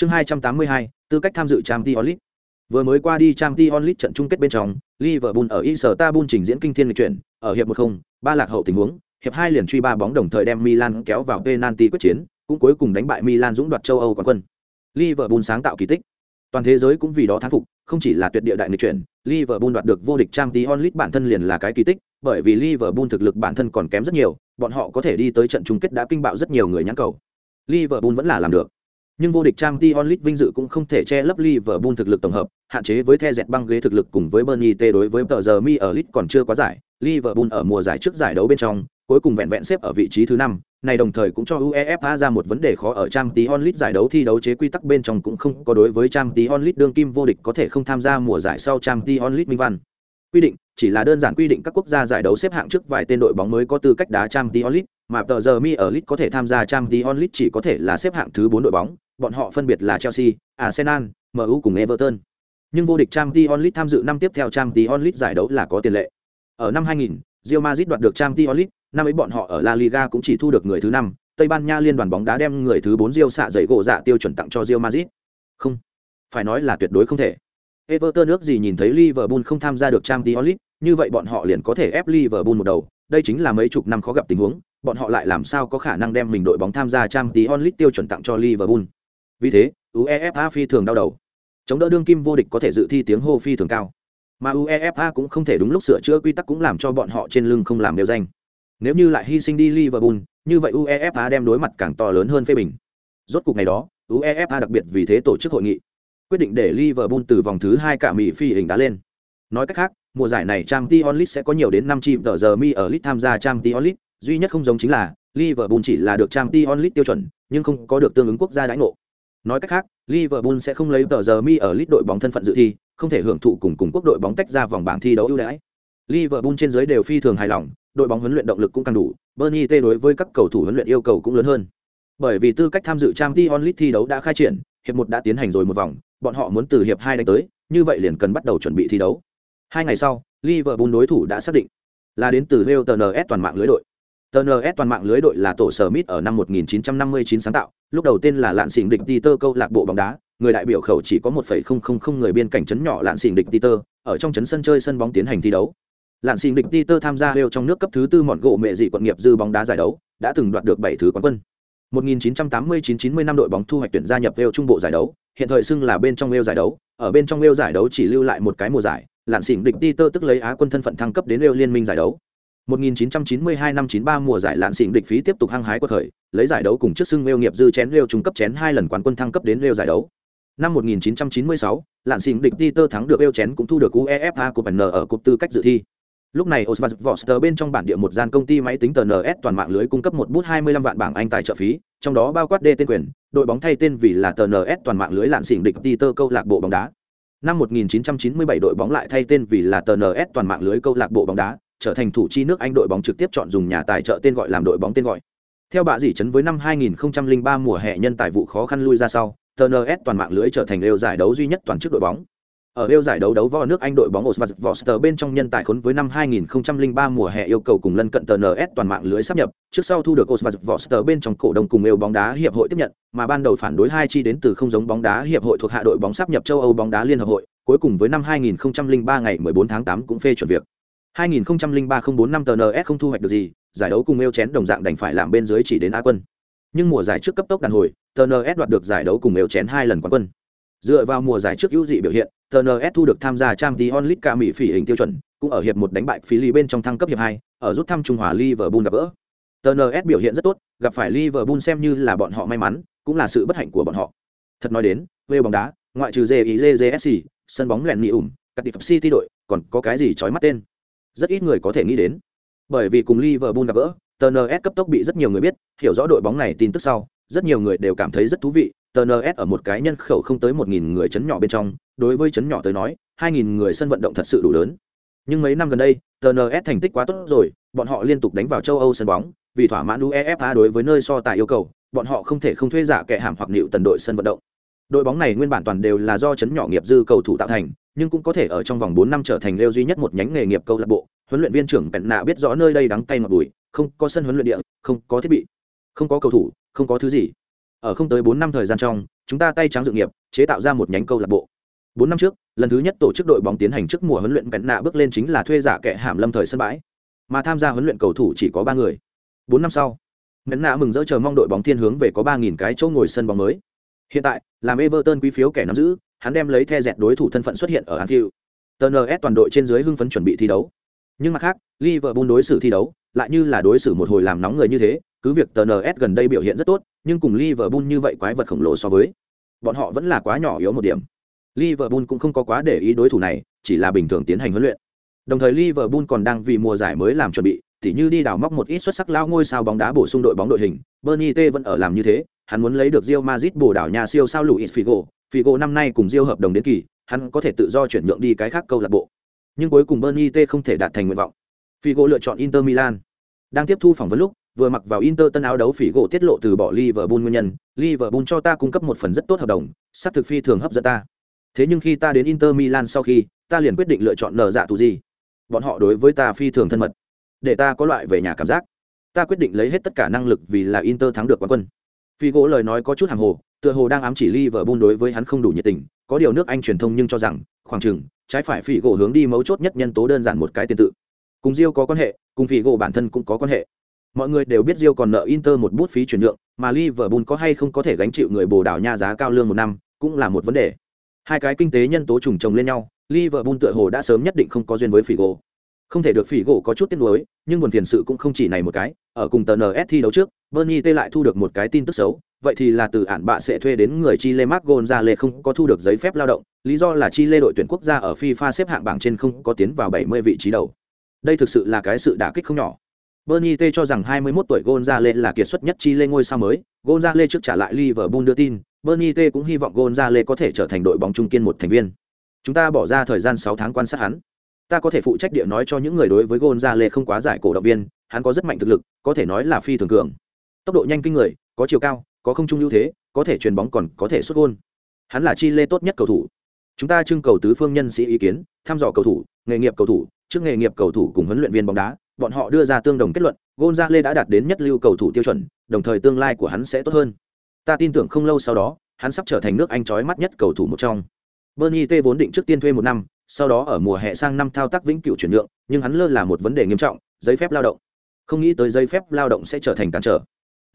Chương 282, tư cách tham dự Champions League. Vừa mới qua đi Champions League trận chung kết bên trong, Liverpool ở Istanbul trình diễn kinh thiên lịch chuyển, ở hiệp 1-0, ba lạc hậu tình huống, hiệp 2 liền truy ba bóng đồng thời đem Milan kéo vào penalty quyết chiến, cũng cuối cùng đánh bại Milan dũng đoạt châu Âu quán quân. Liverpool sáng tạo kỳ tích. Toàn thế giới cũng vì đó thán phục, không chỉ là tuyệt địa đại nghịch chuyển, Liverpool đoạt được vô địch Champions League bản thân liền là cái kỳ tích, bởi vì Liverpool thực lực bản thân còn kém rất nhiều, bọn họ có thể đi tới trận chung kết đã kinh bạo rất nhiều người nhãn cầu. Liverpool vẫn là làm được. Nhưng vô địch Champions League vinh dự cũng không thể che lấp Liverpool thực lực tổng hợp, hạn chế với The dẹt băng ghế thực lực cùng với Burnley T đối với tờ giờ mi ở League còn chưa quá giải. Liverpool ở mùa giải trước giải đấu bên trong, cuối cùng vẹn vẹn xếp ở vị trí thứ năm. này đồng thời cũng cho UEFA ra một vấn đề khó ở Champions League giải đấu thi đấu chế quy tắc bên trong cũng không có đối với Champions League đương kim vô địch có thể không tham gia mùa giải sau Champions League minh văn. Quy định chỉ là đơn giản quy định các quốc gia giải đấu xếp hạng trước vài tên đội bóng mới có tư cách đá Champions League, mà tờ giờ mi ở League có thể tham gia Champions League chỉ có thể là xếp hạng thứ 4 đội bóng, bọn họ phân biệt là Chelsea, Arsenal, MU cùng Everton. Nhưng vô địch Champions League tham dự năm tiếp theo Champions League giải đấu là có tiền lệ. Ở năm 2000, Real Madrid đoạt được Champions League, năm ấy bọn họ ở La Liga cũng chỉ thu được người thứ năm. Tây Ban Nha liên đoàn bóng đá đem người thứ 4 Real xạ dậy gỗ dạ tiêu chuẩn tặng cho Real Madrid. Không, phải nói là tuyệt đối không thể. Everton nước gì nhìn thấy Liverpool không tham gia được Champions League, như vậy bọn họ liền có thể ép Liverpool một đầu, đây chính là mấy chục năm khó gặp tình huống, bọn họ lại làm sao có khả năng đem mình đội bóng tham gia Champions League tiêu chuẩn tặng cho Liverpool. Vì thế, UEFA phi thường đau đầu. Chống đỡ đương kim vô địch có thể dự thi tiếng hô phi thường cao. Mà UEFA cũng không thể đúng lúc sửa chữa quy tắc cũng làm cho bọn họ trên lưng không làm nêu danh. Nếu như lại hy sinh đi Liverpool, như vậy UEFA đem đối mặt càng to lớn hơn phê bình. Rốt cuộc ngày đó, UEFA đặc biệt vì thế tổ chức hội nghị, quyết định để Liverpool từ vòng thứ hai cả Mỹ phi hình đá lên. Nói cách khác, mùa giải này Champions onlit sẽ có nhiều đến năm chìm tờ giờ mi ở lit tham gia Champions onlit duy nhất không giống chính là Liverpool chỉ là được Champions onlit tiêu chuẩn, nhưng không có được tương ứng quốc gia đãi ngộ. Nói cách khác, Liverpool sẽ không lấy tờ giờ mi ở lít đội bóng thân phận dự thi, không thể hưởng thụ cùng cùng quốc đội bóng tách ra vòng bảng thi đấu ưu đãi. Liverpool trên dưới đều phi thường hài lòng, đội bóng huấn luyện động lực cũng càng đủ, Bernie T đối với các cầu thủ huấn luyện yêu cầu cũng lớn hơn. Bởi vì tư cách tham dự Champions League thi đấu đã khai triển, hiệp một đã tiến hành rồi một vòng, bọn họ muốn từ hiệp hai đánh tới, như vậy liền cần bắt đầu chuẩn bị thi đấu. Hai ngày sau, Liverpool đối thủ đã xác định là đến từ Real TNS toàn mạng lưới đội. TNS toàn mạng lưới đội là tổ sở Mít ở năm 1959 sáng tạo, lúc đầu tên là Lạn Xỉn Địch Peter câu lạc bộ bóng đá, người đại biểu khẩu chỉ có 1.000 người biên cảnh trấn nhỏ Lạn Xỉn Địch Peter, ở trong trấn sân chơi sân bóng tiến hành thi đấu. Lạn Xỉn Địch Peter tham gia đều trong nước cấp thứ tư mọn gỗ mẹ dị quận nghiệp dư bóng đá giải đấu, đã từng đoạt được 7 thứ quán quân. 1989-90 năm đội bóng thu hoạch tuyển gia nhập Real trung bộ giải đấu, hiện thời xưng là bên trong Real giải đấu, ở bên trong Real giải đấu chỉ lưu lại một cái mùa giải, lạn xỉn địch Peter tức lấy Á quân thân phận thăng cấp đến Real liên minh giải đấu. 1992 năm 93 mùa giải lạn xỉn địch phí tiếp tục hăng hái quật khởi, lấy giải đấu cùng trước xưng Real nghiệp dư chén Real trung cấp chén hai lần quán quân thăng cấp đến Real giải đấu. Năm 1996, lạn xỉn địch Peter thắng được Real chén cũng thu được UEFA Cup N ở cúp tư cách dự thi. Lúc này Osvald Voster bên trong bản địa một gian công ty máy tính TNS toàn mạng lưới cung cấp một bút 25 vạn bảng Anh tài trợ phí, trong đó bao quát đê tên quyền, đội bóng thay tên vì là TNS toàn mạng lưới lạn xỉn địch Peter câu lạc bộ bóng đá. Năm 1997 đội bóng lại thay tên vì là TNS toàn mạng lưới câu lạc bộ bóng đá, trở thành thủ chi nước Anh đội bóng trực tiếp chọn dùng nhà tài trợ tên gọi làm đội bóng tên gọi. Theo bà dĩ chấn với năm 2003 mùa hè nhân tài vụ khó khăn lui ra sau, TNS toàn mạng lưới trở thành lêu giải đấu duy nhất toàn chức đội bóng. Ở lêu giải đấu đấu võ nước Anh đội bóng Oswald Foster bên trong nhân tài khốn với năm 2003 mùa hè yêu cầu cùng lân cận TNS toàn mạng lưới sắp nhập, trước sau thu được Oswald Foster bên trong cổ đông cùng yêu bóng đá hiệp hội tiếp nhận, mà ban đầu phản đối hai chi đến từ không giống bóng đá hiệp hội thuộc hạ đội bóng sắp nhập châu Âu bóng đá liên hợp hội, cuối cùng với năm 2003 ngày 14 tháng 8 cũng phê chuẩn việc. 2003-04 năm TNS không thu hoạch được gì, giải đấu cùng Mêu chén đồng dạng đành phải làm bên dưới chỉ đến Á quân. Nhưng mùa giải trước cấp tốc đàn hồi, TNS đoạt được giải đấu cùng Mêu chén hai lần quán quân. Dựa vào mùa giải trước ưu dị biểu hiện, TNS thu được tham gia Champions League cả Mỹ phỉ hình tiêu chuẩn, cũng ở hiệp một đánh bại Philly bên trong thăng cấp hiệp 2, ở rút thăm Trung Hòa Liverpool gặp gỡ. TNS biểu hiện rất tốt, gặp phải Liverpool xem như là bọn họ may mắn, cũng là sự bất hạnh của bọn họ. Thật nói đến, về bóng đá, ngoại trừ JIJJSC, sân bóng lẹn nhị ủm, các đi City đội, còn có cái gì chói mắt tên? Rất ít người có thể nghĩ đến. Bởi vì cùng Liverpool gặp gỡ, TNS cấp tốc bị rất nhiều người biết, hiểu rõ đội bóng này tin tức sau, rất nhiều người đều cảm thấy rất thú vị. TNS ở một cái nhân khẩu không tới 1000 người chấn nhỏ bên trong, đối với chấn nhỏ tới nói, 2000 người sân vận động thật sự đủ lớn. Nhưng mấy năm gần đây, TNS thành tích quá tốt rồi, bọn họ liên tục đánh vào châu Âu sân bóng, vì thỏa mãn UEFA đối với nơi so tài yêu cầu, bọn họ không thể không thuê giả kẻ hàm hoặc nịu tần đội sân vận động. Đội bóng này nguyên bản toàn đều là do chấn nhỏ nghiệp dư cầu thủ tạo thành, nhưng cũng có thể ở trong vòng 4 năm trở thành lêu duy nhất một nhánh nghề nghiệp câu lạc bộ. Huấn luyện viên trưởng Bẹn Nạ biết rõ nơi đây đắng cay ngọt bùi, không có sân huấn luyện địa, không có thiết bị, không có cầu thủ, không có thứ gì. Ở không tới 4 năm thời gian trong, chúng ta tay trắng dự nghiệp chế tạo ra một nhánh câu lạc bộ bốn năm trước lần thứ nhất tổ chức đội bóng tiến hành trước mùa huấn luyện bẹn nạ bước lên chính là thuê giả kệ hàm lâm thời sân bãi mà tham gia huấn luyện cầu thủ chỉ có ba người bốn năm sau bẹn nạ mừng rỡ chờ mong đội bóng thiên hướng về có ba nghìn cái chỗ ngồi sân bóng mới hiện tại, làm everton quý phiếu kẻ nắm giữ, hắn đem lấy the dẹt đối thủ thân phận xuất hiện ở anfield. Tns toàn đội trên dưới hưng phấn chuẩn bị thi đấu. Nhưng mặt khác, liverpool đối xử thi đấu, lại như là đối xử một hồi làm nóng người như thế, cứ việc tns gần đây biểu hiện rất tốt, nhưng cùng liverpool như vậy quái vật khổng lồ so với, bọn họ vẫn là quá nhỏ yếu một điểm. Liverpool cũng không có quá để ý đối thủ này, chỉ là bình thường tiến hành huấn luyện. Đồng thời liverpool còn đang vì mùa giải mới làm chuẩn bị, tỉ như đi đào móc một ít xuất sắc lao ngôi sao bóng đá bổ sung đội bóng đội hình. Bernie t vẫn ở làm như thế hắn muốn lấy được Real Madrid bổ đảo nhà siêu sao Luis Figo, Figo năm nay cùng Real hợp đồng đến kỳ, hắn có thể tự do chuyển nhượng đi cái khác câu lạc bộ. Nhưng cuối cùng Bernie T không thể đạt thành nguyện vọng. Figo lựa chọn Inter Milan. Đang tiếp thu phỏng vấn lúc, vừa mặc vào Inter tân áo đấu Figo tiết lộ từ bỏ Liverpool nguyên nhân, Liverpool cho ta cung cấp một phần rất tốt hợp đồng, sắp thực phi thường hấp dẫn ta. Thế nhưng khi ta đến Inter Milan sau khi, ta liền quyết định lựa chọn nở dạ tù gì. Bọn họ đối với ta phi thường thân mật, để ta có loại về nhà cảm giác. Ta quyết định lấy hết tất cả năng lực vì là Inter thắng được quán quân. Phi gỗ lời nói có chút hàng hồ, tựa hồ đang ám chỉ Liverpool đối với hắn không đủ nhiệt tình, có điều nước Anh truyền thông nhưng cho rằng, khoảng chừng, trái phải Phi gỗ hướng đi mấu chốt nhất nhân tố đơn giản một cái tiền tự. Cùng Rio có quan hệ, cùng Phi gỗ bản thân cũng có quan hệ. Mọi người đều biết Rio còn nợ Inter một bút phí chuyển nhượng, mà Liverpool có hay không có thể gánh chịu người Bồ Đào Nha giá cao lương một năm, cũng là một vấn đề. Hai cái kinh tế nhân tố trùng chồng lên nhau, Liverpool tựa hồ đã sớm nhất định không có duyên với Figo. Không thể được Figo có chút tiếc nuối, nhưng buồn phiền sự cũng không chỉ này một cái, ở cùng TNS thi đấu trước, Bernie T lại thu được một cái tin tức xấu, vậy thì là từ ản bạ sẽ thuê đến người Chile mark gonzale không có thu được giấy phép lao động, lý do là Chile đội tuyển quốc gia ở FIFA xếp hạng bảng trên không có tiến vào 70 vị trí đầu. Đây thực sự là cái sự đả kích không nhỏ. Bernie T cho rằng 21 tuổi gonzale là kiệt xuất nhất Chile ngôi sao mới, gonzale trước trả lại Liverpool đưa tin, Bernie T cũng hy vọng gonzale có thể trở thành đội bóng trung kiên một thành viên. Chúng ta bỏ ra thời gian 6 tháng quan sát hắn. Ta có thể phụ trách địa nói cho những người đối với gonzale không quá giải cổ động viên, hắn có rất mạnh thực lực, có thể nói là phi thường cường. Tốc độ nhanh kinh người, có chiều cao, có không trung ưu thế, có thể truyền bóng còn có thể xuất gôn. Hắn là Chile tốt nhất cầu thủ. Chúng ta trưng cầu tứ phương nhân sĩ ý kiến, thăm dò cầu thủ, nghề nghiệp cầu thủ, trước nghề nghiệp cầu thủ cùng huấn luyện viên bóng đá, bọn họ đưa ra tương đồng kết luận, Gonzalez đã đạt đến nhất lưu cầu thủ tiêu chuẩn, đồng thời tương lai của hắn sẽ tốt hơn. Ta tin tưởng không lâu sau đó, hắn sắp trở thành nước Anh chói mắt nhất cầu thủ một trong. Bernie T vốn định trước tiên thuê một năm, sau đó ở mùa hè sang năm thao tác vĩnh cửu chuyển nhượng, nhưng hắn lơ là một vấn đề nghiêm trọng, giấy phép lao động. Không nghĩ tới giấy phép lao động sẽ trở thành cản trở.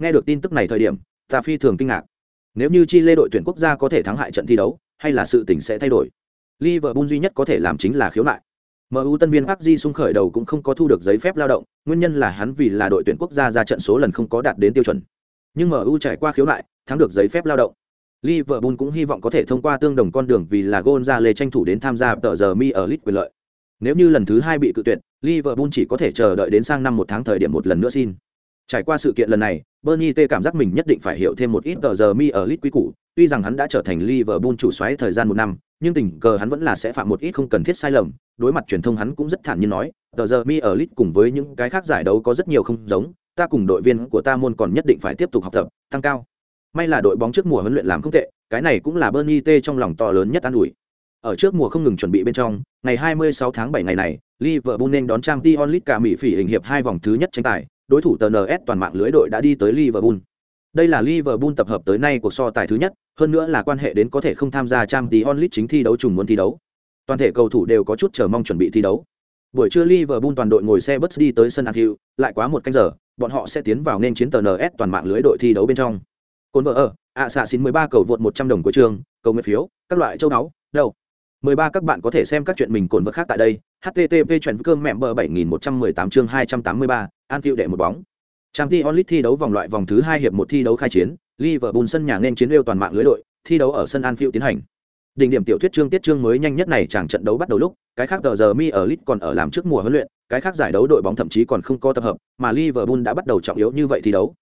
Nghe được tin tức này thời điểm, ta phi thường kinh ngạc. Nếu như chi lê đội tuyển quốc gia có thể thắng hại trận thi đấu, hay là sự tình sẽ thay đổi. Liverpool duy nhất có thể làm chính là khiếu nại. MU tân viên Park Ji Sung khởi đầu cũng không có thu được giấy phép lao động, nguyên nhân là hắn vì là đội tuyển quốc gia ra trận số lần không có đạt đến tiêu chuẩn. Nhưng MU trải qua khiếu nại, thắng được giấy phép lao động. Liverpool cũng hy vọng có thể thông qua tương đồng con đường vì là Gonzalez tranh thủ đến tham gia tờ giờ mi ở League quyền lợi. Nếu như lần thứ hai bị cự tuyệt, Liverpool chỉ có thể chờ đợi đến sang năm một tháng thời điểm một lần nữa xin. Trải qua sự kiện lần này, Bernie T cảm giác mình nhất định phải hiểu thêm một ít tờ giờ mi ở lit quý củ, tuy rằng hắn đã trở thành Liverpool chủ soái thời gian một năm, nhưng tình cờ hắn vẫn là sẽ phạm một ít không cần thiết sai lầm, đối mặt truyền thông hắn cũng rất thản nhiên nói, tờ giờ mi ở lit cùng với những cái khác giải đấu có rất nhiều không giống, ta cùng đội viên của ta môn còn nhất định phải tiếp tục học tập, tăng cao. May là đội bóng trước mùa huấn luyện làm không tệ, cái này cũng là Bernie T trong lòng to lớn nhất an ủi. Ở trước mùa không ngừng chuẩn bị bên trong, ngày 26 tháng 7 ngày này, Liverpool nên đón trang t onlit cả Mỹ phỉ hình hiệp hai vòng thứ nhất tranh tài, đối thủ TNS toàn mạng lưới đội đã đi tới Liverpool. Đây là Liverpool tập hợp tới nay cuộc so tài thứ nhất, hơn nữa là quan hệ đến có thể không tham gia Champions League chính thi đấu trùng muốn thi đấu. Toàn thể cầu thủ đều có chút chờ mong chuẩn bị thi đấu. Buổi trưa Liverpool toàn đội ngồi xe bus đi tới sân Anfield, lại quá một canh giờ, bọn họ sẽ tiến vào nên chiến TNS toàn mạng lưới đội thi đấu bên trong. Côn vợ ở, ạ xạ xin 13 cầu vượt 100 đồng của trường, cầu nguyện phiếu, các loại châu náu, đâu. 13 các bạn có thể xem các chuyện mình cồn vật khác tại đây. http chuyện cơm mẹ bờ 7118 chương 283, Anfield đệ một bóng. Champions League thi đấu vòng loại vòng thứ 2 hiệp một thi đấu khai chiến, Liverpool sân nhà nên chiến Real toàn mạng lưới đội, thi đấu ở sân Anfield tiến hành. Đỉnh điểm tiểu thuyết chương tiết chương mới nhanh nhất này chẳng trận đấu bắt đầu lúc, cái khác tờ giờ mi ở Leeds còn ở làm trước mùa huấn luyện, cái khác giải đấu đội bóng thậm chí còn không có tập hợp, mà Liverpool đã bắt đầu trọng yếu như vậy thi đấu.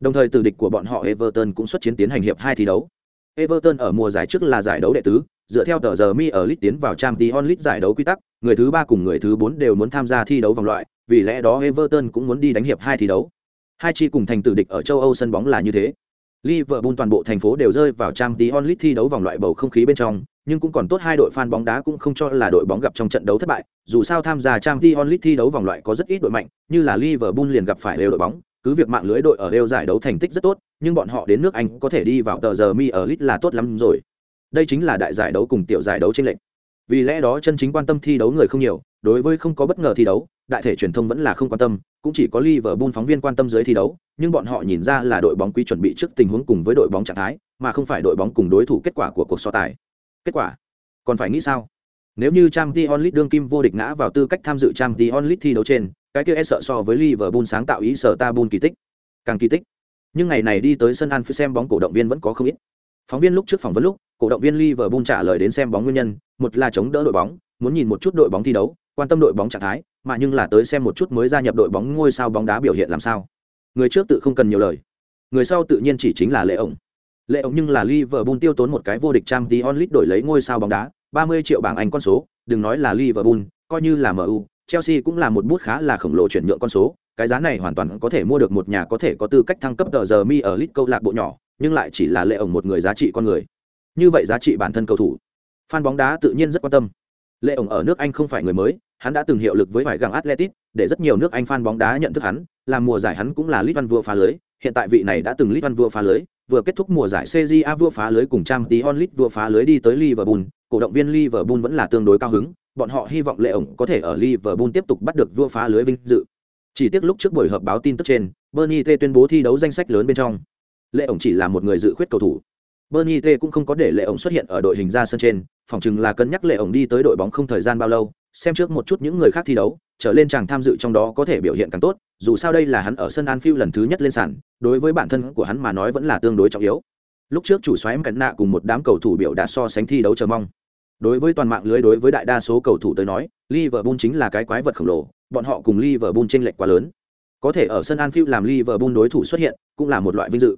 Đồng thời từ địch của bọn họ Everton cũng xuất chiến tiến hành hiệp hai thi đấu. Everton ở mùa giải trước là giải đấu đệ tứ, dựa theo tờ giờ mi ở Lit tiến vào Champions League giải đấu quy tắc, người thứ ba cùng người thứ bốn đều muốn tham gia thi đấu vòng loại, vì lẽ đó Everton cũng muốn đi đánh hiệp hai thi đấu. Hai chi cùng thành tử địch ở châu Âu sân bóng là như thế. Liverpool toàn bộ thành phố đều rơi vào Champions League thi đấu vòng loại bầu không khí bên trong, nhưng cũng còn tốt hai đội fan bóng đá cũng không cho là đội bóng gặp trong trận đấu thất bại, dù sao tham gia Champions League thi đấu vòng loại có rất ít đội mạnh, như là Liverpool liền gặp phải đều đội bóng, cứ việc mạng lưới đội ở đều giải đấu thành tích rất tốt, nhưng bọn họ đến nước anh có thể đi vào tờ giờ mi ở lit là tốt lắm rồi. Đây chính là đại giải đấu cùng tiểu giải đấu trên lệnh vì lẽ đó chân chính quan tâm thi đấu người không nhiều, đối với không có bất ngờ thi đấu, đại thể truyền thông vẫn là không quan tâm, cũng chỉ có Liverpool phóng viên quan tâm dưới thi đấu, nhưng bọn họ nhìn ra là đội bóng quý chuẩn bị trước tình huống cùng với đội bóng trạng thái, mà không phải đội bóng cùng đối thủ kết quả của cuộc so tài. Kết quả? Còn phải nghĩ sao? Nếu như trang t onlit đương kim vô địch ngã vào tư cách tham dự trang t onlit thi đấu trên, cái kia e sợ so với Liverpool sáng tạo ý sở ta kỳ tích. Càng kỳ tích nhưng ngày này đi tới sân Anfield xem bóng cổ động viên vẫn có không ít. Phóng viên lúc trước phỏng vấn lúc, cổ động viên Liverpool trả lời đến xem bóng nguyên nhân, một là chống đỡ đội bóng, muốn nhìn một chút đội bóng thi đấu, quan tâm đội bóng trạng thái, mà nhưng là tới xem một chút mới gia nhập đội bóng ngôi sao bóng đá biểu hiện làm sao. Người trước tự không cần nhiều lời, người sau tự nhiên chỉ chính là lệ ổng lệ ổng nhưng là Liverpool tiêu tốn một cái vô địch Champions League đổi lấy ngôi sao bóng đá 30 triệu bảng Anh con số, đừng nói là Liverpool, coi như là MU Chelsea cũng là một bút khá là khổng lồ chuyển nhượng con số cái giá này hoàn toàn có thể mua được một nhà có thể có tư cách thăng cấp tờ giờ mi ở lit câu lạc bộ nhỏ nhưng lại chỉ là lệ ổng một người giá trị con người như vậy giá trị bản thân cầu thủ fan bóng đá tự nhiên rất quan tâm lệ ổng ở nước anh không phải người mới hắn đã từng hiệu lực với vải găng atletic để rất nhiều nước anh fan bóng đá nhận thức hắn làm mùa giải hắn cũng là lit văn vua phá lưới hiện tại vị này đã từng lit văn vua phá lưới vừa kết thúc mùa giải CJA vua phá lưới cùng trang tí onlit vua phá lưới đi tới Liverpool, cổ động viên Liverpool vẫn là tương đối cao hứng, bọn họ hy vọng Lệ ổng có thể ở Liverpool tiếp tục bắt được vua phá lưới vinh dự. Chỉ tiếc lúc trước buổi họp báo tin tức trên, Bernie T tuyên bố thi đấu danh sách lớn bên trong. Lệ ổng chỉ là một người dự khuyết cầu thủ. Bernie T cũng không có để Lệ ổng xuất hiện ở đội hình ra sân trên, phòng chừng là cân nhắc Lệ ổng đi tới đội bóng không thời gian bao lâu, xem trước một chút những người khác thi đấu, trở lên chàng tham dự trong đó có thể biểu hiện càng tốt, dù sao đây là hắn ở sân Anfield lần thứ nhất lên sàn, đối với bản thân của hắn mà nói vẫn là tương đối trọng yếu. Lúc trước chủ soái cẩn nạ cùng một đám cầu thủ biểu đạt so sánh thi đấu chờ mong. Đối với toàn mạng lưới đối với đại đa số cầu thủ tới nói, Liverpool chính là cái quái vật khổng lồ, bọn họ cùng Liverpool chênh lệch quá lớn. Có thể ở sân Anfield làm Liverpool đối thủ xuất hiện, cũng là một loại vinh dự.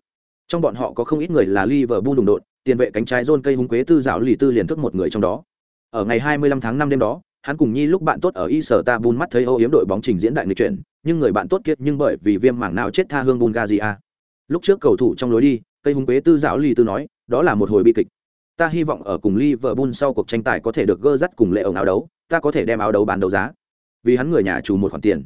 Trong bọn họ có không ít người là Liverpool đồng đội, tiền vệ cánh trái John cây hung quế tư dạo lì tư liền thức một người trong đó. Ở ngày 25 tháng 5 đêm đó, hắn cùng Nhi lúc bạn tốt ở Istanbul mắt thấy Âu yếm đội bóng trình diễn đại nghịch chuyển, nhưng người bạn tốt kiệt nhưng bởi vì viêm mảng não chết tha hương Bulgaria. Lúc trước cầu thủ trong lối đi, cây hung quế tư dạo lì tư nói, đó là một hồi bi kịch. Ta hy vọng ở cùng Liverpool sau cuộc tranh tài có thể được gơ dắt cùng lệ ổng áo đấu, ta có thể đem áo đấu bán đấu giá. Vì hắn người nhà chủ một khoản tiền.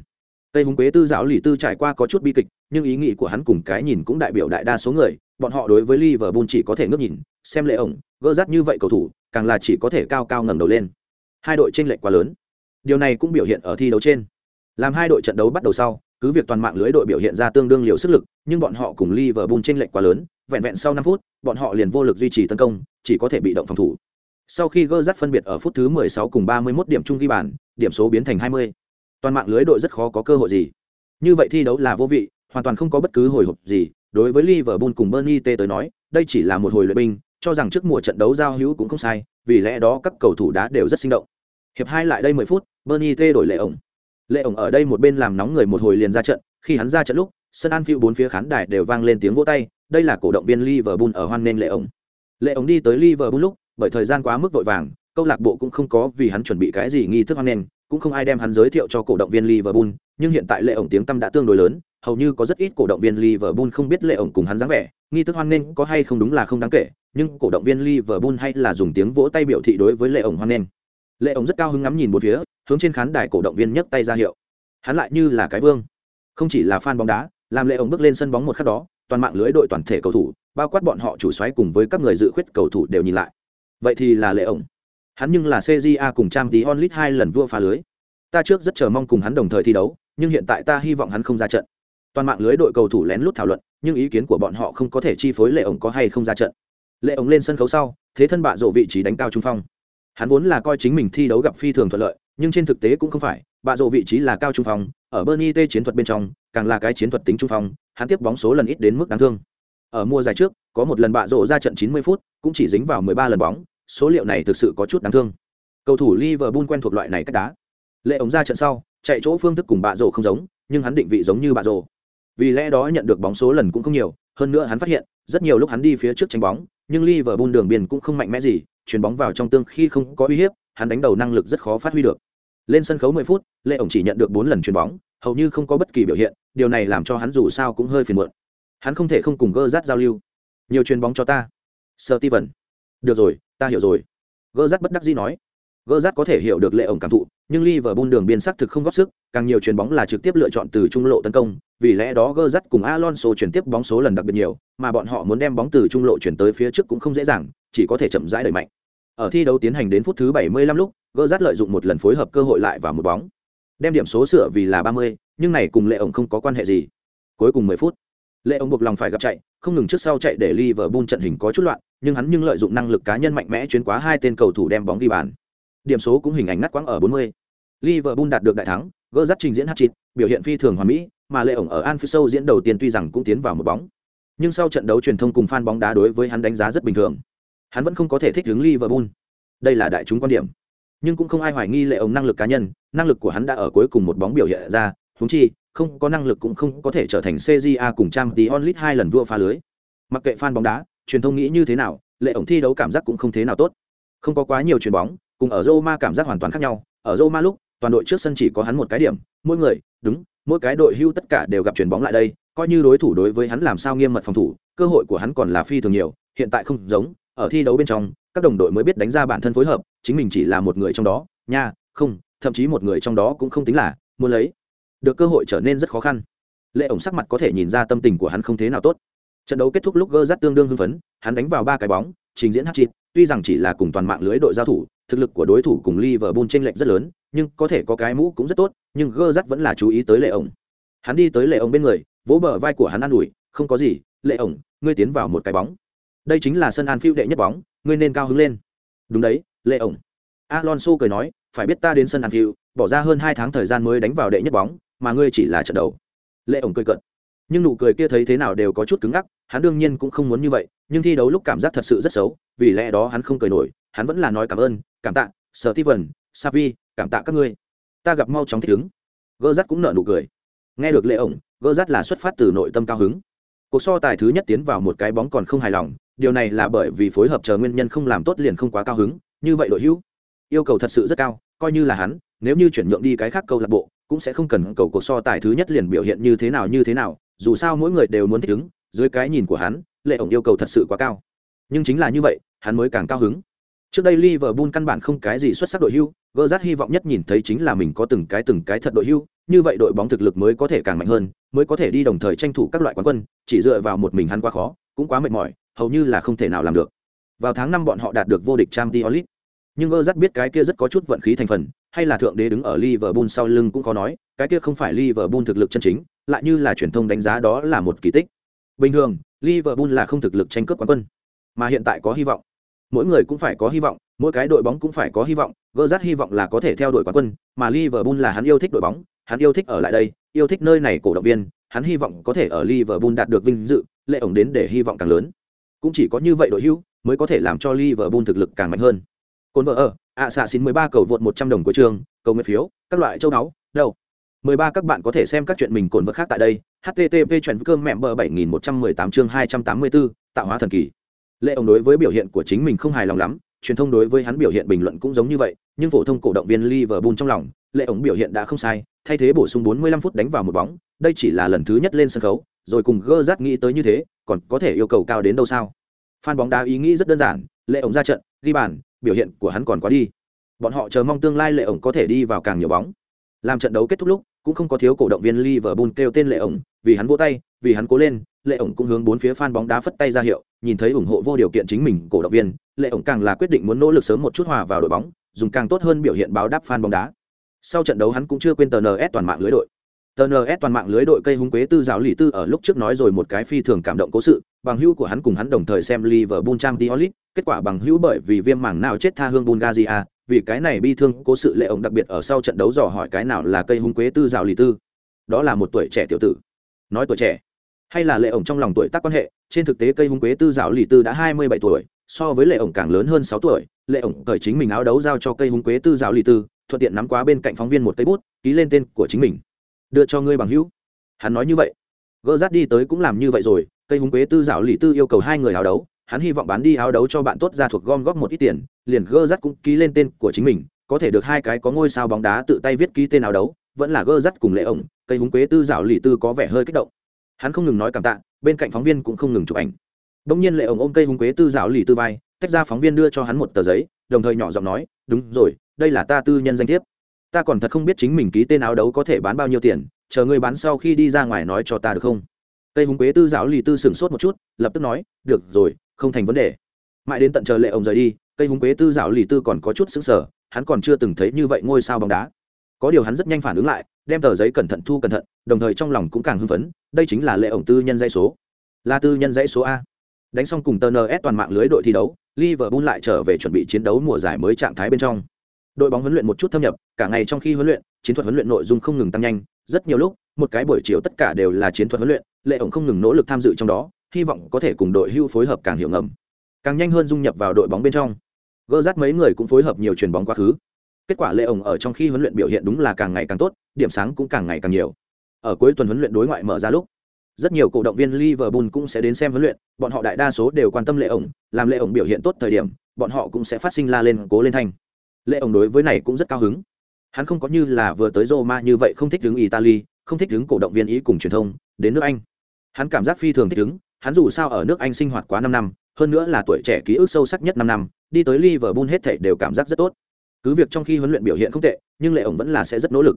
Tây Hùng Quế Tư giáo lì tư trải qua có chút bi kịch, nhưng ý nghĩ của hắn cùng cái nhìn cũng đại biểu đại đa số người, bọn họ đối với Liverpool chỉ có thể ngước nhìn, xem lệ ổng, gỡ rát như vậy cầu thủ, càng là chỉ có thể cao cao ngẩng đầu lên. Hai đội chênh lệch quá lớn. Điều này cũng biểu hiện ở thi đấu trên. Làm hai đội trận đấu bắt đầu sau, cứ việc toàn mạng lưới đội biểu hiện ra tương đương liều sức lực, nhưng bọn họ cùng Liverpool chênh lệch quá lớn, vẹn vẹn sau 5 phút, bọn họ liền vô lực duy trì tấn công, chỉ có thể bị động phòng thủ. Sau khi gỡ rát phân biệt ở phút thứ 16 cùng 31 điểm chung ghi bàn, điểm số biến thành 20 toàn mạng lưới đội rất khó có cơ hội gì. Như vậy thi đấu là vô vị, hoàn toàn không có bất cứ hồi hộp gì. Đối với liverpool cùng bernie t tới nói, đây chỉ là một hồi luyện binh, cho rằng trước mùa trận đấu giao hữu cũng không sai, vì lẽ đó các cầu thủ đá đều rất sinh động. Hiệp hai lại đây mười phút bernie t đổi lệ ổng. Lệ ổng ở đây một bên làm nóng người một hồi liền ra trận, khi hắn ra trận lúc, sân Anfield bốn phía khán đài đều vang lên tiếng vỗ tay, đây là cổ động viên liverpool ở hoan nên lệ ổng. Lệ ổng đi tới liverpool lúc, bởi thời gian quá mức vội vàng câu lạc bộ cũng không có vì hắn chuẩn bị cái gì nghi thức hoan nghênh cũng không ai đem hắn giới thiệu cho cổ động viên Liverpool, nhưng hiện tại lệ ổng tiếng tăm đã tương đối lớn, hầu như có rất ít cổ động viên Liverpool không biết lệ ổng cùng hắn dáng vẻ, nghi thức hoan nghênh có hay không đúng là không đáng kể, nhưng cổ động viên Liverpool hay là dùng tiếng vỗ tay biểu thị đối với lệ ổng hoan nghênh. Lệ ổng rất cao hứng ngắm nhìn một phía, hướng trên khán đài cổ động viên nhấc tay ra hiệu. Hắn lại như là cái vương. Không chỉ là fan bóng đá, làm lệ ổng bước lên sân bóng một khắc đó, toàn mạng lưới đội toàn thể cầu thủ, bao quát bọn họ chủ soái cùng với các người dự khuyết cầu thủ đều nhìn lại. Vậy thì là lệ ổng. Hắn nhưng là CJA cùng Trang Tí Onlit hai lần vua phá lưới. Ta trước rất chờ mong cùng hắn đồng thời thi đấu, nhưng hiện tại ta hy vọng hắn không ra trận. Toàn mạng lưới đội cầu thủ lén lút thảo luận, nhưng ý kiến của bọn họ không có thể chi phối Lệ ổng có hay không ra trận. Lệ ổng lên sân khấu sau, thế thân bạ rộ vị trí đánh cao trung phong. Hắn vốn là coi chính mình thi đấu gặp phi thường thuận lợi, nhưng trên thực tế cũng không phải, bạ rộ vị trí là cao trung phong, ở Bernie T chiến thuật bên trong, càng là cái chiến thuật tính trung phong, hắn tiếp bóng số lần ít đến mức đáng thương. Ở mùa giải trước, có một lần bạ rộ ra trận 90 phút, cũng chỉ dính vào 13 lần bóng, số liệu này thực sự có chút đáng thương. Cầu thủ Liverpool quen thuộc loại này cách đá. Lệ ống ra trận sau, chạy chỗ phương thức cùng bạ rổ không giống, nhưng hắn định vị giống như bạ rổ. Vì lẽ đó nhận được bóng số lần cũng không nhiều, hơn nữa hắn phát hiện, rất nhiều lúc hắn đi phía trước tranh bóng, nhưng Liverpool đường biên cũng không mạnh mẽ gì, chuyền bóng vào trong tương khi không có uy hiếp, hắn đánh đầu năng lực rất khó phát huy được. Lên sân khấu 10 phút, Lệ ổng chỉ nhận được 4 lần chuyền bóng, hầu như không có bất kỳ biểu hiện, điều này làm cho hắn dù sao cũng hơi phiền muộn. Hắn không thể không cùng Gerrard giao lưu. Nhiều chuyền bóng cho ta. Steven. Được rồi, ta hiểu rồi gơ rát bất đắc dĩ nói gơ rát có thể hiểu được lệ ổng cảm thụ nhưng Liverpool đường biên sắc thực không góp sức, càng nhiều chuyền bóng là trực tiếp lựa chọn từ trung lộ tấn công, vì lẽ đó Gerrard cùng Alonso chuyển tiếp bóng số lần đặc biệt nhiều, mà bọn họ muốn đem bóng từ trung lộ chuyển tới phía trước cũng không dễ dàng, chỉ có thể chậm rãi đẩy mạnh. Ở thi đấu tiến hành đến phút thứ 75 lúc, Gerrard lợi dụng một lần phối hợp cơ hội lại vào một bóng. Đem điểm số sửa vì là 30, nhưng này cùng Lệ ổng không có quan hệ gì. Cuối cùng 10 phút, Lệ ổng buộc lòng phải gặp chạy, không ngừng trước sau chạy để Liverpool trận hình có chút loạn, nhưng hắn nhưng lợi dụng năng lực cá nhân mạnh mẽ chuyến quá hai tên cầu thủ đem bóng ghi bàn. Điểm số cũng hình ảnh ngắt quãng ở 40. Liverpool đạt được đại thắng, gỡ dắt trình diễn hat-trick, biểu hiện phi thường hoàn mỹ, mà Lệ ổng ở Anfield diễn đầu tiên tuy rằng cũng tiến vào một bóng, nhưng sau trận đấu truyền thông cùng fan bóng đá đối với hắn đánh giá rất bình thường. Hắn vẫn không có thể thích ứng Liverpool. Đây là đại chúng quan điểm, nhưng cũng không ai hoài nghi Lệ ổng năng lực cá nhân, năng lực của hắn đã ở cuối cùng một bóng biểu hiện ra, huống chi, không có năng lực cũng không có thể trở thành CJA cùng Champions League hai lần vua phá lưới. Mặc kệ fan bóng đá, truyền thông nghĩ như thế nào, Lệ ổng thi đấu cảm giác cũng không thế nào tốt. Không có quá nhiều chuyền bóng, cùng ở Roma cảm giác hoàn toàn khác nhau, ở Roma lúc, toàn đội trước sân chỉ có hắn một cái điểm, mỗi người, đúng, mỗi cái đội hưu tất cả đều gặp chuyền bóng lại đây, coi như đối thủ đối với hắn làm sao nghiêm mật phòng thủ, cơ hội của hắn còn là phi thường nhiều, hiện tại không giống, ở thi đấu bên trong, các đồng đội mới biết đánh ra bản thân phối hợp, chính mình chỉ là một người trong đó, nha, không, thậm chí một người trong đó cũng không tính là, muốn lấy được cơ hội trở nên rất khó khăn. Lệ ổng sắc mặt có thể nhìn ra tâm tình của hắn không thế nào tốt. Trận đấu kết thúc lúc gơ rắt tương đương hưng phấn, hắn đánh vào ba cái bóng, trình diễn hát chịt tuy rằng chỉ là cùng toàn mạng lưới đội giao thủ, thực lực của đối thủ cùng Liverpool chênh lệch rất lớn, nhưng có thể có cái mũ cũng rất tốt, nhưng Gerrard vẫn là chú ý tới Lệ ổng. Hắn đi tới Lệ ổng bên người, vỗ bờ vai của hắn an ủi, "Không có gì, Lệ ổng, ngươi tiến vào một cái bóng. Đây chính là sân Anfield đệ nhất bóng, ngươi nên cao hứng lên." "Đúng đấy, Lệ ổng." Alonso cười nói, "Phải biết ta đến sân Anfield, bỏ ra hơn hai tháng thời gian mới đánh vào đệ nhất bóng, mà ngươi chỉ là trận đầu." Lệ ổng cười cợt. Nhưng nụ cười kia thấy thế nào đều có chút cứng ngắc, hắn đương nhiên cũng không muốn như vậy, nhưng thi đấu lúc cảm giác thật sự rất xấu, vì lẽ đó hắn không cười nổi, hắn vẫn là nói cảm ơn, cảm tạ, Steven, Savi, cảm tạ các ngươi. Ta gặp mau chóng thích ứng. Gơ rắt cũng nợ nụ cười. Nghe được lệ ổng gơ rắt là xuất phát từ nội tâm cao hứng. Cuộc so tài thứ nhất tiến vào một cái bóng còn không hài lòng điều này là bởi vì phối hợp chờ nguyên nhân không làm tốt liền không quá cao hứng như vậy đội hữu yêu cầu thật sự rất cao coi như là hắn nếu như chuyển nhượng đi cái khác câu lạc bộ cũng sẽ không cần cầu cuộc so tài thứ nhất liền biểu hiện như thế nào như thế nào dù sao mỗi người đều muốn thích ứng dưới cái nhìn của hắn lệ ổng yêu cầu thật sự quá cao nhưng chính là như vậy hắn mới càng cao hứng Trước đây Liverpool căn bản không cái gì xuất sắc đội hưu, Gerrard hy vọng nhất nhìn thấy chính là mình có từng cái từng cái thật đội hưu, như vậy đội bóng thực lực mới có thể càng mạnh hơn, mới có thể đi đồng thời tranh thủ các loại quán quân, chỉ dựa vào một mình hắn quá khó, cũng quá mệt mỏi, hầu như là không thể nào làm được. Vào tháng năm bọn họ đạt được vô địch Champions League. Nhưng Gerrard biết cái kia rất có chút vận khí thành phần, hay là thượng đế đứng ở Liverpool sau lưng cũng có nói, cái kia không phải Liverpool thực lực chân chính, lại như là truyền thông đánh giá đó là một kỳ tích. Bình thường, Liverpool là không thực lực tranh cướp quán quân, mà hiện tại có hy vọng mỗi người cũng phải có hy vọng, mỗi cái đội bóng cũng phải có hy vọng, Gerrard hy vọng là có thể theo đuổi quán quân, mà Liverpool là hắn yêu thích đội bóng, hắn yêu thích ở lại đây, yêu thích nơi này cổ động viên, hắn hy vọng có thể ở Liverpool đạt được vinh dự, lệ ổng đến để hy vọng càng lớn. Cũng chỉ có như vậy đội hữu mới có thể làm cho Liverpool thực lực càng mạnh hơn. Côn vợ ở, ạ xạ xin 13 cầu vượt 100 đồng của trường, cầu nguyện phiếu, các loại châu náu, đâu. 13 các bạn có thể xem các chuyện mình cồn vật khác tại đây. http chuyện cơm mẹ bờ 7118 chương 284, tạo hóa thần kỳ lệ ông đối với biểu hiện của chính mình không hài lòng lắm truyền thông đối với hắn biểu hiện bình luận cũng giống như vậy nhưng phổ thông cổ động viên liverpool trong lòng lệ ổng biểu hiện đã không sai thay thế bổ sung 45 phút đánh vào một bóng đây chỉ là lần thứ nhất lên sân khấu rồi cùng gơ rát nghĩ tới như thế còn có thể yêu cầu cao đến đâu sao fan bóng đá ý nghĩ rất đơn giản lệ ổng ra trận ghi bàn biểu hiện của hắn còn quá đi. Bọn họ chờ mong tương lai lệ ổng có thể đi vào càng nhiều bóng. Làm trận đấu kết thúc lúc, cũng không có thiếu cổ động viên liverpool kêu tên lệ ổng, vì hắn vỗ tay, vì hắn cố lên, lệ ổng cũng hướng bốn phía fan bóng đá phất tay ra hiệu, nhìn thấy ủng hộ vô điều kiện chính mình cổ động viên, lệ ổng càng là quyết định muốn nỗ lực sớm một chút hòa vào đội bóng, dùng càng tốt hơn biểu hiện báo đáp fan bóng đá. Sau trận đấu hắn cũng chưa quên tờ ns toàn mạng lưới đội. Tờ ns toàn mạng lưới đội cây húng quế tư giáo lì tư ở lúc trước nói rồi một cái phi thường cảm động cố sự, bằng hữu của hắn cùng hắn đồng thời xem liverpool trang tiolit kết quả bằng hữu bởi vì viêm mảng nào chết tha hương bulgaria, vì cái này bi thương cố sự lệ ổng đặc biệt ở sau trận đấu dò hỏi cái nào là cây hung quế tư rào lì tư. Đó là một tuổi trẻ tiểu tử. Nói tuổi trẻ, hay là lệ ổng trong lòng tuổi tác quan hệ, trên thực tế cây hung quế tư dạo lì tư đã hai mươi bảy tuổi, so với lệ ổng càng lớn hơn sáu tuổi. Lệ ổng cởi chính mình áo đấu giao cho cây hung quế tư dạo lì tư, thuận tiện nắm quá bên cạnh phóng viên một cây bút, ký lên tên của chính mình. Đưa cho ngươi bằng hữu. Hắn nói như vậy. Gỡ rát đi tới cũng làm như vậy rồi, cây hung quế tư dạo lì tư yêu cầu hai người áo đấu hắn hy vọng bán đi áo đấu cho bạn tốt ra thuộc gom góp một ít tiền, liền gơ rắt cũng ký lên tên của chính mình, có thể được hai cái có ngôi sao bóng đá tự tay viết ký tên áo đấu, vẫn là gơ rắt cùng lệ ổng, cây húng quế tư dạo lì tư có vẻ hơi kích động. Hắn không ngừng nói cảm tạ, bên cạnh phóng viên cũng không ngừng chụp ảnh. Đông nhiên lệ ổng ôm cây húng quế tư dạo lì tư vai, tách ra phóng viên đưa cho hắn một tờ giấy, đồng thời nhỏ giọng nói, đúng rồi, đây là ta tư nhân danh thiếp. Ta còn thật không biết chính mình ký tên áo đấu có thể bán bao nhiêu tiền, chờ ngươi bán sau khi đi ra ngoài nói cho ta được không? Cây húng quế tư giáo lì tư sửng sốt một chút, lập tức nói, được rồi không thành vấn đề. Mãi đến tận chờ lệ ông rời đi, cây húng quế tư Dạo lì tư còn có chút xứng sở hắn còn chưa từng thấy như vậy ngôi sao bóng đá. Có điều hắn rất nhanh phản ứng lại, đem tờ giấy cẩn thận thu cẩn thận, đồng thời trong lòng cũng càng hưng phấn, đây chính là lệ ổng tư nhân dãy số. Là tư nhân dãy số a. Đánh xong cùng tờ ns toàn mạng lưới đội thi đấu, liverpool lại trở về chuẩn bị chiến đấu mùa giải mới trạng thái bên trong. Đội bóng huấn luyện một chút thâm nhập, cả ngày trong khi huấn luyện, chiến thuật huấn luyện nội dung không ngừng tăng nhanh, rất nhiều lúc, một cái buổi chiều tất cả đều là chiến thuật huấn luyện, lệ ổng không ngừng nỗ lực tham dự trong đó hy vọng có thể cùng đội hưu phối hợp càng hiệu ngầm càng nhanh hơn dung nhập vào đội bóng bên trong gỡ rát mấy người cũng phối hợp nhiều chuyền bóng quá khứ kết quả lệ ổng ở trong khi huấn luyện biểu hiện đúng là càng ngày càng tốt điểm sáng cũng càng ngày càng nhiều ở cuối tuần huấn luyện đối ngoại mở ra lúc rất nhiều cổ động viên Liverpool cũng sẽ đến xem huấn luyện, bọn họ đại đa số đều quan tâm Lệ ổng, làm Lệ ổng biểu hiện tốt thời điểm, bọn họ cũng sẽ phát sinh la lên, cố lên thanh. Lệ ổng đối với này cũng rất cao hứng. Hắn không có như là vừa tới Roma như vậy không thích đứng Italy, không thích đứng cổ động viên ý cùng truyền thông, đến nước Anh. Hắn cảm giác phi thường thích đứng, hắn dù sao ở nước Anh sinh hoạt quá năm năm, hơn nữa là tuổi trẻ ký ức sâu sắc nhất năm năm, đi tới Liverpool hết thảy đều cảm giác rất tốt. Cứ việc trong khi huấn luyện biểu hiện không tệ, nhưng Lệ ổng vẫn là sẽ rất nỗ lực.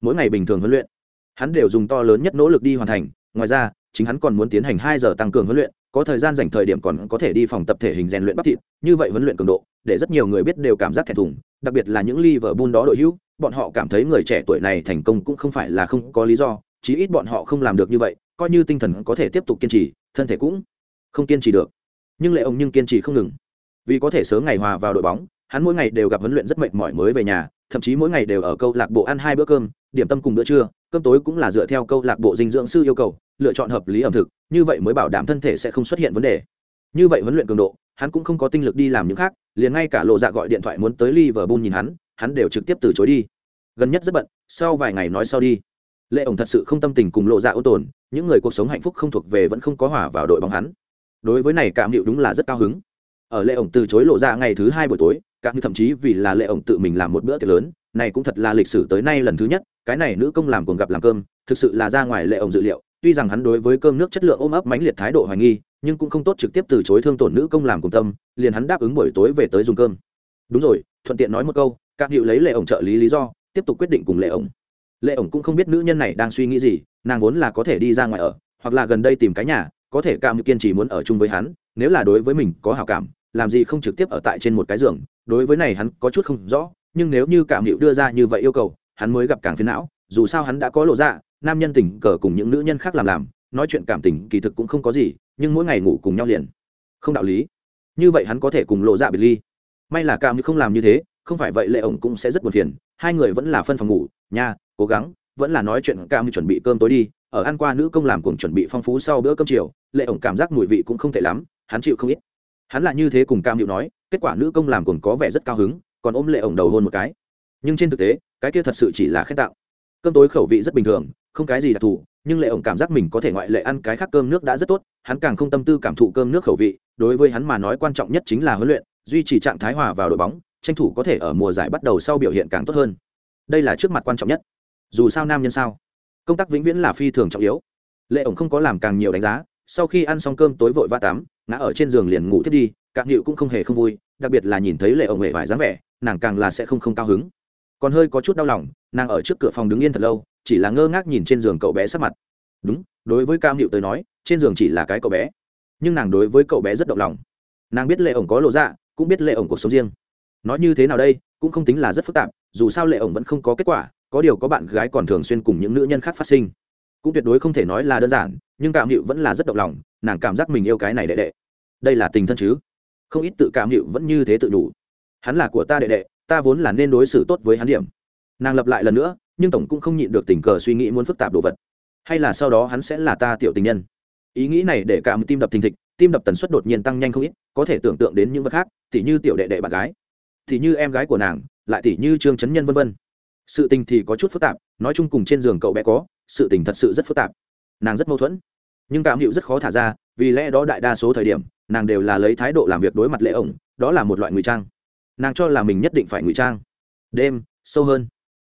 Mỗi ngày bình thường huấn luyện, hắn đều dùng to lớn nhất nỗ lực đi hoàn thành, ngoài ra chính hắn còn muốn tiến hành hai giờ tăng cường huấn luyện có thời gian dành thời điểm còn có thể đi phòng tập thể hình rèn luyện bắp thịt như vậy huấn luyện cường độ để rất nhiều người biết đều cảm giác thẹn thùng đặc biệt là những Liverpool đó đội hữu bọn họ cảm thấy người trẻ tuổi này thành công cũng không phải là không có lý do chí ít bọn họ không làm được như vậy coi như tinh thần có thể tiếp tục kiên trì, thân thể cũng không kiên trì được. Nhưng lệ ông nhưng kiên trì không ngừng. Vì có thể sớm ngày hòa vào đội bóng, hắn mỗi ngày đều gặp huấn luyện rất mệt mỏi mới về nhà, thậm chí mỗi ngày đều ở câu lạc bộ ăn hai bữa cơm, điểm tâm cùng bữa trưa, cơm tối cũng là dựa theo câu lạc bộ dinh dưỡng sư yêu cầu, lựa chọn hợp lý ẩm thực, như vậy mới bảo đảm thân thể sẽ không xuất hiện vấn đề. Như vậy huấn luyện cường độ, hắn cũng không có tinh lực đi làm những khác, liền ngay cả lộ dạ gọi điện thoại muốn tới liverpool nhìn hắn hắn đều trực tiếp từ chối đi. Gần nhất rất bận, sau vài ngày nói sau đi lệ ổng thật sự không tâm tình cùng lộ dạ ô tồn, những người cuộc sống hạnh phúc không thuộc về vẫn không có hỏa vào đội bóng hắn. Đối với này cảm hiệu đúng là rất cao hứng. Ở lệ ổng từ chối lộ dạ ngày thứ hai buổi tối cảm như thậm chí vì là lệ ổng tự mình làm một bữa tiệc lớn, này cũng thật là lịch sử tới nay lần thứ nhất, cái này nữ công làm cùng gặp làm cơm, thực sự là ra ngoài lệ ổng dự liệu, tuy rằng hắn đối với cơm nước chất lượng ôm ấp mãnh liệt thái độ hoài nghi, nhưng cũng không tốt trực tiếp từ chối thương tổn nữ công làm cùng tâm, liền hắn đáp ứng buổi tối về tới dùng cơm. Đúng rồi, thuận tiện nói một câu các hiệu lấy lệ ổng trợ lý lý do, tiếp tục quyết định cùng lệ ổng lệ ổng cũng không biết nữ nhân này đang suy nghĩ gì, nàng vốn là có thể đi ra ngoài ở, hoặc là gần đây tìm cái nhà, có thể cảm kiên trì muốn ở chung với hắn, nếu là đối với mình có hảo cảm, làm gì không trực tiếp ở tại trên một cái giường, đối với này hắn có chút không rõ, nhưng nếu như cảm hiệu đưa ra như vậy yêu cầu, hắn mới gặp càng phiền não, dù sao hắn đã có lộ ra, nam nhân tình cờ cùng những nữ nhân khác làm làm, nói chuyện cảm tình kỳ thực cũng không có gì, nhưng mỗi ngày ngủ cùng nhau liền. Không đạo lý. Như vậy hắn có thể cùng lộ dạ biệt ly may là cảm như không làm như thế không phải vậy lệ ổng cũng sẽ rất buồn phiền, hai người vẫn là phân phòng ngủ, nha, cố gắng, vẫn là nói chuyện cam như chuẩn bị cơm tối đi, ở ăn qua nữ công làm cùng chuẩn bị phong phú sau bữa cơm chiều, lệ ổng cảm giác mùi vị cũng không tệ lắm, hắn chịu không ít. Hắn là như thế cùng cam hiệu nói, kết quả nữ công làm cùng có vẻ rất cao hứng, còn ôm lệ ổng đầu hôn một cái. Nhưng trên thực tế, cái kia thật sự chỉ là khen tạo cơm tối khẩu vị rất bình thường, không cái gì đặc thù, nhưng lệ ổng cảm giác mình có thể ngoại lệ ăn cái khác cơm nước đã rất tốt, hắn càng không tâm tư cảm thụ cơm nước khẩu vị, đối với hắn mà nói quan trọng nhất chính là huấn luyện, duy trì trạng thái hòa vào đội bóng tranh thủ có thể ở mùa giải bắt đầu sau biểu hiện càng tốt hơn. Đây là trước mặt quan trọng nhất. Dù sao nam nhân sao? Công tác vĩnh viễn là phi thường trọng yếu. Lệ ổng không có làm càng nhiều đánh giá, sau khi ăn xong cơm tối vội va tắm, ngã ở trên giường liền ngủ thiết đi cạm hiệu cũng không hề không vui, đặc biệt là nhìn thấy lệ ổng hề vải dáng vẻ, nàng càng là sẽ không không cao hứng. Còn hơi có chút đau lòng, nàng ở trước cửa phòng đứng yên thật lâu, chỉ là ngơ ngác nhìn trên giường cậu bé sắp mặt. Đúng, đối với cam hiệu tới nói, trên giường chỉ là cái cậu bé. Nhưng nàng đối với cậu bé rất động lòng. Nàng biết lệ ổng có lộ dạ cũng biết lệ ổng cuộc sống riêng nói như thế nào đây, cũng không tính là rất phức tạp, dù sao lệ ổng vẫn không có kết quả, có điều có bạn gái còn thường xuyên cùng những nữ nhân khác phát sinh. Cũng tuyệt đối không thể nói là đơn giản, nhưng cảm hiệu vẫn là rất động lòng, nàng cảm giác mình yêu cái này đệ đệ. Đây là tình thân chứ? Không ít tự cảm hiệu vẫn như thế tự đủ. Hắn là của ta đệ đệ, ta vốn là nên đối xử tốt với hắn điểm. Nàng lập lại lần nữa, nhưng tổng cũng không nhịn được tình cờ suy nghĩ muốn phức tạp đồ vật. Hay là sau đó hắn sẽ là ta tiểu tình nhân? Ý nghĩ này để cảm tim đập thình thịch, tim đập tần suất đột nhiên tăng nhanh không ít, có thể tưởng tượng đến những vật khác, tỉ như tiểu đệ đệ bạn gái thì như em gái của nàng, lại tỷ như trương chấn nhân vân vân. Sự tình thì có chút phức tạp, nói chung cùng trên giường cậu bé có, sự tình thật sự rất phức tạp. Nàng rất mâu thuẫn. Nhưng cảm hiệu rất khó thả ra, vì lẽ đó đại đa số thời điểm, nàng đều là lấy thái độ làm việc đối mặt lễ ổng, đó là một loại ngụy trang. Nàng cho là mình nhất định phải ngụy trang. Đêm, sâu hơn.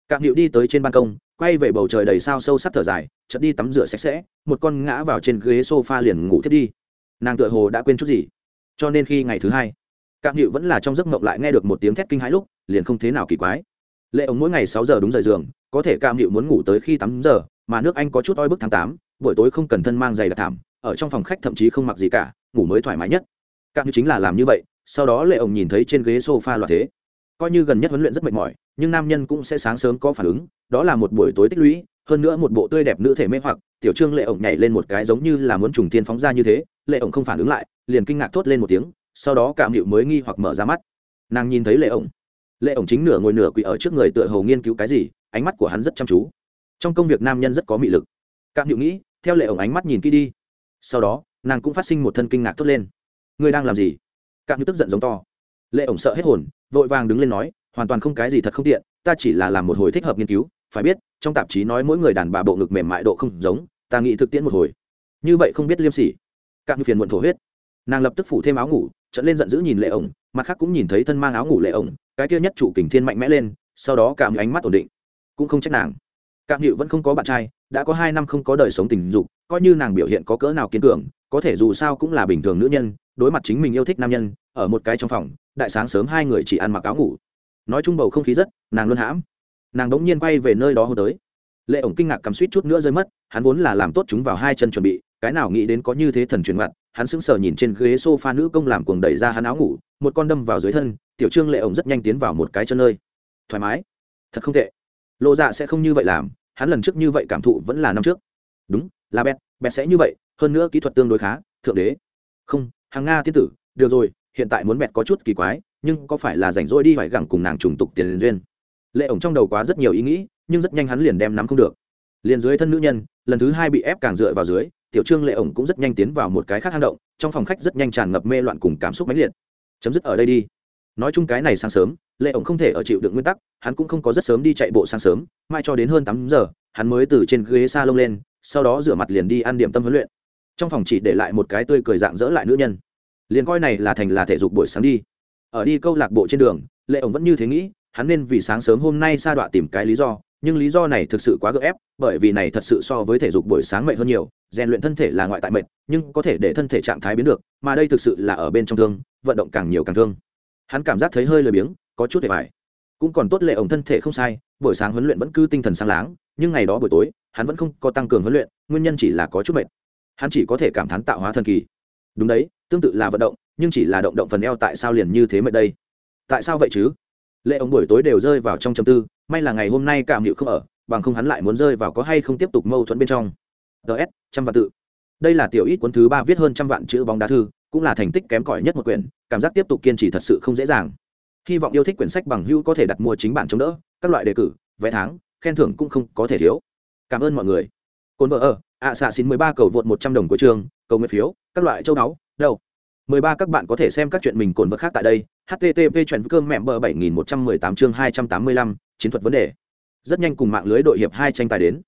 Cạm hiệu đi tới trên ban công, quay về bầu trời đầy sao sâu sắc thở dài, chợt đi tắm rửa sạch sẽ, một con ngã vào trên ghế s o f a liền ngủ thiết đi. Nàng tựa hồ đã quên chút gì. Cho nên khi ngày thứ hai cạm hiệu vẫn là trong giấc mộng lại nghe được một tiếng thét kinh hãi lúc, liền không thế nào kỳ quái. Lệ ổng mỗi ngày sáu giờ đúng rời giường, có thể Cạm hiệu muốn ngủ tới khi tám giờ, mà nước anh có chút oi bức tháng tám, buổi tối không cần thân mang giày đặc thảm, ở trong phòng khách thậm chí không mặc gì cả, ngủ mới thoải mái nhất. Cạm như chính là làm như vậy, sau đó lệ ổng nhìn thấy trên ghế sofa loạt thế. Coi như gần nhất huấn luyện rất mệt mỏi, nhưng nam nhân cũng sẽ sáng sớm có phản ứng, đó là một buổi tối tích lũy, hơn nữa một bộ tươi đẹp nữ thể mê hoặc, tiểu trương lệ ổng nhảy lên một cái giống như là muốn trùng tiên phóng ra như thế, lệ ổng không phản ứng lại, liền kinh ngạc thốt lên một tiếng sau đó cảm hiệu mới nghi hoặc mở ra mắt. Nàng nhìn thấy lệ ổng. Lệ ổng chính nửa ngồi nửa quỳ ở trước người tựa hầu nghiên cứu cái gì, ánh mắt của hắn rất chăm chú. Trong công việc nam nhân rất có mị lực. Cảm hiệu nghĩ, theo lệ ổng ánh mắt nhìn kỹ đi. Sau đó, nàng cũng phát sinh một thân kinh ngạc thốt lên. Ngươi đang làm gì? Cảm hiệu tức giận giống to. Lệ ổng sợ hết hồn, vội vàng đứng lên nói, hoàn toàn không cái gì thật không tiện, ta chỉ là làm một hồi thích hợp nghiên cứu, phải biết, trong tạp chí nói mỗi người đàn bà bộ ngực mềm mại độ không giống, ta nghĩ thực tiễn một hồi. Như vậy không biết liêm sỉ. Cạn như phiền muộn thổ huyết. Nàng lập tức phủ thêm áo ngủ trận lên giận dữ nhìn lệ ổng, mặt khác cũng nhìn thấy thân mang áo ngủ lệ ổng, cái kia nhất chủ kình thiên mạnh mẽ lên, sau đó cảm ánh mắt ổn định. Cũng không trách nàng. Cảm hiệu vẫn không có bạn trai, đã có hai năm không có đời sống tình dục, coi như nàng biểu hiện có cỡ nào kiên cường, có thể dù sao cũng là bình thường nữ nhân, đối mặt chính mình yêu thích nam nhân, ở một cái trong phòng, đại sáng sớm hai người chỉ ăn mặc áo ngủ. Nói chung bầu không khí rất, nàng luôn hãm. Nàng đống nhiên quay về nơi đó hô tới. Lệ ổng kinh ngạc cầm suýt chút nữa rơi mất, hắn vốn là làm tốt chúng vào hai chân chuẩn bị, cái nào nghĩ đến có như thế thần truyền mặt hắn sững sờ nhìn trên ghế sofa nữ công làm cuồng đẩy ra hắn áo ngủ, một con đâm vào dưới thân, tiểu trương lệ ổng rất nhanh tiến vào một cái chân nơi. Thoải mái. Thật không tệ. Lộ dạ sẽ không như vậy làm, hắn lần trước như vậy cảm thụ vẫn là năm trước. Đúng, là bẹt bẹt sẽ như vậy, hơn nữa kỹ thuật tương đối khá, thượng đế. Không, hàng nga tiên tử, được rồi, hiện tại muốn bẹt có chút kỳ quái, nhưng có phải là rảnh rỗi đi phải gặng cùng nàng trùng tục tiền duyên? Lệ ổng trong đầu quá rất nhiều ý nghĩ, nhưng rất nhanh hắn liền đem nắm không được. Liền dưới thân nữ nhân, lần thứ hai bị ép càng dựa vào dưới tiểu trương lệ ổng cũng rất nhanh tiến vào một cái khác hang động, trong phòng khách rất nhanh tràn ngập mê loạn cùng cảm xúc mãnh liệt. Chấm dứt ở đây đi. Nói chung cái này sáng sớm, lệ ổng không thể ở chịu được nguyên tắc, hắn cũng không có rất sớm đi chạy bộ sáng sớm, mai cho đến hơn tám giờ, hắn mới từ trên ghế s a lông lên, sau đó rửa mặt liền đi ăn điểm tâm huấn luyện. Trong phòng chỉ để lại một cái tươi cười dạng dỡ lại nữ nhân. Liền coi này là thành là thể dục buổi sáng đi. Ở đi câu lạc bộ trên đường, lệ ổng vẫn như thế nghĩ, hắn nên vì sáng sớm hôm nay sa đọa tìm cái lý do nhưng lý do này thực sự quá gượng ép, bởi vì này thật sự so với thể dục buổi sáng mệt hơn nhiều, rèn luyện thân thể là ngoại tại mệt, nhưng có thể để thân thể trạng thái biến được, mà đây thực sự là ở bên trong thương, vận động càng nhiều càng thương. Hắn cảm giác thấy hơi lười biếng, có chút để bài cũng còn tốt lệ ổng thân thể không sai, buổi sáng huấn luyện vẫn cứ tinh thần sáng láng, nhưng ngày đó buổi tối, hắn vẫn không có tăng cường huấn luyện, nguyên nhân chỉ là có chút mệt. Hắn chỉ có thể cảm thán tạo hóa thần kỳ. Đúng đấy, tương tự là vận động, nhưng chỉ là động động phần eo tại sao liền như thế mệt đây? Tại sao vậy chứ? Lệ ổng buổi tối đều rơi vào trong châm tư may là ngày hôm nay cảm hiệu không ở, bằng không hắn lại muốn rơi vào có hay không tiếp tục mâu thuẫn bên trong. Ts trăm vạn tự. Đây là tiểu ít cuốn thứ ba viết hơn trăm vạn chữ bóng đá thư, cũng là thành tích kém cỏi nhất một quyển, cảm giác tiếp tục kiên trì thật sự không dễ dàng. Hy vọng yêu thích quyển sách bằng hữu có thể đặt mua chính bản chống đỡ, các loại đề cử, vé tháng, khen thưởng cũng không có thể thiếu. Cảm ơn mọi người. Cồn vợ ở, ạ xạ xin mười ba cầu vượt một trăm đồng của trường, cầu nguyện phiếu, các loại châu đáo đâu mười ba các bạn có thể xem các chuyện mình cồn vật khác tại đây. Http chuyện cơm mẹ bờ bảy nghìn một trăm mười tám chương hai trăm tám mươi lăm, chiến thuật vấn đề. Rất nhanh cùng mạng lưới đội hiệp hai tranh tài đến.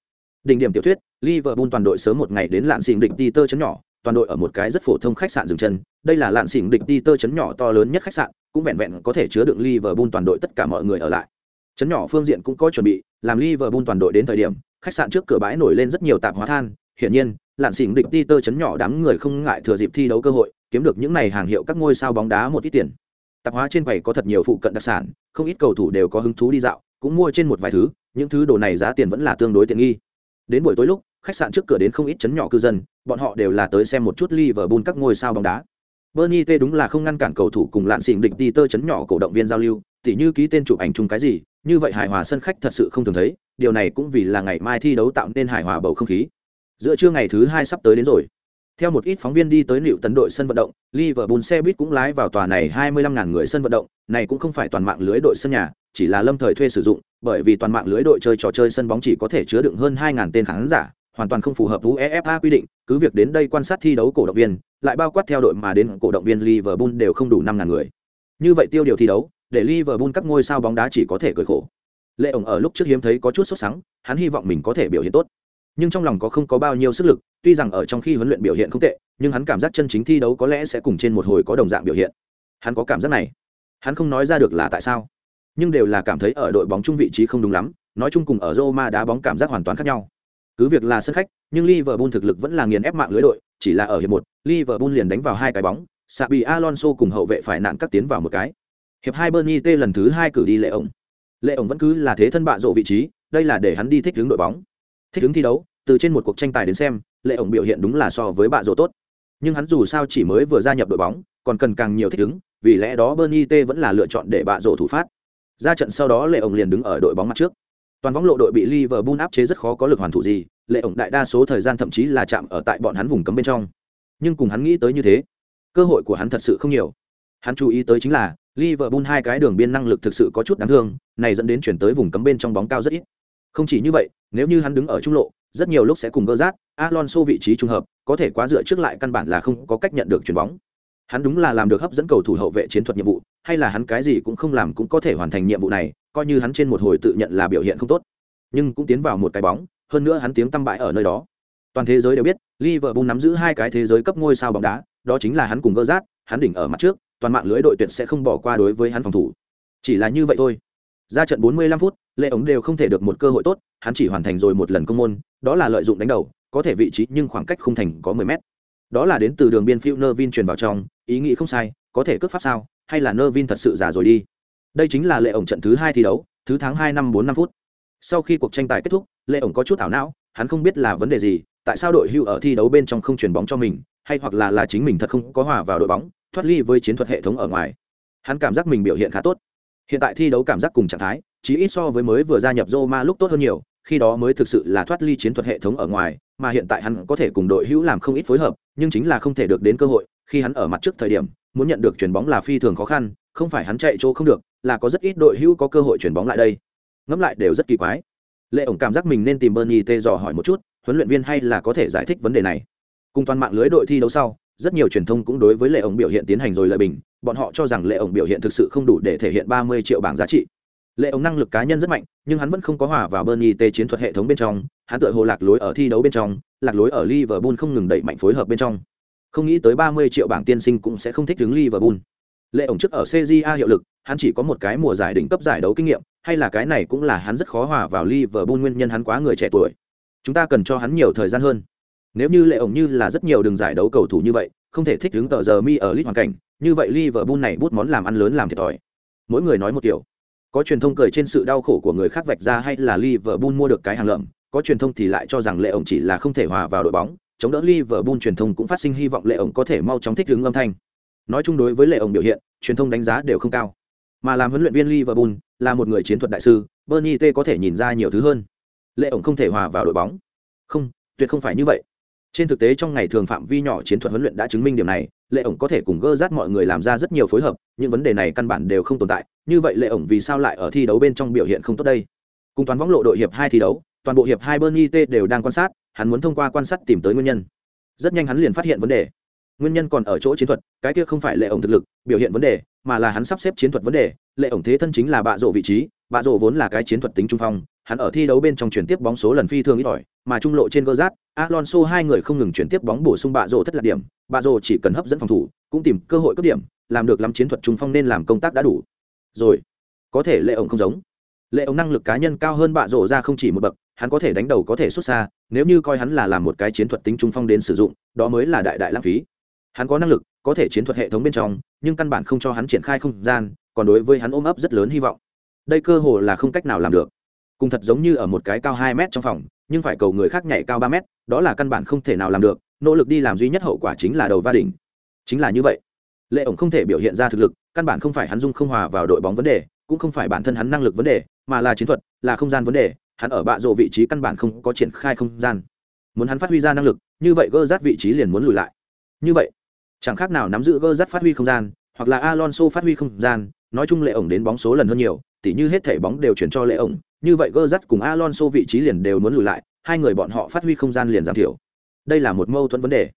Đỉnh điểm tiểu thuyết, liverpool toàn đội sớm một ngày đến lạn xỉn địch peter chấn nhỏ, toàn đội ở một cái rất phổ thông khách sạn dừng chân. Đây là lạn xỉn địch peter chấn nhỏ to lớn nhất khách sạn, cũng vẹn vẹn có thể chứa đựng liverpool toàn đội tất cả mọi người ở lại. Chấn nhỏ phương diện cũng có chuẩn bị, làm liverpool toàn đội đến thời điểm, khách sạn trước cửa bãi nổi lên rất nhiều tạp hóa than. Hiển nhiên, lạn xỉn địch peter chấn nhỏ đám người không ngại thừa dịp thi đấu cơ hội kiếm được những này hàng hiệu các ngôi sao bóng đá một ít tiền. Tạp hóa trên quầy có thật nhiều phụ cận đặc sản, không ít cầu thủ đều có hứng thú đi dạo, cũng mua trên một vài thứ, những thứ đồ này giá tiền vẫn là tương đối tiện nghi. Đến buổi tối lúc, khách sạn trước cửa đến không ít chấn nhỏ cư dân, bọn họ đều là tới xem một chút Liverpool các ngôi sao bóng đá. Bernie T đúng là không ngăn cản cầu thủ cùng lạn xỉn địch đi tơ chấn nhỏ cổ động viên giao lưu, tỉ như ký tên chụp ảnh chung cái gì, như vậy hài hòa sân khách thật sự không thường thấy, điều này cũng vì là ngày mai thi đấu tạo nên hài hòa bầu không khí. Giữa trưa ngày thứ hai sắp tới đến rồi theo một ít phóng viên đi tới liệu tấn đội sân vận động, Liverpool xe buýt cũng lái vào tòa này 25.000 người sân vận động, này cũng không phải toàn mạng lưới đội sân nhà, chỉ là lâm thời thuê sử dụng, bởi vì toàn mạng lưới đội chơi trò chơi sân bóng chỉ có thể chứa đựng hơn 2.000 tên khán giả, hoàn toàn không phù hợp UEFA quy định, cứ việc đến đây quan sát thi đấu cổ động viên, lại bao quát theo đội mà đến cổ động viên Liverpool đều không đủ 5.000 người. Như vậy tiêu điều thi đấu, để Liverpool các ngôi sao bóng đá chỉ có thể cười khổ. Lệ ổng ở lúc trước hiếm thấy có chút sốt sắng, hắn hy vọng mình có thể biểu hiện tốt nhưng trong lòng có không có bao nhiêu sức lực, tuy rằng ở trong khi huấn luyện biểu hiện không tệ, nhưng hắn cảm giác chân chính thi đấu có lẽ sẽ cùng trên một hồi có đồng dạng biểu hiện. Hắn có cảm giác này. Hắn không nói ra được là tại sao, nhưng đều là cảm thấy ở đội bóng chung vị trí không đúng lắm, nói chung cùng ở Roma đá bóng cảm giác hoàn toàn khác nhau. Cứ việc là sân khách, nhưng Liverpool thực lực vẫn là nghiền ép mạng lưới đội, chỉ là ở hiệp một, Liverpool liền đánh vào hai cái bóng Sabi Alonso cùng hậu vệ phải nạn cắt tiến vào một cái. Hiệp hai Bernie T lần thứ hai cử đi lệ ổng lệ ổng vẫn cứ là thế thân bạ rộ vị trí, đây là để hắn đi thích đứng đội bóng thích ứng thi đấu, từ trên một cuộc tranh tài đến xem, lệ ổng biểu hiện đúng là so với bạ rổ tốt. Nhưng hắn dù sao chỉ mới vừa gia nhập đội bóng, còn cần càng nhiều thích ứng, vì lẽ đó bernie t vẫn là lựa chọn để bạ rổ thủ phát. Ra trận sau đó lệ ổng liền đứng ở đội bóng mặt trước. Toàn võng lộ đội bị liverpool áp chế rất khó có lực hoàn thủ gì, lệ ổng đại đa số thời gian thậm chí là chạm ở tại bọn hắn vùng cấm bên trong. Nhưng cùng hắn nghĩ tới như thế, cơ hội của hắn thật sự không nhiều. Hắn chú ý tới chính là, liverpool hai cái đường biên năng lực thực sự có chút đáng thương, này dẫn đến chuyển tới vùng cấm bên trong bóng cao rất ít không chỉ như vậy, nếu như hắn đứng ở trung lộ, rất nhiều lúc sẽ cùng gơ rát alonso vị trí trung hợp, có thể quá dựa trước lại căn bản là không có cách nhận được chuyền bóng. Hắn đúng là làm được hấp dẫn cầu thủ hậu vệ chiến thuật nhiệm vụ, hay là hắn cái gì cũng không làm cũng có thể hoàn thành nhiệm vụ này, coi như hắn trên một hồi tự nhận là biểu hiện không tốt. Nhưng cũng tiến vào một cái bóng, hơn nữa hắn tiếng tăm bại ở nơi đó. Toàn thế giới đều biết, liverpool nắm giữ hai cái thế giới cấp ngôi sao bóng đá, đó chính là hắn cùng gơ rát hắn đỉnh ở mặt trước, toàn mạng lưới đội tuyển sẽ không bỏ qua đối với hắn phòng thủ. Chỉ là như vậy thôi ra trận 45 phút lệ ống đều không thể được một cơ hội tốt, hắn chỉ hoàn thành rồi một lần công môn, đó là lợi dụng đánh đầu, có thể vị trí nhưng khoảng cách không thành có 10 mét. Đó là đến từ đường biên phiêu nơ vin truyền vào trong, ý nghĩ không sai, có thể cướp pháp sao, hay là nơ vin thật sự già rồi đi. Đây chính là lệ ổng trận thứ hai thi đấu, thứ tháng hai năm bốn năm phút. Sau khi cuộc tranh tài kết thúc lệ ổng có chút ảo não, hắn không biết là vấn đề gì, tại sao đội hưu ở thi đấu bên trong không chuyển bóng cho mình, hay hoặc là là chính mình thật không có hòa vào đội bóng, thoát ly với chiến thuật hệ thống ở ngoài. Hắn cảm giác mình biểu hiện khá tốt hiện tại thi đấu cảm giác cùng trạng thái chỉ ít so với mới vừa gia nhập Roma lúc tốt hơn nhiều, khi đó mới thực sự là thoát ly chiến thuật hệ thống ở ngoài, mà hiện tại hắn có thể cùng đội hữu làm không ít phối hợp, nhưng chính là không thể được đến cơ hội, khi hắn ở mặt trước thời điểm, muốn nhận được chuyền bóng là phi thường khó khăn, không phải hắn chạy chỗ không được, là có rất ít đội hữu có cơ hội chuyển bóng lại đây. Ngẫm lại đều rất kỳ quái. Lệ ổng cảm giác mình nên tìm bernie tê dò hỏi một chút, huấn luyện viên hay là có thể giải thích vấn đề này. Cùng toàn mạng lưới đội thi đấu sau, rất nhiều truyền thông cũng đối với lệ ổng biểu hiện tiến hành rồi lợi bình bọn họ cho rằng lệ ổng biểu hiện thực sự không đủ để thể hiện 30 triệu bảng giá trị. Lệ ổng năng lực cá nhân rất mạnh, nhưng hắn vẫn không có hòa vào bernie tê chiến thuật hệ thống bên trong, hắn tựa hồ lạc lối ở thi đấu bên trong, lạc lối ở liverpool không ngừng đẩy mạnh phối hợp bên trong. Không nghĩ tới 30 triệu bảng tiên sinh cũng sẽ không thích đứng liverpool. Lệ ổng trước ở cja hiệu lực, hắn chỉ có một cái mùa giải đỉnh cấp giải đấu kinh nghiệm, hay là cái này cũng là hắn rất khó hòa vào liverpool nguyên nhân hắn quá người trẻ tuổi. Chúng ta cần cho hắn nhiều thời gian hơn. Nếu như lệ ổng như là rất nhiều đường giải đấu cầu thủ như vậy, không thể thích đứng tờ giờ mi ở lit hoàn cảnh như vậy liverpool này bút món làm ăn lớn làm thiệt thòi. Mỗi người nói một kiểu. Có truyền thông cười trên sự đau khổ của người khác vạch ra hay là liverpool mua được cái hàng lợm, có truyền thông thì lại cho rằng lệ ổng chỉ là không thể hòa vào đội bóng, chống đỡ liverpool truyền thông cũng phát sinh hy vọng lệ ổng có thể mau chóng thích ứng âm thanh. Nói chung đối với lệ ổng biểu hiện, truyền thông đánh giá đều không cao. Mà làm huấn luyện viên liverpool là một người chiến thuật đại sư, bernie t có thể nhìn ra nhiều thứ hơn. Lệ ổng không thể hòa vào đội bóng. Không, tuyệt không phải như vậy. Trên thực tế trong ngày thường phạm vi nhỏ chiến thuật huấn luyện đã chứng minh điểm này lệ ổng có thể cùng gơ rát mọi người làm ra rất nhiều phối hợp, những vấn đề này căn bản đều không tồn tại. Như vậy lệ ổng vì sao lại ở thi đấu bên trong biểu hiện không tốt đây? Cùng toàn võng lộ đội hiệp hai thi đấu, toàn bộ hiệp hai bernie t đều đang quan sát, hắn muốn thông qua quan sát tìm tới nguyên nhân. Rất nhanh hắn liền phát hiện vấn đề. Nguyên nhân còn ở chỗ chiến thuật, cái kia không phải lệ ổng thực lực, biểu hiện vấn đề, mà là hắn sắp xếp chiến thuật vấn đề. Lệ ổng thế thân chính là bạ rộ vị trí, bạ rộ vốn là cái chiến thuật tính trung phong, hắn ở thi đấu bên trong chuyển tiếp bóng số lần phi thường ít ỏi, mà trung lộ trên gơ rát, alonso hai người không ngừng chuyển tiếp bóng bổ sung bạ rộ thất lạc điểm bà rồ chỉ cần hấp dẫn phòng thủ, cũng tìm cơ hội cấp điểm, làm được lắm chiến thuật trung phong nên làm công tác đã đủ. Rồi, có thể lệ ổng không giống. Lệ ổng năng lực cá nhân cao hơn bạ rộ ra không chỉ một bậc, hắn có thể đánh đầu có thể xuất xa, nếu như coi hắn là làm một cái chiến thuật tính trung phong đến sử dụng, đó mới là đại đại lãng phí. Hắn có năng lực, có thể chiến thuật hệ thống bên trong, nhưng căn bản không cho hắn triển khai không gian, còn đối với hắn ôm ấp rất lớn hy vọng. Đây cơ hồ là không cách nào làm được. Cùng thật giống như ở một cái cao hai mét trong phòng, nhưng phải cầu người khác nhảy cao ba mét, đó là căn bản không thể nào làm được nỗ lực đi làm duy nhất hậu quả chính là đầu va đỉnh. Chính là như vậy. Lệ ổng không thể biểu hiện ra thực lực, căn bản không phải hắn dung không hòa vào đội bóng vấn đề, cũng không phải bản thân hắn năng lực vấn đề, mà là chiến thuật, là không gian vấn đề, hắn ở bạ rộ vị trí căn bản không có triển khai không gian. Muốn hắn phát huy ra năng lực, như vậy gơ rát vị trí liền muốn lùi lại. Như vậy, chẳng khác nào nắm giữ gơ rát phát huy không gian, hoặc là alonso phát huy không gian, nói chung lệ ổng đến bóng số lần hơn nhiều, tỉ như hết thảy bóng đều chuyển cho lệ ổng, như vậy gơ rát cùng alonso vị trí liền đều muốn lùi lại, hai người bọn họ phát huy không gian liền giảm thiểu đây là một mâu thuẫn vấn đề.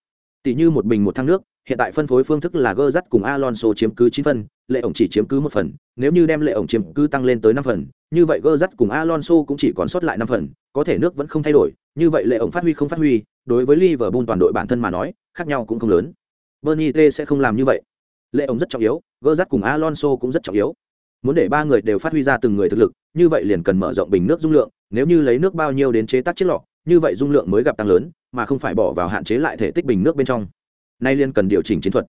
Tỉ như một bình một thang nước, hiện tại phân phối phương thức là gơ rắt cùng alonso chiếm cứ chín phần, lệ ổng chỉ chiếm cứ một phần. Nếu như đem lệ ổng chiếm cứ tăng lên tới năm phần, như vậy gơ rắt cùng alonso cũng chỉ còn sót lại năm phần, có thể nước vẫn không thay đổi. Như vậy lệ ổng phát huy không phát huy, đối với liverpool toàn đội bản thân mà nói, khác nhau cũng không lớn. Bernie t sẽ không làm như vậy. Lệ ổng rất trọng yếu gơ rắt cùng alonso cũng rất trọng yếu. Muốn để ba người đều phát huy ra từng người thực lực, như vậy liền cần mở rộng bình nước dung lượng, nếu như lấy nước bao nhiêu đến chế tác chiếc lọ như vậy dung lượng mới gặp tăng lớn, mà không phải bỏ vào hạn chế lại thể tích bình nước bên trong. Nay liên cần điều chỉnh chiến thuật.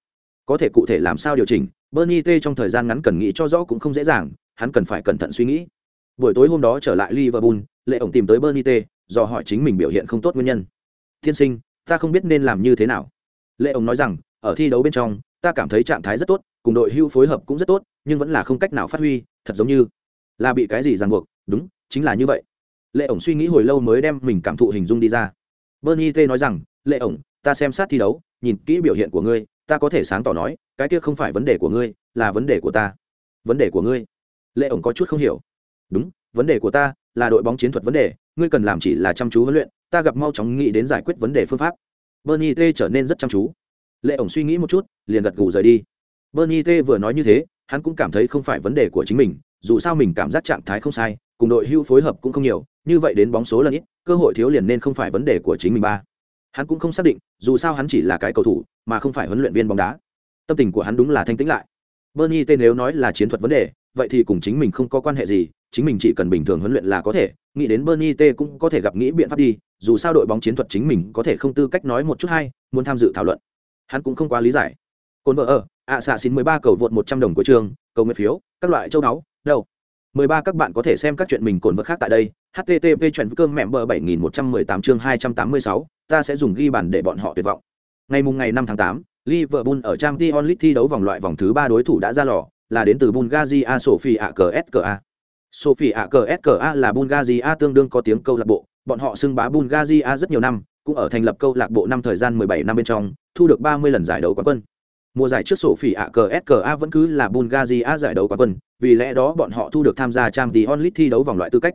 Có thể cụ thể làm sao điều chỉnh, bernie t trong thời gian ngắn cần nghĩ cho rõ cũng không dễ dàng, hắn cần phải cẩn thận suy nghĩ. Buổi tối hôm đó trở lại liverpool, lệ ổng tìm tới bernie t do hỏi chính mình biểu hiện không tốt nguyên nhân. Tiên sinh, ta không biết nên làm như thế nào. Lệ ổng nói rằng, ở thi đấu bên trong, ta cảm thấy trạng thái rất tốt, cùng đội hưu phối hợp cũng rất tốt, nhưng vẫn là không cách nào phát huy, thật giống như là bị cái gì ràng buộc. Đúng, chính là như vậy lệ ổng suy nghĩ hồi lâu mới đem mình cảm thụ hình dung đi ra. Bernie t nói rằng, lệ ổng, ta xem sát thi đấu, nhìn kỹ biểu hiện của ngươi, ta có thể sáng tỏ nói, cái kia không phải vấn đề của ngươi, là vấn đề của ta. Vấn đề của ngươi? Lệ ổng có chút không hiểu. Đúng, vấn đề của ta là đội bóng chiến thuật vấn đề, ngươi cần làm chỉ là chăm chú huấn luyện, ta gặp mau chóng nghĩ đến giải quyết vấn đề phương pháp. Bernie t trở nên rất chăm chú. Lệ ổng suy nghĩ một chút, liền gật gù rời đi. Bernie t vừa nói như thế, hắn cũng cảm thấy không phải vấn đề của chính mình, dù sao mình cảm giác trạng thái không sai cùng đội hưu phối hợp cũng không nhiều, như vậy đến bóng số lần ít, cơ hội thiếu liền nên không phải vấn đề của chính mình ba. Hắn cũng không xác định, dù sao hắn chỉ là cái cầu thủ, mà không phải huấn luyện viên bóng đá. Tâm tình của hắn đúng là thanh tĩnh lại. Bernie tên nếu nói là chiến thuật vấn đề, vậy thì cùng chính mình không có quan hệ gì, chính mình chỉ cần bình thường huấn luyện là có thể, nghĩ đến bernie t cũng có thể gặp nghĩ biện pháp đi, dù sao đội bóng chiến thuật chính mình có thể không tư cách nói một chút hay, muốn tham dự thảo luận. Hắn cũng không quá lý giải. Cồn vợ ở, ạ xạ xin mười ba cầu vượt một trăm đồng của trường, cầu nguyện phiếu, các loại châu đáo đâu mười ba các bạn có thể xem các chuyện mình cồn vật khác tại đây. Http chuyện cơm mẹ bờ bảy nghìn một trăm mười tám chương hai trăm tám mươi sáu ta sẽ dùng ghi bàn để bọn họ tuyệt vọng. Ngày mùng ngày 5 tháng 8, liverpool ở trang t onlit thi đấu vòng loại vòng thứ ba đối thủ đã ra lò là đến từ bulgaria Sofia CSKA. Sofia CSKA là bulgaria tương đương có tiếng câu lạc bộ bọn họ xưng bá bulgaria rất nhiều năm cũng ở thành lập câu lạc bộ năm thời gian 17 năm bên trong thu được 30 lần giải đấu quán quân. Mùa giải trước Sofia SKA vẫn cứ là bulgaria giải đấu quán quân vì lẽ đó bọn họ thu được tham gia trang t onlit thi đấu vòng loại tư cách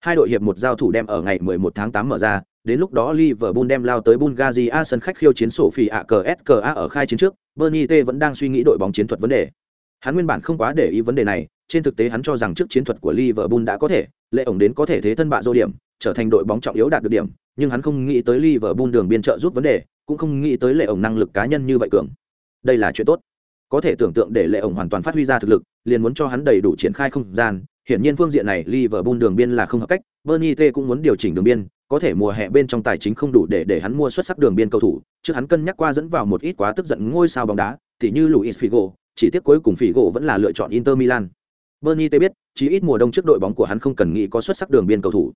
hai đội hiệp một giao thủ đem ở ngày 11 tháng 8 mở ra đến lúc đó Liverpool đem lao tới Bulgaria sân khách khiêu chiến sổ Sophie AKSKA ở khai chiến trước, Bernie T vẫn đang suy nghĩ đội bóng chiến thuật vấn đề. Hắn nguyên bản không quá để ý vấn đề này, trên thực tế hắn cho rằng trước chiến thuật của Liverpool đã có thể, lệ ổng đến có thể thế thân bạ dô điểm, trở thành đội bóng trọng yếu đạt được điểm, nhưng hắn không nghĩ tới Liverpool đường biên trợ giúp vấn đề, cũng không nghĩ tới lệ ổng năng lực cá nhân như vậy cường. Đây là chuyện tốt. Có thể tưởng tượng để lệ ổng hoàn toàn phát huy ra thực lực, liền muốn cho hắn đầy đủ triển khai không gian, hiển nhiên phương diện này Liverpool đường biên là không hợp cách, Bernie T cũng muốn điều chỉnh đường biên, có thể mùa hè bên trong tài chính không đủ để để hắn mua xuất sắc đường biên cầu thủ, trước hắn cân nhắc qua dẫn vào một ít quá tức giận ngôi sao bóng đá, tỉ như Luis Figo, chỉ tiếc cuối cùng Figo vẫn là lựa chọn Inter Milan. Bernie T biết, chỉ ít mùa đông trước đội bóng của hắn không cần nghĩ có xuất sắc đường biên cầu thủ.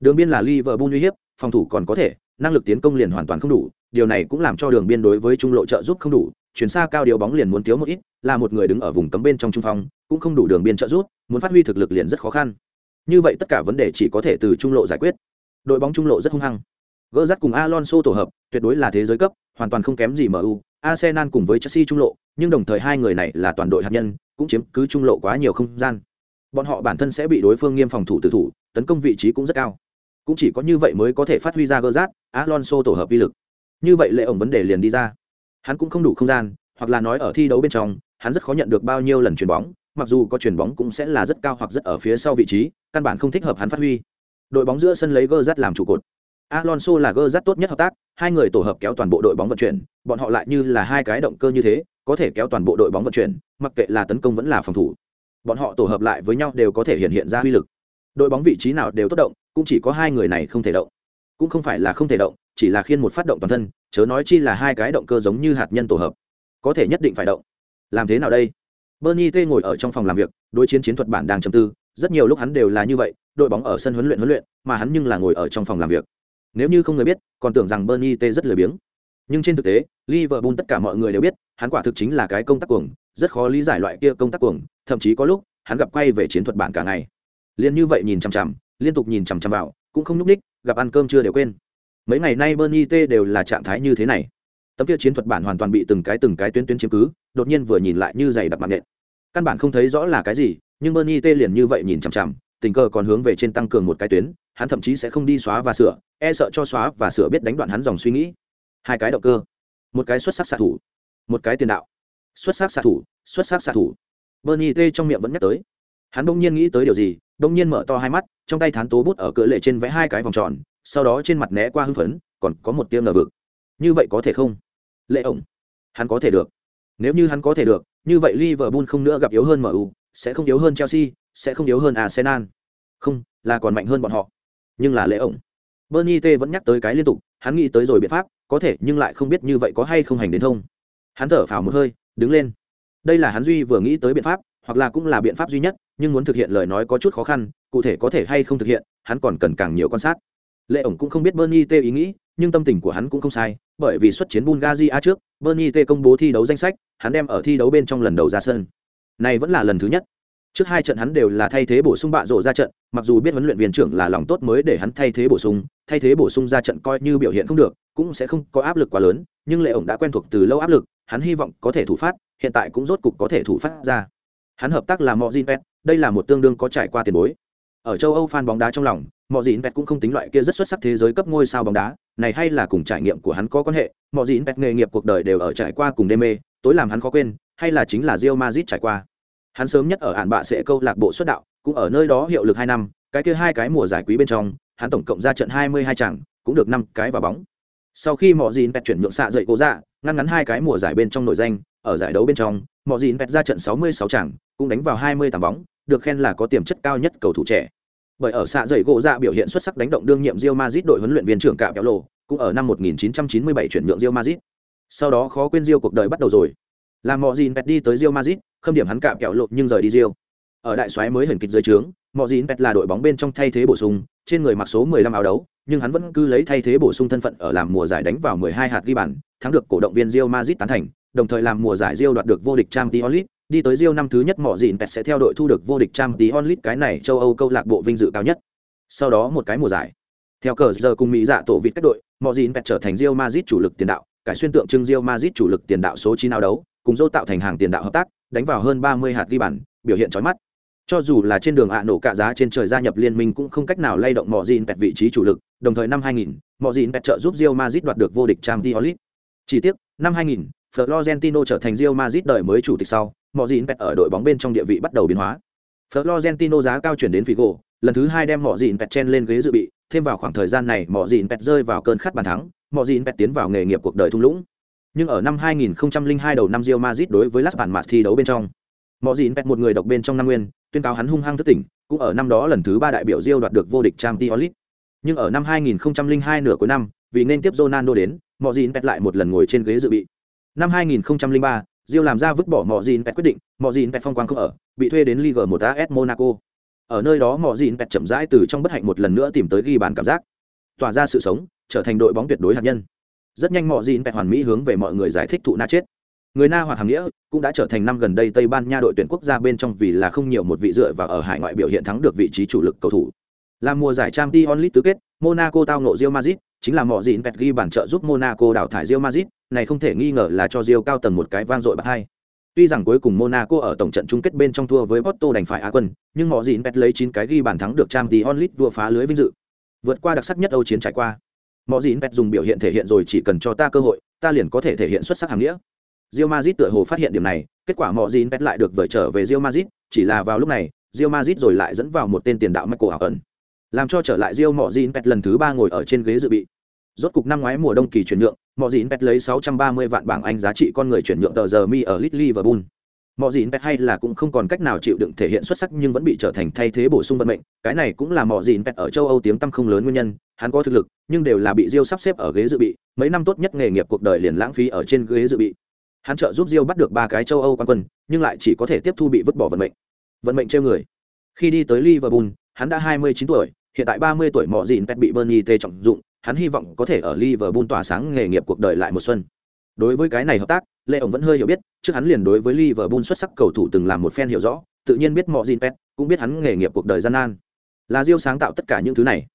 Đường biên là Liverpool uy hiếp, phòng thủ còn có thể, năng lực tiến công liền hoàn toàn không đủ, điều này cũng làm cho đường biên đối với trung lộ trợ giúp không đủ, chuyển xa cao điều bóng liền muốn thiếu một ít, là một người đứng ở vùng cấm bên trong trung phong, cũng không đủ đường biên trợ giúp, muốn phát huy thực lực liền rất khó khăn. Như vậy tất cả vấn đề chỉ có thể từ trung lộ giải quyết. Đội bóng trung lộ rất hung hăng. Gỡ rắt cùng Alonso tổ hợp, tuyệt đối là thế giới cấp, hoàn toàn không kém gì MU, Arsenal cùng với Chelsea trung lộ, nhưng đồng thời hai người này là toàn đội hạt nhân, cũng chiếm cứ trung lộ quá nhiều không gian. Bọn họ bản thân sẽ bị đối phương nghiêm phòng thủ tự thủ, tấn công vị trí cũng rất cao. Cũng chỉ có như vậy mới có thể phát huy ra Gerrard, Alonso tổ hợp uy lực. Như vậy lệ ổng vấn đề liền đi ra. Hắn cũng không đủ không gian, hoặc là nói ở thi đấu bên trong, hắn rất khó nhận được bao nhiêu lần chuyền bóng, mặc dù có chuyền bóng cũng sẽ là rất cao hoặc rất ở phía sau vị trí, căn bản không thích hợp hắn phát huy. Đội bóng giữa sân lấy Gerrard làm trụ cột. Alonso là Gerrard tốt nhất hợp tác, hai người tổ hợp kéo toàn bộ đội bóng vận chuyển, bọn họ lại như là hai cái động cơ như thế, có thể kéo toàn bộ đội bóng vận chuyển, mặc kệ là tấn công vẫn là phòng thủ. Bọn họ tổ hợp lại với nhau đều có thể hiện hiện ra uy lực. Đội bóng vị trí nào đều tốt động, cũng chỉ có hai người này không thể động. Cũng không phải là không thể động, chỉ là khiên một phát động toàn thân, chớ nói chi là hai cái động cơ giống như hạt nhân tổ hợp. Có thể nhất định phải động. Làm thế nào đây? Bernie T ngồi ở trong phòng làm việc, đối chiến chiến thuật bản đang trầm tư, rất nhiều lúc hắn đều là như vậy, đội bóng ở sân huấn luyện huấn luyện, mà hắn nhưng là ngồi ở trong phòng làm việc. Nếu như không người biết, còn tưởng rằng Bernie T rất lười biếng. Nhưng trên thực tế, Liverpool tất cả mọi người đều biết, hắn quả thực chính là cái công tác cuồng, rất khó lý giải loại kia công tác cuồng, thậm chí có lúc, hắn gặp quay về chiến thuật bản cả ngày. Liên như vậy nhìn chằm chằm, liên tục nhìn chằm chằm vào, cũng không nhúc ních, gặp ăn cơm chưa đều quên. Mấy ngày nay Bernie T đều là trạng thái như thế này. Tấm kia chiến thuật bản hoàn toàn bị từng cái từng cái tuyến tuyến chiếm cứ, đột nhiên vừa nhìn lại như dày đặc mạng nện. Căn bản không thấy rõ là cái gì, nhưng Bernie T liền như vậy nhìn chằm chằm, tình cờ còn hướng về trên tăng cường một cái tuyến, hắn thậm chí sẽ không đi xóa và sửa, e sợ cho xóa và sửa biết đánh đoạn hắn dòng suy nghĩ. Hai cái động cơ, một cái xuất sắc xạ thủ, một cái tiền đạo. Xuất sắc xạ thủ, xuất sắc xạ thủ. Bernie T trong miệng vẫn nhắc tới. Hắn đông nhiên nghĩ tới điều gì, đông nhiên mở to hai mắt, trong tay thán tố bút ở cỡ lệ trên vẽ hai cái vòng tròn, sau đó trên mặt né qua hưng phấn, còn có một tiêm ngờ vực. Như vậy có thể không? Lệ ổng, hắn có thể được. Nếu như hắn có thể được, như vậy Liverpool không nữa gặp yếu hơn MU, sẽ không yếu hơn Chelsea, sẽ không yếu hơn Arsenal. Không, là còn mạnh hơn bọn họ. Nhưng là lệ ổng. Bernie T vẫn nhắc tới cái liên tục, hắn nghĩ tới rồi biện pháp, có thể nhưng lại không biết như vậy có hay không hành đến thông. Hắn thở phào một hơi, đứng lên. Đây là hắn duy vừa nghĩ tới biện pháp, hoặc là cũng là biện pháp duy nhất, nhưng muốn thực hiện lời nói có chút khó khăn cụ thể có thể hay không thực hiện hắn còn cần càng nhiều quan sát lệ ổng cũng không biết bernie t ý nghĩ nhưng tâm tình của hắn cũng không sai bởi vì xuất chiến bulgaria trước, bernie t công bố thi đấu danh sách, hắn đem ở thi đấu bên trong lần đầu ra sân. Này vẫn là lần thứ nhất. Trước hai trận hắn đều là thay thế bổ sung bạ rổ ra trận, mặc dù biết huấn luyện viên trưởng là lòng tốt mới để hắn thay thế bổ sung, thay thế bổ sung ra trận coi như biểu hiện không được, cũng sẽ không có áp lực quá lớn, nhưng lệ ổng đã quen thuộc từ lâu áp lực, hắn hy vọng có thể thủ phát, hiện tại cũng rốt cục có thể thủ phát ra. Hắn hợp tác là mọi pet đây là một tương đương có trải qua tiền bối. Ở châu âu fan bóng đá trong lòng mọi pet cũng không tính loại kia rất xuất sắc thế giới cấp ngôi sao bóng đá này hay là cùng trải nghiệm của hắn có quan hệ, mọi gìn pet nghề nghiệp cuộc đời đều ở trải qua cùng đê mê, tối làm hắn khó quên, hay là chính là rio mazit trải qua. Hắn sớm nhất ở ạn bạ sẽ câu lạc bộ xuất đạo, cũng ở nơi đó hiệu lực hai năm, cái kia hai cái mùa giải quý bên trong, hắn tổng cộng ra trận hai mươi hai chẳng cũng được năm cái vào bóng. Sau khi mọi gìn pet chuyển nhượng xạ dậy cố dạ ngăn ngắn hai cái mùa giải bên trong nổi danh, ở giải đấu bên trong, mọi gìn pet ra trận sáu mươi sáu chẳng cũng đánh vào hai mươi tảng bóng, được khen là có tiềm chất cao nhất cầu thủ trẻ bởi ở xạ dày gỗ dạ biểu hiện xuất sắc đánh động đương nhiệm Real Madrid đội huấn luyện viên trưởng cạm kéo lộ cũng ở năm 1997 chuyển nhượng Real Madrid. Sau đó khó quên Real cuộc đời bắt đầu rồi. Làm mọ gìn pet đi tới Real Madrid không điểm hắn cạm kéo lộ nhưng rời đi Real. Ở đại soái mới hẩn kịch dưới trướng mọ gìn pet là đội bóng bên trong thay thế bổ sung trên người mặc số 15 áo đấu nhưng hắn vẫn cứ lấy thay thế bổ sung thân phận ở làm mùa giải đánh vào 12 hạt ghi bàn, thắng được cổ động viên Real Madrid tán thành, đồng thời làm mùa giải Real đoạt được vô địch Champions League, đi tới Rio năm thứ nhất mọ dịn Pet sẽ theo đội thu được vô địch Champions League cái này châu Âu câu lạc bộ vinh dự cao nhất. Sau đó một cái mùa giải. Theo cờ giờ cùng Mỹ dạ tổ vịt các đội, mọ dịn Pet trở thành Real Madrid chủ lực tiền đạo, cải xuyên tượng trưng Real Madrid chủ lực tiền đạo số 9 nào đấu, cùng dô tạo thành hàng tiền đạo hợp tác, đánh vào hơn 30 hạt ghi bàn, biểu hiện chói mắt cho dù là trên đường ạ nổ cả giá trên trời gia nhập liên minh cũng không cách nào lay động mọ dịn Pet vị trí chủ lực đồng thời năm 2000, mọ dịn Pet trợ giúp Real Madrid đoạt được vô địch Champions League chỉ tiếc năm 2000, Florentino trở thành Real Madrid đời mới chủ tịch sau mọi gì ở đội bóng bên trong địa vị bắt đầu biến hóa Florentino giá cao chuyển đến Figo lần thứ hai đem mọi gì chen lên ghế dự bị thêm vào khoảng thời gian này mọi gì rơi vào cơn khát bàn thắng mọi gì tiến vào nghề nghiệp cuộc đời thung lũng nhưng ở năm 2002 đầu năm Real Madrid đối với Las Palmas thi đấu bên trong mọi gì một người độc bên trong năm nguyên tuyên cáo hắn hung hăng thất tỉnh, cũng ở năm đó lần thứ ba đại biểu Real đoạt được vô địch Champions League. Nhưng ở năm 2002 nửa cuối năm, vì nên tiếp Ronaldo đến, Mojin Pet lại một lần ngồi trên ghế dự bị. Năm 2003, Diêu làm ra vứt bỏ Mojin Pet quyết định, Mojin Pet phong quang không ở, bị thuê đến Ligue 1 AS Monaco. Ở nơi đó Mojin Pet chậm rãi từ trong bất hạnh một lần nữa tìm tới ghi bàn cảm giác, tỏa ra sự sống, trở thành đội bóng tuyệt đối hạt nhân. Rất nhanh Mojin Pet hoàn mỹ hướng về mọi người giải thích thụ na chết người na hoặc hàng nghĩa cũng đã trở thành năm gần đây tây ban nha đội tuyển quốc gia bên trong vì là không nhiều một vị dựa và ở hải ngoại biểu hiện thắng được vị trí chủ lực cầu thủ làm mùa giải Champions League tứ kết monaco tao ngộ Real Madrid, chính là mọi dịn pet ghi bản trợ giúp monaco đào thải rio mazit này không thể nghi ngờ là cho rio cao tầng một cái vang dội bạc hai. Tuy rằng cuối cùng monaco ở tổng trận chung kết bên trong thua với porto đành phải á quân nhưng mọi dịn pet lấy chín cái ghi bàn thắng được trang t onlit vua phá lưới vinh dự. Vượt qua đặc sắc nhất âu chiến trải qua. Mọi dịn pet dùng biểu hiện thể hiện rồi chỉ cần cho ta cơ hội ta liền có thể thể hiện xuất sắc hàng nghĩa. Real Madrid tựa hồ phát hiện điểm này, kết quả mọi gì lại được vời trở về Real Madrid, chỉ là vào lúc này, Real Madrid rồi lại dẫn vào một tên tiền đạo Michael ẩn, làm cho trở lại Real Madrid lần thứ ba ngồi ở trên ghế dự bị. Rốt cục năm ngoái mùa đông kỳ chuyển nhượng, Madrid lấy 630 vạn bảng Anh giá trị con người chuyển nhượng tờ giờ mi ở Liverpool. Mọi Pet hay là cũng không còn cách nào chịu đựng thể hiện xuất sắc nhưng vẫn bị trở thành thay thế bổ sung vận mệnh, cái này cũng là mọi Pet ở châu Âu tiếng tăm không lớn nguyên nhân, hắn có thực lực, nhưng đều là bị Rio sắp xếp ở ghế dự bị, mấy năm tốt nhất nghề nghiệp cuộc đời liền lãng phí ở trên ghế dự bị. Hắn trợ giúp Rio bắt được ba cái châu Âu quan quân, nhưng lại chỉ có thể tiếp thu bị vứt bỏ vận mệnh. Vận mệnh trêu người. Khi đi tới Liverpool, hắn đã 29 tuổi, hiện tại 30 tuổi mọ dịn Pep bị Bernie T trọng dụng, hắn hy vọng có thể ở Liverpool tỏa sáng nghề nghiệp cuộc đời lại một xuân. Đối với cái này hợp tác, Lê ổng vẫn hơi hiểu biết, trước hắn liền đối với Liverpool xuất sắc cầu thủ từng làm một fan hiểu rõ, tự nhiên biết mọ dịn Pep, cũng biết hắn nghề nghiệp cuộc đời gian nan. Là Diêu sáng tạo tất cả những thứ này.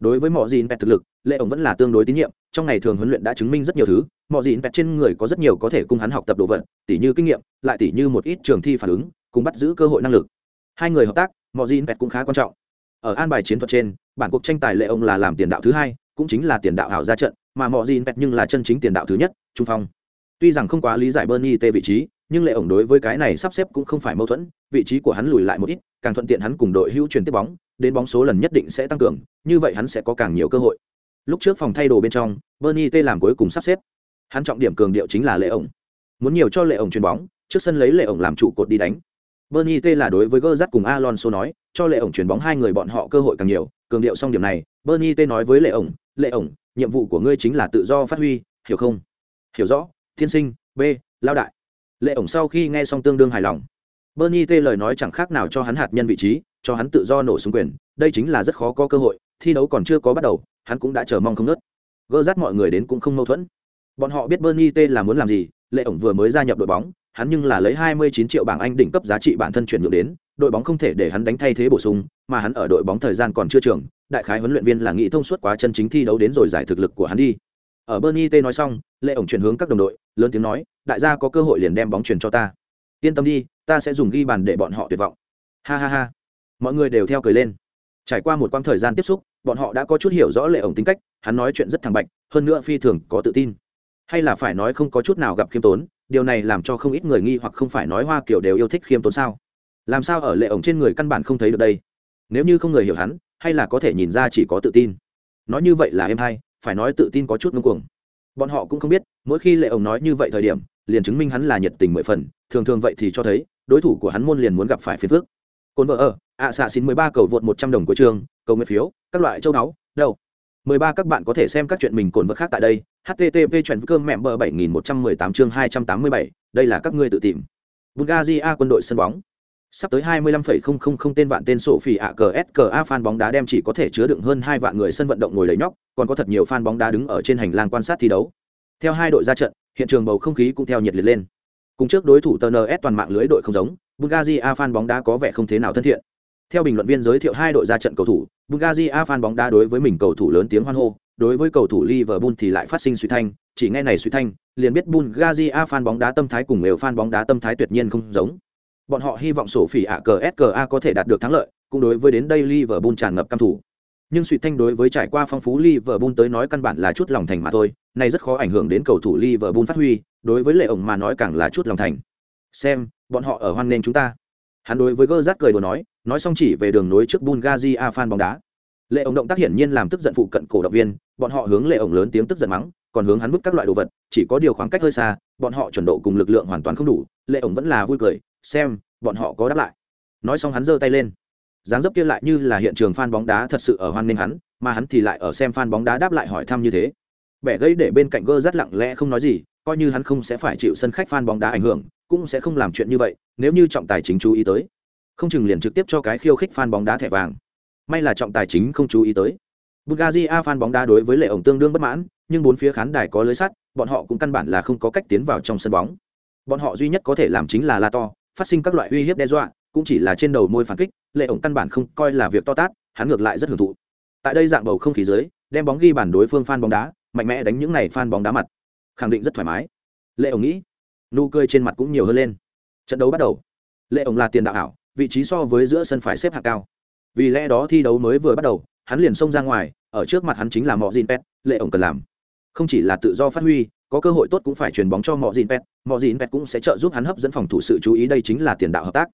Đối với mọ dịn Pep thực lực, Lê ổng vẫn là tương đối tín nhiệm, trong ngày thường huấn luyện đã chứng minh rất nhiều thứ, Mọ dịn Pet trên người có rất nhiều có thể cùng hắn học tập đồ vật tỉ như kinh nghiệm lại tỉ như một ít trường thi phản ứng cùng bắt giữ cơ hội năng lực hai người hợp tác Mọ dịn Pet cũng khá quan trọng ở an bài chiến thuật trên, bản cuộc tranh tài lệ ông là làm tiền đạo thứ hai, cũng chính là tiền đạo hảo ra trận, mà mọi gì pet nhưng là chân chính tiền đạo thứ nhất, trung phong. Tuy rằng không quá lý giải bernie T vị trí, nhưng lệ ổng đối với cái này sắp xếp cũng không phải mâu thuẫn, vị trí của hắn lùi lại một ít, càng thuận tiện hắn cùng đội hữu chuyển tiếp bóng, đến bóng số lần nhất định sẽ tăng cường, như vậy hắn sẽ có càng nhiều cơ hội. Lúc trước phòng thay đồ bên trong, bernie t làm cuối cùng sắp xếp. Hắn trọng điểm cường điệu chính là lệ ổng muốn nhiều cho lệ ổng chuyền bóng, trước sân lấy lệ ổng làm trụ cột đi đánh bernie t là đối với gơ cùng alonso nói, cho lệ ổng chuyển bóng hai người bọn họ cơ hội càng nhiều, cường điệu xong điểm này, bernie t nói với lệ ổng lệ ổng, nhiệm vụ của ngươi chính là tự do phát huy, hiểu không? Hiểu rõ thiên sinh, b, lao đại. Lệ ổng sau khi nghe xong tương đương hài lòng. Bernie t lời nói chẳng khác nào cho hắn hạt nhân vị trí, cho hắn tự do nổ súng quyền, đây chính là rất khó có cơ hội, thi đấu còn chưa có bắt đầu, hắn cũng đã chờ mong không ngớt. Gerrard mọi người đến cũng không mâu thuẫn. Bọn họ biết bernie t là muốn làm gì, lệ ổng vừa mới gia nhập đội bóng hắn nhưng là lấy 29 triệu bảng anh đỉnh cấp giá trị bản thân chuyển nhượng đến, đội bóng không thể để hắn đánh thay thế bổ sung, mà hắn ở đội bóng thời gian còn chưa trưởng đại khái huấn luyện viên là nghĩ thông suốt quá chân chính thi đấu đến rồi giải thực lực của hắn đi. Ở bernie t nói xong lệ ổng chuyển hướng các đồng đội, lớn tiếng nói, đại gia có cơ hội liền đem bóng chuyển cho ta. Yên tâm đi, ta sẽ dùng ghi bàn để bọn họ tuyệt vọng. Ha ha ha. Mọi người đều theo cười lên. Trải qua một quãng thời gian tiếp xúc, bọn họ đã có chút hiểu rõ lệ ổng tính cách, hắn nói chuyện rất thẳng bạch, hơn nữa phi thường có tự tin. Hay là phải nói không có chút nào gặp khiêm tốn điều này làm cho không ít người nghi hoặc không phải nói hoa kiểu đều yêu thích khiêm tốn sao? Làm sao ở lệ ổng trên người căn bản không thấy được đây? Nếu như không người hiểu hắn, hay là có thể nhìn ra chỉ có tự tin. Nói như vậy là em hay, phải nói tự tin có chút ngưng cuồng. Bọn họ cũng không biết, mỗi khi lệ ổng nói như vậy thời điểm, liền chứng minh hắn là nhiệt tình mười phần, thường thường vậy thì cho thấy, đối thủ của hắn môn liền muốn gặp phải phiền phước cồn vợ ở, ạ xạ xin mười ba cầu vượt một trăm đồng của trường, cầu nguyện phiếu, các loại châu đáo đâu ba các bạn có thể xem các chuyện mình cồn vật khác tại đây http chuyện cơm mẹ bờ bảy nghìn một trăm mười tám chương hai trăm tám mươi bảy đây là các ngươi tự tìm bulgaria quân đội sân bóng sắp tới 25,000 tên vạn tên sổ phỉ ạ cờ SKA fan bóng đá đem chỉ có thể chứa đựng hơn hai vạn người sân vận động ngồi lấy nhóc, còn có thật nhiều fan bóng đá đứng ở trên hành lang quan sát thi đấu. Theo hai đội ra trận, hiện trường bầu không khí cũng theo nhiệt liệt lên. Cùng trước đối thủ TNS toàn mạng lưới đội không giống, Bulgaria fan bóng đá có vẻ không thế nào thân thiện. Theo bình luận viên giới thiệu hai đội ra trận cầu thủ, Bulgaria fan bóng đá đối với mình cầu thủ lớn tiếng hoan hô, đối với cầu thủ Liverpool thì lại phát sinh suy thanh, chỉ nghe này suy thanh, liền biết Bulgaria fan bóng đá tâm thái cùng đều fan bóng đá tâm thái tuyệt nhiên không giống. Bọn họ hy vọng sổ phỉ ạ cska có thể đạt được thắng lợi, cũng đối với đến đây Liverpool tràn ngập cam thủ. Nhưng suy thanh đối với trải qua phong phú Liverpool tới nói căn bản là chút lòng thành mà thôi, này rất khó ảnh hưởng đến cầu thủ Liverpool phát huy, đối với lệ ổng mà nói càng là chút lòng thành. Xem, bọn họ ở hoan nên chúng ta. Hắn đối với Gerrard cười đùa nói, nói xong chỉ về đường nối trước Bulgaria fan bóng đá. Lệ ổng động tác hiển nhiên làm tức giận phụ cận cổ động viên, bọn họ hướng lệ ổng lớn tiếng tức giận mắng, còn hướng hắn vứt các loại đồ vật, chỉ có điều khoảng cách hơi xa, bọn họ chuẩn độ cùng lực lượng hoàn toàn không đủ, lệ ổng vẫn là vui cười, xem bọn họ có đáp lại. Nói xong hắn giơ tay lên. Dáng dấp kia lại như là hiện trường fan bóng đá thật sự ở hoan nghênh hắn mà hắn thì lại ở xem fan bóng đá đáp lại hỏi thăm như thế. Bẻ gây để bên cạnh gơ rất lặng lẽ không nói gì coi như hắn không sẽ phải chịu sân khách fan bóng đá ảnh hưởng cũng sẽ không làm chuyện như vậy nếu như trọng tài chính chú ý tới không chừng liền trực tiếp cho cái khiêu khích fan bóng đá thẻ vàng. May là trọng tài chính không chú ý tới. Bulgaria fan bóng đá đối với lệ ổng tương đương bất mãn, nhưng bốn phía khán đài có lưới sắt, bọn họ cũng căn bản là không có cách tiến vào trong sân bóng. Bọn họ duy nhất có thể làm chính là la to, phát sinh các loại uy hiếp đe dọa, cũng chỉ là trên đầu môi phản kích, lệ ổng căn bản không coi là việc to tát, hắn ngược lại rất hưởng thụ. Tại đây dạng bầu không khí dưới, đem bóng ghi bản đối phương fan bóng đá, mạnh mẽ đánh những này fan bóng đá mặt. Khẳng định rất thoải mái. Lệ ổng nghĩ, nụ cười trên mặt cũng nhiều hơn lên. Trận đấu bắt đầu. Lệ ổng là tiền đạo ảo vị trí so với giữa sân phải xếp hạng cao. Vì lẽ đó thi đấu mới vừa bắt đầu hắn liền xông ra ngoài ở trước mặt hắn chính là mọi gin pet lệ ổng cần làm. Không chỉ là tự do phát huy có cơ hội tốt cũng phải chuyền bóng cho mọi gìn pet mọi gìn pet cũng sẽ trợ giúp hắn hấp dẫn phòng thủ sự chú ý đây chính là tiền đạo hợp tác.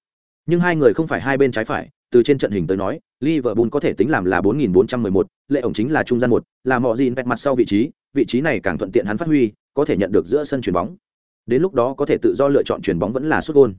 Nhưng hai người không phải hai bên trái phải từ trên trận hình tới nói liverpool có thể tính làm là 4411, lệ ổng chính là trung gian một là mọi gìn pet mặt sau vị trí vị trí này càng thuận tiện hắn phát huy có thể nhận được giữa sân chuyền bóng. Đến lúc đó có thể tự do lựa chọn chuyền bóng vẫn là xuất gôn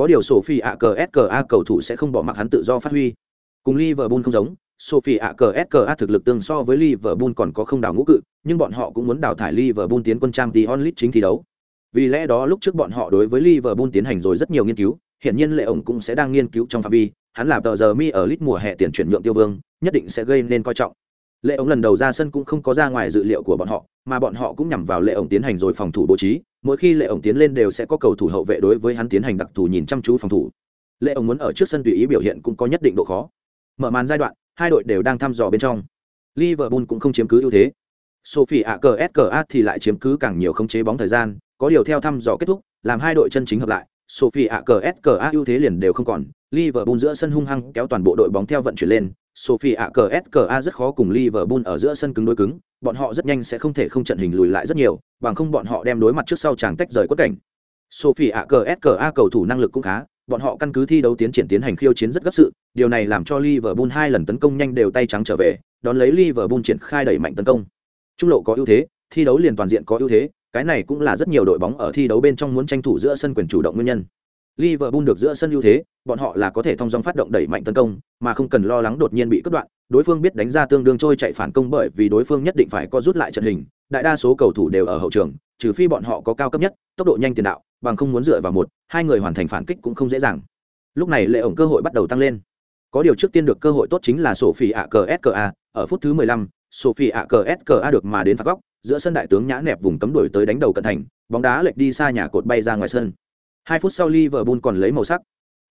có điều sophie ạ cờ ska cầu thủ sẽ không bỏ mặc hắn tự do phát huy cùng liverpool không giống Sophie ạ cờ SKA thực lực tương so với Liverpool còn có không đảo ngũ cự, nhưng bọn họ cũng muốn đào thải Liverpool tiến quân trang Champions League chính thi đấu. Vì lẽ đó lúc trước bọn họ đối với Liverpool tiến hành rồi rất nhiều nghiên cứu, hiện nhiên Lệ ổng cũng sẽ đang nghiên cứu trong phạm vi, hắn là tờ giờ mi ở lit mùa hè tiền chuyển nhượng tiêu vương, nhất định sẽ gây nên coi trọng. Lệ ổng lần đầu ra sân cũng không có ra ngoài dự liệu của bọn họ, mà bọn họ cũng nhằm vào Lệ ổng tiến hành rồi phòng thủ bố trí, mỗi khi Lệ ổng tiến lên đều sẽ có cầu thủ hậu vệ đối với hắn tiến hành đặc thù nhìn chăm chú phòng thủ. Lệ ổng muốn ở trước sân tùy ý biểu hiện cũng có nhất định độ khó. Mở màn giai đoạn, hai đội đều đang thăm dò bên trong. Liverpool cũng không chiếm cứ ưu thế. Sophie AKSKA thì lại chiếm cứ càng nhiều không chế bóng thời gian, có điều theo thăm dò kết thúc, làm hai đội chân chính hợp lại, Sophie AKSKA ưu thế liền đều không còn, Liverpool giữa sân hung hăng kéo toàn bộ đội bóng theo vận chuyển lên, Sophie AKSKA rất khó cùng Liverpool ở giữa sân cứng đối cứng, bọn họ rất nhanh sẽ không thể không trận hình lùi lại rất nhiều, bằng không bọn họ đem đối mặt trước sau chàng tách rời quất cảnh. Sophie a cầu thủ năng lực cũng khá, bọn họ căn cứ thi đấu tiến triển tiến hành khiêu chiến rất gấp sự, điều này làm cho Liverpool hai lần tấn công nhanh đều tay trắng trở về, đón lấy Liverpool triển khai đẩy mạnh tấn công. Trung lộ có ưu thế, thi đấu liền toàn diện có ưu thế, cái này cũng là rất nhiều đội bóng ở thi đấu bên trong muốn tranh thủ giữa sân quyền chủ động nguyên nhân. Liverpool được giữa sân ưu thế, bọn họ là có thể thông dong phát động đẩy mạnh tấn công, mà không cần lo lắng đột nhiên bị cắt đoạn, đối phương biết đánh ra tương đương trôi chạy phản công bởi vì đối phương nhất định phải có rút lại trận hình, đại đa số cầu thủ đều ở hậu trường, trừ phi bọn họ có cao cấp nhất, tốc độ nhanh tiền đạo, bằng không muốn dựa vào một, hai người hoàn thành phản kích cũng không dễ dàng. lúc này lệ ổng cơ hội bắt đầu tăng lên. Có điều trước tiên được cơ hội tốt chính là sổ Akerska, cờ ở phút thứ 15, sổ Akerska cờ được mà đến phạt góc giữa sân đại tướng nhã nẹp vùng cấm đuổi tới đánh đầu cận thành bóng đá lệch đi xa nhà cột bay ra ngoài sân hai phút sau liverpool còn lấy màu sắc.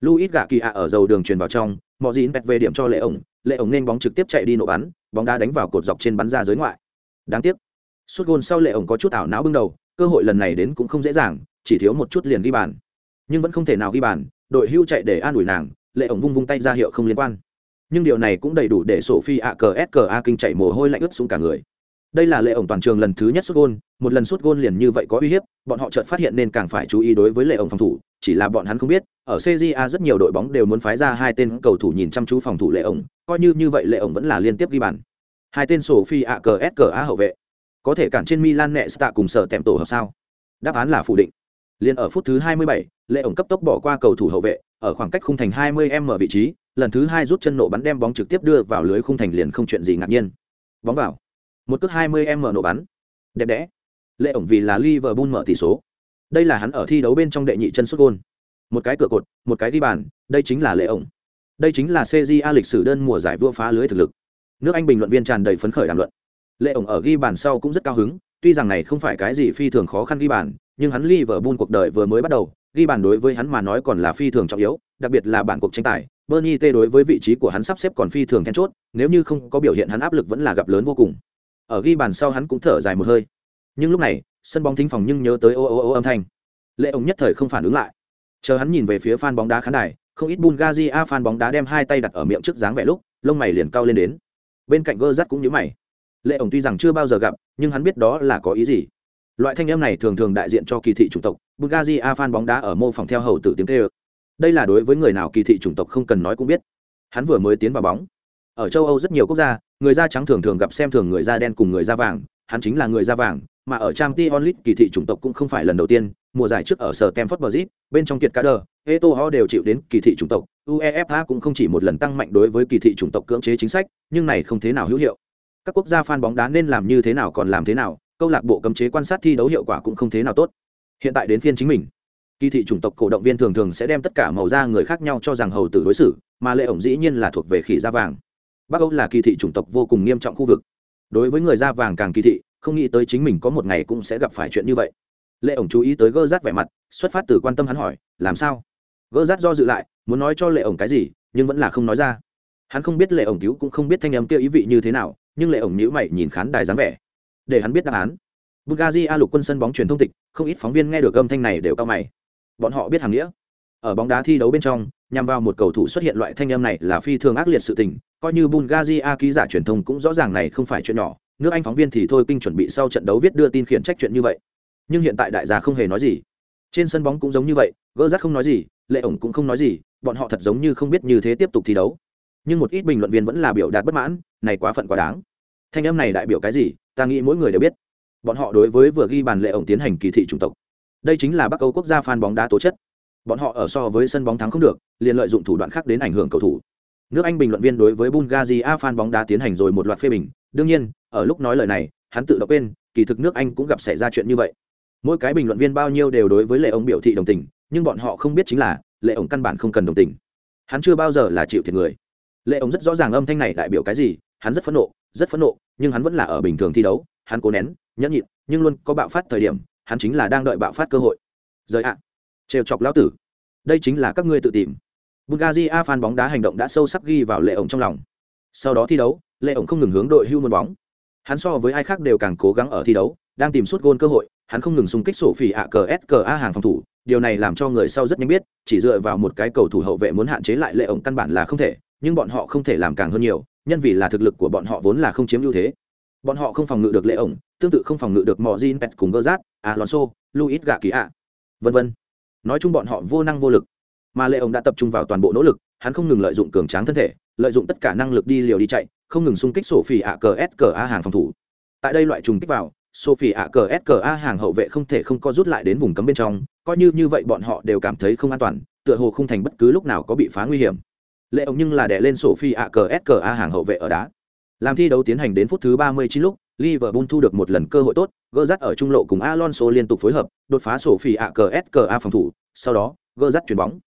Luis gạ kỳ ạ ở dầu đường truyền vào trong, mọi gì bẹt về điểm cho lệ ổng. Lệ ổng nên bóng trực tiếp chạy đi nổ bắn, bóng đá đánh vào cột dọc trên bắn ra giới ngoại. Đáng tiếc, sút gôn sau lệ ổng có chút ảo não bưng đầu, cơ hội lần này đến cũng không dễ dàng, chỉ thiếu một chút liền ghi bàn. Nhưng vẫn không thể nào ghi bàn, đội hưu chạy để an ủi nàng, lệ ổng vung vung tay ra hiệu không liên quan. Nhưng điều này cũng đầy đủ để sổ phi ạ cờ s a kinh chạy mồ hôi lạnh ướt xuống cả người đây là lệ ổng toàn trường lần thứ nhất xuất gôn một lần xuất gôn liền như vậy có uy hiếp bọn họ chợt phát hiện nên càng phải chú ý đối với lệ ổng phòng thủ chỉ là bọn hắn không biết ở cja rất nhiều đội bóng đều muốn phái ra hai tên cầu thủ nhìn chăm chú phòng thủ lệ ổng coi như như vậy lệ ổng vẫn là liên tiếp ghi bàn. Hai tên sổ phi ạ cờ s cờ a hậu vệ. Có thể cản trên milan nẹ stạ cùng sở tèm tổ hợp sao? Đáp án là phủ định. Liền ở phút thứ 27, lệ ổng cấp tốc bỏ qua cầu thủ hậu vệ ở khoảng cách khung thành 20 m vị trí lần thứ hai rút chân nổ bắn đem bóng trực tiếp đưa vào lưới khung thành liền không chuyện gì ngạc nhiên. Bóng vào một cước 20 m nổ bắn. Đẹp đẽ. Lệ ổng vì là liverpool mở tỷ số. Đây là hắn ở thi đấu bên trong đệ nhị chân xuất gôn. Một cái cửa cột, một cái ghi bàn, đây chính là lệ ổng. Đây chính là cja lịch sử đơn mùa giải vua phá lưới thực lực. Nước anh bình luận viên tràn đầy phấn khởi đàm luận. Lệ ổng ở ghi bàn sau cũng rất cao hứng, tuy rằng này không phải cái gì phi thường khó khăn ghi bàn, nhưng hắn Liverpool cuộc đời vừa mới bắt đầu, ghi bàn đối với hắn mà nói còn là phi thường trọng yếu, đặc biệt là bản cuộc tranh tài. Bernie T đối với vị trí của hắn sắp xếp còn phi thường then chốt, nếu như không có biểu hiện hắn áp lực vẫn là gặp lớn vô cùng ở ghi bàn sau hắn cũng thở dài một hơi. Nhưng lúc này, sân bóng thính phòng nhưng nhớ tới ô ô ô âm thanh. Lệ ổng nhất thời không phản ứng lại. Chờ hắn nhìn về phía fan bóng đá khán đài, không ít Bulgaria fan bóng đá đem hai tay đặt ở miệng trước dáng vẻ lúc, lông mày liền cao lên đến. Bên cạnh gơ rắt cũng nhớ mày. Lệ ổng tuy rằng chưa bao giờ gặp, nhưng hắn biết đó là có ý gì. Loại thanh em này thường thường đại diện cho kỳ thị chủng tộc, bulgaria fan bóng đá ở mô phỏng theo hầu tử tiếng tê đây là đối với người nào kỳ thị chủng tộc không cần nói cũng biết. Hắn vừa mới tiến vào bóng ở châu âu rất nhiều quốc gia người da trắng thường thường gặp xem thường người da đen cùng người da vàng hắn chính là người da vàng mà ở trang t onlit kỳ thị chủng tộc cũng không phải lần đầu tiên mùa giải trước ở sở Kemford Bridge, bên trong kiệt cá đờ, Eto'o đều chịu đến kỳ thị chủng tộc, UEFA cũng không chỉ một lần tăng mạnh đối với kỳ thị chủng tộc cưỡng chế chính sách, nhưng này không thế nào hữu hiệu. Các quốc gia fan bóng đá nên làm như thế nào còn làm thế nào, câu lạc bộ cấm chế quan sát thi đấu hiệu quả cũng không thế nào tốt. Hiện tại đến phiên chính mình. Kỳ thị chủng tộc cổ động viên thường thường sẽ đem tất cả màu da người khác nhau cho rằng hầu tử đối xử, mà lệ ổng dĩ nhiên là thuộc về khỉ da vàng. Bắc Âu là kỳ thị chủng tộc vô cùng nghiêm trọng khu vực. Đối với người da vàng càng kỳ thị, không nghĩ tới chính mình có một ngày cũng sẽ gặp phải chuyện như vậy. Lệ ổng chú ý tới gơ rát vẻ mặt xuất phát từ quan tâm hắn hỏi làm sao? Gơ rát do dự lại muốn nói cho lệ ổng cái gì nhưng vẫn là không nói ra. Hắn không biết lệ ổng cứu cũng không biết thanh âm kia ý vị như thế nào nhưng lệ ổng nhữ mày nhìn khán đài dáng vẻ. Để hắn biết đáp án. Bulgaria a lục quân sân bóng truyền thông tịch không ít phóng viên nghe được âm thanh này đều cao mày. Bọn họ biết hàng nghĩa ở bóng đá thi đấu bên trong, nhằm vào một cầu thủ xuất hiện loại thanh âm này là phi thường ác liệt sự tình, coi như bulgaria ký giả truyền thông cũng rõ ràng này không phải chuyện nhỏ, nước anh phóng viên thì thôi kinh chuẩn bị sau trận đấu viết đưa tin khiển trách chuyện như vậy. Nhưng hiện tại đại gia không hề nói gì. Trên sân bóng cũng giống như vậy, gỡ rác không nói gì, lệ ổng cũng không nói gì, bọn họ thật giống như không biết như thế tiếp tục thi đấu. Nhưng một ít bình luận viên vẫn là biểu đạt bất mãn, này quá phận quá đáng. Thanh âm này đại biểu cái gì, ta nghĩ mỗi người đều biết. Bọn họ đối với vừa ghi bàn lệ ổng tiến hành kỳ thị chủng tộc. Đây chính là bắc âu quốc gia phan bóng đá tố chất bọn họ ở so với sân bóng thắng không được, liền lợi dụng thủ đoạn khác đến ảnh hưởng cầu thủ. Nước anh bình luận viên đối với bulgaria fan bóng đá tiến hành rồi một loạt phê bình. Đương nhiên, ở lúc nói lời này, hắn tự động quên, kỳ thực nước anh cũng gặp xảy ra chuyện như vậy. Mỗi cái bình luận viên bao nhiêu đều đối với lệ ông biểu thị đồng tình, nhưng bọn họ không biết chính là, lệ ông căn bản không cần đồng tình. Hắn chưa bao giờ là chịu thiệt người. Lệ ông rất rõ ràng âm thanh này đại biểu cái gì, hắn rất phẫn nộ, rất phẫn nộ, nhưng hắn vẫn là ở bình thường thi đấu, hắn cố nén, nhẫn nhịn, nhưng luôn có bạo phát thời điểm, hắn chính là đang đợi bạo phát cơ hội. Rời ạ trêu chọc lão tử. Đây chính là các ngươi tự tìm. Bulgaria fan bóng đá hành động đã sâu sắc ghi vào lệ ổng trong lòng. Sau đó thi đấu, lệ ổng không ngừng hướng đội hưu môn bóng. Hắn so với ai khác đều càng cố gắng ở thi đấu, đang tìm suốt gôn cơ hội, hắn không ngừng xung kích sổ phỉ ạ cờ s cờ a hàng phòng thủ. Điều này làm cho người sau rất nhanh biết, chỉ dựa vào một cái cầu thủ hậu vệ muốn hạn chế lại lệ ổng căn bản là không thể, nhưng bọn họ không thể làm càng hơn nhiều, nhân vì là thực lực của bọn họ vốn là không chiếm ưu thế. Bọn họ không phòng ngự được lệ ổng, tương tự không phòng ngự được mò zin pet cùng gơ rát alonso, luis gà kỳ ạ vân vân nói chung bọn họ vô năng vô lực. Mà lệ ổng đã tập trung vào toàn bộ nỗ lực, hắn không ngừng lợi dụng cường tráng thân thể, lợi dụng tất cả năng lực đi liều đi chạy, không ngừng xung kích sổ phỉ ạ cờ s cờ a hàng phòng thủ. Tại đây loại trùng kích vào sổ phỉ ạ cờ s cờ a hàng hậu vệ không thể không có rút lại đến vùng cấm bên trong, coi như như vậy bọn họ đều cảm thấy không an toàn, tựa hồ không thành bất cứ lúc nào có bị phá nguy hiểm. Lệ ông nhưng là đè lên sổ sophie ạ cờ s cờ a hàng hậu vệ ở đá. Làm thi đấu tiến hành đến phút thứ ba mươi chín lúc liverpool thu được một lần cơ hội tốt, gỡ dắt ở trung lộ cùng alonso liên tục phối hợp, đột phá sophie ạ cờ phòng thủ, sau đó, gỡ dắt bóng.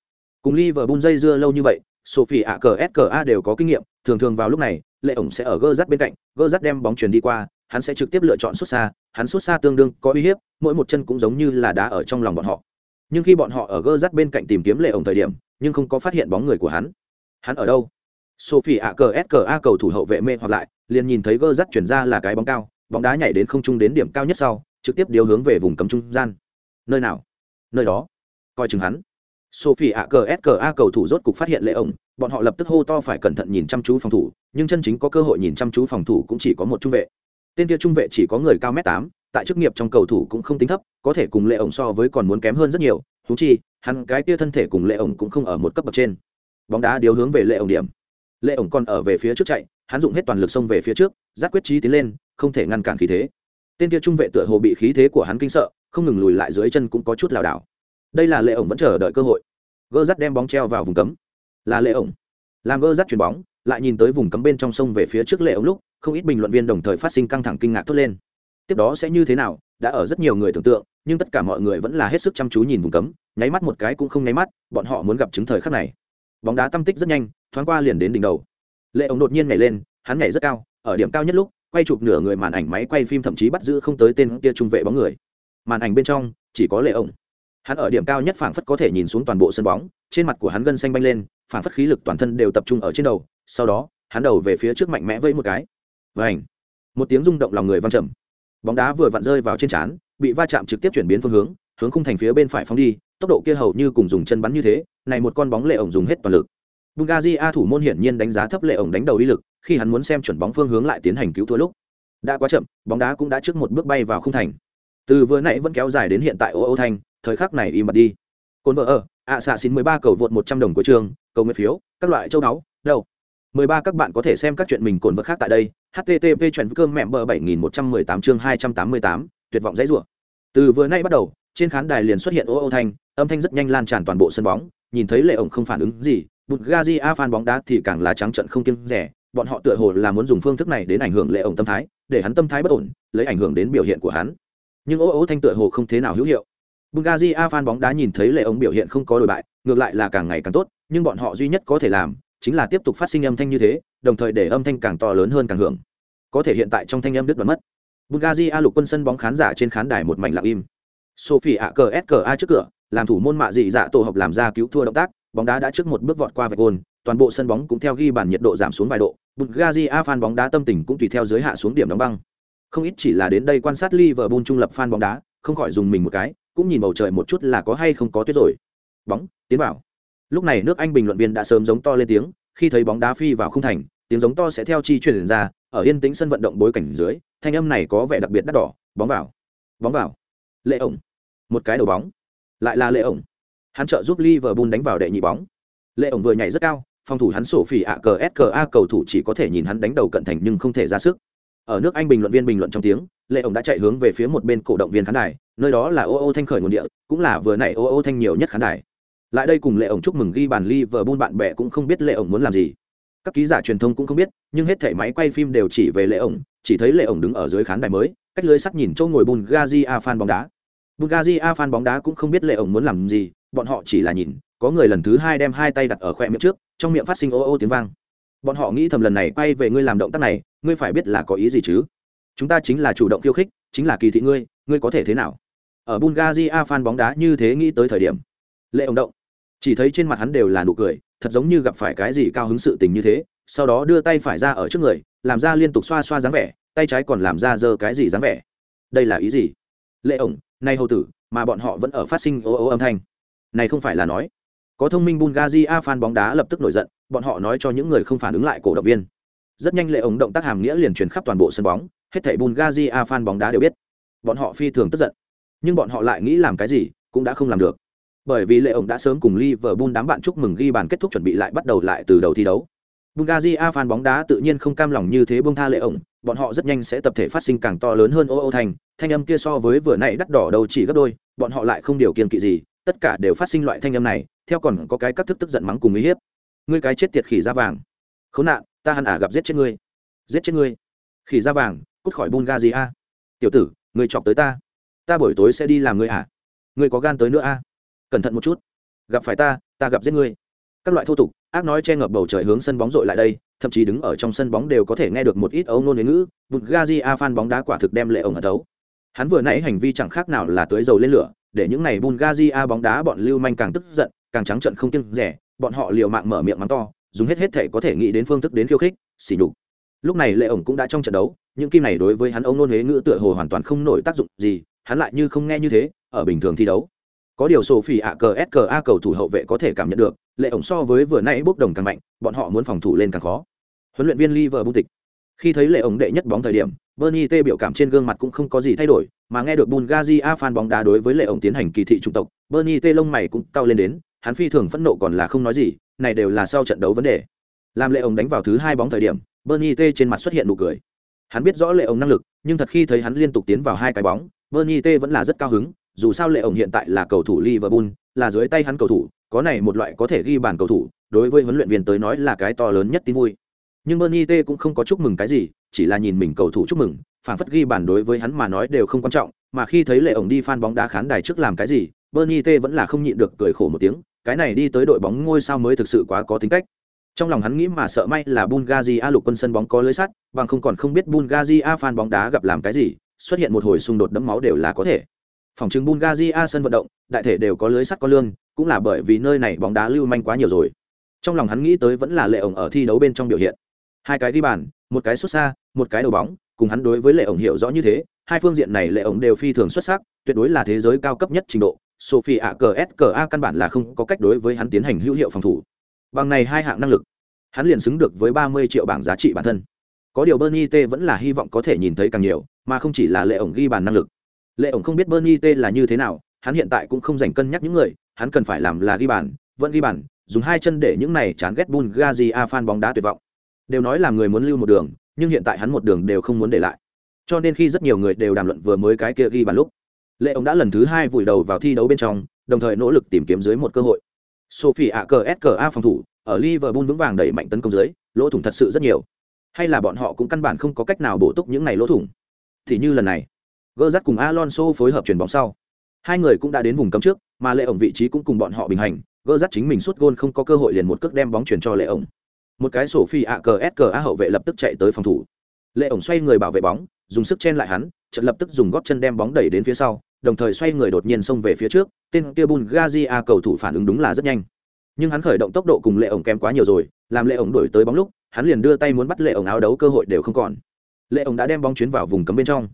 Cùng Liverpool dây dưa lâu như vậy, sophie ạ cờ ska đều có kinh nghiệm, thường thường vào lúc này, lệ ổng sẽ ở Gerrard bên cạnh Gerrard đem bóng chuyển đi qua, hắn sẽ trực tiếp lựa chọn sút xa, hắn sút xa tương đương có uy hiếp, mỗi một chân cũng giống như là đá ở trong lòng bọn họ. Nhưng khi bọn họ ở Gerrard bên cạnh tìm kiếm lệ ổng thời điểm, nhưng không có phát hiện bóng người của hắn. Hắn ở đâu? Sophie ạ cờ ska cầu thủ hậu vệ mê hoặc lại liền nhìn thấy gơ rắt chuyển ra là cái bóng cao, bóng đá nhảy đến không trung đến điểm cao nhất sau, trực tiếp điều hướng về vùng cấm trung gian. Nơi nào? Nơi đó. Coi chừng hắn. Sophie ạ cờ ska cầu thủ rốt cục phát hiện lệ ổng, bọn họ lập tức hô to phải cẩn thận nhìn chăm chú phòng thủ, nhưng chân chính có cơ hội nhìn chăm chú phòng thủ cũng chỉ có một trung vệ. Tên kia trung vệ chỉ có người cao m tám, tại chức nghiệp trong cầu thủ cũng không tính thấp, có thể cùng lệ ổng so với còn muốn kém hơn rất nhiều thú chi, hắn cái kia thân thể cùng lệ ổng cũng không ở một cấp bậc trên. Bóng đá điều hướng về lệ ổng điểm. Lệ ổng còn ở về phía trước chạy hắn dùng hết toàn lực xông về phía trước, giác quyết trí tiến lên, không thể ngăn cản khí thế. Tên kia trung vệ tựa hồ bị khí thế của hắn kinh sợ, không ngừng lùi lại dưới chân cũng có chút lảo đảo. Đây là lệ ổng vẫn chờ đợi cơ hội. Gơ rắt đem bóng treo vào vùng cấm. Là lệ ổng. Làm gơ rắt chuyền bóng, lại nhìn tới vùng cấm bên trong sông về phía trước lệ ổng lúc, không ít bình luận viên đồng thời phát sinh căng thẳng kinh ngạc thốt lên. Tiếp đó sẽ như thế nào, đã ở rất nhiều người tưởng tượng, nhưng tất cả mọi người vẫn là hết sức chăm chú nhìn vùng cấm, nháy mắt một cái cũng không nháy mắt, bọn họ muốn gặp chứng thời khắc này. Bóng đá tâm tích rất nhanh, thoáng qua liền đến đỉnh đầu lệ ổng đột nhiên nhảy lên, hắn nhảy rất cao, ở điểm cao nhất lúc, quay chụp nửa người màn ảnh máy quay phim thậm chí bắt giữ không tới tên kia trung vệ bóng người. Màn ảnh bên trong, chỉ có lệ ổng hắn ở điểm cao nhất phảng phất có thể nhìn xuống toàn bộ sân bóng, trên mặt của hắn gân xanh banh lên, phảng phất khí lực toàn thân đều tập trung ở trên đầu, sau đó, hắn đầu về phía trước mạnh mẽ vây một cái. Và ảnh một tiếng rung động lòng người văng trầm. Bóng đá vừa vặn rơi vào trên trán, bị va chạm trực tiếp chuyển biến phương hướng hướng khung thành phía bên phải phóng đi, tốc độ kia hầu như cùng dùng chân bắn như thế, này một con bóng lệ ổng dùng hết toàn lực bungazi a thủ môn hiển nhiên đánh giá thấp lệ ổng đánh đầu uy lực, khi hắn muốn xem chuẩn bóng phương hướng lại tiến hành cứu thua lúc. Đã quá chậm, bóng đá cũng đã trước một bước bay vào khung thành. Từ vừa nãy vẫn kéo dài đến hiện tại ô ô thanh, thời khắc này im bặt đi. Cồn vợ ở, ạ xạ xin mười ba cầu vượt một trăm đồng của trường, cầu nguyện phiếu, các loại châu náu đâu? Mười ba các bạn có thể xem các chuyện mình cồn vợ khác tại đây. Http chuyển cơm mẹm bờ bảy nghìn một trăm mười tám chương hai trăm tám mươi tám, tuyệt vọng dãy rủa. Từ vừa nay bắt đầu, trên khán đài liền xuất hiện ô ô thanh, âm thanh rất nhanh lan tràn toàn bộ sân bóng, nhìn thấy lệ ổng không phản ứng gì Bulgaria fan bóng đá thì càng là trắng trận không kiêng rẻ bọn họ tựa hồ là muốn dùng phương thức này đến ảnh hưởng lệ ổng tâm thái để hắn tâm thái bất ổn lấy ảnh hưởng đến biểu hiện của hắn nhưng ố ố thanh tựa hồ không thế nào hữu hiệu Bulgaria fan bóng đá nhìn thấy lệ ổng biểu hiện không có đổi bại, ngược lại là càng ngày càng tốt, nhưng bọn họ duy nhất có thể làm chính là tiếp tục phát sinh âm thanh như thế, đồng thời để âm thanh càng to lớn hơn càng hưởng. Có thể hiện tại trong thanh âm đứt đoạn mất. Bulgaria lục quân sân bóng khán giả trên khán đài một mảnh lặng im. Sophie ạ cờ SKA trước cửa, làm thủ môn mạ dị dạ tổ hợp làm ra cứu thua động tác, bóng đá đã trước một bước vọt qua vạch gôn, toàn bộ sân bóng cũng theo ghi bản nhiệt độ giảm xuống vài độ. Bulgaria fan bóng đá tâm tình cũng tùy theo giới hạ xuống điểm đóng băng. Không ít chỉ là đến đây quan sát Liverpool trung lập fan bóng đá, không khỏi dùng mình một cái, cũng nhìn bầu trời một chút là có hay không có tuyết rồi. Bóng tiến vào. Lúc này nước anh bình luận viên đã sớm giống to lên tiếng khi thấy bóng đá phi vào không thành tiếng giống to sẽ theo chi truyền ra ở yên tĩnh sân vận động bối cảnh dưới thanh âm này có vẻ đặc biệt đắt đỏ bóng vào bóng vào. Lệ ổng. Một cái đầu bóng. Lại là lệ ổng hắn trợ giúp liverpool đánh vào đệ nhị bóng. Lệ ổng vừa nhảy rất cao, phòng thủ hắn sổ phỉ ạ cờ s a, cầu thủ chỉ có thể nhìn hắn đánh đầu cận thành nhưng không thể ra sức. Ở nước anh bình luận viên bình luận trong tiếng, lệ ổng đã chạy hướng về phía một bên cổ động viên khán đài, nơi đó là ô ô thanh khởi nguồn địa, cũng là vừa nãy ô ô thanh nhiều nhất khán đài. Lại đây cùng lệ ổng chúc mừng ghi bàn Liverpool vờ buôn bạn bè cũng không biết lệ ổng muốn làm gì. Các ký giả truyền thông cũng không biết, nhưng hết thảy máy quay phim đều chỉ về lệ ổng, chỉ thấy lệ ổng đứng ở dưới khán đài mới, cách lưới sắt nhìn chỗ ngồi bùn gazi a fan bóng đá. Bùn gazi a fan bóng đá cũng không biết lệ ổng muốn làm gì bọn họ chỉ là nhìn, có người lần thứ hai đem hai tay đặt ở khoe miệng trước, trong miệng phát sinh ô ô tiếng vang. Bọn họ nghĩ thầm lần này quay về ngươi làm động tác này, ngươi phải biết là có ý gì chứ? Chúng ta chính là chủ động khiêu khích, chính là kỳ thị ngươi ngươi có thể thế nào? Ở Bulgaria, fan bóng đá như thế nghĩ tới thời điểm, lệ ông động, chỉ thấy trên mặt hắn đều là nụ cười, thật giống như gặp phải cái gì cao hứng sự tình như thế, sau đó đưa tay phải ra ở trước người, làm ra liên tục xoa xoa dáng vẻ, tay trái còn làm ra dơ cái gì dáng vẻ. Đây là ý gì? Lệ ổng nay hầu tử, mà bọn họ vẫn ở phát sinh ố ô âm thanh này không phải là nói. Có thông minh Bulgaria fan bóng đá lập tức nổi giận, bọn họ nói cho những người không phản ứng lại cổ động viên. Rất nhanh lệ ống động tác hàm nghĩa liền truyền khắp toàn bộ sân bóng, hết thảy Bulgaria fan bóng đá đều biết. Bọn họ phi thường tức giận, nhưng bọn họ lại nghĩ làm cái gì cũng đã không làm được. Bởi vì lệ ổng đã sớm cùng Liverpool đám bạn chúc mừng ghi bàn kết thúc chuẩn bị lại bắt đầu lại từ đầu thi đấu. Bulgaria fan bóng đá tự nhiên không cam lòng như thế buông tha lệ ổng bọn họ rất nhanh sẽ tập thể phát sinh càng to lớn hơn ô ô thành, thanh âm kia so với vừa nãy đắt đỏ đầu chỉ gấp đôi, bọn họ lại không điều kiện kỵ gì tất cả đều phát sinh loại thanh âm này, theo còn có cái cắt thức tức giận mắng cùng uy hiếp. Ngươi cái chết tiệt khỉ da vàng. Khốn nạn, ta hẳn ả gặp giết chết ngươi. Giết chết ngươi. Khỉ da vàng, cút khỏi Bulgaria tiểu tử, ngươi chọc tới ta. Ta buổi tối sẽ đi làm ngươi à? Ngươi có gan tới nữa à? Cẩn thận một chút. Gặp phải ta ta gặp giết ngươi. Các loại thô tục, ác nói che ngập bầu trời hướng sân bóng rội lại đây, thậm chí đứng ở trong sân bóng đều có thể nghe được một ít ấu nôn ngữ. Bụt gazi a fan bóng đá quả thực đem lệ ổng ở đấu hắn vừa nãy hành vi chẳng khác nào là tưới dầu lên lửa, để những này bulgaria bóng đá bọn lưu manh càng tức giận, càng trắng trận không kiêng rẻ, bọn họ liều mạng mở miệng mắng to, dùng hết hết thể có thể nghĩ đến phương thức đến khiêu khích, xỉ nhục. Lúc này lệ ổng cũng đã trong trận đấu, những kim này đối với hắn ông nôn huế ngữ tựa hồ hoàn toàn không nổi tác dụng gì, hắn lại như không nghe như thế, ở bình thường thi đấu. Có điều sổ phỉ ạ cờ s a cầu thủ hậu vệ có thể cảm nhận được, lệ ổng so với vừa nãy bốc đồng càng mạnh, bọn họ muốn phòng thủ lên càng khó. Huấn luyện viên liverpool tịch khi thấy lệ ổng đệ nhất bóng thời điểm, bernie t biểu cảm trên gương mặt cũng không có gì thay đổi, mà nghe được bulgaria fan bóng đá đối với lệ ổng tiến hành kỳ thị chủng tộc, bernie t lông mày cũng cao lên đến, hắn phi thường phẫn nộ còn là không nói gì, này đều là sau trận đấu vấn đề. Làm lệ ổng đánh vào thứ hai bóng thời điểm, bernie t trên mặt xuất hiện nụ cười. Hắn biết rõ lệ ổng năng lực, nhưng thật khi thấy hắn liên tục tiến vào hai cái bóng, bernie t vẫn là rất cao hứng, dù sao lệ ổng hiện tại là cầu thủ liverpool, là dưới tay hắn cầu thủ, có này một loại có thể ghi bàn cầu thủ, đối với huấn luyện viên tới nói là cái to lớn nhất tin vui nhưng bernie t cũng không có chúc mừng cái gì chỉ là nhìn mình cầu thủ chúc mừng phản phất ghi bàn đối với hắn mà nói đều không quan trọng mà khi thấy lệ ổng đi phan bóng đá khán đài trước làm cái gì bernie t vẫn là không nhịn được cười khổ một tiếng cái này đi tới đội bóng ngôi sao mới thực sự quá có tính cách trong lòng hắn nghĩ mà sợ may là Bulgaria lục quân sân bóng có lưới sắt, bằng không còn không biết Bulgaria fan bóng đá gặp làm cái gì, xuất hiện một hồi xung đột đẫm máu đều là có thể. Phòng trưng a sân vận động, đại thể đều có lưới sắt có lương, cũng là bởi vì nơi này bóng đá lưu manh quá nhiều rồi. Trong lòng hắn nghĩ tới vẫn là Lệ ổng ở thi đấu bên trong biểu hiện. Hai cái ghi bàn, một cái xuất xa, một cái đầu bóng, cùng hắn đối với Lệ ổng hiểu rõ như thế, hai phương diện này Lệ ổng đều phi thường xuất sắc, tuyệt đối là thế giới cao cấp nhất trình độ. Sophie AKSKA căn bản là không có cách đối với hắn tiến hành hữu hiệu phòng thủ. Bằng này hai hạng năng lực, hắn liền xứng được với ba mươi triệu bảng giá trị bản thân có điều bernie t vẫn là hy vọng có thể nhìn thấy càng nhiều mà không chỉ là lệ ổng ghi bàn năng lực lệ ổng không biết bernie t là như thế nào hắn hiện tại cũng không dành cân nhắc những người hắn cần phải làm là ghi bàn vẫn ghi bàn dùng hai chân để những này chán ghét bun gazi a fan bóng đá tuyệt vọng đều nói là người muốn lưu một đường nhưng hiện tại hắn một đường đều không muốn để lại cho nên khi rất nhiều người đều đàm luận vừa mới cái kia ghi bàn lúc lệ ông đã lần thứ hai vùi đầu vào thi đấu bên trong đồng thời nỗ lực tìm kiếm dưới một cơ hội sophie ạ cờ s cờ a phòng thủ ở Liverpool vững vàng đẩy mạnh tấn công dưới, lỗ thủng thật sự rất nhiều. Hay là bọn họ cũng căn bản không có cách nào bổ túc những này lỗ thủng. Thì như lần này, Gerrard cùng Alonso phối hợp chuyển bóng sau. Hai người cũng đã đến vùng cấm trước, mà Lệ ổng vị trí cũng cùng bọn họ bình hành, Gerrard chính mình suốt gôn không có cơ hội liền một cước đem bóng chuyển cho Lệ ổng. Một cái sổ phi ạ cờ a hậu vệ lập tức chạy tới phòng thủ. Lệ ổng xoay người bảo vệ bóng, dùng sức chen lại hắn, chợt lập tức dùng gót chân đem bóng đẩy đến phía sau, đồng thời xoay người đột nhiên xông về phía trước, tên kia Bulgaria cầu thủ phản ứng đúng là rất nhanh. Nhưng hắn khởi động tốc độ cùng lệ ổng kém quá nhiều rồi làm lệ ổng đổi tới bóng lúc hắn liền đưa tay muốn bắt lệ ổng áo đấu cơ hội đều không còn. Lệ ổng đã đem bóng chuyến vào vùng cấm bên trong.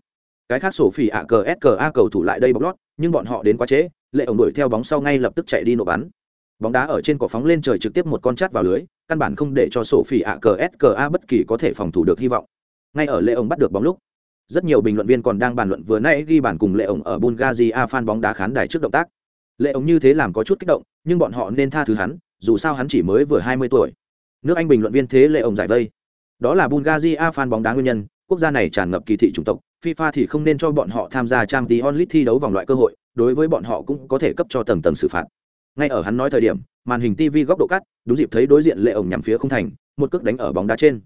Cái khác sổ phỉ ạ cờ s cờ a cầu thủ lại đây bóng lót nhưng bọn họ đến quá trễ lệ ổng đuổi theo bóng sau ngay lập tức chạy đi nổ bắn bóng đá ở trên cỏ phóng lên trời trực tiếp một con chát vào lưới, căn bản không để cho sổ phỉ ạ cờ s cờ a bất kỳ có thể phòng thủ được hy vọng. Ngay ở lệ ông bắt được bóng lúc, rất nhiều bình luận viên còn đang bàn luận vừa nãy ghi bàn cùng lệ ổng ở bulgaria fan bóng đá khán đài trước động tác. Lệ ổng như thế làm có chút kích động, nhưng bọn họ nên tha thứ hắn, dù sao hắn chỉ mới vừa hai mươi tuổi. Nước anh bình luận viên thế lệ ổng giải vây. Đó là bulgaria fan bóng đá nguyên nhân, quốc gia này tràn ngập kỳ thị chủng tộc, fifa thì không nên cho bọn họ tham gia trang tí onlit thi đấu vòng loại cơ hội, đối với bọn họ cũng có thể cấp cho tầng tầng xử phạt ngay ở hắn nói thời điểm, màn hình tv góc độ cắt, đúng dịp thấy đối diện lệ ổng nhằm phía không thành, một cước đánh ở bóng đá trên.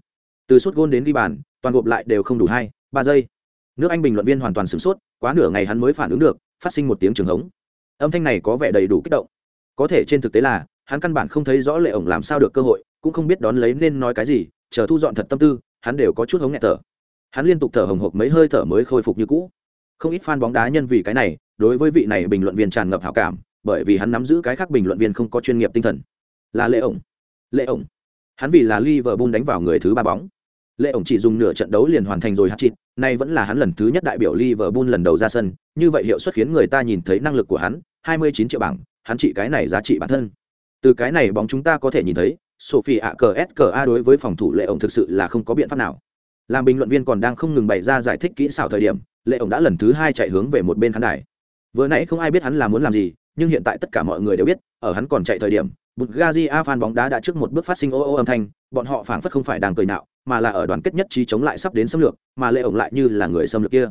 Từ suốt gôn đến ghi bàn, toàn gộp lại đều không đủ hai, ba giây. Nước anh bình luận viên hoàn toàn sửng sốt, quá nửa ngày hắn mới phản ứng được, phát sinh một tiếng trường hống. Âm thanh này có vẻ đầy đủ kích động. Có thể trên thực tế là, hắn căn bản không thấy rõ lệ ổng làm sao được cơ hội, cũng không biết đón lấy nên nói cái gì, chờ thu dọn thật tâm tư, hắn đều có chút hống nhẹ thở. Hắn liên tục thở hồng hộc mấy hơi thở mới khôi phục như cũ. Không ít fan bóng đá nhân vì cái này, đối với vị này bình luận viên tràn ngập hảo cảm bởi vì hắn nắm giữ cái khác bình luận viên không có chuyên nghiệp tinh thần. Là lệ ổng. Lệ ổng. Hắn vì là liverpool đánh vào người thứ ba bóng. Lệ ổng chỉ dùng nửa trận đấu liền hoàn thành rồi hát chịt nay vẫn là hắn lần thứ nhất đại biểu liverpool lần đầu ra sân. Như vậy hiệu suất khiến người ta nhìn thấy năng lực của hắn 29 triệu bảng, hắn trị cái này giá trị bản thân. Từ cái này bóng chúng ta có thể nhìn thấy, sophie ạ cờ s cờ a đối với phòng thủ lệ ổng thực sự là không có biện pháp nào. Làm bình luận viên còn đang không ngừng bày ra giải thích kỹ xảo thời điểm, lệ ổng đã lần thứ hai chạy hướng về một bên khán đài. Vừa nãy không ai biết hắn là muốn làm gì nhưng hiện tại tất cả mọi người đều biết, ở hắn còn chạy thời điểm bụt gazi a fan bóng đá đã trước một bước phát sinh ô ô âm thanh, bọn họ phảng phất không phải đang cười nạo, mà là ở đoàn kết nhất trí chống lại sắp đến xâm lược, mà lệ ổng lại như là người xâm lược kia.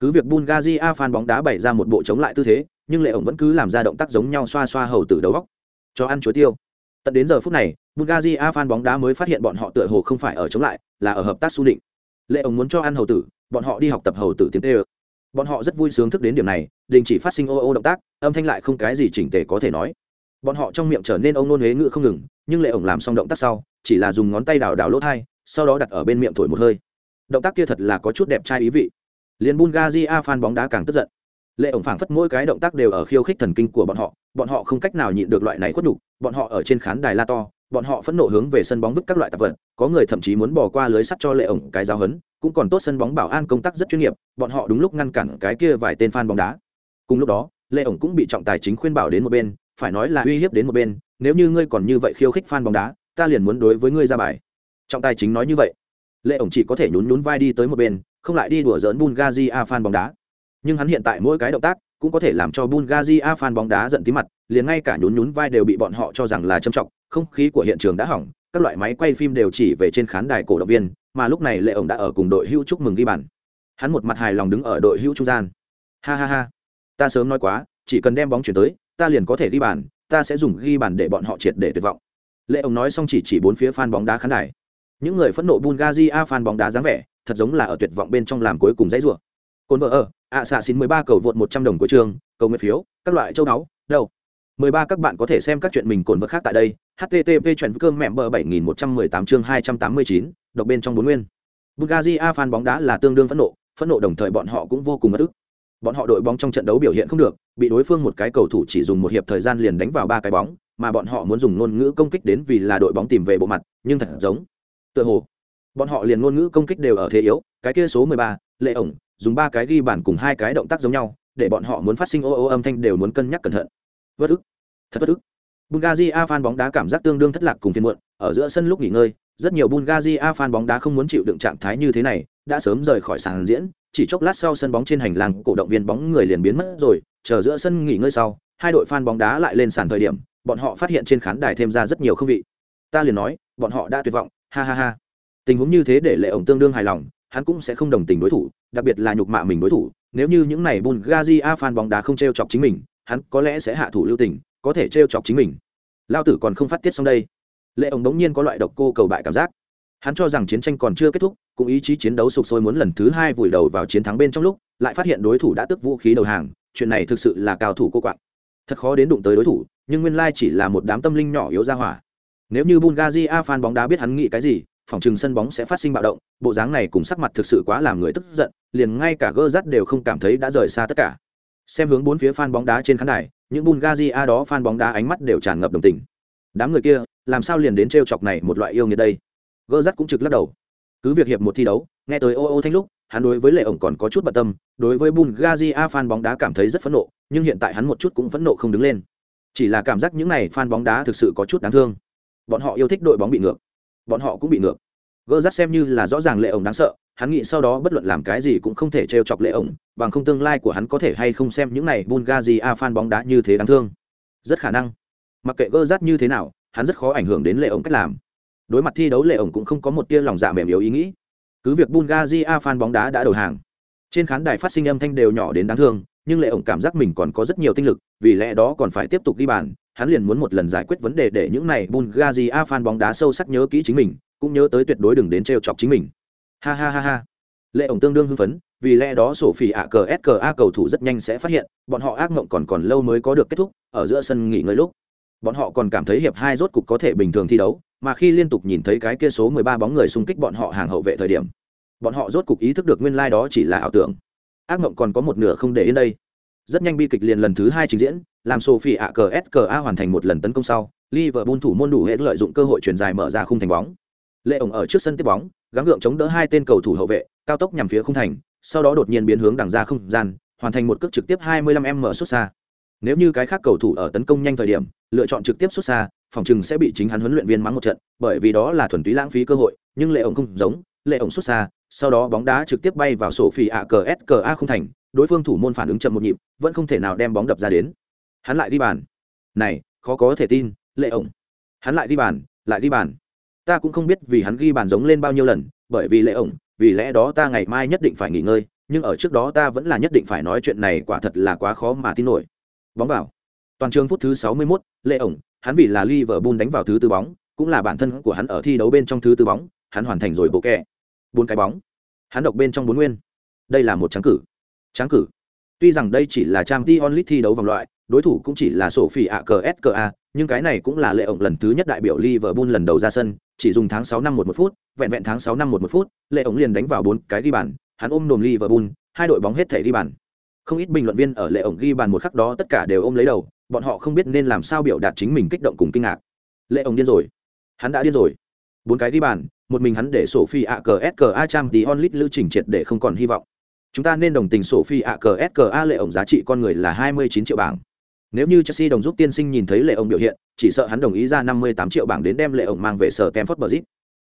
Cứ việc bulgaria fan bóng đá bày ra một bộ chống lại tư thế, nhưng lệ ổng vẫn cứ làm ra động tác giống nhau xoa xoa hầu tử đầu góc cho ăn chuối tiêu. Tận đến giờ phút này bulgaria fan bóng đá mới phát hiện bọn họ tựa hồ không phải ở chống lại, là ở hợp tác xu định. Lệ ổng muốn cho ăn hầu tử, bọn họ đi học tập hầu tử tiếng tê ơ bọn họ rất vui sướng thức đến điểm này, đình chỉ phát sinh ô ô động tác, âm thanh lại không cái gì chỉnh tề có thể nói. Bọn họ trong miệng trở nên ông nôn huế ngự không ngừng, nhưng lệ ổng làm xong động tác sau, chỉ là dùng ngón tay đào đào lỗ thai, sau đó đặt ở bên miệng thổi một hơi. Động tác kia thật là có chút đẹp trai ý vị. Liền bungazi a fan bóng đá càng tức giận. Lệ ổng phảng phất mỗi cái động tác đều ở khiêu khích thần kinh của bọn họ bọn họ không cách nào nhịn được loại này khuất nhục, bọn họ ở trên khán đài la to, bọn họ phẫn nộ hướng về sân bóng vứt các loại tạp vật, có người thậm chí muốn bỏ qua lưới sắt cho lệ ổng cái giáo hấn cũng còn tốt sân bóng bảo an công tác rất chuyên nghiệp, bọn họ đúng lúc ngăn cản cái kia vài tên fan bóng đá. Cùng lúc đó, lê ổng cũng bị trọng tài chính khuyên bảo đến một bên, phải nói là uy hiếp đến một bên, nếu như ngươi còn như vậy khiêu khích fan bóng đá, ta liền muốn đối với ngươi ra bài. Trọng tài chính nói như vậy. Lệ ổng chỉ có thể nhún nhún vai đi tới một bên, không lại đi đùa dỡn bungazi a fan bóng đá. Nhưng hắn hiện tại mỗi cái động tác cũng có thể làm cho bungazi a fan bóng đá giận tí mặt, liền ngay cả nhún nhún vai đều bị bọn họ cho rằng là châm trọng, không khí của hiện trường đã hỏng, các loại máy quay phim đều chỉ về trên khán đài cổ động viên mà lúc này lệ ổng đã ở cùng đội hữu chúc mừng ghi bàn. Hắn một mặt hài lòng đứng ở đội hữu trung gian. Ha ha ha. Ta sớm nói quá, chỉ cần đem bóng chuyển tới, ta liền có thể ghi bàn, ta sẽ dùng ghi bàn để bọn họ triệt để tuyệt vọng. Lệ ổng nói xong chỉ chỉ bốn phía fan bóng đá khán đài. Những người phẫn nộ bungazi a fan bóng đá dáng vẻ, thật giống là ở tuyệt vọng bên trong làm cuối cùng dãy rủa. Cồn vợ ở, ạ xạ xin mười ba cầu vượt một trăm đồng của trường, cầu nguyện phiếu, các loại châu đáo đâu? Mười ba các bạn có thể xem các chuyện mình cồn vật khác tại đây. Http chuyện cơm mẹm bờ bảy nghìn một trăm mười tám chương hai trăm tám mươi chín độc bên trong bốn nguyên. Bungazi a fan bóng đá là tương đương phẫn nộ phẫn nộ đồng thời bọn họ cũng vô cùng bất ức. Bọn họ đội bóng trong trận đấu biểu hiện không được, bị đối phương một cái cầu thủ chỉ dùng một hiệp thời gian liền đánh vào ba cái bóng, mà bọn họ muốn dùng ngôn ngữ công kích đến vì là đội bóng tìm về bộ mặt, nhưng thật giống. Tựa hồ, bọn họ liền ngôn ngữ công kích đều ở thế yếu, cái kia số mười ba, lệ ổng, dùng ba cái ghi bàn cùng hai cái động tác giống nhau, để bọn họ muốn phát sinh ô ô âm thanh đều muốn cân nhắc cẩn thận. Vất ức, thật vất ức. Bungazi a fan bóng đá cảm giác tương đương thất lạc cùng phiên muộn ở giữa sân lúc nghỉ ngơi, rất nhiều bungazi a fan bóng đá không muốn chịu đựng trạng thái như thế này, đã sớm rời khỏi sàn diễn, chỉ chốc lát sau sân bóng trên hành lang cổ động viên bóng người liền biến mất rồi, chờ giữa sân nghỉ ngơi sau, hai đội fan bóng đá lại lên sàn thời điểm, bọn họ phát hiện trên khán đài thêm ra rất nhiều không vị. Ta liền nói, bọn họ đã tuyệt vọng, ha ha ha. Tình huống như thế để lệ ổng tương đương hài lòng, hắn cũng sẽ không đồng tình đối thủ, đặc biệt là nhục mạ mình đối thủ, nếu như những này bungazi a fan bóng đá không trêu chọc chính mình, hắn có lẽ sẽ hạ thủ lưu tình, có thể trêu chọc chính mình. Lao tử còn không phát tiết xong đây lệ ổng đống nhiên có loại độc cô cầu bại cảm giác. Hắn cho rằng chiến tranh còn chưa kết thúc, cũng ý chí chiến đấu sục sôi muốn lần thứ hai vùi đầu vào chiến thắng bên trong lúc, lại phát hiện đối thủ đã tức vũ khí đầu hàng, chuyện này thực sự là cao thủ cô quạng. Thật khó đến đụng tới đối thủ, nhưng nguyên lai chỉ là một đám tâm linh nhỏ yếu ra hỏa. Nếu như bungazi a fan bóng đá biết hắn nghĩ cái gì, phòng trừng sân bóng sẽ phát sinh bạo động, bộ dáng này cùng sắc mặt thực sự quá làm người tức giận, liền ngay cả gơ rắt đều không cảm thấy đã rời xa tất cả. Xem hướng bốn phía fan bóng đá trên khán đài, những bungazi a đó fan bóng đá ánh mắt đều tràn ngập đồng tình. Đám người kia làm sao liền đến t chọc này một loại yêu nghiệt đây? Gơ rắt cũng trực lắc đầu. Cứ việc hiệp một thi đấu, nghe tới ô ô thanh lúc hắn đối với lệ ổng còn có chút bận tâm, đối với bungazi a fan bóng đá cảm thấy rất phẫn nộ, nhưng hiện tại hắn một chút cũng phẫn nộ không đứng lên. Chỉ là cảm giác những này fan bóng đá thực sự có chút đáng thương. Bọn họ yêu thích đội bóng bị ngược. Bọn họ cũng bị ngược. Gỡ rắt xem như là rõ ràng lệ ổng đáng sợ, hắn nghĩ sau đó bất luận làm cái gì cũng không thể trêu chọc lệ ổng, bằng không tương lai của hắn có thể hay không xem những này bungazi a fan bóng đá như thế đáng thương. Rất khả năng. Mặc kệ gỡ rắt như thế nào hắn rất khó ảnh hưởng đến lệ ổng cách làm. Đối mặt thi đấu, lệ ổng cũng không có một tia lòng dạ mềm yếu ý nghĩ. Cứ việc bungazi a fan bóng đá đã đầu hàng. Trên khán đài phát sinh âm thanh đều nhỏ đến đáng thương, nhưng lệ ổng cảm giác mình còn có rất nhiều tinh lực, vì lẽ đó còn phải tiếp tục ghi bàn. Hắn liền muốn một lần giải quyết vấn đề để những này bungazi a fan bóng đá sâu sắc nhớ kỹ chính mình, cũng nhớ tới tuyệt đối đừng đến trêu chọc chính mình. Ha ha ha ha. Lệ ổng tương đương hưng phấn, vì lẽ đó sổ phỉ ạ cờ s cờ a cầu thủ rất nhanh sẽ phát hiện, bọn họ ác mộng còn còn lâu mới có được kết thúc, ở giữa sân nghỉ ngơi lúc bọn họ còn cảm thấy hiệp hai rốt cục có thể bình thường thi đấu, mà khi liên tục nhìn thấy cái kia số 13 bóng người xung kích bọn họ hàng hậu vệ thời điểm, bọn họ rốt cục ý thức được nguyên lai like đó chỉ là ảo tưởng. Ác mộng còn có một nửa không để yên đây. Rất nhanh bi kịch liền lần thứ hai trình diễn, làm sophie ạ cờ s cờ a hoàn thành một lần tấn công sau, liverpool thủ môn đủ hết lợi dụng cơ hội truyền dài mở ra khung thành bóng. Lệ ổng ở trước sân tiếp bóng, gắng gượng chống đỡ hai tên cầu thủ hậu vệ, cao tốc nhằm phía khung thành, sau đó đột nhiên biến hướng đằng ra không gian, hoàn thành một cước trực tiếp 25 m xuất xa. Nếu như cái khác cầu thủ ở tấn công nhanh thời điểm lựa chọn trực tiếp xuất xa, phòng chừng sẽ bị chính hắn huấn luyện viên mắng một trận, bởi vì đó là thuần túy lãng phí cơ hội, nhưng lệ ổng không giống, lệ ổng xuất xa, sau đó bóng đá trực tiếp bay vào sổ phi ạ cờ s cờ a không thành, đối phương thủ môn phản ứng chậm một nhịp, vẫn không thể nào đem bóng đập ra đến. Hắn lại đi bàn. Này, khó có thể tin, lệ ổng. Hắn lại đi bàn, lại đi bàn. Ta cũng không biết vì hắn ghi bàn giống lên bao nhiêu lần, bởi vì lệ ổng, vì lẽ đó ta ngày mai nhất định phải nghỉ ngơi, nhưng ở trước đó ta vẫn là nhất định phải nói chuyện này quả thật là quá khó mà tin nổi. Bóng vào toàn trường phút thứ 61, lệ ổng hắn vì là liverpool đánh vào thứ tư bóng cũng là bản thân của hắn ở thi đấu bên trong thứ tư bóng hắn hoàn thành rồi bộ kẹ. Bốn cái bóng. Hắn độc bên trong bốn nguyên. Đây là một trắng cử. Trắng cử. Tuy rằng đây chỉ là trang Dion thi đấu vòng loại đối thủ cũng chỉ là sổ phỉ nhưng cái này cũng là lệ ổng lần thứ nhất đại biểu liverpool lần đầu ra sân chỉ dùng tháng 6 năm một một phút vẹn vẹn tháng 6 năm một một phút lệ ổng liền đánh vào bốn cái ghi bàn hắn ôm đồm liverpool hai đội bóng hết thể ghi bàn. Không ít bình luận viên ở lệ ổng ghi bàn một khắc đó tất cả đều ôm lấy đầu bọn họ không biết nên làm sao biểu đạt chính mình kích động cùng kinh ngạc. Lệ ông điên rồi. Hắn đã điên rồi. Bốn cái ghi bàn một mình hắn để sổ phi ạ cờ s cờ a trang tí onlit lưu trình triệt để không còn hy vọng. Chúng ta nên đồng tình sổ phi ạ cờ s cờ a lệ ổng giá trị con người là hai mươi chín triệu bảng. Nếu như chelsea đồng giúp tiên sinh nhìn thấy lệ ổng biểu hiện chỉ sợ hắn đồng ý ra năm mươi tám triệu bảng đến đem lệ ổng mang về sở temford bờ zip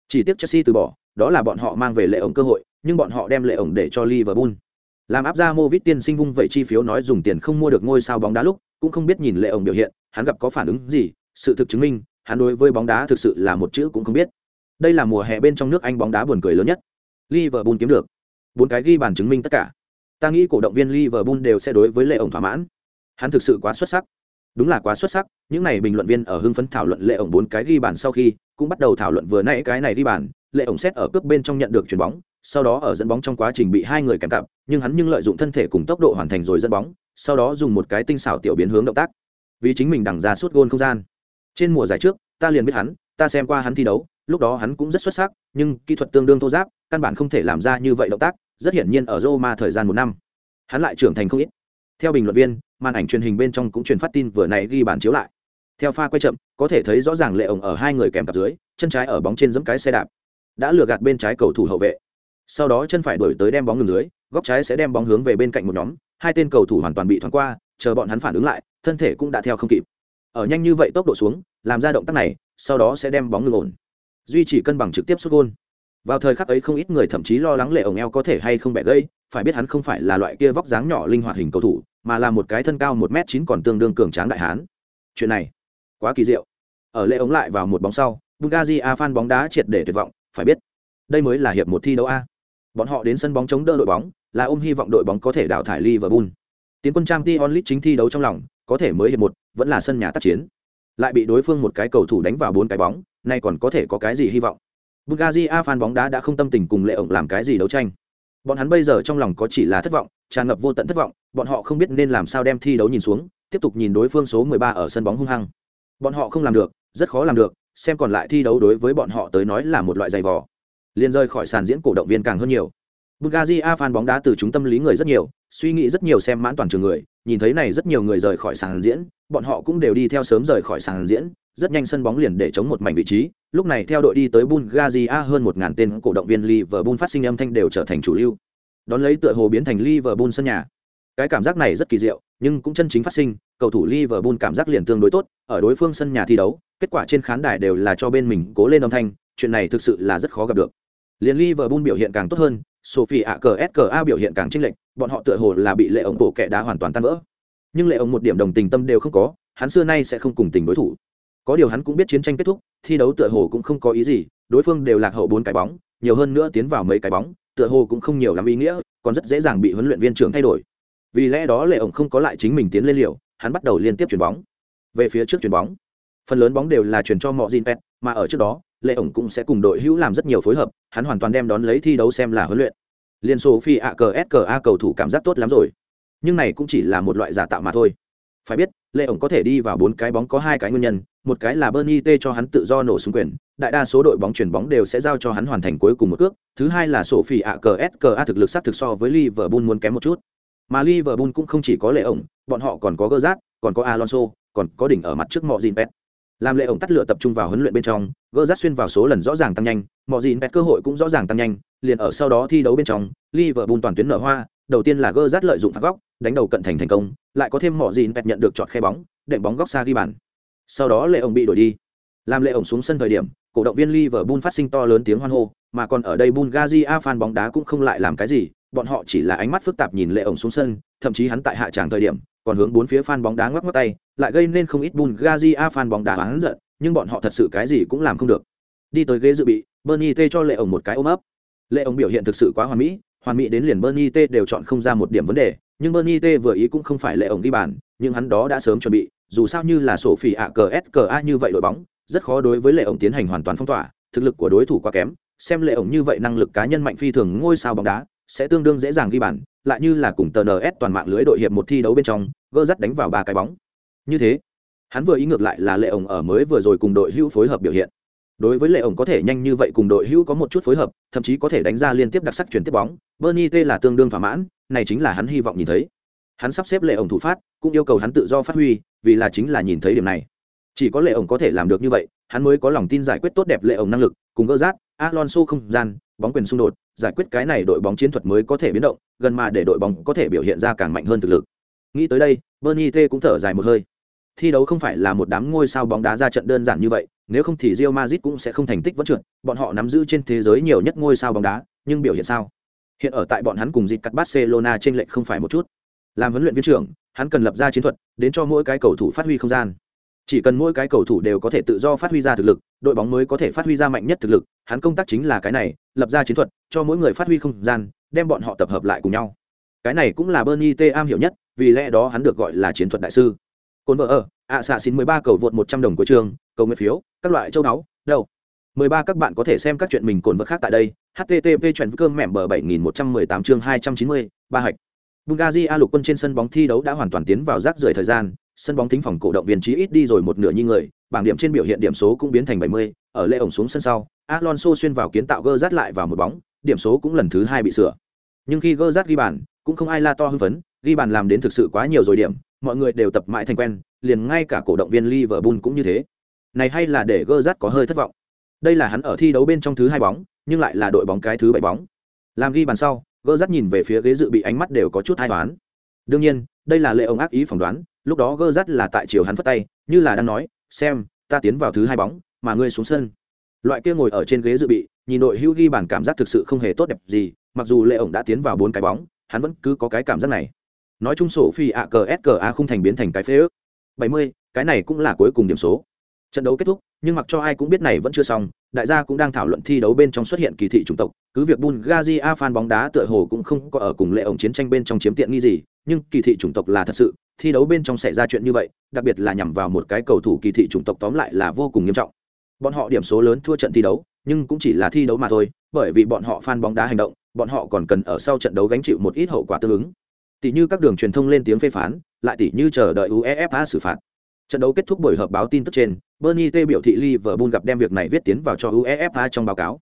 Chỉ tiếc Chelsea từ bỏ, đó là bọn họ mang về lệ ổng cơ hội, nhưng bọn họ đem lệ ổng để cho Liverpool. Làm áp ra Movit tiên sinh vung vậy chi phiếu nói dùng tiền không mua được ngôi sao bóng đá lúc, cũng không biết nhìn lệ ổng biểu hiện, hắn gặp có phản ứng gì, sự thực chứng minh, hắn đối với bóng đá thực sự là một chữ cũng không biết. Đây là mùa hè bên trong nước Anh bóng đá buồn cười lớn nhất. Liverpool kiếm được bốn cái ghi bàn chứng minh tất cả. Ta nghĩ cổ động viên Liverpool đều sẽ đối với lệ ổng thỏa mãn. Hắn thực sự quá xuất sắc đúng là quá xuất sắc những n à y bình luận viên ở hưng phấn thảo luận lệ ổng bốn cái ghi bàn sau khi cũng bắt đầu thảo luận vừa nãy cái này ghi bàn lệ ổng xét ở cướp bên trong nhận được chuyền bóng sau đó ở dẫn bóng trong quá trình bị hai người kèm cặp nhưng hắn nhưng lợi dụng thân thể cùng tốc độ hoàn thành rồi dẫn bóng sau đó dùng một cái tinh xảo tiểu biến hướng động tác. Vì chính mình đằng ra suốt gôn không gian. Trên mùa giải trước, ta liền biết hắn, ta xem qua hắn thi đấu, lúc đó hắn cũng rất xuất sắc, nhưng kỹ thuật tương đương thô giáp, căn bản không thể làm ra như vậy động tác, rất hiển nhiên ở roma thời gian một năm. Hắn lại trưởng thành không ít. Theo bình luận viên, màn ảnh truyền hình bên trong cũng truyền phát tin vừa này ghi bản chiếu lại. Theo pha quay chậm, có thể thấy rõ ràng lệ ổng ở hai người kèm cặp dưới, chân trái ở bóng trên giẫm cái xe đạp. Đã lừa gạt bên trái cầu thủ hậu vệ. Sau đó chân phải đổi tới đem bóng ngừng dưới, góc trái sẽ đem bóng hướng về bên cạnh một nhóm hai tên cầu thủ hoàn toàn bị thoáng qua, chờ bọn hắn phản ứng lại, thân thể cũng đã theo không kịp. Ở nhanh như vậy tốc độ xuống, làm ra động tác này, sau đó sẽ đem bóng ngừng ổn. Duy trì cân bằng trực tiếp xuất gôn. Vào thời khắc ấy không ít người thậm chí lo lắng lệ ổng eo có thể hay không bẻ gây phải biết hắn không phải là loại kia vóc dáng nhỏ linh hoạt hình cầu thủ, mà là một cái thân cao một m chín còn tương đương cường tráng đại hán. Chuyện này, quá kỳ diệu. Ở lệ ống lại vào một bóng sau, bungazi a phan bóng đá triệt để tuyệt vọng, phải biết, đây mới là hiệp một thi đấu a. Bọn họ đến sân bóng chống đỡ đội bóng là ôm hy vọng đội bóng có thể đào thải liverpool. Tiến quân trang t onlit chính thi đấu trong lòng, có thể mới hiệp một, vẫn là sân nhà tác chiến. Lại bị đối phương một cái cầu thủ đánh vào bốn cái bóng, nay còn có thể có cái gì hy vọng? Bulgaria fan bóng đá đã không tâm tình cùng lệ ổng làm cái gì đấu tranh. Bọn hắn bây giờ trong lòng có chỉ là thất vọng, tràn ngập vô tận thất vọng, bọn họ không biết nên làm sao đem thi đấu nhìn xuống, tiếp tục nhìn đối phương số 13 ở sân bóng hung hăng. Bọn họ không làm được, rất khó làm được, xem còn lại thi đấu đối với bọn họ tới nói là một loại dày vò. Liên rơi khỏi sàn diễn cổ động viên càng hơn nhiều. Bulgaria fan bóng đá từ chúng tâm lý người rất nhiều, suy nghĩ rất nhiều xem mãn toàn trường người, nhìn thấy này rất nhiều người rời khỏi sàn diễn, bọn họ cũng đều đi theo sớm rời khỏi sàn diễn, rất nhanh sân bóng liền để chống một mảnh vị trí, lúc này theo đội đi tới Bulgaria hơn 1000 tên cổ động viên Liverpool phát sinh âm thanh đều trở thành chủ lưu. Đón lấy tựa hồ biến thành Liverpool sân nhà. Cái cảm giác này rất kỳ diệu, nhưng cũng chân chính phát sinh, cầu thủ Liverpool cảm giác liền tương đối tốt, ở đối phương sân nhà thi đấu, kết quả trên khán đài đều là cho bên mình cố lên âm thanh, chuyện này thực sự là rất khó gặp được. Liên Liverpool biểu hiện càng tốt hơn, Sophie ạ cờ SKA biểu hiện càng chênh lệch, bọn họ tựa hồ là bị lệ ổng bộ kẻ đá hoàn toàn tan vỡ. Nhưng lệ ổng một điểm đồng tình tâm đều không có, hắn xưa nay sẽ không cùng tình đối thủ. Có điều hắn cũng biết chiến tranh kết thúc, thi đấu tựa hồ cũng không có ý gì, đối phương đều lạc hậu bốn cái bóng, nhiều hơn nữa tiến vào mấy cái bóng, tựa hồ cũng không nhiều lắm ý nghĩa, còn rất dễ dàng bị huấn luyện viên trưởng thay đổi. Vì lẽ đó lệ ổng không có lại chính mình tiến lên liều, hắn bắt đầu liên tiếp chuyển bóng. Về phía trước chuyển bóng, phần lớn bóng đều là chuyển cho Mọ Jinpet, mà ở trước đó, lệ ổng cũng sẽ cùng đội hữu làm rất nhiều phối hợp, hắn hoàn toàn đem đón lấy thi đấu xem là huấn luyện. Liên số phi ạ cờ s cờ a cầu thủ cảm giác tốt lắm rồi. Nhưng này cũng chỉ là một loại giả tạo mà thôi. Phải biết, lệ ổng có thể đi vào bốn cái bóng có hai cái nguyên nhân, một cái là bernie t cho hắn tự do nổ súng quyền, đại đa số đội bóng chuyển bóng đều sẽ giao cho hắn hoàn thành cuối cùng một cước, thứ hai là sổ phi ạ cờ s cờ a thực lực sát thực so với liverpool muốn kém một chút. Mà liverpool cũng không chỉ có lệ ổng, bọn họ còn có gơ rát còn có alonso, còn có đỉnh ở mặt trước mọi gin pet làm lệ ổng tắt lửa tập trung vào huấn luyện bên trong, gỡ rát xuyên vào số lần rõ ràng tăng nhanh, mọi gì bẹt cơ hội cũng rõ ràng tăng nhanh, liền ở sau đó thi đấu bên trong, liverpool toàn tuyến nở hoa, đầu tiên là gỡ rát lợi dụng phạt góc, đánh đầu cận thành thành công, lại có thêm mọi gì bẹt nhận được chọn khe bóng, đệm bóng góc xa ghi bàn. Sau đó lệ ổng bị đổi đi. Làm lệ ổng xuống sân thời điểm, cổ động viên liverpool phát sinh to lớn tiếng hoan hô, mà còn ở đây bulgaria fan bóng đá cũng không lại làm cái gì bọn họ chỉ là ánh mắt phức tạp nhìn lệ ổng xuống sân, thậm chí hắn tại hạ tràng thời điểm, còn hướng bốn phía fan bóng đá ngoắc ngoắc tay, lại gây nên không ít bulgaria fan bóng đá hắn giận, nhưng bọn họ thật sự cái gì cũng làm không được. Đi tới ghế dự bị, bernie t cho lệ ổng một cái ôm ấp. Lệ ổng biểu hiện thực sự quá hoàn mỹ hoàn mỹ đến liền bernie t đều chọn không ra một điểm vấn đề, nhưng bernie t vừa ý cũng không phải lệ ổng đi bàn, nhưng hắn đó đã sớm chuẩn bị, dù sao như là sổ phỉ ạ cờ s a như vậy đội bóng, rất khó đối với lệ ổng tiến hành hoàn toàn phong tỏa, thực lực của đối thủ quá kém, xem lệ ổng như vậy năng lực cá nhân mạnh phi thường ngôi sao bóng đá sẽ tương đương dễ dàng ghi bàn, lại như là cùng tờ ns toàn mạng lưới đội hiệp một thi đấu bên trong, gỡ dắt đánh vào ba cái bóng. Như thế, hắn vừa ý ngược lại là lệ ổng ở mới vừa rồi cùng đội hữu phối hợp biểu hiện. Đối với lệ ổng có thể nhanh như vậy cùng đội hữu có một chút phối hợp, thậm chí có thể đánh ra liên tiếp đặc sắc chuyển tiếp bóng, bernie t là tương đương thỏa mãn, này chính là hắn hy vọng nhìn thấy. Hắn sắp xếp lệ ổng thủ phát, cũng yêu cầu hắn tự do phát huy, vì là chính là nhìn thấy điểm này. Chỉ có lệ ổng có thể làm được như vậy, hắn mới có lòng tin giải quyết tốt đẹp lệ ổng năng lực, cùng gỡ rát alonso không gian bóng quyền xung đột, giải quyết cái này đội bóng chiến thuật mới có thể biến động, gần mà để đội bóng có thể biểu hiện ra càng mạnh hơn thực lực. Nghĩ tới đây, bernie t cũng thở dài một hơi. Thi đấu không phải là một đám ngôi sao bóng đá ra trận đơn giản như vậy, nếu không thì Real Madrid cũng sẽ không thành tích vẫn trượt, bọn họ nắm giữ trên thế giới nhiều nhất ngôi sao bóng đá, nhưng biểu hiện sao? Hiện ở tại bọn hắn cùng dịch cắt Barcelona trên lệch không phải một chút. Làm huấn luyện viên trưởng, hắn cần lập ra chiến thuật, đến cho mỗi cái cầu thủ phát huy không gian chỉ cần mỗi cái cầu thủ đều có thể tự do phát huy ra thực lực, đội bóng mới có thể phát huy ra mạnh nhất thực lực, hắn công tác chính là cái này, lập ra chiến thuật, cho mỗi người phát huy không gian, đem bọn họ tập hợp lại cùng nhau. Cái này cũng là bernie t am hiểu nhất, vì lẽ đó hắn được gọi là chiến thuật đại sư. Cồn vợ ở, ạ xạ xin mười ba cầu vượt một trăm đồng của trường, cầu nguyện phiếu, các loại châu đáo đâu? Mười ba các bạn có thể xem các chuyện mình cồn vợ khác tại đây http chuyện cơm mẹm bờ bảy nghìn một trăm mười tám chương hai trăm chín mươi, ba hạch. Bungazi a lục quân trên sân bóng thi đấu đã hoàn toàn tiến vào rác rưởi thời gian sân bóng thính phòng cổ động viên chí ít đi rồi một nửa như người, bảng điểm trên biểu hiện điểm số cũng biến thành bảy mươi, ở lễ ổng xuống sân sau, alonso xuyên vào kiến tạo gơ rát lại vào một bóng, điểm số cũng lần thứ hai bị sửa. Nhưng khi gơ rát ghi bàn, cũng không ai la to hưng phấn, ghi bàn làm đến thực sự quá nhiều rồi điểm, mọi người đều tập mãi thành quen, liền ngay cả cổ động viên liverpool cũng như thế. Này hay là để gơ rát có hơi thất vọng. Đây là hắn ở thi đấu bên trong thứ hai bóng, nhưng lại là đội bóng cái thứ bảy bóng. Làm ghi bàn sau gơ rát nhìn về phía ghế dự bị ánh mắt đều có chút hai toán đương nhiên, đây là lệ ông ác ý phỏng đoán lúc đó gơ rắt là tại chiều hắn phất tay, như là đang nói, xem, ta tiến vào thứ hai bóng, mà ngươi xuống sân. Loại kia ngồi ở trên ghế dự bị, nhìn đội hữu ghi bản cảm giác thực sự không hề tốt đẹp gì, mặc dù lệ ổng đã tiến vào bốn cái bóng, hắn vẫn cứ có cái cảm giác này. Nói chung sổ phi ạ cờ s cờ a không thành biến thành cái phế ước. Bảy mươi, cái này cũng là cuối cùng điểm số. Trận đấu kết thúc, nhưng mặc cho ai cũng biết này vẫn chưa xong, đại gia cũng đang thảo luận thi đấu bên trong xuất hiện kỳ thị chủng tộc, cứ việc bulgaria fan bóng đá tựa hồ cũng không có ở cùng lệ ổng chiến tranh bên trong chiếm tiện nghi gì, nhưng kỳ thị chủng tộc là thật sự thi đấu bên trong xảy ra chuyện như vậy, đặc biệt là nhằm vào một cái cầu thủ kỳ thị chủng tộc tóm lại là vô cùng nghiêm trọng. Bọn họ điểm số lớn thua trận thi đấu, nhưng cũng chỉ là thi đấu mà thôi, bởi vì bọn họ fan bóng đá hành động, bọn họ còn cần ở sau trận đấu gánh chịu một ít hậu quả tương ứng. Tỷ như các đường truyền thông lên tiếng phê phán, lại tỷ như chờ đợi uefa xử phạt. Trận đấu kết thúc buổi họp báo tin tức trên, bernie t biểu thị liverpool gặp đem việc này viết tiến vào cho uefa trong báo cáo.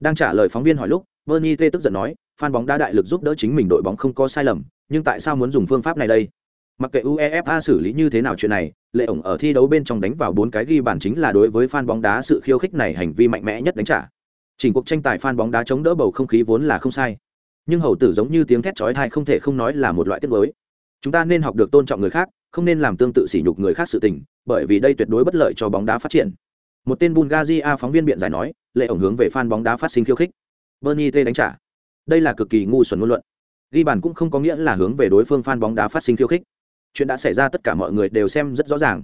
Đang trả lời phóng viên hỏi lúc, bernie t tức giận nói, fan bóng đá đại lực giúp đỡ chính mình đội bóng không có sai lầm, nhưng tại sao muốn dùng phương pháp này đây? Mặc kệ uefa xử lý như thế nào chuyện này, lệ ổng ở thi đấu bên trong đánh vào bốn cái ghi bàn chính là đối với fan bóng đá sự khiêu khích này hành vi mạnh mẽ nhất đánh trả. Chỉnh cuộc tranh tài fan bóng đá chống đỡ bầu không khí vốn là không sai. Nhưng hầu tử giống như tiếng thét chói tai không thể không nói là một loại tiết mới chúng ta nên học được tôn trọng người khác, không nên làm tương tự sỉ nhục người khác sự tình, bởi vì đây tuyệt đối bất lợi cho bóng đá phát triển. Một tên bulgaria phóng viên biện giải nói, lệ ổng hướng về fan bóng đá phát sinh khiêu khích. Bernie t đánh trả. Đây là cực kỳ ngu xuẩn ngôn luận. Ghi bàn cũng không có nghĩa là hướng về đối phương fan bóng đá phát sinh khiêu khích chuyện đã xảy ra tất cả mọi người đều xem rất rõ ràng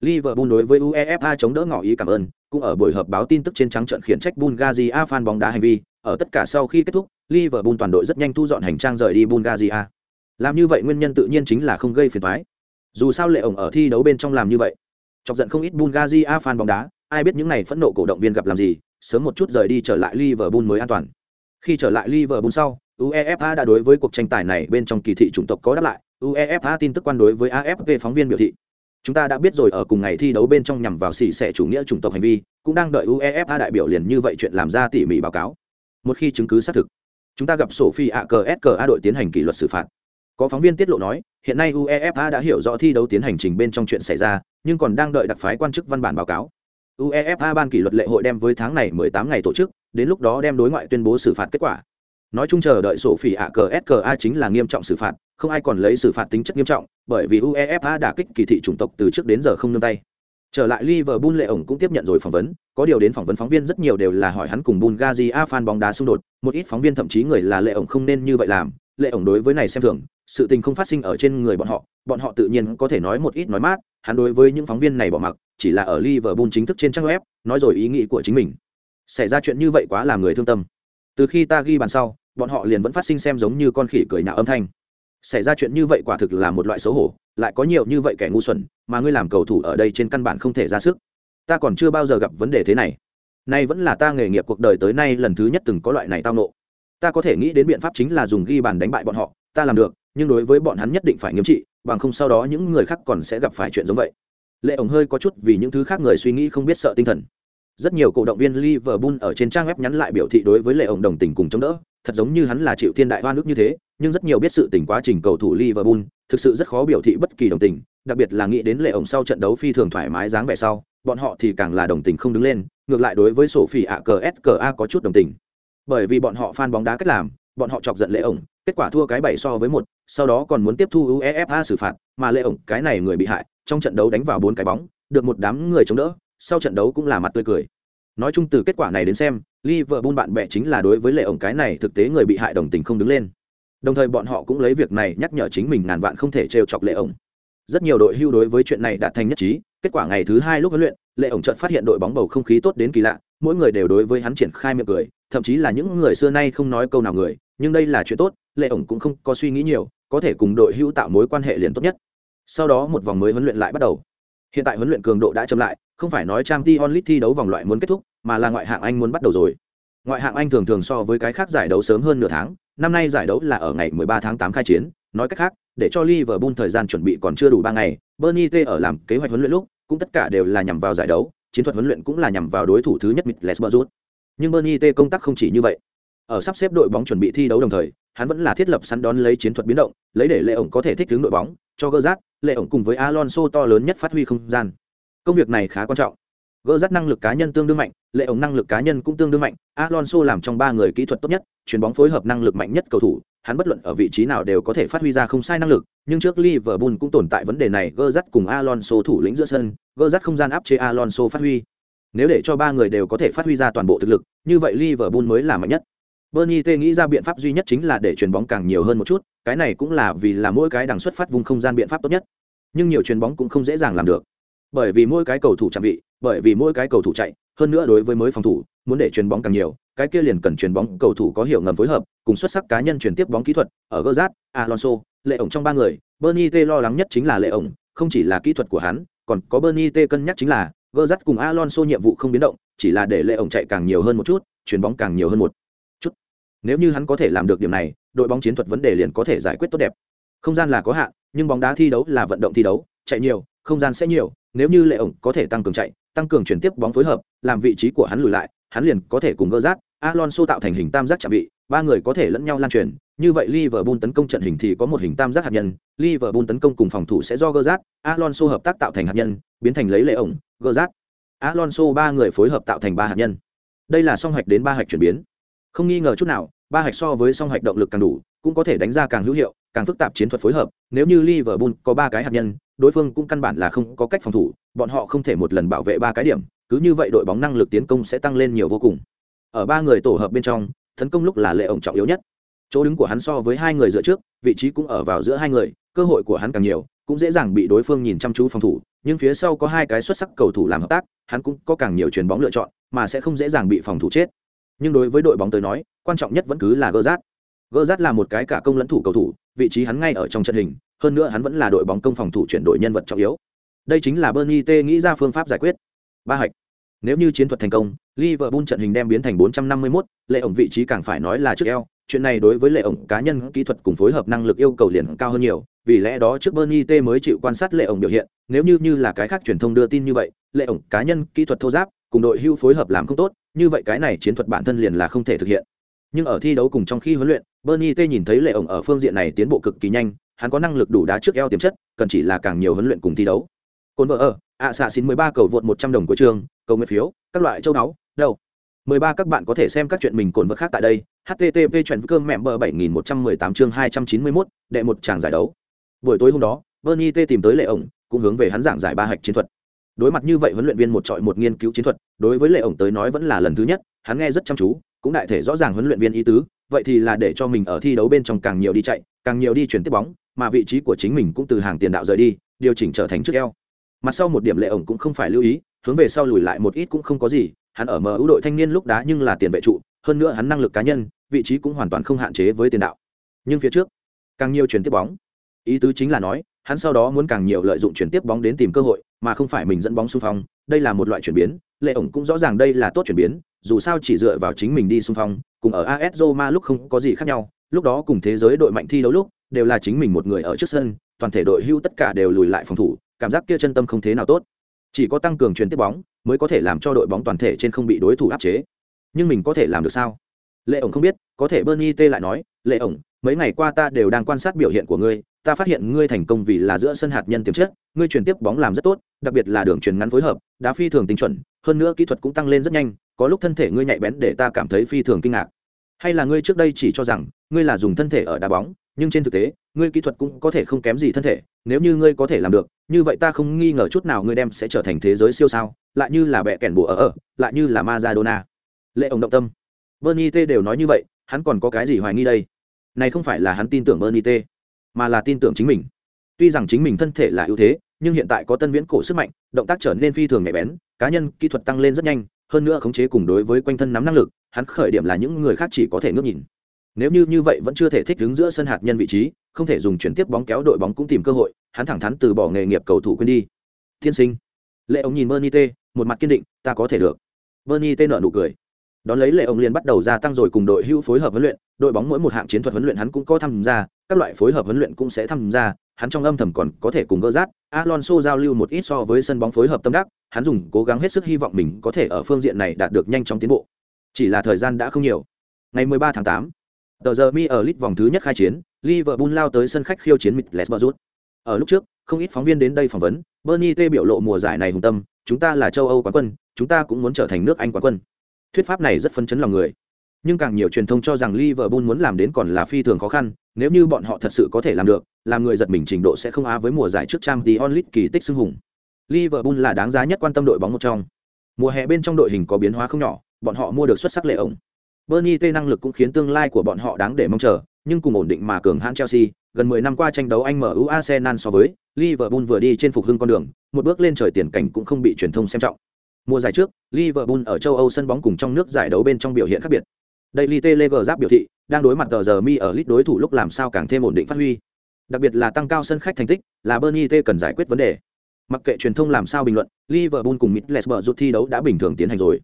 Liverpool đối với UEFA chống đỡ ngỏ ý cảm ơn, cũng ở buổi họp báo tin tức trên trắng trận khiển trách Bulgaria fan bóng đá hành vi, ở tất cả sau khi kết thúc, Liverpool toàn đội rất nhanh thu dọn hành trang rời đi Bulgaria. Làm như vậy nguyên nhân tự nhiên chính là không gây phiền toái. Dù sao lệ ổng ở thi đấu bên trong làm như vậy, chọc giận không ít Bulgaria fan bóng đá, ai biết những này phẫn nộ cổ động viên gặp làm gì, sớm một chút rời đi trở lại Liverpool mới an toàn. Khi trở lại Liverpool sau, UEFA đã đối với cuộc tranh tài này bên trong kỳ thị chủng tộc có đáp lại, UEFA tin tức quan đối với AFP phóng viên biểu thị. Chúng ta đã biết rồi ở cùng ngày thi đấu bên trong nhằm vào xỉ xẻ chủ nghĩa chủng tộc hành vi, cũng đang đợi UEFA đại biểu liền như vậy chuyện làm ra tỉ mỉ báo cáo. Một khi chứng cứ xác thực, chúng ta gặp Sophie AKSKA đội tiến hành kỷ luật xử phạt. Có phóng viên tiết lộ nói, hiện nay UEFA đã hiểu rõ thi đấu tiến hành trình bên trong chuyện xảy ra, nhưng còn đang đợi đặc phái quan chức văn bản báo cáo. UEFA ban kỷ luật lệ hội đem với tháng này 18 ngày tổ chức, đến lúc đó đem đối ngoại tuyên bố xử phạt kết quả nói chung chờ đợi sổ phỉ ạ cờ ska chính là nghiêm trọng xử phạt, không ai còn lấy xử phạt tính chất nghiêm trọng, bởi vì uefa đã kích kỳ thị chủng tộc từ trước đến giờ không nương tay. Trở lại liverpool, lệ ổng cũng tiếp nhận rồi phỏng vấn, có điều đến phỏng vấn phóng viên rất nhiều đều là hỏi hắn cùng bulgaria fan bóng đá xung đột, một ít phóng viên thậm chí người là lệ ổng không nên như vậy làm. Lệ ổng đối với này xem thường, sự tình không phát sinh ở trên người bọn họ bọn họ tự nhiên có thể nói một ít nói mát, hắn đối với những phóng viên này bỏ mặc, chỉ là ở liverpool chính thức trên trang web, nói rồi ý nghĩ của chính mình. Xảy ra chuyện như vậy quá làm người thương tâm. Từ khi ta ghi bàn sau bọn họ liền vẫn phát sinh xem giống như con khỉ cười nhạo âm thanh. Xảy ra chuyện như vậy quả thực là một loại xấu hổ, lại có nhiều như vậy kẻ ngu xuẩn, mà ngươi làm cầu thủ ở đây trên căn bản không thể ra sức. Ta còn chưa bao giờ gặp vấn đề thế này. Nay vẫn là ta nghề nghiệp cuộc đời tới nay lần thứ nhất từng có loại này tao nộ. Ta có thể nghĩ đến biện pháp chính là dùng ghi bàn đánh bại bọn họ, ta làm được, nhưng đối với bọn hắn nhất định phải nghiêm trị, bằng không sau đó những người khác còn sẽ gặp phải chuyện giống vậy. Lệ ổng hơi có chút vì những thứ khác người suy nghĩ không biết sợ tinh thần rất nhiều cổ động viên liverpool ở trên trang web nhắn lại biểu thị đối với lệ ổng đồng tình cùng chống đỡ. Thật giống như hắn là chịu thiên đại hoa nước như thế, nhưng rất nhiều biết sự tình quá trình cầu thủ liverpool thực sự rất khó biểu thị bất kỳ đồng tình, đặc biệt là nghĩ đến lệ ổng sau trận đấu phi thường thoải mái dáng vẻ sau, bọn họ thì càng là đồng tình không đứng lên, ngược lại đối với sổ phi ạ cờ s a có chút đồng tình. Bởi vì bọn họ fan bóng đá cách làm, bọn họ chọc giận lệ ổng kết quả thua cái bảy so với một, sau đó còn muốn tiếp thu uefa xử phạt, mà lệ ổng cái này người bị hại, trong trận đấu đánh vào bốn cái bóng, được một đám người chống đỡ sau trận đấu cũng là mặt tươi cười. Nói chung từ kết quả này đến xem, liverpool bạn bè chính là đối với lệ ổng cái này thực tế người bị hại đồng tình không đứng lên. Đồng thời bọn họ cũng lấy việc này nhắc nhở chính mình ngàn vạn không thể trêu chọc lệ ổng. Rất nhiều đội hưu đối với chuyện này đạt thành nhất trí, kết quả ngày thứ hai lúc huấn luyện, lệ ổng chợt phát hiện đội bóng bầu không khí tốt đến kỳ lạ, mỗi người đều đối với hắn triển khai miệng cười, thậm chí là những người xưa nay không nói câu nào người, nhưng đây là chuyện tốt, lệ ổng cũng không có suy nghĩ nhiều, có thể cùng đội hưu tạo mối quan hệ liền tốt nhất. Sau đó một vòng mới huấn luyện lại bắt đầu hiện tại huấn luyện cường độ đã chậm lại không phải nói trang League thi đấu vòng loại muốn kết thúc mà là ngoại hạng anh muốn bắt đầu rồi. Ngoại hạng anh thường thường so với cái khác giải đấu sớm hơn nửa tháng năm nay giải đấu là ở ngày 13 tháng 8 khai chiến. Nói cách khác để cho Liverpool thời gian chuẩn bị còn chưa đủ ba ngày Bernie T ở làm kế hoạch huấn luyện lúc cũng tất cả đều là nhằm vào giải đấu chiến thuật huấn luyện cũng là nhằm vào đối thủ thứ nhất Middlesbrough. Nhưng Bernie T công tác không chỉ như vậy. Ở sắp xếp đội bóng chuẩn bị thi đấu đồng thời hắn vẫn là thiết lập sẵn đón lấy chiến thuật biến động lấy để lệ ổng có thể thích ứng đội bóng cho Gerrard, lệ ổng cùng với alonso to lớn nhất phát huy không gian. Công việc này khá quan trọng. Gỡ rắt năng lực cá nhân tương đương mạnh, lệ ổng năng lực cá nhân cũng tương đương mạnh, alonso làm trong ba người kỹ thuật tốt nhất, chuyền bóng phối hợp năng lực mạnh nhất cầu thủ, hắn bất luận ở vị trí nào đều có thể phát huy ra không sai năng lực, nhưng trước liverpool cũng tồn tại vấn đề này, gỡ rắt cùng alonso thủ lĩnh giữa sân, gỡ rắt không gian áp chế alonso phát huy. Nếu để cho ba người đều có thể phát huy ra toàn bộ thực lực, như vậy liverpool mới là mạnh nhất. Bernie T nghĩ ra biện pháp duy nhất chính là để chuyền bóng càng nhiều hơn một chút, cái này cũng là vì là mỗi cái đằng xuất phát vùng không gian biện pháp tốt nhất. Nhưng nhiều chuyền bóng cũng không dễ dàng làm được. Bởi vì mỗi cái cầu thủ chạm vị, bởi vì mỗi cái cầu thủ chạy, hơn nữa đối với mới phòng thủ, muốn để chuyền bóng càng nhiều, cái kia liền cần chuyền bóng cầu thủ có hiểu ngầm phối hợp, cùng xuất sắc cá nhân chuyển tiếp bóng kỹ thuật, ở Gerrard, Alonso, Lệ ổng trong ba người, Bernie T lo lắng nhất chính là Lệ ổng, không chỉ là kỹ thuật của hắn, còn có Bernie T cân nhắc chính là Gerrard cùng Alonso nhiệm vụ không biến động, chỉ là để Lệ ổng chạy càng nhiều hơn một chút, chuyền bóng càng nhiều hơn một nếu như hắn có thể làm được điểm này, đội bóng chiến thuật vấn đề liền có thể giải quyết tốt đẹp. Không gian là có hạn, nhưng bóng đá thi đấu là vận động thi đấu, chạy nhiều, không gian sẽ nhiều, nếu như Lệ ổng có thể tăng cường chạy, tăng cường chuyển tiếp bóng phối hợp, làm vị trí của hắn lùi lại, hắn liền có thể cùng gỡ rác, Alonso tạo thành hình tam giác chạm vị, ba người có thể lẫn nhau lan truyền, như vậy Liverpool tấn công trận hình thì có một hình tam giác hạt nhân, Liverpool tấn công cùng phòng thủ sẽ do Gerrard, Alonso hợp tác tạo thành hạt nhân, biến thành lấy lệ ổng, Gerrard, Alonso ba người phối hợp tạo thành ba hạt nhân. Đây là song hạch đến ba hạch chuyển biến không nghi ngờ chút nào, ba hạch so với song hạch động lực càng đủ, cũng có thể đánh ra càng hữu hiệu, càng phức tạp chiến thuật phối hợp. Nếu như liverpool có ba cái hạt nhân, đối phương cũng căn bản là không có cách phòng thủ, bọn họ không thể một lần bảo vệ ba cái điểm, cứ như vậy đội bóng năng lực tiến công sẽ tăng lên nhiều vô cùng. Ở ba người tổ hợp bên trong, tấn công lúc là lệ ổng trọng yếu nhất. Chỗ đứng của hắn so với hai người dựa trước, vị trí cũng ở vào giữa hai người, cơ hội của hắn càng nhiều, cũng dễ dàng bị đối phương nhìn chăm chú phòng thủ, nhưng phía sau có hai cái xuất sắc cầu thủ làm hợp tác, hắn cũng có càng nhiều chuyền bóng lựa chọn, mà sẽ không dễ dàng bị phòng thủ chết nhưng đối với đội bóng tới nói quan trọng nhất vẫn cứ là gơ rát gơ rát là một cái cả công lẫn thủ cầu thủ vị trí hắn ngay ở trong trận hình hơn nữa hắn vẫn là đội bóng công phòng thủ chuyển đổi nhân vật trọng yếu. Đây chính là bernie t nghĩ ra phương pháp giải quyết. Ba hạch. Nếu như chiến thuật thành công liverpool trận hình đem biến thành 451, lệ ổng vị trí càng phải nói là trước eo. Chuyện này đối với lệ ổng cá nhân kỹ thuật cùng phối hợp năng lực yêu cầu liền cao hơn nhiều. Vì lẽ đó trước bernie t mới chịu quan sát lệ ổng biểu hiện nếu như như là cái khác truyền thông đưa tin như vậy lệ ổng cá nhân kỹ thuật thô giáp cùng đội hưu phối hợp làm không tốt như vậy cái này chiến thuật bản thân liền là không thể thực hiện. Nhưng ở thi đấu cùng trong khi huấn luyện, bernie t nhìn thấy lệ ổng ở phương diện này tiến bộ cực kỳ nhanh, hắn có năng lực đủ đá trước eo tiềm chất, cần chỉ là càng nhiều huấn luyện cùng thi đấu. Cồn vợ ở ạ xạ xin mười ba cầu vượt một trăm đồng của trường, cầu nguyện phiếu, các loại châu đáo, đâu? mười ba các bạn có thể xem các chuyện mình cồn vợ khác tại đây http chuyện cơm mẹm bờ bảy nghìn một trăm mười tám chương hai trăm chín mươi mốt, đệ một tràng giải đấu. Buổi tối hôm đó, bernie t tìm tới lệ ổng, cũng hướng về hắn giảng giải ba hạch chiến thuật đối mặt như vậy huấn luyện viên một trọi một nghiên cứu chiến thuật, đối với lệ ổng tới nói vẫn là lần thứ nhất, hắn nghe rất chăm chú, cũng đại thể rõ ràng huấn luyện viên ý tứ, vậy thì là để cho mình ở thi đấu bên trong càng nhiều đi chạy, càng nhiều đi chuyển tiếp bóng, mà vị trí của chính mình cũng từ hàng tiền đạo rời đi, điều chỉnh trở thành trước eo. Mặt sau một điểm lệ ổng cũng không phải lưu ý, hướng về sau lùi lại một ít cũng không có gì, hắn ở MU đội thanh niên lúc đá nhưng là tiền vệ trụ, hơn nữa hắn năng lực cá nhân, vị trí cũng hoàn toàn không hạn chế với tiền đạo. Nhưng phía trước, càng nhiều chuyển tiếp bóng. Ý tứ chính là nói hắn sau đó muốn càng nhiều lợi dụng chuyển tiếp bóng đến tìm cơ hội, mà không phải mình dẫn bóng xung phong, đây là một loại chuyển biến, lệ ổng cũng rõ ràng đây là tốt chuyển biến, dù sao chỉ dựa vào chính mình đi xung phong, cùng ở AS Roma lúc không có gì khác nhau, lúc đó cùng thế giới đội mạnh thi đấu lúc, đều là chính mình một người ở trước sân, toàn thể đội hưu tất cả đều lùi lại phòng thủ, cảm giác kia chân tâm không thế nào tốt. Chỉ có tăng cường truyền tiếp bóng, mới có thể làm cho đội bóng toàn thể trên không bị đối thủ áp chế. Nhưng mình có thể làm được sao? Lệ ổng không biết, có thể bernie t lại nói, lệ ổng, mấy ngày qua ta đều đang quan sát biểu hiện của ngươi ta phát hiện ngươi thành công vì là giữa sân hạt nhân tiềm chất, ngươi truyền tiếp bóng làm rất tốt, đặc biệt là đường truyền ngắn phối hợp, đá phi thường tinh chuẩn, hơn nữa kỹ thuật cũng tăng lên rất nhanh, có lúc thân thể ngươi nhạy bén để ta cảm thấy phi thường kinh ngạc. Hay là ngươi trước đây chỉ cho rằng, ngươi là dùng thân thể ở đá bóng, nhưng trên thực tế, ngươi kỹ thuật cũng có thể không kém gì thân thể, nếu như ngươi có thể làm được, như vậy ta không nghi ngờ chút nào ngươi đem sẽ trở thành thế giới siêu sao, lại như là bẻ kèn bùa ở ở, lại như là Maradona. Lệ ổng động tâm. Bernie t đều nói như vậy, hắn còn có cái gì hoài nghi đây? Này không phải là hắn tin tưởng bernie t mà là tin tưởng chính mình. Tuy rằng chính mình thân thể là ưu thế, nhưng hiện tại có tân viễn cổ sức mạnh, động tác trở nên phi thường nhạy bén, cá nhân kỹ thuật tăng lên rất nhanh, hơn nữa khống chế cùng đối với quanh thân nắm năng lực, hắn khởi điểm là những người khác chỉ có thể ngước nhìn. Nếu như như vậy vẫn chưa thể thích đứng giữa sân hạt nhân vị trí, không thể dùng chuyển tiếp bóng kéo đội bóng cũng tìm cơ hội, hắn thẳng thắn từ bỏ nghề nghiệp cầu thủ quên đi. Tiên sinh. Lệ ông nhìn bernie t một mặt kiên định, ta có thể được. Bernie t nợ nụ cười đón lấy lệ ông liền bắt đầu gia tăng rồi cùng đội hưu phối hợp huấn luyện đội bóng mỗi một hạng chiến thuật huấn luyện hắn cũng có tham gia các loại phối hợp huấn luyện cũng sẽ tham gia hắn trong âm thầm còn có thể cùng gỡ rát alonso giao lưu một ít so với sân bóng phối hợp tâm đắc hắn dùng cố gắng hết sức hy vọng mình có thể ở phương diện này đạt được nhanh chóng tiến bộ. Chỉ là thời gian đã không nhiều. Ngày 13 tháng 8, tờ giờ mi ở lit vòng thứ nhất khai chiến liverpool lao tới sân khách khiêu chiến middlesbrough. Ở lúc trước không ít phóng viên đến đây phỏng vấn bernie t biểu lộ mùa giải này hùng tâm chúng ta là châu âu quán quân chúng ta cũng muốn trở thành nước anh quán quân thuyết pháp này rất phấn chấn lòng người nhưng càng nhiều truyền thông cho rằng Liverpool muốn làm đến còn là phi thường khó khăn, nếu như bọn họ thật sự có thể làm được, làm người giật mình trình độ sẽ không á với mùa giải trước Champions League kỳ tích xưng hùng. Liverpool là đáng giá nhất quan tâm đội bóng một trong. Mùa hè bên trong đội hình có biến hóa không nhỏ, bọn họ mua được xuất sắc lệ ổng. Bernie T năng lực cũng khiến tương lai của bọn họ đáng để mong chờ, nhưng cùng ổn định mà cường hãn Chelsea, gần 10 năm qua tranh đấu Anh MU Arsenal so với Liverpool vừa đi trên phục hưng con đường, một bước lên trời tiền cảnh cũng không bị truyền thông xem trọng. Mùa giải trước, Liverpool ở châu Âu sân bóng cùng trong nước giải đấu bên trong biểu hiện khác biệt. Daily Telegraph biểu thị, đang đối mặt tờ giờ mi ở list đối thủ lúc làm sao càng thêm ổn định phát huy. Đặc biệt là tăng cao sân khách thành tích, là Bernie T cần giải quyết vấn đề. Mặc kệ truyền thông làm sao bình luận, Liverpool cùng Middlesbrough thi đấu đã bình thường tiến hành rồi.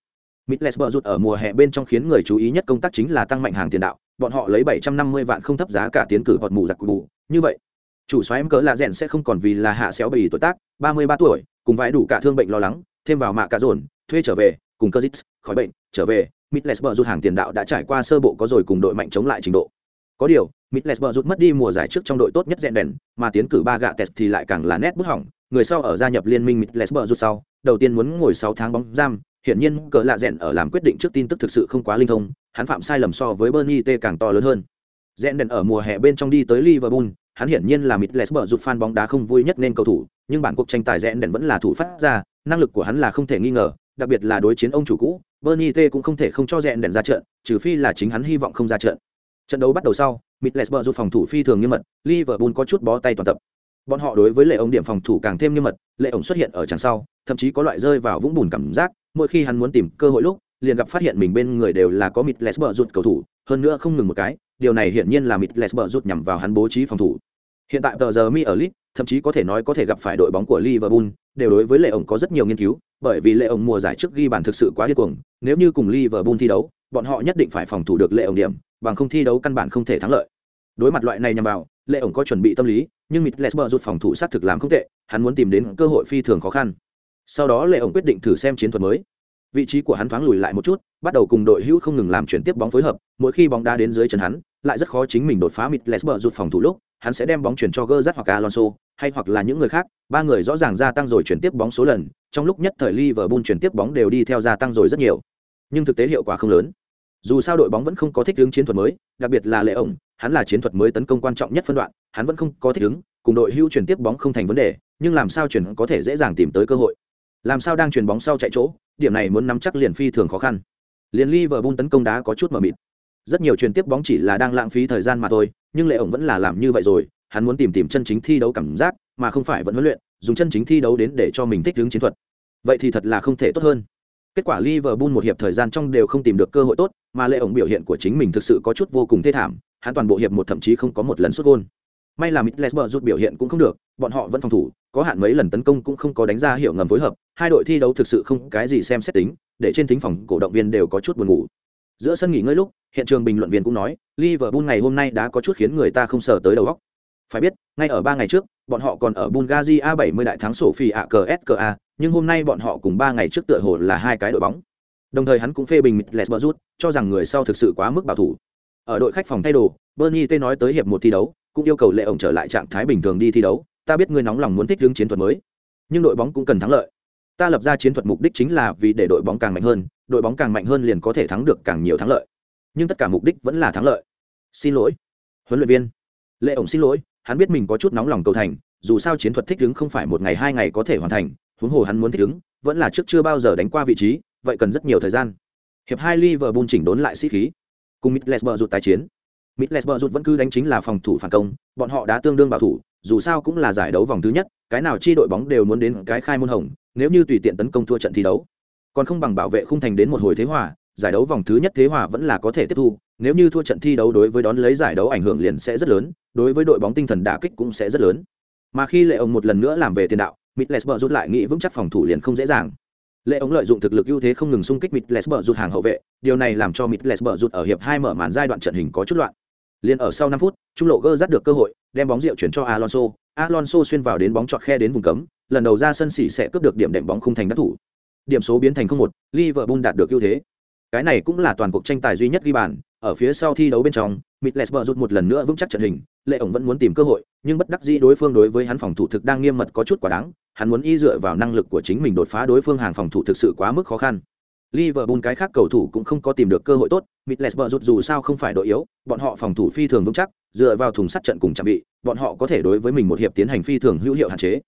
Middlesbrough ở mùa hè bên trong khiến người chú ý nhất công tác chính là tăng mạnh hàng tiền đạo, bọn họ lấy 750 vạn không thấp giá cả tiến cử hoạt mù giặc bù. Như vậy, chủ soái em cỡ là rèn sẽ không còn vì là hạ xéo bì tuổi tác, 33 tuổi, cùng vãi đủ cả thương bệnh lo lắng, thêm vào mạ cả dồn, thuê trở về, cùng cơ khỏi bệnh, trở về, Middlesbrough rút hàng tiền đạo đã trải qua sơ bộ có rồi cùng đội mạnh chống lại trình độ. Có điều, Middlesbrough rút mất đi mùa giải trước trong đội tốt nhất rèn đèn, mà tiến cử ba gạ test thì lại càng là nét bút hỏng, người sau ở gia nhập liên minh Middlesbrough rút sau, đầu tiên muốn ngồi 6 tháng bóng giam, hiển nhiên cỡ lạ rèn ở làm quyết định trước tin tức thực sự không quá linh thông, hắn phạm sai lầm so với Bernie T càng to lớn hơn. Rèn đèn ở mùa hè bên trong đi tới Liverpool, hắn hiển nhiên là Middlesbrough giúp fan bóng đá không vui nhất nên cầu thủ, nhưng bản cuộc tranh tài rẽ đèn vẫn là thủ phát ra, năng lực của hắn là không thể nghi ngờ, đặc biệt là đối chiến ông chủ cũ, Bernie T cũng không thể không cho rẽ đèn ra trận, trừ phi là chính hắn hy vọng không ra trận. Trận đấu bắt đầu sau, Middlesbrough giúp phòng thủ phi thường nghiêm mật, Liverpool có chút bó tay toàn tập. Bọn họ đối với lệ ống điểm phòng thủ càng thêm nghiêm mật, lệ ống xuất hiện ở tràng sau, thậm chí có loại rơi vào vũng bùn cảm giác, mỗi khi hắn muốn tìm cơ hội lúc, liền gặp phát hiện mình bên người đều là có Middlesbrough rút cầu thủ, hơn nữa không ngừng một cái, điều này hiển nhiên là Middlesbrough rút nhằm vào hắn bố trí phòng thủ. Hiện tại tờ giờ mi ở Leeds, thậm chí có thể nói có thể gặp phải đội bóng của Liverpool, đều đối với lệ ổng có rất nhiều nghiên cứu, bởi vì lệ ổng mùa giải trước ghi bàn thực sự quá điên cuồng, nếu như cùng Liverpool thi đấu, bọn họ nhất định phải phòng thủ được lệ ổng điểm, bằng không thi đấu căn bản không thể thắng lợi. Đối mặt loại này nhằm vào, lệ ổng có chuẩn bị tâm lý, nhưng Mitlesber rút phòng thủ sát thực làm không tệ, hắn muốn tìm đến cơ hội phi thường khó khăn. Sau đó lệ ổng quyết định thử xem chiến thuật mới. Vị trí của hắn thoáng lùi lại một chút, bắt đầu cùng đội hữu không ngừng làm chuyển tiếp bóng phối hợp, mỗi khi bóng đá đến dưới chân hắn, lại rất khó chính mình đột phá Mitlesber rút phòng thủ lúc, hắn sẽ đem bóng chuyển cho Gerrard hoặc Alonso, hay hoặc là những người khác, ba người rõ ràng gia tăng rồi chuyển tiếp bóng số lần, trong lúc nhất thời Liverpool chuyển tiếp bóng đều đi theo gia tăng rồi rất nhiều. Nhưng thực tế hiệu quả không lớn. Dù sao đội bóng vẫn không có thích ứng chiến thuật mới, đặc biệt là Lệ ổng, hắn là chiến thuật mới tấn công quan trọng nhất phân đoạn, hắn vẫn không có thích ứng, cùng đội hưu chuyển tiếp bóng không thành vấn đề, nhưng làm sao chuyển có thể dễ dàng tìm tới cơ hội. Làm sao đang chuyển bóng sau chạy chỗ, điểm này muốn nắm chắc liền phi thường khó khăn. Liên Liverpool tấn công đá có chút mờ mịt. Rất nhiều truyền tiếp bóng chỉ là đang lãng phí thời gian mà thôi, nhưng Lệ ổng vẫn là làm như vậy rồi, hắn muốn tìm tìm chân chính thi đấu cảm giác, mà không phải vẫn huấn luyện, dùng chân chính thi đấu đến để cho mình thích ứng chiến thuật. Vậy thì thật là không thể tốt hơn. Kết quả Liverpool một hiệp thời gian trong đều không tìm được cơ hội tốt, mà lệ ổng biểu hiện của chính mình thực sự có chút vô cùng thê thảm, hắn toàn bộ hiệp một thậm chí không có một lần sút gôn. May là Middlesbrough rút biểu hiện cũng không được, bọn họ vẫn phòng thủ, có hạn mấy lần tấn công cũng không có đánh ra hiệu ngầm phối hợp, hai đội thi đấu thực sự không cái gì xem xét tính, để trên thính phòng cổ động viên đều có chút buồn ngủ. Giữa sân nghỉ ngơi lúc, hiện trường bình luận viên cũng nói, Liverpool ngày hôm nay đã có chút khiến người ta không sợ tới đầu óc. Phải biết, ngay ở ba ngày trước, bọn họ còn ở Bulgaria A70 đại thắng Sofia CSKA, nhưng hôm nay bọn họ cùng ba ngày trước tựa hồ là hai cái đội bóng. Đồng thời hắn cũng phê bình Mitlesbergut, cho rằng người sau thực sự quá mức bảo thủ. Ở đội khách phòng thay đồ, Bernie T nói tới hiệp một thi đấu, cũng yêu cầu Lệ ổng trở lại trạng thái bình thường đi thi đấu, ta biết ngươi nóng lòng muốn thích ứng chiến thuật mới, nhưng đội bóng cũng cần thắng lợi. Ta lập ra chiến thuật mục đích chính là vì để đội bóng càng mạnh hơn, đội bóng càng mạnh hơn liền có thể thắng được càng nhiều thắng lợi. Nhưng tất cả mục đích vẫn là thắng lợi. Xin lỗi, huấn luyện viên. Lệ ổng xin lỗi, hắn biết mình có chút nóng lòng cầu thành, dù sao chiến thuật thích ứng không phải một ngày hai ngày có thể hoàn thành, huống hồ hắn muốn thích ứng, vẫn là trước chưa bao giờ đánh qua vị trí, vậy cần rất nhiều thời gian. Hiệp hai Liverpool chỉnh đốn lại sĩ khí, cùng Middlesbrough rụt tái chiến. Middlesbrough rụt vẫn cứ đánh chính là phòng thủ phản công, bọn họ đã tương đương bảo thủ, dù sao cũng là giải đấu vòng thứ nhất, cái nào chi đội bóng đều muốn đến cái khai môn hồng, nếu như tùy tiện tấn công thua trận thi đấu, còn không bằng bảo vệ khung thành đến một hồi thế hòa, giải đấu vòng thứ nhất thế hòa vẫn là có thể tiếp thu, nếu như thua trận thi đấu đối với đón lấy giải đấu ảnh hưởng liền sẽ rất lớn, đối với đội bóng tinh thần đả kích cũng sẽ rất lớn. Mà khi Lệ ông một lần nữa làm về tiền đạo, Middlesbrough rút lại nghĩ vững chắc phòng thủ liền không dễ dàng. Lệ ông lợi dụng thực lực ưu thế không ngừng xung kích Middlesbrough rút hàng hậu vệ, điều này làm cho Middlesbrough rút ở hiệp hai mở màn giai đoạn trận hình có chút loạn. liền ở sau năm phút, trung lộ gơ dắt được cơ hội, đem bóng rượu chuyển cho Alonso, Alonso xuyên vào đến bóng trọt khe đến vùng cấm, lần đầu ra sân xỉ sẽ cướp được điểm đệm bóng khung thành đắc thủ. Điểm số biến thành 0-1, Liverpool đạt được ưu thế. Cái này cũng là toàn cuộc tranh tài duy nhất ghi bàn, ở phía sau thi đấu bên trong, Middlesbrough rút một lần nữa vững chắc trận hình, Lệ ổng vẫn muốn tìm cơ hội, nhưng bất đắc dĩ đối phương đối với hắn phòng thủ thực đang nghiêm mật có chút quá đáng, hắn muốn y dựa vào năng lực của chính mình đột phá đối phương hàng phòng thủ thực sự quá mức khó khăn. Liverpool cái khác cầu thủ cũng không có tìm được cơ hội tốt, Middlesbrough rút dù sao không phải đội yếu, bọn họ phòng thủ phi thường vững chắc, dựa vào thùng sắt trận cùng trang bị, bọn họ có thể đối với mình một hiệp tiến hành phi thường hữu hiệu hạn chế.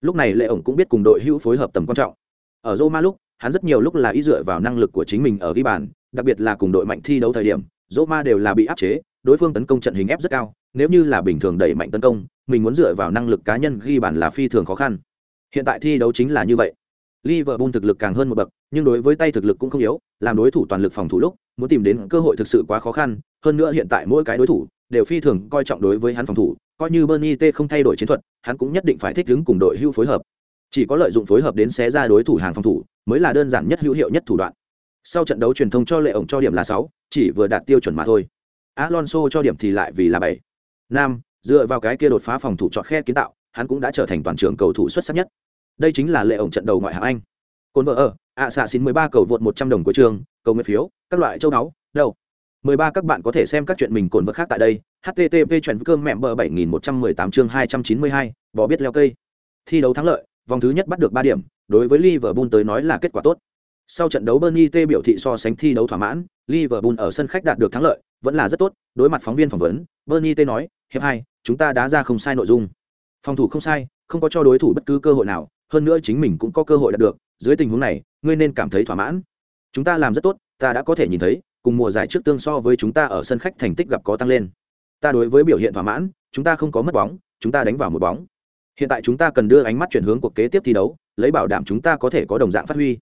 Lúc này Lệ ổng cũng biết cùng đội hữu phối hợp tầm quan trọng. Ở Roma lúc, hắn rất nhiều lúc là y dựa vào năng lực của chính mình ở ghi bàn, đặc biệt là cùng đội mạnh thi đấu thời điểm, Roma đều là bị áp chế, đối phương tấn công trận hình ép rất cao, nếu như là bình thường đẩy mạnh tấn công, mình muốn dựa vào năng lực cá nhân ghi bàn là phi thường khó khăn. Hiện tại thi đấu chính là như vậy. Liverpool thực lực càng hơn một bậc, nhưng đối với tay thực lực cũng không yếu, làm đối thủ toàn lực phòng thủ lúc, muốn tìm đến cơ hội thực sự quá khó khăn, hơn nữa hiện tại mỗi cái đối thủ đều phi thường coi trọng đối với hắn phòng thủ, coi như Bernie T không thay đổi chiến thuật, hắn cũng nhất định phải thích ứng cùng đội hưu phối hợp. Chỉ có lợi dụng phối hợp đến xé ra đối thủ hàng phòng thủ, mới là đơn giản nhất hữu hiệu nhất thủ đoạn. Sau trận đấu truyền thông cho lệ ổng cho điểm là sáu, chỉ vừa đạt tiêu chuẩn mà thôi. Alonso cho điểm thì lại vì là bảy. Nam, dựa vào cái kia đột phá phòng thủ chọn khe kiến tạo, hắn cũng đã trở thành toàn trường cầu thủ xuất sắc nhất. Đây chính là lệ ổng trận đầu ngoại hạng Anh. Côn vợ ở, ạ xạ xin 13 cầu vượt 100 đồng của trường, cầu nguyện phiếu, các loại châu đáo đâu. 13 các bạn có thể xem các chuyện mình cồn vật khác tại đây. http chuyện cơm mẹ bờ 7118 chương 292, bỏ biết leo cây. Thi đấu thắng lợi, vòng thứ nhất bắt được 3 điểm, đối với Liverpool tới nói là kết quả tốt. Sau trận đấu Bernie T biểu thị so sánh thi đấu thỏa mãn, Liverpool ở sân khách đạt được thắng lợi, vẫn là rất tốt, đối mặt phóng viên phỏng vấn, Bernie T nói, hiệp 2, chúng ta đã ra không sai nội dung. Phòng thủ không sai, không có cho đối thủ bất cứ cơ hội nào, hơn nữa chính mình cũng có cơ hội đạt được, dưới tình huống này, ngươi nên cảm thấy thỏa mãn. Chúng ta làm rất tốt, ta đã có thể nhìn thấy, cùng mùa giải trước tương so với chúng ta ở sân khách thành tích gặp có tăng lên. Ta đối với biểu hiện thỏa mãn, chúng ta không có mất bóng, chúng ta đánh vào một bóng. Hiện tại chúng ta cần đưa ánh mắt chuyển hướng cuộc kế tiếp thi đấu, lấy bảo đảm chúng ta có thể có đồng dạng phát huy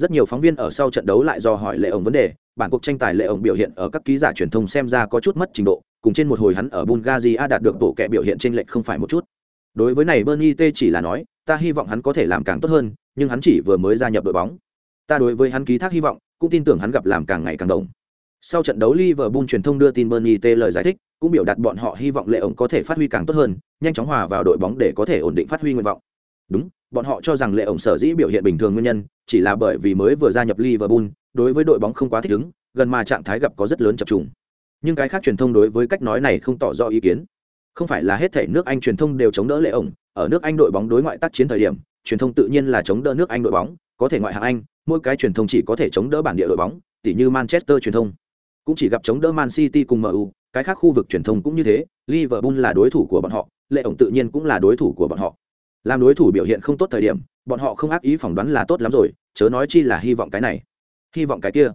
rất nhiều phóng viên ở sau trận đấu lại do hỏi lệ ổng vấn đề bản cuộc tranh tài lệ ổng biểu hiện ở các ký giả truyền thông xem ra có chút mất trình độ cùng trên một hồi hắn ở bulgaria đạt được tổ kẻ biểu hiện trên lệch không phải một chút đối với này bernie t chỉ là nói ta hy vọng hắn có thể làm càng tốt hơn nhưng hắn chỉ vừa mới gia nhập đội bóng ta đối với hắn ký thác hy vọng cũng tin tưởng hắn gặp làm càng ngày càng đồng. Sau trận đấu liverpool truyền thông đưa tin bernie t lời giải thích, cũng biểu đạt bọn họ hy vọng lệ ổng có thể phát huy càng tốt hơn, nhanh chóng hòa vào đội bóng để có thể ổn định phát huy nguyện vọng. Đúng, bọn họ cho rằng lệ ổng sở dĩ biểu hiện bình thường nguyên nhân, chỉ là bởi vì mới vừa gia nhập liverpool, đối với đội bóng không quá thích ứng, gần mà trạng thái gặp có rất lớn chập trùng. Nhưng cái khác truyền thông đối với cách nói này không tỏ rõ ý kiến. Không phải là hết thể nước anh truyền thông đều chống đỡ lệ ổng, ở nước anh đội bóng đối ngoại tác chiến thời điểm, truyền thông tự nhiên là chống đỡ nước anh đội bóng, có thể ngoại hạng anh mỗi cái truyền thông chỉ có thể chống đỡ bản địa đội bóng, tỉ như manchester truyền thông. Cũng chỉ gặp chống đỡ man city cùng mu cái khác khu vực truyền thông cũng như thế, liverpool là đối thủ của bọn họ, lệ ổng tự nhiên cũng là đối thủ của bọn họ. Làm đối thủ biểu hiện không tốt thời điểm, bọn họ không ác ý phỏng đoán là tốt lắm rồi, chớ nói chi là hy vọng cái này. Hy vọng cái kia.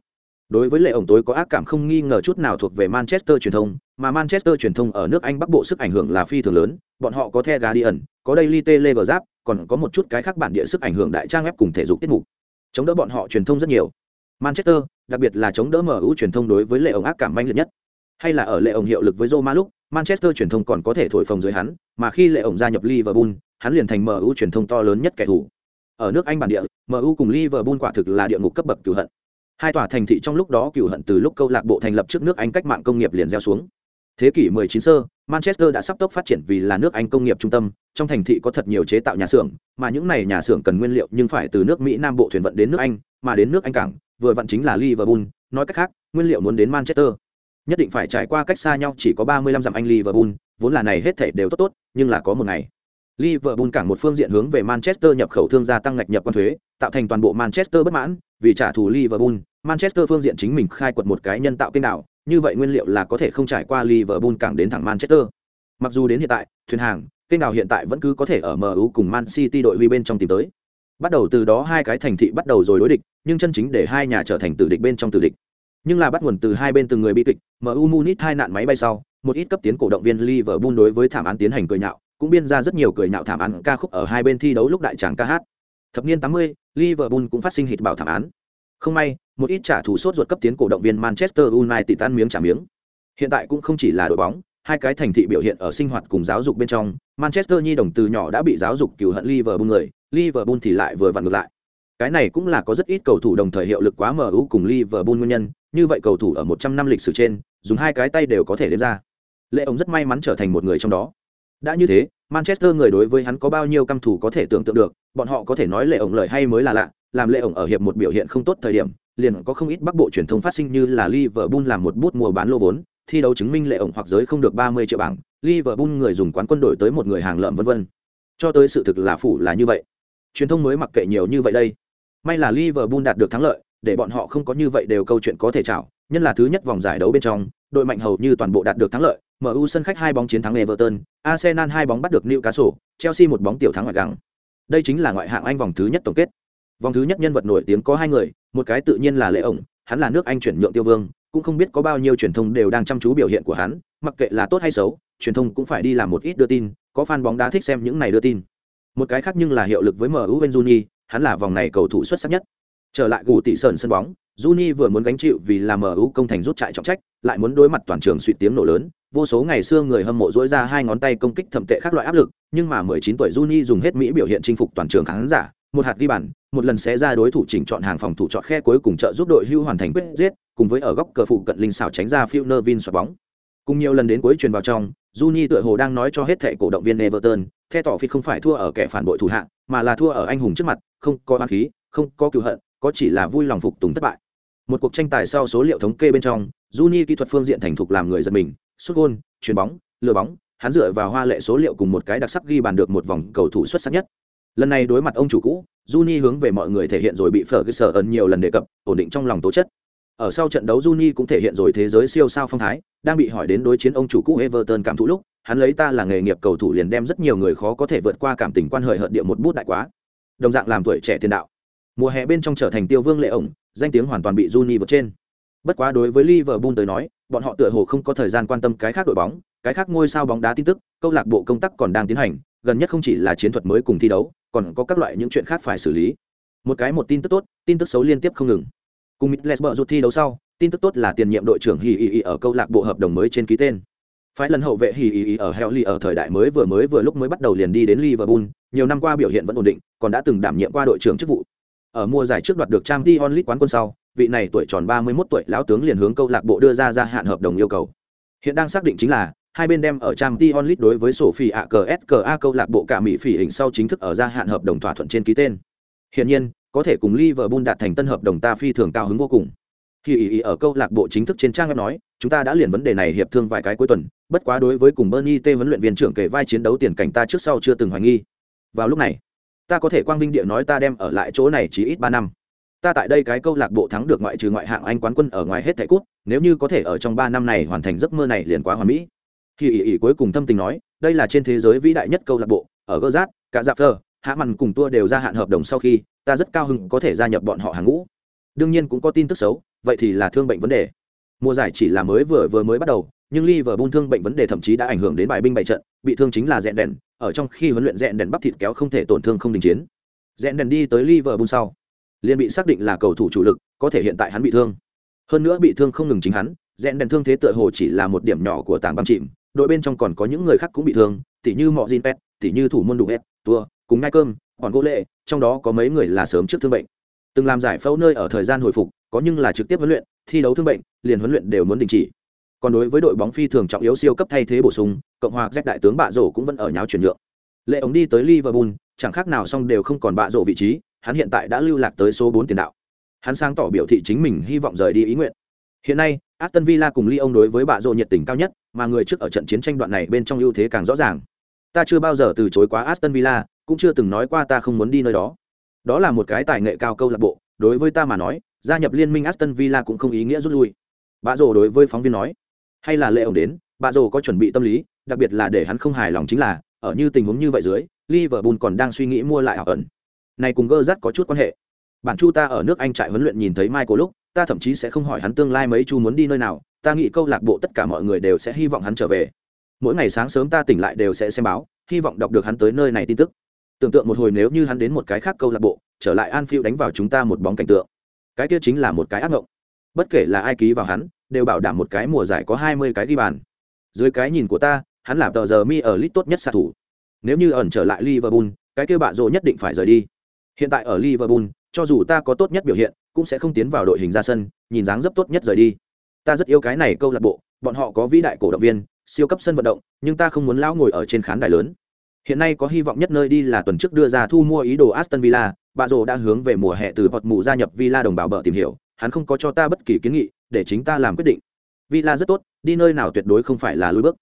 Đối với lệ ổng tối có ác cảm không nghi ngờ chút nào thuộc về manchester truyền thông, mà manchester truyền thông ở nước anh bắc bộ sức ảnh hưởng là phi thường lớn, bọn họ có the guardian, có daily telegraph, còn có một chút cái khác bản địa sức ảnh hưởng đại trang web cùng thể dục tiết mục chống đỡ bọn họ truyền thông rất nhiều manchester đặc biệt là chống đỡ mu truyền thông đối với lệ ổng ác cảm manh liệt nhất hay là ở lệ ổng hiệu lực với roma lúc manchester truyền thông còn có thể thổi phồng dưới hắn mà khi lệ ổng gia nhập liverpool hắn liền thành MU truyền thông to lớn nhất kẻ thù. Ở nước Anh bản địa, MU cùng Liverpool quả thực là địa ngục cấp bậc cửu hận. Hai tòa thành thị trong lúc đó cửu hận từ lúc câu lạc bộ thành lập trước nước Anh cách mạng công nghiệp liền gieo xuống. Thế kỷ 19 sơ, Manchester đã sắp tốc phát triển vì là nước Anh công nghiệp trung tâm, trong thành thị có thật nhiều chế tạo nhà xưởng, mà những này nhà xưởng cần nguyên liệu nhưng phải từ nước Mỹ Nam bộ thuyền vận đến nước Anh, mà đến nước Anh cảng, vừa vận chính là Liverpool, nói cách khác, nguyên liệu muốn đến Manchester, nhất định phải trải qua cách xa nhau chỉ có 35 dặm Anh Liverpool, vốn là này hết thảy đều tốt tốt, nhưng là có một ngày. Liverpool cảng một phương diện hướng về Manchester nhập khẩu thương gia tăng ngạch nhập quan thuế, tạo thành toàn bộ Manchester bất mãn, vì trả thù Liverpool, Manchester phương diện chính mình khai quật một cái nhân tạo kênh đảo, như vậy nguyên liệu là có thể không trải qua Liverpool cảng đến thẳng Manchester. Mặc dù đến hiện tại, thuyền hàng, kênh đào hiện tại vẫn cứ có thể ở MU cùng Man City đội huy bên trong tìm tới. Bắt đầu từ đó hai cái thành thị bắt đầu rồi đối địch, nhưng chân chính để hai nhà trở thành tử địch bên trong tử địch. Nhưng là bắt nguồn từ hai bên từng người bi kịch, MU Munich hai nạn máy bay sau, một ít cấp tiến cổ động viên Liverpool đối với thảm án tiến hành cười nhạo, cũng biên ra rất nhiều cười nhạo thảm án ca khúc ở hai bên thi đấu lúc đại tràng ca hát. Thập niên 80, Liverpool cũng phát sinh hit bảo thảm án. Không may, một ít trả thù sốt ruột cấp tiến cổ động viên Manchester United tan miếng trả miếng. Hiện tại cũng không chỉ là đội bóng, hai cái thành thị biểu hiện ở sinh hoạt cùng giáo dục bên trong, Manchester nhi đồng từ nhỏ đã bị giáo dục cừu hận Liverpool người, Liverpool thì lại vừa vặn ngược lại. Cái này cũng là có rất ít cầu thủ đồng thời hiệu lực quá MU cùng Liverpool nguyên nhân, như vậy cầu thủ ở 100 năm lịch sử trên, dùng hai cái tay đều có thể đếm ra. Lệ ông rất may mắn trở thành một người trong đó. Đã như thế, Manchester người đối với hắn có bao nhiêu căm thù có thể tưởng tượng được, bọn họ có thể nói lệ ông lời hay mới là lạ, làm lệ ông ở hiệp một biểu hiện không tốt thời điểm, liền có không ít bắc bộ truyền thông phát sinh như là Liverpool làm một bút mua bán lô vốn, thi đấu chứng minh lệ ổng hoặc giới không được 30 triệu bảng, Liverpool người dùng quán quân đổi tới một người hàng lợm vân vân. Cho tới sự thực là phủ là như vậy. Truyền thông mới mặc kệ nhiều như vậy đây. May là Liverpool đạt được thắng lợi, để bọn họ không có như vậy đều câu chuyện có thể chảo, nhân là thứ nhất vòng giải đấu bên trong, đội mạnh hầu như toàn bộ đạt được thắng lợi, MU sân khách hai bóng chiến thắng Everton, Arsenal hai bóng bắt được Newcastle, Chelsea một bóng tiểu thắng ngoại gắng. Đây chính là ngoại hạng Anh vòng thứ nhất tổng kết. Vòng thứ nhất nhân vật nổi tiếng có hai người, một cái tự nhiên là Lệ ổng, hắn là nước Anh chuyển nhượng tiêu vương, cũng không biết có bao nhiêu truyền thông đều đang chăm chú biểu hiện của hắn, mặc kệ là tốt hay xấu, truyền thông cũng phải đi làm một ít đưa tin, có fan bóng đá thích xem những này đưa tin. Một cái khác nhưng là hiệu lực với MU Benjuni, hắn là vòng này cầu thủ xuất sắc nhất. Trở lại gù tỷ sơn sân bóng, Juni vừa muốn gánh chịu vì là MU công thành rút trại trọng trách, lại muốn đối mặt toàn trường suy tiếng nổ lớn, vô số ngày xưa người hâm mộ dỗi ra hai ngón tay công kích thậm tệ các loại áp lực, nhưng mà 19 tuổi Juni dùng hết mỹ biểu hiện chinh phục toàn trường khán giả, một hạt ghi bàn, một lần sẽ ra đối thủ chỉnh chọn hàng phòng thủ chọn khe cuối cùng trợ giúp đội hưu hoàn thành quyết giết, cùng với ở góc cờ phụ cận linh xảo tránh ra Phil Vin xoạc bóng. Cùng nhiều lần đến cuối truyền vào trong, Juni tựa hồ đang nói cho hết thệ cổ động viên Everton, theo tỏ phi không phải thua ở kẻ phản bội thủ hạ, mà là thua ở anh hùng trước mặt, không có oán khí, không có cừu hận, có chỉ là vui lòng phục tùng thất bại. Một cuộc tranh tài sau số liệu thống kê bên trong, Juni kỹ thuật phương diện thành thục làm người giật mình, sút gôn, chuyền bóng, lừa bóng, hắn dựa vào hoa lệ số liệu cùng một cái đặc sắc ghi bàn được một vòng cầu thủ xuất sắc nhất. Lần này đối mặt ông chủ cũ, Juni hướng về mọi người thể hiện rồi bị phở cơ sở ẩn nhiều lần đề cập, ổn định trong lòng tố chất. Ở sau trận đấu Juni cũng thể hiện rồi thế giới siêu sao phong thái, đang bị hỏi đến đối chiến ông chủ cũ Everton cảm thụ lúc, hắn lấy ta là nghề nghiệp cầu thủ liền đem rất nhiều người khó có thể vượt qua cảm tình quan hời hợt địa một bút đại quá. Đồng dạng làm tuổi trẻ tiền đạo. Mùa hè bên trong trở thành tiêu vương lệ ổng, danh tiếng hoàn toàn bị Juni vượt trên. Bất quá đối với Liverpool tới nói, bọn họ tựa hồ không có thời gian quan tâm cái khác đội bóng, cái khác ngôi sao bóng đá tin tức, câu lạc bộ công tác còn đang tiến hành, gần nhất không chỉ là chiến thuật mới cùng thi đấu, còn có các loại những chuyện khác phải xử lý. Một cái một tin tức tốt, tin tức xấu liên tiếp không ngừng. Cùng Middlesbrough rút thi đấu sau, tin tức tốt là tiền nhiệm đội trưởng Hỉ Ý ở câu lạc bộ hợp đồng mới trên ký tên. Phái lần hậu vệ Hỉ Ý ở Hellly ở thời đại mới vừa mới vừa lúc mới bắt đầu liền đi đến Liverpool, nhiều năm qua biểu hiện vẫn ổn định, còn đã từng đảm nhiệm qua đội trưởng chức vụ. Ở mùa giải trước đoạt được Champions League quán quân sau, vị này tuổi tròn 31 tuổi lão tướng liền hướng câu lạc bộ đưa ra gia hạn hợp đồng yêu cầu. Hiện đang xác định chính là hai bên đem ở trang Champions League đối với Sophie ACSKA câu lạc bộ cả Mỹ phỉ hình sau chính thức ở gia hạn hợp đồng thỏa thuận trên ký tên. Hiện nhiên, có thể cùng Liverpool đạt thành tân hợp đồng ta phi thường cao hứng vô cùng. Khi ý, ý ở câu lạc bộ chính thức trên trang web nói, chúng ta đã liền vấn đề này hiệp thương vài cái cuối tuần, bất quá đối với cùng Bernie T huấn luyện viên trưởng kể vai chiến đấu tiền cảnh ta trước sau chưa từng hoài nghi. Vào lúc này, ta có thể quang vinh địa nói ta đem ở lại chỗ này chỉ ít ba năm ta tại đây cái câu lạc bộ thắng được ngoại trừ ngoại hạng anh quán quân ở ngoài hết thẻ cút nếu như có thể ở trong ba năm này hoàn thành giấc mơ này liền quá hoàn mỹ khi ỷ ỷ cuối cùng thâm tình nói đây là trên thế giới vĩ đại nhất câu lạc bộ ở gơ Giác, cả dạp thơ hạ mặn cùng tua đều gia hạn hợp đồng sau khi ta rất cao hứng có thể gia nhập bọn họ hàng ngũ đương nhiên cũng có tin tức xấu vậy thì là thương bệnh vấn đề mùa giải chỉ là mới vừa vừa mới bắt đầu nhưng Liverpool thương bệnh vấn đề thậm chí đã ảnh hưởng đến bài binh bại trận, bị thương chính là Rèn Đèn, ở trong khi huấn luyện Rèn Đèn bắp thịt kéo không thể tổn thương không đình chiến. Rèn Đèn đi tới Liverpool sau, liền bị xác định là cầu thủ chủ lực, có thể hiện tại hắn bị thương. Hơn nữa bị thương không ngừng chính hắn, Rèn Đèn thương thế tựa hồ chỉ là một điểm nhỏ của tảng băng chìm, đội bên trong còn có những người khác cũng bị thương, tỉ như Mọ Jinpet, tỉ như thủ môn Duet, Tua, cùng Ngai Cơm, còn Gỗ Lệ, trong đó có mấy người là sớm trước thương bệnh. Từng làm giải phẫu nơi ở thời gian hồi phục, có nhưng là trực tiếp huấn luyện, thi đấu thương bệnh, liền huấn luyện đều muốn đình chỉ. Còn đối với đội bóng phi thường trọng yếu siêu cấp thay thế bổ sung cộng hòa Jack đại tướng bạ rổ cũng vẫn ở nháo chuyển nhượng. Lệ ống đi tới liverpool chẳng khác nào song đều không còn bạ rổ vị trí hắn hiện tại đã lưu lạc tới số bốn tiền đạo. Hắn sang tỏ biểu thị chính mình hy vọng rời đi ý nguyện. Hiện nay aston villa cùng lyon đối với bạ rồ nhiệt tình cao nhất, mà người trước ở trận chiến tranh đoạn này bên trong ưu thế càng rõ ràng. Ta chưa bao giờ từ chối quá aston villa, cũng chưa từng nói qua ta không muốn đi nơi đó. Đó là một cái tài nghệ cao câu lạc bộ, đối với ta mà nói, gia nhập liên minh aston villa cũng không ý nghĩa rút lui. Bạ rồ đối với phóng viên nói, hay là lệ ổng đến, bạ rồ có chuẩn bị tâm lý, đặc biệt là để hắn không hài lòng chính là, ở như tình huống như vậy dưới, liverpool còn đang suy nghĩ mua lại ảo ẩn. Này cùng gơ có chút quan hệ. Bản chu ta ở nước anh trại huấn luyện nhìn thấy michael lúc ta thậm chí sẽ không hỏi hắn tương lai mấy chu muốn đi nơi nào, ta nghĩ câu lạc bộ tất cả mọi người đều sẽ hy vọng hắn trở về. Mỗi ngày sáng sớm ta tỉnh lại đều sẽ xem báo, hy vọng đọc được hắn tới nơi này tin tức. Tưởng tượng một hồi nếu như hắn đến một cái khác câu lạc bộ, trở lại Anfield đánh vào chúng ta một bóng cảnh tượng. Cái kia chính là một cái ác mộng bất kể là ai ký vào hắn, đều bảo đảm một cái mùa giải có hai mươi cái ghi bàn. Dưới cái nhìn của ta, hắn là tờ giờ mi ở lit tốt nhất xạ thủ. Nếu như ẩn trở lại liverpool, cái kia bạ rộ nhất định phải rời đi. Hiện tại ở liverpool cho dù ta có tốt nhất biểu hiện, cũng sẽ không tiến vào đội hình ra sân, nhìn dáng dấp tốt nhất rời đi. Ta rất yêu cái này câu lạc bộ, bọn họ có vĩ đại cổ động viên, siêu cấp sân vận động, nhưng ta không muốn lão ngồi ở trên khán đài lớn. Hiện nay có hy vọng nhất nơi đi là tuần trước đưa ra thu mua ý đồ aston villa bạ rồ đã hướng về mùa hè từ bọt mù gia nhập villa đồng bào bờ tìm hiểu, hắn không có cho ta bất kỳ kiến nghị, để chính ta làm quyết định. Villa rất tốt, đi nơi nào tuyệt đối không phải là lối bước.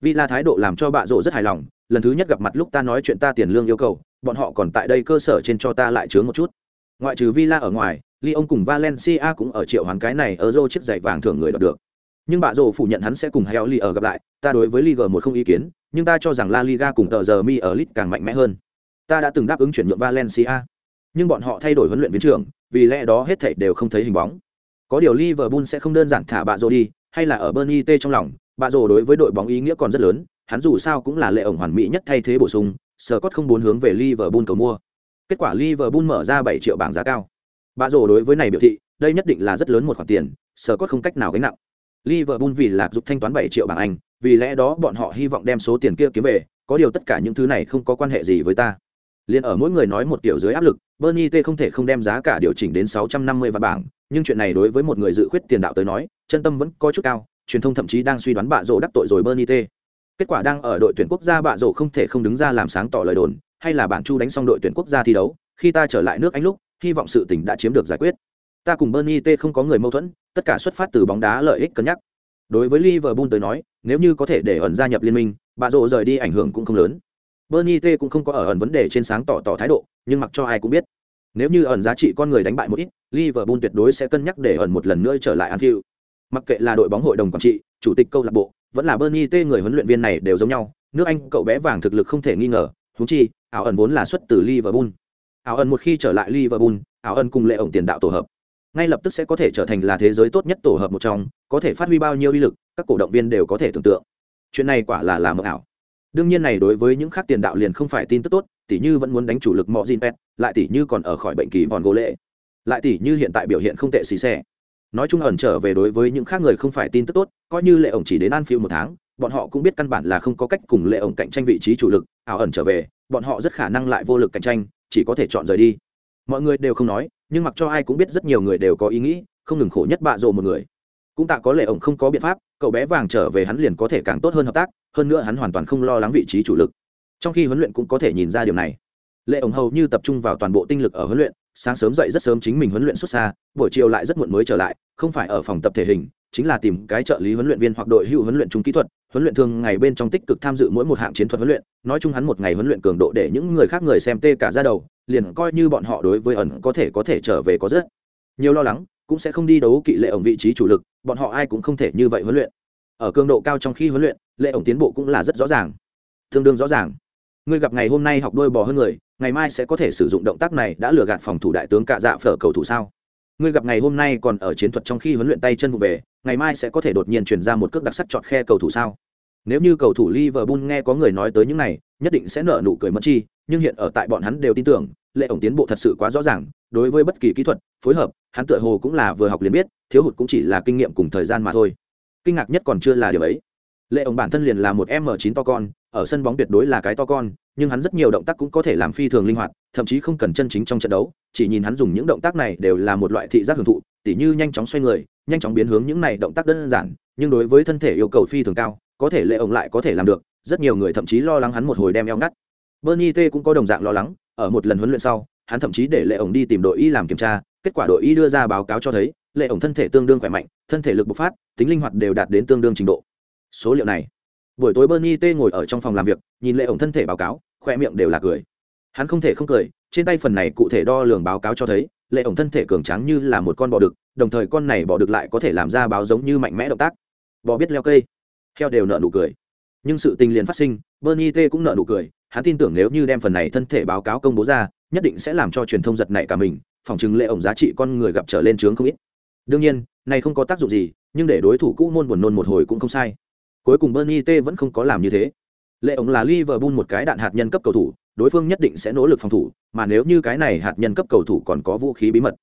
Villa thái độ làm cho bạ rồ rất hài lòng, lần thứ nhất gặp mặt lúc ta nói chuyện ta tiền lương yêu cầu, bọn họ còn tại đây cơ sở trên cho ta lại chướng một chút ngoại trừ villa ở ngoài Lyon cùng Valencia cũng ở triệu hoán cái này ở Euro chiếc giày vàng thưởng người đoạt được. Nhưng bà rồ phủ nhận hắn sẽ cùng Heoli ở gặp lại, ta đối với Liga một không ý kiến, nhưng ta cho rằng La Liga cùng tờ giờ mi ở Lit càng mạnh mẽ hơn. Ta đã từng đáp ứng chuyển nhượng Valencia, nhưng bọn họ thay đổi huấn luyện viên trưởng, vì lẽ đó hết thảy đều không thấy hình bóng. Có điều Liverpool sẽ không đơn giản thả bà rồ đi, hay là ở Bernie T trong lòng, Bà rồ đối với đội bóng ý nghĩa còn rất lớn, hắn dù sao cũng là lệ ổng hoàn mỹ nhất thay thế bổ sung, Scott không muốn hướng về Liverpool cầu mua. Kết quả Liverpool mở ra 7 triệu bảng giá cao. Bạ rồ đối với này biểu thị, đây nhất định là rất lớn một khoản tiền, sở Scott không cách nào gánh nặng. Liverpool vì lạc dục thanh toán 7 triệu bảng Anh, vì lẽ đó bọn họ hy vọng đem số tiền kia kiếm về, có điều tất cả những thứ này không có quan hệ gì với ta. Liên ở mỗi người nói một kiểu dưới áp lực, Bernie T không thể không đem giá cả điều chỉnh đến 650 vạn bảng, nhưng chuyện này đối với một người dự khuyết tiền đạo tới nói, chân tâm vẫn có chút cao, truyền thông thậm chí đang suy đoán bạ rồ đắc tội rồi Bernie T. Kết quả đang ở đội tuyển quốc gia bạ rồ không thể không đứng ra làm sáng tỏ lời đồn, hay là bạn Chu đánh xong đội tuyển quốc gia thi đấu, khi ta trở lại nước Anh lúc, hy vọng sự tình đã chiếm được giải quyết. Ta cùng Bernie T không có người mâu thuẫn, tất cả xuất phát từ bóng đá lợi ích cân nhắc. Đối với Liverpool tới nói, nếu như có thể để ẩn gia nhập liên minh, bà Rộ rời đi ảnh hưởng cũng không lớn. Bernie T cũng không có ở ẩn vấn đề trên sáng tỏ tỏ thái độ, nhưng mặc cho ai cũng biết, nếu như ẩn giá trị con người đánh bại một ít, Liverpool tuyệt đối sẽ cân nhắc để ẩn một lần nữa trở lại Anfield. Mặc kệ là đội bóng hội đồng quản trị, chủ tịch câu lạc bộ, vẫn là Bernie T người huấn luyện viên này đều giống nhau, nước Anh cậu bé vàng thực lực không thể nghi ngờ, thú chi, ảo ẩn vốn là xuất từ Liverpool. Ảo ẩn một khi trở lại Liverpool, ảo ẩn cùng lệ ổng tiền đạo tổ hợp, ngay lập tức sẽ có thể trở thành là thế giới tốt nhất tổ hợp một trong, có thể phát huy bao nhiêu uy lực, các cổ động viên đều có thể tưởng tượng. Chuyện này quả là là ảo. Đương nhiên này đối với những khác tiền đạo liền không phải tin tức tốt, tỷ như vẫn muốn đánh chủ lực Mọ Pet, lại tỷ như còn ở khỏi bệnh kỳ vòn gỗ lệ. Lại tỷ như hiện tại biểu hiện không tệ xì xe. Nói chung ẩn trở về đối với những khác người không phải tin tức tốt, coi như lệ ổng chỉ đến Anfield một tháng, bọn họ cũng biết căn bản là không có cách cùng lệ ổng cạnh tranh vị trí chủ lực, ảo ẩn trở về, bọn họ rất khả năng lại vô lực cạnh tranh, chỉ có thể chọn rời đi. Mọi người đều không nói, nhưng mặc cho ai cũng biết rất nhiều người đều có ý nghĩ, không ngừng khổ nhất bạ rộ một người. Cũng tạ có lệ ổng không có biện pháp, cậu bé vàng trở về hắn liền có thể càng tốt hơn hợp tác, hơn nữa hắn hoàn toàn không lo lắng vị trí chủ lực. Trong khi huấn luyện cũng có thể nhìn ra điều này. Lệ ổng hầu như tập trung vào toàn bộ tinh lực ở huấn luyện, sáng sớm dậy rất sớm chính mình huấn luyện xuất xa, buổi chiều lại rất muộn mới trở lại, không phải ở phòng tập thể hình, chính là tìm cái trợ lý huấn luyện viên hoặc đội hữu huấn luyện trung kỹ thuật huấn luyện thường ngày bên trong tích cực tham dự mỗi một hạng chiến thuật huấn luyện, nói chung hắn một ngày huấn luyện cường độ để những người khác người xem tê cả ra đầu, liền coi như bọn họ đối với ẩn có thể có thể trở về có rất nhiều lo lắng, cũng sẽ không đi đấu kỵ lệ ổng vị trí chủ lực, bọn họ ai cũng không thể như vậy huấn luyện. Ở cường độ cao trong khi huấn luyện, lệ ổng tiến bộ cũng là rất rõ ràng. Tương đương rõ ràng. Ngươi gặp ngày hôm nay học đôi bò hơn người, ngày mai sẽ có thể sử dụng động tác này đã lừa gạt phòng thủ đại tướng cạ dạ phở cầu thủ sao? Ngươi gặp ngày hôm nay còn ở chiến thuật trong khi huấn luyện tay chân vụ về, ngày mai sẽ có thể đột nhiên chuyển ra một cước đặc sắc chọn khe cầu thủ sao? Nếu như cầu thủ Liverpool nghe có người nói tới những này, nhất định sẽ nở nụ cười mất chi, nhưng hiện ở tại bọn hắn đều tin tưởng, lệ ổng tiến bộ thật sự quá rõ ràng, đối với bất kỳ kỹ thuật, phối hợp, hắn tựa hồ cũng là vừa học liền biết, thiếu hụt cũng chỉ là kinh nghiệm cùng thời gian mà thôi. Kinh ngạc nhất còn chưa là điều ấy. Lệ ổng bản thân liền là một m 9 to con, ở sân bóng tuyệt đối là cái to con, nhưng hắn rất nhiều động tác cũng có thể làm phi thường linh hoạt, thậm chí không cần chân chính trong trận đấu, chỉ nhìn hắn dùng những động tác này đều là một loại thị giác hưởng thụ, tỉ như nhanh chóng xoay người, nhanh chóng biến hướng những này động tác đơn giản, nhưng đối với thân thể yêu cầu phi thường cao có thể lệ ổng lại có thể làm được, rất nhiều người thậm chí lo lắng hắn một hồi đem eo ngắt. Bernie t cũng có đồng dạng lo lắng, ở một lần huấn luyện sau, hắn thậm chí để lệ ổng đi tìm đội y làm kiểm tra, kết quả đội y đưa ra báo cáo cho thấy, lệ ổng thân thể tương đương khỏe mạnh, thân thể lực bộc phát, tính linh hoạt đều đạt đến tương đương trình độ. Số liệu này, buổi tối bernie t ngồi ở trong phòng làm việc, nhìn lệ ổng thân thể báo cáo khoe miệng đều là cười. Hắn không thể không cười, trên tay phần này cụ thể đo lường báo cáo cho thấy, lệ ổng thân thể cường tráng như là một con bò đực, đồng thời con này bò đực lại có thể làm ra báo giống như mạnh mẽ động tác. Bò biết leo cây heo đều nợ nụ cười. Nhưng sự tình liền phát sinh, bernie t cũng nợ nụ cười, hắn tin tưởng nếu như đem phần này thân thể báo cáo công bố ra, nhất định sẽ làm cho truyền thông giật nảy cả mình, phòng chứng lệ ổng giá trị con người gặp trở lên trướng không ít. Đương nhiên, này không có tác dụng gì, nhưng để đối thủ cũ môn buồn nôn một hồi cũng không sai. Cuối cùng bernie t vẫn không có làm như thế. Lệ ổng là liverpool một cái đạn hạt nhân cấp cầu thủ, đối phương nhất định sẽ nỗ lực phòng thủ, mà nếu như cái này hạt nhân cấp cầu thủ còn có vũ khí bí mật,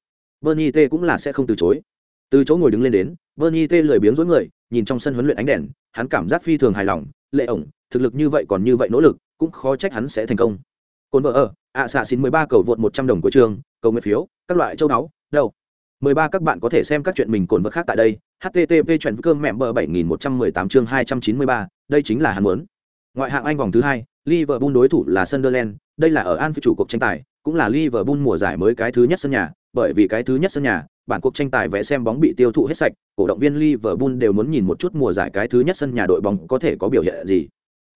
bernie t cũng là sẽ không từ chối. Từ chỗ ngồi đứng lên đến, bernie t lười biếng dối người, nhìn trong sân huấn luyện ánh đèn hắn cảm giác phi thường hài lòng, lệ ổng, thực lực như vậy còn như vậy nỗ lực, cũng khó trách hắn sẽ thành công. Cồn vợ ở, ạ xạ xin mười ba cầu vượt một trăm đồng của trường, cầu nguyện phiếu, các loại châu đáo đâu? Mười ba các bạn có thể xem các chuyện mình cồn vợ khác tại đây, http chuyện cơm mẹm bờ bảy nghìn một trăm mười tám chương hai trăm chín mươi ba, đây chính là hắn muốn. Ngoại hạng anh vòng thứ hai, liverpool đối thủ là sunderland, đây là ở an phi chủ cuộc tranh tài, cũng là liverpool mùa giải mới cái thứ nhất sân nhà, bởi vì cái thứ nhất sân nhà bản cuộc tranh tài vẽ xem bóng bị tiêu thụ hết sạch cổ động viên liverpool đều muốn nhìn một chút mùa giải cái thứ nhất sân nhà đội bóng có thể có biểu hiện gì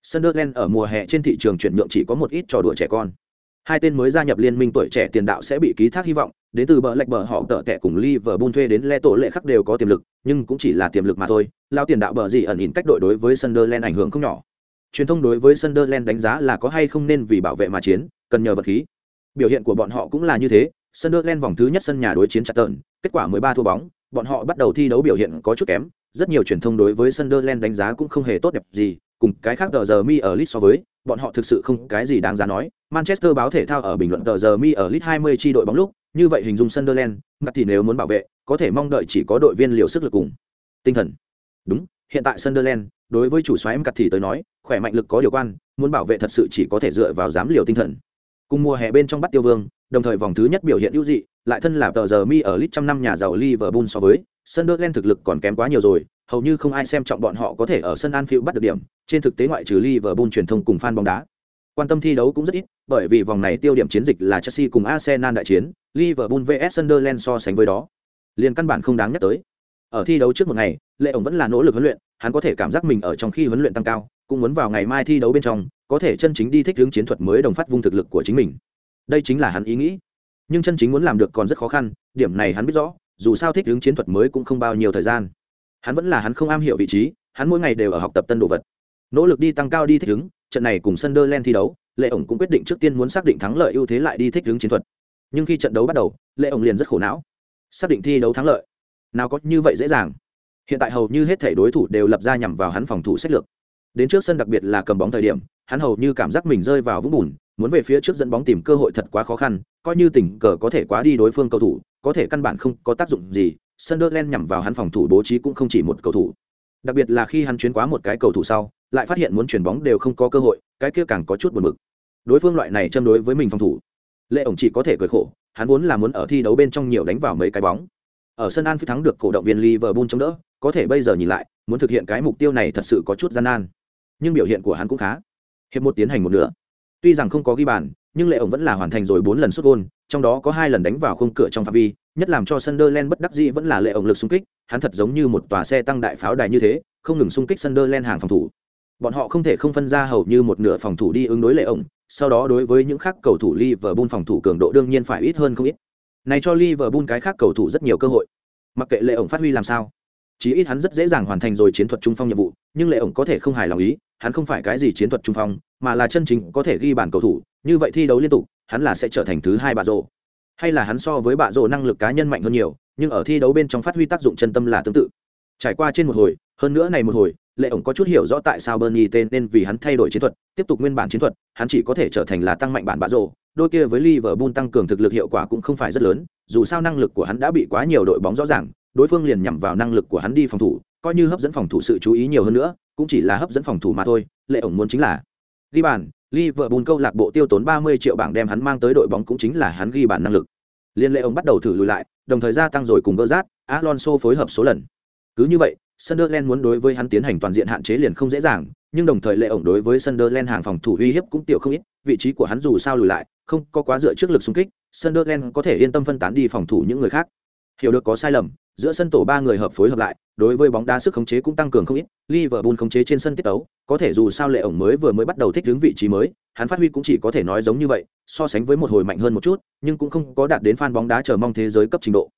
Sunderland ở mùa hè trên thị trường chuyển nhượng chỉ có một ít trò đùa trẻ con. Hai tên mới gia nhập liên minh tuổi trẻ tiền đạo sẽ bị ký thác hy vọng, đến từ bờ lệch bờ họ tợ tệ cùng Liverpool thuê đến Le tổ lệ khắc đều có tiềm lực, nhưng cũng chỉ là tiềm lực mà thôi. Lao tiền đạo bờ gì ẩn ẩn cách đội đối với Sunderland ảnh hưởng không nhỏ. Truyền thông đối với Sunderland đánh giá là có hay không nên vì bảo vệ mà chiến, cần nhờ vật khí. Biểu hiện của bọn họ cũng là như thế, Sunderland vòng thứ nhất sân nhà đối chiến chặt tợn, kết quả 13 thua bóng, bọn họ bắt đầu thi đấu biểu hiện có chút kém, rất nhiều truyền thông đối với Sunderland đánh giá cũng không hề tốt đẹp gì, cùng cái khác tờ giờ mi ở lit so với bọn họ thực sự không cái gì đáng giá nói. Manchester báo thể thao ở bình luận tờ giờ mi ở lit 20 chi đội bóng lúc như vậy hình dung sunderland ngặt thì nếu muốn bảo vệ có thể mong đợi chỉ có đội viên liều sức lực cùng tinh thần. Đúng hiện tại sunderland đối với chủ soái em thì tới nói khỏe mạnh lực có điều quan muốn bảo vệ thật sự chỉ có thể dựa vào dám liều tinh thần. Cùng mùa hè bên trong bắt tiêu vương đồng thời vòng thứ nhất biểu hiện ưu dị lại thân là tờ giờ mi ở lit trăm năm nhà giàu liverpool so với sunderland thực lực còn kém quá nhiều rồi hầu như không ai xem trọng bọn họ có thể ở sân Anfield bắt được điểm, trên thực tế ngoại trừ Liverpool truyền thông cùng fan bóng đá. Quan tâm thi đấu cũng rất ít, bởi vì vòng này tiêu điểm chiến dịch là Chelsea cùng Arsenal đại chiến, Liverpool vs Sunderland so sánh với đó, liền căn bản không đáng nhắc tới. Ở thi đấu trước một ngày, Lệ ổng vẫn là nỗ lực huấn luyện, hắn có thể cảm giác mình ở trong khi huấn luyện tăng cao, cũng muốn vào ngày mai thi đấu bên trong, có thể chân chính đi thích ứng chiến thuật mới đồng phát vung thực lực của chính mình. Đây chính là hắn ý nghĩ. Nhưng chân chính muốn làm được còn rất khó khăn, điểm này hắn biết rõ, dù sao thích hướng chiến thuật mới cũng không bao nhiêu thời gian. Hắn vẫn là hắn không am hiểu vị trí hắn mỗi ngày đều ở học tập tân đồ vật. Nỗ lực đi tăng cao đi thích ứng trận này cùng Sunderland thi đấu lệ ổng cũng quyết định trước tiên muốn xác định thắng lợi ưu thế lại đi thích ứng chiến thuật. Nhưng khi trận đấu bắt đầu lệ ổng liền rất khổ não. Xác định thi đấu thắng lợi. Nào có như vậy dễ dàng. Hiện tại hầu như hết thể đối thủ đều lập ra nhằm vào hắn phòng thủ sách lược. Đến trước sân đặc biệt là cầm bóng thời điểm hắn hầu như cảm giác mình rơi vào vũng bùn muốn về phía trước dẫn bóng tìm cơ hội thật quá khó khăn coi như tình cờ có thể quá đi đối phương cầu thủ có thể căn bản không có tác dụng gì Sunderland nhằm vào hắn phòng thủ bố trí cũng không chỉ một cầu thủ. Đặc biệt là khi hắn chuyến quá một cái cầu thủ sau, lại phát hiện muốn chuyển bóng đều không có cơ hội, cái kia càng có chút buồn bực. Đối phương loại này châm đối với mình phòng thủ. Lệ ổng chỉ có thể cười khổ, hắn vốn là muốn ở thi đấu bên trong nhiều đánh vào mấy cái bóng. Ở sân Anfield thắng được cổ động viên Liverpool chống đỡ, có thể bây giờ nhìn lại, muốn thực hiện cái mục tiêu này thật sự có chút gian nan. Nhưng biểu hiện của hắn cũng khá. Hiệp một tiến hành một nửa. Tuy rằng không có ghi bàn, nhưng Lệ ổng vẫn là hoàn thành rồi bốn lần sút gôn, trong đó có hai lần đánh vào khung cửa trong phạm vi, nhất làm cho Sunderland bất đắc dĩ vẫn là lệ ổng lực xung kích, hắn thật giống như một tòa xe tăng đại pháo đài như thế, không ngừng xung kích Sunderland hàng phòng thủ. Bọn họ không thể không phân ra hầu như một nửa phòng thủ đi ứng đối lệ ổng, sau đó đối với những khác cầu thủ Liverpool phòng thủ cường độ đương nhiên phải ít hơn không ít. Này cho Liverpool cái khác cầu thủ rất nhiều cơ hội. Mặc kệ lệ ổng phát huy làm sao, chí ít hắn rất dễ dàng hoàn thành rồi chiến thuật trung phong nhiệm vụ, nhưng lệ ổng có thể không hài lòng ý, hắn không phải cái gì chiến thuật trung phong, mà là chân chính có thể ghi bàn cầu thủ, như vậy thi đấu liên tục, hắn là sẽ trở thành thứ hai bà rộ. Hay là hắn so với bạ rộ năng lực cá nhân mạnh hơn nhiều nhưng ở thi đấu bên trong phát huy tác dụng chân tâm là tương tự. Trải qua trên một hồi hơn nữa này một hồi lệ ổng có chút hiểu rõ tại sao bernie tên nên vì hắn thay đổi chiến thuật tiếp tục nguyên bản chiến thuật hắn chỉ có thể trở thành là tăng mạnh bản bạ rộ. Đôi kia với liverpool tăng cường thực lực hiệu quả cũng không phải rất lớn dù sao năng lực của hắn đã bị quá nhiều đội bóng rõ ràng đối phương liền nhằm vào năng lực của hắn đi phòng thủ coi như hấp dẫn phòng thủ sự chú ý nhiều hơn nữa cũng chỉ là hấp dẫn phòng thủ mà thôi lệ ổng muốn chính là ghi bàn Liverpool câu lạc bộ tiêu tốn 30 triệu bảng đem hắn mang tới đội bóng cũng chính là hắn ghi bàn năng lực. Liên lệ ông bắt đầu thử lùi lại, đồng thời gia tăng rồi cùng Gerrard, Alonso phối hợp số lần. Cứ như vậy, Sunderland muốn đối với hắn tiến hành toàn diện hạn chế liền không dễ dàng, nhưng đồng thời lệ ổng đối với Sunderland hàng phòng thủ uy hiếp cũng tiểu không ít, vị trí của hắn dù sao lùi lại, không có quá dựa trước lực xung kích, Sunderland có thể yên tâm phân tán đi phòng thủ những người khác. Hiểu được có sai lầm, giữa sân tổ ba người hợp phối hợp lại, đối với bóng đá sức khống chế cũng tăng cường không ít, Liverpool khống chế trên sân tiết tấu, có thể dù sao lệ ổng mới vừa mới bắt đầu thích ứng vị trí mới, hắn phát huy cũng chỉ có thể nói giống như vậy, so sánh với một hồi mạnh hơn một chút, nhưng cũng không có đạt đến fan bóng đá chờ mong thế giới cấp trình độ.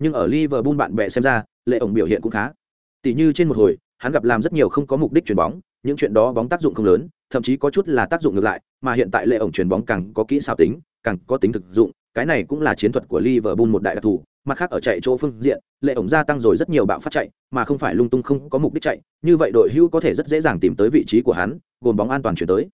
Nhưng ở Liverpool bạn bè xem ra, lệ ổng biểu hiện cũng khá. Tỷ như trên một hồi, hắn gặp làm rất nhiều không có mục đích chuyển bóng, những chuyện đó bóng tác dụng không lớn, thậm chí có chút là tác dụng ngược lại, mà hiện tại lệ ổng chuyển bóng càng có kỹ xảo tính, càng có tính thực dụng, cái này cũng là chiến thuật của Liverpool một đại đặc thù, mặt khác ở chạy chỗ phương diện, lệ ổng gia tăng rồi rất nhiều bạo phát chạy, mà không phải lung tung không có mục đích chạy, như vậy đội hưu có thể rất dễ dàng tìm tới vị trí của hắn, gồm bóng an toàn chuyển tới.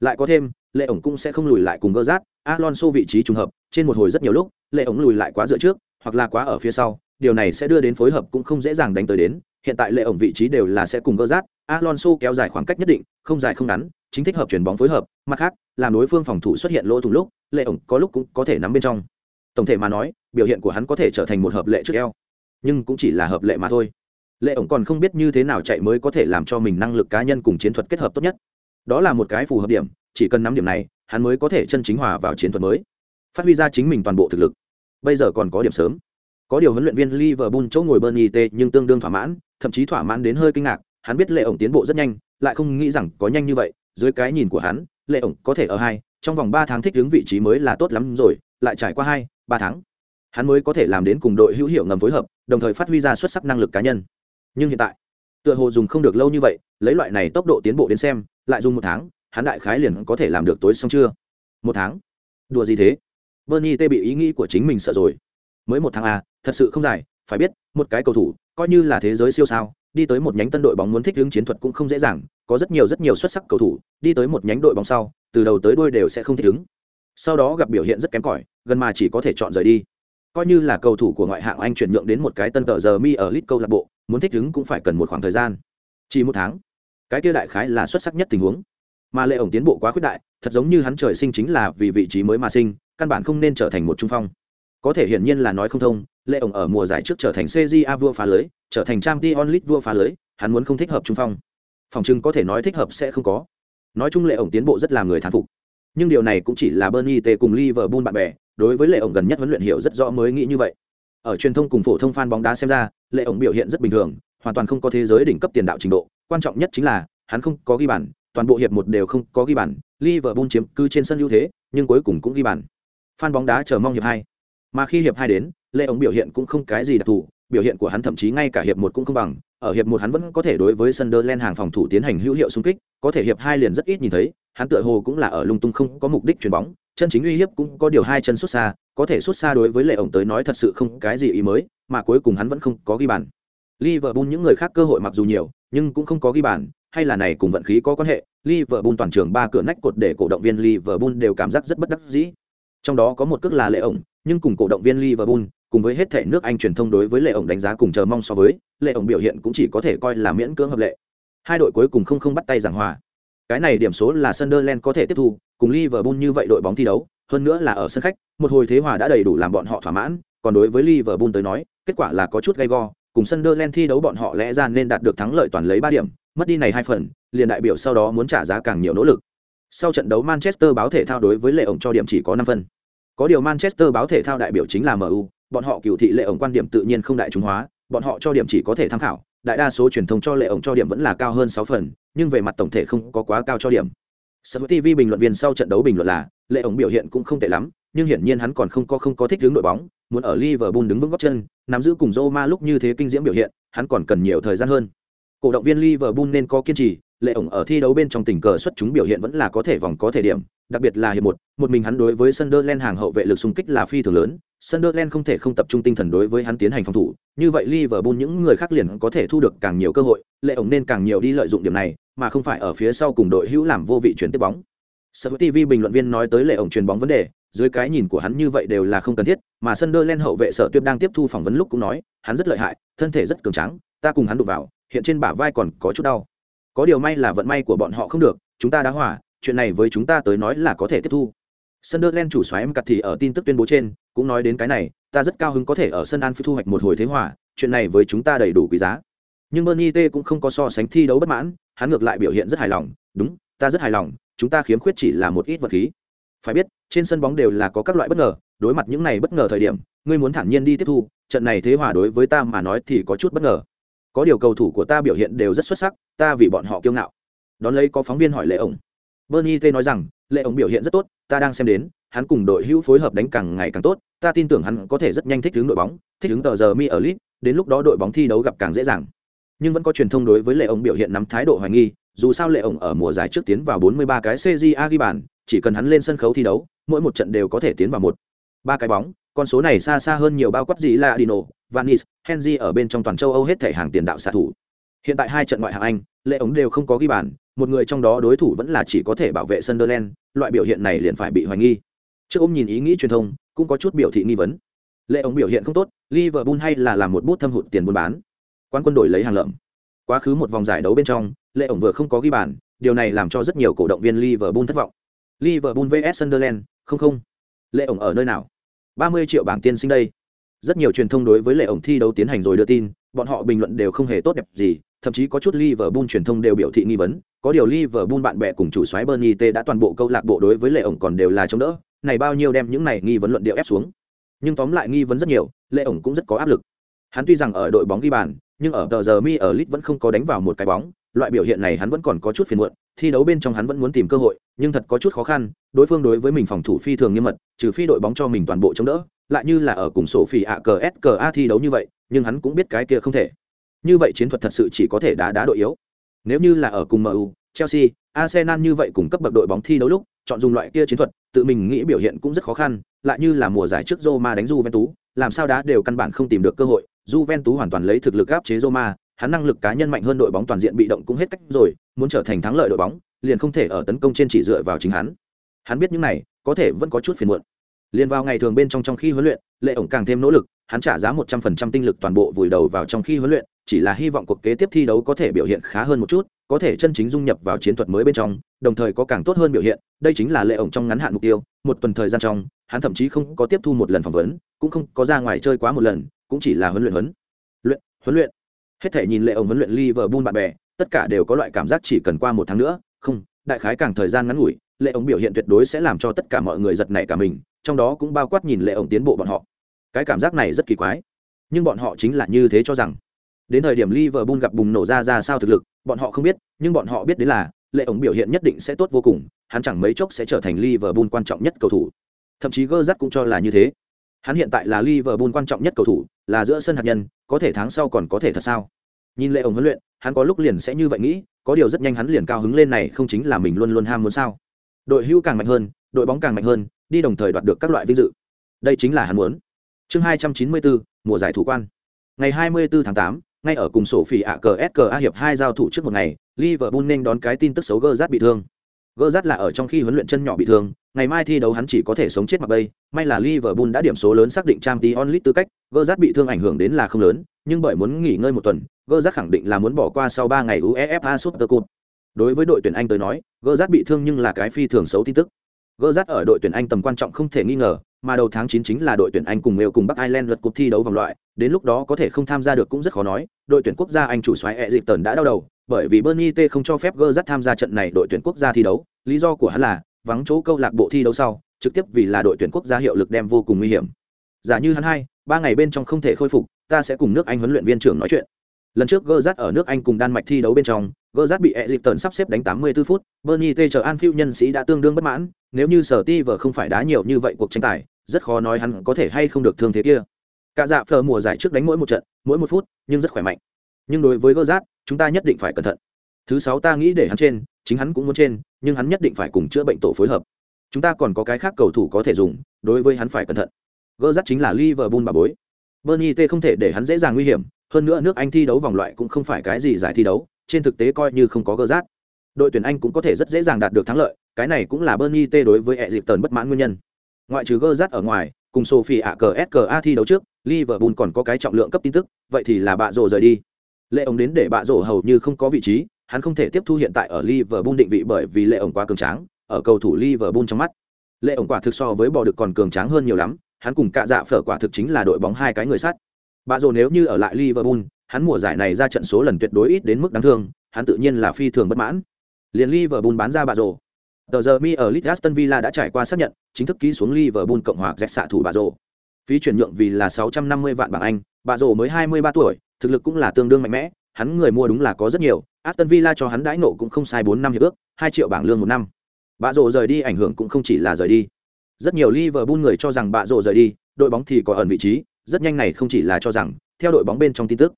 Lại có thêm, lệ ổng cũng sẽ không lùi lại cùng gơ rát, Alonso vị trí trùng hợp, trên một hồi rất nhiều lúc, lệ ổng lùi lại quá dựa trước, hoặc là quá ở phía sau, điều này sẽ đưa đến phối hợp cũng không dễ dàng đánh tới đến, hiện tại lệ ổng vị trí đều là sẽ cùng gơ rát, Alonso kéo dài khoảng cách nhất định, không dài không ngắn, chính thích hợp chuyển bóng phối hợp, mặt khác, làm đối phương phòng thủ xuất hiện lỗ thủng lúc, lệ ổng có lúc cũng có thể nắm bên trong. Tổng thể mà nói, biểu hiện của hắn có thể trở thành một hợp lệ trước eo, nhưng cũng chỉ là hợp lệ mà thôi. Lệ ổng còn không biết như thế nào chạy mới có thể làm cho mình năng lực cá nhân cùng chiến thuật kết hợp tốt nhất. Đó là một cái phù hợp điểm, chỉ cần nắm điểm này, hắn mới có thể chân chính hòa vào chiến thuật mới, phát huy ra chính mình toàn bộ thực lực. Bây giờ còn có điểm sớm. Có điều huấn luyện viên Liverpool chỗ ngồi Bernie T nhưng tương đương thỏa mãn, thậm chí thỏa mãn đến hơi kinh ngạc, hắn biết Lệ ổng tiến bộ rất nhanh, lại không nghĩ rằng có nhanh như vậy, dưới cái nhìn của hắn, Lệ ổng có thể ở hai, trong vòng ba tháng thích ứng vị trí mới là tốt lắm rồi, lại trải qua hai, ba tháng, hắn mới có thể làm đến cùng đội hữu hiệu ngầm phối hợp, đồng thời phát huy ra xuất sắc năng lực cá nhân. Nhưng hiện tại, tựa hồ dùng không được lâu như vậy, lấy loại này tốc độ tiến bộ đến xem, lại dùng một tháng, hắn đại khái liền có thể làm được tối xong chưa? Một tháng? Đùa gì thế? Bernie T bị ý nghĩ của chính mình sợ rồi. Mới một tháng à, thật sự không dài, phải biết, một cái cầu thủ, coi như là thế giới siêu sao, đi tới một nhánh tân đội bóng muốn thích ứng chiến thuật cũng không dễ dàng, có rất nhiều rất nhiều xuất sắc cầu thủ, đi tới một nhánh đội bóng sau, từ đầu tới đuôi đều sẽ không thích ứng. Sau đó gặp biểu hiện rất kém cỏi, gần mà chỉ có thể chọn rời đi. Coi như là cầu thủ của ngoại hạng Anh chuyển nhượng đến một cái tân tờ giờ mi ở lit câu lạc bộ, muốn thích ứng cũng phải cần một khoảng thời gian. Chỉ một tháng. Cái kia đại khái là xuất sắc nhất tình huống. Mà Lệ ổng tiến bộ quá khuyết đại, thật giống như hắn trời sinh chính là vì vị trí mới mà sinh, căn bản không nên trở thành một trung phong. Có thể hiển nhiên là nói không thông, Lệ ổng ở mùa giải trước trở thành CJA vua phá lưới, trở thành trang t onlit vua phá lưới, hắn muốn không thích hợp trung phong. Phòng trưng có thể nói thích hợp sẽ không có. Nói chung Lệ ổng tiến bộ rất làm người thán phục. Nhưng điều này cũng chỉ là Bernie T cùng Liverpool bạn bè, đối với Lệ ổng gần nhất huấn luyện hiểu rất rõ mới nghĩ như vậy. Ở truyền thông cùng phổ thông fan bóng đá xem ra, Lệ ổng biểu hiện rất bình thường, hoàn toàn không có thế giới đỉnh cấp tiền đạo trình độ, quan trọng nhất chính là hắn không có ghi bàn, toàn bộ hiệp một đều không có ghi bàn, Liverpool chiếm cứ trên sân ưu thế, nhưng cuối cùng cũng ghi bàn. Fan bóng đá chờ mong hiệp hai. Mà khi hiệp hai đến, Lệ ổng biểu hiện cũng không cái gì đặc thù, biểu hiện của hắn thậm chí ngay cả hiệp một cũng không bằng, ở hiệp một hắn vẫn có thể đối với Sunderland hàng phòng thủ tiến hành hữu hiệu xung kích, có thể hiệp hai liền rất ít nhìn thấy, hắn tựa hồ cũng là ở lung tung không có mục đích chuyền bóng, chân chính uy hiếp cũng có điều hai chân xuất xa, có thể xuất xa đối với Lệ ổng tới nói thật sự không cái gì ý mới, mà cuối cùng hắn vẫn không có ghi bàn. Liverpool những người khác cơ hội mặc dù nhiều, nhưng cũng không có ghi bàn, hay là này cùng vận khí có quan hệ, Liverpool toàn trường ba cửa nách cột để cổ động viên Liverpool đều cảm giác rất bất đắc dĩ. Trong đó có một cước là Lệ ổng, nhưng cùng cổ động viên Liverpool, cùng với hết thể nước Anh truyền thông đối với Lệ ổng đánh giá cùng chờ mong so với, Lệ ổng biểu hiện cũng chỉ có thể coi là miễn cưỡng hợp lệ. Hai đội cuối cùng không không bắt tay giảng hòa. Cái này điểm số là Sunderland có thể tiếp thu, cùng Liverpool như vậy đội bóng thi đấu, hơn nữa là ở sân khách, một hồi thế hòa đã đầy đủ làm bọn họ thỏa mãn, còn đối với Liverpool tới nói, kết quả là có chút gay go, cùng Sunderland thi đấu bọn họ lẽ ra nên đạt được thắng lợi toàn lấy ba điểm, mất đi này hai phần, liền đại biểu sau đó muốn trả giá càng nhiều nỗ lực. Sau trận đấu Manchester báo thể thao đối với Lệ ổng cho điểm chỉ có năm phân. Có điều Manchester báo thể thao đại biểu chính là MU, bọn họ cựu thị Lệ ổng quan điểm tự nhiên không đại chúng hóa, bọn họ cho điểm chỉ có thể tham khảo, đại đa số truyền thông cho Lệ ổng cho điểm vẫn là cao hơn sáu phần, nhưng về mặt tổng thể không có quá cao cho điểm. Sport TV bình luận viên sau trận đấu bình luận là, Lệ ổng biểu hiện cũng không tệ lắm, nhưng hiển nhiên hắn còn không có không có thích hướng đội bóng, muốn ở Liverpool đứng vững gót chân, nắm giữ cùng Roma lúc như thế kinh diễm biểu hiện, hắn còn cần nhiều thời gian hơn. Cổ động viên Liverpool nên có kiên trì, lệ ổng ở thi đấu bên trong tình cờ xuất chúng biểu hiện vẫn là có thể vòng có thể điểm, đặc biệt là hiệp một, một mình hắn đối với Sunderland hàng hậu vệ lực xung kích là phi thường lớn, Sunderland không thể không tập trung tinh thần đối với hắn tiến hành phòng thủ, như vậy Liverpool những người khác liền có thể thu được càng nhiều cơ hội, lệ ổng nên càng nhiều đi lợi dụng điểm này, mà không phải ở phía sau cùng đội hữu làm vô vị chuyển tiếp bóng. Sở TV bình luận viên nói tới lệ ổng chuyền bóng vấn đề, dưới cái nhìn của hắn như vậy đều là không cần thiết, mà Sunderland hậu vệ sở tuyệt đang tiếp thu phỏng vấn lúc cũng nói, hắn rất lợi hại, thân thể rất cường tráng, ta cùng hắn đụng vào, hiện trên bả vai còn có chút đau. Có điều may là vận may của bọn họ không được, chúng ta đã hòa, chuyện này với chúng ta tới nói là có thể tiếp thu Sunderland chủ soái em cặt thì ở tin tức tuyên bố trên, cũng nói đến cái này, ta rất cao hứng có thể ở sân Anfield thu hoạch một hồi thế hòa, chuyện này với chúng ta đầy đủ quý giá. Nhưng Bernie T cũng không có so sánh thi đấu bất mãn, hắn ngược lại biểu hiện rất hài lòng, đúng, ta rất hài lòng, chúng ta khiếm khuyết chỉ là một ít vật khí. Phải biết, trên sân bóng đều là có các loại bất ngờ, đối mặt những này bất ngờ thời điểm, ngươi muốn thản nhiên đi tiếp thu, trận này thế hòa đối với ta mà nói thì có chút bất ngờ. Có điều cầu thủ của ta biểu hiện đều rất xuất sắc, ta vì bọn họ kiêu ngạo. Đón lấy có phóng viên hỏi lệ ổng. Bernie t nói rằng lệ ổng biểu hiện rất tốt ta đang xem đến hắn cùng đội hữu phối hợp đánh càng ngày càng tốt ta tin tưởng hắn có thể rất nhanh thích ứng đội bóng thích ứng tờ giờ mi ở lit đến lúc đó đội bóng thi đấu gặp càng dễ dàng nhưng vẫn có truyền thông đối với lệ ổng biểu hiện nắm thái độ hoài nghi dù sao lệ ổng ở mùa giải trước tiến vào 43 cái CJA ghi bàn, chỉ cần hắn lên sân khấu thi đấu, mỗi một trận đều có thể tiến vào một ba cái bóng, con số này xa xa hơn nhiều bao quát gì là Dino, Vanis, Henry ở bên trong toàn châu Âu hết thể hàng tiền đạo xạ thủ. Hiện tại hai trận ngoại hạng Anh, lệ ổng đều không có ghi bàn, một người trong đó đối thủ vẫn là chỉ có thể bảo vệ Sunderland, loại biểu hiện này liền phải bị hoài nghi. Trước ôm nhìn ý nghĩ truyền thông, cũng có chút biểu thị nghi vấn. Lệ ổng biểu hiện không tốt, Liverpool hay là làm một bút thâm hụt tiền buôn bán. Quan quân đội lấy hàng lợm. Quá khứ một vòng giải đấu bên trong, lệ ổng vừa không có ghi bàn, điều này làm cho rất nhiều cổ động viên Liverpool thất vọng. Liverpool vs Sunderland, không không. Lệ ổng ở nơi nào? 30 triệu bảng tiên sinh đây. Rất nhiều truyền thông đối với lệ ổng thi đấu tiến hành rồi đưa tin, bọn họ bình luận đều không hề tốt đẹp gì, thậm chí có chút Liverpool truyền thông đều biểu thị nghi vấn, có điều Liverpool bạn bè cùng chủ soái Bernie T đã toàn bộ câu lạc bộ đối với lệ ổng còn đều là chống đỡ, này bao nhiêu đem những này nghi vấn luận điệu ép xuống. Nhưng tóm lại nghi vấn rất nhiều, lệ ổng cũng rất có áp lực. Hắn tuy rằng ở đội bóng ghi bàn, nhưng ở tờ giờ mi ở lit vẫn không có đánh vào một cái bóng, loại biểu hiện này hắn vẫn còn có chút phiền muộn thi đấu bên trong hắn vẫn muốn tìm cơ hội nhưng thật có chút khó khăn đối phương đối với mình phòng thủ phi thường nghiêm mật trừ phi đội bóng cho mình toàn bộ chống đỡ lại như là ở cùng sổ phỉ ạ cờ SKA thi đấu như vậy nhưng hắn cũng biết cái kia không thể như vậy chiến thuật thật sự chỉ có thể đá đá đội yếu nếu như là ở cùng mu chelsea arsenal như vậy cùng cấp bậc đội bóng thi đấu lúc chọn dùng loại kia chiến thuật tự mình nghĩ biểu hiện cũng rất khó khăn lại như là mùa giải trước Roma đánh Juventus, làm sao đá đều căn bản không tìm được cơ hội, Juventus hoàn toàn lấy thực lực áp chế Roma, hắn năng lực cá nhân mạnh hơn đội bóng toàn diện bị động cũng hết cách rồi, muốn trở thành thắng lợi đội bóng, liền không thể ở tấn công trên chỉ dựa vào chính hắn. Hắn biết những này, có thể vẫn có chút phiền muộn. Liên vào ngày thường bên trong trong khi huấn luyện, Lệ ổng càng thêm nỗ lực, hắn trả giá một trăm phần trăm tinh lực toàn bộ vùi đầu vào trong khi huấn luyện, chỉ là hy vọng cuộc kế tiếp thi đấu có thể biểu hiện khá hơn một chút, có thể chân chính dung nhập vào chiến thuật mới bên trong, đồng thời có càng tốt hơn biểu hiện, đây chính là Lệ ổng trong ngắn hạn mục tiêu, một tuần thời gian trong, hắn thậm chí không có tiếp thu một lần phỏng vấn, cũng không có ra ngoài chơi quá một lần, cũng chỉ là huấn luyện huấn luyện, huấn luyện hết thể nhìn lệ ông huấn luyện Liverpool bạn bè, tất cả đều có loại cảm giác chỉ cần qua một tháng nữa, không, đại khái càng thời gian ngắn ngủi, lệ ông biểu hiện tuyệt đối sẽ làm cho tất cả mọi người giật nảy cả mình, trong đó cũng bao quát nhìn lệ ông tiến bộ bọn họ. Cái cảm giác này rất kỳ quái, nhưng bọn họ chính là như thế cho rằng. Đến thời điểm Liverpool gặp bùng nổ ra ra sao thực lực, bọn họ không biết, nhưng bọn họ biết đến là lệ ổng biểu hiện nhất định sẽ tốt vô cùng, hắn chẳng mấy chốc sẽ trở thành Liverpool quan trọng nhất cầu thủ. Thậm chí Gerrard cũng cho là như thế. Hắn hiện tại là Liverpool quan trọng nhất cầu thủ, là giữa sân hạt nhân, có thể tháng sau còn có thể thật sao? Nhìn lệ ổng huấn luyện, hắn có lúc liền sẽ như vậy nghĩ, có điều rất nhanh hắn liền cao hứng lên này không chính là mình luôn luôn ham muốn sao? Đội hưu càng mạnh hơn, đội bóng càng mạnh hơn, đi đồng thời đoạt được các loại vinh dự. Đây chính là hắn muốn. Chương 294, mùa giải thủ quan. Ngày 24 tháng 8, ngay ở cùng sổ phỉ ạ cờ SKA hiệp hai giao thủ trước một ngày, Liverpool nên đón cái tin tức xấu Gerrard bị thương. Gerrard là ở trong khi huấn luyện chân nhỏ bị thương, ngày mai thi đấu hắn chỉ có thể sống chết mặc bay, may là Liverpool đã điểm số lớn xác định Champions League tư cách, Gerrard bị thương ảnh hưởng đến là không lớn, nhưng bởi muốn nghỉ ngơi một tuần, Gerrard khẳng định là muốn bỏ qua sau ba ngày UEFA Super Cup. Đối với đội tuyển Anh tới nói, Gerrard bị thương nhưng là cái phi thường xấu tin tức. Gerrard ở đội tuyển Anh tầm quan trọng không thể nghi ngờ, mà đầu tháng 9 chính là đội tuyển Anh cùng Wales cùng Bắc Ireland lượt cuộc thi đấu vòng loại, đến lúc đó có thể không tham gia được cũng rất khó nói. Đội tuyển quốc gia Anh chủ soái Eziton đã đau đầu, bởi vì Bernie T không cho phép Gerrard tham gia trận này đội tuyển quốc gia thi đấu, lý do của hắn là vắng chỗ câu lạc bộ thi đấu sau, trực tiếp vì là đội tuyển quốc gia hiệu lực đem vô cùng nguy hiểm. Giả như hắn hai, ba ngày bên trong không thể khôi phục, ta sẽ cùng nước Anh huấn luyện viên trưởng nói chuyện. Lần trước Gerrard ở nước Anh cùng Đan Mạch thi đấu bên trong, Gerrard bị Eziton sắp xếp đánh 84 phút, Bernie T chờ Anfield nhân sĩ đã tương đương bất mãn, nếu như Sở Ti không phải đá nhiều như vậy cuộc tranh tài, rất khó nói hắn có thể hay không được thương thế kia. Cả dạ phở mùa giải trước đánh mỗi một trận, mỗi một phút, nhưng rất khỏe mạnh. Nhưng đối với Gerrard, chúng ta nhất định phải cẩn thận. Thứ sáu ta nghĩ để hắn trên, chính hắn cũng muốn trên, nhưng hắn nhất định phải cùng chữa bệnh tổ phối hợp. Chúng ta còn có cái khác cầu thủ có thể dùng, đối với hắn phải cẩn thận. Gerrard chính là Liverpool bà bối. Bernie T không thể để hắn dễ dàng nguy hiểm, hơn nữa nước Anh thi đấu vòng loại cũng không phải cái gì giải thi đấu, trên thực tế coi như không có Gerrard. Đội tuyển Anh cũng có thể rất dễ dàng đạt được thắng lợi, cái này cũng là Bernie T đối với Eziton bất mãn nguyên nhân. Ngoại trừ Gerrard ở ngoài, cùng Sophie ạ cờ SKA thi đấu trước, Liverpool còn có cái trọng lượng cấp tin tức, vậy thì là bạ rổ rời đi. Lệ ông đến để bạ rổ hầu như không có vị trí, hắn không thể tiếp thu hiện tại ở Liverpool định vị bởi vì lệ ổng quá cường tráng, ở cầu thủ Liverpool trong mắt. Lệ ổng quả thực so với bò được còn cường tráng hơn nhiều lắm, hắn cùng cả dạ phở quả thực chính là đội bóng hai cái người sắt. Bà dù nếu như ở lại Liverpool, hắn mùa giải này ra trận số lần tuyệt đối ít đến mức đáng thương, hắn tự nhiên là phi thường bất mãn. Liên Liverpool bán ra bà rồ. Tờ giờ mi ở Leeds Aston Villa đã trải qua xác nhận, chính thức ký xuống Liverpool cộng hòa dẹp xạ thủ bà rồ. Phí chuyển nhượng vì là 650 vạn bảng Anh, bà rồ mới 23 tuổi, thực lực cũng là tương đương mạnh mẽ, hắn người mua đúng là có rất nhiều, Aston Villa cho hắn đãi nộ cũng không sai 4 năm hiệp ước, 2 triệu bảng lương một năm. Bà rồ rời đi ảnh hưởng cũng không chỉ là rời đi. Rất nhiều Liverpool người cho rằng bà rồ rời đi, đội bóng thì có ẩn vị trí, rất nhanh này không chỉ là cho rằng, theo đội bóng bên trong tin tức.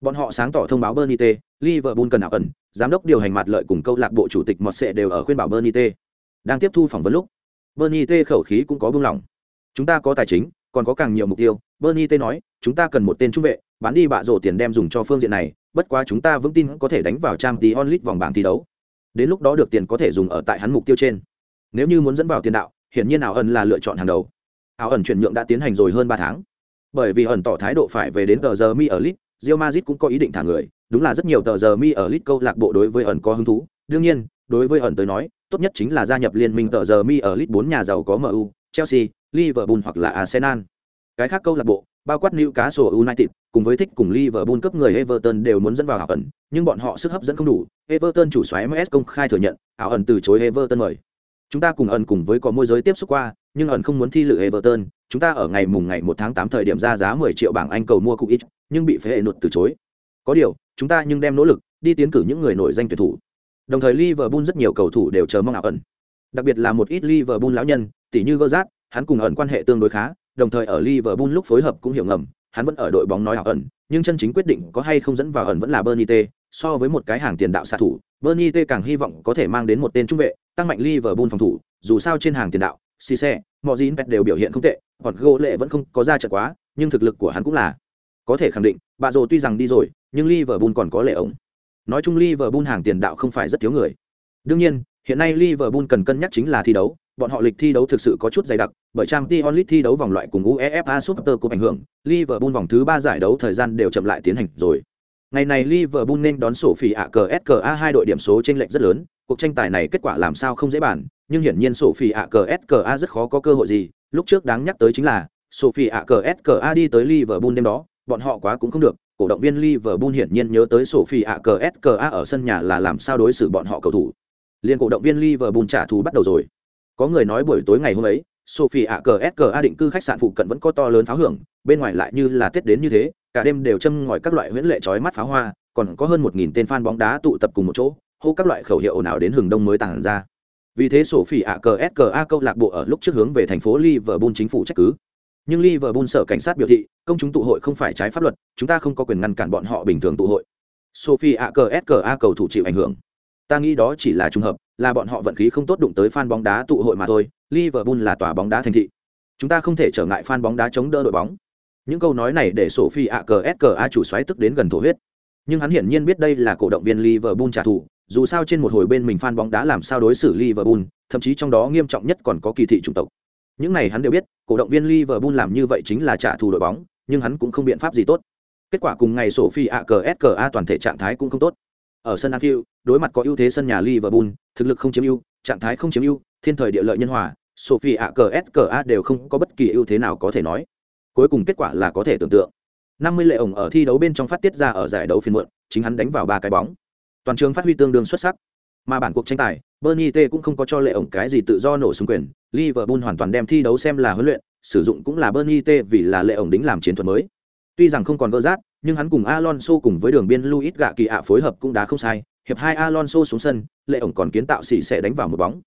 Bọn họ sáng tỏ thông báo Bernite, Liverpool cần ảo ẩn, giám đốc điều hành mặt lợi cùng câu lạc bộ chủ tịch Mọt Sệ đều ở khuyên bảo Bernite. Đang tiếp thu phỏng vấn lúc, Bernite khẩu khí cũng có buông lỏng. Chúng ta có tài chính, còn có càng nhiều mục tiêu, Bernite nói, chúng ta cần một tên trung vệ, bán đi bạ rổ tiền đem dùng cho phương diện này, bất quá chúng ta vững tin có thể đánh vào Champions League vòng bảng thi đấu. Đến lúc đó được tiền có thể dùng ở tại hắn mục tiêu trên. Nếu như muốn dẫn vào tiền đạo, hiển nhiên ảo ẩn là lựa chọn hàng đầu. Ảo ẩn chuyển nhượng đã tiến hành rồi hơn ba tháng. Bởi vì ẩn tỏ thái độ phải về đến tờ giờ mi ở lit rio mazit cũng có ý định thả người, đúng là rất nhiều tờ giờ mi ở lit câu lạc bộ đối với ẩn có hứng thú. Đương nhiên, đối với ẩn tới nói, tốt nhất chính là gia nhập liên minh tờ giờ mi ở lit bốn nhà giàu có MU, Chelsea, Liverpool hoặc là Arsenal. Cái khác câu lạc bộ, bao quát Newcastle United, cùng với thích cùng Liverpool cấp người Everton đều muốn dẫn vào ảo ẩn, nhưng bọn họ sức hấp dẫn không đủ. Everton chủ soái MS công khai thừa nhận, ảo ẩn từ chối Everton mời. Chúng ta cùng ẩn cùng với có môi giới tiếp xúc qua, nhưng ẩn không muốn thi lự Everton, chúng ta ở ngày mùng ngày 1 tháng 8 thời điểm ra giá 10 triệu bảng Anh cầu mua cụ ít, nhưng bị phế hệ nụt từ chối. Có điều, chúng ta nhưng đem nỗ lực đi tiến cử những người nổi danh tuyển thủ. Đồng thời Liverpool rất nhiều cầu thủ đều chờ mong ảo ẩn. Đặc biệt là một ít Liverpool lão nhân, tỷ như Gerrard, hắn cùng ẩn quan hệ tương đối khá, đồng thời ở Liverpool lúc phối hợp cũng hiểu ngầm, hắn vẫn ở đội bóng nói ảo ẩn, nhưng chân chính quyết định có hay không dẫn vào ẩn vẫn là Bernite, so với một cái hàng tiền đạo xạ thủ, Bernite càng hy vọng có thể mang đến một tên trung vệ, tăng mạnh Liverpool phòng thủ, dù sao trên hàng tiền đạo, Cisse, Modrić Pet đều biểu hiện không tệ, còn gỗ lệ vẫn không có ra trận quá, nhưng thực lực của hắn cũng là có thể khẳng định, bà rồ tuy rằng đi rồi, nhưng Liverpool còn có lệ ống Nói chung Liverpool hàng tiền đạo không phải rất thiếu người. Đương nhiên, hiện nay Liverpool cần cân nhắc chính là thi đấu, bọn họ lịch thi đấu thực sự có chút dày đặc, bởi trang Champions onlit thi đấu vòng loại cùng UEFA Super Cup ảnh hưởng, Liverpool vòng thứ ba giải đấu thời gian đều chậm lại tiến hành rồi. Ngày này Liverpool nên đón sổ phỉ ạ cờ SKA hai đội điểm số chênh lệch rất lớn, cuộc tranh tài này kết quả làm sao không dễ bàn, nhưng hiển nhiên sổ phỉ ạ cờ SKA rất khó có cơ hội gì, lúc trước đáng nhắc tới chính là Sophie ạ cờ SKA đi tới Liverpool đêm đó, bọn họ quá cũng không được, cổ động viên Liverpool hiển nhiên nhớ tới Sophie ạ cờ SKA ở sân nhà là làm sao đối xử bọn họ cầu thủ. Liên cổ động viên Liverpool trả thù bắt đầu rồi. Có người nói buổi tối ngày hôm ấy, Sophie ạ cờ SKA định cư khách sạn phụ cận vẫn có to lớn pháo hưởng, bên ngoài lại như là Tết đến như thế, cả đêm đều châm ngòi các loại huyễn lệ chói mắt pháo hoa, còn có hơn một nghìn tên fan bóng đá tụ tập cùng một chỗ, hô các loại khẩu hiệu nào đến hừng đông mới tàng ra. Vì thế Sophie ạ cờ SKA câu lạc bộ ở lúc trước hướng về thành phố Liverpool chính phủ trách cứ. Nhưng Liverpool sở cảnh sát biểu thị, công chúng tụ hội không phải trái pháp luật, chúng ta không có quyền ngăn cản bọn họ bình thường tụ hội. Sophie ạ cờ SKA cầu thủ chịu ảnh hưởng. Ta nghĩ đó chỉ là trùng hợp, là bọn họ vận khí không tốt đụng tới fan bóng đá tụ hội mà thôi. Liverpool là tòa bóng đá thành thị. Chúng ta không thể trở ngại fan bóng đá chống đỡ đội bóng. Những câu nói này để Sophie ạ cờ SKA chủ xoáy tức đến gần thổ huyết. Nhưng hắn hiển nhiên biết đây là cổ động viên Liverpool trả thù, dù sao trên một hồi bên mình fan bóng đá làm sao đối xử Liverpool, thậm chí trong đó nghiêm trọng nhất còn có kỳ thị chủng tộc. Những này hắn đều biết, cổ động viên Liverpool làm như vậy chính là trả thù đội bóng, nhưng hắn cũng không biện pháp gì tốt. Kết quả cùng ngày Sophie AKSKA toàn thể trạng thái cũng không tốt. Ở sân Anfield, đối mặt có ưu thế sân nhà Liverpool, thực lực không chiếm ưu, trạng thái không chiếm ưu, thiên thời địa lợi nhân hòa, Sophie AKSKA đều không có bất kỳ ưu thế nào có thể nói. Cuối cùng kết quả là có thể tưởng tượng. 50 lệ ổng ở thi đấu bên trong phát tiết ra ở giải đấu phiên muộn, chính hắn đánh vào ba cái bóng. Toàn trường phát huy tương đương xuất sắc. Mà bản cuộc tranh tài, Bernie T cũng không có cho lệ ổng cái gì tự do nổ súng quyền, Liverpool hoàn toàn đem thi đấu xem là huấn luyện, sử dụng cũng là Bernie T vì là lệ ổng đính làm chiến thuật mới. Tuy rằng không còn gỡ rát, nhưng hắn cùng Alonso cùng với đường biên Luis gạ kỳ ạ phối hợp cũng đã không sai. Hiệp hai Alonso xuống sân, lệ ổng còn kiến tạo xỉ sẽ đánh vào một bóng.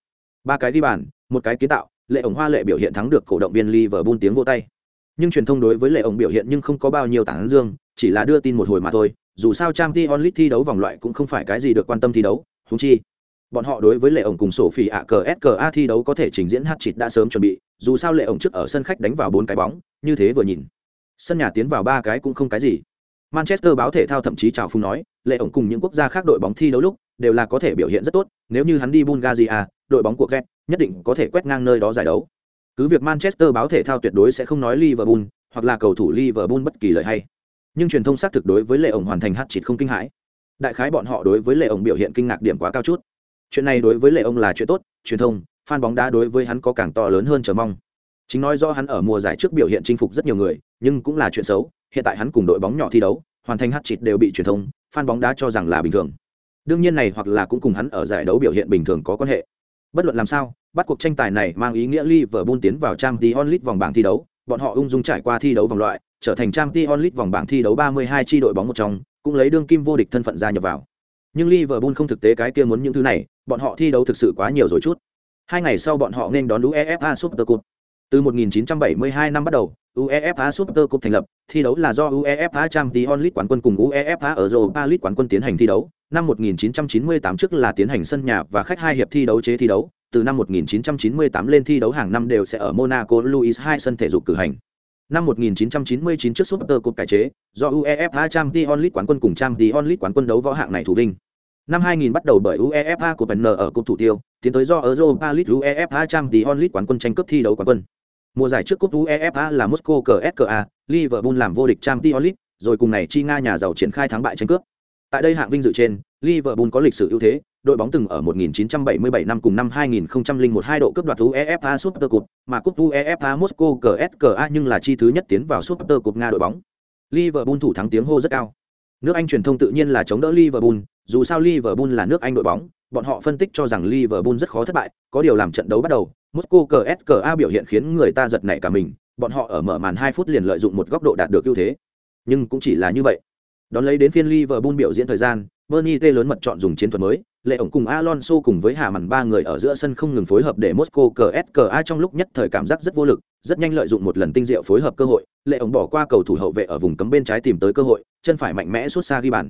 Ba cái đi bàn, một cái kiến tạo, lệ ổng hoa lệ biểu hiện thắng được cổ động viên Liverpool tiếng vô tay. Nhưng truyền thông đối với lệ ổng biểu hiện nhưng không có bao nhiêu tảng dương, chỉ là đưa tin một hồi mà thôi. Dù sao Champions onlit thi đấu vòng loại cũng không phải cái gì được quan tâm thi đấu, húng chi bọn họ đối với lệ ổng cùng sổ phỉ ạ cờ ska thi đấu có thể trình diễn hát chịt đã sớm chuẩn bị dù sao lệ ổng trước ở sân khách đánh vào bốn cái bóng như thế vừa nhìn sân nhà tiến vào ba cái cũng không cái gì. Manchester báo thể thao thậm chí chào phung nói lệ ổng cùng những quốc gia khác đội bóng thi đấu lúc đều là có thể biểu hiện rất tốt nếu như hắn đi bulgaria đội bóng của z nhất định có thể quét ngang nơi đó giải đấu. Cứ việc manchester báo thể thao tuyệt đối sẽ không nói liverpool hoặc là cầu thủ liverpool bất kỳ lời hay nhưng truyền thông xác thực đối với lệ ổng hoàn thành hát chịt không kinh hãi. Đại khái bọn họ đối với lệ ông biểu hiện kinh ngạc điểm quá cao chút. Chuyện này đối với lệ ông là chuyện tốt, truyền thông, fan bóng đá đối với hắn có càng to lớn hơn chờ mong. Chính nói do hắn ở mùa giải trước biểu hiện chinh phục rất nhiều người, nhưng cũng là chuyện xấu, hiện tại hắn cùng đội bóng nhỏ thi đấu, hoàn thành hát chịt đều bị truyền thông, fan bóng đá cho rằng là bình thường. Đương nhiên này hoặc là cũng cùng hắn ở giải đấu biểu hiện bình thường có quan hệ. Bất luận làm sao, bắt cuộc tranh tài này mang ý nghĩa Liverpool tiến vào Champions League vòng bảng thi đấu, bọn họ ung dung trải qua thi đấu vòng loại trở thành Champions League vòng bảng thi đấu 32 chi đội bóng một trong cũng lấy đương kim vô địch thân phận gia nhập vào nhưng Liverpool không thực tế cái kia muốn những thứ này bọn họ thi đấu thực sự quá nhiều rồi chút hai ngày sau bọn họ nên đón UEFA Super Cup từ 1972 năm bắt đầu UEFA Super Cup thành lập, thi đấu là do UEFA Champions League quán quân cùng UEFA Europa League quán quân tiến hành thi đấu. Năm 1998 trước là tiến hành sân nhà và khách hai hiệp thi đấu chế thi đấu, từ năm 1998 lên thi đấu hàng năm đều sẽ ở Monaco Louis II sân thể dục cử hành. Năm 1999 trước Super Cup cải chế, do UEFA Champions League quán quân cùng Champions League quán quân đấu võ hạng này thủ vinh. Năm 2000 bắt đầu bởi UEFA Cup N ở cúp thủ tiêu, tiến tới do Europa League UEFA Champions League quán quân tranh cướp thi đấu quán quân. Mùa giải trước cúp UEFA là Moscow CSKA, Liverpool làm vô địch Champions League, rồi cùng này chi Nga nhà giàu triển khai thắng bại tranh cướp. Tại đây hạng vinh dự trên, Liverpool có lịch sử ưu thế, đội bóng từng ở 1977 năm cùng năm 2001 hai độ cướp đoạt UEFA Super Cup, mà cúp UEFA Moscow CSKA nhưng là chi thứ nhất tiến vào Super Cup Nga đội bóng. Liverpool thủ thắng tiếng hô rất cao. Nước Anh truyền thông tự nhiên là chống đỡ Liverpool, dù sao Liverpool là nước Anh đội bóng, bọn họ phân tích cho rằng Liverpool rất khó thất bại, có điều làm trận đấu bắt đầu, Moscow CSKA biểu hiện khiến người ta giật nảy cả mình, bọn họ ở mở màn 2 phút liền lợi dụng một góc độ đạt được ưu thế. Nhưng cũng chỉ là như vậy. Đón lấy đến phiên Liverpool biểu diễn thời gian, Bernie T lớn mật chọn dùng chiến thuật mới, Lệ ổng cùng Alonso cùng với Hà mặn ba người ở giữa sân không ngừng phối hợp để Moscow CSKA trong lúc nhất thời cảm giác rất vô lực, rất nhanh lợi dụng một lần tinh diệu phối hợp cơ hội, Lệ ổng bỏ qua cầu thủ hậu vệ ở vùng cấm bên trái tìm tới cơ hội, chân phải mạnh mẽ xuất xa ghi bàn.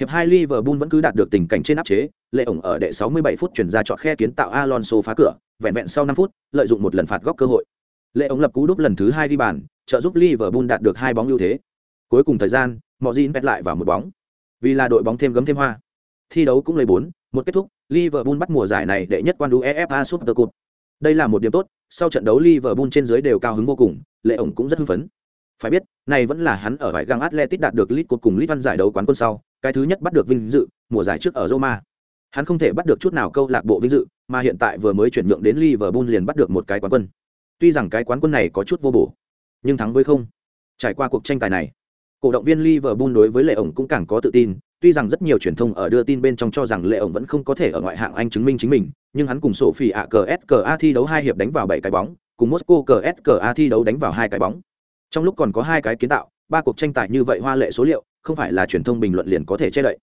Hiệp hai Liverpool vẫn cứ đạt được tình cảnh trên áp chế, Lệ ổng ở đệ 67 phút chuyển ra chọn khe kiến tạo Alonso phá cửa, vẹn vẹn sau 5 phút, lợi dụng một lần phạt góc cơ hội. Lệ ổng lập cú đúp lần thứ hai ghi bàn, trợ giúp Liverpool đạt được hai bóng ưu thế. Cuối cùng thời gian, Mojin pet lại vào một bóng. Vì là đội bóng thêm gấm thêm hoa. Thi đấu cũng lấy bốn một kết thúc, Liverpool bắt mùa giải này đệ nhất quan UEFA Super Cup. Đây là một điểm tốt, sau trận đấu Liverpool trên dưới đều cao hứng vô cùng, Lệ ổng cũng rất hưng phấn. Phải biết, này vẫn là hắn ở vải găng Atletic đạt được League Cup cùng League Văn giải đấu quán quân sau, cái thứ nhất bắt được vinh dự, mùa giải trước ở Roma. Hắn không thể bắt được chút nào câu lạc bộ vinh dự, mà hiện tại vừa mới chuyển nhượng đến Liverpool liền bắt được một cái quán quân. Tuy rằng cái quán quân này có chút vô bổ, nhưng thắng với không. Trải qua cuộc tranh tài này, cổ động viên Liverpool đối với Lệ ổng cũng càng có tự tin, tuy rằng rất nhiều truyền thông ở đưa tin bên trong cho rằng Lệ ổng vẫn không có thể ở ngoại hạng Anh chứng minh chính mình, nhưng hắn cùng Sophie ạ CSKA thi đấu hai hiệp đánh vào bảy cái bóng, cùng Moscow CSKA thi đấu đánh vào hai cái bóng. Trong lúc còn có hai cái kiến tạo, ba cuộc tranh tài như vậy hoa lệ số liệu, không phải là truyền thông bình luận liền có thể che đậy.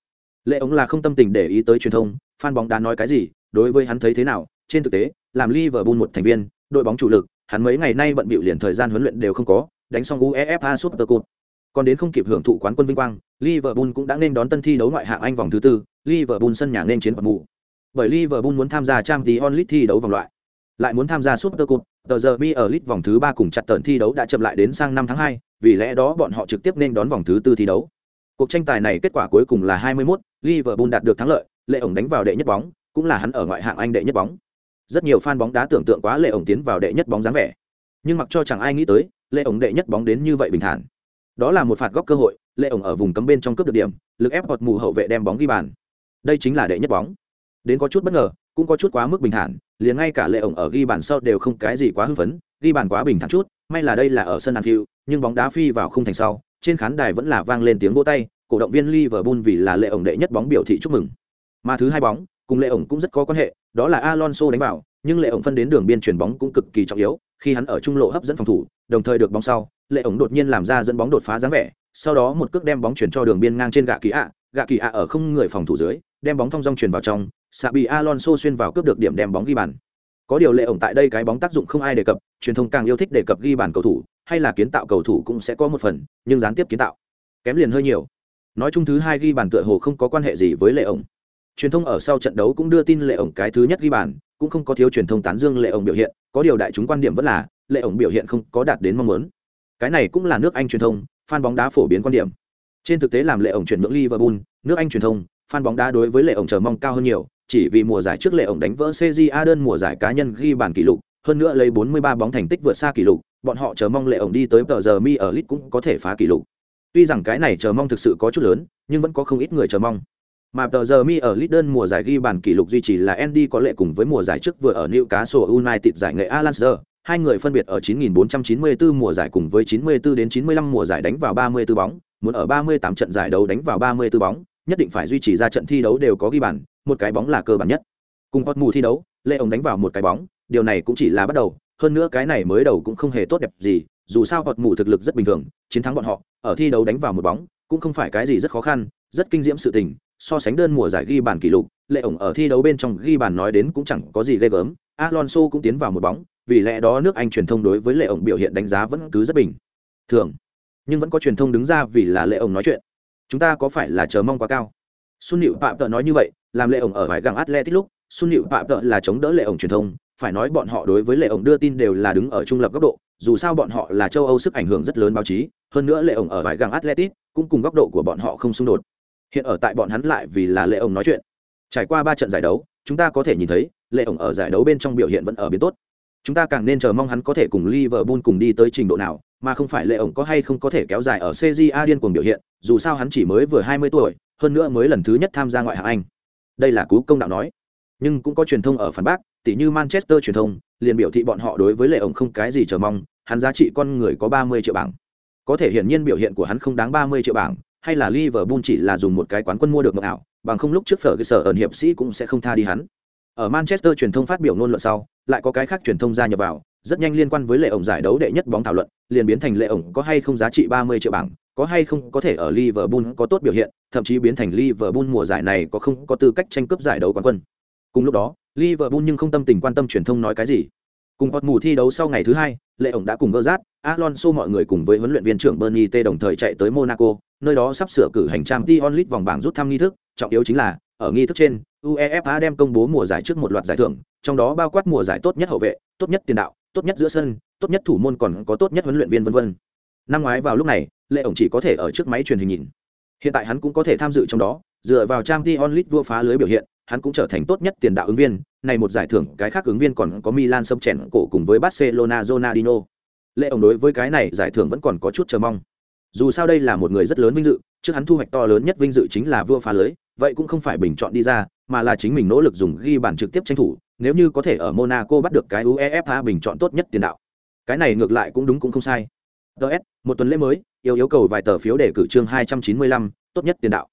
Lệ ổng là không tâm tình để ý tới truyền thông, fan bóng đá nói cái gì, đối với hắn thấy thế nào, trên thực tế, làm Liverpool một thành viên, đội bóng chủ lực, hắn mấy ngày nay bận bịu liền thời gian huấn luyện đều không có, đánh xong UEFA Super Cup. Còn đến không kịp hưởng thụ quán quân vinh quang, Liverpool cũng đã nên đón tân thi đấu ngoại hạng Anh vòng thứ tư, Liverpool sân nhà nên chiến bật mù. Bởi Liverpool muốn tham gia Champions League thi đấu vòng loại, lại muốn tham gia Super Cup, tờ giờ Mi ở League vòng thứ ba cùng chặt tận thi đấu đã chậm lại đến sang năm tháng hai, vì lẽ đó bọn họ trực tiếp nên đón vòng thứ tư thi đấu. Cuộc tranh tài này kết quả cuối cùng là 21, Liverpool đạt được thắng lợi, Lệ ổng đánh vào đệ nhất bóng, cũng là hắn ở ngoại hạng Anh đệ nhất bóng. Rất nhiều fan bóng đá tưởng tượng quá Lệ ổng tiến vào đệ nhất bóng dáng vẻ. Nhưng mặc cho chẳng ai nghĩ tới, Lệ ổng đệ nhất bóng đến như vậy bình thản. Đó là một phạt góc cơ hội, Lệ ổng ở vùng cấm bên trong cướp được điểm, lực ép hột mù hậu vệ đem bóng ghi bàn. Đây chính là đệ nhất bóng. Đến có chút bất ngờ, cũng có chút quá mức bình thản, liền ngay cả Lệ ổng ở ghi bàn sau đều không cái gì quá hưng phấn, ghi bàn quá bình thản chút, may là đây là ở sân Anfield, nhưng bóng đá phi vào khung thành sau, trên khán đài vẫn là vang lên tiếng vỗ tay, cổ động viên Liverpool vì là lệ ổng đệ nhất bóng biểu thị chúc mừng. Mà thứ hai bóng, cùng lệ ổng cũng rất có quan hệ, đó là Alonso đánh vào, nhưng lệ ổng phân đến đường biên chuyển bóng cũng cực kỳ trọng yếu, khi hắn ở trung lộ hấp dẫn phòng thủ, đồng thời được bóng sau, lệ ổng đột nhiên làm ra dẫn bóng đột phá dáng vẻ, sau đó một cước đem bóng chuyển cho đường biên ngang trên gạ kỳ ạ, gạ kỳ ạ ở không người phòng thủ dưới, đem bóng thông dong chuyển vào trong, xạ bị Alonso xuyên vào cướp được điểm đem bóng ghi bàn. Có điều lệ ổng tại đây cái bóng tác dụng không ai đề cập, truyền thông càng yêu thích đề cập ghi bàn cầu thủ, hay là kiến tạo cầu thủ cũng sẽ có một phần, nhưng gián tiếp kiến tạo kém liền hơi nhiều. Nói chung thứ hai ghi bàn tựa hồ không có quan hệ gì với lệ ổng. Truyền thông ở sau trận đấu cũng đưa tin lệ ổng cái thứ nhất ghi bàn cũng không có thiếu truyền thông tán dương lệ ổng biểu hiện có điều đại chúng quan điểm vẫn là lệ ổng biểu hiện không có đạt đến mong muốn cái này cũng là nước anh truyền thông fan bóng đá phổ biến quan điểm. Trên thực tế làm lệ ổng chuyển nhượng liverpool nước anh truyền thông fan bóng đá đối với lệ ổng chờ mong cao hơn nhiều chỉ vì mùa giải trước lệ ổng đánh vỡ CJA đơn mùa giải cá nhân ghi bàn kỷ lục hơn nữa lấy 43 bóng thành tích vượt xa kỷ lục bọn họ chờ mong lệ ổng đi tới tờ giờ mi ở lit cũng có thể phá kỷ lục. Tuy rằng cái này chờ mong thực sự có chút lớn nhưng vẫn có không ít người chờ mong. Mà tờ giờ mi ở Lydon mùa giải ghi bàn kỷ lục duy trì là Andy có lệ cùng với mùa giải trước vừa ở Newcastle United giải nghệ Alan Shearer, hai người phân biệt ở 9494 mùa giải cùng với 94 đến 95 mùa giải đánh vào 34 bóng, muốn ở 38 trận giải đấu đánh vào 34 bóng, nhất định phải duy trì ra trận thi đấu đều có ghi bàn, một cái bóng là cơ bản nhất. Cùng Hot mù thi đấu, Lệ ông đánh vào một cái bóng, điều này cũng chỉ là bắt đầu, hơn nữa cái này mới đầu cũng không hề tốt đẹp gì, dù sao Hot mù thực lực rất bình thường, chiến thắng bọn họ, ở thi đấu đánh vào một bóng, cũng không phải cái gì rất khó khăn, rất kinh diễm sự tình, so sánh đơn mùa giải ghi bàn kỷ lục, Lệ ổng ở thi đấu bên trong ghi bàn nói đến cũng chẳng có gì ghê gớm, Alonso cũng tiến vào một bóng, vì lẽ đó nước Anh truyền thông đối với Lệ ổng biểu hiện đánh giá vẫn cứ rất bình thường. Nhưng vẫn có truyền thông đứng ra vì là Lệ ổng nói chuyện. Chúng ta có phải là chờ mong quá cao? xuân hiệu Phạm tợ nói như vậy, làm Lệ ổng ở ngoài găng atletic lúc, xuân hiệu Phạm tợ là chống đỡ Lệ ổng truyền thông, phải nói bọn họ đối với Lệ ổng đưa tin đều là đứng ở trung lập góc độ, dù sao bọn họ là châu Âu sức ảnh hưởng rất lớn báo chí, hơn nữa Lệ ổng ở ngoài găng atletic cũng cùng góc độ của bọn họ không xung đột. Hiện ở tại bọn hắn lại vì là Lệ ổng nói chuyện. Trải qua ba trận giải đấu, chúng ta có thể nhìn thấy, Lệ ổng ở giải đấu bên trong biểu hiện vẫn ở biến tốt. Chúng ta càng nên chờ mong hắn có thể cùng Liverpool cùng đi tới trình độ nào, mà không phải Lệ ổng có hay không có thể kéo dài ở CJA điên cuồng biểu hiện, dù sao hắn chỉ mới vừa 20 tuổi, hơn nữa mới lần thứ nhất tham gia ngoại hạng Anh. Đây là cú công đạo nói. Nhưng cũng có truyền thông ở phản bác, tỉ như Manchester truyền thông, liền biểu thị bọn họ đối với Lệ ổng không cái gì chờ mong, hắn giá trị con người có 30 triệu bảng. Có thể hiển nhiên biểu hiện của hắn không đáng 30 triệu bảng, hay là Liverpool chỉ là dùng một cái quán quân mua được mộng ảo, bằng không lúc trước phở cái sở ẩn hiệp sĩ cũng sẽ không tha đi hắn. Ở Manchester truyền thông phát biểu ngôn luận sau, lại có cái khác truyền thông gia nhập vào, rất nhanh liên quan với lệ ổng giải đấu đệ nhất bóng thảo luận, liền biến thành lệ ổng có hay không giá trị 30 triệu bảng, có hay không có thể ở Liverpool có tốt biểu hiện, thậm chí biến thành Liverpool mùa giải này có không có tư cách tranh cướp giải đấu quán quân. Cùng lúc đó, Liverpool nhưng không tâm tình quan tâm truyền thông nói cái gì. Cùng hot mù thi đấu sau ngày thứ hai, Lệ ổng đã cùng Gerrard, Alonso mọi người cùng với huấn luyện viên trưởng Bernie T đồng thời chạy tới Monaco, nơi đó sắp sửa cử hành trang t onlit vòng bảng rút thăm nghi thức, trọng yếu chính là, ở nghi thức trên, UEFA đem công bố mùa giải trước một loạt giải thưởng, trong đó bao quát mùa giải tốt nhất hậu vệ, tốt nhất tiền đạo, tốt nhất giữa sân, tốt nhất thủ môn còn có tốt nhất huấn luyện viên vân vân. Năm ngoái vào lúc này, Lệ ổng chỉ có thể ở trước máy truyền hình nhìn. Hiện tại hắn cũng có thể tham dự trong đó, dựa vào Champions League vua phá lưới biểu hiện, hắn cũng trở thành tốt nhất tiền đạo ứng viên, này một giải thưởng, cái khác ứng viên còn có Milan sâm chèn cổ cùng với Barcelona Ronaldinho. Lệ ổng đối với cái này giải thưởng vẫn còn có chút chờ mong. Dù sao đây là một người rất lớn vinh dự, trước hắn thu hoạch to lớn nhất vinh dự chính là vua phá lưới, vậy cũng không phải bình chọn đi ra, mà là chính mình nỗ lực dùng ghi bàn trực tiếp tranh thủ, nếu như có thể ở Monaco bắt được cái UEFA bình chọn tốt nhất tiền đạo. Cái này ngược lại cũng đúng cũng không sai. DS, một tuần lễ mới, yêu yêu cầu vài tờ phiếu để cử chương 295, tốt nhất tiền đạo.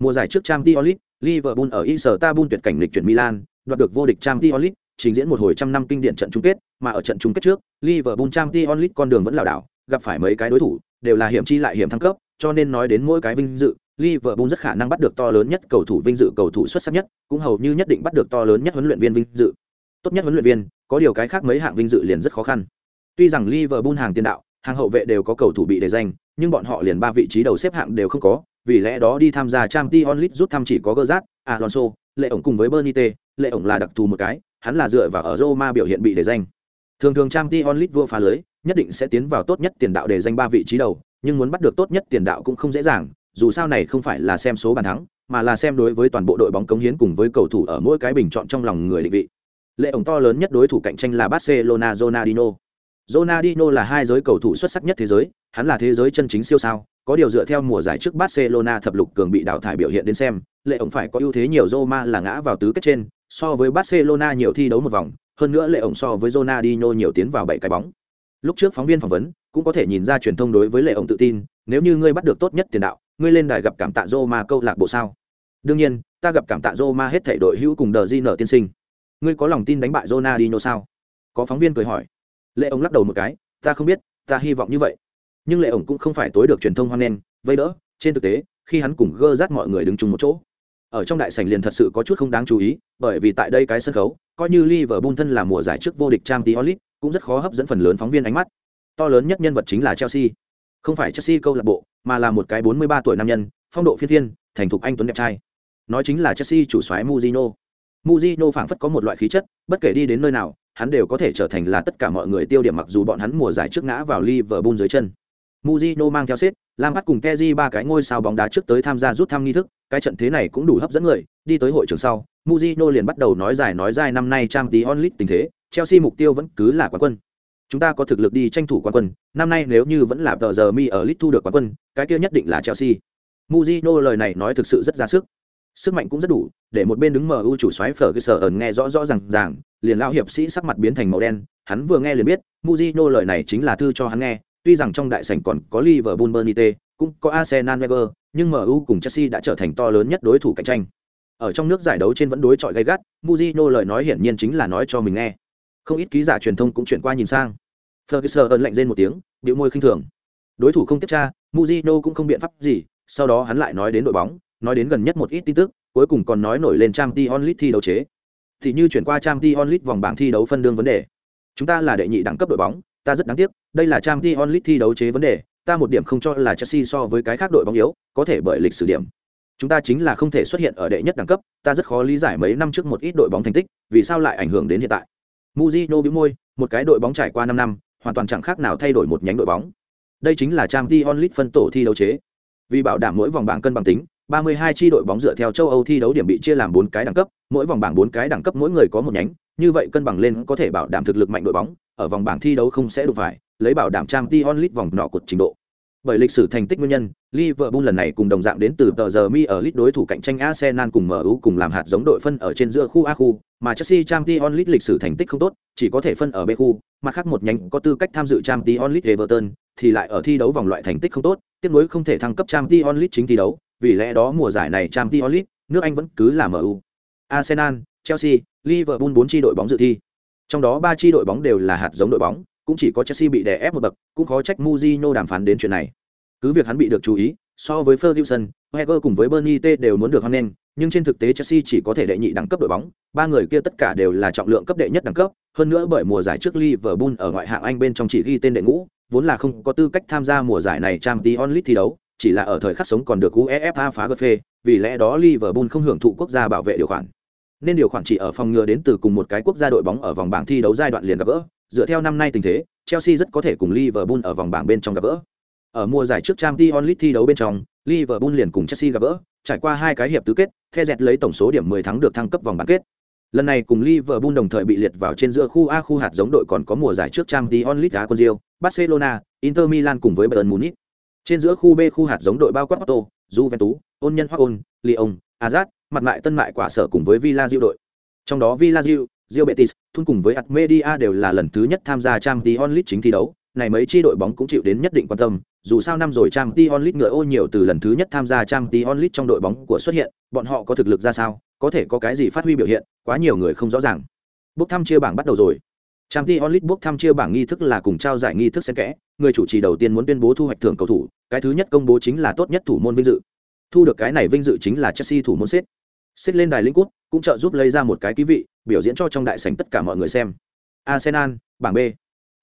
Mùa giải trước Champions League, Liverpool ở Istanbul tuyệt cảnh lịch chuyển Milan, đoạt được vô địch Champions League, trình diễn một hồi trăm năm kinh điển trận chung kết, mà ở trận chung kết trước, Liverpool Champions League con đường vẫn lảo đảo, gặp phải mấy cái đối thủ, đều là hiểm chi lại hiểm thăng cấp, cho nên nói đến mỗi cái vinh dự, Liverpool rất khả năng bắt được to lớn nhất cầu thủ vinh dự cầu thủ xuất sắc nhất, cũng hầu như nhất định bắt được to lớn nhất huấn luyện viên vinh dự. Tốt nhất huấn luyện viên, có điều cái khác mấy hạng vinh dự liền rất khó khăn. Tuy rằng Liverpool hàng tiền đạo, hàng hậu vệ đều có cầu thủ bị đề danh, nhưng bọn họ liền ba vị trí đầu xếp hạng đều không có, vì lẽ đó đi tham gia Champions League rút thăm chỉ có Gerrard, Alonso, Lệ ổng cùng với Bernite, Lệ ổng là đặc thù một cái, hắn là dựa vào ở Roma biểu hiện bị đề danh. Thường thường Champions League vua phá lưới, nhất định sẽ tiến vào tốt nhất tiền đạo để danh ba vị trí đầu, nhưng muốn bắt được tốt nhất tiền đạo cũng không dễ dàng, dù sao này không phải là xem số bàn thắng, mà là xem đối với toàn bộ đội bóng cống hiến cùng với cầu thủ ở mỗi cái bình chọn trong lòng người định vị. Lệ ổng to lớn nhất đối thủ cạnh tranh là Barcelona Ronaldinho. Ronaldinho là hai giới cầu thủ xuất sắc nhất thế giới, hắn là thế giới chân chính siêu sao, có điều dựa theo mùa giải trước Barcelona thập lục cường bị đào thải biểu hiện đến xem, Lệ ổng phải có ưu thế nhiều Roma là ngã vào tứ kết trên, so với Barcelona nhiều thi đấu một vòng, hơn nữa Lệ ổng so với Ronaldinho nhiều tiến vào bảy cái bóng. Lúc trước phóng viên phỏng vấn, cũng có thể nhìn ra truyền thông đối với Lệ ổng tự tin, nếu như ngươi bắt được tốt nhất tiền đạo, ngươi lên đài gặp cảm tạ Roma câu lạc bộ sao? Đương nhiên, ta gặp cảm tạ Roma hết thảy đội hữu cùng đờ di nở tiên sinh. Ngươi có lòng tin đánh bại Ronaldinho sao? Có phóng viên cười hỏi. Lệ ổng lắc đầu một cái, ta không biết, ta hy vọng như vậy. Nhưng Lệ ổng cũng không phải tối được truyền thông hoan nghênh, vây đỡ, trên thực tế, khi hắn cùng gơ rát mọi người đứng chung một chỗ. Ở trong đại sảnh liền thật sự có chút không đáng chú ý, bởi vì tại đây cái sân khấu, coi như Liverpool thân là mùa giải trước vô địch Champions League, cũng rất khó hấp dẫn phần lớn phóng viên ánh mắt. To lớn nhất nhân vật chính là Chelsea. Không phải Chelsea câu lạc bộ, mà là một cái 43 tuổi nam nhân, phong độ phi thiên, thành thục anh tuấn đẹp trai. Nói chính là Chelsea chủ soái Mourinho. Mourinho phảng phất có một loại khí chất, bất kể đi đến nơi nào, hắn đều có thể trở thành là tất cả mọi người tiêu điểm mặc dù bọn hắn mùa giải trước ngã vào Liverpool dưới chân. Mourinho mang theo sếp Lam bắt cùng Kessié ba cái ngôi sao bóng đá trước tới tham gia rút thăm nghi thức, cái trận thế này cũng đủ hấp dẫn người, đi tới hội trường sau, Mourinho liền bắt đầu nói dài nói dài năm nay Champions League tình thế, Chelsea mục tiêu vẫn cứ là quán quân. Chúng ta có thực lực đi tranh thủ quán quân, năm nay nếu như vẫn là tờ giờ mi ở League thu được quán quân, cái kia nhất định là Chelsea. Mujino lời này nói thực sự rất ra sức. sức mạnh cũng rất đủ để một bên đứng mờ ưu chủ xoáy phở cái sở ẩn nghe rõ rõ r à n g ràng liền lao hiệp sĩ sắc mặt biến thành màu đen hắn vừa nghe liền biết Mujino lời này chính là thư cho hắn nghe tuy rằng trong đại sảnh còn có Liverpool Bernite cũng có Arsenal Wenger nhưng MU cùng Chelsea đã trở thành to lớn nhất đối thủ cạnh tranh ở trong nước giải đấu trên vẫn đối chọi gay gắt Mujino lời nói hiển nhiên chính là nói cho mình nghe không ít ký giả truyền thông cũng chuyển qua nhìn sang Ferguson ấn lạnh rên một tiếng bĩu môi khinh thường. Đối thủ không tiếp tra Mujino cũng không biện pháp gì sau đó hắn lại nói đến đội bóng nói đến gần nhất một ít tin tức cuối cùng còn nói nổi lên trang League onlit thi đấu chế. Thì như chuyển qua trang League onlit vòng bảng thi đấu phân đương vấn đề. Chúng ta là đệ nhị đẳng cấp đội bóng ta rất đáng tiếc đây là trang League onlit thi đấu chế vấn đề ta một điểm không cho là chelsea so với cái khác đội bóng yếu có thể bởi lịch sử điểm. Chúng ta chính là không thể xuất hiện ở đệ nhất đẳng cấp ta rất khó lý giải mấy năm trước một ít đội bóng thành tích vì sao lại ảnh hưởng đến hiện tại. Mujino bĩu môi, một cái đội bóng trải qua năm năm, hoàn toàn chẳng khác nào thay đổi một nhánh đội bóng. Đây chính là trang Dion League phân tổ thi đấu chế. Vì bảo đảm mỗi vòng bảng cân bằng tính, 32 chi đội bóng dựa theo châu Âu thi đấu điểm bị chia làm 4 cái đẳng cấp, mỗi vòng bảng 4 cái đẳng cấp mỗi người có một nhánh, như vậy cân bằng lên có thể bảo đảm thực lực mạnh đội bóng, ở vòng bảng thi đấu không sẽ đụng phải, lấy bảo đảm trang Dion League vòng nọ cột trình độ. Bởi lịch sử thành tích nguyên nhân, Liverpool lần này cùng đồng dạng đến từ tờ giờ mi ở list đối thủ cạnh tranh Arsenal cùng MU cùng làm hạt giống đội phân ở trên giữa khu A khu, mà Chelsea Champions League lịch sử thành tích không tốt, chỉ có thể phân ở B khu, mà khác một nhánh có tư cách tham dự Champions League Everton thì lại ở thi đấu vòng loại thành tích không tốt, tiếc nối không thể thăng cấp Champions League chính thi đấu, vì lẽ đó mùa giải này Champions League, nước Anh vẫn cứ là MU. Arsenal, Chelsea, Liverpool bốn chi đội bóng dự thi. Trong đó ba chi đội bóng đều là hạt giống đội bóng, cũng chỉ có Chelsea bị đè ép một bậc, cũng khó trách Mourinho đàm phán đến chuyện này. Cứ việc hắn bị được chú ý, so với Ferguson, Wenger cùng với Bernie T đều muốn được hoan nghênh, nhưng trên thực tế Chelsea chỉ có thể đệ nhị đẳng cấp đội bóng, ba người kia tất cả đều là trọng lượng cấp đệ nhất đẳng cấp, hơn nữa bởi mùa giải trước Liverpool ở ngoại hạng Anh bên trong chỉ ghi tên đệ ngũ, vốn là không có tư cách tham gia mùa giải này Champions League thi đấu, chỉ là ở thời khắc sống còn được UEFA phá gật phê, vì lẽ đó Liverpool không hưởng thụ quốc gia bảo vệ điều khoản. Nên điều khoản chỉ ở phòng ngừa đến từ cùng một cái quốc gia đội bóng ở vòng bảng thi đấu giai đoạn liền gặp gỡ, dựa theo năm nay tình thế, Chelsea rất có thể cùng Liverpool ở vòng bảng bên trong gặp gỡ. Ở mùa giải trước Champions League thi đấu bên trong, Liverpool liền cùng Chelsea gặp gỡ, trải qua hai cái hiệp tứ kết, The dẹt lấy tổng số điểm 10 thắng được thăng cấp vòng bán kết. Lần này cùng Liverpool đồng thời bị liệt vào trên giữa khu A khu hạt giống đội còn có mùa giải trước Champions League Á quân Rio, Barcelona, Inter Milan cùng với Bayern Munich. Trên giữa khu B khu hạt giống đội bao quát Porto, Juventus, Ôn Nhân Hoa Ôn, Lyon, Ajax, mặt lại tân mại quả sở cùng với Villa Rio đội. Trong đó Villa Rio, Real Betis, thun cùng với Atmedia đều là lần thứ nhất tham gia Champions League chính thi đấu, này mấy chi đội bóng cũng chịu đến nhất định quan tâm, dù sao năm rồi Champions League ngựa ô nhiều từ lần thứ nhất tham gia Champions League trong đội bóng của xuất hiện, bọn họ có thực lực ra sao, có thể có cái gì phát huy biểu hiện, quá nhiều người không rõ ràng. Bước thăm chia bảng bắt đầu rồi. Champions League bước thăm chia bảng nghi thức là cùng trao giải nghi thức xen kẽ, người chủ trì đầu tiên muốn tuyên bố thu hoạch thưởng cầu thủ, cái thứ nhất công bố chính là tốt nhất thủ môn vinh dự. Thu được cái này vinh dự chính là Chelsea thủ môn Sét. Sét lên đài lĩnh quốc, cũng trợ giúp lấy ra một cái ký vị, biểu diễn cho trong đại sảnh tất cả mọi người xem. Arsenal, bảng B.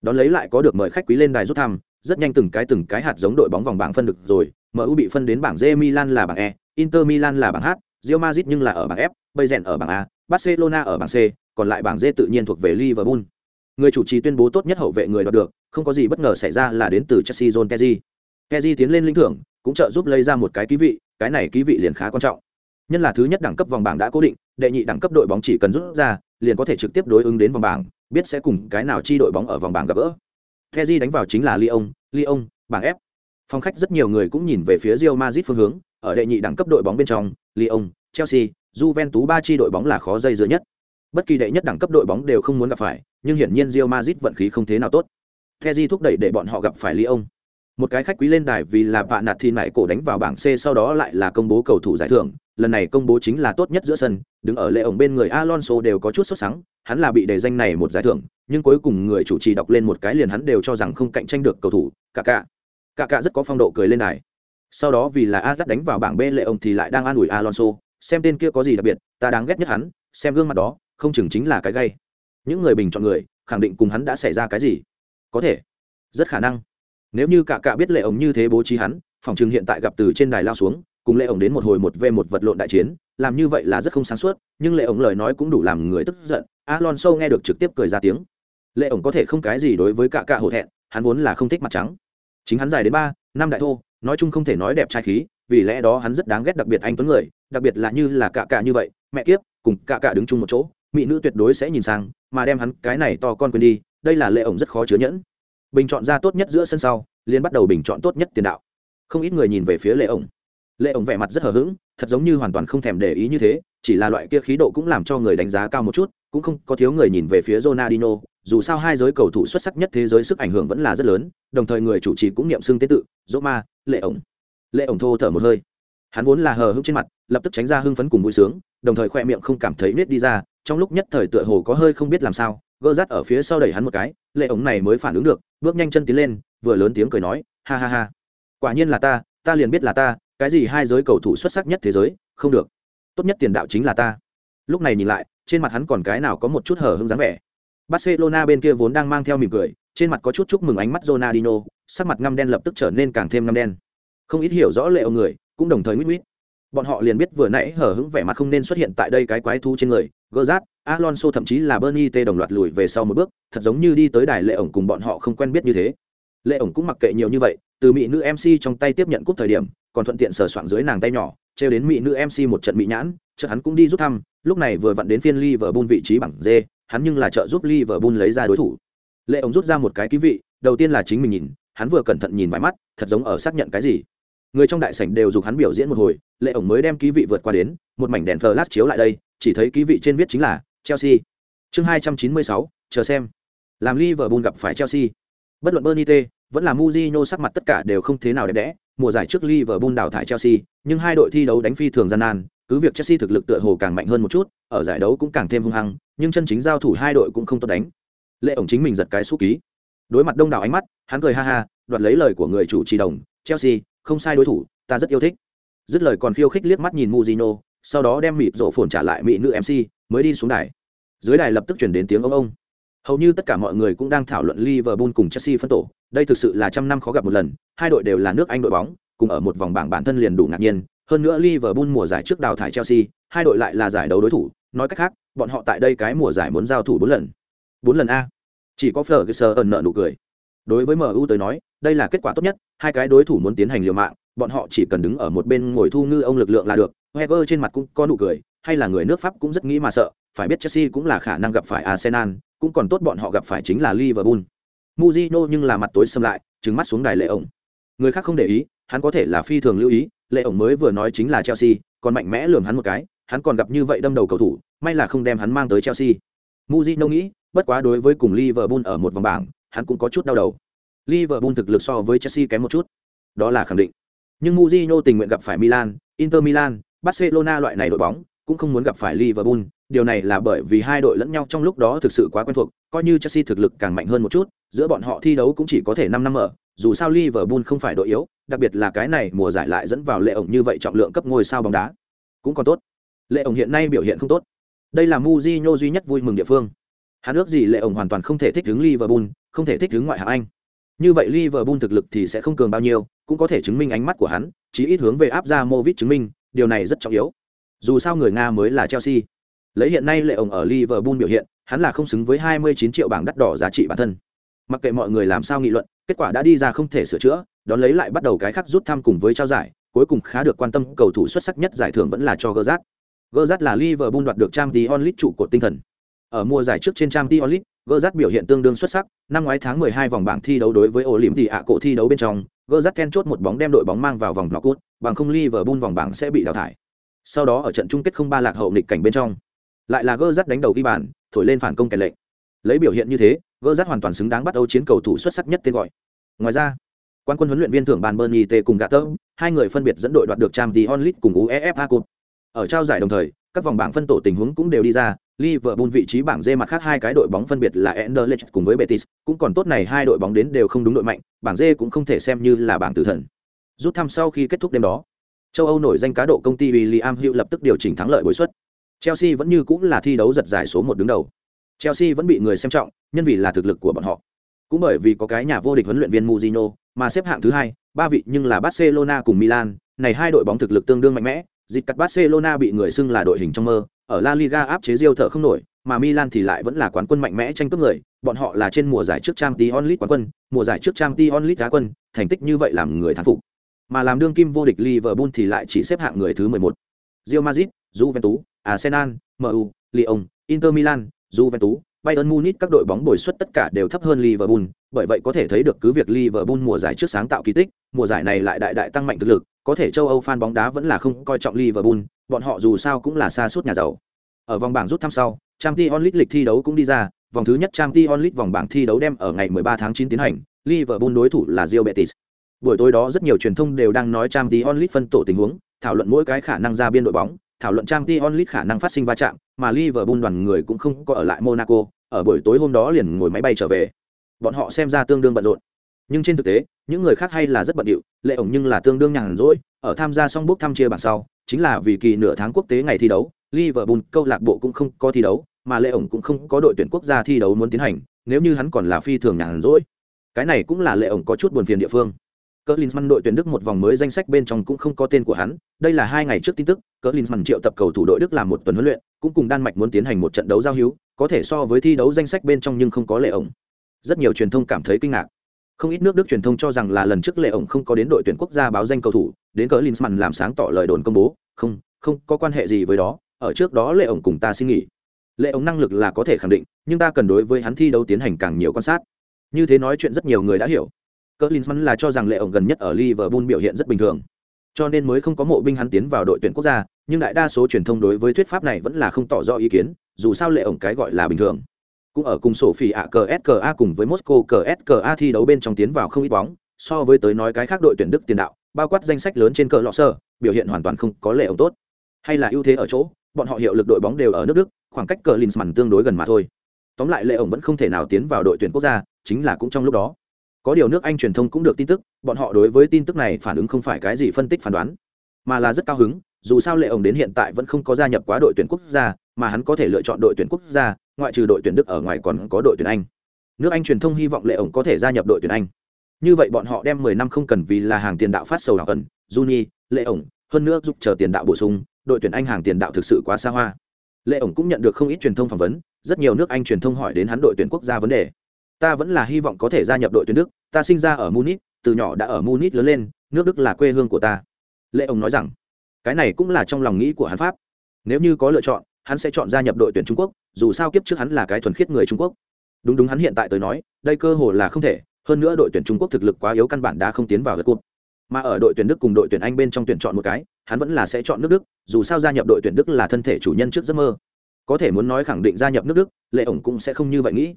Đón lấy lại có được mời khách quý lên đài rút thăm, rất nhanh từng cái từng cái hạt giống đội bóng vòng bảng phân được rồi, MU bị phân đến bảng D Milan là bảng E, Inter Milan là bảng H, Real Madrid nhưng là ở bảng F, Bayern ở bảng A, Barcelona ở bảng C, còn lại bảng D tự nhiên thuộc về Liverpool. Người chủ trì tuyên bố tốt nhất hậu vệ người đoạt được, không có gì bất ngờ xảy ra là đến từ Chelsea John Kezi. Kezi tiến lên lĩnh thưởng, cũng trợ giúp lấy ra một cái ký vị, cái này ký vị liền khá quan trọng. Nhân là thứ nhất đẳng cấp vòng bảng đã cố định, đệ nhị đẳng cấp đội bóng chỉ cần rút ra, liền có thể trực tiếp đối ứng đến vòng bảng, biết sẽ cùng cái nào chi đội bóng ở vòng bảng gặp gỡ. Terry đánh vào chính là Lyon, Lyon, bảng F. Phòng khách rất nhiều người cũng nhìn về phía Real Madrid phương hướng, ở đệ nhị đẳng cấp đội bóng bên trong, Lyon, Chelsea, Juventus ba chi đội bóng là khó dây dưa nhất. Bất kỳ đệ nhất đẳng cấp đội bóng đều không muốn gặp phải, nhưng hiển nhiên Real Madrid vận khí không thế nào tốt. Terry thúc đẩy để bọn họ gặp phải Lyon. Một cái khách quý lên đài vì là bạn nạt thì nại cổ đánh vào bảng C sau đó lại là công bố cầu thủ giải thưởng, lần này công bố chính là tốt nhất giữa sân, đứng ở lệ ổng bên người Alonso đều có chút sốt sắng, hắn là bị đề danh này một giải thưởng, nhưng cuối cùng người chủ trì đọc lên một cái liền hắn đều cho rằng không cạnh tranh được cầu thủ, cả cả. Cả cả rất có phong độ cười lên này. Sau đó vì là Azat đánh vào bảng B lệ ổng thì lại đang an ủi Alonso, xem tên kia có gì đặc biệt, ta đáng ghét nhất hắn, xem gương mặt đó, không chừng chính là cái gay. Những người bình chọn người, khẳng định cùng hắn đã xảy ra cái gì. Có thể, rất khả năng. Nếu như cả cả biết lệ ổng như thế bố trí hắn, phòng trường hiện tại gặp từ trên đài lao xuống, cùng lệ ổng đến một hồi một v một vật lộn đại chiến, làm như vậy là rất không sáng suốt, nhưng lệ ổng lời nói cũng đủ làm người tức giận alonso nghe được trực tiếp cười ra tiếng. Lệ ổng có thể không cái gì đối với cả cả hổ thẹn, hắn vốn là không thích mặt trắng. Chính hắn dài đến ba, năm đại thô, nói chung không thể nói đẹp trai khí, vì lẽ đó hắn rất đáng ghét đặc biệt anh tuấn người, đặc biệt là như là cả cả như vậy, mẹ kiếp, cùng cả cả đứng chung một chỗ, mỹ nữ tuyệt đối sẽ nhìn sang, mà đem hắn cái này to con quên đi, đây là lệ ổng rất khó chứa nhẫn. Bình chọn ra tốt nhất giữa sân sau liên bắt đầu bình chọn tốt nhất tiền đạo. Không ít người nhìn về phía lệ ổng lệ ổng vẻ mặt rất hờ hững, thật giống như hoàn toàn không thèm để ý như thế, chỉ là loại kia khí độ cũng làm cho người đánh giá cao một chút, cũng không có thiếu người nhìn về phía Ronaldinho, dù sao hai giới cầu thủ xuất sắc nhất thế giới sức ảnh hưởng vẫn là rất lớn, đồng thời người chủ trì cũng niệm xưng tế tự, Roma, lệ ổng. Lệ ổng thô thở một hơi. Hắn vốn là hờ hững trên mặt, lập tức tránh ra hưng phấn cùng vui sướng, đồng thời khoe miệng không cảm thấy nết đi ra, trong lúc nhất thời tựa hồ có hơi không biết làm sao, gỡ rắt ở phía sau đẩy hắn một cái, lệ ổng này mới phản ứng được, bước nhanh chân tiến lên, vừa lớn tiếng cười nói, ha ha ha. Quả nhiên là ta ta liền biết là ta cái gì hai giới cầu thủ xuất sắc nhất thế giới? Không được. Tốt nhất tiền đạo chính là ta. Lúc này nhìn lại trên mặt hắn còn cái nào có một chút hở hững dáng vẻ. Barcelona bên kia vốn đang mang theo mỉm cười trên mặt có chút chúc mừng ánh mắt Ronaldinho, sắc mặt ngăm đen lập tức trở nên càng thêm ngăm đen. Không ít hiểu rõ lệ ông người cũng đồng thời nguyết nguyết bọn họ liền biết vừa nãy hở hững vẻ mặt không nên xuất hiện tại đây cái quái thú trên người. Gỡ rát alonso thậm chí là bernie t đồng loạt lùi về sau một bước thật giống như đi tới đài lệ ổng cùng bọn họ không quen biết như thế. Lệ ổng cũng mặc kệ nhiều như vậy từ mỹ nữ mc trong tay tiếp nhận cúp thời điểm, còn thuận tiện sờ soạn dưới nàng tay nhỏ, trêu đến mỹ nữ mc một trận mỹ nhãn, chợt hắn cũng đi rút thăm, lúc này vừa vặn đến phiên bun vị trí bằng d, hắn nhưng là trợ giúp liverpool lấy ra đối thủ. Lệ ống rút ra một cái ký vị, đầu tiên là chính mình nhìn, hắn vừa cẩn thận nhìn vài mắt, thật giống ở xác nhận cái gì. Người trong đại sảnh đều giục hắn biểu diễn một hồi, lệ ổng mới đem ký vị vượt qua đến, một mảnh đèn flash chiếu lại đây, chỉ thấy ký vị trên viết chính là, chelsea. Chương hai trăm chín mươi sáu, chờ xem. Làm liverpool gặp phải chelsea. Bất luận bernie t vẫn là muzino sắc mặt tất cả đều không thế nào đẹp đẽ, mùa giải trước liverpool đào thải chelsea, nhưng hai đội thi đấu đánh phi thường gian nan, cứ việc chelsea thực lực tựa hồ càng mạnh hơn một chút, ở giải đấu cũng càng thêm hung hăng, nhưng chân chính giao thủ hai đội cũng không tốt đánh. Lệ ổng chính mình giật cái xúc ký. Đối mặt đông đảo ánh mắt, hắn cười ha ha, đoạt lấy lời của người chủ trì đồng, chelsea, không sai đối thủ, ta rất yêu thích. Dứt lời còn khiêu khích liếc mắt nhìn muzino sau đó đem mịt rộ phồn trả lại mỹ nữ mc mới đi xuống đài. Dưới đài lập tức chuyển đến tiếng ông ông hầu như tất cả mọi người cũng đang thảo luận liverpool cùng chelsea phân tổ. Đây thực sự là trăm năm khó gặp một lần. Hai đội đều là nước anh đội bóng, cùng ở một vòng bảng bản thân liền đủ ngạc nhiên. Hơn nữa liverpool mùa giải trước đào thải chelsea, hai đội lại là giải đấu đối thủ. Nói cách khác, bọn họ tại đây cái mùa giải muốn giao thủ bốn lần. Bốn lần a. Chỉ có Ferguson ẩn nợ nụ cười. Đối với mu tới nói, đây là kết quả tốt nhất. Hai cái đối thủ muốn tiến hành liều mạng, bọn họ chỉ cần đứng ở một bên ngồi thu ngư ông lực lượng là được. Wenger trên mặt cũng có nụ cười, hay là người nước pháp cũng rất nghĩ mà sợ. Phải biết chelsea cũng là khả năng gặp phải arsenal cũng còn tốt bọn họ gặp phải chính là liverpool. Mujino nhưng là mặt tối sầm lại, trừng mắt xuống đài lệ ổng. Người khác không để ý, hắn có thể là phi thường lưu ý, lệ ổng mới vừa nói chính là chelsea, còn mạnh mẽ lường hắn một cái, hắn còn gặp như vậy đâm đầu cầu thủ, may là không đem hắn mang tới chelsea. Mujino nghĩ, bất quá đối với cùng liverpool ở một vòng bảng, hắn cũng có chút đau đầu. Liverpool thực lực so với chelsea kém một chút. Đó là khẳng định. Nhưng Mujino tình nguyện gặp phải milan, inter milan, barcelona loại này đội bóng, cũng không muốn gặp phải liverpool điều này là bởi vì hai đội lẫn nhau trong lúc đó thực sự quá quen thuộc, coi như chelsea thực lực càng mạnh hơn một chút, giữa bọn họ thi đấu cũng chỉ có thể năm năm ở, dù sao liverpool không phải đội yếu, đặc biệt là cái này mùa giải lại dẫn vào lệ ổng như vậy trọng lượng cấp ngôi sao bóng đá. Cũng còn tốt. Lệ ổng hiện nay biểu hiện không tốt. Đây là Mourinho duy nhất vui mừng địa phương. Hắn ước gì lệ ổng hoàn toàn không thể thích ứng liverpool, không thể thích ứng ngoại hạng anh. Như vậy liverpool thực lực thì sẽ không cường bao nhiêu, cũng có thể chứng minh ánh mắt của hắn chỉ ít hướng về áp ra movit chứng minh, điều này rất trọng yếu. Dù sao người nga mới là chelsea lấy hiện nay lệ ổng ở liverpool biểu hiện hắn là không xứng với 29 triệu bảng đắt đỏ giá trị bản thân mặc kệ mọi người làm sao nghị luận kết quả đã đi ra không thể sửa chữa đón lấy lại bắt đầu cái khác rút thăm cùng với trao giải cuối cùng khá được quan tâm cầu thủ xuất sắc nhất giải thưởng vẫn là cho Gerrard. Gerrard là Liverpool đoạt được Champions League trụ cột tinh thần. Ở mùa giải trước trên Champions League, Gerrard biểu hiện tương đương xuất sắc, năm ngoái tháng 12 vòng bảng thi đấu đối với Olympic ạ cổ thi đấu bên trong, Gerrard then chốt một bóng đem đội bóng mang vào vòng knockout, bằng không Liverpool vòng bảng sẽ bị đào thải. Sau đó ở trận chung kết không ba lạc hậu nghịch cảnh bên trong, lại là Gerrard đánh đầu ghi bàn, thổi lên phản công kèn lệnh. Lấy biểu hiện như thế, Gerrard hoàn toàn xứng đáng bắt Âu chiến cầu thủ xuất sắc nhất tên gọi. Ngoài ra, quan quân huấn luyện viên thưởng bàn Bernie T cùng Gatter, hai người phân biệt dẫn đội đoạt được Champions League cùng UEFA Cup. Ở trao giải đồng thời, các vòng bảng phân tổ tình huống cũng đều đi ra, Liverpool vị trí bảng D mặt khác hai cái đội bóng phân biệt là Anderlecht cùng với Betis, cũng còn tốt này hai đội bóng đến đều không đúng đội mạnh, bảng D cũng không thể xem như là bảng tử thần. Rút thăm sau khi kết thúc đêm đó, châu Âu nổi danh cá độ công ty William Hill lập tức điều chỉnh thắng lợi bồi suất. Chelsea vẫn như cũng là thi đấu giật giải số một đứng đầu. Chelsea vẫn bị người xem trọng, nhân vì là thực lực của bọn họ. Cũng bởi vì có cái nhà vô địch huấn luyện viên Mourinho, mà xếp hạng thứ hai, ba vị nhưng là Barcelona cùng Milan, này hai đội bóng thực lực tương đương mạnh mẽ, dịch cắt Barcelona bị người xưng là đội hình trong mơ, ở La Liga áp chế Real thở không nổi, mà Milan thì lại vẫn là quán quân mạnh mẽ tranh cướp người, bọn họ là trên mùa giải trước Champions League quán quân, mùa giải trước Champions League đá quân, thành tích như vậy làm người thán phục. Mà làm đương kim vô địch Liverpool thì lại chỉ xếp hạng người thứ 11. Real Madrid, Juventus, Arsenal, MU, Lyon, Inter Milan, Juventus, Bayern Munich các đội bóng bồi suất tất cả đều thấp hơn Liverpool, bởi vậy có thể thấy được cứ việc Liverpool mùa giải trước sáng tạo kỳ tích, mùa giải này lại đại đại tăng mạnh thực lực, có thể châu Âu fan bóng đá vẫn là không coi trọng Liverpool, bọn họ dù sao cũng là xa suốt nhà giàu. Ở vòng bảng rút thăm sau, Champions League lịch thi đấu cũng đi ra, vòng thứ nhất Champions League vòng bảng thi đấu đem ở ngày 13 tháng 9 tiến hành, Liverpool đối thủ là Real Betis. Buổi tối đó rất nhiều truyền thông đều đang nói Champions League phân tổ tình huống, thảo luận mỗi cái khả năng ra biên đội bóng, thảo luận Champions lit khả năng phát sinh va chạm, mà Liverpool đoàn người cũng không có ở lại Monaco, ở buổi tối hôm đó liền ngồi máy bay trở về. Bọn họ xem ra tương đương bận rộn. Nhưng trên thực tế, những người khác hay là rất bận rộn, lệ ổng nhưng là tương đương nhàn rỗi, ở tham gia xong bước thăm chia bảng sau, chính là vì kỳ nửa tháng quốc tế ngày thi đấu, Liverpool câu lạc bộ cũng không có thi đấu, mà lệ ổng cũng không có đội tuyển quốc gia thi đấu muốn tiến hành, nếu như hắn còn là phi thường nhàn rỗi. Cái này cũng là lệ ổng có chút buồn phiền địa phương. Cỡ Linsman đội tuyển Đức một vòng mới danh sách bên trong cũng không có tên của hắn, đây là hai ngày trước tin tức, Cỡ Linsman triệu tập cầu thủ đội Đức làm một tuần huấn luyện, cũng cùng Đan Mạch muốn tiến hành một trận đấu giao hữu, có thể so với thi đấu danh sách bên trong nhưng không có lệ ổng. Rất nhiều truyền thông cảm thấy kinh ngạc. Không ít nước Đức truyền thông cho rằng là lần trước lệ ổng không có đến đội tuyển quốc gia báo danh cầu thủ, đến Cỡ Linsman làm sáng tỏ lời đồn công bố, không, không có quan hệ gì với đó, ở trước đó lệ ổng cùng ta xin nghỉ. Lệ ổng năng lực là có thể khẳng định, nhưng ta cần đối với hắn thi đấu tiến hành càng nhiều quan sát. Như thế nói chuyện rất nhiều người đã hiểu, Cỡ Klinsmann là cho rằng lệ ổng gần nhất ở Liverpool biểu hiện rất bình thường, cho nên mới không có mộ binh hắn tiến vào đội tuyển quốc gia, nhưng đại đa số truyền thông đối với thuyết pháp này vẫn là không tỏ rõ ý kiến, dù sao lệ ổng cái gọi là bình thường. Cũng ở cùng sổ phỉ ạ CSKA cùng với Moscow CSKA thi đấu bên trong tiến vào không ít bóng, so với tới nói cái khác đội tuyển Đức tiền đạo, bao quát danh sách lớn trên cờ lọ sơ, biểu hiện hoàn toàn không có lệ ổng tốt. Hay là ưu thế ở chỗ, bọn họ hiệu lực đội bóng đều ở nước Đức, khoảng cách cờ Klinsmann tương đối gần mà thôi. Tóm lại lệ ổng vẫn không thể nào tiến vào đội tuyển quốc gia, chính là cũng trong lúc đó có điều nước anh truyền thông cũng được tin tức, bọn họ đối với tin tức này phản ứng không phải cái gì phân tích phán đoán, mà là rất cao hứng, dù sao lệ ổng đến hiện tại vẫn không có gia nhập quá đội tuyển quốc gia, mà hắn có thể lựa chọn đội tuyển quốc gia, ngoại trừ đội tuyển đức ở ngoài còn có đội tuyển anh. Nước anh truyền thông hy vọng lệ ổng có thể gia nhập đội tuyển anh. Như vậy bọn họ đem 10 năm không cần vì là hàng tiền đạo phát sầu đạo ẩn, juni, lệ ổng hơn nữa giúp chờ tiền đạo bổ sung, đội tuyển anh hàng tiền đạo thực sự quá xa hoa. Lệ ổng cũng nhận được không ít truyền thông phỏng vấn, rất nhiều nước anh truyền thông hỏi đến hắn đội tuyển quốc gia vấn đề ta vẫn là hy vọng có thể gia nhập đội tuyển đức, ta sinh ra ở munich, từ nhỏ đã ở munich lớn lên, nước đức là quê hương của ta. Lệ ông nói rằng, cái này cũng là trong lòng nghĩ của hắn pháp. Nếu như có lựa chọn, hắn sẽ chọn gia nhập đội tuyển trung quốc, dù sao kiếp trước hắn là cái thuần khiết người trung quốc. Đúng đúng hắn hiện tại tới nói, đây cơ hồ là không thể, hơn nữa đội tuyển trung quốc thực lực quá yếu căn bản đã không tiến vào lượt cụt mà ở đội tuyển đức cùng đội tuyển anh bên trong tuyển chọn một cái, hắn vẫn là sẽ chọn nước đức, dù sao gia nhập đội tuyển đức là thân thể chủ nhân trước giấc mơ. Có thể muốn nói khẳng định gia nhập nước đức, lệ ổng cũng sẽ không như vậy nghĩ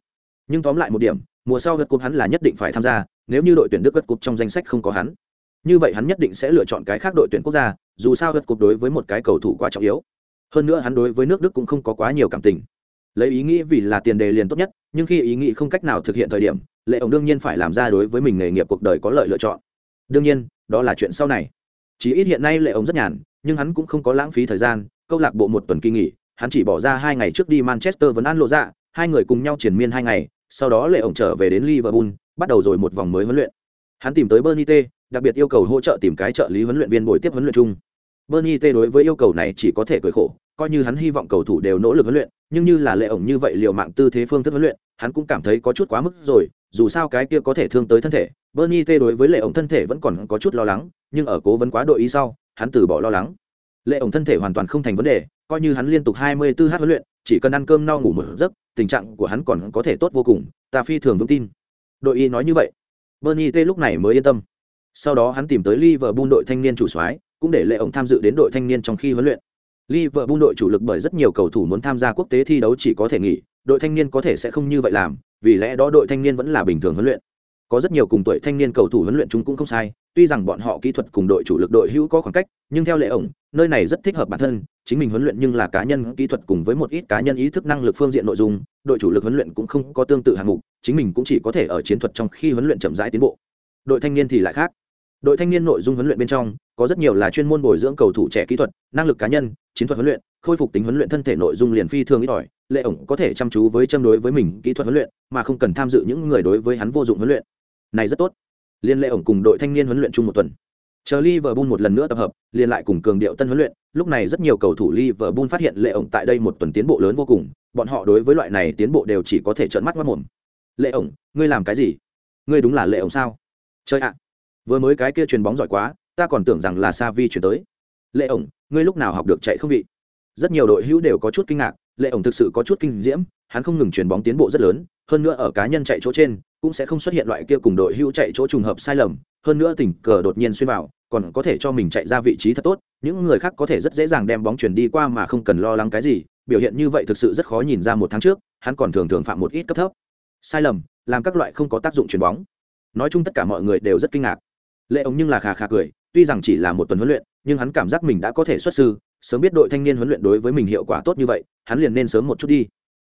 nhưng tóm lại một điểm, mùa sau gật cúp hắn là nhất định phải tham gia, nếu như đội tuyển đức gật cúp trong danh sách không có hắn, như vậy hắn nhất định sẽ lựa chọn cái khác đội tuyển quốc gia, dù sao gật cúp đối với một cái cầu thủ quá trọng yếu. Hơn nữa hắn đối với nước đức cũng không có quá nhiều cảm tình. Lấy ý nghĩ vì là tiền đề liền tốt nhất, nhưng khi ý nghĩ không cách nào thực hiện thời điểm, lệ ổng đương nhiên phải làm ra đối với mình nghề nghiệp cuộc đời có lợi lựa chọn. Đương nhiên, đó là chuyện sau này. Chỉ ít hiện nay lệ ổng rất nhàn, nhưng hắn cũng không có lãng phí thời gian, câu lạc bộ một tuần kỳ nghỉ, hắn chỉ bỏ ra hai ngày trước đi manchester vẫn ăn lộ dạ hai người cùng nhau triển miên hai ngày sau đó lệ ổng trở về đến Liverpool, bắt đầu rồi một vòng mới huấn luyện. Hắn tìm tới Bernie T, đặc biệt yêu cầu hỗ trợ tìm cái trợ lý huấn luyện viên buổi tiếp huấn luyện chung. Bernie T đối với yêu cầu này chỉ có thể cười khổ, coi như hắn hy vọng cầu thủ đều nỗ lực huấn luyện, nhưng như là lệ ổng như vậy liều mạng tư thế phương thức huấn luyện, hắn cũng cảm thấy có chút quá mức rồi, dù sao cái kia có thể thương tới thân thể. Bernie T đối với lệ ổng thân thể vẫn còn có chút lo lắng, nhưng ở cố vấn quá đội ý sau, hắn từ bỏ lo lắng. Lệ ổng thân thể hoàn toàn không thành vấn đề, coi như hắn liên tục 24h huấn luyện, chỉ cần ăn cơm no ngủ một giấc, tình trạng của hắn còn có thể tốt vô cùng, ta phi thường vững tin. Đội y nói như vậy. Bernie T lúc này mới yên tâm. Sau đó hắn tìm tới Liverpool đội thanh niên chủ soái, cũng để lệ ổng tham dự đến đội thanh niên trong khi huấn luyện. Liverpool đội chủ lực bởi rất nhiều cầu thủ muốn tham gia quốc tế thi đấu chỉ có thể nghỉ, đội thanh niên có thể sẽ không như vậy làm, vì lẽ đó đội thanh niên vẫn là bình thường huấn luyện. Có rất nhiều cùng tuổi thanh niên cầu thủ huấn luyện chúng cũng không sai, tuy rằng bọn họ kỹ thuật cùng đội chủ lực đội hữu có khoảng cách, nhưng theo lệ ổng, nơi này rất thích hợp bản thân, chính mình huấn luyện nhưng là cá nhân kỹ thuật cùng với một ít cá nhân ý thức năng lực phương diện nội dung đội chủ lực huấn luyện cũng không có tương tự hạng mục chính mình cũng chỉ có thể ở chiến thuật trong khi huấn luyện chậm rãi tiến bộ. Đội thanh niên thì lại khác. Đội thanh niên nội dung huấn luyện bên trong có rất nhiều là chuyên môn bồi dưỡng cầu thủ trẻ kỹ thuật năng lực cá nhân chiến thuật huấn luyện khôi phục tính huấn luyện thân thể nội dung liền phi thường ít ỏi lệ ổng có thể chăm chú với châm đối với mình kỹ thuật huấn luyện mà không cần tham dự những người đối với hắn vô dụng huấn luyện này rất tốt liên lệ ổng cùng đội thanh niên huấn luyện chung một tuần Chờ Liverpool một lần nữa tập hợp, liền lại cùng cường điệu tân huấn luyện, lúc này rất nhiều cầu thủ Liverpool phát hiện Lệ ổng tại đây một tuần tiến bộ lớn vô cùng, bọn họ đối với loại này tiến bộ đều chỉ có thể trợn mắt quát mồm. Lệ ổng, ngươi làm cái gì? Ngươi đúng là Lệ ổng sao? Chơi ạ. Vừa mới cái kia truyền bóng giỏi quá, ta còn tưởng rằng là Savi chuyển tới. Lệ ổng, ngươi lúc nào học được chạy không vị? Rất nhiều đội hữu đều có chút kinh ngạc, Lệ ổng thực sự có chút kinh diễm, hắn không ngừng chuyền bóng tiến bộ rất lớn, hơn nữa ở cá nhân chạy chỗ trên, cũng sẽ không xuất hiện loại kia cùng đội hữu chạy chỗ trùng hợp sai lầm, hơn nữa tình cờ đột nhiên xuyên vào còn có thể cho mình chạy ra vị trí thật tốt những người khác có thể rất dễ dàng đem bóng chuyển đi qua mà không cần lo lắng cái gì biểu hiện như vậy thực sự rất khó nhìn ra một tháng trước hắn còn thường thường phạm một ít cấp thấp. Sai lầm làm các loại không có tác dụng chuyền bóng. Nói chung tất cả mọi người đều rất kinh ngạc. Lệ ống nhưng là khà khà cười tuy rằng chỉ là một tuần huấn luyện nhưng hắn cảm giác mình đã có thể xuất sư sớm biết đội thanh niên huấn luyện đối với mình hiệu quả tốt như vậy, hắn liền nên sớm một chút đi.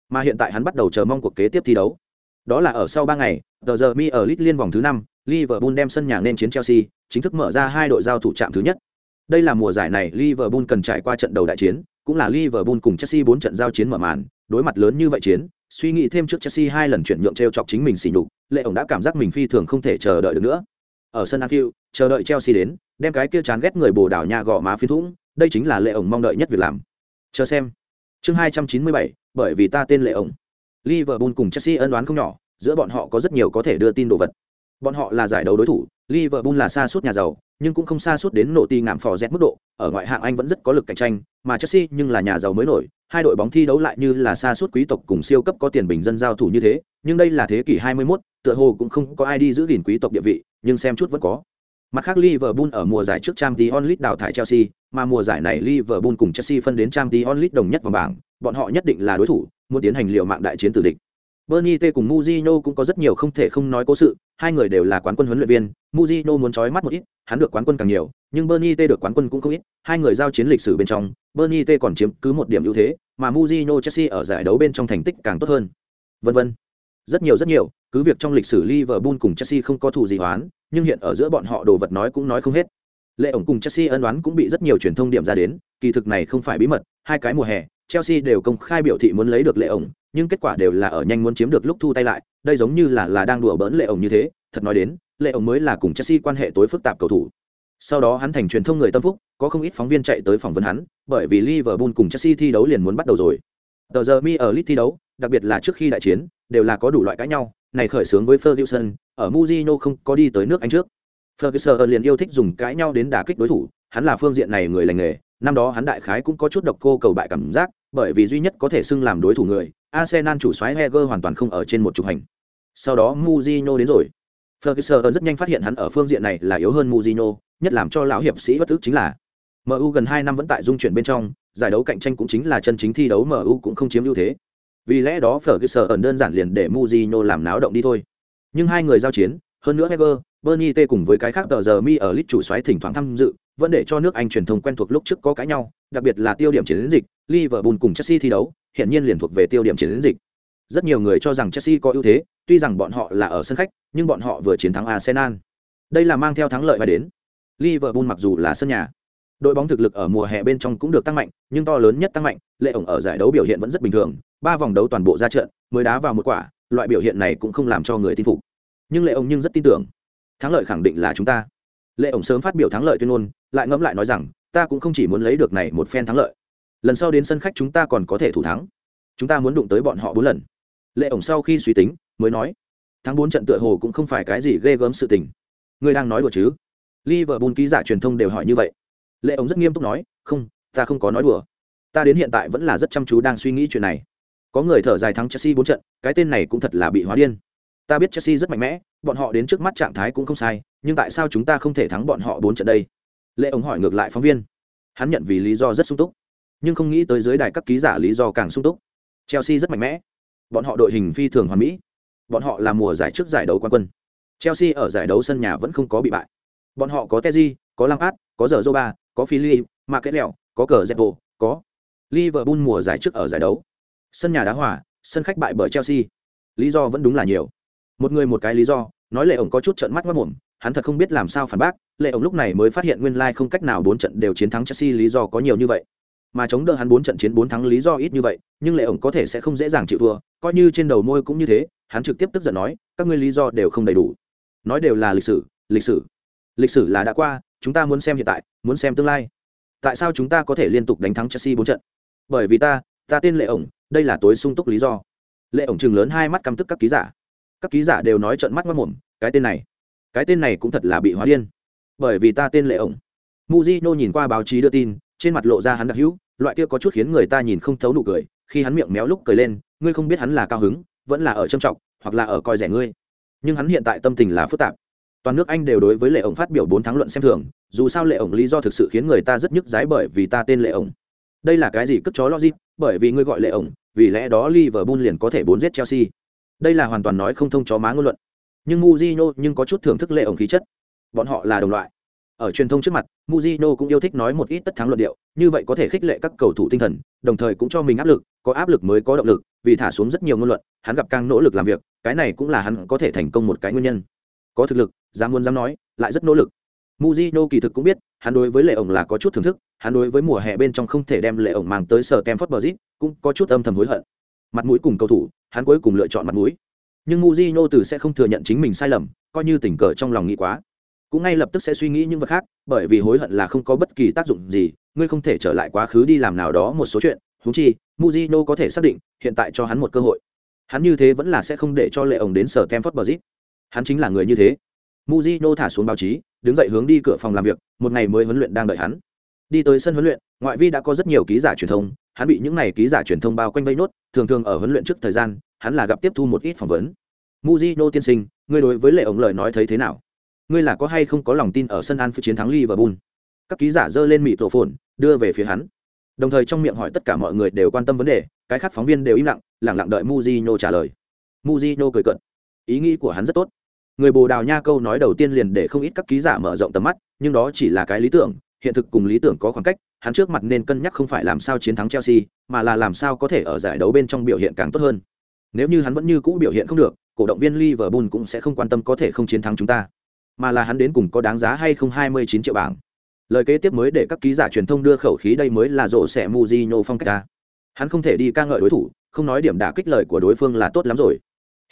Mà hiện tại hắn bắt đầu chờ mong cuộc kế tiếp thi đấu. Đó là ở sau ba ngày, tờ giờ mi ở lit liên vòng thứ năm, liverpool đem sân nhà nên chiến chelsea, chính thức mở ra hai đội giao thủ trạm thứ nhất. Đây là mùa giải này liverpool cần trải qua trận đầu đại chiến, cũng là liverpool cùng chelsea bốn trận giao chiến mở màn, đối mặt lớn như vậy chiến, suy nghĩ thêm trước chelsea hai lần chuyển nhượng t chọc chính mình xỉ nhục, lệ ổng đã cảm giác mình phi thường không thể chờ đợi được nữa. Ở sân anfield, chờ đợi chelsea đến, đem cái kia chán ghét người bồ đảo nhà gõ má phi thủng đây chính là lệ ổng mong đợi nhất việc làm. Chờ xem. Chương hai trăm chín mươi bảy bởi vì ta tên lệ ổng. Liverpool cùng chelsea ân đoán không nhỏ giữa bọn họ có rất nhiều có thể đưa tin đồ vật. Bọn họ là giải đấu đối thủ liverpool là xa suốt nhà giàu nhưng cũng không xa suốt đến nổ ti ngạm phò rét mức độ ở ngoại hạng anh vẫn rất có lực cạnh tranh mà chelsea nhưng là nhà giàu mới nổi hai đội bóng thi đấu lại như là xa suốt quý tộc cùng siêu cấp có tiền bình dân giao thủ như thế nhưng đây là thế kỷ 21, tựa hồ cũng không có ai đi giữ gìn quý tộc địa vị nhưng xem chút vẫn có. Mặt khác Liverpool ở mùa giải trước Champions League đào thải Chelsea, mà mùa giải này Liverpool cùng Chelsea phân đến Champions League đồng nhất vòng bảng, bọn họ nhất định là đối thủ, muốn tiến hành liều mạng đại chiến tử địch. Bernie T cùng Mujino cũng có rất nhiều không thể không nói cố sự, hai người đều là quán quân huấn luyện viên, Mujino muốn chói mắt một ít, hắn được quán quân càng nhiều, nhưng Bernie T được quán quân cũng không ít, hai người giao chiến lịch sử bên trong, Bernie T còn chiếm cứ một điểm ưu thế, mà Mujino Chelsea ở giải đấu bên trong thành tích càng tốt hơn. Vân vân. Rất nhiều rất nhiều, cứ việc trong lịch sử Liverpool cùng Chelsea không có thù gì hoán, nhưng hiện ở giữa bọn họ đồ vật nói cũng nói không hết. Lệ ổng cùng Chelsea ân đoán cũng bị rất nhiều truyền thông điểm ra đến, kỳ thực này không phải bí mật, hai cái mùa hè, Chelsea đều công khai biểu thị muốn lấy được Lệ ổng, nhưng kết quả đều là ở nhanh muốn chiếm được lúc thu tay lại, đây giống như là là đang đùa bỡn Lệ ổng như thế, thật nói đến, Lệ ổng mới là cùng Chelsea quan hệ tối phức tạp cầu thủ. Sau đó hắn thành truyền thông người tâm phúc, có không ít phóng viên chạy tới phỏng vấn hắn, bởi vì Liverpool cùng Chelsea thi đấu liền muốn bắt đầu rồi. Tờ giờ mi ở Leeds thi đấu, đặc biệt là trước khi đại chiến, đều là có đủ loại cãi nhau, này khởi xướng với Ferguson, ở Mourinho không có đi tới nước Anh trước. Ferguson liền yêu thích dùng cãi nhau đến đả kích đối thủ, hắn là phương diện này người lành nghề, năm đó hắn đại khái cũng có chút độc cô cầu bại cảm giác, bởi vì duy nhất có thể xưng làm đối thủ người, Arsenal chủ soái Heger hoàn toàn không ở trên một trục hành. Sau đó Mourinho đến rồi. Ferguson rất nhanh phát hiện hắn ở phương diện này là yếu hơn Mourinho, nhất làm cho lão hiệp sĩ bất tức chính là MU gần 2 năm vẫn tại dung chuyển bên trong, giải đấu cạnh tranh cũng chính là chân chính thi đấu MU cũng không chiếm ưu thế. Vì lẽ đó Ferguson đơn giản liền để Mujino làm náo động đi thôi. Nhưng hai người giao chiến, hơn nữa Heger, Bernie T cùng với cái khác tờ giờ mi ở lít chủ xoáy thỉnh thoảng tham dự, vẫn để cho nước Anh truyền thông quen thuộc lúc trước có cãi nhau, đặc biệt là tiêu điểm chiến dịch, Liverpool cùng Chelsea thi đấu, hiện nhiên liền thuộc về tiêu điểm chiến dịch. Rất nhiều người cho rằng Chelsea có ưu thế, tuy rằng bọn họ là ở sân khách, nhưng bọn họ vừa chiến thắng Arsenal. Đây là mang theo thắng lợi mà đến. Liverpool mặc dù là sân nhà, đội bóng thực lực ở mùa hè bên trong cũng được tăng mạnh, nhưng to lớn nhất tăng mạnh, lệ ổng ở giải đấu biểu hiện vẫn rất bình thường, ba vòng đấu toàn bộ ra trận, mới đá vào một quả, loại biểu hiện này cũng không làm cho người tin phục. Nhưng lệ ổng nhưng rất tin tưởng, thắng lợi khẳng định là chúng ta. Lệ ổng sớm phát biểu thắng lợi tuyên ngôn, lại ngẫm lại nói rằng, ta cũng không chỉ muốn lấy được này một phen thắng lợi. Lần sau đến sân khách chúng ta còn có thể thủ thắng. Chúng ta muốn đụng tới bọn họ bốn lần. Lệ ổng sau khi suy tính, mới nói, thắng bốn trận tựa hồ cũng không phải cái gì ghê gớm sự tình. Ngươi đang nói đùa chứ? Liverpool ký giả truyền thông đều hỏi như vậy. Lệ ổng rất nghiêm túc nói, không, ta không có nói đùa. Ta đến hiện tại vẫn là rất chăm chú đang suy nghĩ chuyện này. Có người thở dài thắng Chelsea bốn trận, cái tên này cũng thật là bị hóa điên. Ta biết Chelsea rất mạnh mẽ, bọn họ đến trước mắt trạng thái cũng không sai, nhưng tại sao chúng ta không thể thắng bọn họ bốn trận đây? Lệ ông hỏi ngược lại phóng viên. Hắn nhận vì lý do rất sung túc, nhưng không nghĩ tới dưới đài các ký giả lý do càng sung túc. Chelsea rất mạnh mẽ, bọn họ đội hình phi thường hoàn mỹ, bọn họ là mùa giải trước giải đấu quan quân. Chelsea ở giải đấu sân nhà vẫn không có bị bại. Bọn họ có Teji, có Lampard, có giờ Zoba, có Philip, mà kết lẹo, có cờ Zepo, có Liverpool mùa giải trước ở giải đấu. Sân nhà đá hỏa, sân khách bại bởi Chelsea. Lý do vẫn đúng là nhiều. Một người một cái lý do, nói Lệ ổng có chút trợn mắt mất mồm, hắn thật không biết làm sao phản bác, Lệ ổng lúc này mới phát hiện nguyên lai like không cách nào bốn trận đều chiến thắng Chelsea lý do có nhiều như vậy. Mà chống đỡ hắn bốn trận chiến bốn thắng lý do ít như vậy, nhưng Lệ ổng có thể sẽ không dễ dàng chịu thua, coi như trên đầu môi cũng như thế, hắn trực tiếp tức giận nói, các ngươi lý do đều không đầy đủ. Nói đều là lịch sử, lịch sử. Lịch sử là đã qua, chúng ta muốn xem hiện tại, muốn xem tương lai tại sao chúng ta có thể liên tục đánh thắng chelsea bốn trận bởi vì ta ta tên lệ ổng, đây là tối sung túc lý do. Lệ ổng chừng lớn hai mắt căm tức các ký giả. Các ký giả đều nói trận mắt mất mồm cái tên này, cái tên này cũng thật là bị hóa điên. Bởi vì ta tên lệ ổng. Muzino nhìn qua báo chí đưa tin, trên mặt lộ ra hắn đặc hữu, loại kia có chút khiến người ta nhìn không thấu nụ cười, khi hắn miệng méo lúc cười lên, ngươi không biết hắn là cao hứng, vẫn là ở trâm trọng, hoặc là ở coi rẻ ngươi. Nhưng hắn hiện tại tâm tình là phức tạp. Toàn nước anh đều đối với lệ ổng phát biểu bốn tháng luận xem thường, dù sao lệ ổng lý do thực sự khiến người ta rất nhức dái bởi vì ta tên lệ ổng. Đây là cái gì cất chó logic? Bởi vì ngươi gọi lệ ổng, vì lẽ đó liverpool liền có thể bốn giết chelsea. Đây là hoàn toàn nói không thông chó má ngôn luận. Nhưng muzino nhưng có chút thưởng thức lệ ổng khí chất. Bọn họ là đồng loại. Ở truyền thông trước mặt muzino cũng yêu thích nói một ít tất thắng luận điệu, như vậy có thể khích lệ các cầu thủ tinh thần, đồng thời cũng cho mình áp lực, có áp lực mới có động lực, vì thả xuống rất nhiều ngôn luận, hắn gặp càng nỗ lực làm việc, cái này cũng là hắn có thể thành công một cái nguyên nhân. Có thực lực, dám muốn dám nói, lại rất nỗ lực Mujino kỳ thực cũng biết, hắn đối với Lệ ổng là có chút thưởng thức, hắn đối với mùa hè bên trong không thể đem Lệ ổng mang tới sở Stamford Bridge, cũng có chút âm thầm hối hận. Mặt mũi cùng cầu thủ, hắn cuối cùng lựa chọn mặt mũi. Nhưng Mujino từ sẽ không thừa nhận chính mình sai lầm, coi như tình cờ trong lòng nghĩ quá. Cũng ngay lập tức sẽ suy nghĩ những vật khác, bởi vì hối hận là không có bất kỳ tác dụng gì, ngươi không thể trở lại quá khứ đi làm nào đó một số chuyện, huống chi, Mujino có thể xác định, hiện tại cho hắn một cơ hội. Hắn như thế vẫn là sẽ không để cho Lệ ổng đến sở Stamford Bridge. Hắn chính là người như thế. Mujino thả xuống báo chí, đứng dậy hướng đi cửa phòng làm việc, một ngày mới huấn luyện đang đợi hắn. Đi tới sân huấn luyện, ngoại vi đã có rất nhiều ký giả truyền thông, hắn bị những này ký giả truyền thông bao quanh vây nốt, thường thường ở huấn luyện trước thời gian, hắn là gặp tiếp thu một ít phỏng vấn. Mujino tiên sinh, ngươi đối với lệ ổng lời nói thấy thế nào? Ngươi là có hay không có lòng tin ở sân Anfield chiến thắng Liverpool? Các ký giả giơ lên mịt tổ phồn, đưa về phía hắn. Đồng thời trong miệng hỏi tất cả mọi người đều quan tâm vấn đề, cái khác phóng viên đều im lặng, lặng lặng đợi Mujino trả lời. Mujino cười cợt. Ý nghĩ của hắn rất tốt người bồ đào nha câu nói đầu tiên liền để không ít các ký giả mở rộng tầm mắt nhưng đó chỉ là cái lý tưởng hiện thực cùng lý tưởng có khoảng cách hắn trước mặt nên cân nhắc không phải làm sao chiến thắng chelsea mà là làm sao có thể ở giải đấu bên trong biểu hiện càng tốt hơn. Nếu như hắn vẫn như cũ biểu hiện không được cổ động viên liverpool cũng sẽ không quan tâm có thể không chiến thắng chúng ta. Mà là hắn đến cùng có đáng giá hay không 29 triệu bảng. Lời kế tiếp mới để các ký giả truyền thông đưa khẩu khí đây mới là rộ sẽ Mujino phong cách ta. Hắn không thể đi ca ngợi đối thủ không nói điểm đả kích lời của đối phương là tốt lắm rồi.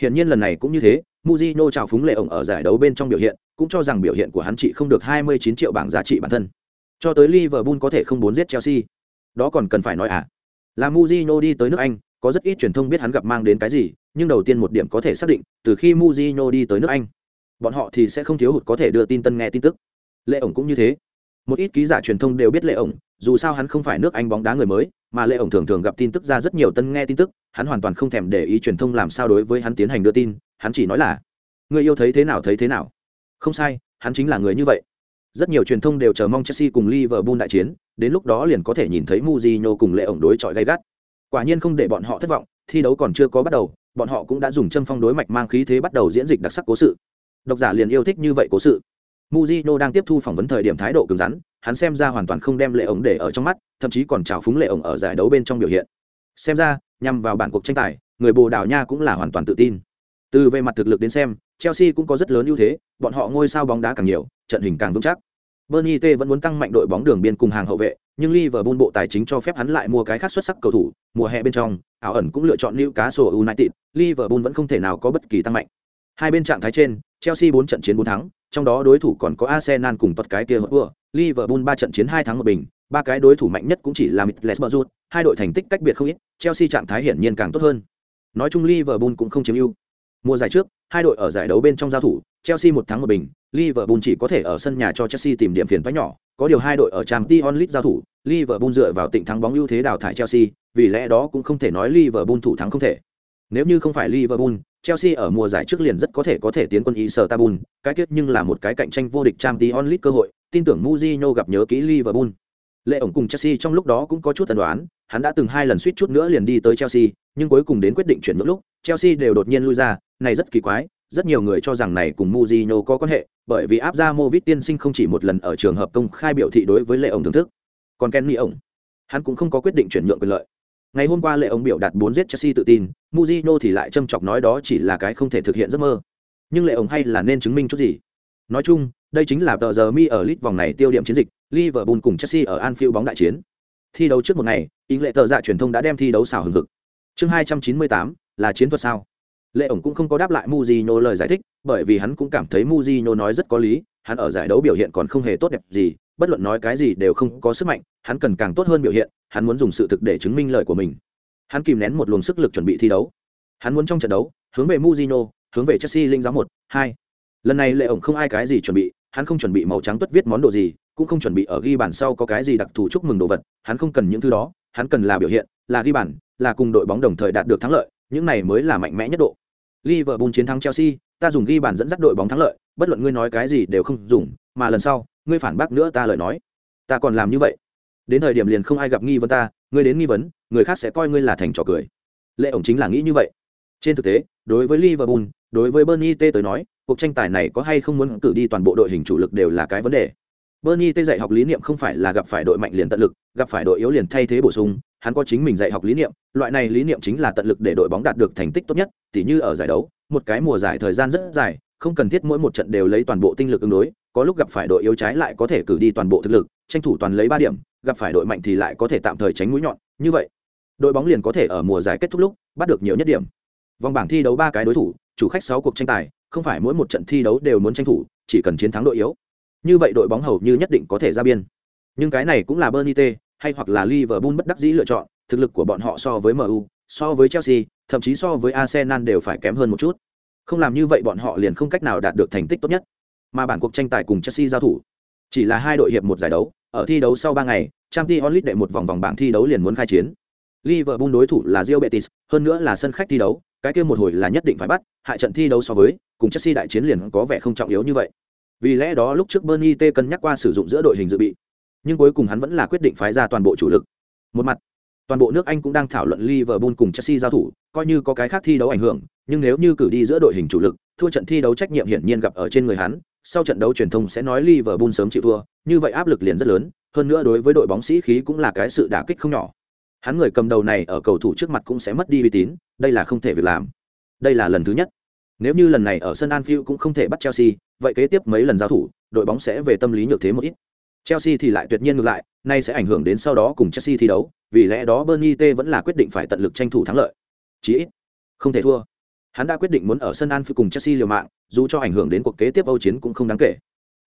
Hiển nhiên lần này cũng như thế, Mujino chào phúng lệ ổng ở giải đấu bên trong biểu hiện, cũng cho rằng biểu hiện của hắn chỉ không được 29 triệu bảng giá trị bản thân. Cho tới Liverpool có thể không bốn giết Chelsea. Đó còn cần phải nói à? Là Mujino đi tới nước Anh, có rất ít truyền thông biết hắn gặp mang đến cái gì, nhưng đầu tiên một điểm có thể xác định, từ khi Mujino đi tới nước Anh, bọn họ thì sẽ không thiếu hụt có thể đưa tin tân nghe tin tức. Lệ ổng cũng như thế. Một ít ký giả truyền thông đều biết Lệ ổng, dù sao hắn không phải nước Anh bóng đá người mới, mà Lệ ổng thường thường gặp tin tức ra rất nhiều tân nghe tin tức, hắn hoàn toàn không thèm để ý truyền thông làm sao đối với hắn tiến hành đưa tin, hắn chỉ nói là người yêu thấy thế nào thấy thế nào. Không sai, hắn chính là người như vậy. Rất nhiều truyền thông đều chờ mong chelsea cùng liverpool đại chiến, đến lúc đó liền có thể nhìn thấy muzino cùng lệ ổng đối chọi gay gắt. Quả nhiên không để bọn họ thất vọng, thi đấu còn chưa có bắt đầu, bọn họ cũng đã dùng châm phong đối mạch mang khí thế bắt đầu diễn dịch đặc sắc cố sự. Độc giả liền yêu thích như vậy cố sự. Muzino đang tiếp thu phỏng vấn thời điểm thái độ cứng rắn, hắn xem ra hoàn toàn không đem lệ ổng để ở trong mắt, thậm chí còn trào phúng lệ ổng ở giải đấu bên trong biểu hiện xem ra, nhằm vào bản cuộc tranh tài, người bồ đào nha cũng là hoàn toàn tự tin. Từ về mặt thực lực đến xem, chelsea cũng có rất lớn ưu thế, bọn họ ngôi sao bóng đá càng nhiều, trận hình càng vững chắc. Bernie t vẫn muốn tăng mạnh đội bóng đường biên cùng hàng hậu vệ, nhưng liverpool bộ tài chính cho phép hắn lại mua cái khác xuất sắc cầu thủ, mùa hè bên trong, ảo ẩn cũng lựa chọn newcastle united, liverpool vẫn không thể nào có bất kỳ tăng mạnh. Hai bên trạng thái trên, chelsea bốn trận chiến bốn thắng, trong đó đối thủ còn có arsenal cùng tật cái kia hựa liverpool ba trận chiến hai thắng một bình ba cái đối thủ mạnh nhất cũng chỉ là Middlesbrough, hai đội thành tích cách biệt không ít, Chelsea trạng thái hiển nhiên càng tốt hơn. Nói chung Liverpool cũng không chiếm ưu. Mùa giải trước, hai đội ở giải đấu bên trong giao thủ, Chelsea một thắng một bình, Liverpool chỉ có thể ở sân nhà cho Chelsea tìm điểm phiền toái nhỏ, có điều hai đội ở Champions League giao thủ, Liverpool dựa vào tịnh thắng bóng ưu thế đào thải Chelsea, vì lẽ đó cũng không thể nói Liverpool thủ thắng không thể. Nếu như không phải Liverpool, Chelsea ở mùa giải trước liền rất có thể có thể tiến quân Istanbul, cái kết nhưng là một cái cạnh tranh vô địch Champions League cơ hội, tin tưởng Mourinho gặp nhớ kỹ Liverpool. Lệ ổng cùng Chelsea trong lúc đó cũng có chút tần đoán, hắn đã từng hai lần suýt chút nữa liền đi tới Chelsea, nhưng cuối cùng đến quyết định chuyển nhượng lúc, Chelsea đều đột nhiên lui ra, này rất kỳ quái, rất nhiều người cho rằng này cùng Mourinho có quan hệ, bởi vì áp ra Movit tiên sinh không chỉ một lần ở trường hợp công khai biểu thị đối với Lệ ổng thưởng thức. Còn Kenny ổng, hắn cũng không có quyết định chuyển nhượng quyền lợi. Ngày hôm qua Lệ ổng biểu đạt 4 giết Chelsea tự tin, Mourinho thì lại châm chọc nói đó chỉ là cái không thể thực hiện giấc mơ. Nhưng Lệ ổng hay là nên chứng minh chút gì? Nói chung, đây chính là tờ giờ mi ở lit vòng này tiêu điểm chiến dịch, Liverpool cùng Chelsea ở Anfield bóng đại chiến. Thi đấu trước một ngày, ý lệ tờ dạ truyền thông đã đem thi đấu xảo hừng hực. Chương 298 là chiến thuật sao? Lệ ổng cũng không có đáp lại Mujinho lời giải thích, bởi vì hắn cũng cảm thấy Mujinho nói rất có lý, hắn ở giải đấu biểu hiện còn không hề tốt đẹp gì, bất luận nói cái gì đều không có sức mạnh, hắn cần càng tốt hơn biểu hiện, hắn muốn dùng sự thực để chứng minh lời của mình. Hắn kìm nén một luồng sức lực chuẩn bị thi đấu. Hắn muốn trong trận đấu, hướng về Mujinho, hướng về Chelsea linh giáo một, hai. Lần này Lệ ổng không ai cái gì chuẩn bị, hắn không chuẩn bị màu trắng tuất viết món đồ gì, cũng không chuẩn bị ở ghi bàn sau có cái gì đặc thù chúc mừng đồ vật, hắn không cần những thứ đó, hắn cần là biểu hiện, là ghi bàn, là cùng đội bóng đồng thời đạt được thắng lợi, những này mới là mạnh mẽ nhất độ. Liverpool chiến thắng Chelsea, ta dùng ghi bàn dẫn dắt đội bóng thắng lợi bất luận ngươi nói cái gì đều không dùng mà lần sau ngươi phản bác nữa ta lời nói. Ta còn làm như vậy. Đến thời điểm liền không ai gặp nghi vấn ta ngươi đến nghi vấn người khác sẽ coi ngươi là thành trò cười. Lệ ổng chính là nghĩ như vậy. Trên thực tế đối với liverpool đối với bernie t tới nói cuộc tranh tài này có hay không muốn cử đi toàn bộ đội hình chủ lực đều là cái vấn đề bernie tê dạy học lý niệm không phải là gặp phải đội mạnh liền tận lực, gặp phải đội yếu liền thay thế bổ sung, hắn có chính mình dạy học lý niệm, loại này lý niệm chính là tận lực để đội bóng đạt được thành tích tốt nhất, tỉ như ở giải đấu, một cái mùa giải thời gian rất dài, không cần thiết mỗi một trận đều lấy toàn bộ tinh lực ứng đối, có lúc gặp phải đội yếu trái lại có thể cử đi toàn bộ thực lực, tranh thủ toàn lấy ba điểm, gặp phải đội mạnh thì lại có thể tạm thời tránh mũi nhọn, như vậy, đội bóng liền có thể ở mùa giải kết thúc lúc bắt được nhiều nhất điểm. Vòng bảng thi đấu ba cái đối thủ, chủ khách sáu cuộc tranh tài, không phải mỗi một trận thi đấu đều muốn tranh thủ, chỉ cần chiến thắng đội yếu như vậy đội bóng hầu như nhất định có thể ra biên. Nhưng cái này cũng là Burnley hay hoặc là Liverpool bất đắc dĩ lựa chọn, thực lực của bọn họ so với MU so với Chelsea, thậm chí so với Arsenal đều phải kém hơn một chút. Không làm như vậy bọn họ liền không cách nào đạt được thành tích tốt nhất. Mà bản cuộc tranh tài cùng Chelsea giao thủ, chỉ là hai đội hiệp một giải đấu, ở thi đấu sau ba ngày, Champions League đệ một vòng vòng bảng thi đấu liền muốn khai chiến. Liverpool đối thủ là Real Betis, hơn nữa là sân khách thi đấu, cái kia một hồi là nhất định phải bắt hại trận thi đấu so với, cùng Chelsea đại chiến liền có vẻ không trọng yếu như vậy vì lẽ đó lúc trước Bernie T cân nhắc qua sử dụng giữa đội hình dự bị, nhưng cuối cùng hắn vẫn là quyết định phái ra toàn bộ chủ lực. Một mặt, toàn bộ nước Anh cũng đang thảo luận Liverpool cùng Chelsea giao thủ, coi như có cái khác thi đấu ảnh hưởng, nhưng nếu như cử đi giữa đội hình chủ lực, thua trận thi đấu trách nhiệm hiển nhiên gặp ở trên người hắn, sau trận đấu truyền thông sẽ nói Liverpool sớm chịu thua, như vậy áp lực liền rất lớn, hơn nữa đối với đội bóng sĩ khí cũng là cái sự đả kích không nhỏ. Hắn người cầm đầu này ở cầu thủ trước mặt cũng sẽ mất đi uy tín, đây là không thể việc làm. Đây là lần thứ nhất nếu như lần này ở sân Anfield cũng không thể bắt Chelsea, vậy kế tiếp mấy lần giao thủ, đội bóng sẽ về tâm lý nhược thế một ít. Chelsea thì lại tuyệt nhiên ngược lại, nay sẽ ảnh hưởng đến sau đó cùng Chelsea thi đấu, vì lẽ đó Bernie T vẫn là quyết định phải tận lực tranh thủ thắng lợi. Chỉ ít, không thể thua. Hắn đã quyết định muốn ở sân Anfield cùng Chelsea liều mạng, dù cho ảnh hưởng đến cuộc kế tiếp Âu chiến cũng không đáng kể.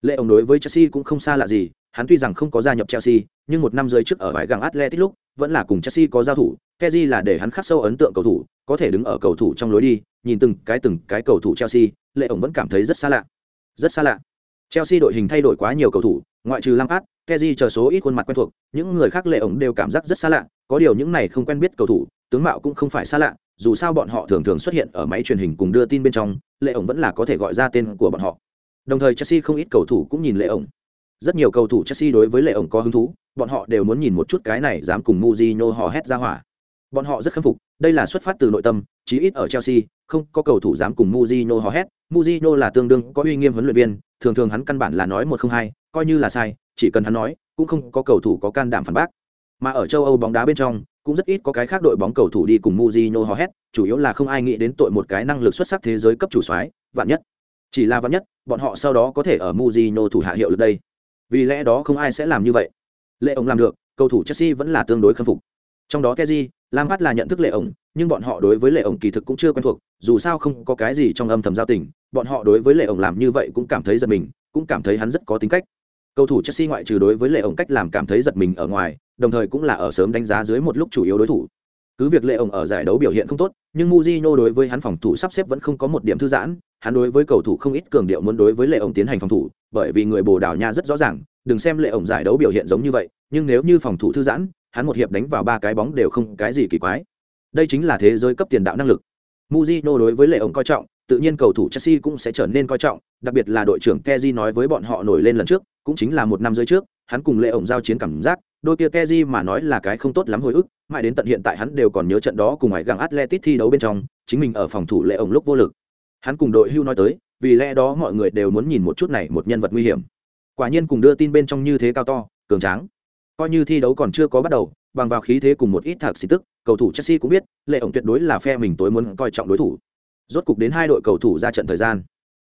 Lệ ông đối với Chelsea cũng không xa lạ gì, hắn tuy rằng không có gia nhập Chelsea, nhưng một năm rưỡi trước ở bãi gang Atletico lúc, vẫn là cùng Chelsea có giao thủ, Kessié là để hắn khắc sâu ấn tượng cầu thủ, có thể đứng ở cầu thủ trong lối đi, nhìn từng cái từng cái cầu thủ Chelsea, Lệ ổng vẫn cảm thấy rất xa lạ. Rất xa lạ. Chelsea đội hình thay đổi quá nhiều cầu thủ, ngoại trừ Lampard, Kessié chờ số ít khuôn mặt quen thuộc, những người khác Lệ ổng đều cảm giác rất xa lạ, có điều những này không quen biết cầu thủ, tướng mạo cũng không phải xa lạ, dù sao bọn họ thường thường xuất hiện ở máy truyền hình cùng đưa tin bên trong, Lệ ổng vẫn là có thể gọi ra tên của bọn họ. Đồng thời Chelsea không ít cầu thủ cũng nhìn Lệ ổng. Rất nhiều cầu thủ Chelsea đối với Lệ ổng có hứng thú, bọn họ đều muốn nhìn một chút cái này dám cùng Mujinho hò hét ra hỏa. Bọn họ rất khâm phục, đây là xuất phát từ nội tâm, chí ít ở Chelsea, không có cầu thủ dám cùng Mujino hò hét, Mujino là tương đương có uy nghiêm huấn luyện viên, thường thường hắn căn bản là nói một không hai, coi như là sai, chỉ cần hắn nói, cũng không có cầu thủ có can đảm phản bác. Mà ở châu Âu bóng đá bên trong, cũng rất ít có cái khác đội bóng cầu thủ đi cùng Mujino hò hét, chủ yếu là không ai nghĩ đến tội một cái năng lực xuất sắc thế giới cấp chủ soái, vạn nhất. Chỉ là vạn nhất, bọn họ sau đó có thể ở Mujino thủ hạ hiệu lực đây. Vì lẽ đó không ai sẽ làm như vậy. Lệ ông làm được, cầu thủ Chelsea vẫn là tương đối khâm phục. Trong đó Kessié, Lam Lampard là nhận thức Lệ ổng, nhưng bọn họ đối với Lệ ổng kỳ thực cũng chưa quen thuộc, dù sao không có cái gì trong âm thầm giao tình, bọn họ đối với Lệ ổng làm như vậy cũng cảm thấy giật mình, cũng cảm thấy hắn rất có tính cách. Cầu thủ Chelsea ngoại trừ đối với Lệ ổng cách làm cảm thấy giật mình ở ngoài, đồng thời cũng là ở sớm đánh giá dưới một lúc chủ yếu đối thủ. Cứ việc Lệ ổng ở giải đấu biểu hiện không tốt, nhưng muzino đối với hắn phòng thủ sắp xếp vẫn không có một điểm thư giãn, hắn đối với cầu thủ không ít cường điệu muốn đối với Lệ ổng tiến hành phòng thủ, bởi vì người Bồ Đào Nha rất rõ ràng, đừng xem Lệ ổng giải đấu biểu hiện giống như vậy, nhưng nếu như phòng thủ thư giãn, hắn một hiệp đánh vào ba cái bóng đều không cái gì kỳ quái. Đây chính là thế giới cấp tiền đạo năng lực. Mujino đối với Lệ ổng coi trọng, tự nhiên cầu thủ Chelsea cũng sẽ trở nên coi trọng, đặc biệt là đội trưởng Kezi nói với bọn họ nổi lên lần trước, cũng chính là một năm dưới trước, hắn cùng Lệ ổng giao chiến cảm giác, đôi kia Kezi mà nói là cái không tốt lắm hồi ức, mãi đến tận hiện tại hắn đều còn nhớ trận đó cùng ngoài gặng Atletico thi đấu bên trong, chính mình ở phòng thủ Lệ ổng lúc vô lực. Hắn cùng đội hưu nói tới, vì lẽ đó mọi người đều muốn nhìn một chút này một nhân vật nguy hiểm. Quả nhiên cùng đưa tin bên trong như thế cao to, cường tráng. Coi như thi đấu còn chưa có bắt đầu, bằng vào khí thế cùng một ít thạc xì tức, cầu thủ Chelsea cũng biết, Lệ ổng tuyệt đối là phe mình tối muốn coi trọng đối thủ. Rốt cục đến hai đội cầu thủ ra trận thời gian.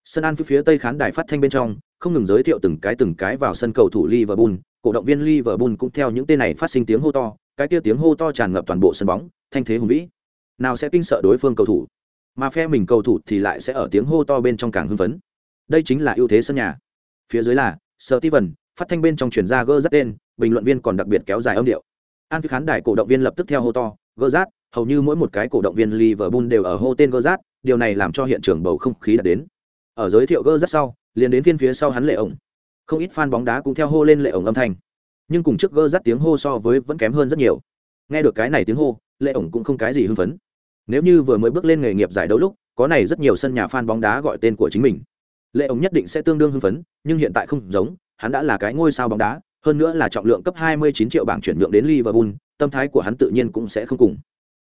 Sân An phía phía tây khán đài phát thanh bên trong, không ngừng giới thiệu từng cái từng cái vào sân cầu thủ Liverpool, cổ động viên Liverpool cũng theo những tên này phát sinh tiếng hô to, cái kia tiếng hô to tràn ngập toàn bộ sân bóng, thanh thế hùng vĩ. Nào sẽ kinh sợ đối phương cầu thủ, mà phe mình cầu thủ thì lại sẽ ở tiếng hô to bên trong càng hưng phấn. Đây chính là ưu thế sân nhà. Phía dưới là Steven, phát thanh bên trong truyền ra gơ rất tên, bình luận viên còn đặc biệt kéo dài âm điệu. An phía khán đài cổ động viên lập tức theo hô to, gơ rát, hầu như mỗi một cái cổ động viên Liverpool đều ở hô tên gơ rát, điều này làm cho hiện trường bầu không khí đã đến. Ở giới thiệu gơ rát sau, liền đến phiên phía sau hắn lệ ổng. Không ít fan bóng đá cũng theo hô lên lệ ổng âm thanh. Nhưng cùng trước gơ rát tiếng hô so với vẫn kém hơn rất nhiều. Nghe được cái này tiếng hô, lệ ổng cũng không cái gì hưng phấn. Nếu như vừa mới bước lên nghề nghiệp giải đấu lúc, có này rất nhiều sân nhà fan bóng đá gọi tên của chính mình lệ ổng nhất định sẽ tương đương hưng phấn nhưng hiện tại không giống hắn đã là cái ngôi sao bóng đá hơn nữa là trọng lượng cấp 29 triệu bảng chuyển nhượng đến Liverpool, tâm thái của hắn tự nhiên cũng sẽ không cùng.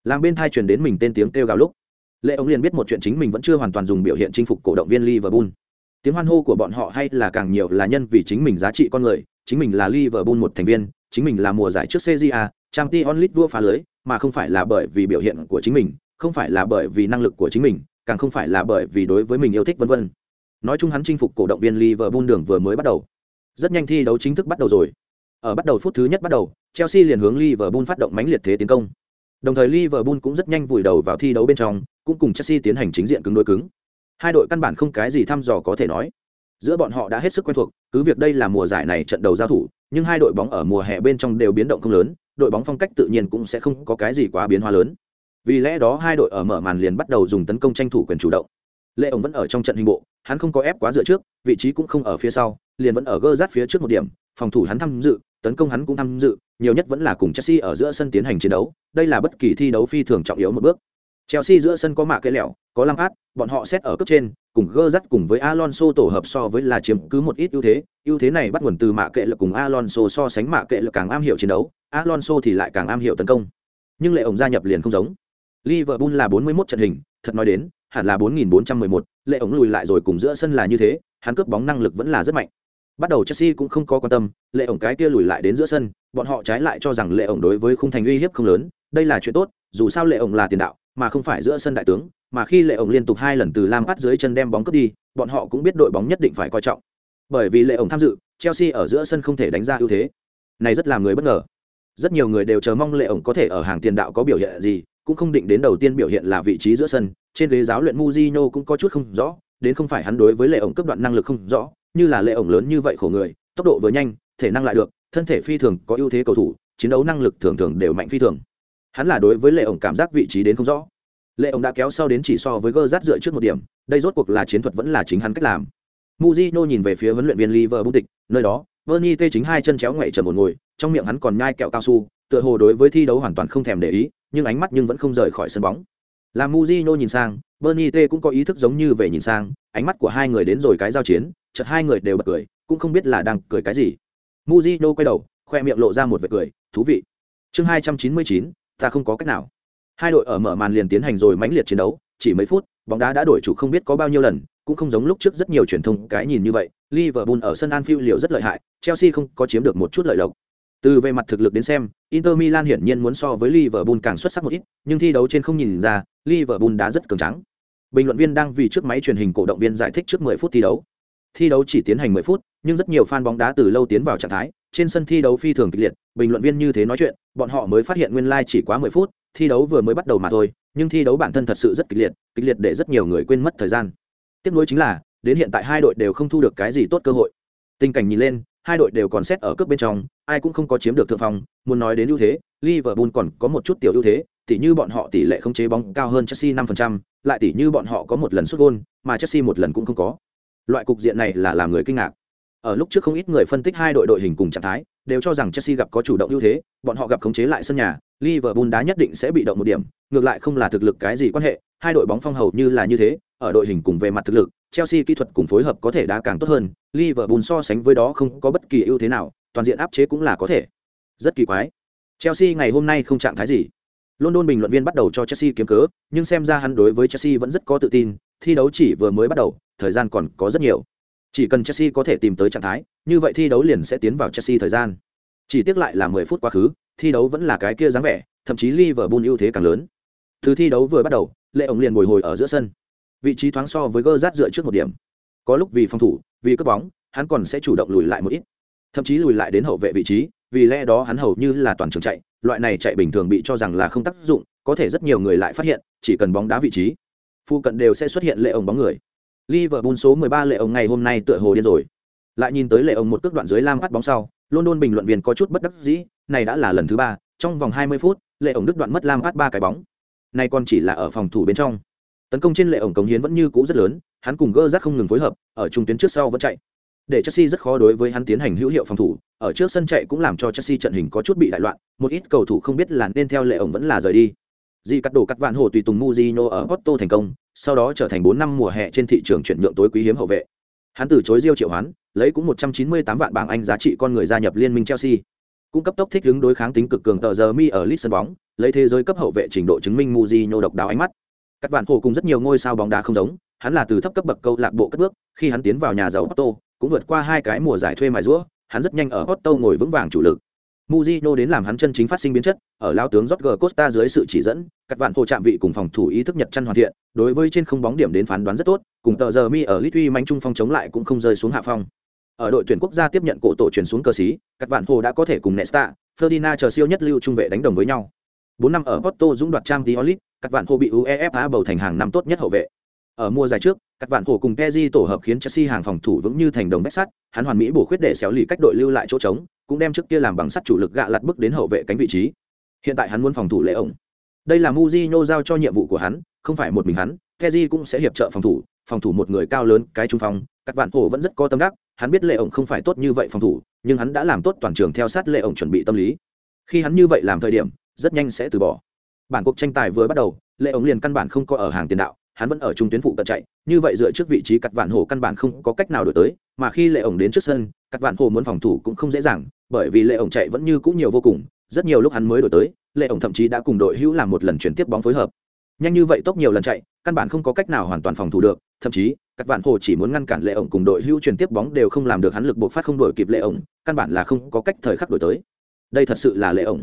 Làm bên thai truyền đến mình tên tiếng kêu gào lúc, Lệ ông liền biết một chuyện chính mình vẫn chưa hoàn toàn dùng biểu hiện chinh phục cổ động viên Liverpool. Tiếng hoan hô của bọn họ hay là càng nhiều là nhân vì chính mình giá trị con người, chính mình là Liverpool một thành viên, chính mình là mùa giải trước CJA, Champions League vua phá lưới, mà không phải là bởi vì biểu hiện của chính mình, không phải là bởi vì năng lực của chính mình, càng không phải là bởi vì đối với mình yêu thích vân vân. Nói chung hắn chinh phục cổ động viên Liverpool đường vừa mới bắt đầu. Rất nhanh thi đấu chính thức bắt đầu rồi. Ở bắt đầu phút thứ nhất bắt đầu, Chelsea liền hướng Liverpool phát động mãnh liệt thế tiến công. Đồng thời Liverpool cũng rất nhanh vùi đầu vào thi đấu bên trong, cũng cùng Chelsea tiến hành chính diện cứng đối cứng. Hai đội căn bản không cái gì thăm dò có thể nói. Giữa bọn họ đã hết sức quen thuộc, cứ việc đây là mùa giải này trận đầu giao thủ, nhưng hai đội bóng ở mùa hè bên trong đều biến động không lớn, đội bóng phong cách tự nhiên cũng sẽ không có cái gì quá biến hóa lớn. Vì lẽ đó hai đội ở mở màn liền bắt đầu dùng tấn công tranh thủ quyền chủ động. Lệ ổng vẫn ở trong trận hình bộ, hắn không có ép quá dựa trước, vị trí cũng không ở phía sau, liền vẫn ở gơ rát phía trước một điểm, phòng thủ hắn tham dự, tấn công hắn cũng tham dự, nhiều nhất vẫn là cùng Chelsea ở giữa sân tiến hành chiến đấu, đây là bất kỳ thi đấu phi thường trọng yếu một bước. Chelsea giữa sân có mạ cây lẹo, có Lampard, bọn họ xét ở cấp trên, cùng Gerrard cùng với Alonso tổ hợp so với là chiếm cứ một ít ưu thế, ưu thế này bắt nguồn từ mạ kệ lực cùng Alonso so sánh mạ kệ lực càng am hiểu chiến đấu, Alonso thì lại càng am hiểu tấn công. Nhưng lệ ổng gia nhập liền không giống. Liverpool là 41 trận hình, thật nói đến, hẳn là 4411, lệ ổng lùi lại rồi cùng giữa sân là như thế, hắn cướp bóng năng lực vẫn là rất mạnh. Bắt đầu Chelsea cũng không có quan tâm, lệ ổng cái kia lùi lại đến giữa sân, bọn họ trái lại cho rằng lệ ổng đối với khung thành uy hiếp không lớn, đây là chuyện tốt, dù sao lệ ổng là tiền đạo, mà không phải giữa sân đại tướng, mà khi lệ ổng liên tục hai lần từ lam bắt dưới chân đem bóng cướp đi, bọn họ cũng biết đội bóng nhất định phải coi trọng. Bởi vì lệ ổng tham dự, Chelsea ở giữa sân không thể đánh ra ưu thế. Này rất làm người bất ngờ. Rất nhiều người đều chờ mong lệ ổng có thể ở hàng tiền đạo có biểu hiện gì, cũng không định đến đầu tiên biểu hiện là vị trí giữa sân, trên ghế giáo luyện Mujino cũng có chút không rõ, đến không phải hắn đối với lệ ổng cấp đoạn năng lực không rõ, như là lệ ổng lớn như vậy khổ người, tốc độ vừa nhanh, thể năng lại được, thân thể phi thường có ưu thế cầu thủ, chiến đấu năng lực thường thường đều mạnh phi thường. Hắn là đối với lệ ổng cảm giác vị trí đến không rõ. Lệ ổng đã kéo sau đến chỉ so với gơ rát dựa trước một điểm đây rốt cuộc là chiến thuật vẫn là chính hắn cách làm. Muzino nhìn về phía huấn luyện viên liverpool tịch nơi đó bernie tê chính hai chân chéo ngoậy trần một ngồi trong miệng hắn còn nhai kẹo cao su tựa hồ đối với thi đấu hoàn toàn không thèm để ý nhưng ánh mắt nhưng vẫn không rời khỏi sân bóng. Làm muzino nhìn sang bernie tê cũng có ý thức giống như về nhìn sang ánh mắt của hai người đến rồi cái giao chiến chợt hai người đều bật cười cũng không biết là đang cười cái gì muzino quay đầu khoe miệng lộ ra một vệt cười thú vị chương hai trăm chín mươi chín ta không có cách nào Hai đội ở mở màn liền tiến hành rồi mãnh liệt chiến đấu, chỉ mấy phút, bóng đá đã đổi chủ không biết có bao nhiêu lần, cũng không giống lúc trước rất nhiều truyền thông cái nhìn như vậy, Liverpool ở sân Anfield liệu rất lợi hại, Chelsea không có chiếm được một chút lợi lộc. Từ về mặt thực lực đến xem, Inter Milan hiển nhiên muốn so với Liverpool càng xuất sắc một ít, nhưng thi đấu trên không nhìn ra, Liverpool đã rất cường tráng. Bình luận viên đang vì trước máy truyền hình cổ động viên giải thích trước 10 phút thi đấu. Thi đấu chỉ tiến hành 10 phút, nhưng rất nhiều fan bóng đá từ lâu tiến vào trạng thái, trên sân thi đấu phi thường kịch liệt, bình luận viên như thế nói chuyện, bọn họ mới phát hiện nguyên lai like chỉ quá 10 phút, thi đấu vừa mới bắt đầu mà thôi nhưng thi đấu bản thân thật sự rất kịch liệt kịch liệt để rất nhiều người quên mất thời gian. Tiếp nối chính là đến hiện tại hai đội đều không thu được cái gì tốt cơ hội. Tình cảnh nhìn lên hai đội đều còn xét ở cướp bên trong ai cũng không có chiếm được thượng phong muốn nói đến ưu thế liverpool còn có một chút tiểu ưu thế tỉ như bọn họ tỷ lệ không chế bóng cao hơn chelsea 5%, lại tỉ như bọn họ có một lần sút gôn mà chelsea một lần cũng không có loại cục diện này là làm người kinh ngạc ở lúc trước không ít người phân tích hai đội đội hình cùng trạng thái đều cho rằng chelsea gặp có chủ động ưu thế bọn họ gặp khống chế lại sân nhà Liverpool đá nhất định sẽ bị động một điểm, ngược lại không là thực lực cái gì quan hệ, hai đội bóng phong hầu như là như thế, ở đội hình cùng về mặt thực lực, Chelsea kỹ thuật cùng phối hợp có thể đá càng tốt hơn, Liverpool so sánh với đó không có bất kỳ ưu thế nào, toàn diện áp chế cũng là có thể. Rất kỳ quái. Chelsea ngày hôm nay không trạng thái gì. London bình luận viên bắt đầu cho Chelsea kiếm cớ, nhưng xem ra hắn đối với Chelsea vẫn rất có tự tin, thi đấu chỉ vừa mới bắt đầu, thời gian còn có rất nhiều. Chỉ cần Chelsea có thể tìm tới trạng thái, như vậy thi đấu liền sẽ tiến vào Chelsea thời gian. Chỉ tiếc lại là 10 phút quá khứ, thi đấu vẫn là cái kia dáng vẻ, thậm chí Liverpool ưu thế càng lớn. Từ thi đấu vừa bắt đầu, Lệ ổng liền ngồi hồi ở giữa sân. Vị trí thoáng so với Gerrard dựa trước một điểm. Có lúc vì phòng thủ, vì cướp bóng, hắn còn sẽ chủ động lùi lại một ít. Thậm chí lùi lại đến hậu vệ vị trí, vì lẽ đó hắn hầu như là toàn trường chạy, loại này chạy bình thường bị cho rằng là không tác dụng, có thể rất nhiều người lại phát hiện, chỉ cần bóng đá vị trí, phu cận đều sẽ xuất hiện Lệ ổng bóng người. Liverpool số 13 Lệ ổng ngày hôm nay tựa hồ điên rồi. Lại nhìn tới Lệ ổng một cước đoạn dưới lam phát bóng sau, London bình luận viên có chút bất đắc dĩ, này đã là lần thứ ba, trong vòng 20 phút, Lệ ổng đứt đoạn mất Lam phát ba cái bóng. Này còn chỉ là ở phòng thủ bên trong. Tấn công trên Lệ ổng cống hiến vẫn như cũ rất lớn, hắn cùng gơ rác không ngừng phối hợp, ở trung tuyến trước sau vẫn chạy. Để Chelsea rất khó đối với hắn tiến hành hữu hiệu phòng thủ, ở trước sân chạy cũng làm cho Chelsea trận hình có chút bị đại loạn, một ít cầu thủ không biết là nên theo Lệ ổng vẫn là rời đi. Di cắt đồ cắt vạn hồ tùy tùng Mujino ở Porto thành công, sau đó trở thành 4 năm mùa hè trên thị trường chuyển nhượng tối quý hiếm hậu vệ. Hắn từ chối Diêu triệu hoán, lấy cũng 198 vạn bảng Anh giá trị con người gia nhập liên minh Chelsea. Cũng cấp tốc thích ứng đối kháng tính cực cường tờ giờ mi ở Leeds sân bóng, lấy thế giới cấp hậu vệ trình độ chứng minh Mujino độc đáo ánh mắt. Các bạn hồ cùng rất nhiều ngôi sao bóng đá không giống, hắn là từ thấp cấp bậc câu lạc bộ cất bước, khi hắn tiến vào nhà giàu Porto, cũng vượt qua hai cái mùa giải thuê mài rũa, hắn rất nhanh ở Porto ngồi vững vàng chủ lực. Mujino đến làm hắn chân chính phát sinh biến chất, ở Lão tướng Jorge Costa dưới sự chỉ dẫn, các bạn hồ chạm vị cùng phòng thủ ý thức nhật chân hoàn thiện, đối với trên không bóng điểm đến phán đoán rất tốt, cùng tờ giờ mi ở Litvi mạnh trung phong chống lại cũng không rơi xuống hạ phong. Ở đội tuyển quốc gia tiếp nhận cổ tổ chuyển xuống cơ sĩ, các bạn hồ đã có thể cùng Nesta, Ferdinand chờ siêu nhất lưu trung vệ đánh đồng với nhau. 4 năm ở Porto dũng đoạt trang diolit, các bạn hồ bị UEFA bầu thành hàng năm tốt nhất hậu vệ. Ở mùa giải trước, các bạn hồ cùng Pepe tổ hợp khiến Chelsea hàng phòng thủ vững như thành đồng vách sắt, hắn hoàn mỹ bổ khuyết để xéo lì cách đội lưu lại chỗ trống, cũng đem trước kia làm bằng sắt chủ lực gạ lật bước đến hậu vệ cánh vị trí. Hiện tại hắn muốn phòng thủ lệ ổng. Đây là Mujinho giao cho nhiệm vụ của hắn, không phải một mình hắn, Pepe cũng sẽ hiệp trợ phòng thủ, phòng thủ một người cao lớn, cái trung phong, các bạn hồ vẫn rất có tâm đắc, hắn biết lệ ổng không phải tốt như vậy phòng thủ, nhưng hắn đã làm tốt toàn trường theo sát lệ ổng chuẩn bị tâm lý. Khi hắn như vậy làm thời điểm, rất nhanh sẽ từ bỏ. Bản cuộc tranh tài vừa bắt đầu, lệ ổng liền căn bản không có ở hàng tiền đạo, hắn vẫn ở trung tuyến phụ cận chạy, như vậy dựa trước vị trí cắt vạn hồ căn bản không có cách nào đổi tới, mà khi lệ ổng đến trước sân, cắt vạn hồ muốn phòng thủ cũng không dễ dàng, bởi vì lệ ổng chạy vẫn như cũng nhiều vô cùng, rất nhiều lúc hắn mới đổi tới, lệ ổng thậm chí đã cùng đội hữu làm một lần chuyển tiếp bóng phối hợp. Nhanh như vậy tốc nhiều lần chạy, căn bản không có cách nào hoàn toàn phòng thủ được, thậm chí các vạn hồ chỉ muốn ngăn cản lệ ổng cùng đội hữu chuyển tiếp bóng đều không làm được hắn lực buộc phát không đổi kịp lệ ổng, căn bản là không có cách thời khắc đổi tới. Đây thật sự là lệ ổng.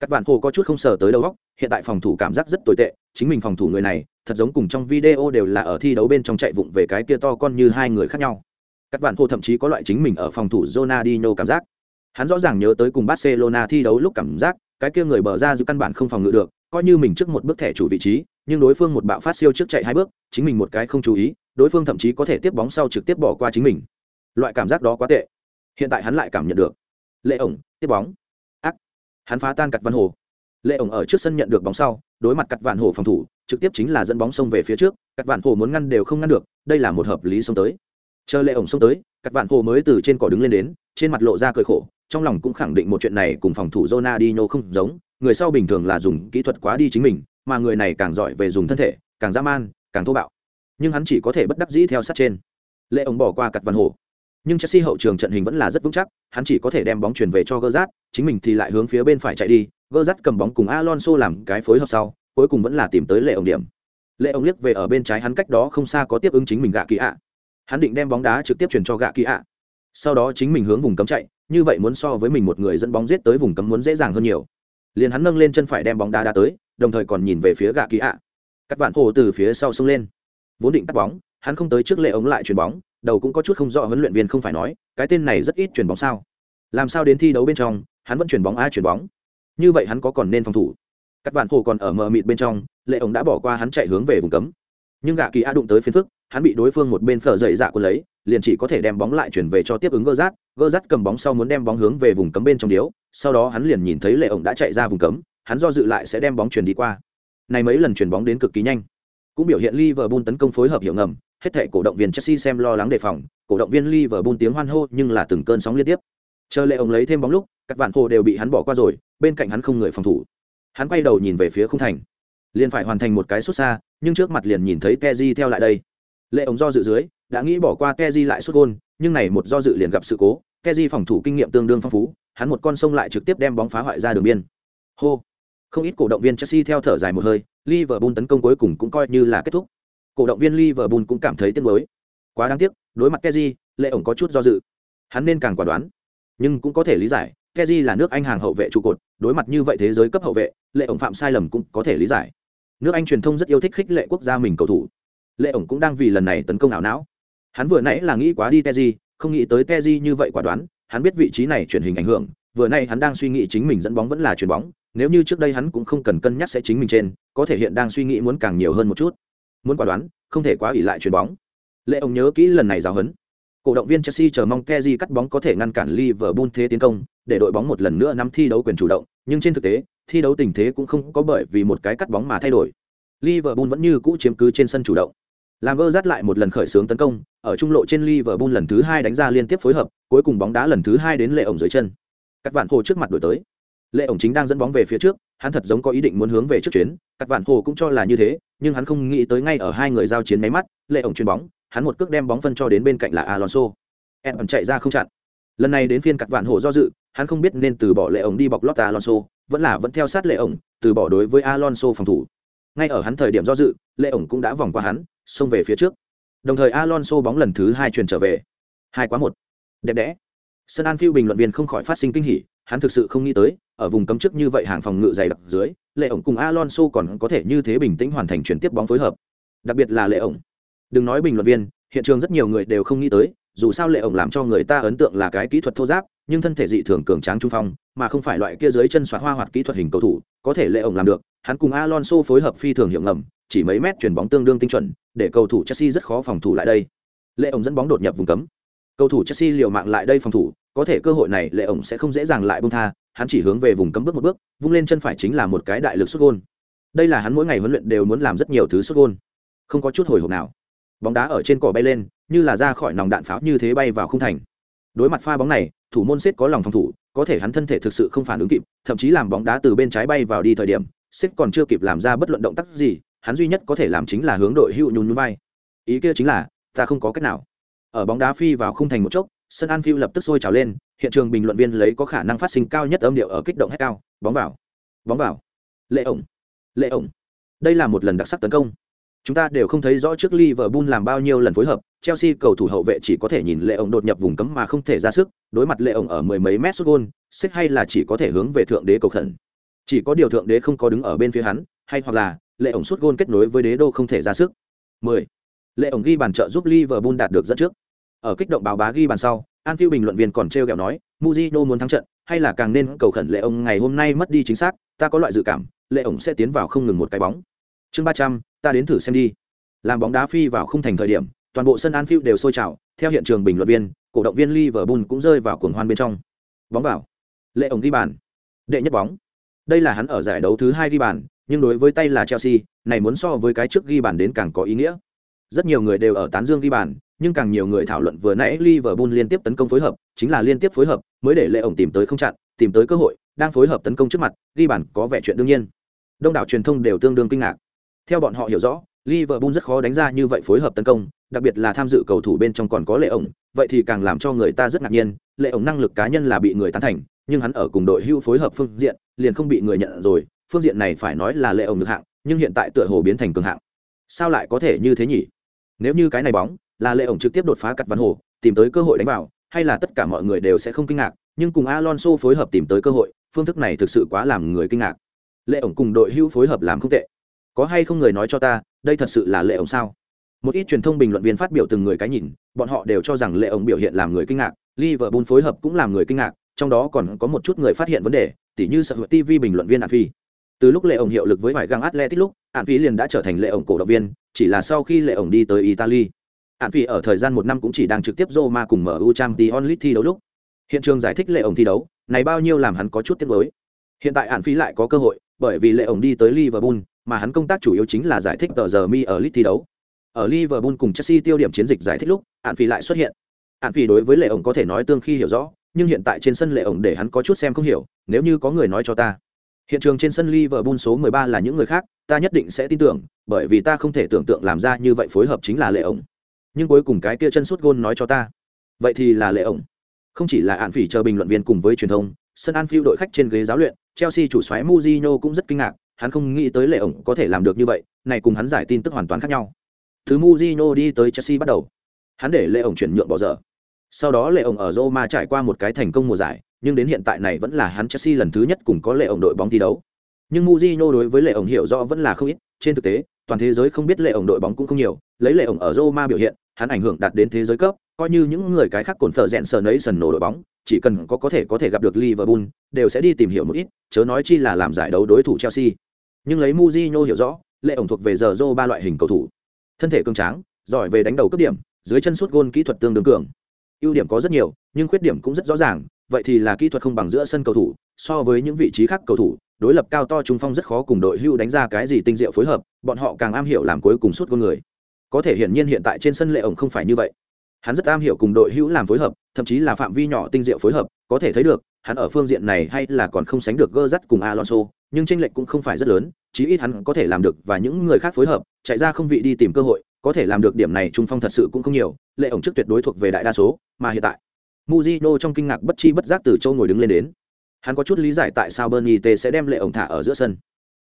Các vạn hồ có chút không sờ tới đầu góc hiện tại phòng thủ cảm giác rất tồi tệ chính mình phòng thủ người này, thật giống cùng trong video đều là ở thi đấu bên trong chạy vụng về cái kia to con như hai người khác nhau. Các bạn hồ thậm chí có loại chính mình ở phòng thủ Ronaldinho cảm giác. Hắn rõ ràng nhớ tới cùng Barcelona thi đấu lúc cảm giác, cái kia người bờ ra giữ căn bản không phòng ngự được, coi như mình trước một bước thẻ chủ vị trí, nhưng đối phương một bạo phát siêu trước chạy hai bước, chính mình một cái không chú ý, đối phương thậm chí có thể tiếp bóng sau trực tiếp bỏ qua chính mình. Loại cảm giác đó quá tệ. Hiện tại hắn lại cảm nhận được. Lệ ổng, tiếp bóng. Ác. Hắn phá tan cặt văn hồ lệ ổng ở trước sân nhận được bóng sau, đối mặt cặt vạn hồ phòng thủ, trực tiếp chính là dẫn bóng xông về phía trước cặt vạn hồ muốn ngăn đều không ngăn được, đây là một hợp lý xông tới. Chờ lệ ổng xông tới cặt vạn hồ mới từ trên cỏ đứng lên đến, trên mặt lộ ra cười khổ, trong lòng cũng khẳng định một chuyện này cùng phòng thủ Ronaldinho không giống, người sau bình thường là dùng kỹ thuật quá đi chính mình, mà người này càng giỏi về dùng thân thể, càng dã man, càng thô bạo. Nhưng hắn chỉ có thể bất đắc dĩ theo sát trên. Lệ ổng bỏ qua cặt vạn hồ nhưng Chelsea hậu trường trận hình vẫn là rất vững chắc, hắn chỉ có thể đem bóng chuyển về cho Gerrard, chính mình thì lại hướng phía bên phải chạy đi, Gerrard cầm bóng cùng Alonso làm cái phối hợp sau, cuối cùng vẫn là tìm tới lệ ổng điểm. Lệ ổng liếc về ở bên trái hắn cách đó không xa có tiếp ứng chính mình gạ kỳ ạ. Hắn định đem bóng đá trực tiếp chuyển cho gạ kỳ ạ. Sau đó chính mình hướng vùng cấm chạy, như vậy muốn so với mình một người dẫn bóng giết tới vùng cấm muốn dễ dàng hơn nhiều. Liền hắn nâng lên chân phải đem bóng đá đá tới, đồng thời còn nhìn về phía gạ kỳ ạ. Các bạn hồ từ phía sau xông lên. Vốn định tắt bóng, hắn không tới trước lệ ống lại chuyển bóng, đầu cũng có chút không rõ huấn luyện viên không phải nói, cái tên này rất ít chuyển bóng sao. Làm sao đến thi đấu bên trong, hắn vẫn chuyển bóng ai chuyển bóng. Như vậy hắn có còn nên phòng thủ. Các bạn hồ còn ở mờ mịt bên trong, lệ ổng đã bỏ qua hắn chạy hướng về vùng cấm. Nhưng gạ kỳ a đụng tới phiến phức, hắn bị đối phương một bên phở dậy dạ của lấy, liền chỉ có thể đem bóng lại chuyển về cho tiếp ứng gơ rát gơ rát cầm bóng sau muốn đem bóng hướng về vùng cấm bên trong điếu, sau đó hắn liền nhìn thấy lệ ổng đã chạy ra vùng cấm, hắn do dự lại sẽ đem bóng chuyển đi qua. Này mấy lần chuyển bóng đến cực kỳ nhanh. Cũng biểu hiện Liverpool tấn công phối hợp hiệu ngầm hết thảy cổ động viên Chelsea xem lo lắng đề phòng, cổ động viên Liverpool tiếng hoan hô nhưng là từng cơn sóng liên tiếp. Chờ lệ ông lấy thêm bóng lúc, các bạn hồ đều bị hắn bỏ qua rồi, bên cạnh hắn không người phòng thủ. Hắn quay đầu nhìn về phía khung thành, liền phải hoàn thành một cái sút xa, nhưng trước mặt liền nhìn thấy Kezi theo lại đây. Lệ ông do dự dưới, đã nghĩ bỏ qua Kezi lại sút gôn, nhưng này một do dự liền gặp sự cố, Kezi phòng thủ kinh nghiệm tương đương phong phú, hắn một con sông lại trực tiếp đem bóng phá hoại ra đường biên. Hô. Không ít cổ động viên Chelsea theo thở dài một hơi, Liverpool tấn công cuối cùng cũng coi như là kết thúc cổ động viên Liverpool cũng cảm thấy tiếc nuối. Quá đáng tiếc, đối mặt Kessié, Lệ ổng có chút do dự. Hắn nên càng quả đoán, nhưng cũng có thể lý giải, Kessié là nước Anh hàng hậu vệ trụ cột, đối mặt như vậy thế giới cấp hậu vệ, Lệ ổng phạm sai lầm cũng có thể lý giải. Nước Anh truyền thông rất yêu thích khích lệ quốc gia mình cầu thủ. Lệ ổng cũng đang vì lần này tấn công ảo não. Hắn vừa nãy là nghĩ quá đi Kessié, không nghĩ tới Kessié như vậy quả đoán, hắn biết vị trí này truyền hình ảnh hưởng, vừa nay hắn đang suy nghĩ chính mình dẫn bóng vẫn là chuyền bóng, nếu như trước đây hắn cũng không cần cân nhắc sẽ chính mình trên, có thể hiện đang suy nghĩ muốn càng nhiều hơn một chút muốn quả đoán, không thể quá ỉ lại chuyền bóng. Lệ ông nhớ kỹ lần này giáo huấn. Cổ động viên chelsea chờ mong keji cắt bóng có thể ngăn cản liverpool thế tiến công, để đội bóng một lần nữa nắm thi đấu quyền chủ động, nhưng trên thực tế, thi đấu tình thế cũng không có bởi vì một cái cắt bóng mà thay đổi. Liverpool vẫn như cũ chiếm cứ trên sân chủ động. Làm gơ dắt lại một lần khởi xướng tấn công, ở trung lộ trên liverpool lần thứ hai đánh ra liên tiếp phối hợp, cuối cùng bóng đá lần thứ hai đến lệ ổng dưới chân. Các bạn hồ trước mặt đổi tới. Lệ ổng chính đang dẫn bóng về phía trước hắn thật giống có ý định muốn hướng về trước chuyến cắt vạn hồ cũng cho là như thế, nhưng hắn không nghĩ tới ngay ở hai người giao chiến máy mắt, lệ ổng chuyền bóng, hắn một cước đem bóng phân cho đến bên cạnh là alonso. Em ẩn chạy ra không chặn. Lần này đến phiên cắt vạn hồ do dự, hắn không biết nên từ bỏ lệ ổng đi bọc lót alonso, vẫn là vẫn theo sát lệ ổng, từ bỏ đối với alonso phòng thủ. Ngay ở hắn thời điểm do dự, lệ ổng cũng đã vòng qua hắn, xông về phía trước. Đồng thời alonso bóng lần thứ hai truyền trở về. Hai quá một. Đẹp đẽ. Sân an phiêu bình luận viên không khỏi phát sinh kinh hỉ hắn thực sự không nghĩ tới, ở vùng cấm trước như vậy hàng phòng ngự dày đặc dưới, lệ ổng cùng alonso còn có thể như thế bình tĩnh hoàn thành chuyển tiếp bóng phối hợp. Đặc biệt là lệ ổng. Đừng nói bình luận viên, hiện trường rất nhiều người đều không nghĩ tới, dù sao lệ ổng làm cho người ta ấn tượng là cái kỹ thuật thô giáp, nhưng thân thể dị thường cường tráng trung phong, mà không phải loại kia dưới chân xoát hoa hoạt kỹ thuật hình cầu thủ, có thể lệ ổng làm được, hắn cùng alonso phối hợp phi thường hiệu ngầm, chỉ mấy mét chuyển bóng tương đương tinh chuẩn, để cầu thủ chelsea rất khó phòng thủ lại đây. Lệ ổng dẫn bóng đột nhập vùng cấm. Cầu thủ chelsea liều mạng lại đây phòng thủ có thể cơ hội này lệ ổng sẽ không dễ dàng lại bông tha, hắn chỉ hướng về vùng cấm bước một bước, vung lên chân phải chính là một cái đại lực xuất gôn. Đây là hắn mỗi ngày huấn luyện đều muốn làm rất nhiều thứ xuất gôn. Không có chút hồi hộp nào. Bóng đá ở trên cỏ bay lên, như là ra khỏi nòng đạn pháo như thế bay vào khung thành. Đối mặt pha bóng này, thủ môn xếp có lòng phòng thủ, có thể hắn thân thể thực sự không phản ứng kịp, thậm chí làm bóng đá từ bên trái bay vào đi thời điểm xếp còn chưa kịp làm ra bất luận động tác gì, hắn duy nhất có thể làm chính là hướng đội hữu nhún nhún vai. Ý kia chính là, ta không có cách nào. Ở bóng đá phi vào khung thành một chốc sân Anfield lập tức sôi trào lên, hiện trường bình luận viên lấy có khả năng phát sinh cao nhất âm điệu ở kích động hết cao, bóng vào bóng vào. Lệ ổng lệ ổng. Đây là một lần đặc sắc tấn công. Chúng ta đều không thấy rõ trước Liverpool làm bao nhiêu lần phối hợp, Chelsea cầu thủ hậu vệ chỉ có thể nhìn lệ ổng đột nhập vùng cấm mà không thể ra sức, đối mặt lệ ổng ở mười mấy mét sút gôn xích hay là chỉ có thể hướng về thượng đế cầu khẩn. Chỉ có điều thượng đế không có đứng ở bên phía hắn, hay hoặc là lệ ổng sút gôn kết nối với đế đô không thể ra sức. 10. lệ ổng ghi bàn trợ giúp Liverpool đạt được dẫn trước ở kích động báo bá ghi bàn sau Anfield bình luận viên còn treo kẹo nói Mujino muốn thắng trận, hay là càng nên cầu khẩn lệ ông ngày hôm nay mất đi chính xác, ta có loại dự cảm, lệ ổng sẽ tiến vào không ngừng một cái bóng. Chương ba trăm, ta đến thử xem đi. Làm bóng đá phi vào khung thành thời điểm, toàn bộ sân Anfield đều sôi trào, theo hiện trường bình luận viên, cổ động viên Liverpool cũng rơi vào cuồng hoan bên trong. Bóng vào. Lệ ổng ghi bàn. Đệ nhất bóng. Đây là hắn ở giải đấu thứ hai ghi bàn, nhưng đối với tay là Chelsea, này muốn so với cái trước ghi bàn đến càng có ý nghĩa. Rất nhiều người đều ở tán dương ghi bàn nhưng càng nhiều người thảo luận vừa nãy Liverpool liên tiếp tấn công phối hợp, chính là liên tiếp phối hợp mới để Lệ ổng tìm tới không chặn, tìm tới cơ hội, đang phối hợp tấn công trước mặt, ghi bàn có vẻ chuyện đương nhiên. Đông đảo truyền thông đều tương đương kinh ngạc. Theo bọn họ hiểu rõ, Liverpool rất khó đánh ra như vậy phối hợp tấn công, đặc biệt là tham dự cầu thủ bên trong còn có Lệ ổng, vậy thì càng làm cho người ta rất ngạc nhiên, Lệ ổng năng lực cá nhân là bị người tán thành, nhưng hắn ở cùng đội hưu phối hợp phương diện, liền không bị người nhận rồi, phương diện này phải nói là Lệ ổng được hạng, nhưng hiện tại tựa hồ biến thành cường hạng. Sao lại có thể như thế nhỉ? Nếu như cái này bóng là Lệ ổng trực tiếp đột phá cắt văn hồ, tìm tới cơ hội đánh vào, hay là tất cả mọi người đều sẽ không kinh ngạc, nhưng cùng Alonso phối hợp tìm tới cơ hội, phương thức này thực sự quá làm người kinh ngạc. Lệ ổng cùng đội hưu phối hợp làm không tệ. Có hay không người nói cho ta đây thật sự là lệ ổng sao? Một ít truyền thông bình luận viên phát biểu từng người cái nhìn bọn họ đều cho rằng lệ ổng biểu hiện làm người kinh ngạc liverpool phối hợp cũng làm người kinh ngạc trong đó còn có một chút người phát hiện vấn đề tỉ như sợ hữu tv bình luận viên ạn phi từ lúc lệ ổng hiệu lực với vải găng atletic lúc ạn phi liền đã trở thành lệ ổng cổ động viên chỉ là sau khi lệ ổng đi tới italy hạn vì ở thời gian một năm cũng chỉ đang trực tiếp roma cùng mu champions league thi đấu lúc. Hiện trường giải thích lệ ổng thi đấu, này bao nhiêu làm hắn có chút tiếc nuối. Hiện tại hạn phi lại có cơ hội, bởi vì lệ ổng đi tới liverpool, mà hắn công tác chủ yếu chính là giải thích tờ giờ mi ở lit thi đấu. Ở liverpool cùng chelsea tiêu điểm chiến dịch giải thích lúc hạn phi lại xuất hiện. Hạn phi đối với lệ ổng có thể nói tương khi hiểu rõ, nhưng hiện tại trên sân lệ ổng để hắn có chút xem không hiểu, nếu như có người nói cho ta. Hiện trường trên sân liverpool số 13 là những người khác, ta nhất định sẽ tin tưởng, bởi vì ta không thể tưởng tượng làm ra như vậy phối hợp chính là lệ ổng nhưng cuối cùng cái kia chân sút gôn nói cho ta. Vậy thì là lệ ổng. Không chỉ là ạn phỉ chờ bình luận viên cùng với truyền thông, sân Anfield đội khách trên ghế giáo luyện, chelsea chủ soái muzino cũng rất kinh ngạc, hắn không nghĩ tới lệ ổng có thể làm được như vậy, này cùng hắn giải tin tức hoàn toàn khác nhau. Thứ muzino đi tới chelsea bắt đầu. Hắn để lệ ổng chuyển nhượng bỏ dở. Sau đó lệ ổng ở roma trải qua một cái thành công mùa giải, nhưng đến hiện tại này vẫn là hắn chelsea lần thứ nhất cùng có lệ ổng đội bóng thi đấu. Nhưng muzino đối với lệ ổng hiểu rõ vẫn là không ít, trên thực tế, toàn thế giới không biết lệ ổng đội bóng cũng không nhiều, lấy lệ ổng ở roma biểu hiện hắn ảnh hưởng đạt đến thế giới cấp coi như những người cái khác cồn phở rèn sờ nấy sần nổ đội bóng chỉ cần có có thể có thể gặp được liverpool đều sẽ đi tìm hiểu một ít chớ nói chi là làm giải đấu đối thủ chelsea nhưng lấy Mourinho hiểu rõ, lệ ổng thuộc về giờ Zoro ba loại hình cầu thủ. Thân thể cường tráng, giỏi về đánh đầu cấp điểm, dưới chân sút gôn kỹ thuật tương đương cường. ưu điểm có rất nhiều, nhưng khuyết điểm cũng rất rõ ràng, vậy thì là kỹ thuật không bằng giữa sân cầu thủ, so với những vị trí khác cầu thủ, đối lập cao to trung phong rất khó cùng đội hưu đánh ra cái gì tinh diệu phối hợp, bọn họ càng am hiểu làm cuối cùng sút gôn người. Có thể hiển nhiên hiện tại trên sân lệ ổng không phải như vậy. Hắn rất am hiểu cùng đội hữu làm phối hợp, thậm chí là phạm vi nhỏ tinh diệu phối hợp, có thể thấy được, hắn ở phương diện này hay là còn không sánh được gơ dắt cùng alonso nhưng tranh lệch cũng không phải rất lớn chí ít hắn có thể làm được và những người khác phối hợp chạy ra không vị đi tìm cơ hội có thể làm được điểm này trung phong thật sự cũng không nhiều lệ ổng trước tuyệt đối thuộc về đại đa số mà hiện tại muzino trong kinh ngạc bất chi bất giác từ châu ngồi đứng lên đến hắn có chút lý giải tại sao bernie t sẽ đem lệ ổng thả ở giữa sân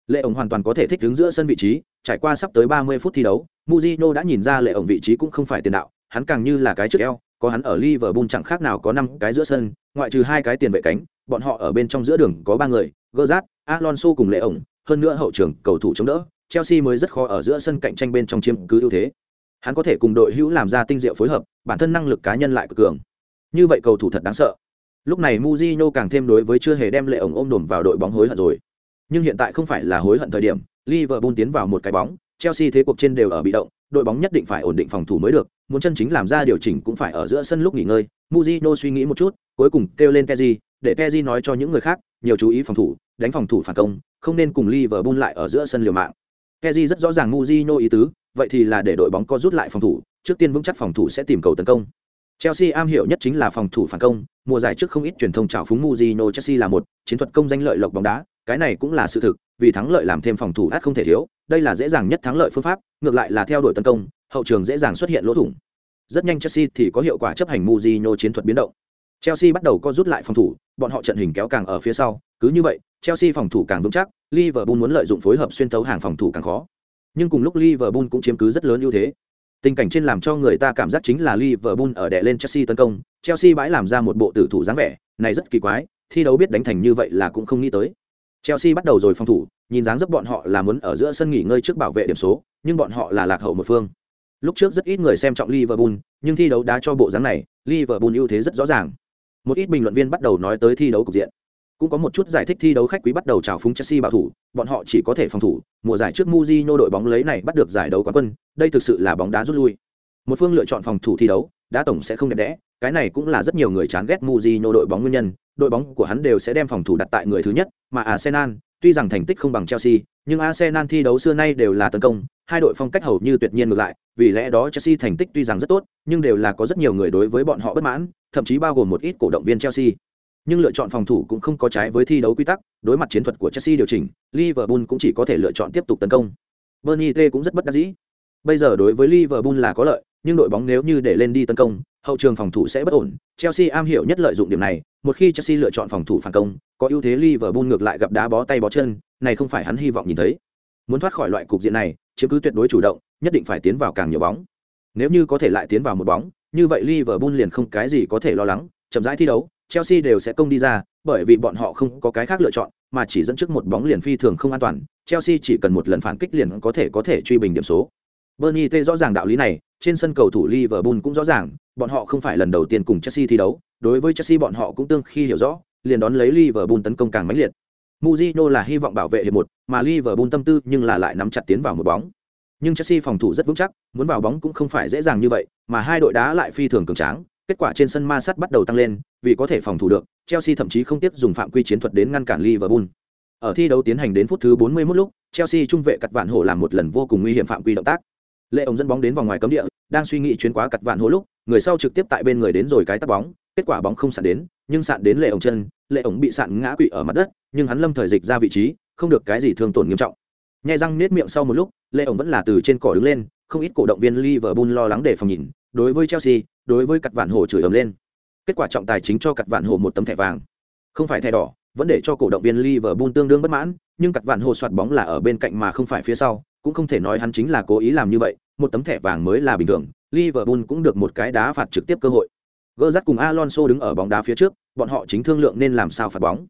lệ ổng hoàn toàn có thể thích đứng giữa sân vị trí trải qua sắp tới 30 phút thi đấu muzino đã nhìn ra lệ ổng vị trí cũng không phải tiền đạo hắn càng như là cái trước eo có hắn ở liverpool chẳng khác nào có năm cái giữa sân ngoại trừ hai cái tiền vệ cánh bọn họ ở bên trong giữa đường có ba người Gerrard, Alonso cùng lệ ổng hơn nữa hậu trường cầu thủ chống đỡ chelsea mới rất khó ở giữa sân cạnh tranh bên trong chiếm cứ ưu thế. Hắn có thể cùng đội hữu làm ra tinh diệu phối hợp bản thân năng lực cá nhân lại cực cường. Như vậy cầu thủ thật đáng sợ. Lúc này Muzino càng thêm đối với chưa hề đem lệ ổng ôm đồn vào đội bóng hối hận rồi nhưng hiện tại không phải là hối hận thời điểm Liverpool tiến vào một cái bóng Chelsea thế cuộc trên đều ở bị động đội bóng nhất định phải ổn định phòng thủ mới được muốn chân chính làm ra điều chỉnh cũng phải ở giữa sân lúc nghỉ ngơi. Muzino suy nghĩ một chút cuối cùng kêu lên Peji, để Peji nói cho những người khác nhiều chú ý phòng thủ đánh phòng thủ phản công không nên cùng Liverpool lại ở giữa sân liều mạng. Peji rất rõ ràng muzino ý tứ vậy thì là để đội bóng có rút lại phòng thủ trước tiên vững chắc phòng thủ sẽ tìm cầu tấn công. Chelsea am hiểu nhất chính là phòng thủ phản công, mùa giải trước không ít truyền thông chào phúng Mourinho Chelsea là một chiến thuật công danh lợi lộc bóng đá, cái này cũng là sự thực, vì thắng lợi làm thêm phòng thủ át không thể thiếu, đây là dễ dàng nhất thắng lợi phương pháp, ngược lại là theo đuổi tấn công, hậu trường dễ dàng xuất hiện lỗ thủng. Rất nhanh Chelsea thì có hiệu quả chấp hành Mourinho chiến thuật biến động. Chelsea bắt đầu co rút lại phòng thủ, bọn họ trận hình kéo càng ở phía sau, cứ như vậy, Chelsea phòng thủ càng vững chắc, Liverpool muốn lợi dụng phối hợp xuyên thấu hàng phòng thủ càng khó. Nhưng cùng lúc Liverpool cũng chiếm cứ rất lớn ưu thế. Tình cảnh trên làm cho người ta cảm giác chính là Liverpool ở đè lên Chelsea tấn công, Chelsea bãi làm ra một bộ tử thủ dáng vẻ, này rất kỳ quái, thi đấu biết đánh thành như vậy là cũng không nghĩ tới. Chelsea bắt đầu rồi phòng thủ, nhìn dáng dấp bọn họ là muốn ở giữa sân nghỉ ngơi trước bảo vệ điểm số, nhưng bọn họ là lạc hậu một phương. Lúc trước rất ít người xem trọng Liverpool, nhưng thi đấu đá cho bộ dáng này, Liverpool ưu thế rất rõ ràng. Một ít bình luận viên bắt đầu nói tới thi đấu cục diện cũng có một chút giải thích thi đấu khách quý bắt đầu chào phúng Chelsea bảo thủ, bọn họ chỉ có thể phòng thủ, mùa giải trước Mourinho đội bóng lấy này bắt được giải đấu quán quân, đây thực sự là bóng đá rút lui. Một phương lựa chọn phòng thủ thi đấu, đá tổng sẽ không đẹp đẽ, cái này cũng là rất nhiều người chán ghét Mourinho đội bóng nguyên nhân, đội bóng của hắn đều sẽ đem phòng thủ đặt tại người thứ nhất, mà Arsenal, tuy rằng thành tích không bằng Chelsea, nhưng Arsenal thi đấu xưa nay đều là tấn công, hai đội phong cách hầu như tuyệt nhiên ngược lại, vì lẽ đó Chelsea thành tích tuy rằng rất tốt, nhưng đều là có rất nhiều người đối với bọn họ bất mãn, thậm chí bao gồm một ít cổ động viên Chelsea nhưng lựa chọn phòng thủ cũng không có trái với thi đấu quy tắc, đối mặt chiến thuật của Chelsea điều chỉnh, Liverpool cũng chỉ có thể lựa chọn tiếp tục tấn công. Bernie T cũng rất bất đắc dĩ. Bây giờ đối với Liverpool là có lợi, nhưng đội bóng nếu như để lên đi tấn công, hậu trường phòng thủ sẽ bất ổn. Chelsea am hiểu nhất lợi dụng điểm này, một khi Chelsea lựa chọn phòng thủ phản công, có ưu thế Liverpool ngược lại gặp đá bó tay bó chân, này không phải hắn hy vọng nhìn thấy. Muốn thoát khỏi loại cục diện này, chiếm cứ tuyệt đối chủ động, nhất định phải tiến vào càng nhiều bóng. Nếu như có thể lại tiến vào một bóng, như vậy Liverpool liền không cái gì có thể lo lắng, chậm rãi thi đấu, Chelsea đều sẽ công đi ra, bởi vì bọn họ không có cái khác lựa chọn, mà chỉ dẫn trước một bóng liền phi thường không an toàn, Chelsea chỉ cần một lần phản kích liền có thể có thể truy bình điểm số. Bernie T rõ ràng đạo lý này, trên sân cầu thủ Liverpool cũng rõ ràng, bọn họ không phải lần đầu tiên cùng Chelsea thi đấu, đối với Chelsea bọn họ cũng tương khi hiểu rõ, liền đón lấy Liverpool tấn công càng mãnh liệt. Mourinho là hy vọng bảo vệ hiệp một, mà Liverpool tâm tư nhưng là lại nắm chặt tiến vào một bóng. Nhưng Chelsea phòng thủ rất vững chắc, muốn vào bóng cũng không phải dễ dàng như vậy, mà hai đội đá lại phi thường cường tráng, kết quả trên sân ma sát bắt đầu tăng lên, vì có thể phòng thủ được, Chelsea thậm chí không tiếp dùng phạm quy chiến thuật đến ngăn cản Liverpool. Ở thi đấu tiến hành đến phút thứ 41 lúc, Chelsea trung vệ cắt vạn hổ làm một lần vô cùng nguy hiểm phạm quy động tác. Lệ ổng dẫn bóng đến vòng ngoài cấm địa, đang suy nghĩ chuyến quá cặt vạn hổ lúc, người sau trực tiếp tại bên người đến rồi cái tắt bóng, kết quả bóng không sạn đến, nhưng sạn đến Lệ ổng chân, Lệ ổng bị sạn ngã quỵ ở mặt đất, nhưng hắn lâm thời dịch ra vị trí, không được cái gì thương tổn nghiêm trọng. nhai răng nết miệng sau một lúc, Lệ ổng vẫn là từ trên cỏ đứng lên, không ít cổ động viên Liverpool lo lắng để phòng nhìn, đối với Chelsea, đối với cặt vạn hổ chửi ầm lên. Kết quả trọng tài chính cho cặt vạn hổ một tấm thẻ vàng. Không phải thẻ đỏ, vẫn để cho cổ động viên Liverpool tương đương bất mãn, nhưng cặt vạn hổ soạt bóng là ở bên cạnh mà không phải phía sau, cũng không thể nói hắn chính là cố ý làm như vậy, một tấm thẻ vàng mới là bình thường, Liverpool cũng được một cái đá phạt trực tiếp cơ hội. Gerrard cùng Alonso đứng ở bóng đá phía trước, bọn họ chính thương lượng nên làm sao phạt bóng.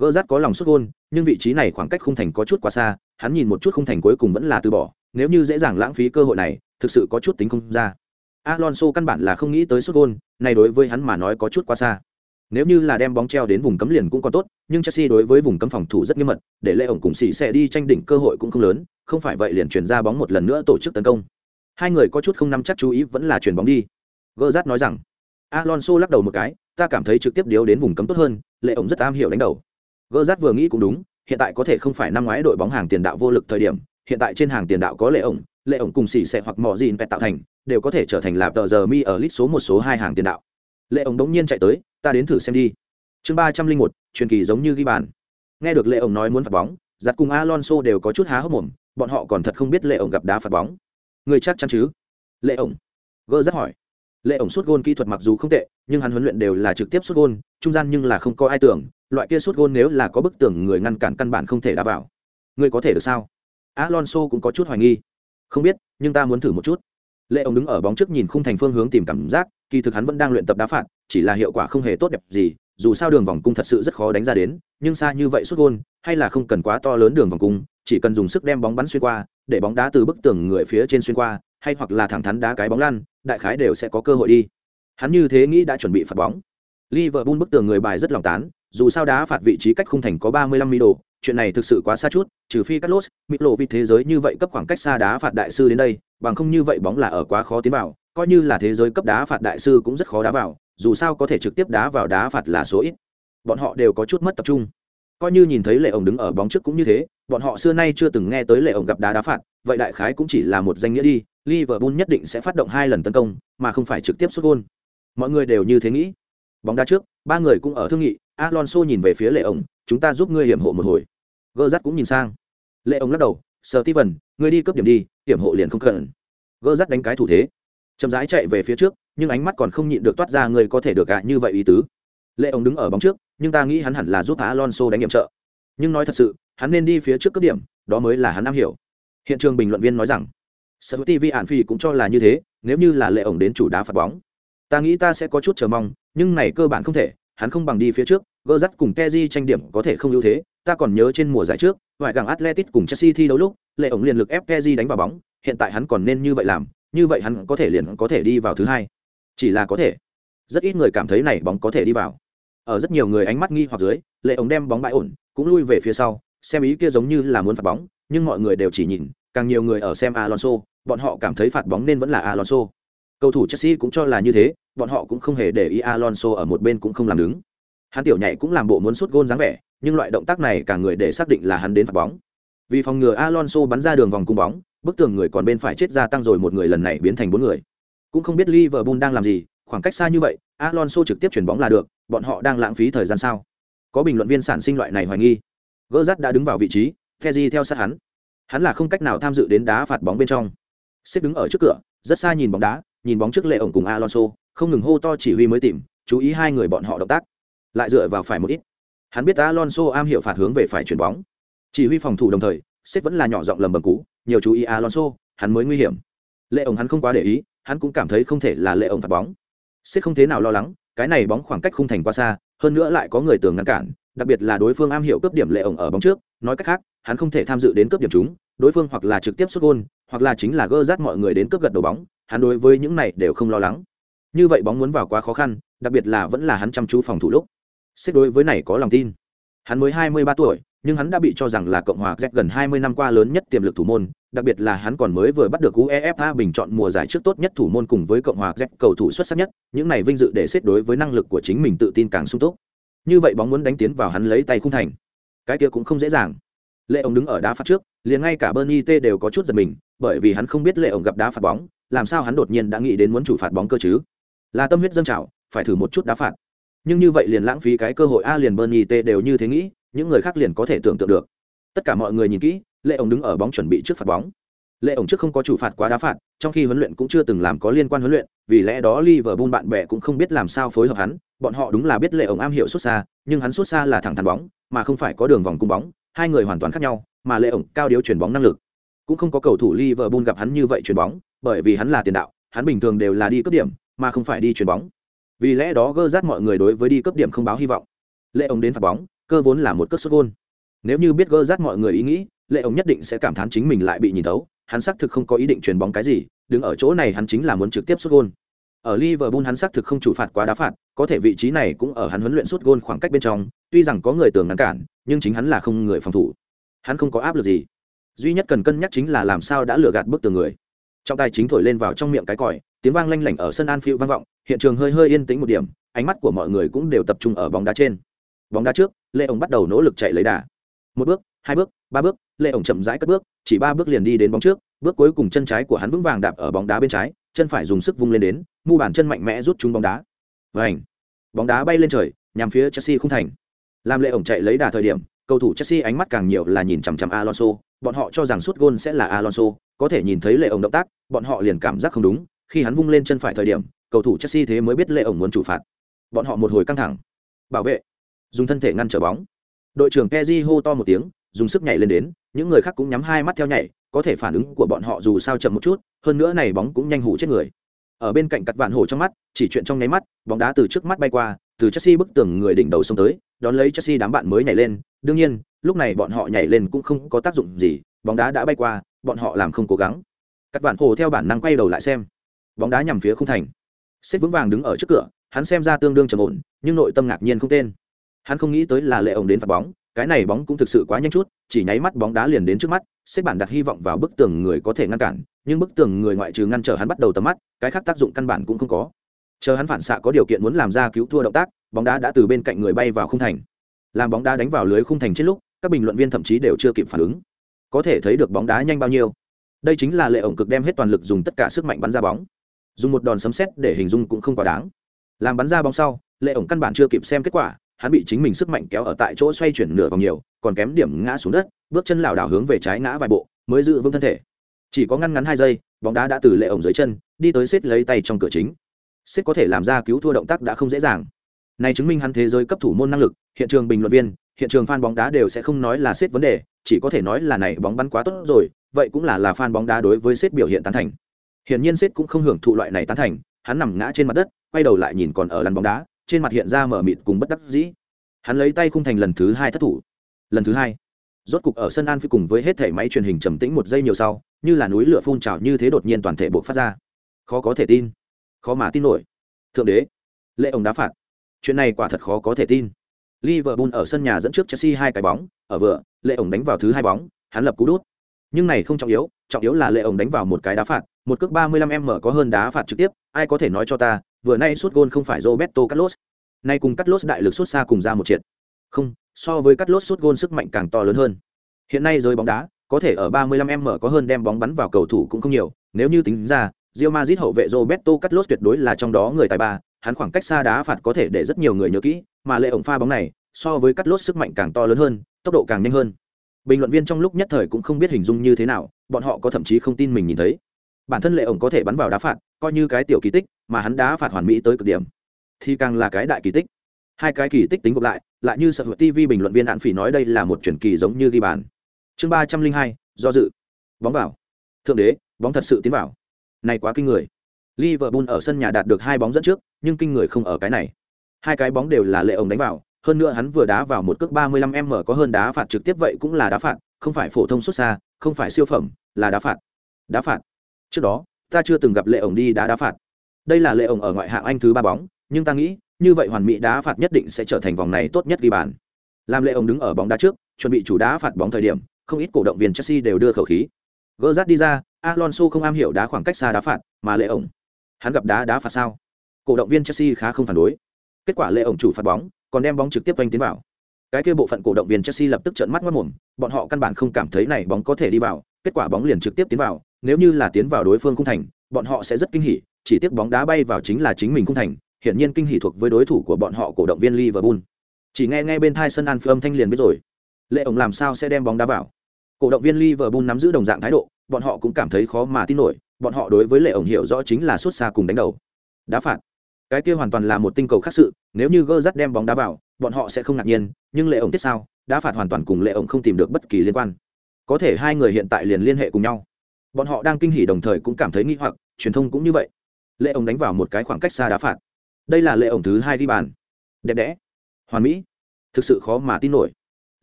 Gerrard có lòng sút gôn, nhưng vị trí này khoảng cách khung thành có chút quá xa, hắn nhìn một chút khung thành cuối cùng vẫn là từ bỏ, nếu như dễ dàng lãng phí cơ hội này, thực sự có chút tính không ra. Alonso căn bản là không nghĩ tới sút gôn, này đối với hắn mà nói có chút quá xa. Nếu như là đem bóng treo đến vùng cấm liền cũng còn tốt, nhưng Chelsea đối với vùng cấm phòng thủ rất nghiêm mật, để Lệ ổng cùng sĩ sẽ đi tranh đỉnh cơ hội cũng không lớn, không phải vậy liền chuyển ra bóng một lần nữa tổ chức tấn công. Hai người có chút không nắm chắc chú ý vẫn là chuyền bóng đi. Gerrard nói rằng, Alonso lắc đầu một cái, ta cảm thấy trực tiếp điếu đến vùng cấm tốt hơn, Lệ ổng rất am hiểu đánh đầu. Gerrard vừa nghĩ cũng đúng, hiện tại có thể không phải năm ngoái đội bóng hàng tiền đạo vô lực thời điểm, hiện tại trên hàng tiền đạo có Lệ ổng, Lệ ổng cùng xì xẹ hoặc mỏ gìn pet tạo thành, đều có thể trở thành lạp tờ giờ mi ở list số một số hai hàng tiền đạo lệ ổng đống nhiên chạy tới ta đến thử xem đi chương ba trăm linh một truyền kỳ giống như ghi bàn nghe được lệ ổng nói muốn phạt bóng giặt cùng alonso đều có chút há hốc mồm bọn họ còn thật không biết lệ ổng gặp đá phạt bóng người chắc chắn chứ? Lệ ổng. Gơ rất hỏi. Lệ ổng suốt gôn kỹ thuật mặc dù không tệ, nhưng hắn huấn luyện đều là trực tiếp suốt gôn, trung gian nhưng là không có ai tưởng, loại kia suốt gôn nếu là có bức tường người ngăn cản căn bản không thể đá vào. Người có thể được sao? Alonso cũng có chút hoài nghi. Không biết, nhưng ta muốn thử một chút. Lệ ổng đứng ở bóng trước nhìn khung thành phương hướng tìm cảm giác, kỳ thực hắn vẫn đang luyện tập đá phạt, chỉ là hiệu quả không hề tốt đẹp gì, dù sao đường vòng cung thật sự rất khó đánh ra đến, nhưng xa như vậy suốt gôn, hay là không cần quá to lớn đường vòng cung chỉ cần dùng sức đem bóng bắn xuyên qua để bóng đá từ bức tường người phía trên xuyên qua hay hoặc là thẳng thắn đá cái bóng lăn đại khái đều sẽ có cơ hội đi. Hắn như thế nghĩ đã chuẩn bị phạt bóng. Liverpool bức tường người bài rất lòng tán dù sao đá phạt vị trí cách khung thành có 35 mi độ chuyện này thực sự quá xa chút trừ phi Carlos, mịt lộ vì thế giới như vậy cấp khoảng cách xa đá phạt đại sư đến đây bằng không như vậy bóng là ở quá khó tiến vào coi như là thế giới cấp đá phạt đại sư cũng rất khó đá vào dù sao có thể trực tiếp đá vào đá phạt là số ít. Bọn họ đều có chút mất tập trung. Coi như nhìn thấy lệ ổng đứng ở bóng trước cũng như thế bọn họ xưa nay chưa từng nghe tới lệ ổng gặp đá đá phạt vậy đại khái cũng chỉ là một danh nghĩa đi liverpool nhất định sẽ phát động hai lần tấn công mà không phải trực tiếp sút gol. mọi người đều như thế nghĩ. Bóng đá trước ba người cũng ở thương nghị alonso nhìn về phía lệ ổng chúng ta giúp ngươi hiểm hộ một hồi. Gơ cũng nhìn sang. Lệ ổng lắc đầu "Steven, ngươi đi cướp điểm đi hiểm hộ liền không cần. Gơ đánh cái thủ thế. Chậm rãi chạy về phía trước nhưng ánh mắt còn không nhịn được toát ra người có thể được gạ như vậy ý tứ. Lệ ổng đứng ở bóng trước nhưng ta nghĩ hắn hẳn là giúp alonso đánh nghiệm trợ. Nhưng nói thật sự hắn nên đi phía trước cướp điểm, đó mới là hắn am hiểu. Hiện trường bình luận viên nói rằng, sở hữu tv ạn phi cũng cho là như thế, nếu như là lệ ổng đến chủ đá phạt bóng. Ta nghĩ ta sẽ có chút chờ mong, nhưng này cơ bản không thể, hắn không bằng đi phía trước, gỡ dắt cùng keji tranh điểm có thể không ưu thế, ta còn nhớ trên mùa giải trước ngoại gàng atletic cùng chelsea thi đấu lúc, lệ ổng liền lực ép keji đánh vào bóng, hiện tại hắn còn nên như vậy làm, như vậy hắn có thể liền có thể đi vào thứ hai. Chỉ là có thể. Rất ít người cảm thấy này bóng có thể đi vào. Ở rất nhiều người ánh mắt nghi hoặc dưới, lệ ổng đem bóng bãi ổn, cũng lui về phía sau xem ý kia giống như là muốn phạt bóng, nhưng mọi người đều chỉ nhìn, càng nhiều người ở xem alonso, bọn họ cảm thấy phạt bóng nên vẫn là alonso. Cầu thủ chelsea cũng cho là như thế, bọn họ cũng không hề để ý alonso ở một bên cũng không làm đứng. Hắn tiểu nhảy cũng làm bộ muốn sút gôn dáng vẻ, nhưng loại động tác này cả người để xác định là hắn đến phạt bóng. Vì phòng ngừa alonso bắn ra đường vòng cung bóng, bức tường người còn bên phải chết ra tăng rồi một người lần này biến thành bốn người. Cũng không biết liverpool đang làm gì, khoảng cách xa như vậy, alonso trực tiếp chuyển bóng là được, bọn họ đang lãng phí thời gian sao? Có bình luận viên sản sinh loại này hoài nghi gỡ rắt đã đứng vào vị trí keji theo sát hắn. Hắn là không cách nào tham dự đến đá phạt bóng bên trong. Xếp đứng ở trước cửa, rất xa nhìn bóng đá, nhìn bóng trước lệ ổng cùng alonso, không ngừng hô to chỉ huy mới tìm, chú ý hai người bọn họ động tác. Lại dựa vào phải một ít. Hắn biết alonso am hiểu phạt hướng về phải chuyển bóng. Chỉ huy phòng thủ đồng thời xếp vẫn là nhỏ giọng lầm bầm cú, nhiều chú ý alonso, hắn mới nguy hiểm. Lệ ổng hắn không quá để ý, hắn cũng cảm thấy không thể là lệ ổng phạt bóng. Xếp không thế nào lo lắng, cái này bóng khoảng cách khung thành quá xa, hơn nữa lại có người tường ngăn cản đặc biệt là đối phương am hiểu cướp điểm lệ ổng ở bóng trước, nói cách khác, hắn không thể tham dự đến cướp điểm chúng, đối phương hoặc là trực tiếp xuất gôn, hoặc là chính là gơ rát mọi người đến cướp gật đầu bóng, hắn đối với những này đều không lo lắng. Như vậy bóng muốn vào quá khó khăn, đặc biệt là vẫn là hắn chăm chú phòng thủ lúc. Xếp đối với này có lòng tin. Hắn mới hai mươi ba tuổi, nhưng hắn đã bị cho rằng là cộng hòa z gần hai mươi năm qua lớn nhất tiềm lực thủ môn, đặc biệt là hắn còn mới vừa bắt được uefa bình chọn mùa giải trước tốt nhất thủ môn cùng với cộng hòa z cầu thủ xuất sắc nhất, những này vinh dự để xếp đối với năng lực của chính mình tự tin càng sung túc như vậy bóng muốn đánh tiến vào hắn lấy tay khung thành. Cái kia cũng không dễ dàng. Lệ ông đứng ở đá phạt trước, liền ngay cả bernie t đều có chút giật mình, bởi vì hắn không biết lệ ông gặp đá phạt bóng, làm sao hắn đột nhiên đã nghĩ đến muốn chủ phạt bóng cơ chứ? Là tâm huyết dân trào, phải thử một chút đá phạt. Nhưng như vậy liền lãng phí cái cơ hội a liền bernie t đều như thế nghĩ, những người khác liền có thể tưởng tượng được. Tất cả mọi người nhìn kỹ, lệ ông đứng ở bóng chuẩn bị trước phạt bóng. Lệ ổng trước không có chủ phạt quá đá phạt, trong khi huấn luyện cũng chưa từng làm có liên quan huấn luyện, vì lẽ đó Liverpool bạn bè cũng không biết làm sao phối hợp hắn bọn họ đúng là biết lệ ổng am hiểu xuất xa, nhưng hắn xuất xa là thẳng thắn bóng, mà không phải có đường vòng cung bóng, hai người hoàn toàn khác nhau, mà lệ ổng cao điếu chuyển bóng năng lực. Cũng không có cầu thủ Liverpool gặp hắn như vậy chuyển bóng, bởi vì hắn là tiền đạo, hắn bình thường đều là đi cướp điểm, mà không phải đi chuyển bóng. Vì lẽ đó gơ rát mọi người đối với đi cướp điểm không báo hy vọng. Lệ ổng đến phạt bóng, cơ vốn là một cất xuất gôn. Nếu như biết gơ rát mọi người ý nghĩ, lệ ổng nhất định sẽ cảm thán chính mình lại bị nhìn thấu, hắn xác thực không có ý định chuyền bóng cái gì, đứng ở chỗ này hắn chính là muốn trực tiếp xuất gôn ở Liverpool hắn xác thực không chủ phạt quá đá phạt, có thể vị trí này cũng ở hắn huấn luyện suốt gôn khoảng cách bên trong, tuy rằng có người tưởng ngăn cản, nhưng chính hắn là không người phòng thủ. Hắn không có áp lực gì. Duy nhất cần cân nhắc chính là làm sao đã lừa gạt bức tường người. Trong tay chính thổi lên vào trong miệng cái còi, tiếng vang lanh lảnh ở sân Anfield vang vọng, hiện trường hơi hơi yên tĩnh một điểm, ánh mắt của mọi người cũng đều tập trung ở bóng đá trên. Bóng đá trước, Lê ông bắt đầu nỗ lực chạy lấy đà. Một bước, hai bước, ba bước, Lê ông chậm rãi cất bước, chỉ ba bước liền đi đến bóng trước, bước cuối cùng chân trái của hắn vững vàng đạp ở bóng đá bên trái, chân phải dùng sức vung lên đến, mu bàn chân mạnh mẽ rút trúng bóng đá. Vảnh bóng đá bay lên trời, nhằm phía chelsea không thành. Làm lệ ổng chạy lấy đà thời điểm, cầu thủ chelsea ánh mắt càng nhiều là nhìn chằm chằm alonso. Bọn họ cho rằng suốt gôn sẽ là alonso, có thể nhìn thấy lệ ổng động tác, bọn họ liền cảm giác không đúng. Khi hắn vung lên chân phải thời điểm, cầu thủ chelsea thế mới biết lệ ổng muốn chủ phạt. Bọn họ một hồi căng thẳng. Bảo vệ. Dùng thân thể ngăn trở bóng. Đội trưởng Pepe hô to một tiếng, dùng sức nhảy lên đến, những người khác cũng nhắm hai mắt theo nhảy có thể phản ứng của bọn họ dù sao chậm một chút, hơn nữa này bóng cũng nhanh hủ chết người. Ở bên cạnh cắt vạn hổ trong mắt, chỉ chuyện trong nháy mắt, bóng đá từ trước mắt bay qua, từ chelsea bức tường người đỉnh đầu xông tới, đón lấy chelsea đám bạn mới nhảy lên. Đương nhiên, lúc này bọn họ nhảy lên cũng không có tác dụng gì, bóng đá đã bay qua, bọn họ làm không cố gắng. Cắt vạn hổ theo bản năng quay đầu lại xem. Bóng đá nhằm phía không thành. Xếp vững vàng đứng ở trước cửa, hắn xem ra tương đương trầm ổn, nhưng nội tâm ngạc nhiên không tên. Hắn không nghĩ tới là lệ ổng đến phạt bóng cái này bóng cũng thực sự quá nhanh chút, chỉ nháy mắt bóng đá liền đến trước mắt, xếp bản đặt hy vọng vào bức tường người có thể ngăn cản, nhưng bức tường người ngoại trừ ngăn trở hắn bắt đầu tầm mắt, cái khác tác dụng căn bản cũng không có. Chờ hắn phản xạ có điều kiện muốn làm ra cứu thua động tác, bóng đá đã từ bên cạnh người bay vào khung thành. Làm bóng đá đánh vào lưới khung thành trên lúc, các bình luận viên thậm chí đều chưa kịp phản ứng. Có thể thấy được bóng đá nhanh bao nhiêu. Đây chính là lệ ổng cực đem hết toàn lực dùng tất cả sức mạnh bắn ra bóng. Dùng một đòn sấm xét để hình dung cũng không quá đáng. Làm bắn ra bóng sau, lệ ổng căn bản chưa kịp xem kết quả hắn bị chính mình sức mạnh kéo ở tại chỗ xoay chuyển nửa vòng nhiều, còn kém điểm ngã xuống đất, bước chân lảo đảo hướng về trái ngã vài bộ, mới giữ vững thân thể. Chỉ có ngăn ngắn hai giây, bóng đá đã từ lệ ổng dưới chân, đi tới xếp lấy tay trong cửa chính. Xếp có thể làm ra cứu thua động tác đã không dễ dàng. Này chứng minh hắn thế giới cấp thủ môn năng lực, hiện trường bình luận viên, hiện trường fan bóng đá đều sẽ không nói là xếp vấn đề, chỉ có thể nói là này bóng bắn quá tốt rồi, vậy cũng là là fan bóng đá đối với xếp biểu hiện tán thành. Hiển nhiên xếp cũng không hưởng thụ loại này tán thành, hắn nằm ngã trên mặt đất, quay đầu lại nhìn còn ở lăn bóng đá trên mặt hiện ra mở mịt cùng bất đắc dĩ. Hắn lấy tay khung thành lần thứ hai thất thủ. Lần thứ hai rốt cục ở sân an phi cùng với hết thể máy truyền hình trầm tĩnh một giây nhiều sau như là núi lửa phun trào như thế đột nhiên toàn thể buộc phát ra. Khó có thể tin. Khó mà tin nổi. Thượng đế lệ ông đá phạt. Chuyện này quả thật khó có thể tin. Liverpool ở sân nhà dẫn trước Chelsea hai cái bóng, ở vừa, Lệ ổng đánh vào thứ hai bóng, hắn lập cú đút. Nhưng này không trọng yếu, trọng yếu là Lệ ổng đánh vào một cái đá phạt, một cước 35m có hơn đá phạt trực tiếp, ai có thể nói cho ta, vừa nay suốt gôn không phải Roberto Carlos. Nay cùng Carlos đại lực suốt xa cùng ra một triệt. Không, so với Carlos suốt gôn sức mạnh càng to lớn hơn. Hiện nay giới bóng đá, có thể ở 35m có hơn đem bóng bắn vào cầu thủ cũng không nhiều, nếu như tính ra, Real Madrid hậu vệ Roberto Carlos tuyệt đối là trong đó người tài ba, hắn khoảng cách xa đá phạt có thể để rất nhiều người nhớ kỹ, mà lệ ổng pha bóng này, so với Carlos sức mạnh càng to lớn hơn, tốc độ càng nhanh hơn. Bình luận viên trong lúc nhất thời cũng không biết hình dung như thế nào, bọn họ có thậm chí không tin mình nhìn thấy. Bản thân lệ ổng có thể bắn vào đá phạt, coi như cái tiểu kỳ tích, mà hắn đá phạt hoàn mỹ tới cực điểm, thì càng là cái đại kỳ tích. Hai cái kỳ tích tính gộp lại, lại như sở hữu TV bình luận viên hạn Phỉ nói đây là một chuyển kỳ giống như ghi bàn. Chương ba trăm linh hai, do dự. Bóng vào. Thượng đế, bóng thật sự tiến vào. Này quá kinh người. Liverpool ở sân nhà đạt được hai bóng dẫn trước, nhưng kinh người không ở cái này. Hai cái bóng đều là lệ ổng đánh vào, hơn nữa hắn vừa đá vào một cước 35m có hơn đá phạt trực tiếp vậy cũng là đá phạt, không phải phổ thông xuất xa, không phải siêu phẩm, là đá phạt. Đá phạt. Trước đó, ta chưa từng gặp lệ ổng đi đá đá phạt. Đây là lệ ổng ở ngoại hạng Anh thứ ba bóng, nhưng ta nghĩ, như vậy hoàn mỹ đá phạt nhất định sẽ trở thành vòng này tốt nhất ghi bàn. Làm lệ ổng đứng ở bóng đá trước, chuẩn bị chủ đá phạt bóng thời điểm, không ít cổ động viên Chelsea đều đưa khẩu khí. Gerrard đi ra, Alonso không am hiểu đá khoảng cách xa đá phạt, mà lệ ổng, hắn gặp đá đá phạt sao? Cổ động viên Chelsea khá không phản đối. Kết quả lệ ổng chủ phạt bóng, còn đem bóng trực tiếp quanh tiến vào. Cái kia bộ phận cổ động viên Chelsea lập tức trợn mắt mất mồm, bọn họ căn bản không cảm thấy này bóng có thể đi vào, kết quả bóng liền trực tiếp tiến vào, nếu như là tiến vào đối phương khung thành, bọn họ sẽ rất kinh hỉ, chỉ tiếc bóng đá bay vào chính là chính mình khung thành, hiển nhiên kinh hỉ thuộc với đối thủ của bọn họ cổ động viên Liverpool. Chỉ nghe nghe bên thai sân Anfield âm thanh liền biết rồi. Lệ ổng làm sao sẽ đem bóng đá vào? Cổ động viên Liverpool nắm giữ đồng dạng thái độ, bọn họ cũng cảm thấy khó mà tin nổi, bọn họ đối với Lệ ổng hiểu rõ chính là suốt xa cùng đánh đầu. Đá phạt. Cái kia hoàn toàn là một tinh cầu khác sự, nếu như gơ dắt đem bóng đá vào bọn họ sẽ không ngạc nhiên nhưng lệ ổng tiếp sao đã phạt hoàn toàn cùng lệ ổng không tìm được bất kỳ liên quan có thể hai người hiện tại liền liên hệ cùng nhau. Bọn họ đang kinh hỉ đồng thời cũng cảm thấy nghi hoặc, truyền thông cũng như vậy. Lệ ổng đánh vào một cái khoảng cách xa đá phạt. Đây là lệ ổng thứ hai ghi bàn. Đẹp đẽ, hoàn mỹ, thực sự khó mà tin nổi.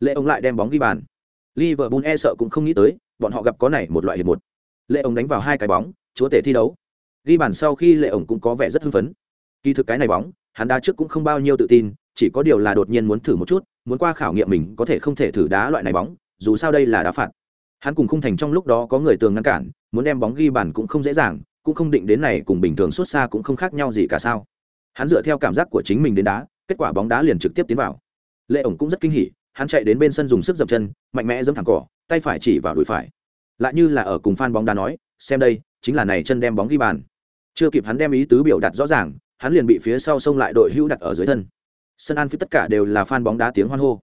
Lệ ổng lại đem bóng ghi bàn. Liverpool e sợ cũng không nghĩ tới, bọn họ gặp có này một loại hiệp một. Lệ ổng đánh vào hai cái bóng, chúa tể thi đấu. Ghi bàn sau khi lệ ổng cũng có vẻ rất hưng phấn. Kỳ thực cái này bóng, hắn đá trước cũng không bao nhiêu tự tin, chỉ có điều là đột nhiên muốn thử một chút, muốn qua khảo nghiệm mình có thể không thể thử đá loại này bóng, dù sao đây là đá phạt hắn cùng khung thành trong lúc đó có người tường ngăn cản, muốn đem bóng ghi bàn cũng không dễ dàng, cũng không định đến này cùng bình thường xuất xa cũng không khác nhau gì cả sao. Hắn dựa theo cảm giác của chính mình đến đá, kết quả bóng đá liền trực tiếp tiến vào. Lệ ổng cũng rất kinh hỉ, hắn chạy đến bên sân dùng sức dập chân, mạnh mẽ giẫm thẳng cỏ, tay phải chỉ vào đùi phải. Lại như là ở cùng fan bóng đá nói, xem đây, chính là này chân đem bóng ghi bàn. Chưa kịp hắn đem ý tứ biểu đạt rõ ràng, hắn liền bị phía sau xông lại đội hữu đặt ở dưới thân. Sân Anfield tất cả đều là fan bóng đá tiếng hoan hô.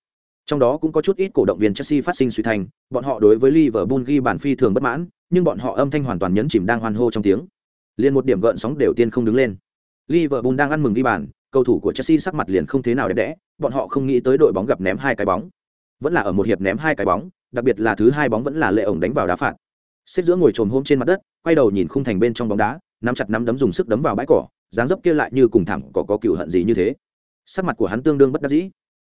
Trong đó cũng có chút ít cổ động viên Chelsea phát sinh suy thành, bọn họ đối với Liverpool ghi bàn phi thường bất mãn, nhưng bọn họ âm thanh hoàn toàn nhấn chìm đang hoan hô trong tiếng. Liên một điểm gợn sóng đều tiên không đứng lên. Liverpool đang ăn mừng ghi bàn, cầu thủ của Chelsea sắc mặt liền không thế nào đẹp đẽ, bọn họ không nghĩ tới đội bóng gặp ném hai cái bóng. Vẫn là ở một hiệp ném hai cái bóng, đặc biệt là thứ hai bóng vẫn là lệ ổng đánh vào đá phạt. Xếp giữa ngồi trồm hôm trên mặt đất, quay đầu nhìn khung thành bên trong bóng đá, nắm chặt nắm đấm dùng sức đấm vào bãi cỏ, dáng dấp kia lại như cùng thẳng có có cừu hận gì như thế. Sắc mặt của hắn tương đương bất đắc dĩ.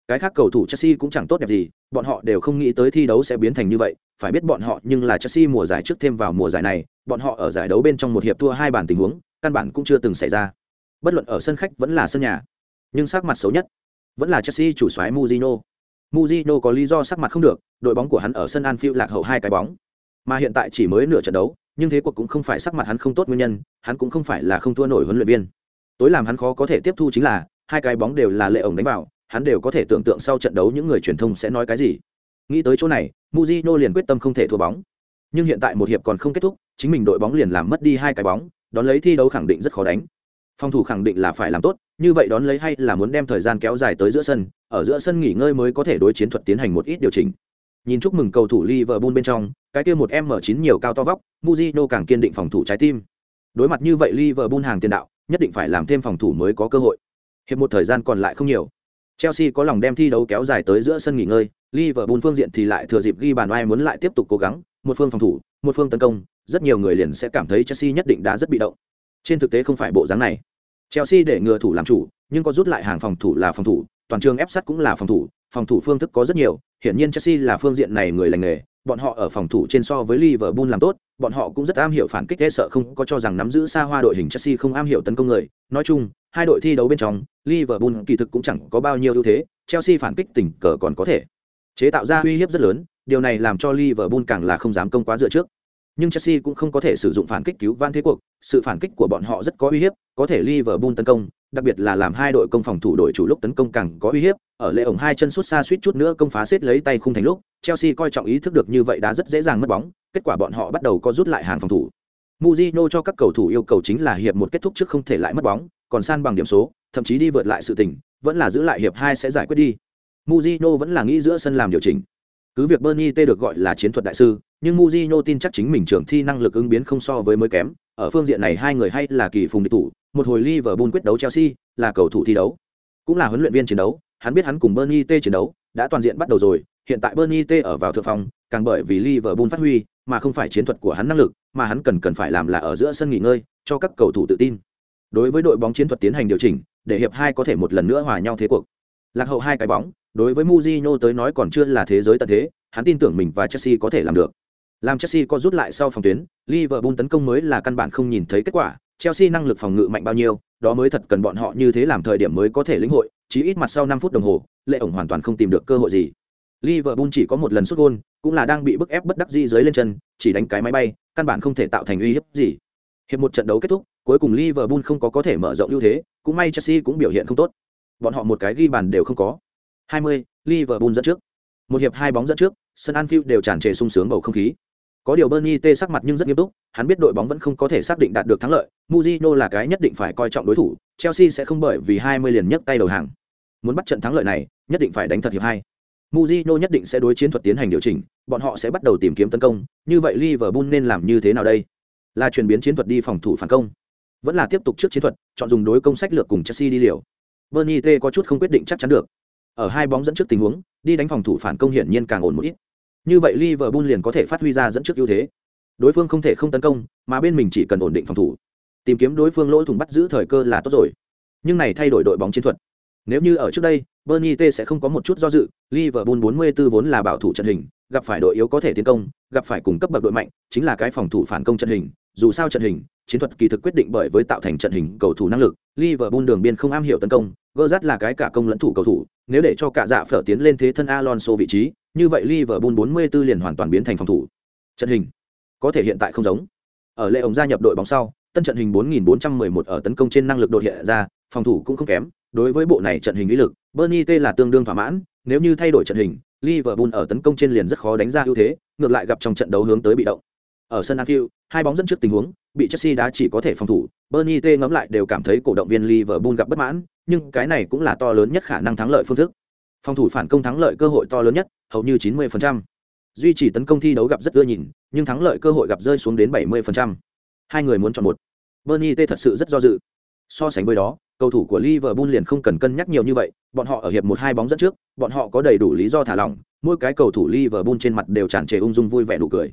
Cái khác cầu thủ Chelsea cũng chẳng tốt đẹp gì, bọn họ đều không nghĩ tới thi đấu sẽ biến thành như vậy, phải biết bọn họ nhưng là Chelsea mùa giải trước thêm vào mùa giải này, bọn họ ở giải đấu bên trong một hiệp thua hai bàn tình huống, căn bản cũng chưa từng xảy ra. Bất luận ở sân khách vẫn là sân nhà, nhưng sắc mặt xấu nhất vẫn là Chelsea chủ soái Mourinho. Mourinho có lý do sắc mặt không được, đội bóng của hắn ở sân Anfield lạc hậu hai cái bóng, mà hiện tại chỉ mới nửa trận đấu, nhưng thế cuộc cũng không phải sắc mặt hắn không tốt nguyên nhân, hắn cũng không phải là không thua nổi huấn luyện viên. Tối làm hắn khó có thể tiếp thu chính là hai cái bóng đều là lệ ổng đánh vào, hắn đều có thể tưởng tượng sau trận đấu những người truyền thông sẽ nói cái gì. Nghĩ tới chỗ này, Mujino liền quyết tâm không thể thua bóng. Nhưng hiện tại một hiệp còn không kết thúc, chính mình đội bóng liền làm mất đi hai cái bóng, đón lấy thi đấu khẳng định rất khó đánh. Phòng thủ khẳng định là phải làm tốt, như vậy đón lấy hay là muốn đem thời gian kéo dài tới giữa sân, ở giữa sân nghỉ ngơi mới có thể đối chiến thuật tiến hành một ít điều chỉnh. Nhìn chúc mừng cầu thủ Liverpool bên trong, cái kia một M9 nhiều cao to vóc, Mujino càng kiên định phòng thủ trái tim. Đối mặt như vậy Liverpool hàng tiền đạo, nhất định phải làm thêm phòng thủ mới có cơ hội. Hiệp một thời gian còn lại không nhiều. Chelsea có lòng đem thi đấu kéo dài tới giữa sân nghỉ ngơi, Liverpool phương diện thì lại thừa dịp ghi bàn oai muốn lại tiếp tục cố gắng, một phương phòng thủ, một phương tấn công, rất nhiều người liền sẽ cảm thấy Chelsea nhất định đã rất bị động. Trên thực tế không phải bộ dáng này. Chelsea để ngừa thủ làm chủ, nhưng có rút lại hàng phòng thủ là phòng thủ, toàn trường ép sát cũng là phòng thủ, phòng thủ phương thức có rất nhiều, hiển nhiên Chelsea là phương diện này người lành nghề, bọn họ ở phòng thủ trên so với Liverpool làm tốt, bọn họ cũng rất am hiểu phản kích e sợ không có cho rằng nắm giữ xa hoa đội hình Chelsea không am hiểu tấn công người. Nói chung, hai đội thi đấu bên trong, Liverpool kỳ thực cũng chẳng có bao nhiêu ưu thế, Chelsea phản kích tình cờ còn có thể chế tạo ra uy hiếp rất lớn, điều này làm cho Liverpool càng là không dám công quá dựa trước. Nhưng Chelsea cũng không có thể sử dụng phản kích cứu van thế cuộc, sự phản kích của bọn họ rất có uy hiếp, có thể Liverpool tấn công, đặc biệt là làm hai đội công phòng thủ đội chủ lúc tấn công càng có uy hiếp, ở lệ ổng hai chân suốt xa suýt chút nữa công phá xếp lấy tay khung thành lúc, Chelsea coi trọng ý thức được như vậy đã rất dễ dàng mất bóng, kết quả bọn họ bắt đầu có rút lại hàng phòng thủ. Mujino cho các cầu thủ yêu cầu chính là hiệp một kết thúc trước không thể lại mất bóng, còn san bằng điểm số, thậm chí đi vượt lại sự tình, vẫn là giữ lại hiệp hai sẽ giải quyết đi. Mujino vẫn là nghĩ giữa sân làm điều chỉnh. Cứ việc Bernie T được gọi là chiến thuật đại sư, nhưng Mujino tin chắc chính mình trưởng thi năng lực ứng biến không so với mới kém, ở phương diện này hai người hay là kỳ phùng địch thủ, một hồi Liverpool quyết đấu Chelsea, là cầu thủ thi đấu, cũng là huấn luyện viên chiến đấu, hắn biết hắn cùng Bernie T chiến đấu đã toàn diện bắt đầu rồi, hiện tại Bernie T ở vào thượng phòng, càng bởi vì Liverpool phát huy, mà không phải chiến thuật của hắn năng lực, mà hắn cần cần phải làm là ở giữa sân nghỉ ngơi, cho các cầu thủ tự tin. Đối với đội bóng chiến thuật tiến hành điều chỉnh, để hiệp hai có thể một lần nữa hòa nhau thế cuộc. Lạc hậu hai cái bóng, đối với Mourinho tới nói còn chưa là thế giới tận thế, hắn tin tưởng mình và Chelsea có thể làm được. Làm Chelsea có rút lại sau phòng tuyến, Liverpool tấn công mới là căn bản không nhìn thấy kết quả, Chelsea năng lực phòng ngự mạnh bao nhiêu, đó mới thật cần bọn họ như thế làm thời điểm mới có thể lĩnh hội, chỉ ít mặt sau 5 phút đồng hồ, Lệ ổng hoàn toàn không tìm được cơ hội gì. Liverpool chỉ có một lần sút gol, cũng là đang bị bức ép bất đắc dĩ dưới lên chân, chỉ đánh cái máy bay, căn bản không thể tạo thành uy hiếp gì. Hiệp một trận đấu kết thúc, cuối cùng Liverpool không có có thể mở rộng ưu thế, cũng may Chelsea cũng biểu hiện không tốt. Bọn họ một cái ghi bàn đều không có. 20, Liverpool dẫn trước. Một hiệp hai bóng dẫn trước, sân Anfield đều tràn trề sung sướng bầu không khí. Có điều Bernie T sắc mặt nhưng rất nghiêm túc, hắn biết đội bóng vẫn không có thể xác định đạt được thắng lợi, Mourinho là cái nhất định phải coi trọng đối thủ, Chelsea sẽ không bởi vì 20 liền nhấc tay đầu hàng. Muốn bắt trận thắng lợi này, nhất định phải đánh thật hiệp hai. Mourinho nhất định sẽ đối chiến thuật tiến hành điều chỉnh, bọn họ sẽ bắt đầu tìm kiếm tấn công, như vậy Liverpool nên làm như thế nào đây? Là chuyển biến chiến thuật đi phòng thủ phản công, vẫn là tiếp tục trước chiến thuật, chọn dùng đối công sách lược cùng Chelsea đi liều. Bernie T có chút không quyết định chắc chắn được. Ở hai bóng dẫn trước tình huống, đi đánh phòng thủ phản công hiển nhiên càng ổn một ít. Như vậy Liverpool liền có thể phát huy ra dẫn trước ưu thế. Đối phương không thể không tấn công, mà bên mình chỉ cần ổn định phòng thủ. Tìm kiếm đối phương lỗ thủng bắt giữ thời cơ là tốt rồi. Nhưng này thay đổi đội bóng chiến thuật. Nếu như ở trước đây, Bernie T sẽ không có một chút do dự, Liverpool 44 vốn là bảo thủ trận hình, gặp phải đội yếu có thể tiến công, gặp phải cùng cấp bậc đội mạnh, chính là cái phòng thủ phản công trận hình, dù sao trận hình, chiến thuật kỳ thực quyết định bởi với tạo thành trận hình cầu thủ năng lực, Liverpool đường biên không am hiểu tấn công, Gerrard là cái cả công lẫn thủ cầu thủ, nếu để cho cả dạ phở tiến lên thế thân Alonso vị trí, như vậy Liverpool 44 liền hoàn toàn biến thành phòng thủ. Trận hình có thể hiện tại không giống. Ở lệ ổng gia nhập đội bóng sau, tân trận hình 4411 ở tấn công trên năng lực đột hiện ra, phòng thủ cũng không kém. Đối với bộ này trận hình ý lực, Bernie T là tương đương thỏa mãn, nếu như thay đổi trận hình, Liverpool ở tấn công trên liền rất khó đánh ra ưu thế, ngược lại gặp trong trận đấu hướng tới bị động. Ở sân Anfield, hai bóng dẫn trước tình huống, bị Chelsea đá chỉ có thể phòng thủ, Bernie T ngẫm lại đều cảm thấy cổ động viên Liverpool gặp bất mãn, nhưng cái này cũng là to lớn nhất khả năng thắng lợi phương thức. Phòng thủ phản công thắng lợi cơ hội to lớn nhất, hầu như 90%. duy trì tấn công thi đấu gặp rất ưa nhìn, nhưng thắng lợi cơ hội gặp rơi xuống đến 70%. hai người muốn chọn một. Bernie t thật sự rất do dự. So sánh với đó, cầu thủ của liverpool liền không cần cân nhắc nhiều như vậy, bọn họ ở hiệp một hai bóng dẫn trước, bọn họ có đầy đủ lý do thả lỏng, mỗi cái cầu thủ liverpool trên mặt đều tràn trề ung dung vui vẻ nụ cười.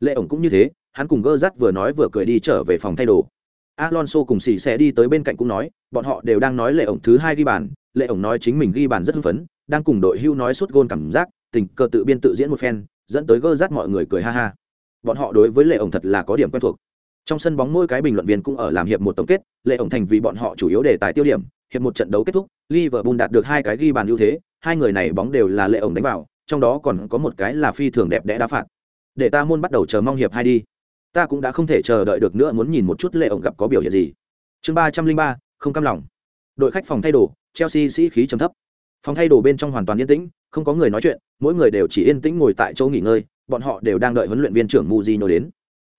Lệ ổng cũng như thế, hắn cùng gơ rắt vừa nói vừa cười đi trở về phòng thay đồ alonso cùng xì xe đi tới bên cạnh cũng nói, bọn họ đều đang nói lệ ổng thứ hai ghi bàn. Lệ ổng nói chính mình ghi bàn rất hưng phấn, đang cùng đội hưu nói suốt gôn cảm giác, tình cờ tự biên tự diễn một phen, dẫn tới gơ rát mọi người cười ha ha. Bọn họ đối với lệ ổng thật là có điểm quen thuộc. Trong sân bóng mỗi cái bình luận viên cũng ở làm hiệp một tổng kết, lệ ổng thành vì bọn họ chủ yếu đề tài tiêu điểm, hiệp một trận đấu kết thúc, liverpool đạt được hai cái ghi bàn ưu thế, hai người này bóng đều là lệ ổng đánh vào, trong đó còn có một cái là phi thường đẹp đẽ đá phạt. Để ta môn bắt đầu chờ mong hiệp hai đi ta cũng đã không thể chờ đợi được nữa muốn nhìn một chút lệ ổng gặp có biểu hiện gì. Chương ba trăm linh ba, không cam lòng. Đội khách phòng thay đồ, chelsea sĩ khí trầm thấp. Phòng thay đồ bên trong hoàn toàn yên tĩnh, không có người nói chuyện, mỗi người đều chỉ yên tĩnh ngồi tại chỗ nghỉ ngơi, bọn họ đều đang đợi huấn luyện viên trưởng muzino đến.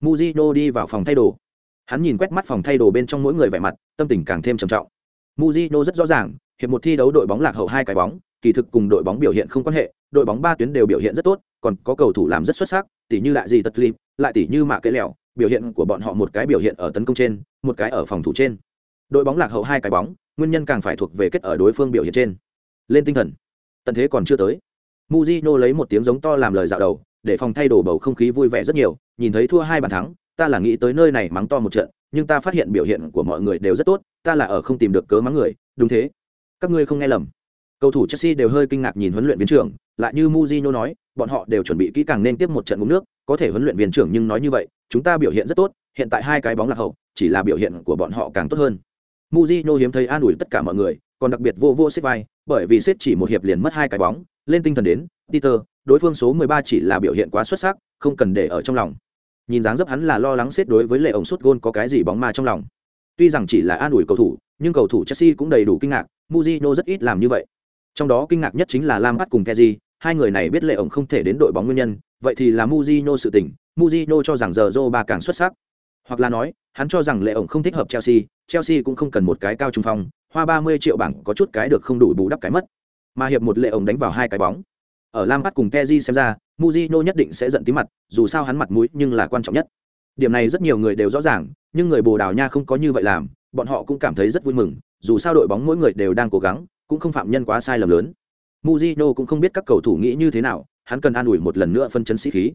Muzino đi vào phòng thay đồ. Hắn nhìn quét mắt phòng thay đồ bên trong mỗi người vẻ mặt, tâm tình càng thêm trầm trọng. Muzino rất rõ ràng, hiệp một thi đấu đội bóng lạc hậu hai cái bóng, kỳ thực cùng đội bóng biểu hiện không quan hệ, đội bóng ba tuyến đều biểu hiện rất tốt, còn có cầu thủ làm rất xuất sắc tỷ như lại gì tật lip lại tỷ như mạ kế lẹo, biểu hiện của bọn họ một cái biểu hiện ở tấn công trên, một cái ở phòng thủ trên. Đội bóng lạc hậu hai cái bóng, nguyên nhân càng phải thuộc về kết ở đối phương biểu hiện trên. Lên tinh thần. Tận thế còn chưa tới. Muzino lấy một tiếng giống to làm lời dạo đầu, để phòng thay đồ bầu không khí vui vẻ rất nhiều, nhìn thấy thua hai bàn thắng, ta là nghĩ tới nơi này mắng to một trận, nhưng ta phát hiện biểu hiện của mọi người đều rất tốt, ta là ở không tìm được cớ mắng người, đúng thế. Các ngươi không nghe lầm. Cầu thủ chelsea đều hơi kinh ngạc nhìn huấn luyện viên trưởng, lại như muzino nói, bọn họ đều chuẩn bị kỹ càng nên tiếp một trận uống nước có thể huấn luyện viên trưởng nhưng nói như vậy, chúng ta biểu hiện rất tốt, hiện tại hai cái bóng lạc hậu, chỉ là biểu hiện của bọn họ càng tốt hơn. Mujinho hiếm thấy an ủi tất cả mọi người, còn đặc biệt vô vô xếp vai, bởi vì xếp chỉ một hiệp liền mất hai cái bóng, lên tinh thần đến, peter, đối phương số 13 chỉ là biểu hiện quá xuất sắc, không cần để ở trong lòng. Nhìn dáng dấp hắn là lo lắng xếp đối với lệ ổng sút gôn có cái gì bóng ma trong lòng. Tuy rằng chỉ là an ủi cầu thủ, nhưng cầu thủ chelsea cũng đầy đủ kinh ngạc Mujinho rất ít làm như vậy. Trong đó kinh ngạc nhất chính là lam bắt cùng Kegi hai người này biết lệ ổng không thể đến đội bóng nguyên nhân, vậy thì là muzino sự tình. Muzino cho rằng giờ ba càng xuất sắc. Hoặc là nói, hắn cho rằng lệ ổng không thích hợp chelsea chelsea cũng không cần một cái cao trung phong, hoa 30 triệu bảng có chút cái được không đủ bù đắp cái mất. Mà hiệp một lệ ổng đánh vào hai cái bóng. Ở lam bắt cùng Teji xem ra muzino nhất định sẽ giận tí mặt, dù sao hắn mặt mũi nhưng là quan trọng nhất. Điểm này rất nhiều người đều rõ ràng, nhưng người bồ đào nha không có như vậy làm, bọn họ cũng cảm thấy rất vui mừng, dù sao đội bóng mỗi người đều đang cố gắng, cũng không phạm nhân quá sai lầm lớn. Mujino cũng không biết các cầu thủ nghĩ như thế nào hắn cần an ủi một lần nữa phân chấn sĩ khí.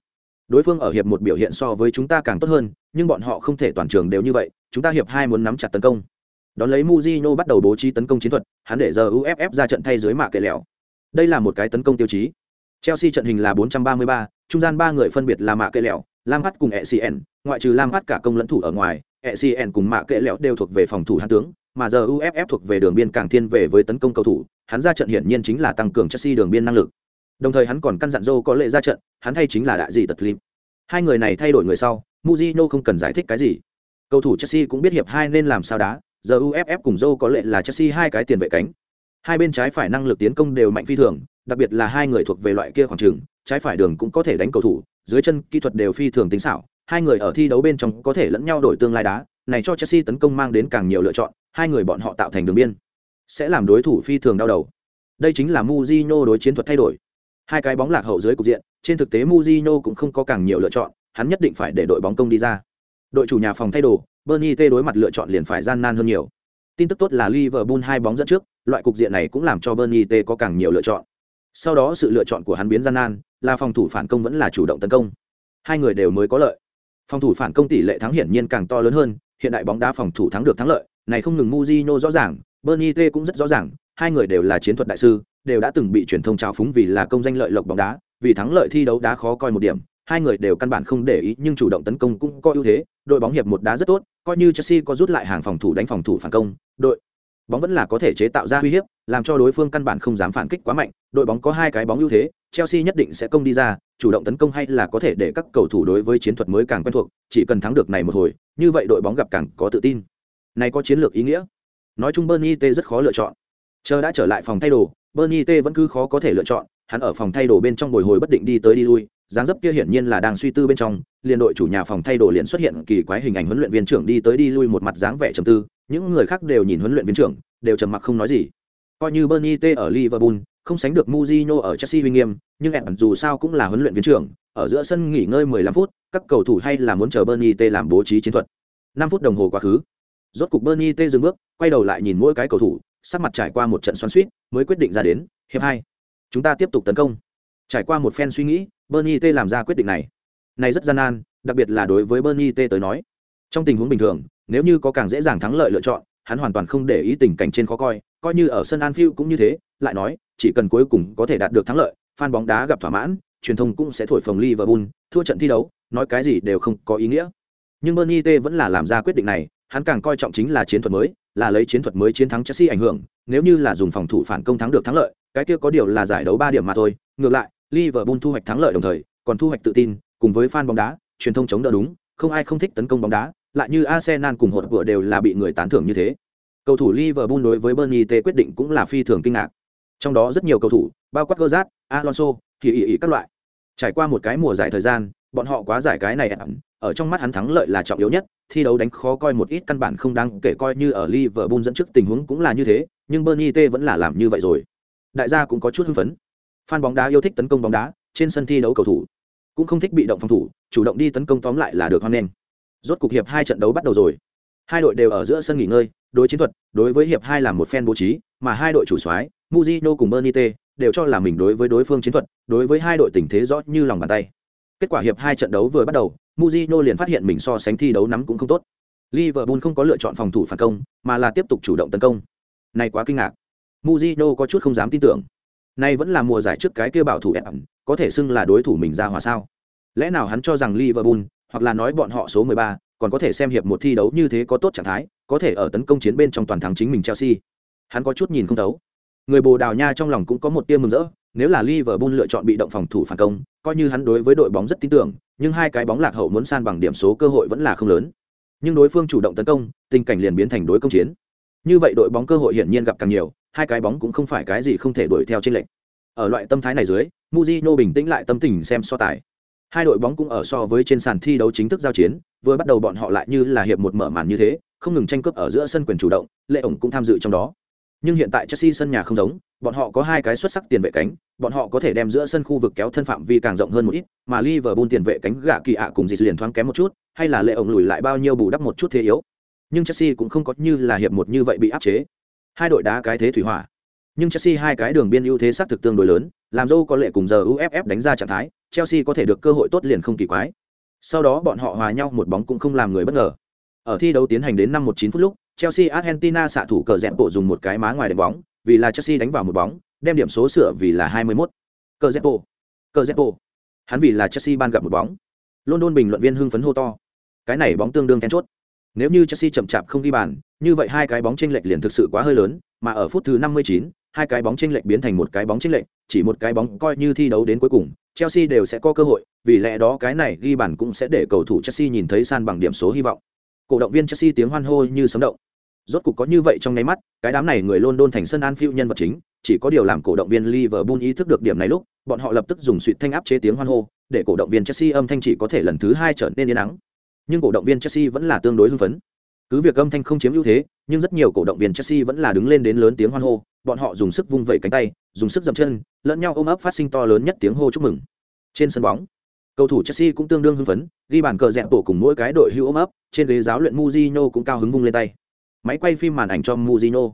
Đối phương ở hiệp một biểu hiện so với chúng ta càng tốt hơn nhưng bọn họ không thể toàn trường đều như vậy chúng ta hiệp hai muốn nắm chặt tấn công. Đón lấy Mujino bắt đầu bố trí tấn công chiến thuật hắn để giờ uff ra trận thay dưới mạ kệ lẹo. Đây là một cái tấn công tiêu chí. Chelsea trận hình là 433, trung gian ba người phân biệt là mạ kệ lẹo lam Hắt cùng ecn ngoại trừ lam Hắt cả công lẫn thủ ở ngoài ecn cùng mạ kệ lẹo đều thuộc về phòng thủ hắn tướng mà giờ uff thuộc về đường biên càng thiên về với tấn công cầu thủ, hắn ra trận hiển nhiên chính là tăng cường chelsea đường biên năng lực. Đồng thời hắn còn căn dặn Joe có lệ ra trận, hắn thay chính là đại gì tật lim hai người này thay đổi người sau Mujino không cần giải thích cái gì. Cầu thủ chelsea cũng biết hiệp hai nên làm sao đá, giờ uff cùng Joe có lệ là chelsea hai cái tiền vệ cánh. Hai bên trái phải năng lực tiến công đều mạnh phi thường, đặc biệt là hai người thuộc về loại kia khoảng trường, trái phải đường cũng có thể đánh cầu thủ, dưới chân kỹ thuật đều phi thường tính xảo hai người ở thi đấu bên trong có thể lẫn nhau đổi tương lai đá, này cho chelsea tấn công mang đến càng nhiều lựa chọn, hai người bọn họ tạo thành đường biên, sẽ làm đối thủ phi thường đau đầu. Đây chính là Mujinho đối chiến thuật thay đổi. Hai cái bóng lạc hậu dưới cục diện, trên thực tế Mujinho cũng không có càng nhiều lựa chọn, hắn nhất định phải để đội bóng công đi ra. Đội chủ nhà phòng thay đồ, Bernie T đối mặt lựa chọn liền phải gian nan hơn nhiều. Tin tức tốt là Liverpool hai bóng dẫn trước, loại cục diện này cũng làm cho Bernie T có càng nhiều lựa chọn. Sau đó sự lựa chọn của hắn biến gian nan, là phòng thủ phản công vẫn là chủ động tấn công. Hai người đều mới có lợi phòng thủ phản công tỷ lệ thắng hiển nhiên càng to lớn hơn, hiện đại bóng đá phòng thủ thắng được thắng lợi, này không ngừng Mujino rõ ràng, Bernie T cũng rất rõ ràng, hai người đều là chiến thuật đại sư, đều đã từng bị truyền thông trào phúng vì là công danh lợi lộc bóng đá, vì thắng lợi thi đấu đá khó coi một điểm, hai người đều căn bản không để ý nhưng chủ động tấn công cũng có ưu thế, đội bóng hiệp một đá rất tốt, coi như chelsea có rút lại hàng phòng thủ đánh phòng thủ phản công, đội bóng vẫn là có thể chế tạo ra uy hiếp, làm cho đối phương căn bản không dám phản kích quá mạnh, đội bóng có hai cái bóng ưu thế, chelsea nhất định sẽ công đi ra, chủ động tấn công hay là có thể để các cầu thủ đối với chiến thuật mới càng quen thuộc, chỉ cần thắng được này một hồi, như vậy đội bóng gặp càng có tự tin. Này có chiến lược ý nghĩa. Nói chung bernie t rất khó lựa chọn. Chờ đã trở lại phòng thay đồ, bernie t vẫn cứ khó có thể lựa chọn, hắn ở phòng thay đồ bên trong bồi hồi bất định đi tới đi lui dáng dấp kia hiển nhiên là đang suy tư bên trong liền đội chủ nhà phòng thay đồ liền xuất hiện kỳ quái hình ảnh huấn luyện viên trưởng đi tới đi lui một mặt dáng vẻ trầm tư những người khác đều nhìn huấn luyện viên trưởng đều trầm mặc không nói gì. Coi như Bernie T ở Liverpool, không sánh được Mourinho ở Chelsea uy nghiêm, nhưng em dù sao cũng là huấn luyện viên trưởng, ở giữa sân nghỉ ngơi 15 phút, các cầu thủ hay là muốn chờ Bernie T làm bố trí chiến thuật. 5 phút đồng hồ quá khứ. Rốt cục Bernie T dừng bước, quay đầu lại nhìn mỗi cái cầu thủ, sắc mặt trải qua một trận xoắn xuýt, mới quyết định ra đến, hiệp hai, Chúng ta tiếp tục tấn công. Trải qua một phen suy nghĩ, Bernie T làm ra quyết định này. Này rất gian nan, đặc biệt là đối với Bernie T tới nói. Trong tình huống bình thường, nếu như có càng dễ dàng thắng lợi lựa chọn, hắn hoàn toàn không để ý tình cảnh trên khó coi, coi như ở sân Anfield cũng như thế, lại nói, chỉ cần cuối cùng có thể đạt được thắng lợi, fan bóng đá gặp thỏa mãn, truyền thông cũng sẽ thổi phồng Liverpool, thua trận thi đấu, nói cái gì đều không có ý nghĩa. Nhưng Bernie T vẫn là làm ra quyết định này, hắn càng coi trọng chính là chiến thuật mới, là lấy chiến thuật mới chiến thắng Chelsea ảnh hưởng, nếu như là dùng phòng thủ phản công thắng được thắng lợi, cái kia có điều là giải đấu ba điểm mà thôi, ngược lại, Liverpool thu hoạch thắng lợi đồng thời, còn thu hoạch tự tin, cùng với fan bóng đá, truyền thông chống đỡ đúng, không ai không thích tấn công bóng đá, lại như Arsenal cùng hột vừa đều là bị người tán thưởng như thế. Cầu thủ Liverpool đối với Burnley T quyết định cũng là phi thường kinh ngạc. Trong đó rất nhiều cầu thủ, bao quát Gerrard, Alonso, thì ý ý các loại. Trải qua một cái mùa giải thời gian, bọn họ quá giải cái này ở trong mắt hắn thắng lợi là trọng yếu nhất, thi đấu đánh khó coi một ít căn bản không đáng kể coi như ở Liverpool dẫn trước tình huống cũng là như thế, nhưng Burnley T vẫn là làm như vậy rồi. Đại gia cũng có chút hưng phấn. Fan bóng đá yêu thích tấn công bóng đá, trên sân thi đấu cầu thủ cũng không thích bị động phòng thủ, chủ động đi tấn công tóm lại là được hoan nghênh. Rốt cục hiệp hai trận đấu bắt đầu rồi. Hai đội đều ở giữa sân nghỉ ngơi, đối chiến thuật, đối với hiệp hai là một fan bố trí, mà hai đội chủ soái, Mujino cùng Bernite, đều cho là mình đối với đối phương chiến thuật, đối với hai đội tình thế rõ như lòng bàn tay. Kết quả hiệp hai trận đấu vừa bắt đầu, Mujino liền phát hiện mình so sánh thi đấu nắm cũng không tốt. Liverpool không có lựa chọn phòng thủ phản công, mà là tiếp tục chủ động tấn công. Này quá kinh ngạc. Mujino có chút không dám tin tưởng. Nay vẫn là mùa giải trước cái kia bảo thủ ẩn, có thể xưng là đối thủ mình ra hòa sao? Lẽ nào hắn cho rằng Liverpool, hoặc là nói bọn họ số 13, còn có thể xem hiệp một thi đấu như thế có tốt trạng thái, có thể ở tấn công chiến bên trong toàn thắng chính mình Chelsea. Hắn có chút nhìn không thấu. Người Bồ Đào Nha trong lòng cũng có một tia mừng rỡ, nếu là Liverpool lựa chọn bị động phòng thủ phản công, coi như hắn đối với đội bóng rất tin tưởng, nhưng hai cái bóng lạc hậu muốn san bằng điểm số cơ hội vẫn là không lớn. Nhưng đối phương chủ động tấn công, tình cảnh liền biến thành đối công chiến. Như vậy đội bóng cơ hội hiển nhiên gặp càng nhiều, hai cái bóng cũng không phải cái gì không thể đuổi theo trên lệnh. Ở loại tâm thái này dưới, Mujino bình tĩnh lại tâm tình xem so tài. Hai đội bóng cũng ở so với trên sàn thi đấu chính thức giao chiến, vừa bắt đầu bọn họ lại như là hiệp một mở màn như thế, không ngừng tranh cướp ở giữa sân quyền chủ động, Lệ ổng cũng tham dự trong đó. Nhưng hiện tại Chelsea sân nhà không giống, bọn họ có hai cái xuất sắc tiền vệ cánh, bọn họ có thể đem giữa sân khu vực kéo thân phạm vi càng rộng hơn một ít, mà Liverpool tiền vệ cánh gạ kỳ ạ cùng dịch liền thoáng kém một chút, hay là Lệ ổng lùi lại bao nhiêu bù đắp một chút thế yếu. Nhưng Chelsea cũng không có như là hiệp một như vậy bị áp chế. Hai đội đá cái thế thủy hỏa. Nhưng Chelsea hai cái đường biên ưu thế xác thực tương đối lớn, làm dâu có lệ cùng giờ UFF đánh ra trạng thái, Chelsea có thể được cơ hội tốt liền không kỳ quái. Sau đó bọn họ hòa nhau một bóng cũng không làm người bất ngờ. Ở thi đấu tiến hành đến năm 19 phút lúc, Chelsea Argentina xạ thủ cờ rẽ bộ dùng một cái má ngoài đánh bóng, vì là Chelsea đánh vào một bóng, đem điểm số sửa vì là 21. Cờ rẽ bộ, cờ rẽ bộ. Hắn vì là Chelsea ban gặp một bóng. London bình luận viên hưng phấn hô to. Cái này bóng tương đương then chốt. Nếu như Chelsea chậm chạp không ghi bàn, như vậy hai cái bóng chênh lệch liền thực sự quá hơi lớn, mà ở phút thứ 59, hai cái bóng chênh lệch biến thành một cái bóng chênh lệch, chỉ một cái bóng coi như thi đấu đến cuối cùng, Chelsea đều sẽ có cơ hội, vì lẽ đó cái này ghi bàn cũng sẽ để cầu thủ Chelsea nhìn thấy san bằng điểm số hy vọng. Cổ động viên Chelsea tiếng hoan hô như sấm động. Rốt cục có như vậy trong nháy mắt, cái đám này người London thành sân Anfield nhân vật chính, chỉ có điều làm cổ động viên Liverpool ý thức được điểm này lúc, bọn họ lập tức dùng suýt thanh áp chế tiếng hoan hô, để cổ động viên Chelsea âm thanh chỉ có thể lần thứ hai trở nên yên lặng. Nhưng cổ động viên Chelsea vẫn là tương đối hưng phấn. Cứ việc âm thanh không chiếm ưu thế, nhưng rất nhiều cổ động viên Chelsea vẫn là đứng lên đến lớn tiếng hoan hô, bọn họ dùng sức vung vẩy cánh tay, dùng sức dậm chân, lẫn nhau ôm ấp phát sinh to lớn nhất tiếng hô chúc mừng. Trên sân bóng, cầu thủ Chelsea cũng tương đương hưng phấn, ghi bàn cờ dẹp tổ cùng mỗi cái đội hưu ôm ấp, trên ghế giáo luyện Mujino cũng cao hứng vung lên tay. Máy quay phim màn ảnh cho Mujino.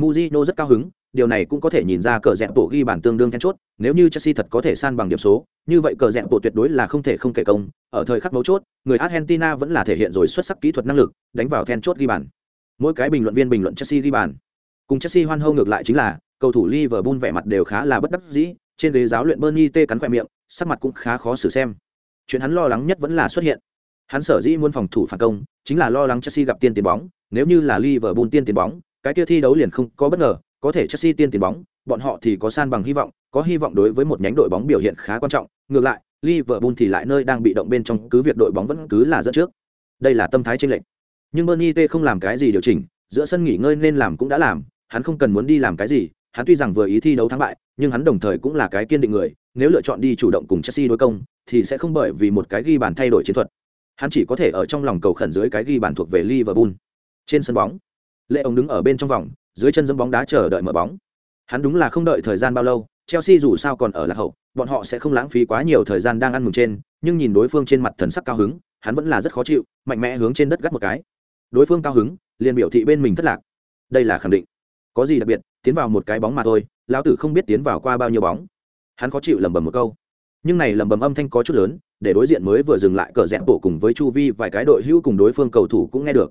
Mujino rất cao hứng, điều này cũng có thể nhìn ra cờ dẹp bộ ghi bàn tương đương then chốt, nếu như Chelsea thật có thể san bằng điểm số, như vậy cờ dẹp bộ tuyệt đối là không thể không kể công, ở thời khắc mấu chốt, người Argentina vẫn là thể hiện rồi xuất sắc kỹ thuật năng lực, đánh vào then chốt ghi bàn. Mỗi cái bình luận viên bình luận Chelsea ghi bàn. Cùng Chelsea hoan hô ngược lại chính là, cầu thủ Liverpool vẻ mặt đều khá là bất đắc dĩ, trên ghế giáo luyện Bernie T cắn khoe miệng, sắc mặt cũng khá khó xử xem. Chuyện hắn lo lắng nhất vẫn là xuất hiện. Hắn sở dĩ muốn phòng thủ phản công, chính là lo lắng Chelsea gặp tiên tiền bóng, nếu như là Liverpool tiên tiền bóng, cái kia thi đấu liền không có bất ngờ, có thể Chelsea tiên tiền bóng, bọn họ thì có san bằng hy vọng, có hy vọng đối với một nhánh đội bóng biểu hiện khá quan trọng, ngược lại, Liverpool thì lại nơi đang bị động bên trong cứ việc đội bóng vẫn cứ là dẫn trước. Đây là tâm thái chênh lệch. Nhưng Bernie T không làm cái gì điều chỉnh, giữa sân nghỉ ngơi nên làm cũng đã làm, hắn không cần muốn đi làm cái gì, hắn tuy rằng vừa ý thi đấu thắng bại, nhưng hắn đồng thời cũng là cái kiên định người, nếu lựa chọn đi chủ động cùng Chelsea đối công, thì sẽ không bởi vì một cái ghi bàn thay đổi chiến thuật. Hắn chỉ có thể ở trong lòng cầu khẩn dưới cái ghi bàn thuộc về Liverpool. Trên sân bóng, Lệ ông đứng ở bên trong vòng, dưới chân dẫm bóng đá chờ đợi mở bóng. Hắn đúng là không đợi thời gian bao lâu, chelsea dù sao còn ở lạc hậu, bọn họ sẽ không lãng phí quá nhiều thời gian đang ăn mừng trên, nhưng nhìn đối phương trên mặt thần sắc cao hứng, hắn vẫn là rất khó chịu, mạnh mẽ hướng trên đất gắt một cái. Đối phương cao hứng, liền biểu thị bên mình thất lạc. Đây là khẳng định. Có gì đặc biệt, tiến vào một cái bóng mà thôi, lão tử không biết tiến vào qua bao nhiêu bóng. Hắn khó chịu lẩm bẩm một câu. Nhưng này lẩm bẩm âm thanh có chút lớn, để đối diện mới vừa dừng lại cờ rẽ bộ cùng với chu vi vài cái đội hữu cùng đối phương cầu thủ cũng nghe được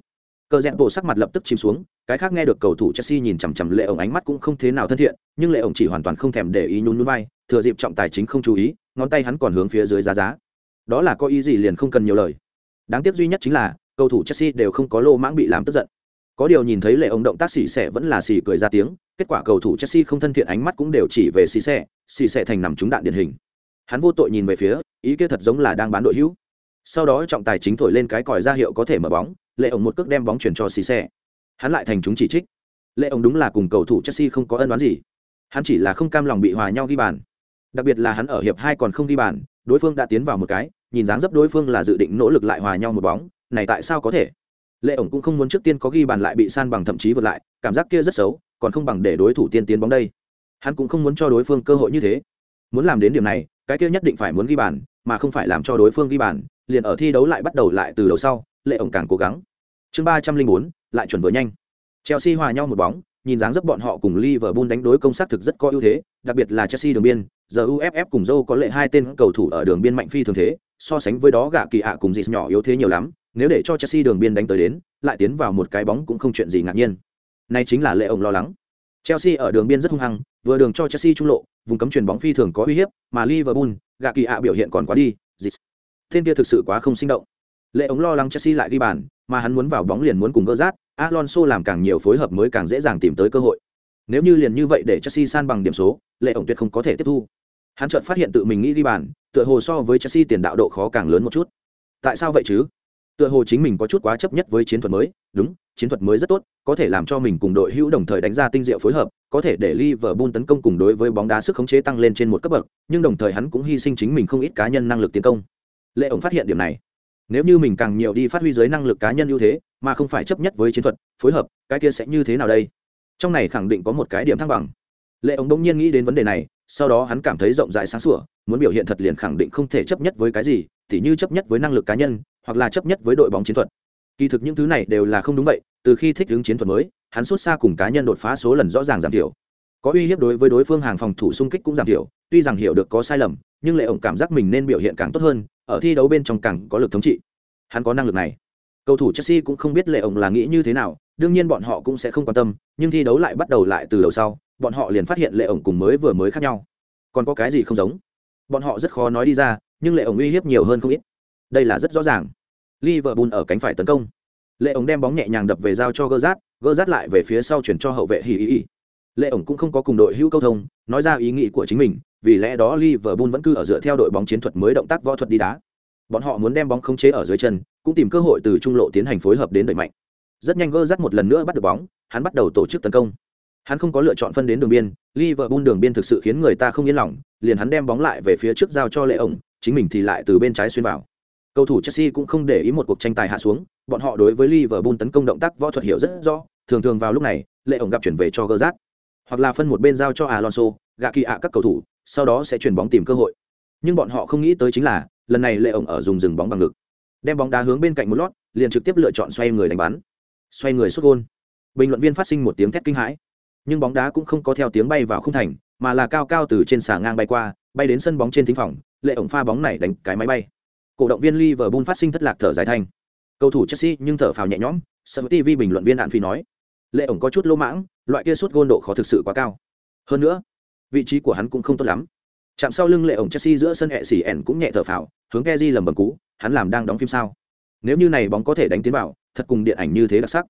cờ rẽ bộ sắc mặt lập tức chìm xuống, cái khác nghe được cầu thủ chelsea nhìn chằm chằm lệ ổng ánh mắt cũng không thế nào thân thiện, nhưng lệ ổng chỉ hoàn toàn không thèm để ý nhún nhún vai, thừa dịp trọng tài chính không chú ý, ngón tay hắn còn hướng phía dưới giá giá. Đó là có ý gì liền không cần nhiều lời. Đáng tiếc duy nhất chính là, cầu thủ chelsea đều không có lô mãng bị làm tức giận. Có điều nhìn thấy lệ ổng động tác xì xẻ vẫn là xì cười ra tiếng, kết quả cầu thủ chelsea không thân thiện ánh mắt cũng đều chỉ về xì xẻ xì xẻ thành nằm trúng đạn điển hình. Hắn vô tội nhìn về phía, ý kia thật giống là đang bán đội hữu sau đó trọng tài chính thổi lên cái còi ra hiệu có thể mở bóng, lệ ổng một cước đem bóng chuyển cho xì xẻ hắn lại thành chúng chỉ trích. Lệ ổng đúng là cùng cầu thủ chelsea không có ân đoán gì. Hắn chỉ là không cam lòng bị hòa nhau ghi bàn. Đặc biệt là hắn ở hiệp hai còn không ghi bàn, đối phương đã tiến vào một cái, nhìn dáng dấp đối phương là dự định nỗ lực lại hòa nhau một bóng, này tại sao có thể? Lệ ổng cũng không muốn trước tiên có ghi bàn lại bị san bằng thậm chí vượt lại, cảm giác kia rất xấu, còn không bằng để đối thủ tiên tiến bóng đây. Hắn cũng không muốn cho đối phương cơ hội như thế. Muốn làm đến điểm này, cái kia nhất định phải muốn ghi bàn mà không phải làm cho đối phương ghi bàn, liền ở thi đấu lại bắt đầu lại từ đầu sau, lệ ổng càng cố gắng. Chương ba trăm linh bốn, lại chuẩn vừa nhanh. Chelsea hòa nhau một bóng, nhìn dáng dấp bọn họ cùng liverpool đánh đối công sát thực rất có ưu thế, đặc biệt là chelsea đường biên, giờ uff cùng joe có lệ hai tên cầu thủ ở đường biên mạnh phi thường thế, so sánh với đó gạ kỳ ạ cùng dịt nhỏ yếu thế nhiều lắm, nếu để cho chelsea đường biên đánh tới đến, lại tiến vào một cái bóng cũng không chuyện gì ngạc nhiên. Nay chính là lệ ổng lo lắng chelsea ở đường biên rất hung hăng, vừa đường cho chelsea trung lộ, vùng cấm chuyền bóng phi thường có uy hiếp, mà liverpool, gạ kỳ ạ biểu hiện còn quá đi dịch. tên kia thực sự quá không sinh động. Lệ ống lo lắng chelsea lại ghi bàn, mà hắn muốn vào bóng liền muốn cùng gỡ rát alonso làm càng nhiều phối hợp mới càng dễ dàng tìm tới cơ hội. Nếu như liền như vậy để chelsea san bằng điểm số, lệ ổng tuyệt không có thể tiếp thu. Hắn chợt phát hiện tự mình nghĩ ghi bàn, tựa hồ so với chelsea tiền đạo độ khó càng lớn một chút. Tại sao vậy chứ? Tựa hồ chính mình có chút quá chấp nhất với chiến thuật mới. Đúng, chiến thuật mới rất tốt, có thể làm cho mình cùng đội hữu đồng thời đánh ra tinh diệu phối hợp, có thể để Liverpool tấn công cùng đối với bóng đá sức khống chế tăng lên trên một cấp bậc, nhưng đồng thời hắn cũng hy sinh chính mình không ít cá nhân năng lực tiến công. Lệ ổng phát hiện điểm này. Nếu như mình càng nhiều đi phát huy giới năng lực cá nhân ưu thế, mà không phải chấp nhất với chiến thuật, phối hợp, cái kia sẽ như thế nào đây? Trong này khẳng định có một cái điểm thăng bằng. Lệ ổng đông nhiên nghĩ đến vấn đề này, sau đó hắn cảm thấy rộng rãi sáng sủa muốn biểu hiện thật liền khẳng định không thể chấp nhất với cái gì, tỉ như chấp nhất với năng lực cá nhân, hoặc là chấp nhất với đội bóng chiến thuật. Kỳ thực những thứ này đều là không đúng vậy, từ khi thích ứng chiến thuật mới, hắn xuất xa cùng cá nhân đột phá số lần rõ ràng giảm thiểu. Có uy hiếp đối với đối phương hàng phòng thủ xung kích cũng giảm thiểu, tuy rằng hiểu được có sai lầm, nhưng lệ ổng cảm giác mình nên biểu hiện càng tốt hơn, ở thi đấu bên trong càng có lực thống trị. Hắn có năng lực này. Cầu thủ chelsea cũng không biết lệ ổng là nghĩ như thế nào, đương nhiên bọn họ cũng sẽ không quan tâm, nhưng thi đấu lại bắt đầu lại từ đầu sau, bọn họ liền phát hiện lệ ổng cùng mới vừa mới khác nhau. Còn có cái gì không giống? Bọn họ rất khó nói đi ra, nhưng lệ ổng uy hiếp nhiều hơn không ít. Đây là rất rõ ràng. Liverpool ở cánh phải tấn công. Lệ ổng đem bóng nhẹ nhàng đập về giao cho gơ rát gơ rát lại về phía sau chuyển cho hậu vệ hì ý ý lệ ổng cũng không có cùng đội hữu câu thông, nói ra ý nghĩ của chính mình, vì lẽ đó Liverpool vẫn cứ ở dựa theo đội bóng chiến thuật mới động tác võ thuật đi đá. Bọn họ muốn đem bóng khống chế ở dưới chân, cũng tìm cơ hội từ trung lộ tiến hành phối hợp đến đẩy mạnh. Rất nhanh gơ rát một lần nữa bắt được bóng, hắn bắt đầu tổ chức tấn công hắn không có lựa chọn phân đến đường biên Liverpool đường biên thực sự khiến người ta không yên lòng liền hắn đem bóng lại về phía trước giao cho lệ ổng chính mình thì lại từ bên trái xuyên vào cầu thủ Chelsea cũng không để ý một cuộc tranh tài hạ xuống bọn họ đối với Liverpool tấn công động tác võ thuật hiểu rất rõ thường thường vào lúc này lệ ổng gặp chuyển về cho Gerrard, hoặc là phân một bên giao cho Alonso, gạ kỳ ạ các cầu thủ, sau đó sẽ chuyển bóng tìm cơ hội. Nhưng bọn họ không nghĩ tới chính là, lần này Lệ ổng ở dùng dừng bóng bằng ngực, đem bóng đá hướng bên cạnh một lót, liền trực tiếp lựa chọn xoay người đánh bắn. Xoay người sút gol. Bình luận viên phát sinh một tiếng thét kinh hãi, nhưng bóng đá cũng không có theo tiếng bay vào khung thành, mà là cao cao từ trên xà ngang bay qua, bay đến sân bóng trên thính phòng, Lệ ổng pha bóng này đánh cái máy bay. Cổ động viên Liverpool phát sinh thất lạc thở dài thanh. Cầu thủ Chelsea nhưng thở phào nhẹ nhõm, Sky TV bình luận viên Đạn Phi nói, Lệ ổng có chút lỗ mãng, loại kia suốt gôn độ khó thực sự quá cao. Hơn nữa vị trí của hắn cũng không tốt lắm. Chạm sau lưng lệ ổng chelsea giữa sân hẹ xỉ ẻn cũng nhẹ thở phào hướng keji lầm bầm cú hắn làm đang đóng phim sao? Nếu như này bóng có thể đánh tiến vào thật cùng điện ảnh như thế đặc sắc.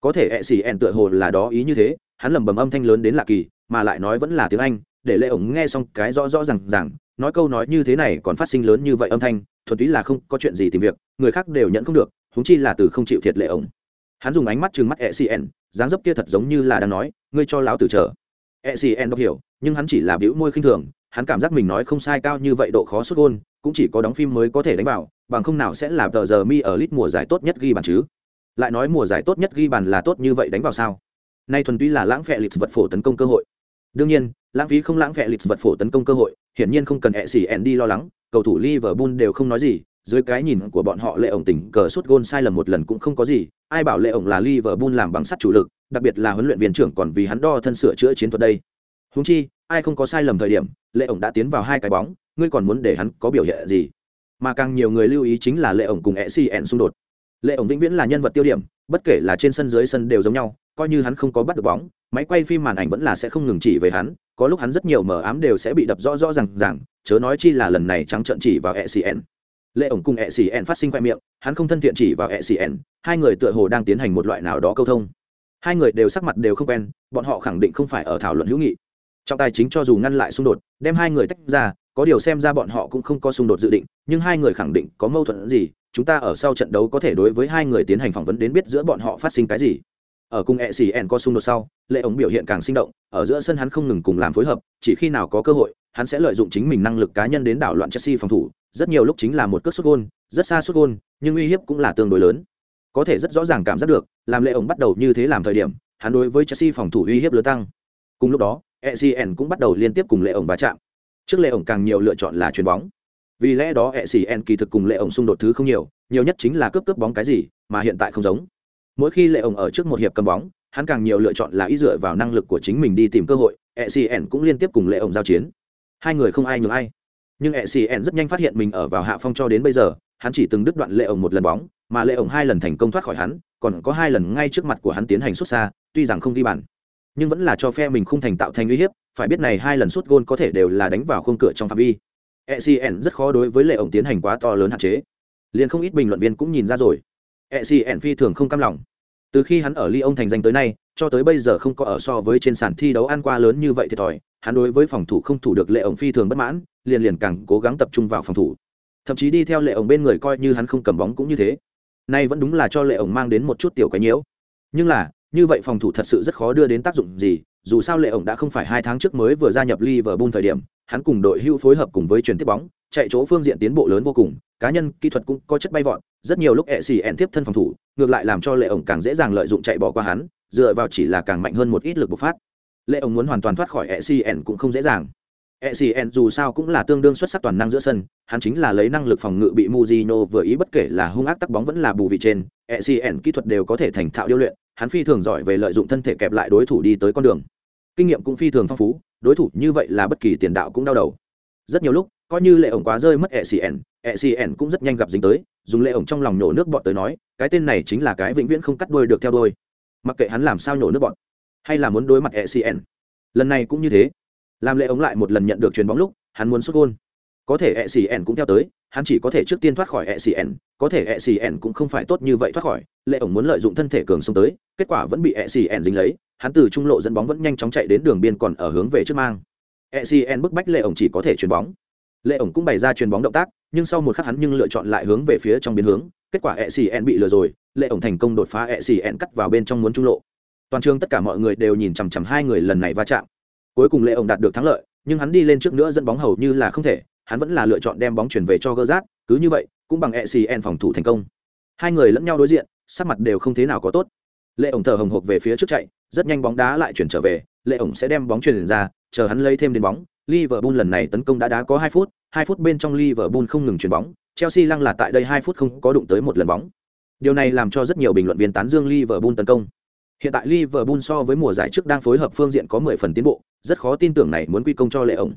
Có thể hẹ xỉ ẻn tựa hồ là đó ý như thế hắn lẩm bẩm âm thanh lớn đến lạ kỳ, mà lại nói vẫn là tiếng anh, để lệ ổng nghe xong cái rõ rõ rằng rằng nói câu nói như thế này còn phát sinh lớn như vậy âm thanh, thuần túy là không có chuyện gì tìm việc, người khác đều nhận không được húng chi là từ không chịu thiệt lệ ổng. Hắn dùng ánh mắt trừng mắt ecn dáng dấp kia thật giống như là đang nói, ngươi cho lão tử chờ. Ecn đọc hiểu, nhưng hắn chỉ là bĩu môi khinh thường, hắn cảm giác mình nói không sai cao như vậy độ khó xuất gôn, cũng chỉ có đóng phim mới có thể đánh vào, bằng không nào sẽ là tờ giờ mi ở lit mùa giải tốt nhất ghi bàn chứ? Lại nói mùa giải tốt nhất ghi bàn là tốt như vậy đánh vào sao? Nay thuần túy là lãng phệ lịch vật phổ tấn công cơ hội. Đương nhiên, lãng phí không lãng phệ lịch vật phổ tấn công cơ hội, hiển nhiên không cần ẹ xỉ ẹn đi lo lắng, cầu thủ liverpool đều không nói gì, dưới cái nhìn của bọn họ lệ ổng tỉnh cờ suốt gôn sai lầm một lần cũng không có gì, ai bảo lệ ổng là liverpool làm bằng sắt chủ lực, đặc biệt là huấn luyện viên trưởng còn vì hắn đo thân sửa chữa chiến thuật đây. Húng chi, ai không có sai lầm thời điểm, lệ ổng đã tiến vào hai cái bóng, ngươi còn muốn để hắn có biểu hiện gì? Mà càng nhiều người lưu ý chính là lệ ổng cùng e cn xung đột. Lệ ổng vĩnh viễn là nhân vật tiêu điểm, bất kể là trên sân dưới sân đều giống nhau coi như hắn không có bắt được bóng, máy quay phim màn ảnh vẫn là sẽ không ngừng chỉ về hắn, có lúc hắn rất nhiều mờ ám đều sẽ bị đập rõ rõ r à n g rằng chớ nói chi là lần này trắng trợn chỉ vào ecn lệ ổng cùng ecn phát sinh khoe miệng, hắn không thân thiện chỉ vào ecn hai người tựa hồ đang tiến hành một loại nào đó câu thông. Hai người đều sắc mặt đều không quen, bọn họ khẳng định không phải ở thảo luận hữu nghị. Trọng tài chính cho dù ngăn lại xung đột, đem hai người tách ra, có điều xem ra bọn họ cũng không có xung đột dự định, nhưng hai người khẳng định có mâu thuẫn gì, chúng ta ở sau trận đấu có thể đối với hai người tiến hành phỏng vấn đến biết giữa bọn họ phát sinh cái gì ở cùng e xì en có xung đột sau, lệ ống biểu hiện càng sinh động, ở giữa sân hắn không ngừng cùng làm phối hợp, chỉ khi nào có cơ hội, hắn sẽ lợi dụng chính mình năng lực cá nhân đến đảo loạn chelsea phòng thủ. Rất nhiều lúc chính là một cước sút gôn, rất xa sút gôn, nhưng uy hiếp cũng là tương đối lớn. Có thể rất rõ ràng cảm giác được, làm lệ ống bắt đầu như thế làm thời điểm, hắn đối với chelsea phòng thủ uy hiếp lớn tăng. Cùng lúc đó ecn cũng bắt đầu liên tiếp cùng lệ ống va chạm. Trước lệ ổng càng nhiều lựa chọn là chuyền bóng. Vì lẽ đó ecn kỳ thực cùng lệ ổng xung đột thứ không nhiều nhiều nhất chính là cướp cướp bóng cái gì mà hiện tại không giống mỗi khi lệ ổng ở trước một hiệp cầm bóng, hắn càng nhiều lựa chọn là ý dựa vào năng lực của chính mình đi tìm cơ hội ecn cũng liên tiếp cùng lệ ổng giao chiến. Hai người không ai nhường ai. Nhưng ecn rất nhanh phát hiện mình ở vào hạ phong cho đến bây giờ, hắn chỉ từng đứt đoạn lệ ổng một lần bóng, mà lệ ổng hai lần thành công thoát khỏi hắn, còn có hai lần ngay trước mặt của hắn tiến hành xuất xa, tuy rằng không ghi bàn. Nhưng vẫn là cho phe mình không thành tạo thành uy hiếp, phải biết này hai lần sút gôn có thể đều là đánh vào khung cửa trong phạm vi. Ecn rất khó đối với lệ ổng tiến hành quá to lớn hạn chế. Liền không ít bình luận viên cũng nhìn ra rồi ecn phi thường không cam lòng. Từ khi hắn ở Lyon thành danh tới nay, cho tới bây giờ không có ở so với trên sàn thi đấu ăn qua lớn như vậy thiệt thòi, hắn đối với phòng thủ không thủ được lệ ổng phi thường bất mãn, liền liền càng cố gắng tập trung vào phòng thủ. Thậm chí đi theo lệ ổng bên người coi như hắn không cầm bóng cũng như thế. Nay vẫn đúng là cho lệ ổng mang đến một chút tiểu cái nhiễu. Nhưng là, như vậy phòng thủ thật sự rất khó đưa đến tác dụng gì, dù sao lệ ổng đã không phải hai tháng trước mới vừa gia nhập Liverpool thời điểm hắn cùng đội hưu phối hợp cùng với truyền tiếp bóng chạy chỗ phương diện tiến bộ lớn vô cùng cá nhân kỹ thuật cũng có chất bay vọt rất nhiều lúc ẹ xì ẹn tiếp thân phòng thủ ngược lại làm cho lệ ổng càng dễ dàng lợi dụng chạy bỏ qua hắn dựa vào chỉ là càng mạnh hơn một ít lực bộc phát lệ ổng muốn hoàn toàn thoát khỏi ẹ xì ẹn cũng không dễ dàng ECN dù sao cũng là tương đương xuất sắc toàn năng giữa sân, hắn chính là lấy năng lực phòng ngự bị Mujino vừa ý bất kể là hung ác tắc bóng vẫn là bù vị trên, ECN kỹ thuật đều có thể thành thạo điêu luyện, hắn phi thường giỏi về lợi dụng thân thể kẹp lại đối thủ đi tới con đường. Kinh nghiệm cũng phi thường phong phú, đối thủ như vậy là bất kỳ tiền đạo cũng đau đầu. Rất nhiều lúc, coi như lệ ổng quá rơi mất ECN, n cũng rất nhanh gặp dính tới, dùng lệ ổng trong lòng nhổ nước bọt tới nói, cái tên này chính là cái vĩnh viễn không cắt đuôi được theo đuôi. Mặc kệ hắn làm sao nhổ nước bọt, hay là muốn đối mặt e s n Lần này cũng như thế làm lệ ổng lại một lần nhận được chuyền bóng lúc hắn muốn xuất gôn có thể e xì ẻn cũng theo tới hắn chỉ có thể trước tiên thoát khỏi e xì ẻn có thể e xì ẻn cũng không phải tốt như vậy thoát khỏi lệ ổng muốn lợi dụng thân thể cường xông tới kết quả vẫn bị e xì ẻn dính lấy hắn từ trung lộ dẫn bóng vẫn nhanh chóng chạy đến đường biên còn ở hướng về trước mang ECN bức bách lệ ổng chỉ có thể chuyền bóng lệ ổng cũng bày ra chuyền bóng động tác nhưng sau một khắc hắn nhưng lựa chọn lại hướng về phía trong biến hướng kết quả ECN bị lừa rồi lệ ổng thành công đột phá ECN cắt vào bên trong muốn trung lộ toàn trường tất cả mọi người đều nhìn chằm chằm hai người lần này va chạm Cuối cùng Lệ ổng đạt được thắng lợi, nhưng hắn đi lên trước nữa dẫn bóng hầu như là không thể, hắn vẫn là lựa chọn đem bóng chuyển về cho Gerrard, cứ như vậy, cũng bằng ECN phòng thủ thành công. Hai người lẫn nhau đối diện, sắc mặt đều không thế nào có tốt. Lệ ổng thở hồng hộc về phía trước chạy, rất nhanh bóng đá lại chuyển trở về, Lệ ổng sẽ đem bóng chuyển ra, chờ hắn lấy thêm đến bóng. Liverpool lần này tấn công đã đá có hai phút, hai phút bên trong Liverpool không ngừng chuyển bóng, Chelsea lăng là tại đây hai phút không có đụng tới một lần bóng. Điều này làm cho rất nhiều bình luận viên tán dương Liverpool tấn công. Hiện tại Liverpool so với mùa giải trước đang phối hợp phương diện có 10 phần tiến bộ, rất khó tin tưởng này muốn quy công cho Lệ ổng.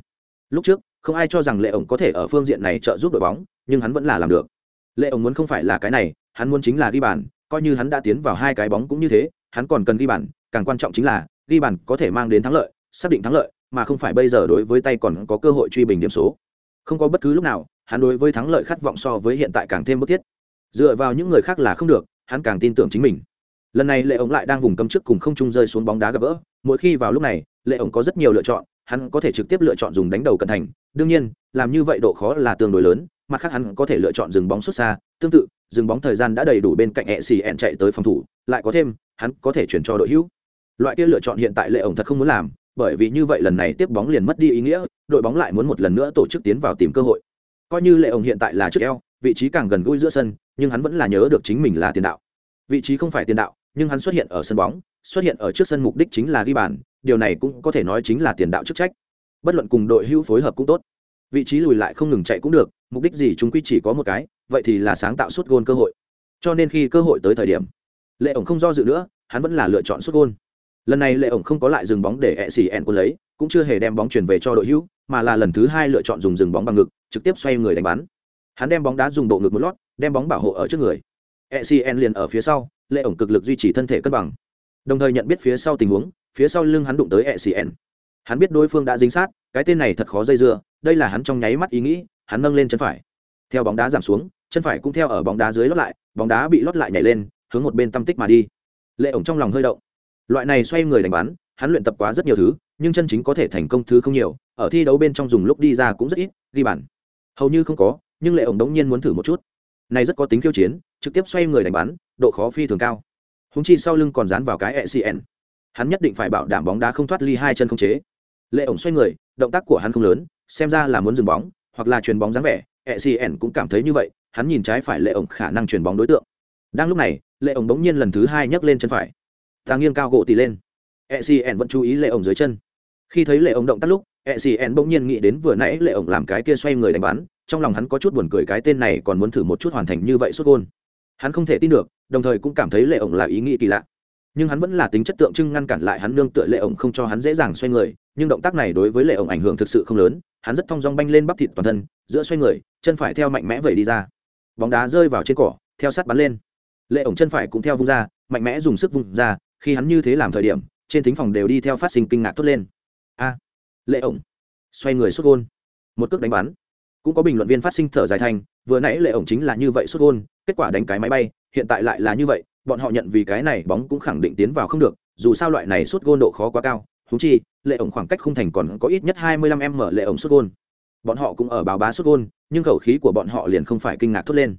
Lúc trước, không ai cho rằng Lệ ổng có thể ở phương diện này trợ giúp đội bóng, nhưng hắn vẫn là làm được. Lệ ổng muốn không phải là cái này, hắn muốn chính là ghi bàn, coi như hắn đã tiến vào hai cái bóng cũng như thế, hắn còn cần ghi bàn, càng quan trọng chính là ghi bàn có thể mang đến thắng lợi, xác định thắng lợi, mà không phải bây giờ đối với tay còn có cơ hội truy bình điểm số. Không có bất cứ lúc nào, hắn đối với thắng lợi khát vọng so với hiện tại càng thêm bức thiết. Dựa vào những người khác là không được, hắn càng tin tưởng chính mình lần này lệ ổng lại đang vùng cấm trước cùng không trung rơi xuống bóng đá gặp vỡ. mỗi khi vào lúc này lệ ổng có rất nhiều lựa chọn hắn có thể trực tiếp lựa chọn dùng đánh đầu cận thành đương nhiên làm như vậy độ khó là tương đối lớn mặt khác hắn có thể lựa chọn dừng bóng xuất xa tương tự dừng bóng thời gian đã đầy đủ bên cạnh ẹ xì ẹn chạy tới phòng thủ, lại có thêm, hắn có thể chuyển cho đội hữu. Loại kia lựa chọn hiện tại lệ ổng thật không muốn làm, bởi vì như vậy lần này tiếp bóng liền mất đi ý nghĩa, đội bóng lại muốn một lần nữa tổ chức tiến vào tìm cơ hội. Coi như lệ ổng hiện tại là trước eo, vị trí càng gần gũi giữa sân, nhưng hắn vẫn là nhớ được chính mình là tiền đạo. Vị trí không phải tiền đạo, nhưng hắn xuất hiện ở sân bóng, xuất hiện ở trước sân mục đích chính là ghi bàn, điều này cũng có thể nói chính là tiền đạo chức trách. Bất luận cùng đội hữu phối hợp cũng tốt vị trí lùi lại không ngừng chạy cũng được, mục đích gì chúng quy chỉ có một cái, vậy thì là sáng tạo suốt gôn cơ hội. Cho nên khi cơ hội tới thời điểm, lệ ổng không do dự nữa, hắn vẫn là lựa chọn suốt gôn. Lần này lệ ổng không có lại dừng bóng để ẹ xì ẹn quân lấy, cũng chưa hề đem bóng chuyển về cho đội hữu, mà là lần thứ hai lựa chọn dùng dừng bóng bằng ngực, trực tiếp xoay người đánh bắn. Hắn đem bóng đá dùng bộ ngực một lót, đem bóng bảo hộ ở trước người. Ecn liền ở phía sau, lệ ổng cực lực duy trì thân thể cân bằng. Đồng thời nhận biết phía sau tình huống, phía sau lưng hắn đụng tới ecn hắn biết đối phương đã dính sát cái tên này thật khó dây dưa, đây là hắn trong nháy mắt ý nghĩ, hắn nâng lên chân phải. Theo bóng đá giảm xuống, chân phải cũng theo ở bóng đá dưới lót lại, bóng đá bị lót lại nhảy lên, hướng một bên tâm tích mà đi. Lệ ổng trong lòng hơi động. Loại này xoay người đánh bắn, hắn luyện tập quá rất nhiều thứ, nhưng chân chính có thể thành công thứ không nhiều, ở thi đấu bên trong dùng lúc đi ra cũng rất ít, ghi bàn. Hầu như không có, nhưng lệ ổng đống nhiên muốn thử một chút. Này rất có tính khiêu chiến, trực tiếp xoay người đánh bắn, độ khó phi thường cao. Húng chi sau lưng còn dán vào cái ecn hắn nhất định phải bảo đảm bóng đá không thoát ly hai chân không chế. Lệ ổng xoay người động tác của hắn không lớn, xem ra là muốn dừng bóng, hoặc là chuyền bóng dáng vẻ ecn cũng cảm thấy như vậy, hắn nhìn trái phải lệ ổng khả năng chuyền bóng đối tượng. Đang lúc này, lệ ổng bỗng nhiên lần thứ hai nhấc lên chân phải. Ta nghiêng cao gỗ tỉ lên. Ecn vẫn chú ý lệ ổng dưới chân. Khi thấy lệ ổng động tác lúc ecn bỗng nhiên nghĩ đến vừa nãy lệ ổng làm cái kia xoay người đánh bắn, trong lòng hắn có chút buồn cười cái tên này còn muốn thử một chút hoàn thành như vậy suốt gôn. Hắn không thể tin được, đồng thời cũng cảm thấy lệ ổng là ý nghĩ kỳ lạ. Nhưng hắn vẫn là tính chất tượng trưng ngăn cản lại hắn nương tựa lệ ổng không cho hắn dễ dàng xoay người nhưng động tác này đối với lệ ổng ảnh hưởng thực sự không lớn, hắn rất thong dong banh lên bắp thịt toàn thân, giữa xoay người, chân phải theo mạnh mẽ vẩy đi ra. Bóng đá rơi vào trên cỏ, theo sát bắn lên. Lệ ổng chân phải cũng theo vung ra, mạnh mẽ dùng sức vung ra, khi hắn như thế làm thời điểm, trên thính phòng đều đi theo phát sinh kinh ngạc thốt lên. A! Lệ ổng xoay người xuất gôn. Một cước đánh bắn. Cũng có bình luận viên phát sinh thở dài thành, vừa nãy lệ ổng chính là như vậy xuất gôn, kết quả đánh cái máy bay, hiện tại lại là như vậy, bọn họ nhận vì cái này bóng cũng khẳng định tiến vào không được, dù sao loại này xuất gôn độ khó quá cao húng chi, lệ ổng khoảng cách khung thành còn có ít nhất 25 m lệ ổng xuất gôn. Bọn họ cũng ở báo bá xuất gôn, nhưng khẩu khí của bọn họ liền không phải kinh ngạc thốt lên.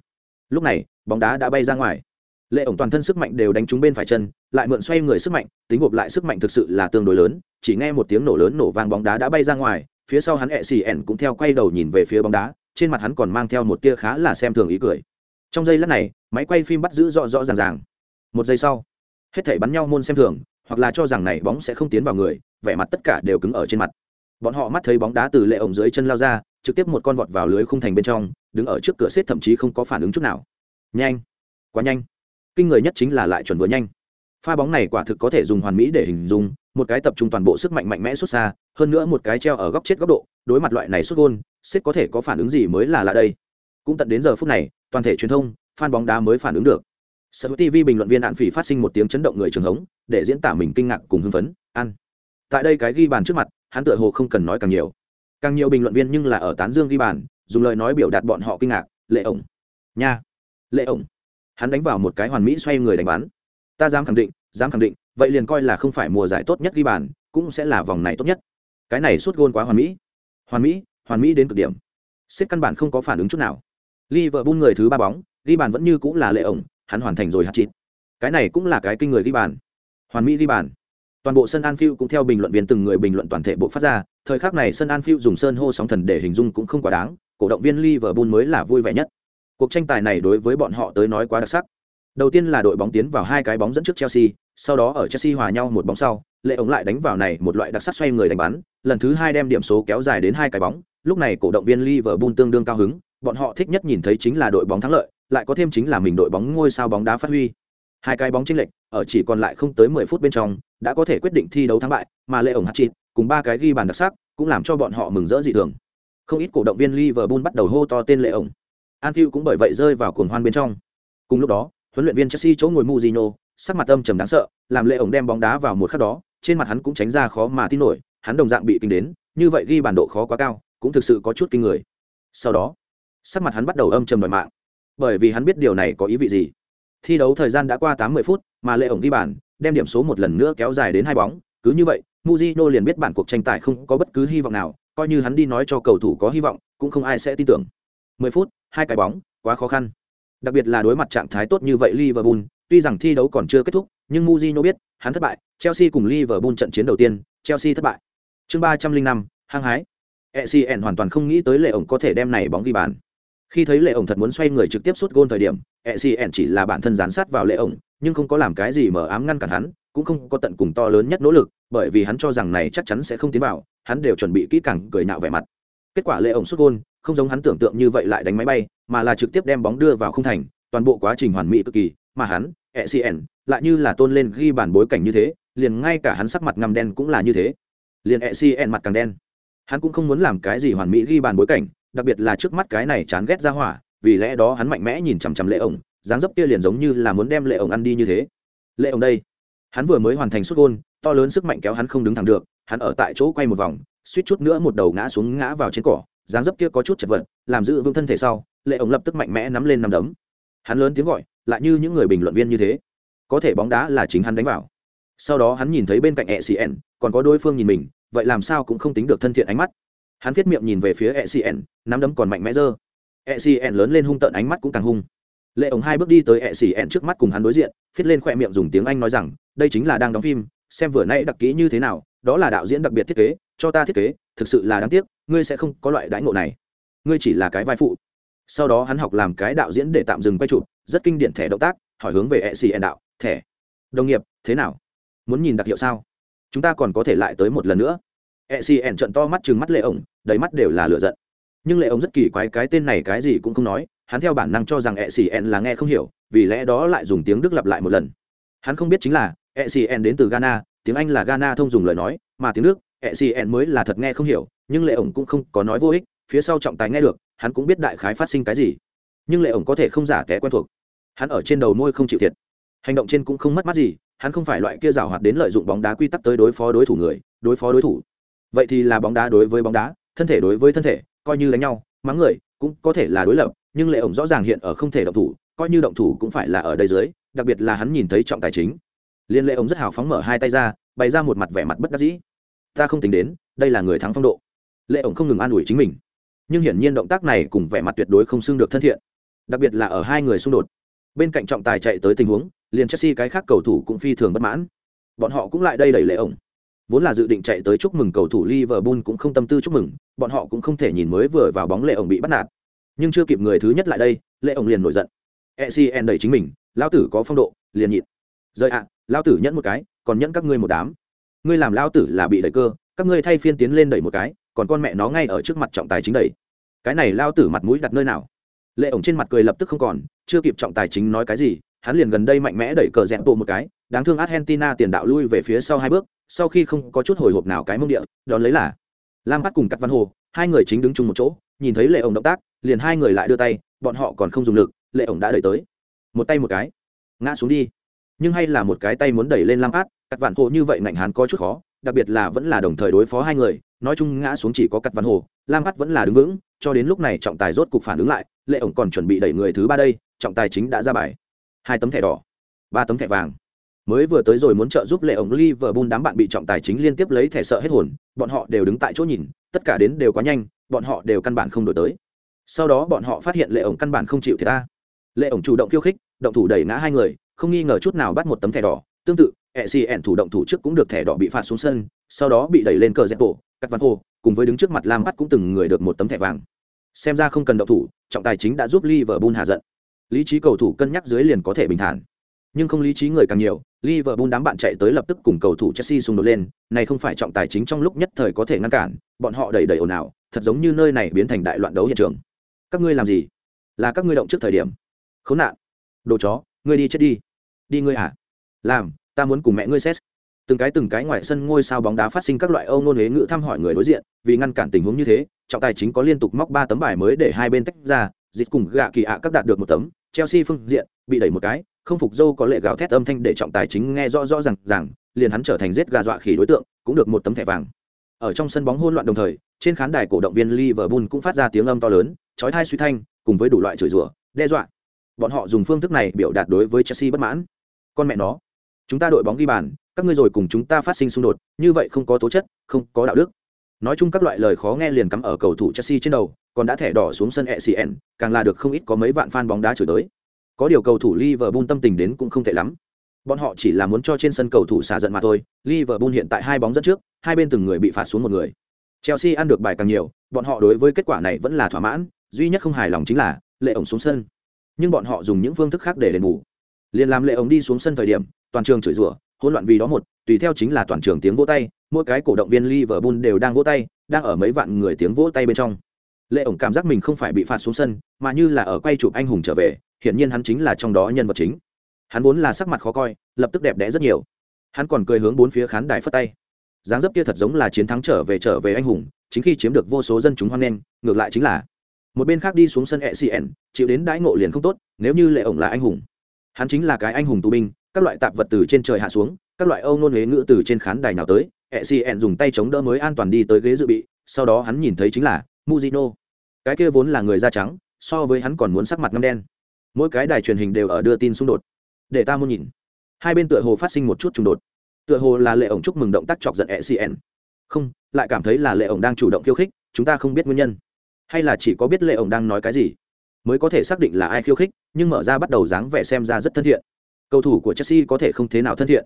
Lúc này, bóng đá đã bay ra ngoài. Lệ ổng toàn thân sức mạnh đều đánh trúng bên phải chân, lại mượn xoay người sức mạnh, tính gộp lại sức mạnh thực sự là tương đối lớn, chỉ nghe một tiếng nổ lớn nổ vang bóng đá đã bay ra ngoài, phía sau hắn ẹ xì ẻn cũng theo quay đầu nhìn về phía bóng đá, trên mặt hắn còn mang theo một tia khá là xem thường ý cười. Trong giây lát này, máy quay phim bắt giữ rõ rõ ràng ràng. Một giây sau, hết thảy bắn nhau môn xem thường hoặc là cho rằng này bóng sẽ không tiến vào người, vẻ mặt tất cả đều cứng ở trên mặt. Bọn họ mắt thấy bóng đá từ lệ ổng dưới chân lao ra, trực tiếp một con vọt vào lưới khung thành bên trong, đứng ở trước cửa xếp thậm chí không có phản ứng chút nào. Nhanh! Quá nhanh! Kinh người nhất chính là lại chuẩn vừa nhanh. Pha bóng này quả thực có thể dùng hoàn mỹ để hình dung, một cái tập trung toàn bộ sức mạnh mạnh mẽ xuất xa, hơn nữa một cái treo ở góc chết góc độ, đối mặt loại này xuất gôn, xếp có thể có phản ứng gì mới là lạ đây? Cũng tận đến giờ phút này, toàn thể truyền thông, fan bóng đá mới phản ứng được sở tv bình luận viên hạn phỉ phát sinh một tiếng chấn động người trường hống, để diễn tả mình kinh ngạc cùng hưng phấn. Ăn tại đây cái ghi bàn trước mặt, hắn tựa hồ không cần nói càng nhiều. Càng nhiều bình luận viên nhưng là ở tán dương ghi bàn, dùng lời nói biểu đạt bọn họ kinh ngạc. Lệ ổng. Nha. Lệ ổng. Hắn đánh vào một cái hoàn mỹ xoay người đánh bắn. Ta dám khẳng định, dám khẳng định, vậy liền coi là không phải mùa giải tốt nhất ghi bàn, cũng sẽ là vòng này tốt nhất. Cái này suốt gôn quá hoàn mỹ. Hoàn mỹ hoàn mỹ đến cực điểm. Xếp căn bản không có phản ứng chút nào. Liverpool người thứ ba bóng, ghi bàn vẫn như cũng là lệ ổng hắn hoàn thành rồi hạt chít. Cái này cũng là cái kinh người ghi bàn. Hoàn mỹ ghi bàn. Toàn bộ sân Anfield cũng theo bình luận viên từng người bình luận toàn thể bộ phát ra. Thời khắc này sân Anfield dùng sơn hô sóng thần để hình dung cũng không quá đáng. Cổ động viên Liverpool mới là vui vẻ nhất. Cuộc tranh tài này đối với bọn họ tới nói quá đặc sắc. Đầu tiên là đội bóng tiến vào hai cái bóng dẫn trước Chelsea, sau đó ở Chelsea hòa nhau một bóng sau, lệ ống lại đánh vào này một loại đặc sắc xoay người đánh bắn. Lần thứ hai đem điểm số kéo dài đến hai cái bóng. Lúc này cổ động viên Liverpool tương đương cao hứng. Bọn họ thích nhất nhìn thấy chính là đội bóng thắng lợi lại có thêm chính là mình đội bóng ngôi sao bóng đá phát huy. Hai cái bóng chênh lệch, ở chỉ còn lại không tới 10 phút bên trong, đã có thể quyết định thi đấu thắng bại, mà lệ ổng hat cùng ba cái ghi bàn đặc sắc cũng làm cho bọn họ mừng rỡ dị thường. Không ít cổ động viên Liverpool bắt đầu hô to tên lệ ổng. Anfield cũng bởi vậy rơi vào cuồng hoan bên trong. Cùng lúc đó, huấn luyện viên Chelsea chỗ ngồi Mourinho, sắc mặt âm trầm đáng sợ, làm lệ ổng đem bóng đá vào một khắc đó, trên mặt hắn cũng tránh ra khó mà tin nổi, hắn đồng dạng bị kinh đến, như vậy ghi bản độ khó quá cao, cũng thực sự có chút kinh người. Sau đó, sắc mặt hắn bắt đầu âm trầm đòi mạng bởi vì hắn biết điều này có ý vị gì. Thi đấu thời gian đã qua 80 phút, mà lệ ổng ghi bàn, đem điểm số một lần nữa kéo dài đến hai bóng. Cứ như vậy, Mujino liền biết bản cuộc tranh tài không có bất cứ hy vọng nào, coi như hắn đi nói cho cầu thủ có hy vọng, cũng không ai sẽ tin tưởng. 10 phút, hai cái bóng, quá khó khăn. Đặc biệt là đối mặt trạng thái tốt như vậy Liverpool, tuy rằng thi đấu còn chưa kết thúc, nhưng Mujino biết, hắn thất bại, Chelsea cùng Liverpool trận chiến đầu tiên, Chelsea thất bại. Chương ba trăm linh năm, hăng hái. ECN hoàn toàn không nghĩ tới lệ ổng có thể đem này bóng ghi bàn khi thấy lệ ổng thật muốn xoay người trực tiếp suốt gôn thời điểm ECN chỉ là bản thân dán sát vào lệ ổng, nhưng không có làm cái gì mở ám ngăn cản hắn, cũng không có tận cùng to lớn nhất nỗ lực, bởi vì hắn cho rằng này chắc chắn sẽ không tiến vào, hắn đều chuẩn bị kỹ càng cười nạo vẻ mặt. Kết quả lệ ổng xuất gôn, không giống hắn tưởng tượng như vậy lại đánh máy bay, mà là trực tiếp đem bóng đưa vào không thành, toàn bộ quá trình hoàn mỹ cực kỳ, mà hắn ecn lại như là tôn lên ghi bản bối cảnh như thế, liền ngay cả hắn sắc mặt ngăm đen cũng là như thế. Liền ecn mặt càng đen. Hắn cũng không muốn làm cái gì hoàn mỹ ghi bàn bối cảnh đặc biệt là trước mắt cái này chán ghét ra hỏa, vì lẽ đó hắn mạnh mẽ nhìn chằm chằm lệ ổng, dáng dấp kia liền giống như là muốn đem lệ ổng ăn đi như thế. Lệ ổng đây. Hắn vừa mới hoàn thành xuất gôn, to lớn sức mạnh kéo hắn không đứng thẳng được, hắn ở tại chỗ quay một vòng, suýt chút nữa một đầu ngã xuống ngã vào trên cỏ, dáng dấp kia có chút chật vật, làm giữ vững thân thể sau, lệ ổng lập tức mạnh mẽ nắm lên nắm đấm. Hắn lớn tiếng gọi, lại như những người bình luận viên như thế. Có thể bóng đá là chính hắn đánh vào. Sau đó hắn nhìn thấy bên cạnh ecn còn có đối phương nhìn mình, vậy làm sao cũng không tính được thân thiện ánh mắt. Hắn viết miệng nhìn về phía ecn nắm đấm còn mạnh mẽ dơ. Ecn lớn lên hung tợn ánh mắt cũng càng hung. Lệ ổng hai bước đi tới ecn trước mắt cùng hắn đối diện, phít lên khoe miệng dùng tiếng anh nói rằng, đây chính là đang đóng phim, xem vừa nay đặc kỹ như thế nào, đó là đạo diễn đặc biệt thiết kế, cho ta thiết kế, thực sự là đáng tiếc, ngươi sẽ không có loại đãi ngộ này. Ngươi chỉ là cái vai phụ. Sau đó hắn học làm cái đạo diễn để tạm dừng quay chụp, rất kinh điển thẻ động tác, hỏi hướng về ecn đạo, thẻ, đồng nghiệp, thế nào? Muốn nhìn đặc hiệu sao? Chúng ta còn có thể lại tới một lần nữa. Ecn trận to mắt chừng mắt lệ ổng, đầy mắt đều là lựa giận nhưng lệ ông rất kỳ quái cái tên này cái gì cũng không nói, hắn theo bản năng cho rằng e xì n là nghe không hiểu, vì lẽ đó lại dùng tiếng đức lặp lại một lần. Hắn không biết chính là e xì n đến từ ghana, tiếng anh là ghana thông dùng lời nói, mà tiếng nước e đức n mới là thật nghe không hiểu, nhưng lệ ổng cũng không có nói vô ích, phía sau trọng tài nghe được, hắn cũng biết đại khái phát sinh cái gì. Nhưng lệ ổng có thể không giả kẽ quen thuộc. Hắn ở trên đầu môi không chịu thiệt. Hành động trên cũng không mất mát gì, hắn không phải loại kia rào hoạt đến lợi dụng bóng đá quy tắc tới đối phó đối thủ người, đối phó đối thủ. Vậy thì là bóng đá đối với bóng đá, thân thể đối với thân thể coi như đánh nhau, mắng người cũng có thể là đối lập, nhưng lệ ổng rõ ràng hiện ở không thể động thủ, coi như động thủ cũng phải là ở đây dưới, đặc biệt là hắn nhìn thấy trọng tài chính. Liên lệ ổng rất hào phóng mở hai tay ra, bày ra một mặt vẻ mặt bất đắc dĩ. Ta không tính đến, đây là người thắng phong độ. Lệ ổng không ngừng an ủi chính mình. Nhưng hiển nhiên động tác này cùng vẻ mặt tuyệt đối không xưng được thân thiện, đặc biệt là ở hai người xung đột. Bên cạnh trọng tài chạy tới tình huống, liền chelsea cái khác cầu thủ cũng phi thường bất mãn. Bọn họ cũng lại đây đẩy lệ ổng vốn là dự định chạy tới chúc mừng cầu thủ liverpool cũng không tâm tư chúc mừng bọn họ cũng không thể nhìn mới vừa vào bóng lệ ổng bị bắt nạt. Nhưng chưa kịp người thứ nhất lại đây lệ ổng liền nổi giận. Ecn đẩy chính mình lao tử có phong độ liền nhịn. Rơi ạ à, lao tử nhẫn một cái còn nhẫn các ngươi một đám. Ngươi làm lao tử là bị đẩy cơ các ngươi thay phiên tiến lên đẩy một cái còn con mẹ nó ngay ở trước mặt trọng tài chính đẩy. Cái này lao tử mặt mũi đặt nơi nào? Lệ ổng trên mặt cười lập tức không còn chưa kịp trọng tài chính nói cái gì hắn liền gần đây mạnh mẽ đẩy cờ dẹp bộ một cái đáng thương argentina tiền đạo lui về phía sau hai bước sau khi không có chút hồi hộp nào cái mông địa, đón lấy là lam bắt cùng cắt văn hồ, hai người chính đứng chung một chỗ, nhìn thấy lệ ổng động tác, liền hai người lại đưa tay, bọn họ còn không dùng lực, lệ ổng đã đẩy tới. Một tay một cái, ngã xuống đi. Nhưng hay là một cái tay muốn đẩy lên lam át cắt vạn hồ như vậy ngạnh hán có chút khó, đặc biệt là vẫn là đồng thời đối phó hai người, nói chung ngã xuống chỉ có cắt văn hồ, lam át vẫn là đứng vững, cho đến lúc này trọng tài rốt cục phản ứng lại, lệ ổng còn chuẩn bị đẩy người thứ ba đây, trọng tài chính đã ra bài. Hai tấm thẻ đỏ, ba tấm thẻ vàng mới vừa tới rồi muốn trợ giúp lệ ổng Liverpool đám bạn bị trọng tài chính liên tiếp lấy thẻ sợ hết hồn, bọn họ đều đứng tại chỗ nhìn, tất cả đến đều quá nhanh, bọn họ đều căn bản không đổi tới. Sau đó bọn họ phát hiện lệ ổng căn bản không chịu thiệt ta. Lệ ổng chủ động khiêu khích, động thủ đẩy ngã hai người, không nghi ngờ chút nào bắt một tấm thẻ đỏ, tương tự, Essien thủ động thủ trước cũng được thẻ đỏ bị phạt xuống sân, sau đó bị đẩy lên cờ dẹp bộ, cắt văn hồ, cùng với đứng trước mặt Lam bắt cũng từng người được một tấm thẻ vàng. Xem ra không cần động thủ, trọng tài chính đã giúp Liverpool hạ giận. Lý trí cầu thủ cân nhắc dưới liền có thể bình thản. Nhưng không lý trí người càng nhiều, Liverpool đám bạn chạy tới lập tức cùng cầu thủ Chelsea xung đột lên, này không phải trọng tài chính trong lúc nhất thời có thể ngăn cản, bọn họ đẩy đẩy ồn ào, thật giống như nơi này biến thành đại loạn đấu hiện trường. Các ngươi làm gì? Là các ngươi động trước thời điểm. Khốn nạn. Đồ chó, ngươi đi chết đi. Đi ngươi à? Làm, ta muốn cùng mẹ ngươi xét. Từng cái từng cái ngoài sân ngôi sao bóng đá phát sinh các loại âu ngôn hế ngữ thăm hỏi người đối diện, vì ngăn cản tình huống như thế, trọng tài chính có liên tục móc ba tấm bài mới để hai bên tách ra, dịch cùng gạ kỳ ạ các đạt được một tấm, Chelsea phương diện bị đẩy một cái, không phục dâu có lệ gào thét âm thanh để trọng tài chính nghe rõ rõ rằng rằng liền hắn trở thành giết gà dọa khỉ đối tượng, cũng được một tấm thẻ vàng. Ở trong sân bóng hỗn loạn đồng thời, trên khán đài cổ động viên liverpool cũng phát ra tiếng âm to lớn, chói tai suy thanh, cùng với đủ loại chửi rủa, đe dọa. Bọn họ dùng phương thức này biểu đạt đối với chelsea bất mãn. Con mẹ nó, chúng ta đội bóng ghi bàn, các ngươi rồi cùng chúng ta phát sinh xung đột, như vậy không có tố chất, không có đạo đức. Nói chung các loại lời khó nghe liền cắm ở cầu thủ chelsea trên đầu, còn đã thẻ đỏ xuống sân ecn càng là được không ít có mấy vạn fan bóng đá chửi tới có điều cầu thủ Liverpool tâm tình đến cũng không tệ lắm. Bọn họ chỉ là muốn cho trên sân cầu thủ xả giận mà thôi. Liverpool hiện tại hai bóng dẫn trước, hai bên từng người bị phạt xuống một người. Chelsea ăn được bài càng nhiều, bọn họ đối với kết quả này vẫn là thỏa mãn, duy nhất không hài lòng chính là lệ ổng xuống sân. Nhưng bọn họ dùng những phương thức khác để đền bù. liền làm lệ ổng đi xuống sân thời điểm toàn trường chửi rủa hỗn loạn vì đó một tùy theo chính là toàn trường tiếng vỗ tay mỗi cái cổ động viên liverpool đều đang vỗ tay đang ở mấy vạn người tiếng vỗ tay bên trong lệ ổng cảm giác mình không phải bị phạt xuống sân mà như là ở quay chụp anh hùng trở về hiển nhiên hắn chính là trong đó nhân vật chính. Hắn vốn là sắc mặt khó coi, lập tức đẹp đẽ rất nhiều. Hắn còn cười hướng bốn phía khán đài phất tay. Dáng dấp kia thật giống là chiến thắng trở về trở về anh hùng, chính khi chiếm được vô số dân chúng hoan nghênh, ngược lại chính là một bên khác đi xuống sân ecn chịu đến đãi ngộ liền không tốt, nếu như lệ ổng là anh hùng. Hắn chính là cái anh hùng tù binh, các loại tạp vật từ trên trời hạ xuống, các loại âu nôn huế ngữ từ trên khán đài nào tới ecn dùng tay chống đỡ mới an toàn đi tới ghế dự bị, sau đó hắn nhìn thấy chính là muzino. Cái kia vốn là người da trắng, so với hắn còn muốn sắc mặt ngâm đen mỗi cái đài truyền hình đều ở đưa tin xung đột. Để ta muốn nhìn. Hai bên tựa hồ phát sinh một chút xung đột. Tựa hồ là lệ ổng chúc mừng động tác chọc giận ecn không, lại cảm thấy là lệ ổng đang chủ động khiêu khích, chúng ta không biết nguyên nhân. Hay là chỉ có biết lệ ổng đang nói cái gì, mới có thể xác định là ai khiêu khích, nhưng mở ra bắt đầu dáng vẻ xem ra rất thân thiện. Cầu thủ của chelsea có thể không thế nào thân thiện.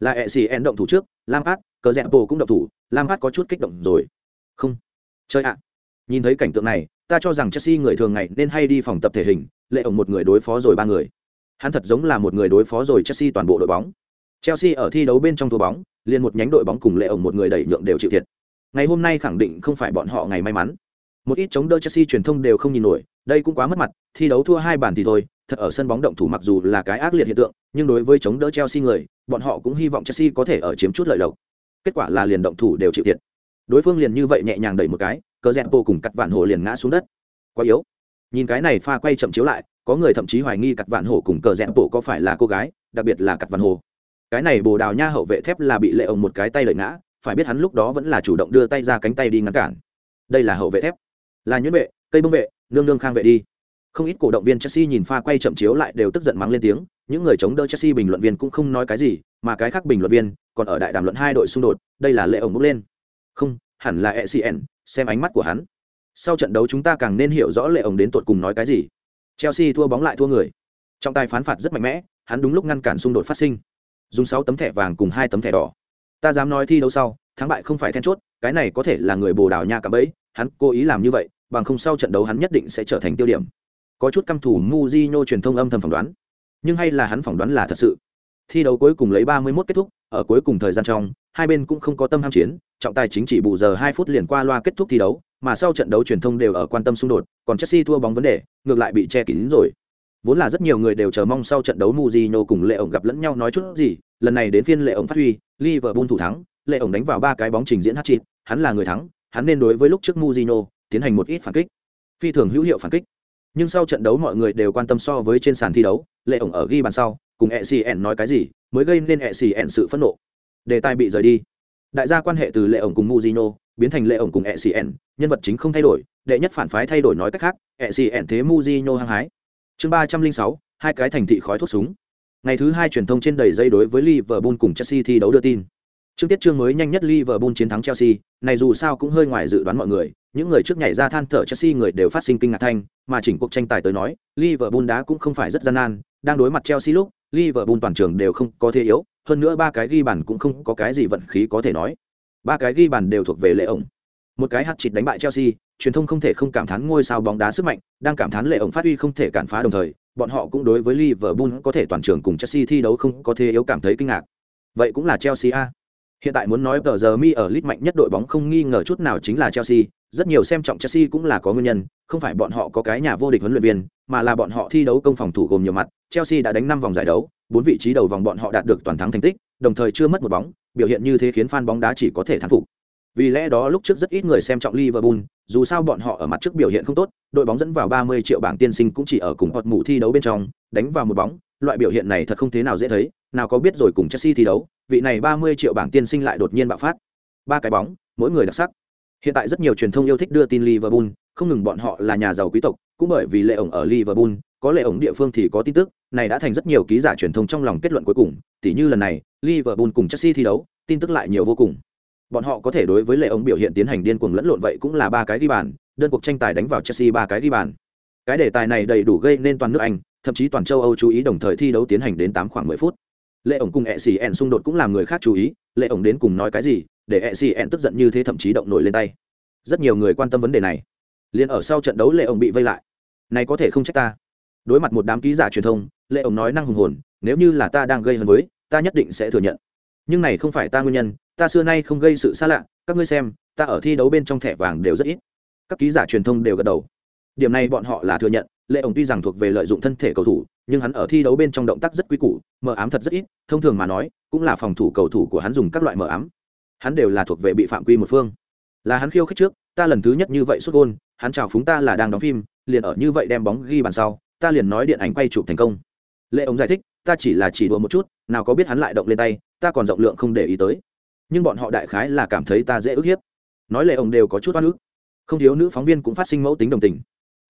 Là ecn động thủ trước lam át cờ rẽ bồ cũng động thủ lam át có chút kích động rồi. Không. Chơi ạ. Nhìn thấy cảnh tượng này, ta cho rằng chelsea người thường ngày nên hay đi phòng tập thể hình lệ ổng một người đối phó rồi ba người. Hắn thật giống là một người đối phó rồi chelsea toàn bộ đội bóng. Chelsea ở thi đấu bên trong thua bóng, liền một nhánh đội bóng cùng lệ ổng một người đẩy nhượng đều chịu thiệt. Ngày hôm nay khẳng định không phải bọn họ ngày may mắn. Một ít chống đỡ chelsea truyền thông đều không nhìn nổi, đây cũng quá mất mặt, thi đấu thua hai bàn thì thôi, thật ở sân bóng động thủ mặc dù là cái ác liệt hiện tượng, nhưng đối với chống đỡ chelsea người, bọn họ cũng hy vọng chelsea có thể ở chiếm chút lợi lộc. Kết quả là liền động thủ đều chịu thiệt. Đối phương liền như vậy nhẹ nhàng đẩy một cái, cờ dẹp vô cùng cắt vạn hồ liền ngã xuống đất. Quá yếu nhìn cái này pha quay chậm chiếu lại, có người thậm chí hoài nghi cắt vạn hổ cùng cờ rẽ bộ có phải là cô gái, đặc biệt là cắt vạn hồ cái này bồ đào nha hậu vệ thép là bị lệ ổng một cái tay lợi ngã, phải biết hắn lúc đó vẫn là chủ động đưa tay ra cánh tay đi ngăn cản. Đây là hậu vệ thép. Là nhuyễn vệ, cây bông vệ, nương nương khang vệ đi. Không ít cổ động viên chelsea nhìn pha quay chậm chiếu lại đều tức giận mắng lên tiếng, những người chống đỡ chelsea bình luận viên cũng không nói cái gì, mà cái khác bình luận viên còn ở đại đàm luận hai đội xung đột, đây là lệ ổng bước lên. Không, hẳn là ecn xem ánh mắt của hắn sau trận đấu chúng ta càng nên hiểu rõ lệ ổng đến tột cùng nói cái gì. Chelsea thua bóng lại thua người. Trọng tài phán phạt rất mạnh mẽ, hắn đúng lúc ngăn cản xung đột phát sinh. Dùng sáu tấm thẻ vàng cùng hai tấm thẻ đỏ. Ta dám nói thi đấu sau, thắng bại không phải then chốt, cái này có thể là người bồ đào nha cả bấy hắn cố ý làm như vậy, bằng không sau trận đấu hắn nhất định sẽ trở thành tiêu điểm. Có chút căm thủ Mujino truyền thông âm thầm phỏng đoán. Nhưng hay là hắn phỏng đoán là thật sự? Thi đấu cuối cùng lấy 31 kết thúc, ở cuối cùng thời gian trong, hai bên cũng không có tâm ham chiến, trọng tài chính chỉ bù giờ hai phút liền qua loa kết thúc thi đấu, mà sau trận đấu truyền thông đều ở quan tâm xung đột, còn Chelsea thua bóng vấn đề, ngược lại bị che kín rồi. Vốn là rất nhiều người đều chờ mong sau trận đấu Mourinho cùng Lệ ổng gặp lẫn nhau nói chút gì, lần này đến phiên Lệ ổng phát huy, Liverpool thủ thắng Lệ ổng đánh vào ba cái bóng trình diễn hat-trick, hắn là người thắng, hắn nên đối với lúc trước Mourinho tiến hành một ít phản kích. Phi thường hữu hiệu phản kích nhưng sau trận đấu mọi người đều quan tâm so với trên sàn thi đấu, lệ ổng ở ghi bàn sau, cùng ecn nói cái gì, mới gây nên ecn sự phẫn nộ. Đề tài bị rời đi. Đại gia quan hệ từ lệ ổng cùng muzino biến thành lệ ổng cùng ecn nhân vật chính không thay đổi, đệ nhất phản phái thay đổi nói cách khác ecn thế muzino hăng hái. Chương ba trăm linh sáu, hai cái thành thị khói thuốc súng. Ngày thứ hai truyền thông trên đầy dây đối với liverpool cùng chelsea thi đấu đưa tin. Trương tiết trương mới nhanh nhất Liverpool chiến thắng Chelsea, này dù sao cũng hơi ngoài dự đoán mọi người, những người trước nhảy ra than thở Chelsea người đều phát sinh kinh ngạc thanh, mà chỉnh cuộc tranh tài tới nói, Liverpool đá cũng không phải rất gian nan, đang đối mặt Chelsea lúc, Liverpool toàn trường đều không có thế yếu, hơn nữa ba cái ghi bàn cũng không có cái gì vận khí có thể nói. Ba cái ghi bàn đều thuộc về lệ ổng. Một cái hat-trick đánh bại Chelsea, truyền thông không thể không cảm thán ngôi sao bóng đá sức mạnh, đang cảm thán lệ ổng phát huy không thể cản phá đồng thời, bọn họ cũng đối với Liverpool có thể toàn trường cùng Chelsea thi đấu không có thế yếu cảm thấy kinh ngạc. Vậy cũng là Chelsea a. Hiện tại muốn nói tờ giờ mi ở lit mạnh nhất đội bóng không nghi ngờ chút nào chính là Chelsea, rất nhiều xem trọng Chelsea cũng là có nguyên nhân, không phải bọn họ có cái nhà vô địch huấn luyện viên, mà là bọn họ thi đấu công phòng thủ gồm nhiều mặt, Chelsea đã đánh năm vòng giải đấu, bốn vị trí đầu vòng bọn họ đạt được toàn thắng thành tích, đồng thời chưa mất một bóng, biểu hiện như thế khiến fan bóng đá chỉ có thể thán phục. Vì lẽ đó lúc trước rất ít người xem trọng Liverpool, dù sao bọn họ ở mặt trước biểu hiện không tốt, đội bóng dẫn vào 30 triệu bảng tiên sinh cũng chỉ ở cùng hoạt mũ thi đấu bên trong, đánh vào một bóng, loại biểu hiện này thật không thế nào dễ thấy, nào có biết rồi cùng Chelsea thi đấu, vị này 30 triệu bảng tiên sinh lại đột nhiên bạo phát. Ba cái bóng, mỗi người đặc sắc. Hiện tại rất nhiều truyền thông yêu thích đưa tin Liverpool, không ngừng bọn họ là nhà giàu quý tộc, cũng bởi vì lệ ổng ở Liverpool, có lệ ổng địa phương thì có tin tức, này đã thành rất nhiều ký giả truyền thông trong lòng kết luận cuối cùng, tỉ như lần này, Liverpool cùng Chelsea thi đấu, tin tức lại nhiều vô cùng. Bọn họ có thể đối với lệ ổng biểu hiện tiến hành điên cuồng lẫn lộn vậy cũng là ba cái ghi bàn, đơn cuộc tranh tài đánh vào Chelsea ba cái ghi bàn. Cái đề tài này đầy đủ gây nên toàn nước Anh, thậm chí toàn châu Âu chú ý đồng thời thi đấu tiến hành đến tám khoảng mười phút lệ ổng cùng e xì ẹn xung đột cũng làm người khác chú ý, lệ ổng đến cùng nói cái gì, để e xì ẹn tức giận như thế thậm chí động nổi lên tay. Rất nhiều người quan tâm vấn đề này. Liền ở sau trận đấu lệ ổng bị vây lại. Này có thể không trách ta. Đối mặt một đám ký giả truyền thông, lệ ổng nói năng hùng hồn, nếu như là ta đang gây hấn với, ta nhất định sẽ thừa nhận. Nhưng này không phải ta nguyên nhân, ta xưa nay không gây sự xa lạ, các ngươi xem, ta ở thi đấu bên trong thẻ vàng đều rất ít. Các ký giả truyền thông đều gật đầu. Điểm này bọn họ là thừa nhận lệ ổng tuy rằng thuộc về lợi dụng thân thể cầu thủ, nhưng hắn ở thi đấu bên trong động tác rất quy củ, mờ ám thật rất ít, thông thường mà nói, cũng là phòng thủ cầu thủ của hắn dùng các loại mờ ám. Hắn đều là thuộc về bị phạm quy một phương. Là hắn khiêu khích trước, ta lần thứ nhất như vậy xuất gôn, hắn chào phúng ta là đang đóng phim, liền ở như vậy đem bóng ghi bàn sau, ta liền nói điện ảnh quay chụp thành công. Lệ ổng giải thích, ta chỉ là chỉ đùa một chút, nào có biết hắn lại động lên tay, ta còn rộng lượng không để ý tới. Nhưng bọn họ đại khái là cảm thấy ta dễ ức hiếp. Nói lệ ổng đều có chút oan ức. Không thiếu nữ phóng viên cũng phát sinh mẫu tính đồng tình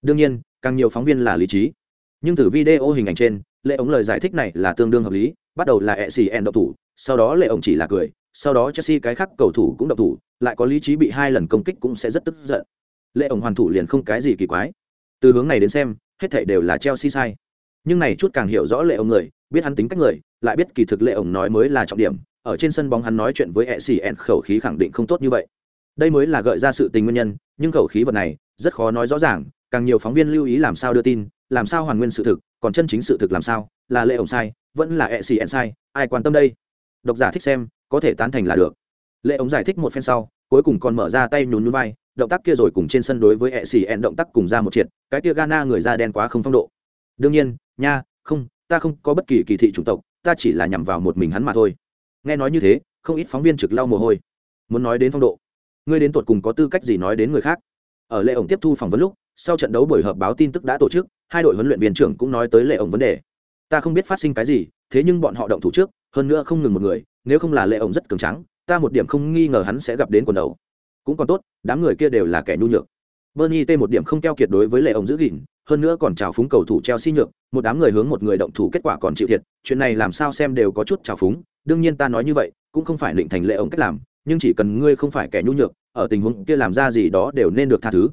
đương nhiên, càng nhiều phóng viên là lý trí. Nhưng từ video hình ảnh trên, lệ ống lời giải thích này là tương đương hợp lý, bắt đầu là e xì n độc thủ, sau đó lệ ổng chỉ là cười, sau đó chelsea cái khác cầu thủ cũng độc thủ, lại có lý trí bị hai lần công kích cũng sẽ rất tức giận. Lệ ổng hoàn thủ liền không cái gì kỳ quái. Từ hướng này đến xem, hết thảy đều là chelsea sai. Nhưng này chút càng hiểu rõ lệ ổng người, biết hắn tính cách người, lại biết kỳ thực lệ ổng nói mới là trọng điểm, ở trên sân bóng hắn nói chuyện với e xì ẹn khẩu khí khẳng định không tốt như vậy. Đây mới là gợi ra sự tình nguyên nhân, nhưng khẩu khí vật này, rất khó nói rõ ràng càng nhiều phóng viên lưu ý làm sao đưa tin, làm sao hoàn nguyên sự thực, còn chân chính sự thực làm sao, là lệ ổng sai, vẫn là ẹ xì ẹn sai, ai quan tâm đây? Độc giả thích xem, có thể tán thành là được. Lệ ổng giải thích một phen sau, cuối cùng còn mở ra tay nhún núi vai, động tác kia rồi cùng trên sân đối với ẹ xì ẹn động tác cùng ra một triệt, cái kia Ghana người da đen quá không phong độ. Đương nhiên, nha, không, ta không có bất kỳ kỳ thị chủng tộc, ta chỉ là nhằm vào một mình hắn mà thôi. Nghe nói như thế, không ít phóng viên trực lau mồ hôi. Muốn nói đến phong độ, ngươi đến tột cùng có tư cách gì nói đến người khác? Ở lệ ổng tiếp thu phỏng vấn lúc sau trận đấu buổi họp báo tin tức đã tổ chức, hai đội huấn luyện viên trưởng cũng nói tới lệ ổng vấn đề. Ta không biết phát sinh cái gì, thế nhưng bọn họ động thủ trước, hơn nữa không ngừng một người, nếu không là lệ ổng rất cường trắng ta một điểm không nghi ngờ hắn sẽ gặp đến quần đầu. Cũng còn tốt, đám người kia đều là kẻ nhu nhược. Bernie t một điểm không keo kiệt đối với lệ ổng giữ gìn, hơn nữa còn chào phúng cầu thủ chelsea nhược, một đám người hướng một người động thủ kết quả còn chịu thiệt, chuyện này làm sao xem đều có chút chào phúng, đương nhiên ta nói như vậy, cũng không phải định thành lệ ổng cách làm, nhưng chỉ cần ngươi không phải kẻ nhu nhược, ở tình huống kia làm ra gì đó đều nên được tha thứ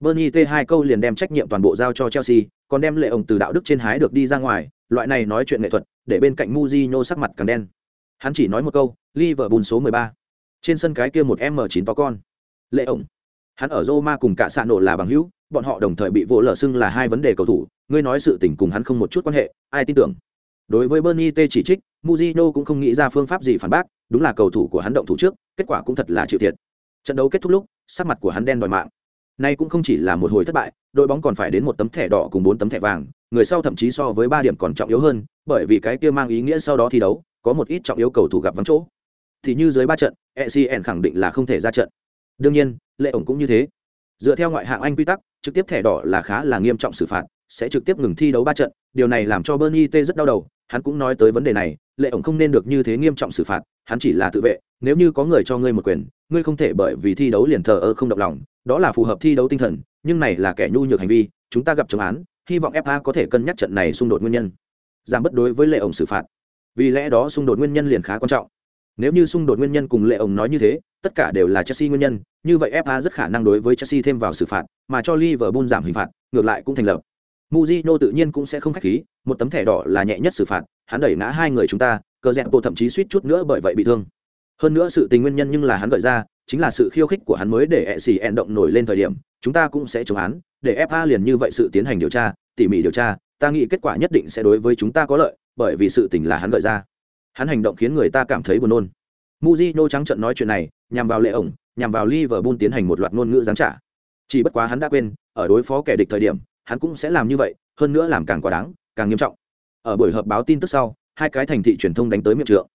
bernie t hai câu liền đem trách nhiệm toàn bộ giao cho chelsea, còn đem lệ ổng từ đạo đức trên hái được đi ra ngoài, loại này nói chuyện nghệ thuật, để bên cạnh Mujinho sắc mặt càng đen. Hắn chỉ nói một câu, liverpool số 13. trên sân cái kia một m 9 to con. Lệ ổng. Hắn ở roma cùng cả sạn nổ là bằng hữu, bọn họ đồng thời bị vỗ lở xưng là hai vấn đề cầu thủ, ngươi nói sự tình cùng hắn không một chút quan hệ, ai tin tưởng? Đối với bernie t chỉ trích Mujinho cũng không nghĩ ra phương pháp gì phản bác, đúng là cầu thủ của hắn động thủ trước, kết quả cũng thật là chịu thiệt. Trận đấu kết thúc lúc, sắc mặt của hắn đen đòi mạng nay cũng không chỉ là một hồi thất bại, đội bóng còn phải đến một tấm thẻ đỏ cùng bốn tấm thẻ vàng, người sau thậm chí so với ba điểm còn trọng yếu hơn, bởi vì cái kia mang ý nghĩa sau đó thi đấu, có một ít trọng yếu cầu thủ gặp vắng chỗ. Thì như dưới ba trận ecn khẳng định là không thể ra trận. Đương nhiên, lệ ổng cũng như thế. Dựa theo ngoại hạng anh quy tắc, trực tiếp thẻ đỏ là khá là nghiêm trọng xử phạt, sẽ trực tiếp ngừng thi đấu ba trận, điều này làm cho bernie t rất đau đầu, hắn cũng nói tới vấn đề này, lệ ổng không nên được như thế nghiêm trọng xử phạt, hắn chỉ là tự vệ, nếu như có người cho ngươi một quyền, ngươi không thể bởi vì thi đấu liền thờ ơ không động lòng đó là phù hợp thi đấu tinh thần nhưng này là kẻ nhu nhược hành vi chúng ta gặp chống án hy vọng fa có thể cân nhắc trận này xung đột nguyên nhân. Giảm bất đối với lệ ổng xử phạt. Vì lẽ đó xung đột nguyên nhân liền khá quan trọng. Nếu như xung đột nguyên nhân cùng lệ ổng nói như thế tất cả đều là chelsea nguyên nhân như vậy fa rất khả năng đối với chelsea thêm vào xử phạt mà cho liverpool giảm hình phạt ngược lại cũng thành lập. Muzino tự nhiên cũng sẽ không khách khí, một tấm thẻ đỏ là nhẹ nhất xử phạt, hắn đẩy ngã hai người chúng ta, cờ rẽ bộ thậm chí suýt chút nữa bởi vậy bị thương. Hơn nữa sự tình nguyên nhân nhưng là hắn gợi ra, chính là sự khiêu khích của hắn mới để e xì ẹn động nổi lên thời điểm, chúng ta cũng sẽ chống án, để FA liền như vậy sự tiến hành điều tra, tỉ mỉ điều tra, ta nghĩ kết quả nhất định sẽ đối với chúng ta có lợi, bởi vì sự tình là hắn gợi ra. Hắn hành động khiến người ta cảm thấy buồn nôn. Mujino trắng trợn nói chuyện này, nhằm vào lệ ổng, nhằm vào Liverpool tiến hành một loạt ngôn ngữ giáng trả. Chỉ bất quá hắn đã quên, ở đối phó kẻ địch thời điểm, hắn cũng sẽ làm như vậy, hơn nữa làm càng quá đáng, càng nghiêm trọng. Ở buổi họp báo tin tức sau, hai cái thành thị truyền thông đánh tới miệng trượng.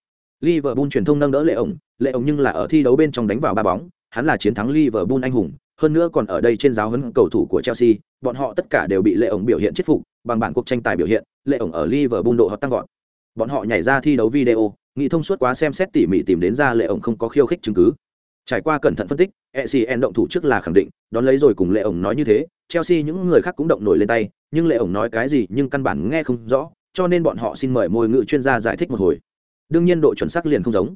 Liverpool truyền thông nâng đỡ Lệ ổng, Lệ ổng nhưng là ở thi đấu bên trong đánh vào ba bóng, hắn là chiến thắng Liverpool anh hùng, hơn nữa còn ở đây trên giáo huấn cầu thủ của Chelsea, bọn họ tất cả đều bị Lệ ổng biểu hiện chết phục, bằng bản cuộc tranh tài biểu hiện, Lệ ổng ở Liverpool độ họ tăng vọt. Bọn họ nhảy ra thi đấu video, nghị thông suốt quá xem xét tỉ mỉ tìm đến ra Lệ ổng không có khiêu khích chứng cứ. Trải qua cẩn thận phân tích, ECN động thủ trước là khẳng định, đón lấy rồi cùng Lệ ổng nói như thế, Chelsea những người khác cũng động nổi lên tay, nhưng Lệ ổng nói cái gì nhưng căn bản nghe không rõ, cho nên bọn họ xin mời môi ngữ chuyên gia giải thích một hồi. Đương nhiên độ chuẩn xác liền không giống.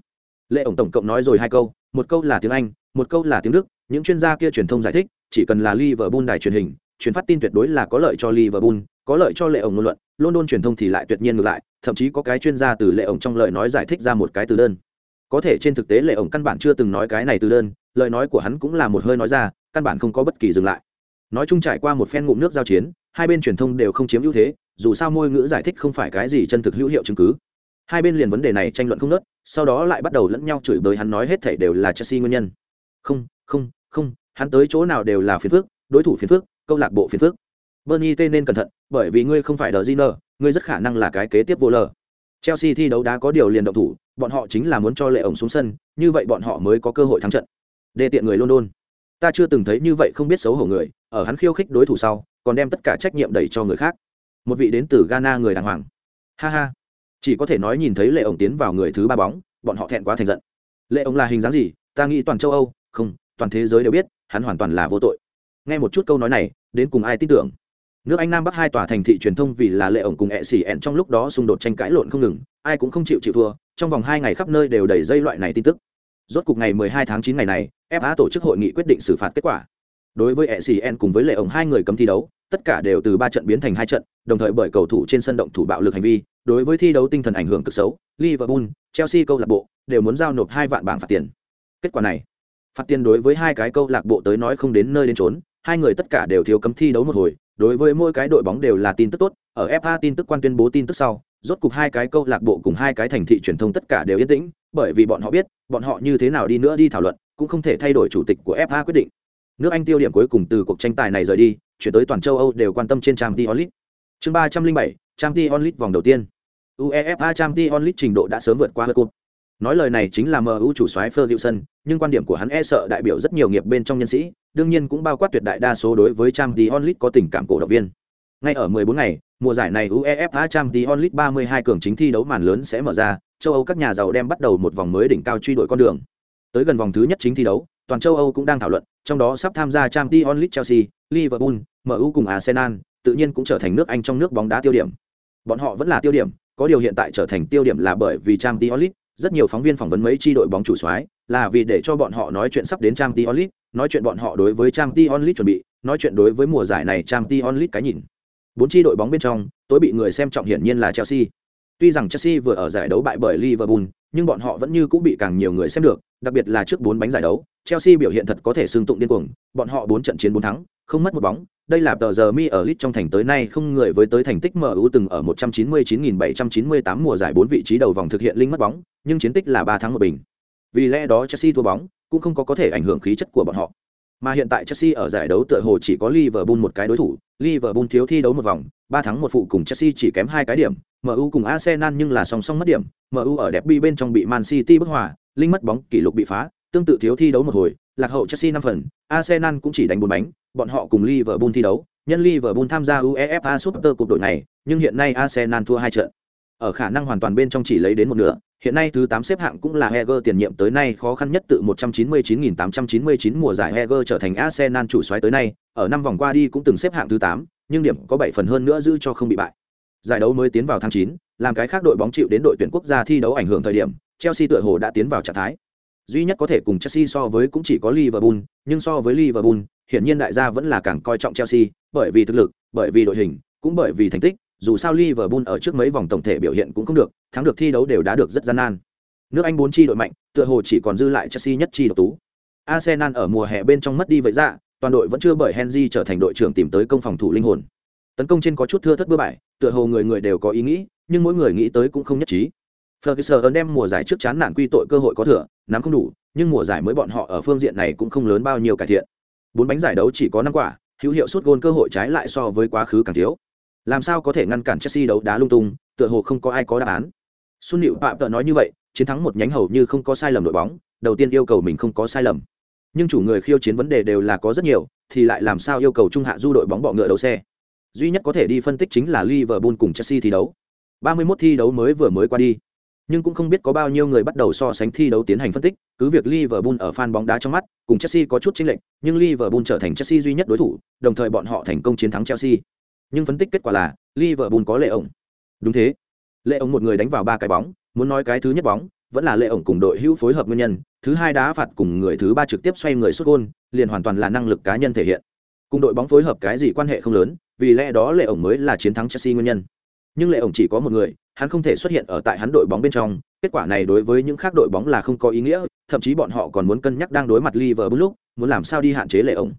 Lệ ổng tổng cộng nói rồi hai câu, một câu là tiếng Anh, một câu là tiếng Đức, những chuyên gia kia truyền thông giải thích, chỉ cần là Liverpool đài truyền hình, truyền phát tin tuyệt đối là có lợi cho Liverpool, có lợi cho Lệ ổng ngôn luận, London truyền thông thì lại tuyệt nhiên ngược lại, thậm chí có cái chuyên gia từ Lệ ổng trong lời nói giải thích ra một cái từ đơn. Có thể trên thực tế Lệ ổng căn bản chưa từng nói cái này từ đơn, lời nói của hắn cũng là một hơi nói ra, căn bản không có bất kỳ dừng lại nói chung trải qua một phen ngụm nước giao chiến hai bên truyền thông đều không chiếm ưu thế dù sao môi ngữ giải thích không phải cái gì chân thực hữu hiệu chứng cứ hai bên liền vấn đề này tranh luận không nớt sau đó lại bắt đầu lẫn nhau chửi bới hắn nói hết thể đều là chelsea nguyên nhân. Không không không, hắn tới chỗ nào đều là phiền phước đối thủ phiền phước câu lạc bộ phiền phước bernie Tê nên cẩn thận, bởi vì ngươi không phải đờ di nơ ngươi rất khả năng là cái kế tiếp vô lờ. Chelsea thi đấu đá có điều liền động thủ, bọn họ chính là muốn cho lệ ổng xuống sân, như vậy bọn họ mới có cơ hội thắng trận. Đê tiện người london. Ta chưa từng thấy như vậy không biết xấu hổ người, ở hắn khiêu khích đối thủ sau, còn đem tất cả trách nhiệm đẩy cho người khác. Một vị đến từ ghana người đàng hoàng. Ha ha chỉ có thể nói nhìn thấy lệ ổng tiến vào người thứ ba bóng, bọn họ thẹn quá thành giận. Lệ ổng là hình dáng gì? Ta nghĩ toàn châu âu, không, toàn thế giới đều biết, hắn hoàn toàn là vô tội. Nghe một chút câu nói này, đến cùng ai tin tưởng? Nước anh nam bắc hai tòa thành thị truyền thông vì là lệ ổng cùng ẹ xỉ ẹn trong lúc đó xung đột tranh cãi lộn không ngừng, ai cũng không chịu chịu thua, trong vòng hai ngày khắp nơi đều đầy dây loại này tin tức. Rốt cục ngày 12 tháng 9 ngày này fa tổ chức hội nghị quyết định xử phạt kết quả. Đối với ẹ xỉ ẹn cùng với lệ ổng hai người cấm thi đấu, tất cả đều từ ba trận biến thành hai trận đồng thời bởi cầu thủ trên sân động thủ bạo lực hành vi, đối với thi đấu tinh thần ảnh hưởng cực xấu, liverpool, chelsea câu lạc bộ đều muốn giao nộp hai vạn bảng phạt tiền kết quả này, phạt tiền đối với hai cái câu lạc bộ tới nói không đến nơi đến trốn hai người tất cả đều thiếu cấm thi đấu một hồi, đối với mỗi cái đội bóng đều là tin tức tốt, ở fa tin tức quan tuyên bố tin tức sau, rốt cục hai cái câu lạc bộ cùng hai cái thành thị truyền thông tất cả đều yên tĩnh, bởi vì bọn họ biết, bọn họ như thế nào đi nữa đi thảo luận, cũng không thể thay đổi chủ tịch của fa quyết định nước anh tiêu điểm cuối cùng từ cuộc tranh tài này rời đi, chuyển tới toàn châu âu đều quan tâm trên trang Diolit chương 307, Champions League vòng đầu tiên. Uefa Champions League trình độ đã sớm vượt qua hớt nói lời này chính là mu chủ soái ferguson nhưng quan điểm của hắn e sợ đại biểu rất nhiều nghiệp bên trong nhân sĩ đương nhiên cũng bao quát tuyệt đại đa số đối với Champions League có tình cảm cổ động viên. Ngay ở 14 ngày mùa giải này uefa Champions League 32 cường chính thi đấu màn lớn sẽ mở ra châu âu các nhà giàu đem bắt đầu một vòng mới đỉnh cao truy đuổi con đường. Tới gần vòng thứ nhất chính thi đấu toàn châu âu cũng đang thảo luận trong đó sắp tham gia Champions League chelsea liverpool mu cùng arsenal tự nhiên cũng trở thành nước anh trong nước bóng đá tiêu điểm bọn họ vẫn là tiêu điểm có điều hiện tại trở thành tiêu điểm là bởi vì trang Diolit. rất nhiều phóng viên phỏng vấn mấy chi đội bóng chủ soái là vì để cho bọn họ nói chuyện sắp đến trang Diolit, nói chuyện bọn họ đối với trang Diolit chuẩn bị nói chuyện đối với mùa giải này trang Diolit cái nhìn bốn chi đội bóng bên trong tối bị người xem trọng hiển nhiên là chelsea tuy rằng chelsea vừa ở giải đấu bại bởi liverpool nhưng bọn họ vẫn như cũng bị càng nhiều người xem được đặc biệt là trước bốn bánh giải đấu chelsea biểu hiện thật có thể xương tụng điên cuồng bọn họ bốn trận chiến bốn thắng không mất một bóng đây là tờ giờ mi ở lit trong thành tới nay không người với tới thành tích MU từng ở 199.798 mùa giải bốn vị trí đầu vòng thực hiện linh mất bóng, nhưng chiến tích là ba thắng một bình. Vì lẽ đó Chelsea thua bóng, cũng không có có thể ảnh hưởng khí chất của bọn họ. Mà hiện tại Chelsea ở giải đấu tựa hồ chỉ có Liverpool một cái đối thủ, Liverpool thiếu thi đấu một vòng, ba thắng một phụ cùng Chelsea chỉ kém hai cái điểm, MU cùng Arsenal nhưng là song song mất điểm, MU ở derby bên trong bị Man City bức hòa, linh mất bóng kỷ lục bị phá, tương tự thiếu thi đấu một hồi, lạc hậu Chelsea năm phần, Arsenal cũng chỉ đánh bốn bánh, bọn họ cùng Liverpool thi đấu, nhân Liverpool tham gia UEFA Super Cup đội này, nhưng hiện nay Arsenal thua hai trận. Ở khả năng hoàn toàn bên trong chỉ lấy đến một nửa, hiện nay thứ 8 xếp hạng cũng là Heger tiền nhiệm tới nay khó khăn nhất tự 199.899 mùa giải Heger trở thành Arsenal chủ soái tới nay, ở năm vòng qua đi cũng từng xếp hạng thứ 8, nhưng điểm có 7 phần hơn nữa giữ cho không bị bại. Giải đấu mới tiến vào tháng 9, làm cái khác đội bóng chịu đến đội tuyển quốc gia thi đấu ảnh hưởng thời điểm, Chelsea tựa hồ đã tiến vào trạng thái. Duy nhất có thể cùng Chelsea so với cũng chỉ có Liverpool, nhưng so với Liverpool, hiện nhiên đại gia vẫn là càng coi trọng Chelsea, bởi vì thực lực, bởi vì đội hình, cũng bởi vì thành tích, dù sao Liverpool ở trước mấy vòng tổng thể biểu hiện cũng không được, thắng được thi đấu đều đã được rất gian nan. Nước Anh bốn chi đội mạnh, tựa hồ chỉ còn dư lại Chelsea nhất chi độc tú. Arsenal ở mùa hè bên trong mất đi vậy ra, toàn đội vẫn chưa bởi Henry trở thành đội trưởng tìm tới công phòng thủ linh hồn. Tấn công trên có chút thưa thất bữa bại, tựa hồ người người đều có ý nghĩ, nhưng mỗi người nghĩ tới cũng không nhất trí. Ferguson đem mùa giải trước chán nản quy tội cơ hội có thừa, nắm không đủ, nhưng mùa giải mới bọn họ ở phương diện này cũng không lớn bao nhiêu cải thiện. Bốn bánh giải đấu chỉ có năm quả, hữu hiệu suốt gôn cơ hội trái lại so với quá khứ càng thiếu. Làm sao có thể ngăn cản Chelsea đấu đá lung tung, tựa hồ không có ai có đáp án. Xuân Nịu Phạm tự nói như vậy, chiến thắng một nhánh hầu như không có sai lầm đội bóng, đầu tiên yêu cầu mình không có sai lầm. Nhưng chủ người khiêu chiến vấn đề đều là có rất nhiều, thì lại làm sao yêu cầu trung hạ du đội bóng bọ ngựa đấu xe. Duy nhất có thể đi phân tích chính là Liverpool cùng Chelsea thi đấu. 31 thi đấu mới vừa mới qua đi nhưng cũng không biết có bao nhiêu người bắt đầu so sánh thi đấu tiến hành phân tích, cứ việc Liverpool ở fan bóng đá trong mắt, cùng Chelsea có chút chênh lệch, nhưng Liverpool trở thành Chelsea duy nhất đối thủ, đồng thời bọn họ thành công chiến thắng Chelsea. Nhưng phân tích kết quả là, Liverpool có lệ ổng. Đúng thế. Lệ ổng một người đánh vào ba cái bóng, muốn nói cái thứ nhất bóng, vẫn là lệ ổng cùng đội hữu phối hợp nguyên nhân, thứ hai đá phạt cùng người thứ ba trực tiếp xoay người sút gol, liền hoàn toàn là năng lực cá nhân thể hiện. Cùng đội bóng phối hợp cái gì quan hệ không lớn, vì lẽ đó lệ ổng mới là chiến thắng Chelsea nguyên nhân. Nhưng lệ ổng chỉ có một người, hắn không thể xuất hiện ở tại hắn đội bóng bên trong, kết quả này đối với những khác đội bóng là không có ý nghĩa, thậm chí bọn họ còn muốn cân nhắc đang đối mặt Liverpool lúc, muốn làm sao đi hạn chế lệ ổng.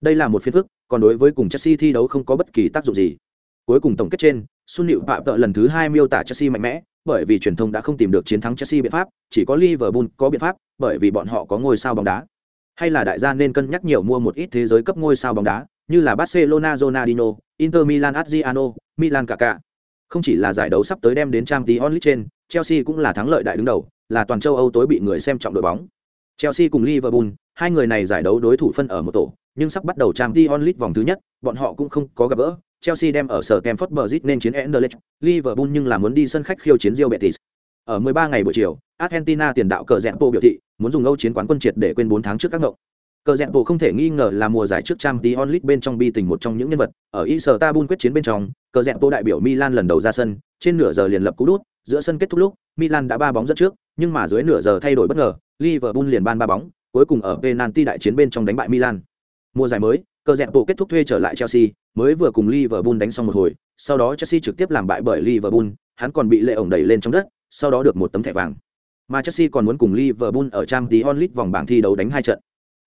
Đây là một phiên phức, còn đối với cùng Chelsea thi đấu không có bất kỳ tác dụng gì. Cuối cùng tổng kết trên, Sun Liễu Phạm tợ lần thứ hai miêu tả Chelsea mạnh mẽ, bởi vì truyền thông đã không tìm được chiến thắng Chelsea biện pháp, chỉ có Liverpool có biện pháp, bởi vì bọn họ có ngôi sao bóng đá. Hay là đại gia nên cân nhắc nhiều mua một ít thế giới cấp ngôi sao bóng đá, như là Barcelona Ronaldinho, Inter Milan Adriano, Milan Kaká. Không chỉ là giải đấu sắp tới đem đến Champions League trên, Chelsea cũng là thắng lợi đại đứng đầu, là toàn châu Âu tối bị người xem trọng đội bóng. Chelsea cùng Liverpool, hai người này giải đấu đối thủ phân ở một tổ, nhưng sắp bắt đầu Champions League vòng thứ nhất, bọn họ cũng không có gặp gỡ. Chelsea đem ở sở Stamford Bridge nên chiến Anderlecht, Liverpool nhưng là muốn đi sân khách khiêu chiến Real Betis. Ở 13 ngày buổi chiều, Argentina tiền đạo cờ rẹn bộ biểu thị, muốn dùng Âu chiến quán quân triệt để quên 4 tháng trước các ngộng. Cờ dẹp bộ không thể nghi ngờ là mùa giải trước Champions League bên trong bi tình một trong những nhân vật, ở Istanbul quyết chiến bên trong, cờ dẹp bộ đại biểu Milan lần đầu ra sân, trên nửa giờ liền lập cú đút, giữa sân kết thúc lúc, Milan đã ba bóng dẫn trước, nhưng mà dưới nửa giờ thay đổi bất ngờ, Liverpool liền ban ba bóng, cuối cùng ở penalty đại chiến bên trong đánh bại Milan. Mùa giải mới, cờ dẹp bộ kết thúc thuê trở lại Chelsea, mới vừa cùng Liverpool đánh xong một hồi, sau đó Chelsea trực tiếp làm bại bởi Liverpool, hắn còn bị lệ ổng đẩy lên trong đất, sau đó được một tấm thẻ vàng. Mà Chelsea còn muốn cùng Liverpool ở Champions League vòng bảng thi đấu đánh hai trận.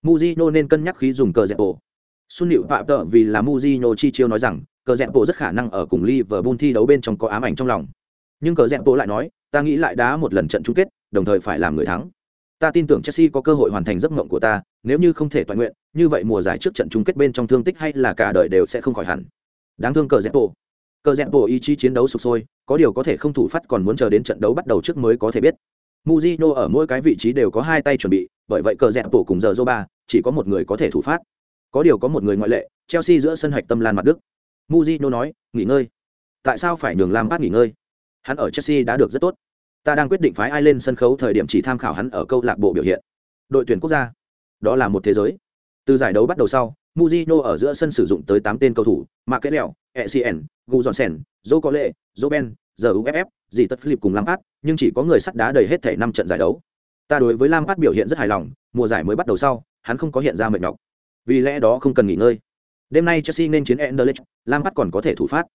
Mujino nên cân nhắc khí dùng cờ dẹp bộ. Xuân Liễu Phạm Tợ vì là Mujino chi chiêu nói rằng, cờ dẹp bộ rất khả năng ở cùng Liverpool thi đấu bên trong có ám ảnh trong lòng. Nhưng cờ dẹp bộ lại nói, ta nghĩ lại đá một lần trận chung kết, đồng thời phải làm người thắng. Ta tin tưởng Chelsea có cơ hội hoàn thành giấc mộng của ta, nếu như không thể toàn nguyện, như vậy mùa giải trước trận chung kết bên trong thương tích hay là cả đời đều sẽ không khỏi hẳn. Đáng thương cờ dẹp bộ. Cờ dẹp bộ ý chí chiến đấu sục sôi, có điều có thể không thủ phát còn muốn chờ đến trận đấu bắt đầu trước mới có thể biết. Mujino ở mỗi cái vị trí đều có hai tay chuẩn bị, bởi vậy cờ dẹp bổ cùng giờ Zoba, chỉ có một người có thể thủ phát. Có điều có một người ngoại lệ, Chelsea giữa sân hạch tâm Lan mặt Đức. Mujino nói, nghỉ ngơi. Tại sao phải nhường Lampard nghỉ ngơi? Hắn ở Chelsea đã được rất tốt ta đang quyết định phái ai lên sân khấu thời điểm chỉ tham khảo hắn ở câu lạc bộ biểu hiện đội tuyển quốc gia đó là một thế giới từ giải đấu bắt đầu sau Mujino ở giữa sân sử dụng tới tám tên cầu thủ Markeleo, Essien, Guzonsen, Johnson, Joe Cole, giờ UFF, dì tất Philip cùng Lampard, nhưng chỉ có người sắt đá đầy hết thể năm trận giải đấu. Ta đối với Lampard biểu hiện rất hài lòng, mùa giải mới bắt đầu sau, hắn không có hiện ra mệt nhọc. Vì lẽ đó không cần nghỉ ngơi. Đêm nay Chelsea nên chiến Anderlecht, Lampard còn có thể thủ phát.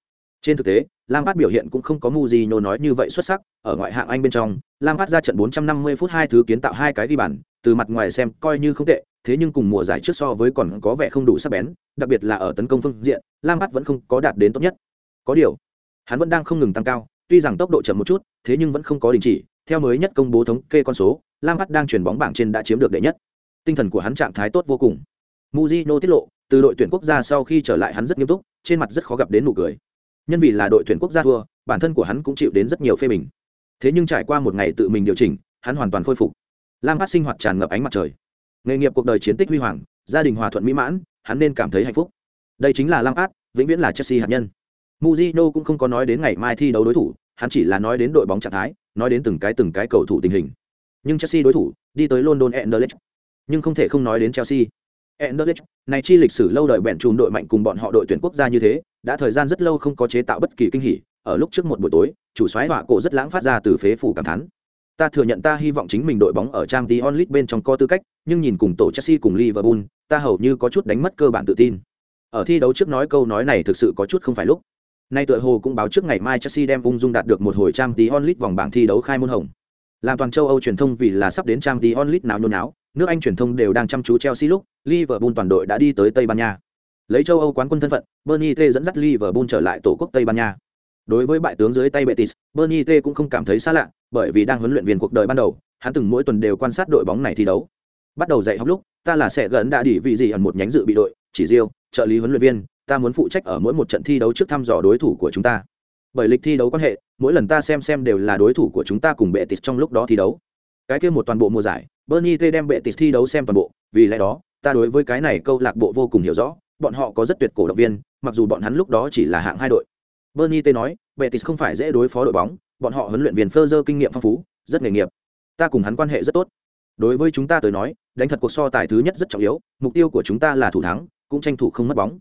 Trên thực tế, Lampard biểu hiện cũng không có Mourinho nói như vậy xuất sắc, ở ngoại hạng Anh bên trong, Lampard ra trận 450 phút hai thứ kiến tạo hai cái ghi bàn, từ mặt ngoài xem coi như không tệ, thế nhưng cùng mùa giải trước so với còn có vẻ không đủ sắc bén, đặc biệt là ở tấn công phương diện, Lampard vẫn không có đạt đến tốt nhất. Có điều, hắn vẫn đang không ngừng tăng cao, tuy rằng tốc độ chậm một chút, thế nhưng vẫn không có đình chỉ, theo mới nhất công bố thống kê con số, Lam Lampard đang chuyển bóng bảng trên đã chiếm được đệ nhất. Tinh thần của hắn trạng thái tốt vô cùng. Mujino tiết lộ, từ đội tuyển quốc gia sau khi trở lại hắn rất nghiêm túc, trên mặt rất khó gặp đến nụ cười. Nhân vì là đội tuyển quốc gia thua bản thân của hắn cũng chịu đến rất nhiều phê bình. Thế nhưng trải qua một ngày tự mình điều chỉnh hắn hoàn toàn khôi phục. Lam phát sinh hoạt tràn ngập ánh mặt trời. Nghề nghiệp cuộc đời chiến tích huy hoàng gia đình hòa thuận mỹ mãn hắn nên cảm thấy hạnh phúc. Đây chính là lam phát vĩnh viễn là chelsea hạt nhân. Mujino cũng không có nói đến ngày mai thi đấu đối thủ hắn chỉ là nói đến đội bóng trạng thái nói đến từng cái từng cái cầu thủ tình hình nhưng chelsea đối thủ đi tới london Anderlecht nhưng không thể không nói đến chelsea Anderlecht, này chi lịch sử lâu đời bèn chùm đội mạnh cùng bọn họ đội tuyển quốc gia như thế, đã thời gian rất lâu không có chế tạo bất kỳ kinh hỉ, ở lúc trước một buổi tối, chủ soái họa cổ rất lãng phát ra từ phế phủ cảm thán. Ta thừa nhận ta hy vọng chính mình đội bóng ở Champions League bên trong có tư cách, nhưng nhìn cùng tổ Chelsea cùng Liverpool, ta hầu như có chút đánh mất cơ bản tự tin. Ở thi đấu trước nói câu nói này thực sự có chút không phải lúc. Nay tựa hồ cũng báo trước ngày mai Chelsea đem ung dung đạt được một hồi trang tí onlit vòng bảng thi đấu khai môn hồng. Làm toàn châu Âu truyền thông vì là sắp đến trang tí onlit nào nhốn náo, nước Anh truyền thông đều đang chăm chú Chelsea lúc, Liverpool toàn đội đã đi tới Tây Ban Nha. Lấy châu Âu quán quân thân phận, Bernie T dẫn dắt Liverpool trở lại tổ quốc Tây Ban Nha. Đối với bại tướng dưới tay Betis, Bernie T cũng không cảm thấy xa lạ, bởi vì đang huấn luyện viên cuộc đời ban đầu, hắn từng mỗi tuần đều quan sát đội bóng này thi đấu. Bắt đầu dạy học lúc, ta là sẽ gần đã đi vị gì ở một nhánh dự bị đội, chỉ riêu, trợ lý huấn luyện viên, ta muốn phụ trách ở mỗi một trận thi đấu trước thăm dò đối thủ của chúng ta. Bởi lịch thi đấu quan hệ, mỗi lần ta xem xem đều là đối thủ của chúng ta cùng Betis trong lúc đó thi đấu. Cái kia một toàn bộ mùa giải, Bernie T đem Betis thi đấu xem toàn bộ, vì lẽ đó, ta đối với cái này câu lạc bộ vô cùng hiểu rõ, bọn họ có rất tuyệt cổ động viên, mặc dù bọn hắn lúc đó chỉ là hạng hai đội. Bernie T nói, Betis không phải dễ đối phó đội bóng, bọn họ huấn luyện viên Ferzer kinh nghiệm phong phú, rất nghề nghiệp. Ta cùng hắn quan hệ rất tốt. Đối với chúng ta tới nói, đánh thật cuộc so tài thứ nhất rất trọng yếu, mục tiêu của chúng ta là thủ thắng, cũng tranh thủ không mất bóng.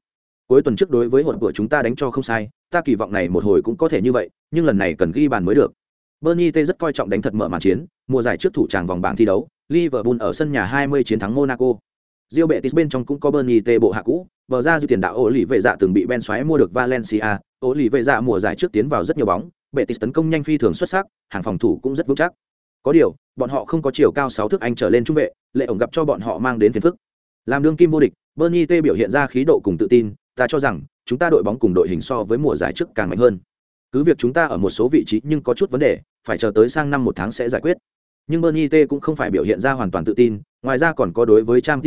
Cuối tuần trước đối với hỗn của chúng ta đánh cho không sai, ta kỳ vọng này một hồi cũng có thể như vậy, nhưng lần này cần ghi bàn mới được. Bernie T rất coi trọng đánh thật mở màn chiến, mùa giải trước thủ tràng vòng bảng thi đấu, Liverpool ở sân nhà 20 chiến thắng Monaco. Rio Betis bên trong cũng có Bernie T bộ hạ cũ, bờ ra dư tiền đạo ổ lì vệ dạ từng bị Ben xoáy mua được Valencia, ổ lì vệ dạ mùa giải trước tiến vào rất nhiều bóng, Betis tấn công nhanh phi thường xuất sắc, hàng phòng thủ cũng rất vững chắc. Có điều, bọn họ không có chiều cao 6 thước anh trở lên trung vệ, lệ ổng gặp cho bọn họ mang đến phiền phức. Làm đương kim vô địch, Bernie T biểu hiện ra khí độ cùng tự tin, ta cho rằng, chúng ta đội bóng cùng đội hình so với mùa giải trước càng mạnh hơn. cứ việc chúng ta ở một số vị trí nhưng có chút vấn đề, phải chờ tới sang năm một tháng sẽ giải quyết. Nhưng bernie t cũng không phải biểu hiện ra hoàn toàn tự tin, ngoài ra còn có đối với trang t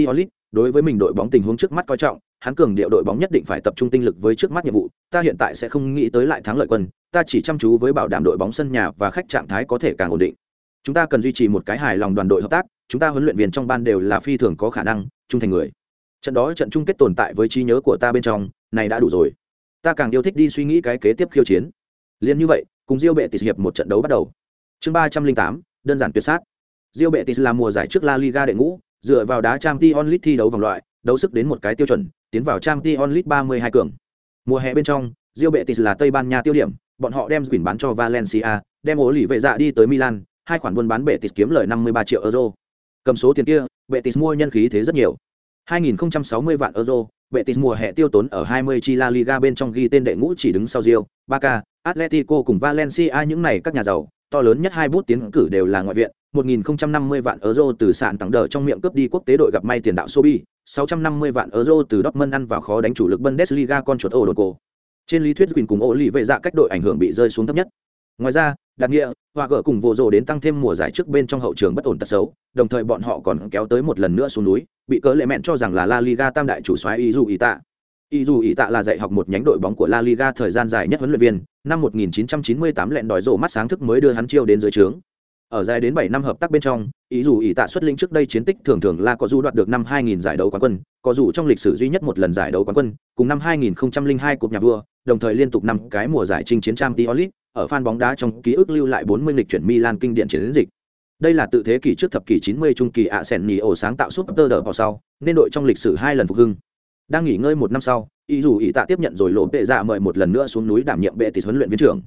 đối với mình đội bóng tình huống trước mắt coi trọng, hắn cường điệu đội bóng nhất định phải tập trung tinh lực với trước mắt nhiệm vụ, ta hiện tại sẽ không nghĩ tới lại thắng lợi quân, ta chỉ chăm chú với bảo đảm đội bóng sân nhà và khách trạng thái có thể càng ổn định. Chúng ta cần duy trì một cái hài lòng đoàn đội hợp tác, chúng ta huấn luyện viên trong ban đều là phi thường có khả năng, trung thành người trận đó trận chung kết tồn tại với trí nhớ của ta bên trong, này đã đủ rồi. Ta càng yêu thích đi suy nghĩ cái kế tiếp khiêu chiến. Liền như vậy, cùng diêu bệ tịt hiệp một trận đấu bắt đầu. Chương ba trăm linh tám, đơn giản tuyệt sát. Diêu bệ tịt là mùa giải trước la liga đệ ngũ, dựa vào đá trang t onlit thi đấu vòng loại, đấu sức đến một cái tiêu chuẩn, tiến vào trang t onlit ba mươi hai cường. Mùa hè bên trong, diêu bệ tịt là tây ban nha tiêu điểm, bọn họ đem quyền bán cho valencia, đem ố lì vệ dạ đi tới milan, hai khoản buôn bán bệ tịt kiếm lời năm mươi ba triệu euro. Cầm số tiền kia, bệ tịt mua nhân khí thế rất nhiều. 2060 vạn euro, Betis mùa hè tiêu tốn ở 20 chi La Liga bên trong ghi tên đệ ngũ chỉ đứng sau Real, Barca, Atletico cùng Valencia những này các nhà giàu, to lớn nhất hai bút tiến cử đều là ngoại viện, 1050 vạn euro từ sạn tặng đỡ trong miệng cướp đi quốc tế đội gặp may tiền đạo Sobi, 650 vạn euro từ Dortmund ăn vào khó đánh chủ lực Bundesliga con chuột Odoko. Trên lý thuyết quyền cùng ổ lì vệ dạ cách đội ảnh hưởng bị rơi xuống thấp nhất. Ngoài ra, đặc nghĩa và gỡ cùng vô rồ đến tăng thêm mùa giải trước bên trong hậu trường bất ổn tật xấu, đồng thời bọn họ còn kéo tới một lần nữa xuống núi, bị cớ lệ mẹn cho rằng là la liga tam đại chủ xoáy ý dù ý tạ ý dù ý tạ là dạy học một nhánh đội bóng của la liga thời gian dài nhất huấn luyện viên, năm 1998 lẹn đòi rổ mắt sáng thức mới đưa hắn chiêu đến dưới trướng ở dài đến 7 năm hợp tác bên trong ý dù ý tạ xuất lĩnh trước đây chiến tích thường thường là có dù đoạt được năm 2000 giải đấu quán quân có dù trong lịch sử duy nhất một lần giải đấu quán quân cùng năm 2002 cúp nhà vua đồng thời liên tục năm cái mùa giải chinh chiến trang Tiolit, ở fan bóng đá trong ký ức lưu lại 40 lịch chuyển Milan kinh điển chiến dịch. Đây là tự thế kỷ trước thập kỷ 90 trung kỳ Arsenio sáng tạo suốt tơ đỡ vào sau, nên đội trong lịch sử hai lần phục hưng. Đang nghỉ ngơi một năm sau, ý dù ý tạ tiếp nhận rồi lộ tệ dạ mời một lần nữa xuống núi đảm nhiệm bệ tỷ huấn luyện viên trưởng.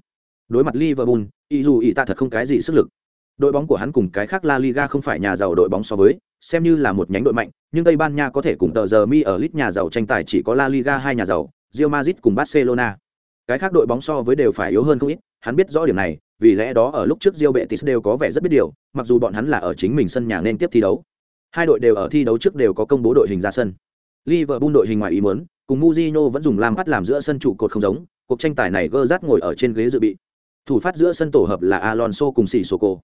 Đối mặt Liverpool, ý dù ý tạ thật không cái gì sức lực. Đội bóng của hắn cùng cái khác La Liga không phải nhà giàu đội bóng so với, xem như là một nhánh đội mạnh, nhưng Tây Ban Nha có thể cùng tờ giờ mi ở list nhà giàu tranh tài chỉ có La Liga hai nhà giàu, Real Madrid cùng Barcelona. Cái khác đội bóng so với đều phải yếu hơn không ít, hắn biết rõ điểm này, vì lẽ đó ở lúc trước Real Betis đều có vẻ rất biết điều, mặc dù bọn hắn là ở chính mình sân nhà nên tiếp thi đấu. Hai đội đều ở thi đấu trước đều có công bố đội hình ra sân. Liverpool đội hình ngoài ý muốn, cùng Mourinho vẫn dùng lam bắt làm giữa sân trụ cột không giống, cuộc tranh tài này Gerrard ngồi ở trên ghế dự bị. Thủ phát giữa sân tổ hợp là Alonso cùng Sissoko.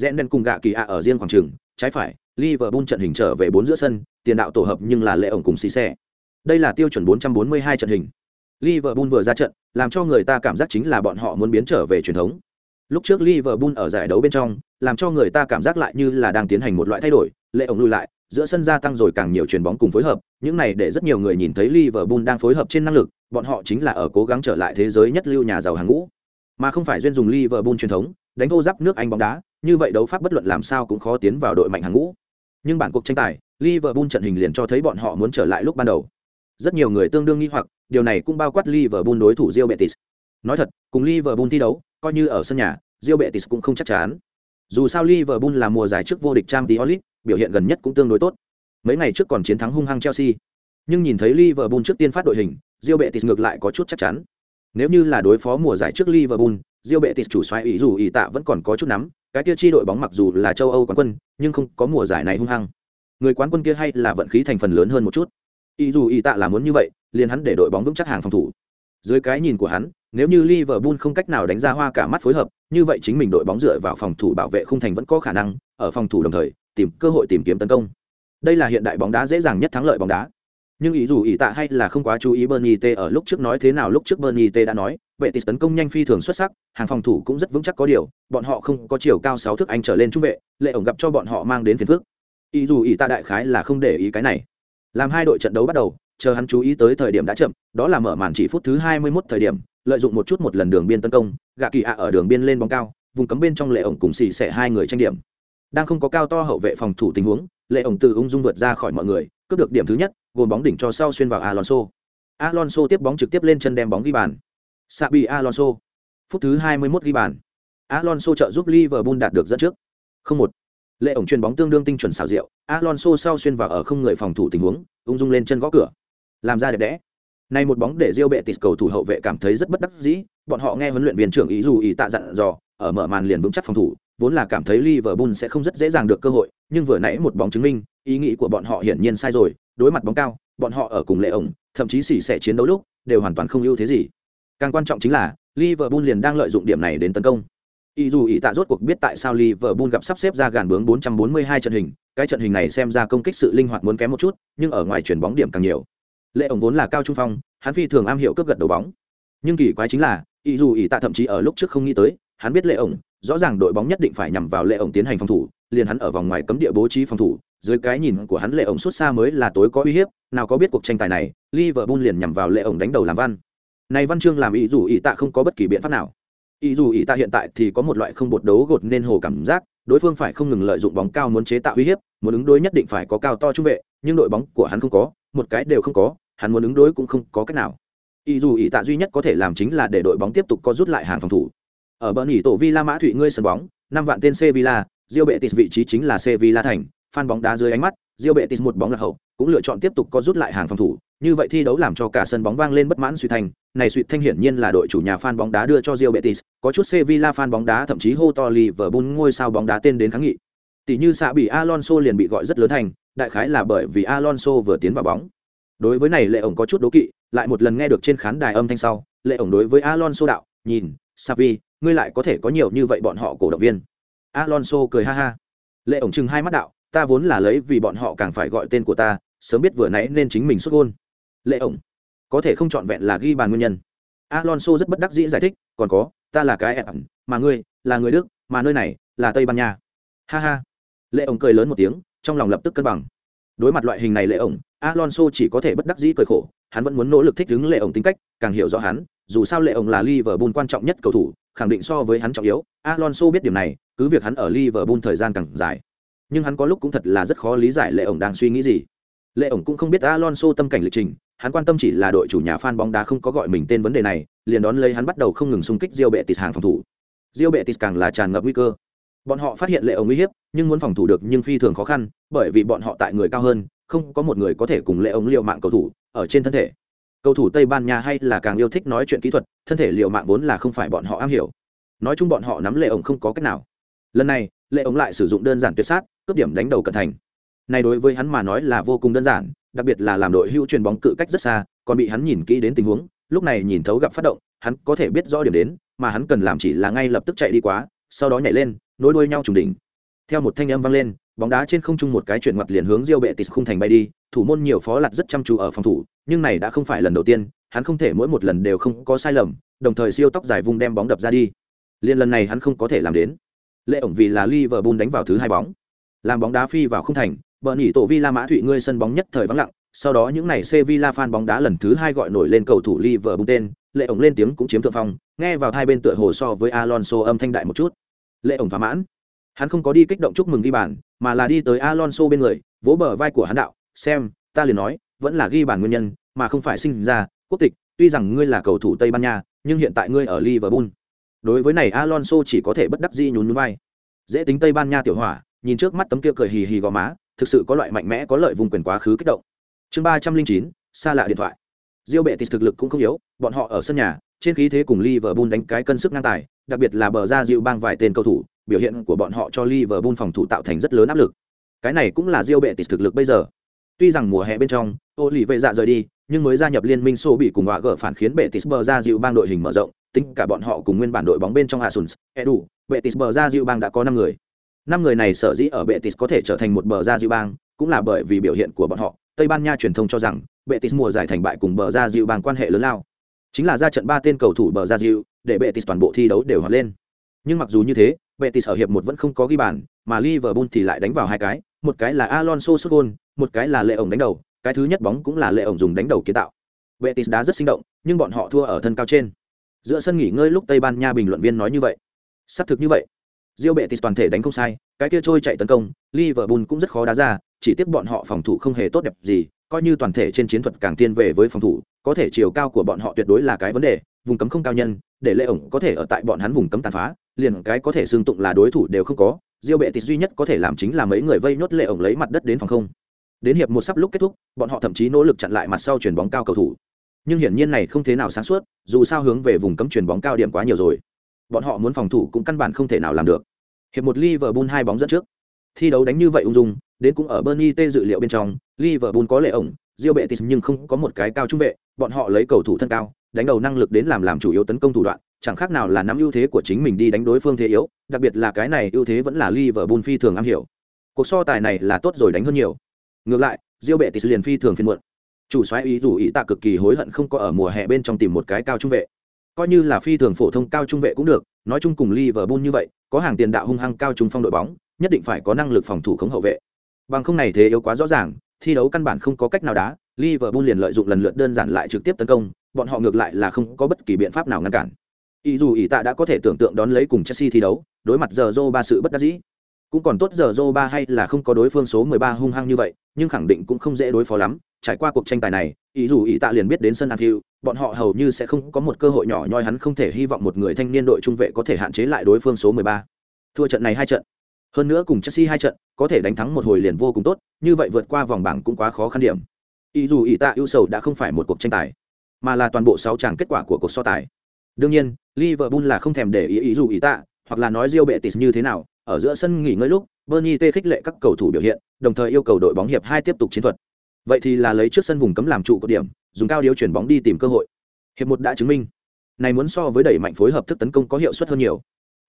Zenden cùng gạ kỳ ạ ở riêng khoảng trường, trái phải, Liverpool trận hình trở về bốn giữa sân, tiền đạo tổ hợp nhưng là Lệ ổng cùng xì xe Đây là tiêu chuẩn 442 trận hình. Liverpool vừa ra trận, làm cho người ta cảm giác chính là bọn họ muốn biến trở về truyền thống. Lúc trước Liverpool ở giải đấu bên trong, làm cho người ta cảm giác lại như là đang tiến hành một loại thay đổi, lệ ổng lùi lại, giữa sân gia tăng rồi càng nhiều chuyền bóng cùng phối hợp, những này để rất nhiều người nhìn thấy Liverpool đang phối hợp trên năng lực, bọn họ chính là ở cố gắng trở lại thế giới nhất lưu nhà giàu hàng ngũ, mà không phải duyên dùng Liverpool truyền thống, đánh thô giáp nước Anh bóng đá, như vậy đấu pháp bất luận làm sao cũng khó tiến vào đội mạnh hàng ngũ. Nhưng bản cuộc tranh tài, Liverpool trận hình liền cho thấy bọn họ muốn trở lại lúc ban đầu. Rất nhiều người tương đương nghi hoặc, điều này cũng bao quát Liverpool đối thủ Real Betis. Nói thật, cùng Liverpool thi đấu, coi như ở sân nhà, Real Betis cũng không chắc chắn. Dù sao Liverpool là mùa giải trước vô địch Champions League, biểu hiện gần nhất cũng tương đối tốt. Mấy ngày trước còn chiến thắng hung hăng Chelsea. Nhưng nhìn thấy Liverpool trước tiên phát đội hình, Real Betis ngược lại có chút chắc chắn. Nếu như là đối phó mùa giải trước Liverpool, Real Betis chủ soái ý dù ý tạ vẫn còn có chút nắm, cái kia chi đội bóng mặc dù là châu Âu quán quân, nhưng không có mùa giải này hung hăng. Người quán quân kia hay là vận khí thành phần lớn hơn một chút. Ý dù ý tạ là muốn như vậy, liền hắn để đội bóng vững chắc hàng phòng thủ. Dưới cái nhìn của hắn, nếu như Liverpool không cách nào đánh ra hoa cả mắt phối hợp, như vậy chính mình đội bóng dựa vào phòng thủ bảo vệ khung thành vẫn có khả năng ở phòng thủ đồng thời tìm cơ hội tìm kiếm tấn công. Đây là hiện đại bóng đá dễ dàng nhất thắng lợi bóng đá. Nhưng ý dù ý tạ hay là không quá chú ý Bernie T ở lúc trước nói thế nào lúc trước Bernie T đã nói, vệ tịt tấn công nhanh phi thường xuất sắc, hàng phòng thủ cũng rất vững chắc có điều, bọn họ không có chiều cao sáu thước anh trở lên trung vệ, lệ ổng gặp cho bọn họ mang đến phiền phức. Ý dù ý ta đại khái là không để ý cái này. Làm hai đội trận đấu bắt đầu, chờ hắn chú ý tới thời điểm đã chậm, đó là mở màn chỉ phút thứ 21 thời điểm, lợi dụng một chút một lần đường biên tấn công, gạ kỳ ạ ở đường biên lên bóng cao, vùng cấm bên trong lệ ổng cùng xì xẻ hai người tranh điểm. Đang không có cao to hậu vệ phòng thủ tình huống, lệ ổng từ ung dung vượt ra khỏi mọi người, cướp được điểm thứ nhất, gồm bóng đỉnh cho sau xuyên vào Alonso. Alonso tiếp bóng trực tiếp lên chân đem bóng ghi bàn. Sabi Alonso. Phút thứ 21 ghi bàn. Alonso trợ giúp Liverpool đạt được dẫn trước. Không một. Lệ ổng chuyền bóng tương đương tinh chuẩn xảo diệu, Alonso sau xuyên vào ở không người phòng thủ tình huống, ung dung lên chân gõ cửa làm ra đẹp đẽ này một bóng để Real Betis cầu thủ hậu vệ cảm thấy rất bất đắc dĩ, bọn họ nghe huấn luyện viên trưởng ý dù ý tạ dặn dò, ở mở màn liền vững chắc phòng thủ, vốn là cảm thấy Liverpool sẽ không rất dễ dàng được cơ hội, nhưng vừa nãy một bóng chứng minh, ý nghĩ của bọn họ hiển nhiên sai rồi, đối mặt bóng cao, bọn họ ở cùng lệ ổng, thậm chí xỉ sẽ chiến đấu lúc, đều hoàn toàn không ưu thế gì. Càng quan trọng chính là Liverpool liền đang lợi dụng điểm này đến tấn công. Ý dù ý tạ rốt cuộc biết tại sao Liverpool gặp sắp xếp ra gàn bướng 442 trận hình, cái trận hình này xem ra công kích sự linh hoạt muốn kém một chút, nhưng ở ngoài chuyển bóng điểm càng nhiều. Lệ ổng vốn là cao trung phong, hắn phi thường am hiểu cướp gật đầu bóng. Nhưng kỳ quái chính là, ý dù ý tạ thậm chí ở lúc trước không nghĩ tới, hắn biết Lệ ổng, rõ ràng đội bóng nhất định phải nhằm vào Lệ ổng tiến hành phòng thủ, liền hắn ở vòng ngoài cấm địa bố trí phòng thủ, dưới cái nhìn của hắn Lệ ổng suốt xa mới là tối có uy hiếp, nào có biết cuộc tranh tài này, Liverpool liền nhằm vào Lệ ổng đánh đầu làm văn. Này văn chương làm ý dù ý tạ không có bất kỳ biện pháp nào. Ý dù ý tạ hiện tại thì có một loại không bột đấu gột nên hồ cảm giác, đối phương phải không ngừng lợi dụng bóng cao muốn chế tạo uy hiếp, muốn ứng đối nhất định phải có cao to trung vệ, nhưng đội bóng của hắn không có, một cái đều không có, hắn muốn ứng đối cũng không có cách nào. Ý dù ý tạ duy nhất có thể làm chính là để đội bóng tiếp tục có rút lại hàng phòng thủ. Ở bờ nghỉ tổ villa mã thụy ngươi sân bóng, năm vạn tên sevilla diêu bệ tịt vị trí chính là sevilla thành phan bóng đá dưới ánh mắt Diêu bệ tịt một bóng là hậu cũng lựa chọn tiếp tục có rút lại hàng phòng thủ như vậy thi đấu làm cho cả sân bóng vang lên bất mãn suy thành này suy thanh hiển nhiên là đội chủ nhà fan bóng đá đưa cho Real Betis, có chút Sevilla fan bóng đá thậm chí hô to Liverpool ngôi sao bóng đá tên đến kháng nghị. Tỷ như xạ bị Alonso liền bị gọi rất lớn thành, đại khái là bởi vì Alonso vừa tiến vào bóng. Đối với này Lệ ổng có chút đố kỵ, lại một lần nghe được trên khán đài âm thanh sau, Lệ ổng đối với Alonso đạo, nhìn, Savi, ngươi lại có thể có nhiều như vậy bọn họ cổ động viên. Alonso cười ha ha. Lệ ổng trừng hai mắt đạo, ta vốn là lấy vì bọn họ càng phải gọi tên của ta, sớm biết vừa nãy nên chính mình xuất gôn. Lệ ổng, có thể không chọn vẹn là ghi bàn nguyên nhân. Alonso rất bất đắc dĩ giải thích còn có ta là cái ẻm mà ngươi là người đức mà nơi này là tây ban nha. Ha ha. Lệ ổng cười lớn một tiếng trong lòng lập tức cân bằng. Đối mặt loại hình này lệ ổng alonso chỉ có thể bất đắc dĩ cười khổ hắn vẫn muốn nỗ lực thích ứng lệ ổng tính cách càng hiểu rõ hắn dù sao lệ ổng là liverpool quan trọng nhất cầu thủ khẳng định so với hắn trọng yếu. Alonso biết điểm này cứ việc hắn ở liverpool thời gian càng dài nhưng hắn có lúc cũng thật là rất khó lý giải lệ ổng đang suy nghĩ gì lệ ổng cũng không biết alonso tâm cảnh lịch trình hắn quan tâm chỉ là đội chủ nhà fan bóng đá không có gọi mình tên vấn đề này, liền đón lấy hắn bắt đầu không ngừng xung kích diêu bệ tịt hàng phòng thủ. diêu bệ tịt càng là tràn ngập nguy cơ. Bọn họ phát hiện lệ ổng nguy hiếp, nhưng muốn phòng thủ được nhưng phi thường khó khăn, bởi vì bọn họ tại người cao hơn, không có một người có thể cùng lệ ổng liều mạng cầu thủ ở trên thân thể. Cầu thủ Tây Ban Nha hay là càng yêu thích nói chuyện kỹ thuật, thân thể liều mạng vốn là không phải bọn họ am hiểu. Nói chung bọn họ nắm lệ ổng không có cách nào. Lần này, lệ ổng lại sử dụng đơn giản tuyệt sát, cướp điểm đánh đầu cẩn thành. Này đối với hắn mà nói là vô cùng đơn giản, đặc biệt là làm đội hưu truyền bóng cự cách rất xa còn bị hắn nhìn kỹ đến tình huống lúc này nhìn thấu gặp phát động hắn có thể biết rõ điểm đến mà hắn cần làm chỉ là ngay lập tức chạy đi quá sau đó nhảy lên nối đuôi nhau trùng đỉnh. Theo một thanh âm vang lên bóng đá trên không trung một cái chuyển ngoặt liền hướng diêu bệ tịt khung thành bay đi thủ môn nhiều phó lặt rất chăm chú ở phòng thủ nhưng này đã không phải lần đầu tiên hắn không thể mỗi một lần đều không có sai lầm đồng thời siêu tóc dài vung đem bóng đập ra đi. Liên lần này hắn không có thể làm đến. Lệ ổng vì là Liverpool đánh vào thứ hai bóng làm bóng đá phi vào không thành Bờ nhỉ tổ Villa Mã Thụy ngươi sân bóng nhất thời vắng lặng, sau đó những này Sevilla fan bóng đá lần thứ hai gọi nổi lên cầu thủ Liverpool tên, lệ ổng lên tiếng cũng chiếm thượng phong, nghe vào hai bên tựa hồ so với Alonso âm thanh đại một chút. Lệ ổng thỏa mãn. Hắn không có đi kích động chúc mừng ghi bàn, mà là đi tới Alonso bên người, vỗ bờ vai của hắn đạo, xem, ta liền nói, vẫn là ghi bàn nguyên nhân, mà không phải sinh ra quốc tịch, tuy rằng ngươi là cầu thủ Tây Ban Nha, nhưng hiện tại ngươi ở Liverpool. Đối với này Alonso chỉ có thể bất đắc dĩ nhún nhún vai. Dễ tính Tây Ban Nha tiểu hỏa, nhìn trước mắt tấm kia cười hì hì gò má, thực sự có loại mạnh mẽ có lợi vùng quyền quá khứ kích động chương ba trăm linh chín xa lạ điện thoại Diêu bệ tịt thực lực cũng không yếu, bọn họ ở sân nhà, trên khí thế cùng Liverpool đánh cái cân sức ngang tài, đặc biệt là bờ ra dịu bang vài tên cầu thủ, biểu hiện của bọn họ cho Liverpool phòng thủ tạo thành rất lớn áp lực. Cái này cũng là Diêu bệ tịt thực lực bây giờ. Tuy rằng mùa hè bên trong, ô lì vệ dạ rời đi, nhưng mới gia nhập liên minh xô bị cùng họa gỡ phản khiến bệ tịt bờ ra dịu bang đội hình mở rộng, tính cả bọn họ cùng nguyên bản đội bóng bên trong Asuns, Edu, bệ tịt bờ ra dịu bang đã có năm người năm người này sở dĩ ở betis có thể trở thành một bờ ra diệu bang, cũng là bởi vì biểu hiện của bọn họ. Tây ban nha truyền thông cho rằng, betis mùa giải thành bại cùng bờ ra diệu bang quan hệ lớn lao. Chính là ra trận ba tên cầu thủ bờ ra diệu để betis toàn bộ thi đấu đều hoạt lên. Nhưng mặc dù như thế, betis ở hiệp một vẫn không có ghi bàn, mà liverpool thì lại đánh vào hai cái, một cái là alonso sút gol một cái là lệ ổng đánh đầu, cái thứ nhất bóng cũng là lệ ổng dùng đánh đầu kiến tạo. Betis đá rất sinh động, nhưng bọn họ thua ở thân cao trên. Giữa sân nghỉ ngơi lúc tây ban nha bình luận viên nói như vậy. Xác thực như vậy. Diêu bệ tịt toàn thể đánh không sai, cái kia trôi chạy tấn công, Liverpool cũng rất khó đá ra, chỉ tiếc bọn họ phòng thủ không hề tốt đẹp gì, coi như toàn thể trên chiến thuật càng tiên về với phòng thủ, có thể chiều cao của bọn họ tuyệt đối là cái vấn đề, vùng cấm không cao nhân, để lệ ổng có thể ở tại bọn hắn vùng cấm tàn phá, liền cái có thể xương tụng là đối thủ đều không có, Diêu bệ tịt duy nhất có thể làm chính là mấy người vây nhốt lệ ổng lấy mặt đất đến phòng không. Đến hiệp một sắp lúc kết thúc, bọn họ thậm chí nỗ lực chặn lại mặt sau chuyển bóng cao cầu thủ. Nhưng hiển nhiên này không thế nào sáng suốt, dù sao hướng về vùng cấm chuyển bóng cao điểm quá nhiều rồi bọn họ muốn phòng thủ cũng căn bản không thể nào làm được. Hiệp một Liverpool hai bóng dẫn trước. Thi đấu đánh như vậy ung dung, đến cũng ở Burnley T dự liệu bên trong, Liverpool có lệ ổng, Bệ Betis nhưng không có một cái cao trung vệ, bọn họ lấy cầu thủ thân cao, đánh đầu năng lực đến làm làm chủ yếu tấn công thủ đoạn chẳng khác nào là nắm ưu thế của chính mình đi đánh đối phương thế yếu đặc biệt là cái này ưu thế vẫn là Liverpool phi thường am hiểu cuộc so tài này là tốt rồi đánh hơn nhiều ngược lại Diêu Bệ Tịt liền phi thường phiền muộn chủ soái ý dù ý tạ cực kỳ hối hận không có ở mùa hè bên trong tìm một cái cao trung vệ coi như là phi thường phổ thông cao trung vệ cũng được, nói chung cùng Liverpool như vậy, có hàng tiền đạo hung hăng cao trung phong đội bóng, nhất định phải có năng lực phòng thủ khống hậu vệ. Bằng không này thế yếu quá rõ ràng, thi đấu căn bản không có cách nào đá, Liverpool liền lợi dụng lần lượt đơn giản lại trực tiếp tấn công, bọn họ ngược lại là không có bất kỳ biện pháp nào ngăn cản. Ý dù ý tạ đã có thể tưởng tượng đón lấy cùng chelsea thi đấu, đối mặt giờ ba sự bất đắc dĩ cũng còn tốt giờ ba hay là không có đối phương số 13 hung hăng như vậy, nhưng khẳng định cũng không dễ đối phó lắm. Trải qua cuộc tranh tài này, ý dù ý tạ liền biết đến sân anfield bọn họ hầu như sẽ không có một cơ hội nhỏ nhoi, hắn không thể hy vọng một người thanh niên đội trung vệ có thể hạn chế lại đối phương số 13. thua trận này hai trận. Hơn nữa cùng chelsea hai trận, có thể đánh thắng một hồi liền vô cùng tốt, như vậy vượt qua vòng bảng cũng quá khó khăn điểm. Ý dù ý tạ ưu sầu đã không phải một cuộc tranh tài, mà là toàn bộ sáu tràng kết quả của cuộc so tài. Đương nhiên, liverpool là không thèm để ý ý dù ý tạ, hoặc là nói Real Betis như thế nào ở giữa sân nghỉ ngơi lúc, bernie tê khích lệ các cầu thủ biểu hiện, đồng thời yêu cầu đội bóng hiệp hai tiếp tục chiến thuật. Vậy thì là lấy trước sân vùng cấm làm trụ cột điểm, dùng cao điếu chuyển bóng đi tìm cơ hội. Hiệp một đã chứng minh, này muốn so với đẩy mạnh phối hợp thức tấn công có hiệu suất hơn nhiều.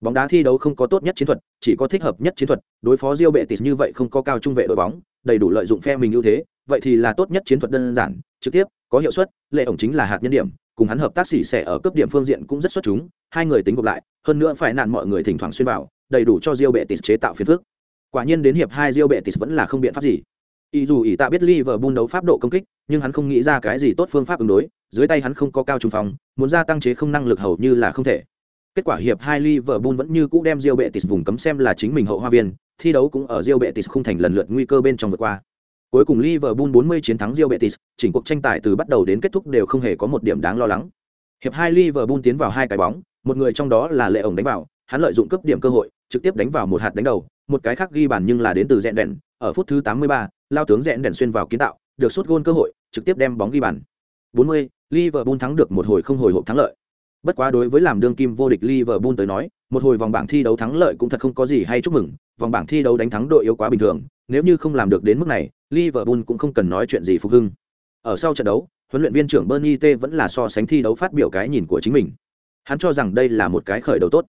Bóng đá thi đấu không có tốt nhất chiến thuật, chỉ có thích hợp nhất chiến thuật, đối phó Real Betis như vậy không có cao trung vệ đội bóng, đầy đủ lợi dụng phe mình ưu thế, vậy thì là tốt nhất chiến thuật đơn giản, trực tiếp, có hiệu suất, lệ ổng chính là hạt nhân điểm, cùng hắn hợp tác xỉ xẻ ở cấp điểm phương diện cũng rất xuất chúng, hai người tính gộp lại, hơn nữa phải nạn mọi người thỉnh thoảng xuyên vào đầy đủ cho Real Betis chế tạo phiền phức. Quả nhiên đến hiệp hai Real Betis vẫn là không biện pháp gì. Ý dù ý tạ biết Liverpool đấu pháp độ công kích nhưng hắn không nghĩ ra cái gì tốt phương pháp ứng đối dưới tay hắn không có cao trung phòng muốn gia tăng chế không năng lực hầu như là không thể. Kết quả hiệp hai Liverpool vẫn như cũ đem Real Betis vùng cấm xem là chính mình hậu hoa viên thi đấu cũng ở Real Betis không thành lần lượt nguy cơ bên trong vượt qua. Cuối cùng Liverpool 40 chiến thắng Real Betis, chỉnh cuộc tranh tài từ bắt đầu đến kết thúc đều không hề có một điểm đáng lo lắng. Hiệp 2 Liverpool tiến vào hai cái bóng, một người trong đó là Lệ ổng đánh vào, hắn lợi dụng cấp điểm cơ hội, trực tiếp đánh vào một hạt đánh đầu, một cái khác ghi bàn nhưng là đến từ Rèn Đèn, ở phút thứ 83, lao tướng Rèn Đèn xuyên vào kiến tạo, được sút gôn cơ hội, trực tiếp đem bóng ghi bàn. 40, Liverpool thắng được một hồi không hồi hộp thắng lợi. Bất quá đối với làm đương kim vô địch Liverpool tới nói, một hồi vòng bảng thi đấu thắng lợi cũng thật không có gì hay chúc mừng, vòng bảng thi đấu đánh thắng đội yếu quá bình thường, nếu như không làm được đến mức này, Liverpool cũng không cần nói chuyện gì phục hưng. Ở sau trận đấu, huấn luyện viên trưởng Bernie T vẫn là so sánh thi đấu phát biểu cái nhìn của chính mình. Hắn cho rằng đây là một cái khởi đầu tốt.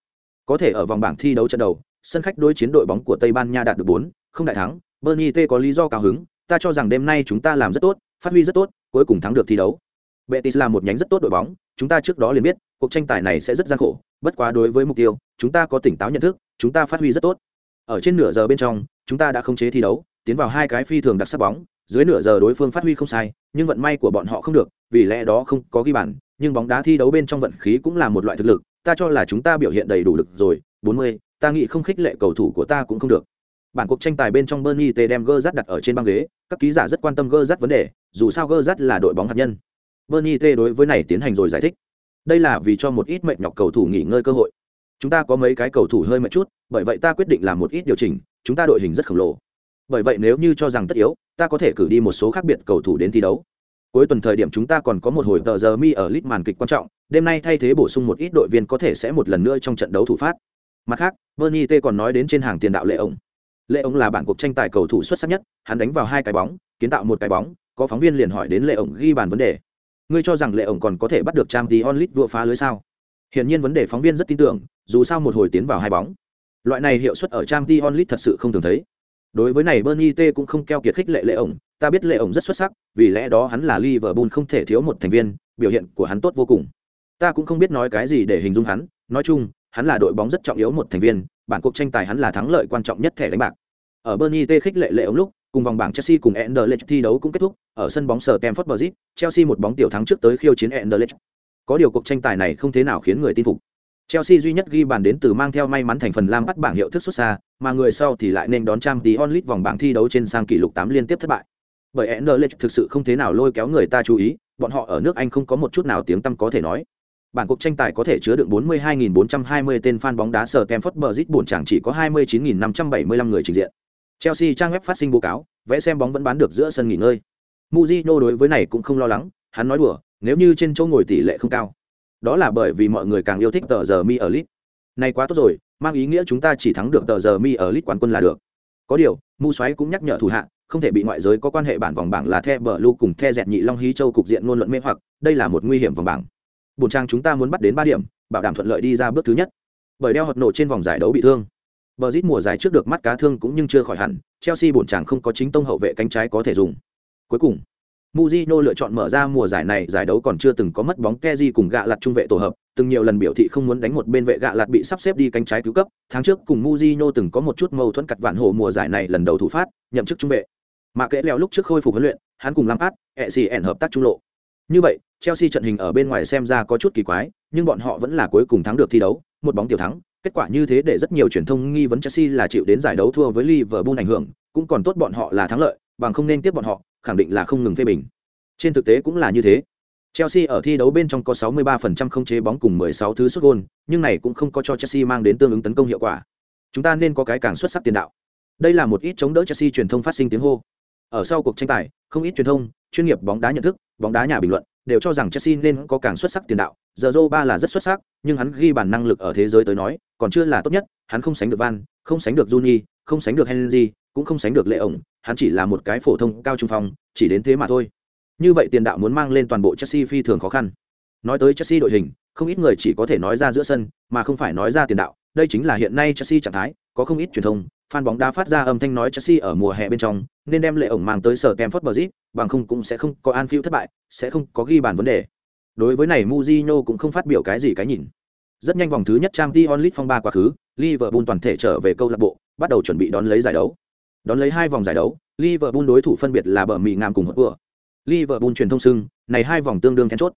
Có thể ở vòng bảng thi đấu trận đầu, sân khách đối chiến đội bóng của Tây Ban Nha đạt được 4, không đại thắng, Bernie T có lý do cao hứng, ta cho rằng đêm nay chúng ta làm rất tốt, phát huy rất tốt, cuối cùng thắng được thi đấu. Betis là một nhánh rất tốt đội bóng, chúng ta trước đó liền biết, cuộc tranh tài này sẽ rất gian khổ, bất quá đối với mục tiêu, chúng ta có tỉnh táo nhận thức, chúng ta phát huy rất tốt. Ở trên nửa giờ bên trong, chúng ta đã khống chế thi đấu, tiến vào hai cái phi thường đặc sắc bóng, dưới nửa giờ đối phương phát huy không sai, nhưng vận may của bọn họ không được, vì lẽ đó không có ghi bàn, nhưng bóng đá thi đấu bên trong vận khí cũng là một loại thực lực, ta cho là chúng ta biểu hiện đầy đủ lực rồi, 40, ta nghĩ không khích lệ cầu thủ của ta cũng không được. Bản cuộc tranh tài bên trong Bernie T đem Gerrard đặt ở trên băng ghế, các ký giả rất quan tâm Gerrard vấn đề, dù sao Gerrard là đội bóng hạt nhân. Bernie T đối với này tiến hành rồi giải thích. Đây là vì cho một ít mệnh nhọc cầu thủ nghỉ ngơi cơ hội. Chúng ta có mấy cái cầu thủ hơi mệt chút, bởi vậy ta quyết định làm một ít điều chỉnh, chúng ta đội hình rất khổng lồ bởi vậy nếu như cho rằng tất yếu ta có thể cử đi một số khác biệt cầu thủ đến thi đấu cuối tuần thời điểm chúng ta còn có một hồi tờ giờ mi ở lit màn kịch quan trọng, đêm nay thay thế bổ sung một ít đội viên có thể sẽ một lần nữa trong trận đấu thủ phát. Mặt khác, bernie t còn nói đến trên hàng tiền đạo lệ ổng lệ ổng là bản cuộc tranh tài cầu thủ xuất sắc nhất, hắn đánh vào hai cái bóng, kiến tạo một cái bóng, có phóng viên liền hỏi đến lệ ổng ghi bàn vấn đề. Ngươi cho rằng lệ ổng còn có thể bắt được trang t onlit vừa phá lưới sao? Hiển nhiên vấn đề phóng viên rất tin tưởng, dù sao một hồi tiến vào hai bóng. Loại này hiệu suất ở trang t onlit thật sự không thường thấy. Đối với này, bernie t cũng không keo kiệt khích lệ lệ ổng ta biết lệ ổng rất xuất sắc vì lẽ đó hắn là liverpool không thể thiếu một thành viên biểu hiện của hắn tốt vô cùng. Ta cũng không biết nói cái gì để hình dung hắn nói chung hắn là đội bóng rất trọng yếu một thành viên bản cuộc tranh tài hắn là thắng lợi quan trọng nhất thẻ đánh bạc. Ở bernie t khích lệ lệ ổng lúc cùng vòng bảng chelsea cùng Anderlecht thi đấu cũng kết thúc ở sân bóng sở Stamford Bridge chelsea một bóng tiểu thắng trước tới khiêu chiến Anderlecht. Có điều cuộc tranh tài này không thế nào khiến người tin phục. Chelsea duy nhất ghi bàn đến từ mang theo may mắn thành phần lam bắt bảng hiệu thức xuất xa, mà người sau thì lại nên đón trang tí onlit vòng bảng thi đấu trên sang kỷ lục 8 liên tiếp thất bại. Bởi Anderlecht thực sự không thế nào lôi kéo người ta chú ý, bọn họ ở nước Anh không có một chút nào tiếng tăm có thể nói. Bản cuộc tranh tài có thể chứa đựng 42.420 tên fan bóng đá sở Stamford Bridge buồn chẳng chỉ có 29.575 người trình diện. Chelsea trang web phát sinh báo cáo, vẽ xem bóng vẫn bán được giữa sân nghỉ ngơi. Mujino đối với này cũng không lo lắng, hắn nói đùa, nếu như trên chỗ ngồi tỷ lệ không cao, đó là bởi vì mọi người càng yêu thích tờ giờ mi ở lit này quá tốt rồi mang ý nghĩa chúng ta chỉ thắng được tờ giờ mi ở lit quán quân là được có điều mu xoáy cũng nhắc nhở thủ hạ không thể bị ngoại giới có quan hệ bản vòng bảng là the bờ lu cùng the dẹt nhị long hí châu cục diện ngôn luận mê hoặc đây là một nguy hiểm vòng bảng bổn trang chúng ta muốn bắt đến ba điểm, bảo đảm thuận lợi đi ra bước thứ nhất. Bởi đeo hột nổ trên vòng giải đấu bị thương. Bờ rít mùa giải trước được mắt cá thương cũng nhưng chưa khỏi hẳn, Chelsea buồn chàng không có chính tông hậu vệ cánh trái có thể dùng. Cuối cùng, Mujino lựa chọn mở ra mùa giải này giải đấu còn chưa từng có mất bóng Kezi cùng gạ lặt trung vệ tổ hợp, từng nhiều lần biểu thị không muốn đánh một bên vệ gạ lặt bị sắp xếp đi cánh trái cứu cấp, tháng trước cùng Mujino từng có một chút mâu thuẫn cặt vạn hổ mùa giải này lần đầu thủ phát, nhậm chức trung vệ. Mà kệ leo lúc trước khôi phục huấn luyện, hắn cùng lắm át ẹ xì ẻn hợp tác trung lộ. Như vậy, Chelsea trận hình ở bên ngoài xem ra có chút kỳ quái, nhưng bọn họ vẫn là cuối cùng thắng được thi đấu, một bóng tiểu thắng, kết quả như thế để rất nhiều truyền thông nghi vấn Chelsea là chịu đến giải đấu thua với Liverpool ảnh hưởng, cũng còn tốt bọn họ là thắng lợi, bằng không nên tiếp bọn họ, khẳng định là không ngừng phê bình. Trên thực tế cũng là như thế. Chelsea ở thi đấu bên trong có 63% không chế bóng cùng 16 thứ sút gol, nhưng này cũng không có cho Chelsea mang đến tương ứng tấn công hiệu quả. Chúng ta nên có cái càng xuất sắc tiền đạo. Đây là một ít chống đỡ Chelsea truyền thông phát sinh tiếng hô. Ở sau cuộc tranh tài, không ít truyền thông, chuyên nghiệp bóng đá nhận thức, bóng đá nhà bình luận đều cho rằng Chelsea nên có càng xuất sắc tiền đạo. Giờ ba là rất xuất sắc, nhưng hắn ghi bàn năng lực ở thế giới tới nói, còn chưa là tốt nhất, hắn không sánh được Van, không sánh được Juni, không sánh được Henry, cũng không sánh được Lệ ổng, hắn chỉ là một cái phổ thông cao trung phong, chỉ đến thế mà thôi. Như vậy tiền đạo muốn mang lên toàn bộ Chelsea phi thường khó khăn. Nói tới Chelsea đội hình, không ít người chỉ có thể nói ra giữa sân, mà không phải nói ra tiền đạo. Đây chính là hiện nay Chelsea trạng thái, có không ít truyền thông, fan bóng đá phát ra âm thanh nói Chelsea ở mùa hè bên trong, nên đem lệ ổng mang tới sở Stamford Bridge, bằng không cũng sẽ không có Anfield thất bại, sẽ không có ghi bàn vấn đề. Đối với này Mourinho cũng không phát biểu cái gì cái nhìn. Rất nhanh vòng thứ nhất Champions League phong ba quá khứ, Liverpool toàn thể trở về câu lạc bộ, bắt đầu chuẩn bị đón lấy giải đấu. Đón lấy hai vòng giải đấu, Liverpool đối thủ phân biệt là bờ mì ngàm cùng hợp vừa. Liverpool truyền thông xưng, này hai vòng tương đương then chốt.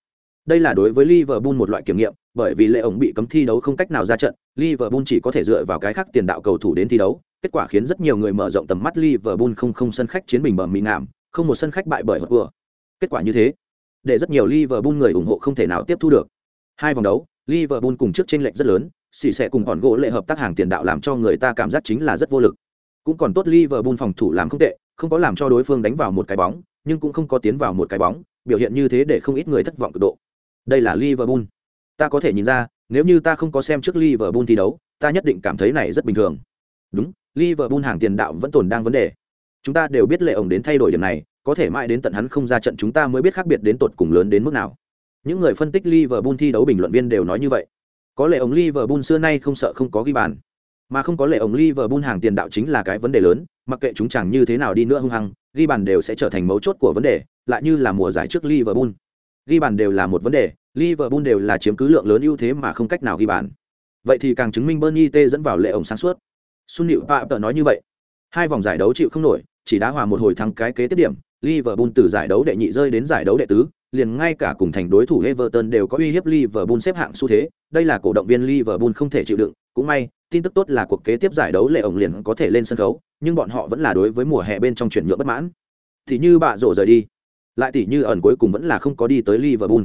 Đây là đối với Liverpool một loại kiểm nghiệm, bởi vì lệ ổng bị cấm thi đấu không cách nào ra trận, Liverpool chỉ có thể dựa vào cái khác tiền đạo cầu thủ đến thi đấu, kết quả khiến rất nhiều người mở rộng tầm mắt Liverpool không không sân khách chiến bình bờ mì ngàm, không một sân khách bại bởi vừa. Kết quả như thế, để rất nhiều Liverpool người ủng hộ không thể nào tiếp thu được. Hai vòng đấu, Liverpool cùng trước chênh lệch rất lớn, xỉ sẽ cùng bọn gỗ lệ hợp tác hàng tiền đạo làm cho người ta cảm giác chính là rất vô lực. Cũng còn tốt Liverpool phòng thủ làm không tệ, không có làm cho đối phương đánh vào một cái bóng, nhưng cũng không có tiến vào một cái bóng, biểu hiện như thế để không ít người thất vọng cực độ. Đây là Liverpool. Ta có thể nhìn ra, nếu như ta không có xem trước Liverpool thi đấu, ta nhất định cảm thấy này rất bình thường. Đúng, Liverpool hàng tiền đạo vẫn tồn đang vấn đề. Chúng ta đều biết lệ ổng đến thay đổi điểm này, có thể mãi đến tận hắn không ra trận chúng ta mới biết khác biệt đến tột cùng lớn đến mức nào. Những người phân tích Liverpool thi đấu bình luận viên đều nói như vậy. Có lệ ổng Liverpool xưa nay không sợ không có ghi bàn, mà không có lệ ổng Liverpool hàng tiền đạo chính là cái vấn đề lớn, mặc kệ chúng chẳng như thế nào đi nữa hung hăng, ghi bàn đều sẽ trở thành mấu chốt của vấn đề, lại như là mùa giải trước Liverpool. Ghi bàn đều là một vấn đề, Liverpool đều là chiếm cứ lượng lớn ưu thế mà không cách nào ghi bàn. Vậy thì càng chứng minh Bernie T dẫn vào lệ ổng sáng suốt. Sun Liễu Phạm tự nói như vậy. Hai vòng giải đấu chịu không nổi, chỉ đá hòa một hồi thắng cái kế tiếp điểm, Liverpool từ giải đấu đệ nhị rơi đến giải đấu đệ tứ, liền ngay cả cùng thành đối thủ Everton đều có uy hiếp Liverpool xếp hạng xu thế, đây là cổ động viên Liverpool không thể chịu đựng, cũng may, tin tức tốt là cuộc kế tiếp giải đấu lệ ổng liền có thể lên sân khấu, nhưng bọn họ vẫn là đối với mùa hè bên trong chuyển nhượng bất mãn. Thì như bạ rổ rời đi, lại tỷ như ẩn cuối cùng vẫn là không có đi tới Liverpool.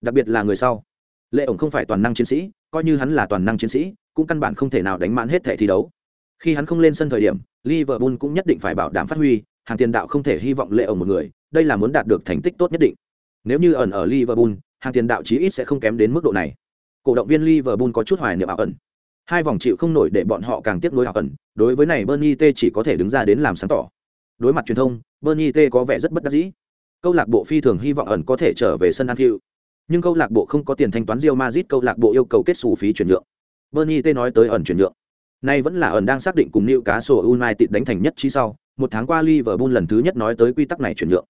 Đặc biệt là người sau. Lệ ổng không phải toàn năng chiến sĩ, coi như hắn là toàn năng chiến sĩ, cũng căn bản không thể nào đánh mãn hết thể thi đấu. Khi hắn không lên sân thời điểm, Liverpool cũng nhất định phải bảo đảm phát huy, hàng tiền đạo không thể hy vọng lệ ở một người, đây là muốn đạt được thành tích tốt nhất định. Nếu như ẩn ở Liverpool, hàng tiền đạo chí ít sẽ không kém đến mức độ này. Cổ động viên Liverpool có chút hoài niệm ảo ẩn. Hai vòng chịu không nổi để bọn họ càng tiếp nối ảo ẩn, đối với này Bernie T chỉ có thể đứng ra đến làm sáng tỏ. Đối mặt truyền thông, Bernie T có vẻ rất bất đắc dĩ. Câu lạc bộ phi thường hy vọng ẩn có thể trở về sân Anfield. Nhưng câu lạc bộ không có tiền thanh toán Real Madrid câu lạc bộ yêu cầu kết sổ phí chuyển nhượng. Bernie T nói tới ẩn chuyển nhượng. Nay vẫn là ẩn đang xác định cùng Newcastle United đánh thành nhất trí sau, một tháng qua Liverpool lần thứ nhất nói tới quy tắc này chuyển nhượng.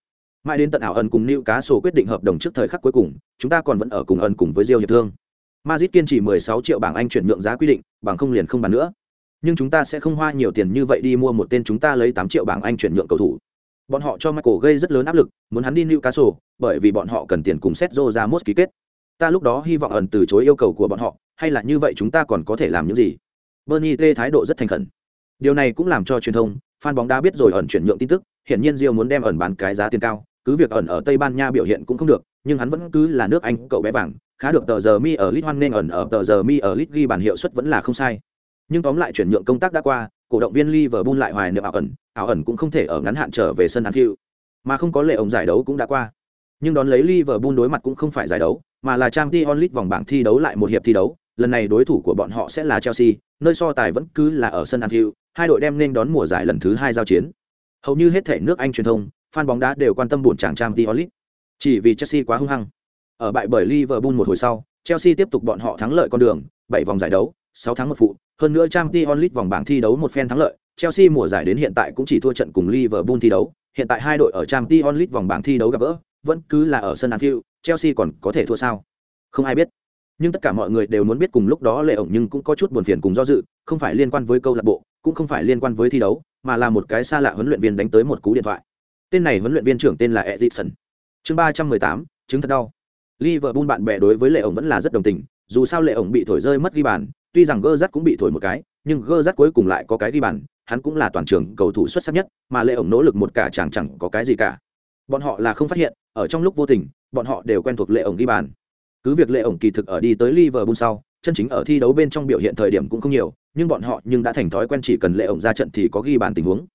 Mãi đến tận ảo ẩn cùng Newcastle quyết định hợp đồng trước thời khắc cuối cùng, chúng ta còn vẫn ở cùng ẩn cùng với Real hiệp thương. Madrid kiên trì 16 triệu bảng Anh chuyển nhượng giá quy định, bằng không liền không bàn nữa. Nhưng chúng ta sẽ không hoa nhiều tiền như vậy đi mua một tên chúng ta lấy 8 triệu bảng Anh chuyển nhượng cầu thủ. Bọn họ cho Michael gây rất lớn áp lực, muốn hắn đi Newcastle, bởi vì bọn họ cần tiền cùng Sergio Ramos ký kết. Ta lúc đó hy vọng ẩn từ chối yêu cầu của bọn họ, hay là như vậy chúng ta còn có thể làm những gì? Bernie T thái độ rất thành khẩn. Điều này cũng làm cho truyền thông, fan bóng đá biết rồi ẩn chuyển nhượng tin tức, hiển nhiên Rio muốn đem ẩn bán cái giá tiền cao, cứ việc ẩn ở Tây Ban Nha biểu hiện cũng không được, nhưng hắn vẫn cứ là nước Anh cậu bé vàng, khá được tờ giờ mi ở Lit Hoan nên ẩn ở tờ giờ mi ở Lit ghi bản hiệu suất vẫn là không sai. Nhưng tóm lại chuyển nhượng công tác đã qua, cổ động viên Liverpool lại hoài niệm ảo ẩn, ảo ẩn cũng không thể ở ngắn hạn trở về sân Anfield, mà không có lệ ổng giải đấu cũng đã qua. Nhưng đón lấy Liverpool đối mặt cũng không phải giải đấu, mà là Champions League vòng bảng thi đấu lại một hiệp thi đấu, lần này đối thủ của bọn họ sẽ là Chelsea, nơi so tài vẫn cứ là ở sân Anfield, hai đội đem nên đón mùa giải lần thứ hai giao chiến. Hầu như hết thể nước Anh truyền thông, fan bóng đá đều quan tâm buồn chàng Champions League. Chỉ vì Chelsea quá hung hăng. Ở bại bởi Liverpool một hồi sau, Chelsea tiếp tục bọn họ thắng lợi con đường, 7 vòng giải đấu, 6 thắng một phụ, hơn nữa Champions League vòng bảng thi đấu một phen thắng lợi, Chelsea mùa giải đến hiện tại cũng chỉ thua trận cùng Liverpool thi đấu, hiện tại hai đội ở Champions League vòng bảng thi đấu gặp gỡ, vẫn cứ là ở sân Anfield, Chelsea còn có thể thua sao? Không ai biết. Nhưng tất cả mọi người đều muốn biết cùng lúc đó lệ ổng nhưng cũng có chút buồn phiền cùng do dự, không phải liên quan với câu lạc bộ, cũng không phải liên quan với thi đấu, mà là một cái xa lạ huấn luyện viên đánh tới một cú điện thoại. Tên này huấn luyện viên trưởng tên là Edison. Chương 318, chứng thật đau. Liverpool bạn bè đối với lệ ổng vẫn là rất đồng tình, dù sao lệ ổng bị thổi rơi mất ghi bàn, tuy rằng Gerrard cũng bị thổi một cái, nhưng Gerrard cuối cùng lại có cái ghi bàn, hắn cũng là toàn trường cầu thủ xuất sắc nhất, mà lệ ổng nỗ lực một cả chẳng chẳng có cái gì cả. Bọn họ là không phát hiện, ở trong lúc vô tình, bọn họ đều quen thuộc lệ ổng ghi bàn. Cứ việc lệ ổng kỳ thực ở đi tới Liverpool sau, chân chính ở thi đấu bên trong biểu hiện thời điểm cũng không nhiều, nhưng bọn họ nhưng đã thành thói quen chỉ cần lệ ổng ra trận thì có ghi bàn tình huống.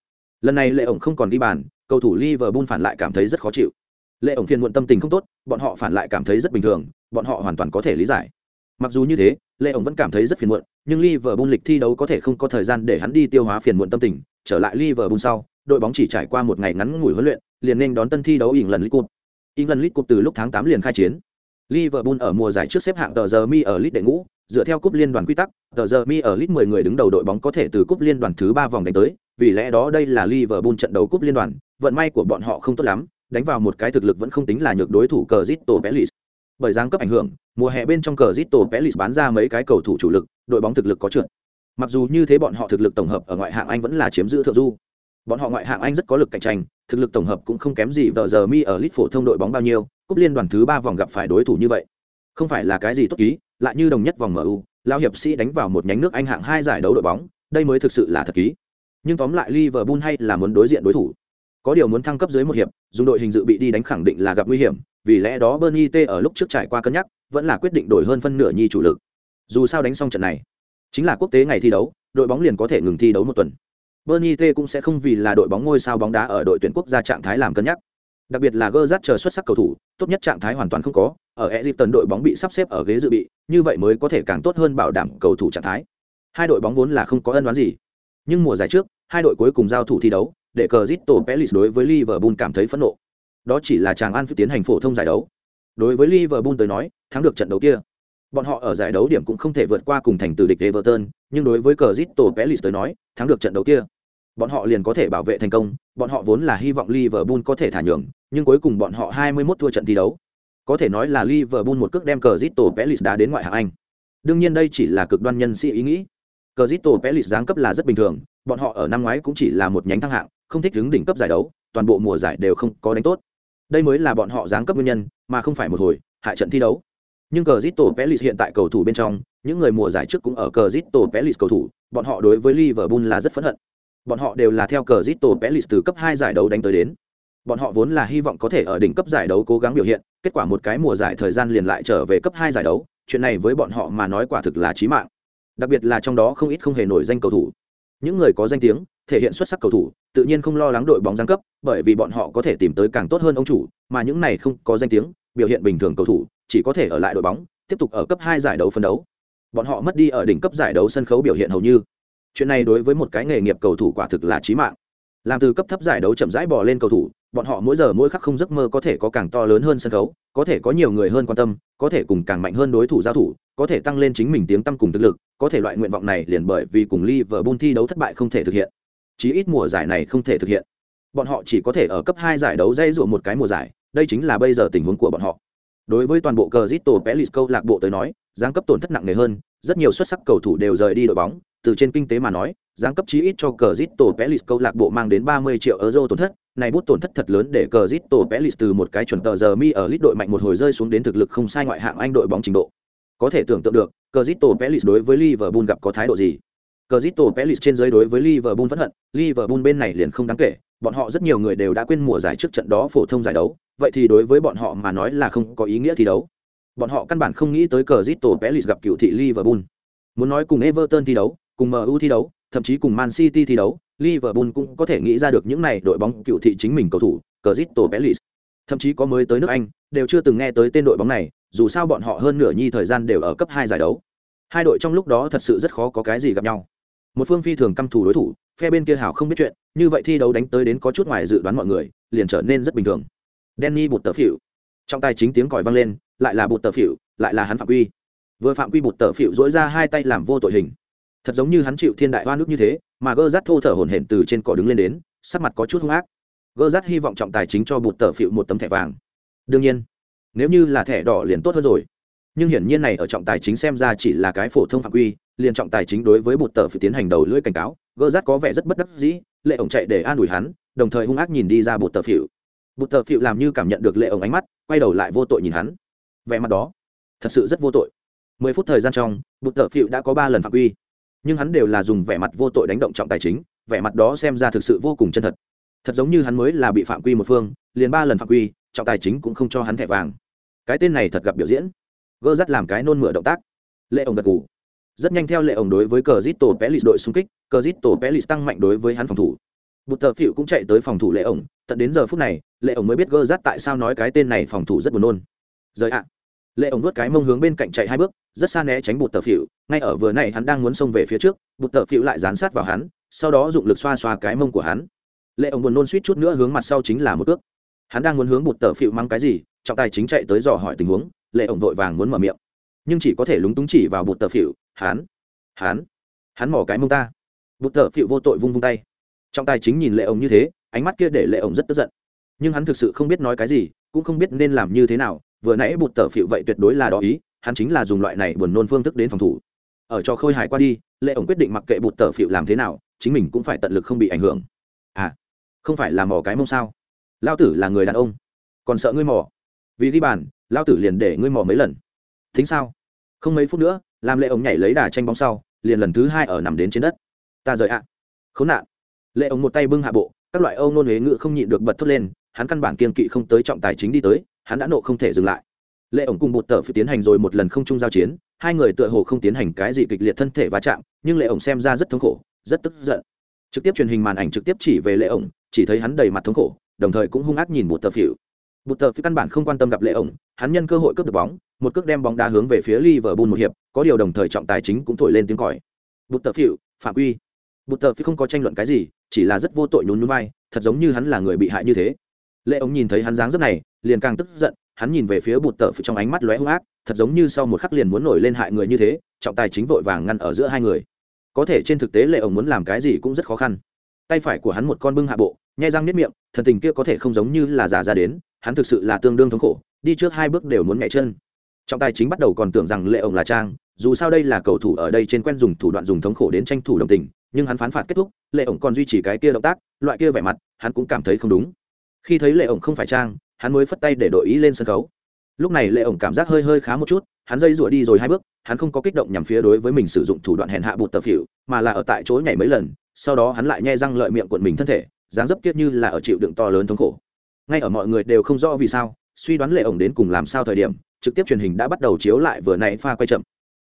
Lần này lệ ổng không còn ghi bàn, cầu thủ Liverpool phản lại cảm thấy rất khó chịu. Lệ ổng phiền muộn tâm tình không tốt, bọn họ phản lại cảm thấy rất bình thường, bọn họ hoàn toàn có thể lý giải. Mặc dù như thế, Lệ ổng vẫn cảm thấy rất phiền muộn, nhưng Liverpool lịch thi đấu có thể không có thời gian để hắn đi tiêu hóa phiền muộn tâm tình, trở lại Liverpool sau, đội bóng chỉ trải qua một ngày ngắn ngủi huấn luyện, liền nên đón tân thi đấu England League Cup. England League Cup từ lúc tháng 8 liền khai chiến. Liverpool ở mùa giải trước xếp hạng tờ giờ mi ở League đệ ngũ, dựa theo cúp liên đoàn quy tắc, tờ giờ mi ở League 10 người đứng đầu đội bóng có thể từ cúp liên đoàn thứ 3 vòng đánh tới, vì lẽ đó đây là Liverpool trận đấu cúp liên đoàn, vận may của bọn họ không tốt lắm, đánh vào một cái thực lực vẫn không tính là nhược đối thủ cờ Zito Palace. Bởi giáng cấp ảnh hưởng, mùa hè bên trong cờ Zito Palace bán ra mấy cái cầu thủ chủ lực, đội bóng thực lực có trượt. Mặc dù như thế bọn họ thực lực tổng hợp ở ngoại hạng Anh vẫn là chiếm giữ thượng du. Bọn họ ngoại hạng Anh rất có lực cạnh tranh, thực lực tổng hợp cũng không kém gì tờ giờ mi ở League phổ thông đội bóng bao nhiêu, cúp liên đoàn thứ 3 vòng gặp phải đối thủ như vậy. Không phải là cái gì tốt ký, lại như đồng nhất vòng MU, lao hiệp sĩ đánh vào một nhánh nước Anh hạng hai giải đấu đội bóng, đây mới thực sự là thật ký. Nhưng tóm lại Liverpool hay là muốn đối diện đối thủ. Có điều muốn thăng cấp dưới một hiệp, dùng đội hình dự bị đi đánh khẳng định là gặp nguy hiểm, vì lẽ đó Bernie T ở lúc trước trải qua cân nhắc, vẫn là quyết định đổi hơn phân nửa nhi chủ lực. Dù sao đánh xong trận này, chính là quốc tế ngày thi đấu, đội bóng liền có thể ngừng thi đấu một tuần. Bernie T cũng sẽ không vì là đội bóng ngôi sao bóng đá ở đội tuyển quốc gia trạng thái làm cân nhắc. Đặc biệt là Gerrard chờ xuất sắc cầu thủ, tốt nhất trạng thái hoàn toàn không có, ở Egypton đội bóng bị sắp xếp ở ghế dự bị, như vậy mới có thể càng tốt hơn bảo đảm cầu thủ trạng thái. Hai đội bóng vốn là không có ân oán gì, nhưng mùa giải trước, hai đội cuối cùng giao thủ thi đấu, để Crystal Palace đối với Liverpool cảm thấy phẫn nộ. Đó chỉ là chàng An tiến hành phổ thông giải đấu. Đối với Liverpool tới nói, thắng được trận đấu kia, bọn họ ở giải đấu điểm cũng không thể vượt qua cùng thành từ địch Everton, nhưng đối với Crystal Palace tới nói, thắng được trận đấu kia, bọn họ liền có thể bảo vệ thành công, bọn họ vốn là hy vọng Liverpool có thể thả nhường, nhưng cuối cùng bọn họ 21 thua trận thi đấu. Có thể nói là Liverpool một cước đem Crystal Palace đá đến ngoại hạng Anh. Đương nhiên đây chỉ là cực đoan nhân sĩ ý nghĩ. Crystal Palace giáng cấp là rất bình thường, bọn họ ở năm ngoái cũng chỉ là một nhánh thăng hạng, không thích đứng đỉnh cấp giải đấu, toàn bộ mùa giải đều không có đánh tốt. Đây mới là bọn họ giáng cấp nguyên nhân, mà không phải một hồi hại trận thi đấu. Nhưng Crystal Palace hiện tại cầu thủ bên trong, những người mùa giải trước cũng ở Crystal Palace cầu thủ, bọn họ đối với Liverpool là rất phẫn hận. Bọn họ đều là theo Crystal Palace từ cấp 2 giải đấu đánh tới đến. Bọn họ vốn là hy vọng có thể ở đỉnh cấp giải đấu cố gắng biểu hiện, kết quả một cái mùa giải thời gian liền lại trở về cấp 2 giải đấu, chuyện này với bọn họ mà nói quả thực là chí mạng. Đặc biệt là trong đó không ít không hề nổi danh cầu thủ. Những người có danh tiếng, thể hiện xuất sắc cầu thủ, tự nhiên không lo lắng đội bóng giáng cấp, bởi vì bọn họ có thể tìm tới càng tốt hơn ông chủ, mà những này không có danh tiếng, biểu hiện bình thường cầu thủ, chỉ có thể ở lại đội bóng, tiếp tục ở cấp 2 giải đấu phân đấu. Bọn họ mất đi ở đỉnh cấp giải đấu sân khấu biểu hiện hầu như. Chuyện này đối với một cái nghề nghiệp cầu thủ quả thực là chí mạng. Làm từ cấp thấp giải đấu chậm rãi bò lên cầu thủ, bọn họ mỗi giờ mỗi khắc không giấc mơ có thể có càng to lớn hơn sân khấu, có thể có nhiều người hơn quan tâm, có thể cùng càng mạnh hơn đối thủ giao thủ, có thể tăng lên chính mình tiếng tăm cùng thực lực, có thể loại nguyện vọng này liền bởi vì cùng Liverpool thi đấu thất bại không thể thực hiện. Chí ít mùa giải này không thể thực hiện. Bọn họ chỉ có thể ở cấp hai giải đấu dây dụa một cái mùa giải, đây chính là bây giờ tình huống của bọn họ. Đối với toàn bộ Crystal Palace câu lạc bộ tới nói, giáng cấp tổn thất nặng nề hơn, rất nhiều xuất sắc cầu thủ đều rời đi đội bóng, từ trên kinh tế mà nói, giáng cấp chí ít cho Crystal Palace câu lạc bộ mang đến 30 triệu euro tổn thất, này bút tổn thất thật lớn để Crystal Palace từ một cái chuẩn tờ giờ mi ở lít đội mạnh một hồi rơi xuống đến thực lực không sai ngoại hạng Anh đội bóng trình độ. Có thể tưởng tượng được, Crystal Palace đối với Liverpool gặp có thái độ gì. Crystal Palace trên dưới đối với Liverpool vẫn hận, Liverpool bên này liền không đáng kể, bọn họ rất nhiều người đều đã quên mùa giải trước trận đó phổ thông giải đấu, vậy thì đối với bọn họ mà nói là không có ý nghĩa thi đấu. Bọn họ căn bản không nghĩ tới Crystal Palace gặp cựu thị Liverpool. Muốn nói cùng Everton thi đấu, cùng MU thi đấu, thậm chí cùng Man City thi đấu, Liverpool cũng có thể nghĩ ra được những này đội bóng cựu thị chính mình cầu thủ, Crystal Palace. Thậm chí có mới tới nước Anh, đều chưa từng nghe tới tên đội bóng này, dù sao bọn họ hơn nửa nhi thời gian đều ở cấp hai giải đấu. Hai đội trong lúc đó thật sự rất khó có cái gì gặp nhau. Một phương phi thường căm thù đối thủ, phe bên kia hảo không biết chuyện, như vậy thi đấu đánh tới đến có chút ngoài dự đoán mọi người, liền trở nên rất bình thường. Danny bụt tờ phỉu. Trong tay chính tiếng còi vang lên, lại là bụt tờ phỉu, lại là hắn phạm quy vừa phạm quy bụt tờ phỉu dỗi ra hai tay làm vô tội hình thật giống như hắn chịu thiên đại hoa nước như thế, mà gơ rát thô thở hổn hển từ trên cỏ đứng lên đến, sắc mặt có chút hung ác. Gơ rát hy vọng trọng tài chính cho bụt tờ phịu một tấm thẻ vàng. Đương nhiên, nếu như là thẻ đỏ liền tốt hơn rồi. Nhưng hiển nhiên này ở trọng tài chính xem ra chỉ là cái phổ thông phạm quy, liền trọng tài chính đối với bụt tờ phịu tiến hành đầu lưỡi cảnh cáo, gơ rát có vẻ rất bất đắc dĩ, lệ ổng chạy để an ủi hắn, đồng thời hung ác nhìn đi ra bụt tờ phịu bụt tờ phịu làm như cảm nhận được lệ ổng ánh mắt, quay đầu lại vô tội nhìn hắn. Vẻ mặt đó, thật sự rất vô tội. Mười phút thời gian trong, bụt tờ phịu đã có ba lần phạm quy nhưng hắn đều là dùng vẻ mặt vô tội đánh động trọng tài chính, vẻ mặt đó xem ra thực sự vô cùng chân thật. Thật giống như hắn mới là bị phạm quy một phương, liền ba lần phạm quy, trọng tài chính cũng không cho hắn thẻ vàng. Cái tên này thật gặp biểu diễn. Gỡ dắt làm cái nôn mửa động tác. Lệ ổng gật ngủ rất nhanh theo lệ ổng đối với cờ zit tổ pelis đội xung kích cờ zit tổ pelis tăng mạnh đối với hắn phòng thủ. Bụt tờ phịu cũng chạy tới phòng thủ lệ ổng, tận đến giờ phút này, lệ ổng mới biết gỡ dắt tại sao nói cái tên này phòng thủ rất buồn nôn. Rời ạ. Lệ ổng nuốt cái mông hướng bên cạnh chạy hai bước rất xa né tránh bụt tờ phịu, ngay ở vừa này hắn đang muốn xông về phía trước, bụt tờ phịu lại dán sát vào hắn, sau đó dụng lực xoa xoa cái mông của hắn. Lệ ổng buồn nôn suýt chút nữa hướng mặt sau chính là một ước hắn đang muốn hướng bụt tờ phịu mắng cái gì, trọng tài chính chạy tới dò hỏi tình huống, lệ ổng vội vàng muốn mở miệng. Nhưng chỉ có thể lúng túng chỉ vào bụt tờ phịu, hắn hắn hắn mỏ cái mông ta. Bụt tờ phịu vô tội vung vung tay. Trọng tài chính nhìn lệ ổng như thế, ánh mắt kia để lệ ổng rất tức giận. Nhưng hắn thực sự không biết nói cái gì, cũng không biết nên làm như thế nào, vừa nãy bụt tờ phịu vậy tuyệt đối là đó ý hắn chính là dùng loại này buồn nôn phương thức đến phòng thủ. Ở cho khôi hài qua đi, lệ ổng quyết định mặc kệ bụt tờ phịu làm thế nào, chính mình cũng phải tận lực không bị ảnh hưởng. À không phải là mỏ cái mông sao? Lao tử là người đàn ông. Còn sợ ngươi mỏ vì ghi bàn, lao tử liền để ngươi mỏ mấy lần. Thính sao? Không mấy phút nữa, làm lệ ổng nhảy lấy đà tranh bóng sau, liền lần thứ hai ở nằm đến trên đất. Ta rời ạ. À. khốn nạn. Lệ ổng một tay bưng hạ bộ, các loại âu nôn huế ngự không nhịn được bật thốt lên, hắn căn bản kiên kỵ không tới trọng tài chính đi tới, hắn đã nộ không thể dừng lại lệ ổng cùng bột tờ phi tiến hành rồi một lần không chung giao chiến, hai người tựa hồ không tiến hành cái gì kịch liệt thân thể va chạm, nhưng lệ ổng xem ra rất thống khổ, rất tức giận. Trực tiếp truyền hình màn ảnh trực tiếp chỉ về lệ ổng, chỉ thấy hắn đầy mặt thống khổ, đồng thời cũng hung ác nhìn bột tờ phiểu bột tờ phi căn bản không quan tâm gặp lệ ổng, hắn nhân cơ hội cướp được bóng, một cước đem bóng đá hướng về phía liverpool một hiệp, có điều đồng thời trọng tài chính cũng thổi lên tiếng còi. Bột tờ phiểu phạm quy. Bột tờ phi không có tranh luận cái gì, chỉ là rất vô tội nhún nhún vai, thật giống như hắn là người bị hại như thế. Lệ ổng nhìn thấy hắn dáng rất này, liền càng tức giận hắn nhìn về phía bụt tợ phụ trong ánh mắt lóe hung ác, thật giống như sau một khắc liền muốn nổi lên hại người như thế, trọng tài chính vội vàng ngăn ở giữa hai người. Có thể trên thực tế lệ ổng muốn làm cái gì cũng rất khó khăn. Tay phải của hắn một con bưng hạ bộ, nhai răng nếp miệng, thần tình kia có thể không giống như là giả ra đến, hắn thực sự là tương đương thống khổ, đi trước hai bước đều muốn mẹ chân. Trọng tài chính bắt đầu còn tưởng rằng lệ ổng là trang, dù sao đây là cầu thủ ở đây trên quen dùng thủ đoạn dùng thống khổ đến tranh thủ đồng tình, nhưng hắn phán phạt kết thúc, lệ ổng còn duy trì cái kia động tác, loại kia vẻ mặt, hắn cũng cảm thấy không đúng. Khi thấy lệ ổng không phải trang hắn mới phất tay để đội ý lên sân khấu. Lúc này lệ ổng cảm giác hơi hơi khá một chút, hắn dây rủa đi rồi hai bước, hắn không có kích động nhằm phía đối với mình sử dụng thủ đoạn hèn hạ bụt tập phỉu, mà là ở tại chỗ nhảy mấy lần, sau đó hắn lại nhai răng lợi miệng cuộn mình thân thể, dáng dấp kiết như là ở chịu đựng to lớn thống khổ. Ngay ở mọi người đều không rõ vì sao, suy đoán lệ ổng đến cùng làm sao thời điểm, trực tiếp truyền hình đã bắt đầu chiếu lại vừa nãy pha quay chậm.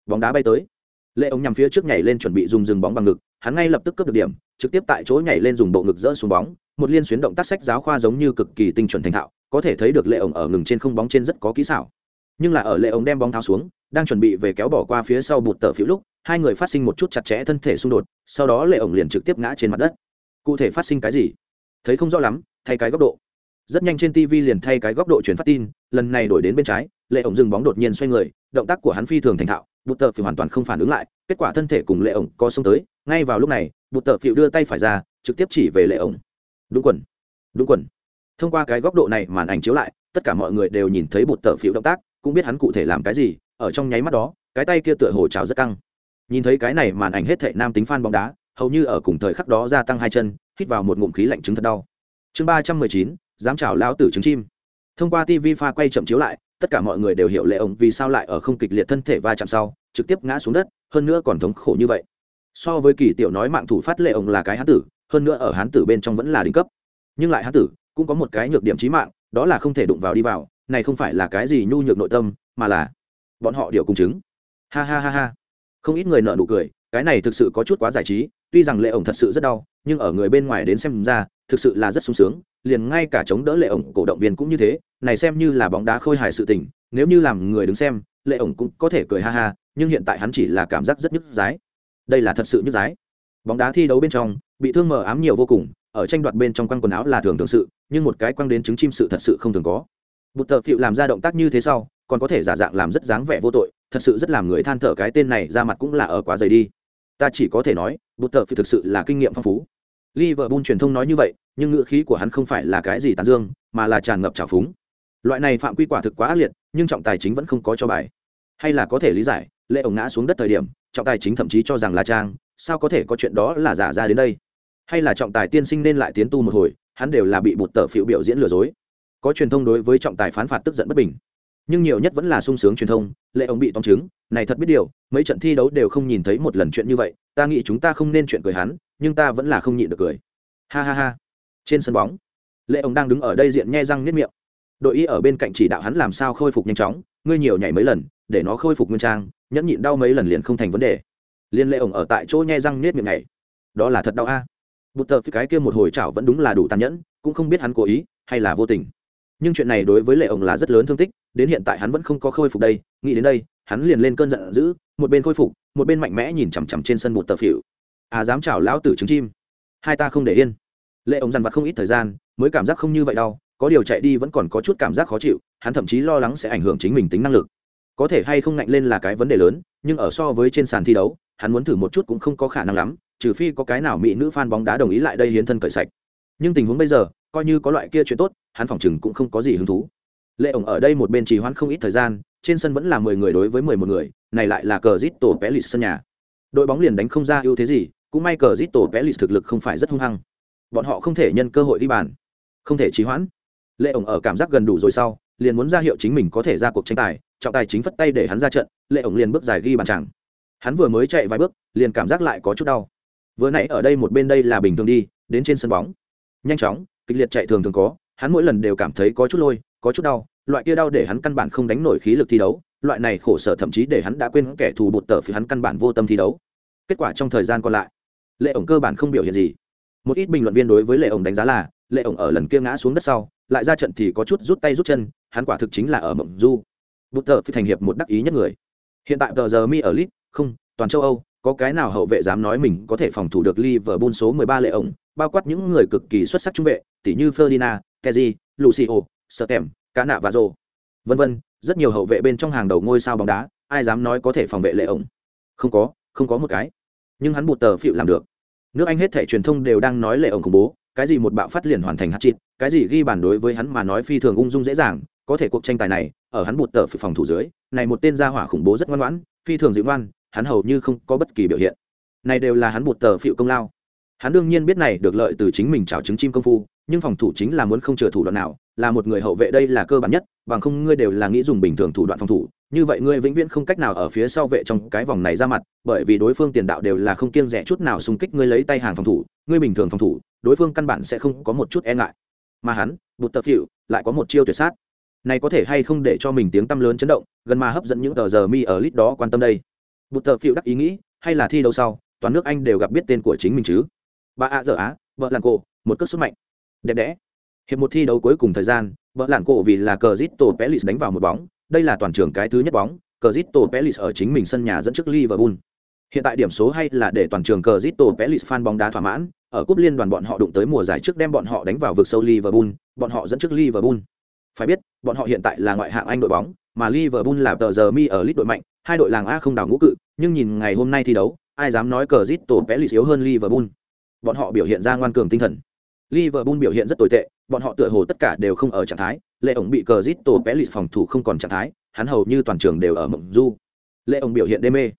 Bóng đá bay tới. Lệ ổng nhằm phía trước nhảy lên chuẩn bị dùng dừng bóng bằng ngực, hắn ngay lập tức cướp được điểm, trực tiếp tại chỗ nhảy lên dùng bộ ngực dỡ xuống bóng, một liên xuyến động tác sách giáo khoa giống như cực kỳ tinh chuẩn thành thạo có thể thấy được lệ ổng ở ngừng trên không bóng trên rất có kỹ xảo. Nhưng là ở lệ ổng đem bóng tháo xuống, đang chuẩn bị về kéo bỏ qua phía sau bụt tờ phiếu lúc, hai người phát sinh một chút chặt chẽ thân thể xung đột, sau đó lệ ổng liền trực tiếp ngã trên mặt đất. Cụ thể phát sinh cái gì? Thấy không rõ lắm, thay cái góc độ. Rất nhanh trên tv liền thay cái góc độ chuyển phát tin, lần này đổi đến bên trái, lệ ổng dừng bóng đột nhiên xoay người, động tác của hắn phi thường thành thạo, bụt tờ phiếu hoàn toàn không phản ứng lại, kết quả thân thể cùng lệ ổng có xông tới, ngay vào lúc này, bụt tờ phiếu đưa tay phải ra, trực tiếp chỉ về lệ ổng. Đúng quần đúng quần thông qua cái góc độ này màn ảnh chiếu lại, tất cả mọi người đều nhìn thấy bột tờ phiếu động tác, cũng biết hắn cụ thể làm cái gì, ở trong nháy mắt đó, cái tay kia tựa hồ trào rất căng. Nhìn thấy cái này màn ảnh hết thệ nam tính phan bóng đá, hầu như ở cùng thời khắc đó gia tăng hai chân, hít vào một ngụm khí lạnh chứng thật đau. Chương ba trăm mười chín dám chào lao tử trứng chim. Thông qua tv pha quay chậm chiếu lại, tất cả mọi người đều hiểu lệ ông vì sao lại ở không kịch liệt thân thể va chạm sau, trực tiếp ngã xuống đất, hơn nữa còn thống khổ như vậy. So với kỳ tiểu nói mạng thủ phát lệ ông là cái hán tử, hơn nữa ở hán tử bên trong vẫn là đỉnh cấp. Nhưng lại hán tử cũng có một cái nhược điểm chí mạng, đó là không thể đụng vào đi vào, này không phải là cái gì nhu nhược nội tâm, mà là bọn họ điều cùng chứng. Ha ha ha ha. Không ít người nợ nụ cười, cái này thực sự có chút quá giải trí, tuy rằng lệ ổng thật sự rất đau, nhưng ở người bên ngoài đến xem ra, thực sự là rất sung sướng, liền ngay cả chống đỡ lệ ổng, cổ động viên cũng như thế, này xem như là bóng đá khôi hài sự tình, nếu như làm người đứng xem, lệ ổng cũng có thể cười ha ha, nhưng hiện tại hắn chỉ là cảm giác rất nhức dái đây là thật sự nhức dái bóng đá thi đấu bên trong, bị thương mờ ám nhiều vô cùng ở tranh đoạt bên trong quăng quần áo là thường thường sự, nhưng một cái quăng đến trứng chim sự thật sự không thường có. Bụt tờ phịu làm ra động tác như thế sau, còn có thể giả dạng làm rất dáng vẻ vô tội, thật sự rất làm người than thở cái tên này ra mặt cũng là ở quá dày đi. Ta chỉ có thể nói, Bụt tờ phịu thực sự là kinh nghiệm phong phú. Liverpool truyền thông nói như vậy, nhưng ngữ khí của hắn không phải là cái gì tán dương, mà là tràn ngập trào phúng. Loại này phạm quy quả thực quá ác liệt, nhưng trọng tài chính vẫn không có cho bài. Hay là có thể lý giải lệ ổng ngã xuống đất thời điểm, trọng tài chính thậm chí cho rằng là trang, sao có thể có chuyện đó là giả ra đến đây? Hay là trọng tài tiên sinh nên lại tiến tu một hồi, hắn đều là bị bụt tờ phiệu biểu diễn lừa dối. Có truyền thông đối với trọng tài phán phạt tức giận bất bình. Nhưng nhiều nhất vẫn là sung sướng truyền thông, lệ ông bị tóm chứng này thật biết điều, mấy trận thi đấu đều không nhìn thấy một lần chuyện như vậy, ta nghĩ chúng ta không nên chuyện cười hắn, nhưng ta vẫn là không nhịn được cười. Ha ha ha. Trên sân bóng, lệ ông đang đứng ở đây diện nhe răng nếp miệng. Đội y ở bên cạnh chỉ đạo hắn làm sao khôi phục nhanh chóng, ngươi nhiều nhảy mấy lần, để nó khôi phục nguyên trang, nhẫn nhịn đau mấy lần liền không thành vấn đề. Liên lệ ổng ở tại chỗ nhe răng nếp miệng này đó là thật đau a bụt tờ cái kia một hồi chảo vẫn đúng là đủ tàn nhẫn, cũng không biết hắn cố ý hay là vô tình. Nhưng chuyện này đối với lệ ổng là rất lớn thương tích, đến hiện tại hắn vẫn không có khôi phục đây, nghĩ đến đây, hắn liền lên cơn giận dữ, một bên khôi phục, một bên mạnh mẽ nhìn chằm chằm trên sân bụt tờ phịu à dám chảo lão tử trứng chim. Hai ta không để yên. Lệ ổng dằn vặt không ít thời gian, mới cảm giác không như vậy đau, có điều chạy đi vẫn còn có chút cảm giác khó chịu, hắn thậm chí lo lắng sẽ ảnh hưởng chính mình tính năng lực. Có thể hay không ngạnh lên là cái vấn đề lớn, nhưng ở so với trên sàn thi đấu, hắn muốn thử một chút cũng không có khả năng lắm trừ phi có cái nào mỹ nữ fan bóng đá đồng ý lại đây hiến thân cởi sạch. Nhưng tình huống bây giờ, coi như có loại kia chuyện tốt, hắn phòng chừng cũng không có gì hứng thú. Lệ ổng ở đây một bên trì hoãn không ít thời gian, trên sân vẫn là mười người đối với mười một người, này lại là cờ zit tổ pelis sân nhà. Đội bóng liền đánh không ra ưu thế gì, cũng may cờ zit tổ pelis thực lực không phải rất hung hăng. Bọn họ không thể nhân cơ hội đi bàn, không thể trì hoãn. Lệ ổng ở cảm giác gần đủ rồi sau, liền muốn ra hiệu chính mình có thể ra cuộc tranh tài, trọng tài chính phất tay để hắn ra trận, lệ ổng liền bước dài ghi bàn chẳng hắn vừa mới chạy vài bước, liền cảm giác lại có chút đau vừa nãy ở đây một bên đây là bình thường đi, đến trên sân bóng. Nhanh chóng, kịch liệt chạy thường thường có, hắn mỗi lần đều cảm thấy có chút lôi, có chút đau, loại kia đau để hắn căn bản không đánh nổi khí lực thi đấu, loại này khổ sở thậm chí để hắn đã quên kẻ thù bột tờ phía hắn căn bản vô tâm thi đấu. Kết quả trong thời gian còn lại, lệ ổng cơ bản không biểu hiện gì. Một ít bình luận viên đối với lệ ổng đánh giá là, lệ ổng ở lần kia ngã xuống đất sau, lại ra trận thì có chút rút tay rút chân, hắn quả thực chính là ở mộng du. Bút tờ phi thành hiệp một đắc ý nhất người. Hiện tại tờ giờ mi ở lit không, toàn châu âu có cái nào hậu vệ dám nói mình có thể phòng thủ được Liverpool số 13 lệ ổng, bao quát những người cực kỳ xuất sắc trung vệ, tỷ như Ferdinand, Kessié, Lucio, Stem, Cá và Vân vân, rất nhiều hậu vệ bên trong hàng đầu ngôi sao bóng đá, ai dám nói có thể phòng vệ lệ ổng? Không có, không có một cái. Nhưng hắn bụt tờ phịu làm được. Nước Anh hết thảy truyền thông đều đang nói lệ ổng khủng bố, cái gì một bạo phát liền hoàn thành hat-trick, cái gì ghi bàn đối với hắn mà nói phi thường ung dung dễ dàng, có thể cuộc tranh tài này, ở hắn bụt tờ phịu phòng thủ dưới, này một tên gia hỏa khủng bố rất ngoan ngoãn, phi thường dịu ngoan, hắn hầu như không có bất kỳ biểu hiện. Này đều là hắn bụt tờ phịu công lao. Hắn đương nhiên biết này được lợi từ chính mình trào trứng chim công phu, nhưng phòng thủ chính là muốn không chờ thủ đoạn nào, là một người hậu vệ đây là cơ bản nhất, bằng không ngươi đều là nghĩ dùng bình thường thủ đoạn phòng thủ, như vậy ngươi vĩnh viễn không cách nào ở phía sau vệ trong cái vòng này ra mặt, bởi vì đối phương tiền đạo đều là không kiêng rẻ chút nào xung kích ngươi lấy tay hàng phòng thủ, ngươi bình thường phòng thủ, đối phương căn bản sẽ không có một chút e ngại. Mà hắn, bụt tờ phịu, lại có một chiêu tuyệt sát. Này có thể hay không để cho mình tiếng tăm lớn chấn động, gần mà hấp dẫn những tờ giờ mi ở lít đó quan tâm đây? Bụt tờ phiêu đắc ý nghĩ hay là thi đấu sau toàn nước anh đều gặp biết tên của chính mình chứ? Bà ạ dở á vợ làng cổ một cất sức mạnh. Đẹp đẽ. Hiệp một thi đấu cuối cùng thời gian vợ làng cổ vì là cờ zito pelis đánh vào một bóng đây là toàn trường cái thứ nhất bóng cờ zito pelis ở chính mình sân nhà dẫn trước liverpool. Hiện tại điểm số hay là để toàn trường cờ zito pelis fan bóng đá thỏa mãn ở cúp liên đoàn bọn họ đụng tới mùa giải trước đem bọn họ đánh vào vực sâu liverpool bọn họ dẫn trước liverpool. Phải biết bọn họ hiện tại là ngoại hạng anh đội bóng mà liverpool là tờ giờ mi ở lít đội mạnh hai đội làng A không đào ngũ cự, nhưng nhìn ngày hôm nay thi đấu, ai dám nói cờ Zito lì yếu hơn Liverpool. Bọn họ biểu hiện ra ngoan cường tinh thần. Liverpool biểu hiện rất tồi tệ, bọn họ tựa hồ tất cả đều không ở trạng thái, Lệ ổng bị cờ Zito lì phòng thủ không còn trạng thái, hắn hầu như toàn trường đều ở mộng du. Lệ ổng biểu hiện đê mê.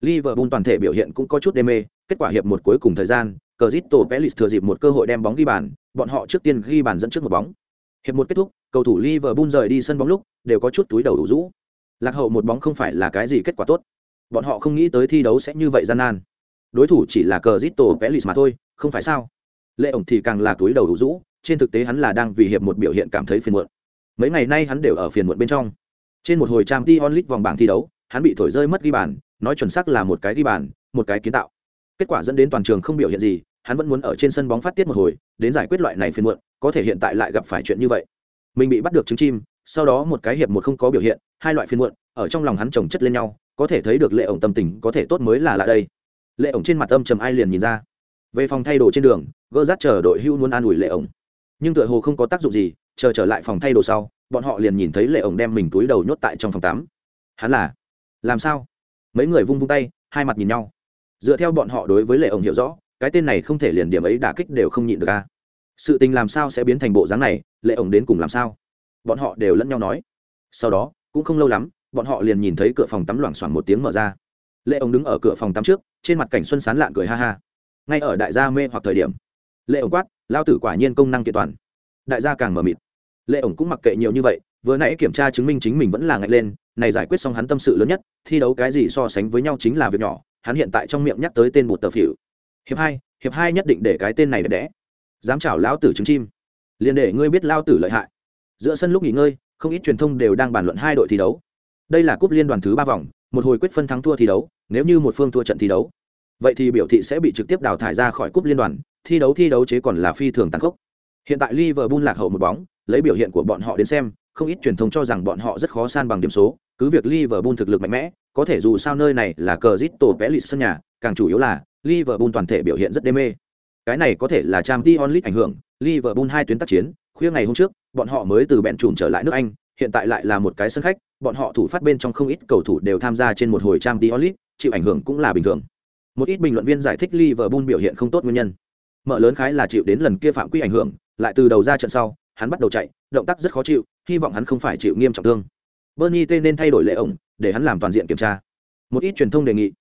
Liverpool toàn thể biểu hiện cũng có chút đê mê, kết quả hiệp một cuối cùng thời gian, cờ Zito Pelis thừa dịp một cơ hội đem bóng ghi bàn, bọn họ trước tiên ghi bàn dẫn trước một bóng. Hiệp một kết thúc, cầu thủ Liverpool rời đi sân bóng lúc, đều có chút túi đầu đủ rũ lạc hậu một bóng không phải là cái gì kết quả tốt bọn họ không nghĩ tới thi đấu sẽ như vậy gian nan. Đối thủ chỉ là cờ zito pelis mà thôi, không phải sao? Lệ ổng thì càng là túi đầu đủ rũ, trên thực tế hắn là đang vì hiệp một biểu hiện cảm thấy phiền muộn. Mấy ngày nay hắn đều ở phiền muộn bên trong. Trên một hồi trang t onlit vòng bảng thi đấu, hắn bị thổi rơi mất ghi bàn, nói chuẩn xác là một cái ghi bàn, một cái kiến tạo. Kết quả dẫn đến toàn trường không biểu hiện gì, hắn vẫn muốn ở trên sân bóng phát tiết một hồi, đến giải quyết loại này phiền muộn, có thể hiện tại lại gặp phải chuyện như vậy. Mình bị bắt được trứng chim, sau đó một cái hiệp một không có biểu hiện, hai loại phiền muộn, ở trong lòng hắn chồng chất lên nhau có thể thấy được lệ ổng tâm tình có thể tốt mới là lại đây. Lệ ổng trên mặt âm trầm ai liền nhìn ra. Về phòng thay đồ trên đường, gỡ rát chờ đội hưu muốn an ủi lệ ổng. Nhưng tựa hồ không có tác dụng gì, chờ trở lại phòng thay đồ sau, bọn họ liền nhìn thấy lệ ổng đem mình túi đầu nhốt tại trong phòng tắm. Hắn là, làm sao? Mấy người vung vung tay, hai mặt nhìn nhau. Dựa theo bọn họ đối với lệ ổng hiểu rõ, cái tên này không thể liền điểm ấy đả kích đều không nhịn được a. Sự tình làm sao sẽ biến thành bộ dáng này, lệ ổng đến cùng làm sao? Bọn họ đều lẫn nhau nói. Sau đó, cũng không lâu lắm bọn họ liền nhìn thấy cửa phòng tắm loảng xoảng một tiếng mở ra. Lệ ổng đứng ở cửa phòng tắm trước, trên mặt cảnh xuân sán lạn cười ha ha. Ngay ở đại gia mê hoặc thời điểm, lệ ổng quát lao tử quả nhiên công năng kiện toàn. Đại gia càng mờ mịt. Lệ ổng cũng mặc kệ nhiều như vậy, vừa nãy kiểm tra chứng minh chính mình vẫn là ngạch lên, này giải quyết xong hắn tâm sự lớn nhất, thi đấu cái gì so sánh với nhau chính là việc nhỏ, hắn hiện tại trong miệng nhắc tới tên bột tờ phỉu. Hiệp hai hiệp hai nhất định để cái tên này đẹp đẽ. Dám chảo lão tử trứng chim. Liền để ngươi biết lao tử lợi hại. Giữa sân lúc nghỉ ngơi, không ít truyền thông đều đang bàn luận hai đội thi đấu đây là cúp liên đoàn thứ ba vòng, một hồi quyết phân thắng thua thi đấu, nếu như một phương thua trận thi đấu, vậy thì biểu thị sẽ bị trực tiếp đào thải ra khỏi cúp liên đoàn, thi đấu thi đấu chế còn là phi thường tàn khốc. Hiện tại liverpool lạc hậu một bóng, lấy biểu hiện của bọn họ đến xem, không ít truyền thông cho rằng bọn họ rất khó san bằng điểm số, cứ việc liverpool thực lực mạnh mẽ, có thể dù sao nơi này là cờ zit tổ vẽ lịch sân nhà, càng chủ yếu là liverpool toàn thể biểu hiện rất đê mê. Cái này có thể là trang t onlit ảnh hưởng, liverpool hai tuyến tác chiến, khuya ngày hôm trước, bọn họ mới từ bẹn trùm trở lại nước anh hiện tại lại là một cái sân khách, bọn họ thủ phát bên trong không ít cầu thủ đều tham gia trên một hồi trang t chịu ảnh hưởng cũng là bình thường. Một ít bình luận viên giải thích liverpool biểu hiện không tốt nguyên nhân. Mở lớn khái là chịu đến lần kia phạm quy ảnh hưởng, lại từ đầu ra trận sau, hắn bắt đầu chạy, động tác rất khó chịu, hy vọng hắn không phải chịu nghiêm trọng thương. Bernie t nên thay đổi lệ ổng, để hắn làm toàn diện kiểm tra. Một ít truyền thông đề nghị.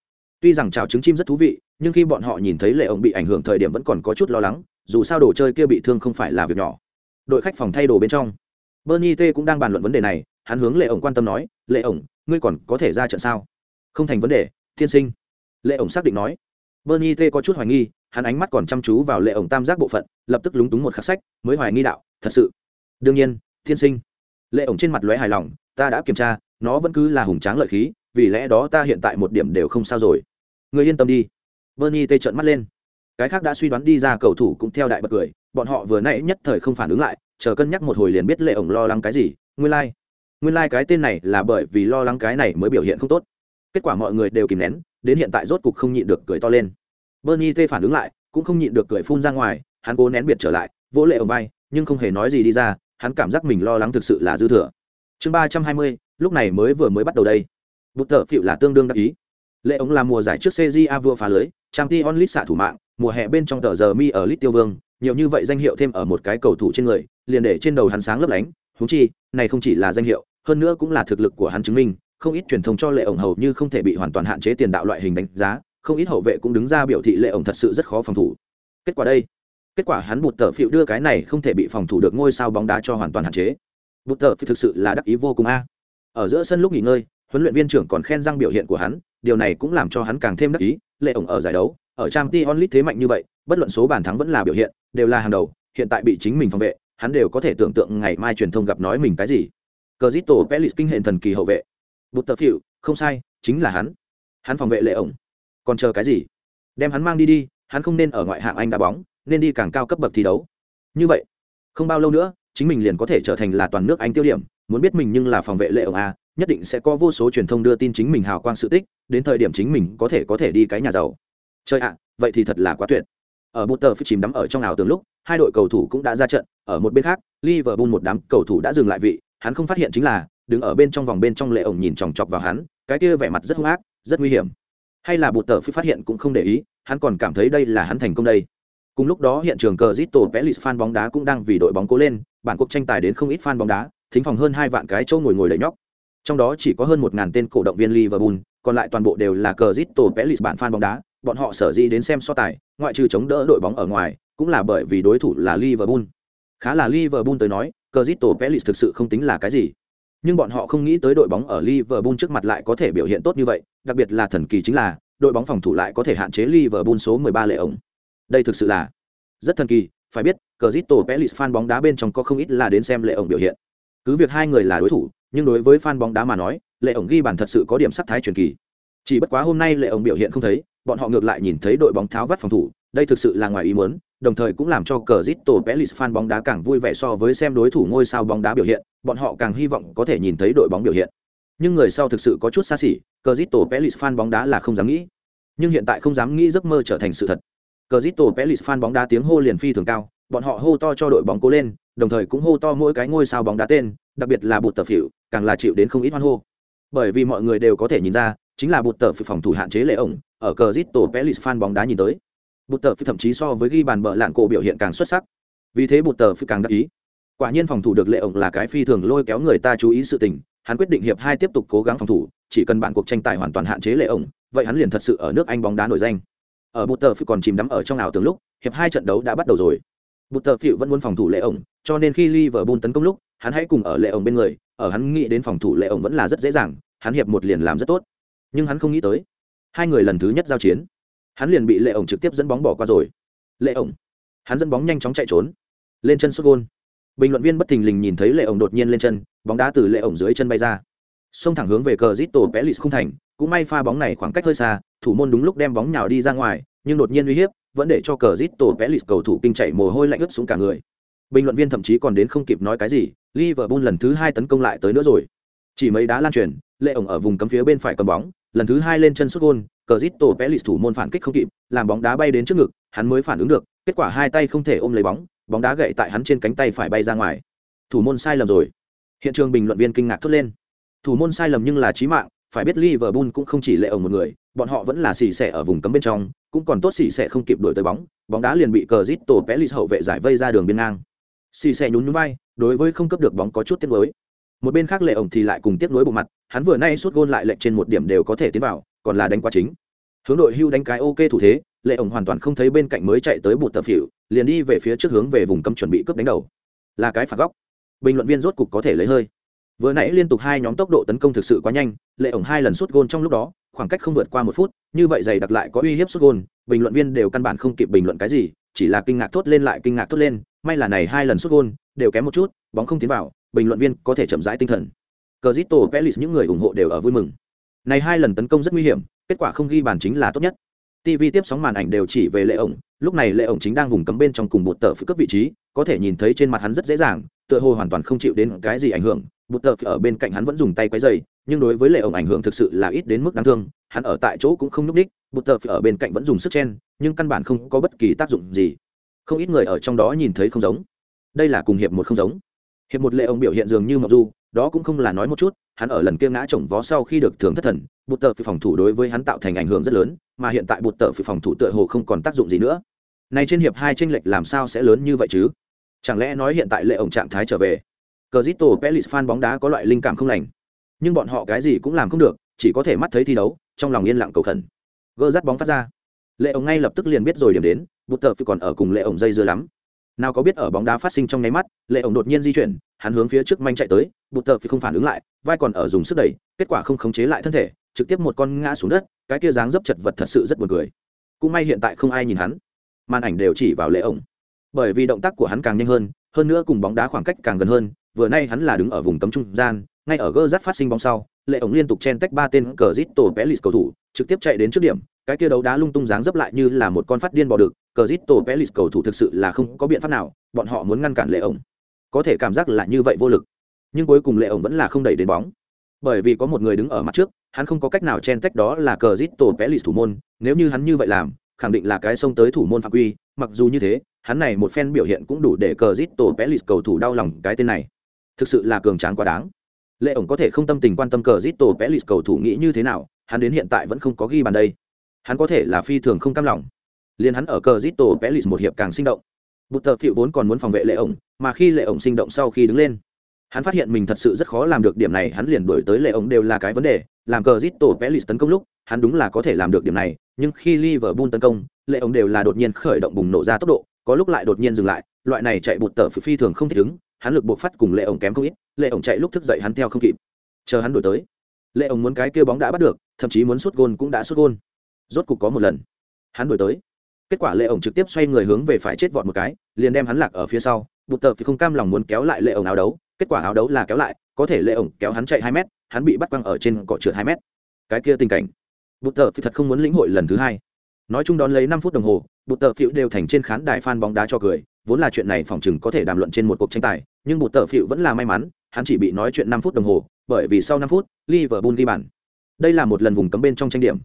Tuy rằng trào trứng chim rất thú vị, nhưng khi bọn họ nhìn thấy lệ ổng bị ảnh hưởng thời điểm vẫn còn có chút lo lắng, dù sao đồ chơi kia bị thương không phải là việc nhỏ. Đội khách phòng thay đồ bên trong bernie t cũng đang bàn luận vấn đề này, hắn hướng lệ ổng quan tâm nói, lệ ổng, ngươi còn có thể ra trận sao? Không thành vấn đề, tiên sinh. Lệ ổng xác định nói. Bernie t có chút hoài nghi, hắn ánh mắt còn chăm chú vào lệ ổng tam giác bộ phận, lập tức lúng túng một khắc sách, mới hoài nghi đạo, thật sự? Đương nhiên, tiên sinh. Lệ ổng trên mặt lóe hài lòng, ta đã kiểm tra, nó vẫn cứ là hùng tráng lợi khí, vì lẽ đó ta hiện tại một điểm đều không sao rồi. Người yên tâm đi. Bernie tê trợn mắt lên. Cái khác đã suy đoán đi ra cầu thủ cũng theo đại bật cười, bọn họ vừa nãy nhất thời không phản ứng lại chờ cân nhắc một hồi liền biết lệ ổng lo lắng cái gì, nguyên lai、like. nguyên lai、like、cái tên này là bởi vì lo lắng cái này mới biểu hiện không tốt. Kết quả mọi người đều kìm nén, đến hiện tại rốt cục không nhịn được cười to lên. Bernie tê phản ứng lại, cũng không nhịn được cười phun ra ngoài, hắn cố nén biệt trở lại, vỗ lệ ổng vai, nhưng không hề nói gì đi ra, hắn cảm giác mình lo lắng thực sự là dư thừa. Chương ba trăm hai mươi, lúc này mới vừa mới bắt đầu đây. Bút tờ phịu là tương đương đắc ý. Lệ ống là mùa giải trước cja vua phá lưới trang t onlit xạ thủ mạng, mùa hè bên trong tờ giờ mi ở lit tiêu vương nhiều như vậy danh hiệu thêm ở một cái cầu thủ trên người, liền để trên đầu hắn sáng lấp lánh. Húng chi, này không chỉ là danh hiệu, hơn nữa cũng là thực lực của hắn chứng minh, không ít truyền thông cho lệ ổng hầu như không thể bị hoàn toàn hạn chế tiền đạo loại hình đánh giá, không ít hậu vệ cũng đứng ra biểu thị lệ ổng thật sự rất khó phòng thủ. Kết quả đây, kết quả hắn bụt tờ phịu đưa cái này không thể bị phòng thủ được ngôi sao bóng đá cho hoàn toàn hạn chế. Bụt tờ phịu thực sự là đắc ý vô cùng a. Ở giữa sân lúc nghỉ ngơi, huấn luyện viên trưởng còn khen răng biểu hiện của hắn, điều này cũng làm cho hắn càng thêm đắc ý, lệ ổng ở giải đấu ở trang t onlit thế mạnh như vậy, bất luận số bàn thắng vẫn là biểu hiện, đều là hàng đầu. Hiện tại bị chính mình phòng vệ, hắn đều có thể tưởng tượng ngày mai truyền thông gặp nói mình cái gì. Cờ zito pelis kinh hệ thần kỳ hậu vệ. Bụt tờ phịu không sai, chính là hắn. Hắn phòng vệ lệ ổng. Còn chờ cái gì? Đem hắn mang đi đi, hắn không nên ở ngoại hạng anh đá bóng, nên đi càng cao cấp bậc thi đấu. Như vậy, không bao lâu nữa, chính mình liền có thể trở thành là toàn nước anh tiêu điểm. Muốn biết mình nhưng là phòng vệ lệ ổng a nhất định sẽ có vô số truyền thông đưa tin chính mình hào quang sự tích, đến thời điểm chính mình có thể có thể đi cái nhà giàu chơi ạ, vậy thì thật là quá tuyệt. Ở bút tờ phi chìm đắm ở trong ảo tường lúc, hai đội cầu thủ cũng đã ra trận, ở một bên khác, liverpool một đám cầu thủ đã dừng lại vị, hắn không phát hiện chính là, đứng ở bên trong vòng bên trong lệ ổng nhìn chòng chọc vào hắn, cái kia vẻ mặt rất hung ác, rất nguy hiểm. Hay là bút tờ phi phát hiện cũng không để ý, hắn còn cảm thấy đây là hắn thành công đây. Cùng lúc đó hiện trường cờ zito pelis fan bóng đá cũng đang vì đội bóng cố lên, bản cuộc tranh tài đến không ít fan bóng đá, thính phòng hơn hai vạn cái chỗ ngồi ngồi đầy nhóc. Trong đó chỉ có hơn một ngàn tên cổ động viên liverpool, còn lại toàn bộ đều là cờ zito pelis bản fan bóng đá bọn họ sở dĩ đến xem so tài, ngoại trừ chống đỡ đội bóng ở ngoài, cũng là bởi vì đối thủ là liverpool. Khá là liverpool tới nói cờ zito pelis thực sự không tính là cái gì. Nhưng bọn họ không nghĩ tới đội bóng ở liverpool trước mặt lại có thể biểu hiện tốt như vậy, đặc biệt là thần kỳ chính là, đội bóng phòng thủ lại có thể hạn chế liverpool số 13 lệ ổng. Đây thực sự là rất thần kỳ, phải biết cờ zito pelis fan bóng đá bên trong có không ít là đến xem lệ ổng biểu hiện. Cứ việc hai người là đối thủ, nhưng đối với fan bóng đá mà nói, lệ ổng ghi bàn thật sự có điểm sắc thái truyền kỳ chỉ bất quá hôm nay lệ ông biểu hiện không thấy, bọn họ ngược lại nhìn thấy đội bóng tháo vắt phòng thủ, đây thực sự là ngoài ý muốn, đồng thời cũng làm cho cờ zito pelis fan bóng đá càng vui vẻ so với xem đối thủ ngôi sao bóng đá biểu hiện, bọn họ càng hy vọng có thể nhìn thấy đội bóng biểu hiện. Nhưng người sau thực sự có chút xa xỉ, cờ zito pelis fan bóng đá là không dám nghĩ. Nhưng hiện tại không dám nghĩ giấc mơ trở thành sự thật. Cờ zito pelis fan bóng đá tiếng hô liền phi thường cao, bọn họ hô to cho đội bóng cố lên, đồng thời cũng hô to mỗi cái ngôi sao bóng đá tên, đặc biệt là bụt tập hiệu càng là chịu đến không ít hoan hô. Bởi vì mọi người đều có thể nhìn ra chính là bụt tờ phi phòng thủ hạn chế lệ ổng, ở cờ zit tổ pelis fan bóng đá nhìn tới. Bụt tờ phi thậm chí so với ghi bàn bờ lạn cổ biểu hiện càng xuất sắc. Vì thế bụt tờ phi càng đắc ý. Quả nhiên phòng thủ được lệ ổng là cái phi thường lôi kéo người ta chú ý sự tình, hắn quyết định hiệp hai tiếp tục cố gắng phòng thủ, chỉ cần bạn cuộc tranh tài hoàn toàn hạn chế lệ ổng, vậy hắn liền thật sự ở nước anh bóng đá nổi danh. Ở bụt tờ phi còn chìm đắm ở trong ảo tưởng lúc, hiệp hai trận đấu đã bắt đầu rồi. Bụt tờ phi vẫn muốn phòng thủ lệ ổng, cho nên khi Liverpool tấn công lúc, hắn hãy cùng ở lệ ổng bên người, ở hắn nghĩ đến phòng thủ lệ ổng vẫn là rất dễ dàng, hắn hiệp một liền làm rất tốt nhưng hắn không nghĩ tới. Hai người lần thứ nhất giao chiến, hắn liền bị lệ ổng trực tiếp dẫn bóng bỏ qua rồi. Lệ ổng, hắn dẫn bóng nhanh chóng chạy trốn, lên chân xuất gôn. Bình luận viên bất thình lình nhìn thấy lệ ổng đột nhiên lên chân, bóng đá từ lệ ổng dưới chân bay ra. Xông thẳng hướng về cờ zito pelis không thành, cũng may pha bóng này khoảng cách hơi xa, thủ môn đúng lúc đem bóng nhào đi ra ngoài, nhưng đột nhiên uy hiếp, vẫn để cho cờ zito pelis cầu thủ kinh chạy mồ hôi lạnh ướt xuống cả người. Bình luận viên thậm chí còn đến không kịp nói cái gì, liverpool lần thứ hai tấn công lại tới nữa rồi. Chỉ mấy đá lan truyền, lệ ổng ở vùng cấm phía bên phải cầm bóng lần thứ hai lên chân xuất gôn, cờ rít tổ zito lịch thủ môn phản kích không kịp, làm bóng đá bay đến trước ngực, hắn mới phản ứng được, kết quả hai tay không thể ôm lấy bóng bóng đá gậy tại hắn trên cánh tay phải bay ra ngoài. Thủ môn sai lầm rồi. Hiện trường bình luận viên kinh ngạc thốt lên. Thủ môn sai lầm nhưng là chí mạng, phải biết Liverpool cũng không chỉ lệ ổng một người, bọn họ vẫn là xì xẻ ở vùng cấm bên trong, cũng còn tốt xì xẻ không kịp đuổi tới bóng bóng đá liền bị cờ rít tổ pelis hậu vệ giải vây ra đường biên ngang. Xì xẻ nhún nhún vai, đối với không cấp được bóng có chút tiếc nuối một bên khác lệ ổng thì lại cùng tiếp nối bộ mặt, hắn vừa nay suốt gôn lại lệnh trên một điểm đều có thể tiến vào, còn là đánh quá chính. Hướng đội hưu đánh cái ok thủ thế, lệ ổng hoàn toàn không thấy bên cạnh mới chạy tới bụt tập phỉu, liền đi về phía trước hướng về vùng cấm chuẩn bị cướp đánh đầu. Là cái phạt góc. Bình luận viên rốt cục có thể lấy hơi. Vừa nãy liên tục hai nhóm tốc độ tấn công thực sự quá nhanh, lệ ổng hai lần suốt gôn trong lúc đó, khoảng cách không vượt qua một phút, như vậy dày đặc lại có uy hiếp suốt gôn, bình luận viên đều căn bản không kịp bình luận cái gì, chỉ là kinh ngạc thốt lên lại kinh ngạc thốt lên, may là này hai lần suốt gôn, đều kém một chút, bóng không tiến vào bình luận viên có thể chậm rãi tinh thần. Cờ zito pelis những người ủng hộ đều ở vui mừng. Này hai lần tấn công rất nguy hiểm, kết quả không ghi bàn chính là tốt nhất. Tv tiếp sóng màn ảnh đều chỉ về lệ ổng, lúc này lệ ổng chính đang vùng cấm bên trong cùng bột tờ phụ cấp vị trí, có thể nhìn thấy trên mặt hắn rất dễ dàng, tựa hồ hoàn toàn không chịu đến cái gì ảnh hưởng. Bột tờ ở bên cạnh hắn vẫn dùng tay quấy dày nhưng đối với lệ ổng ảnh hưởng thực sự là ít đến mức đáng thương, hắn ở tại chỗ cũng không n ú c đích bột tờ ở bên cạnh vẫn dùng sức chen, nhưng căn bản không có bất kỳ tác dụng gì. Không ít người ở trong đó nhìn thấy không giống. Đây là cùng hiệp một không giống hiệp một lệ ông biểu hiện dường như mặc du, đó cũng không là nói một chút, hắn ở lần kia ngã chồng vó sau khi được thưởng thất thần bụt tờ phi phòng thủ đối với hắn tạo thành ảnh hưởng rất lớn, mà hiện tại bụt tờ phi phòng thủ tựa hồ không còn tác dụng gì nữa. Này trên hiệp hai tranh lệch làm sao sẽ lớn như vậy chứ? Chẳng lẽ nói hiện tại lệ ổng trạng thái trở về? Cờ zito pelis fan bóng đá có loại linh cảm không lành. Nhưng bọn họ cái gì cũng làm không được, chỉ có thể mắt thấy thi đấu, trong lòng yên lặng cầu khẩn. Gỡ dắt bóng phát ra. Lệ ổng ngay lập tức liền biết rồi điểm đến bụt tờ phi còn ở cùng lệ ổng dây dưa lắm nào có biết ở bóng đá phát sinh trong nháy mắt, lệ ổng đột nhiên di chuyển, hắn hướng phía trước manh chạy tới, bụt tờ phi không phản ứng lại, vai còn ở dùng sức đẩy, kết quả không khống chế lại thân thể, trực tiếp một con ngã xuống đất, cái kia dáng dấp chật vật thật sự rất buồn cười. Cũng may hiện tại không ai nhìn hắn. Màn ảnh đều chỉ vào lệ ổng. Bởi vì động tác của hắn càng nhanh hơn hơn nữa cùng bóng đá khoảng cách càng gần hơn, vừa nay hắn là đứng ở vùng cấm trung gian ngay ở gơ rắt phát sinh bóng sau, lệ ổng liên tục chen tách ba tên cờ zit tổ pelis cầu thủ, trực tiếp chạy đến trước điểm. Cái kia đấu đá lung tung dáng dấp lại như là một con phát điên bò được cờ zit tổ pelis cầu thủ thực sự là không có biện pháp nào, bọn họ muốn ngăn cản lệ ổng. Có thể cảm giác là như vậy vô lực. Nhưng cuối cùng lệ ổng vẫn là không đẩy đến bóng. Bởi vì có một người đứng ở mặt trước, hắn không có cách nào chen tách đó là cờ zit tổ pelis thủ môn. Nếu như hắn như vậy làm, khẳng định là cái xông tới thủ môn phạm quy. Mặc dù như thế, hắn này một phen biểu hiện cũng đủ để cờ zit tổ pelis cầu thủ đau lòng cái tên này. Thực sự là cường tráng quá đáng lệ ổng có thể không tâm tình quan tâm cờ zit tổ pelis cầu thủ nghĩ như thế nào, hắn đến hiện tại vẫn không có ghi bàn đây. Hắn có thể là phi thường không cam lòng. Liền hắn ở cờ zit tổ pelis một hiệp càng sinh động. Bụt tờ phiệu vốn còn muốn phòng vệ lệ ổng, mà khi lệ ổng sinh động sau khi đứng lên, hắn phát hiện mình thật sự rất khó làm được điểm này, hắn liền đổi tới lệ ổng đều là cái vấn đề. Làm cờ zit tổ pelis tấn công lúc, hắn đúng là có thể làm được điểm này, nhưng khi liverpool tấn công, lệ ổng đều là đột nhiên khởi động bùng nổ ra tốc độ, có lúc lại đột nhiên dừng lại, loại này chạy bụt tờ phi thường không thể đứng hắn lực buộc phát cùng lệ ổng kém không ít lệ ổng chạy lúc thức dậy hắn theo không kịp. Chờ hắn đổi tới, lệ ổng muốn cái kêu bóng đã bắt được, thậm chí muốn sút gôn cũng đã sút gôn. Rốt cục có một lần, hắn đổi tới. Kết quả lệ ổng trực tiếp xoay người hướng về phải chết vọt một cái, liền đem hắn lạc ở phía sau. Bụt tờ thì không cam lòng muốn kéo lại lệ ổng áo đấu, kết quả áo đấu là kéo lại, có thể lệ ổng kéo hắn chạy hai mét, hắn bị bắt quăng ở trên cọ trượt hai mét. Cái kia tình cảnh. Bụt tờ thì thật không muốn lĩnh hội lần thứ hai. Nói chung đón lấy năm phút đồng hồ, bụt tờ phiệu đều thành trên khán đài fan bóng đá cho cười, vốn là chuyện này phòng chừng có thể đàm luận trên một cuộc tranh tài, nhưng bụt tờ phiệu vẫn là may mắn hắn chỉ bị nói chuyện năm phút đồng hồ, bởi vì sau năm phút, liverpool ghi bàn. Đây là một lần vùng cấm bên trong tranh điểm.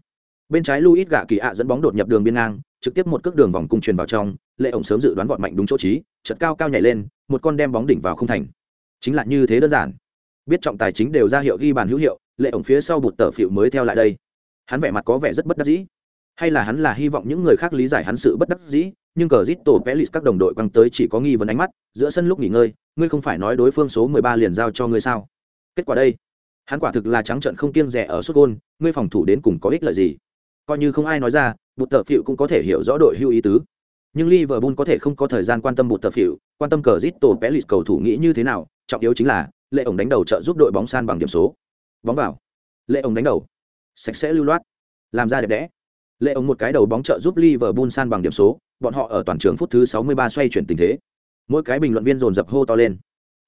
Bên trái luis gạ kỳ ạ dẫn bóng đột nhập đường biên ngang, trực tiếp một cước đường vòng cung truyền vào trong, lệ ổng sớm dự đoán vọt mạnh đúng chỗ trí, chợt cao cao nhảy lên, một con đem bóng đỉnh vào không thành. Chính là như thế đơn giản. Biết trọng tài chính đều ra hiệu ghi bàn hữu hiệu, lệ ổng phía sau bụt tờ phịu mới theo lại đây. Hắn vẻ mặt có vẻ rất bất đắc dĩ. Hay là hắn là hy vọng những người khác lý giải hắn sự bất đắc dĩ nhưng cờ rít tổ pelis các đồng đội quăng tới chỉ có nghi vấn ánh mắt, giữa sân lúc nghỉ ngơi, ngươi không phải nói đối phương số mười ba liền giao cho ngươi sao? Kết quả đây, hắn quả thực là trắng trận không kiêng rẻ ở suốt gôn, ngươi phòng thủ đến cùng có ích lợi gì? Coi như không ai nói ra, bụt tờ phịu cũng có thể hiểu rõ đội hưu ý tứ. Nhưng Liverpool có thể không có thời gian quan tâm bụt tờ phịu, quan tâm cờ rít tổ pelis cầu thủ nghĩ như thế nào, trọng yếu chính là, lệ ổng đánh đầu trợ giúp đội bóng san bằng điểm số. Bóng vào. Lệ ổng đánh đầu. Sạch sẽ lưu loát. Làm ra đẹp đẽ lệ ổng một cái đầu bóng trợ giúp Liverpool san bằng điểm số, bọn họ ở toàn trường phút thứ 63 xoay chuyển tình thế. Mỗi cái bình luận viên dồn dập hô to lên.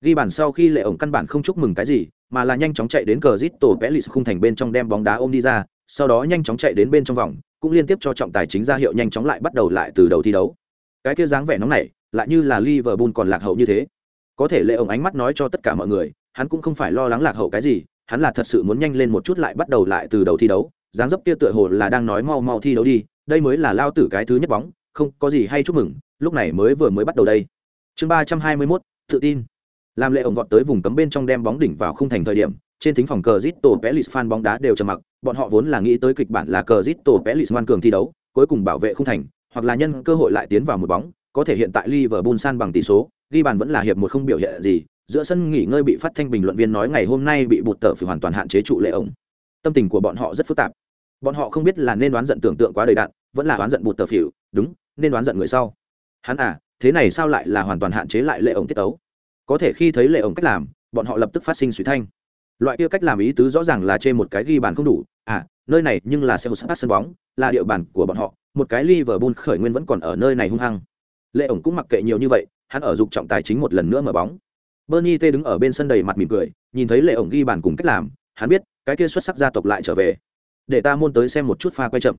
Ghi bàn sau khi lệ ổng căn bản không chúc mừng cái gì, mà là nhanh chóng chạy đến cờ rít tổ pelis khung thành bên trong đem bóng đá ôm đi ra, sau đó nhanh chóng chạy đến bên trong vòng, cũng liên tiếp cho trọng tài chính ra hiệu nhanh chóng lại bắt đầu lại từ đầu thi đấu. Cái kia dáng vẻ nóng này lại như là Liverpool còn lạc hậu như thế. Có thể lệ ổng ánh mắt nói cho tất cả mọi người, hắn cũng không phải lo lắng lạc hậu cái gì, hắn là thật sự muốn nhanh lên một chút lại bắt đầu lại từ đầu thi đấu dáng dấp kia tựa hồ là đang nói mau mau thi đấu đi, đây mới là lao tử cái thứ nhất bóng, không có gì hay chúc mừng, lúc này mới vừa mới bắt đầu đây. Chương ba trăm hai mươi mốt, tự tin. Làm lệ ổng vọt tới vùng cấm bên trong đem bóng đỉnh vào khung thành thời điểm, trên thính phòng cờ zito pelis fan bóng đá đều trầm mặc, bọn họ vốn là nghĩ tới kịch bản là cờ zito pelis ngoan cường thi đấu, cuối cùng bảo vệ khung thành, hoặc là nhân cơ hội lại tiến vào một bóng, có thể hiện tại liverpool san bằng tỷ số, ghi bàn vẫn là hiệp một không biểu hiện gì, giữa sân nghỉ ngơi bị phát thanh bình luận viên nói ngày hôm nay bị bụt tở phải hoàn toàn hạn chế trụ lệ ổng tâm tình của bọn họ rất phức tạp. Bọn họ không biết là nên đoán giận tưởng tượng quá đầy đạn vẫn là đoán giận bụt tờ phỉu đúng, nên đoán giận người sau. Hắn à thế này sao lại là hoàn toàn hạn chế lại lệ ổng tiết ấu có thể khi thấy lệ ổng cách làm, bọn họ lập tức phát sinh suy thanh. Loại kia cách làm ý tứ rõ ràng là trên một cái ghi bàn không đủ à nơi này nhưng là xe sát sân bóng, là địa bàn của bọn họ, một cái Liverpool khởi nguyên vẫn còn ở nơi này hung hăng. Lệ ổng cũng mặc kệ nhiều như vậy, hắn ở dục trọng tài chính một lần nữa mở bóng. Bernie t đứng ở bên sân đầy mặt mỉm cười, nhìn thấy lệ ổng ghi bàn cùng cách làm, hắn biết cái kia xuất sắc gia tộc lại trở về. Để ta môn tới xem một chút pha quay chậm.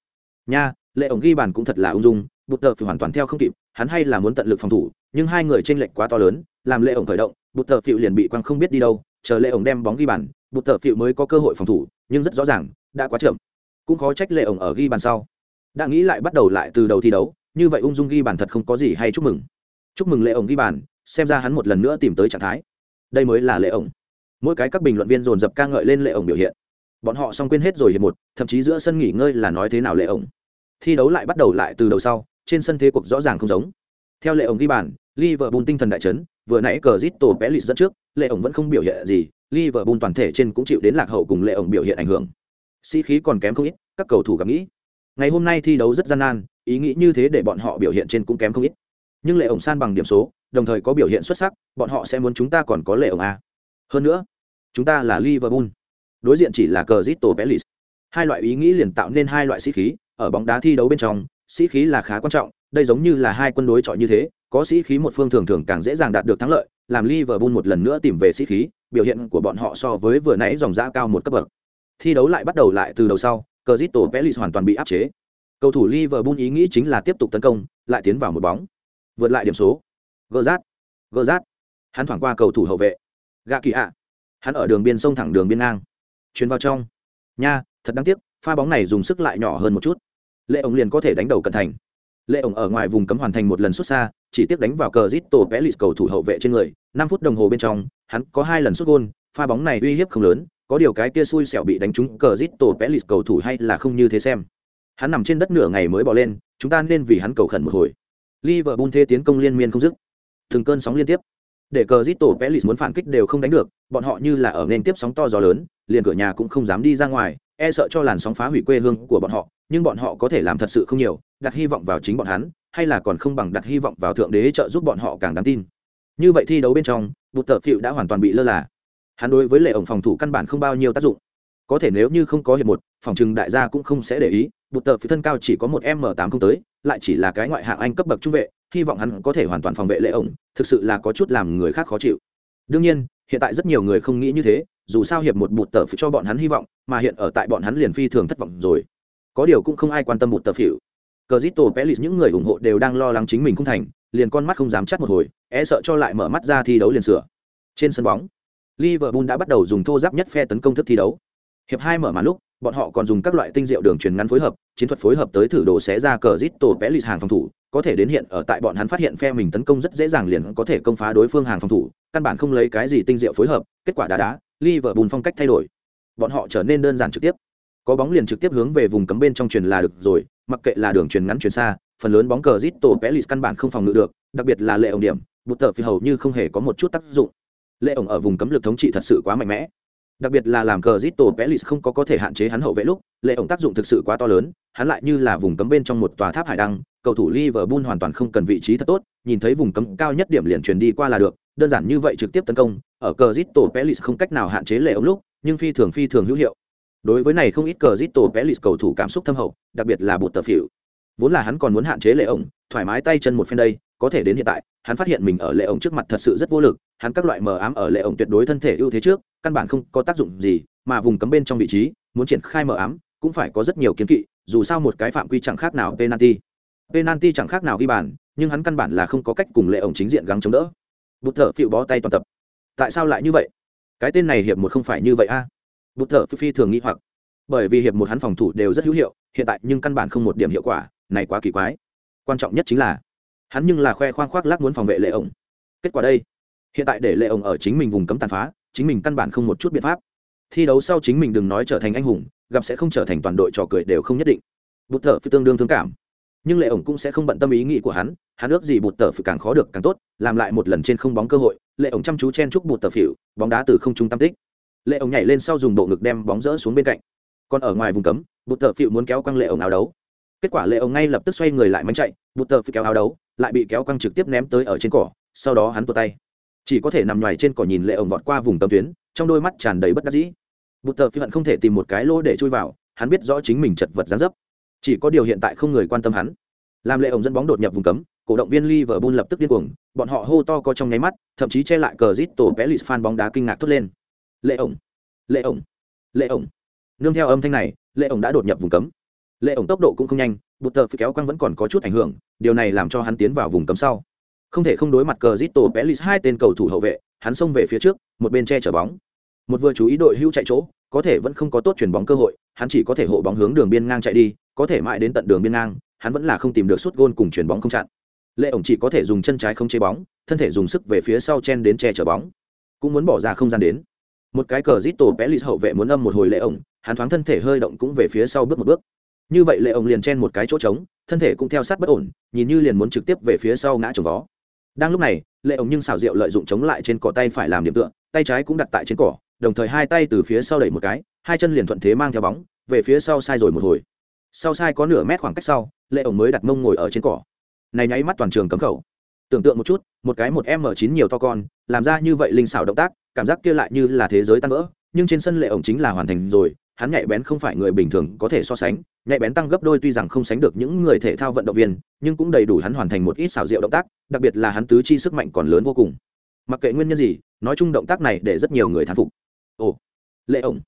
Nha, lệ ổng ghi bàn cũng thật là ung dung, bụt tờ phải hoàn toàn theo không kịp, hắn hay là muốn tận lực phòng thủ, nhưng hai người tranh lệch quá to lớn, làm lệ ổng khởi động, bụt tờ phịu liền bị quăng không biết đi đâu, chờ lệ ổng đem bóng ghi bàn, bụt tờ phịu mới có cơ hội phòng thủ, nhưng rất rõ ràng, đã quá chậm. Cũng khó trách lệ ổng ở ghi bàn sau. Đã nghĩ lại bắt đầu lại từ đầu thi đấu, như vậy ung dung ghi bàn thật không có gì hay chúc mừng. Chúc mừng lệ ổng ghi bàn, xem ra hắn một lần nữa tìm tới trạng thái. Đây mới là lệ ổng mỗi cái các bình luận viên dồn dập ca ngợi lên lệ ổng biểu hiện. Bọn họ xong quên hết rồi hiệp một, thậm chí giữa sân nghỉ ngơi là nói thế nào lệ ổng. Thi đấu lại bắt đầu lại từ đầu sau, trên sân thế cuộc rõ ràng không giống. Theo lệ ổng ghi bàn, Liverpool tinh thần đại chấn, vừa nãy cờ Zito Pelis dẫn trước, lệ ổng vẫn không biểu hiện gì, Liverpool toàn thể trên cũng chịu đến lạc hậu cùng lệ ổng biểu hiện ảnh hưởng. Sĩ khí còn kém không ít, các cầu thủ cảm nghĩ. Ngày hôm nay thi đấu rất gian nan, ý nghĩ như thế để bọn họ biểu hiện trên cũng kém không ít. Nhưng lệ ổng san bằng điểm số, đồng thời có biểu hiện xuất sắc, bọn họ sẽ muốn chúng ta còn có lệ ổng a hơn nữa, chúng ta là liverpool, đối diện chỉ là cờ zito pelis hai loại ý nghĩ liền tạo nên hai loại sĩ khí, ở bóng đá thi đấu bên trong, sĩ khí là khá quan trọng, đây giống như là hai quân đối chọi như thế, có sĩ khí một phương thường thường càng dễ dàng đạt được thắng lợi, làm liverpool một lần nữa tìm về sĩ khí, biểu hiện của bọn họ so với vừa nãy dòng giã cao một cấp bậc. Thi đấu lại bắt đầu lại từ đầu sau cờ zito pelis hoàn toàn bị áp chế. Cầu thủ liverpool ý nghĩ chính là tiếp tục tấn công, lại tiến vào một bóng. Vượt lại điểm số. Gỡ rát gỡ rát hắn thoảng qua cầu thủ hậu vệ gạ kỳ ạ. Hắn ở đường biên sông thẳng đường biên ngang. Chuyến vào trong. Nha, thật đáng tiếc, pha bóng này dùng sức lại nhỏ hơn một chút. Lệ ổng liền có thể đánh đầu cận thành. Lệ ổng ở ngoài vùng cấm hoàn thành một lần xuất xa, chỉ tiếp đánh vào cờ zit tổ vẽ lịt cầu thủ hậu vệ trên người, năm phút đồng hồ bên trong, hắn có hai lần xuất gôn, pha bóng này uy hiếp không lớn, có điều cái kia xui xẻo bị đánh trúng cờ zit tổ vẽ lịt cầu thủ hay là không như thế xem. Hắn nằm trên đất nửa ngày mới bỏ lên, chúng ta nên vì hắn cầu khẩn một hồi. Liverpool thế tiến công liên miên không dứt. Từng cơn sóng liên tiếp để cờ zit tổ pelis muốn phản kích đều không đánh được, bọn họ như là ở nền tiếp sóng to gió lớn, liền cửa nhà cũng không dám đi ra ngoài e sợ cho làn sóng phá hủy quê hương của bọn họ, nhưng bọn họ có thể làm thật sự không nhiều, đặt hy vọng vào chính bọn hắn, hay là còn không bằng đặt hy vọng vào thượng đế trợ giúp bọn họ càng đáng tin. Như vậy thi đấu bên trong, bụt tờ phịu đã hoàn toàn bị lơ là. Hắn đối với lệ ổng phòng thủ căn bản không bao nhiêu tác dụng. Có thể nếu như không có hiệp một, phòng trừng đại gia cũng không sẽ để ý, bụt tờ phịu thân cao chỉ có một m tám không tới, lại chỉ là cái ngoại hạng anh cấp bậc trung vệ hy vọng hắn có thể hoàn toàn phòng vệ lệ ổng, thực sự là có chút làm người khác khó chịu. Đương nhiên, hiện tại rất nhiều người không nghĩ như thế, dù sao hiệp một bụt tờ phía cho bọn hắn hy vọng, mà hiện ở tại bọn hắn liền phi thường thất vọng rồi. Có điều cũng không ai quan tâm bụt tờ phỉu. Cờ zito pelis những người ủng hộ đều đang lo lắng chính mình không thành, liền con mắt không dám chắt một hồi e sợ cho lại mở mắt ra thi đấu liền sửa. Trên sân bóng, liverpool đã bắt đầu dùng thô giáp nhất phe tấn công thức thi đấu. Hiệp hai mở màn lúc, bọn họ còn dùng các loại tinh diệu đường truyền ngắn phối hợp, chiến thuật phối hợp tới thử đồ xé ra cờ zit tổ vẽ lịt hàng phòng thủ có thể đến hiện ở tại bọn hắn phát hiện phe mình tấn công rất dễ dàng liền có thể công phá đối phương hàng phòng thủ căn bản không lấy cái gì tinh diệu phối hợp kết quả đá đá Liverpool phong cách thay đổi. Bọn họ trở nên đơn giản trực tiếp. Có bóng liền trực tiếp hướng về vùng cấm bên trong truyền là được rồi, mặc kệ là đường truyền ngắn truyền xa, phần lớn bóng cờ Zito Pelis căn bản không phòng ngự được, đặc biệt là lệ ổng điểm, bút tờ phi hầu như không hề có một chút tác dụng. Lệ ổng ở vùng cấm lực thống trị thật sự quá mạnh mẽ. Đặc biệt là làm cờ Zito Pelis không có có thể hạn chế hắn hậu vệ lúc, lệ ổng tác dụng thực sự quá to lớn, hắn lại như là vùng cấm bên trong một tòa tháp hải đăng, cầu thủ Liverpool hoàn toàn không cần vị trí thật tốt, nhìn thấy vùng cấm cao nhất điểm liền truyền đi qua là được, đơn giản như vậy trực tiếp tấn công, ở Cristo Pelis không cách nào hạn chế lệ ông lúc, nhưng phi thường phi thường hữu hiệu. Đối với này không ít Cristo Pelis cầu thủ cảm xúc thâm hậu, đặc biệt là bụt tờ phiểu. Vốn là hắn còn muốn hạn chế lệ ông, thoải mái tay chân một phen đây, có thể đến hiện tại, hắn phát hiện mình ở lệ ông trước mặt thật sự rất vô lực, hắn các loại mờ ám ở lệ ông tuyệt đối thân thể ưu thế trước, căn bản không có tác dụng gì, mà vùng cấm bên trong vị trí, muốn triển khai mờ ám, cũng phải có rất nhiều kiến kỵ, dù sao một cái phạm quy chẳng khác nào penalty. Penalty chẳng khác nào ghi bàn, nhưng hắn căn bản là không có cách cùng lệ ổng chính diện gắng chống đỡ. Bụt thở phịu bó tay toàn tập. Tại sao lại như vậy? Cái tên này hiệp một không phải như vậy a? À? Bụt thở phi thường nghĩ hoặc. Bởi vì hiệp một hắn phòng thủ đều rất hữu hiệu, hiện tại nhưng căn bản không một điểm hiệu quả, này quá kỳ quái. Quan trọng nhất chính là, hắn nhưng là khoe khoang khoác lác muốn phòng vệ lệ ổng. Kết quả đây, hiện tại để lệ ổng ở chính mình vùng cấm tàn phá, chính mình căn bản không một chút biện pháp. Thi đấu sau chính mình đừng nói trở thành anh hùng, gặp sẽ không trở thành toàn đội trò cười đều không nhất định. Bụt thở phi tương đương thương cảm nhưng lệ ổng cũng sẽ không bận tâm ý nghĩ của hắn hắn ước gì bụt tờ phự càng khó được càng tốt, làm lại một lần trên không bóng cơ hội, lệ ổng chăm chú chen chúc bụt tờ phịu bóng đá từ không trung tam tích. Lệ ổng nhảy lên sau dùng bộ ngực đem bóng rỡ xuống bên cạnh. Còn ở ngoài vùng cấm, bụt tờ phịu muốn kéo quăng lệ ổng áo đấu. Kết quả lệ ổng ngay lập tức xoay người lại mánh chạy, bụt tờ phịu kéo áo đấu, lại bị kéo quăng trực tiếp ném tới ở trên cỏ, sau đó hắn tua tay. Chỉ có thể nằm ngoài trên cỏ nhìn lệ ổng vọt qua vùng cấm tuyến, trong đôi mắt tràn đầy bất đắc dĩ. Bụt tờ phịu hận không thể tìm một cái lỗ để chui vào, hắn biết rõ chính mình chật vật dán dấp chỉ có điều hiện tại không người quan tâm hắn. Làm lệ ổng dẫn bóng đột nhập vùng cấm, cổ động viên liverpool lập tức điên cuồng, bọn họ hô to co trong nháy mắt, thậm chí che lại cờ zit tổ lịt fan bóng đá kinh ngạc thốt lên. Lệ ổng lệ ổng lệ ổng. Nương theo âm thanh này, lệ ổng đã đột nhập vùng cấm. Lệ ổng tốc độ cũng không nhanh, bụt tờ phi kéo quăng vẫn còn có chút ảnh hưởng, điều này làm cho hắn tiến vào vùng cấm sau. Không thể không đối mặt cờ zit tổ lịt hai tên cầu thủ hậu vệ, hắn xông về phía trước, một bên che chở bóng. Một vừa chú ý đội hưu chạy chỗ có thể vẫn không có tốt chuyển bóng cơ hội, hắn chỉ có thể hộ bóng hướng đường biên ngang chạy đi, có thể mãi đến tận đường biên ngang, hắn vẫn là không tìm được suốt gôn cùng chuyển bóng không chặn. Lệ ổng chỉ có thể dùng chân trái không chế bóng, thân thể dùng sức về phía sau chen đến che chở bóng. Cũng muốn bỏ ra không gian đến. Một cái cờ rít tổ hậu vệ muốn âm một hồi lệ ổng, hắn thoáng thân thể hơi động cũng về phía sau bước một bước. Như vậy lệ ổng liền chen một cái chỗ trống, thân thể cũng theo sát bất ổn, nhìn như liền muốn trực tiếp về phía sau ngã chồng vó. Đang lúc này, lệ ổng nhưng xảo diệu lợi dụng chống lại trên cỏ tay phải làm điểm tựa, tay trái cũng đặt tại trên cỏ đồng thời hai tay từ phía sau đẩy một cái, hai chân liền thuận thế mang theo bóng, về phía sau sai rồi một hồi. Sau sai có nửa mét khoảng cách sau, lệ ổng mới đặt mông ngồi ở trên cỏ. Này nháy mắt toàn trường cấm khẩu. Tưởng tượng một chút, một cái một m chín nhiều to con, làm ra như vậy linh xảo động tác, cảm giác kia lại như là thế giới tan vỡ, nhưng trên sân lệ ổng chính là hoàn thành rồi, hắn nhạy bén không phải người bình thường có thể so sánh, nhạy bén tăng gấp đôi tuy rằng không sánh được những người thể thao vận động viên, nhưng cũng đầy đủ hắn hoàn thành một ít xảo diệu động tác, đặc biệt là hắn tứ chi sức mạnh còn lớn vô cùng. Mặc kệ nguyên nhân gì, nói chung động tác này để rất nhiều người thán phục ồ, lệ ổng.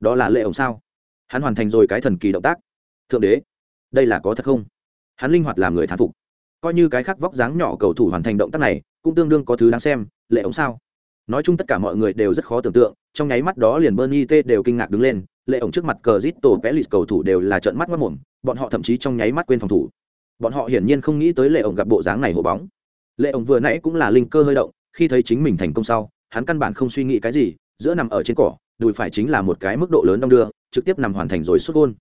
Đó là lệ ổng sao? Hắn hoàn thành rồi cái thần kỳ động tác. Thượng đế, đây là có thật không? Hắn linh hoạt làm người thán phục. Coi như cái khác vóc dáng nhỏ cầu thủ hoàn thành động tác này, cũng tương đương có thứ đáng xem, lệ ống sao? Nói chung tất cả mọi người đều rất khó tưởng tượng, trong nháy mắt đó liền bernie t đều kinh ngạc đứng lên, lệ ổng trước mặt cờ zit tổ pelis cầu thủ đều là trợn mắt mất mồm bọn họ thậm chí trong nháy mắt quên phòng thủ. Bọn họ hiển nhiên không nghĩ tới lệ ổng gặp bộ dáng này hộ bóng. Lệ ổng vừa nãy cũng là linh cơ hơi động, khi thấy chính mình thành công sau, hắn căn bản không suy nghĩ cái gì giữa nằm ở trên cỏ, đùi phải chính là một cái mức độ lớn đong đưa, trực tiếp nằm hoàn thành rồi xuất gôn.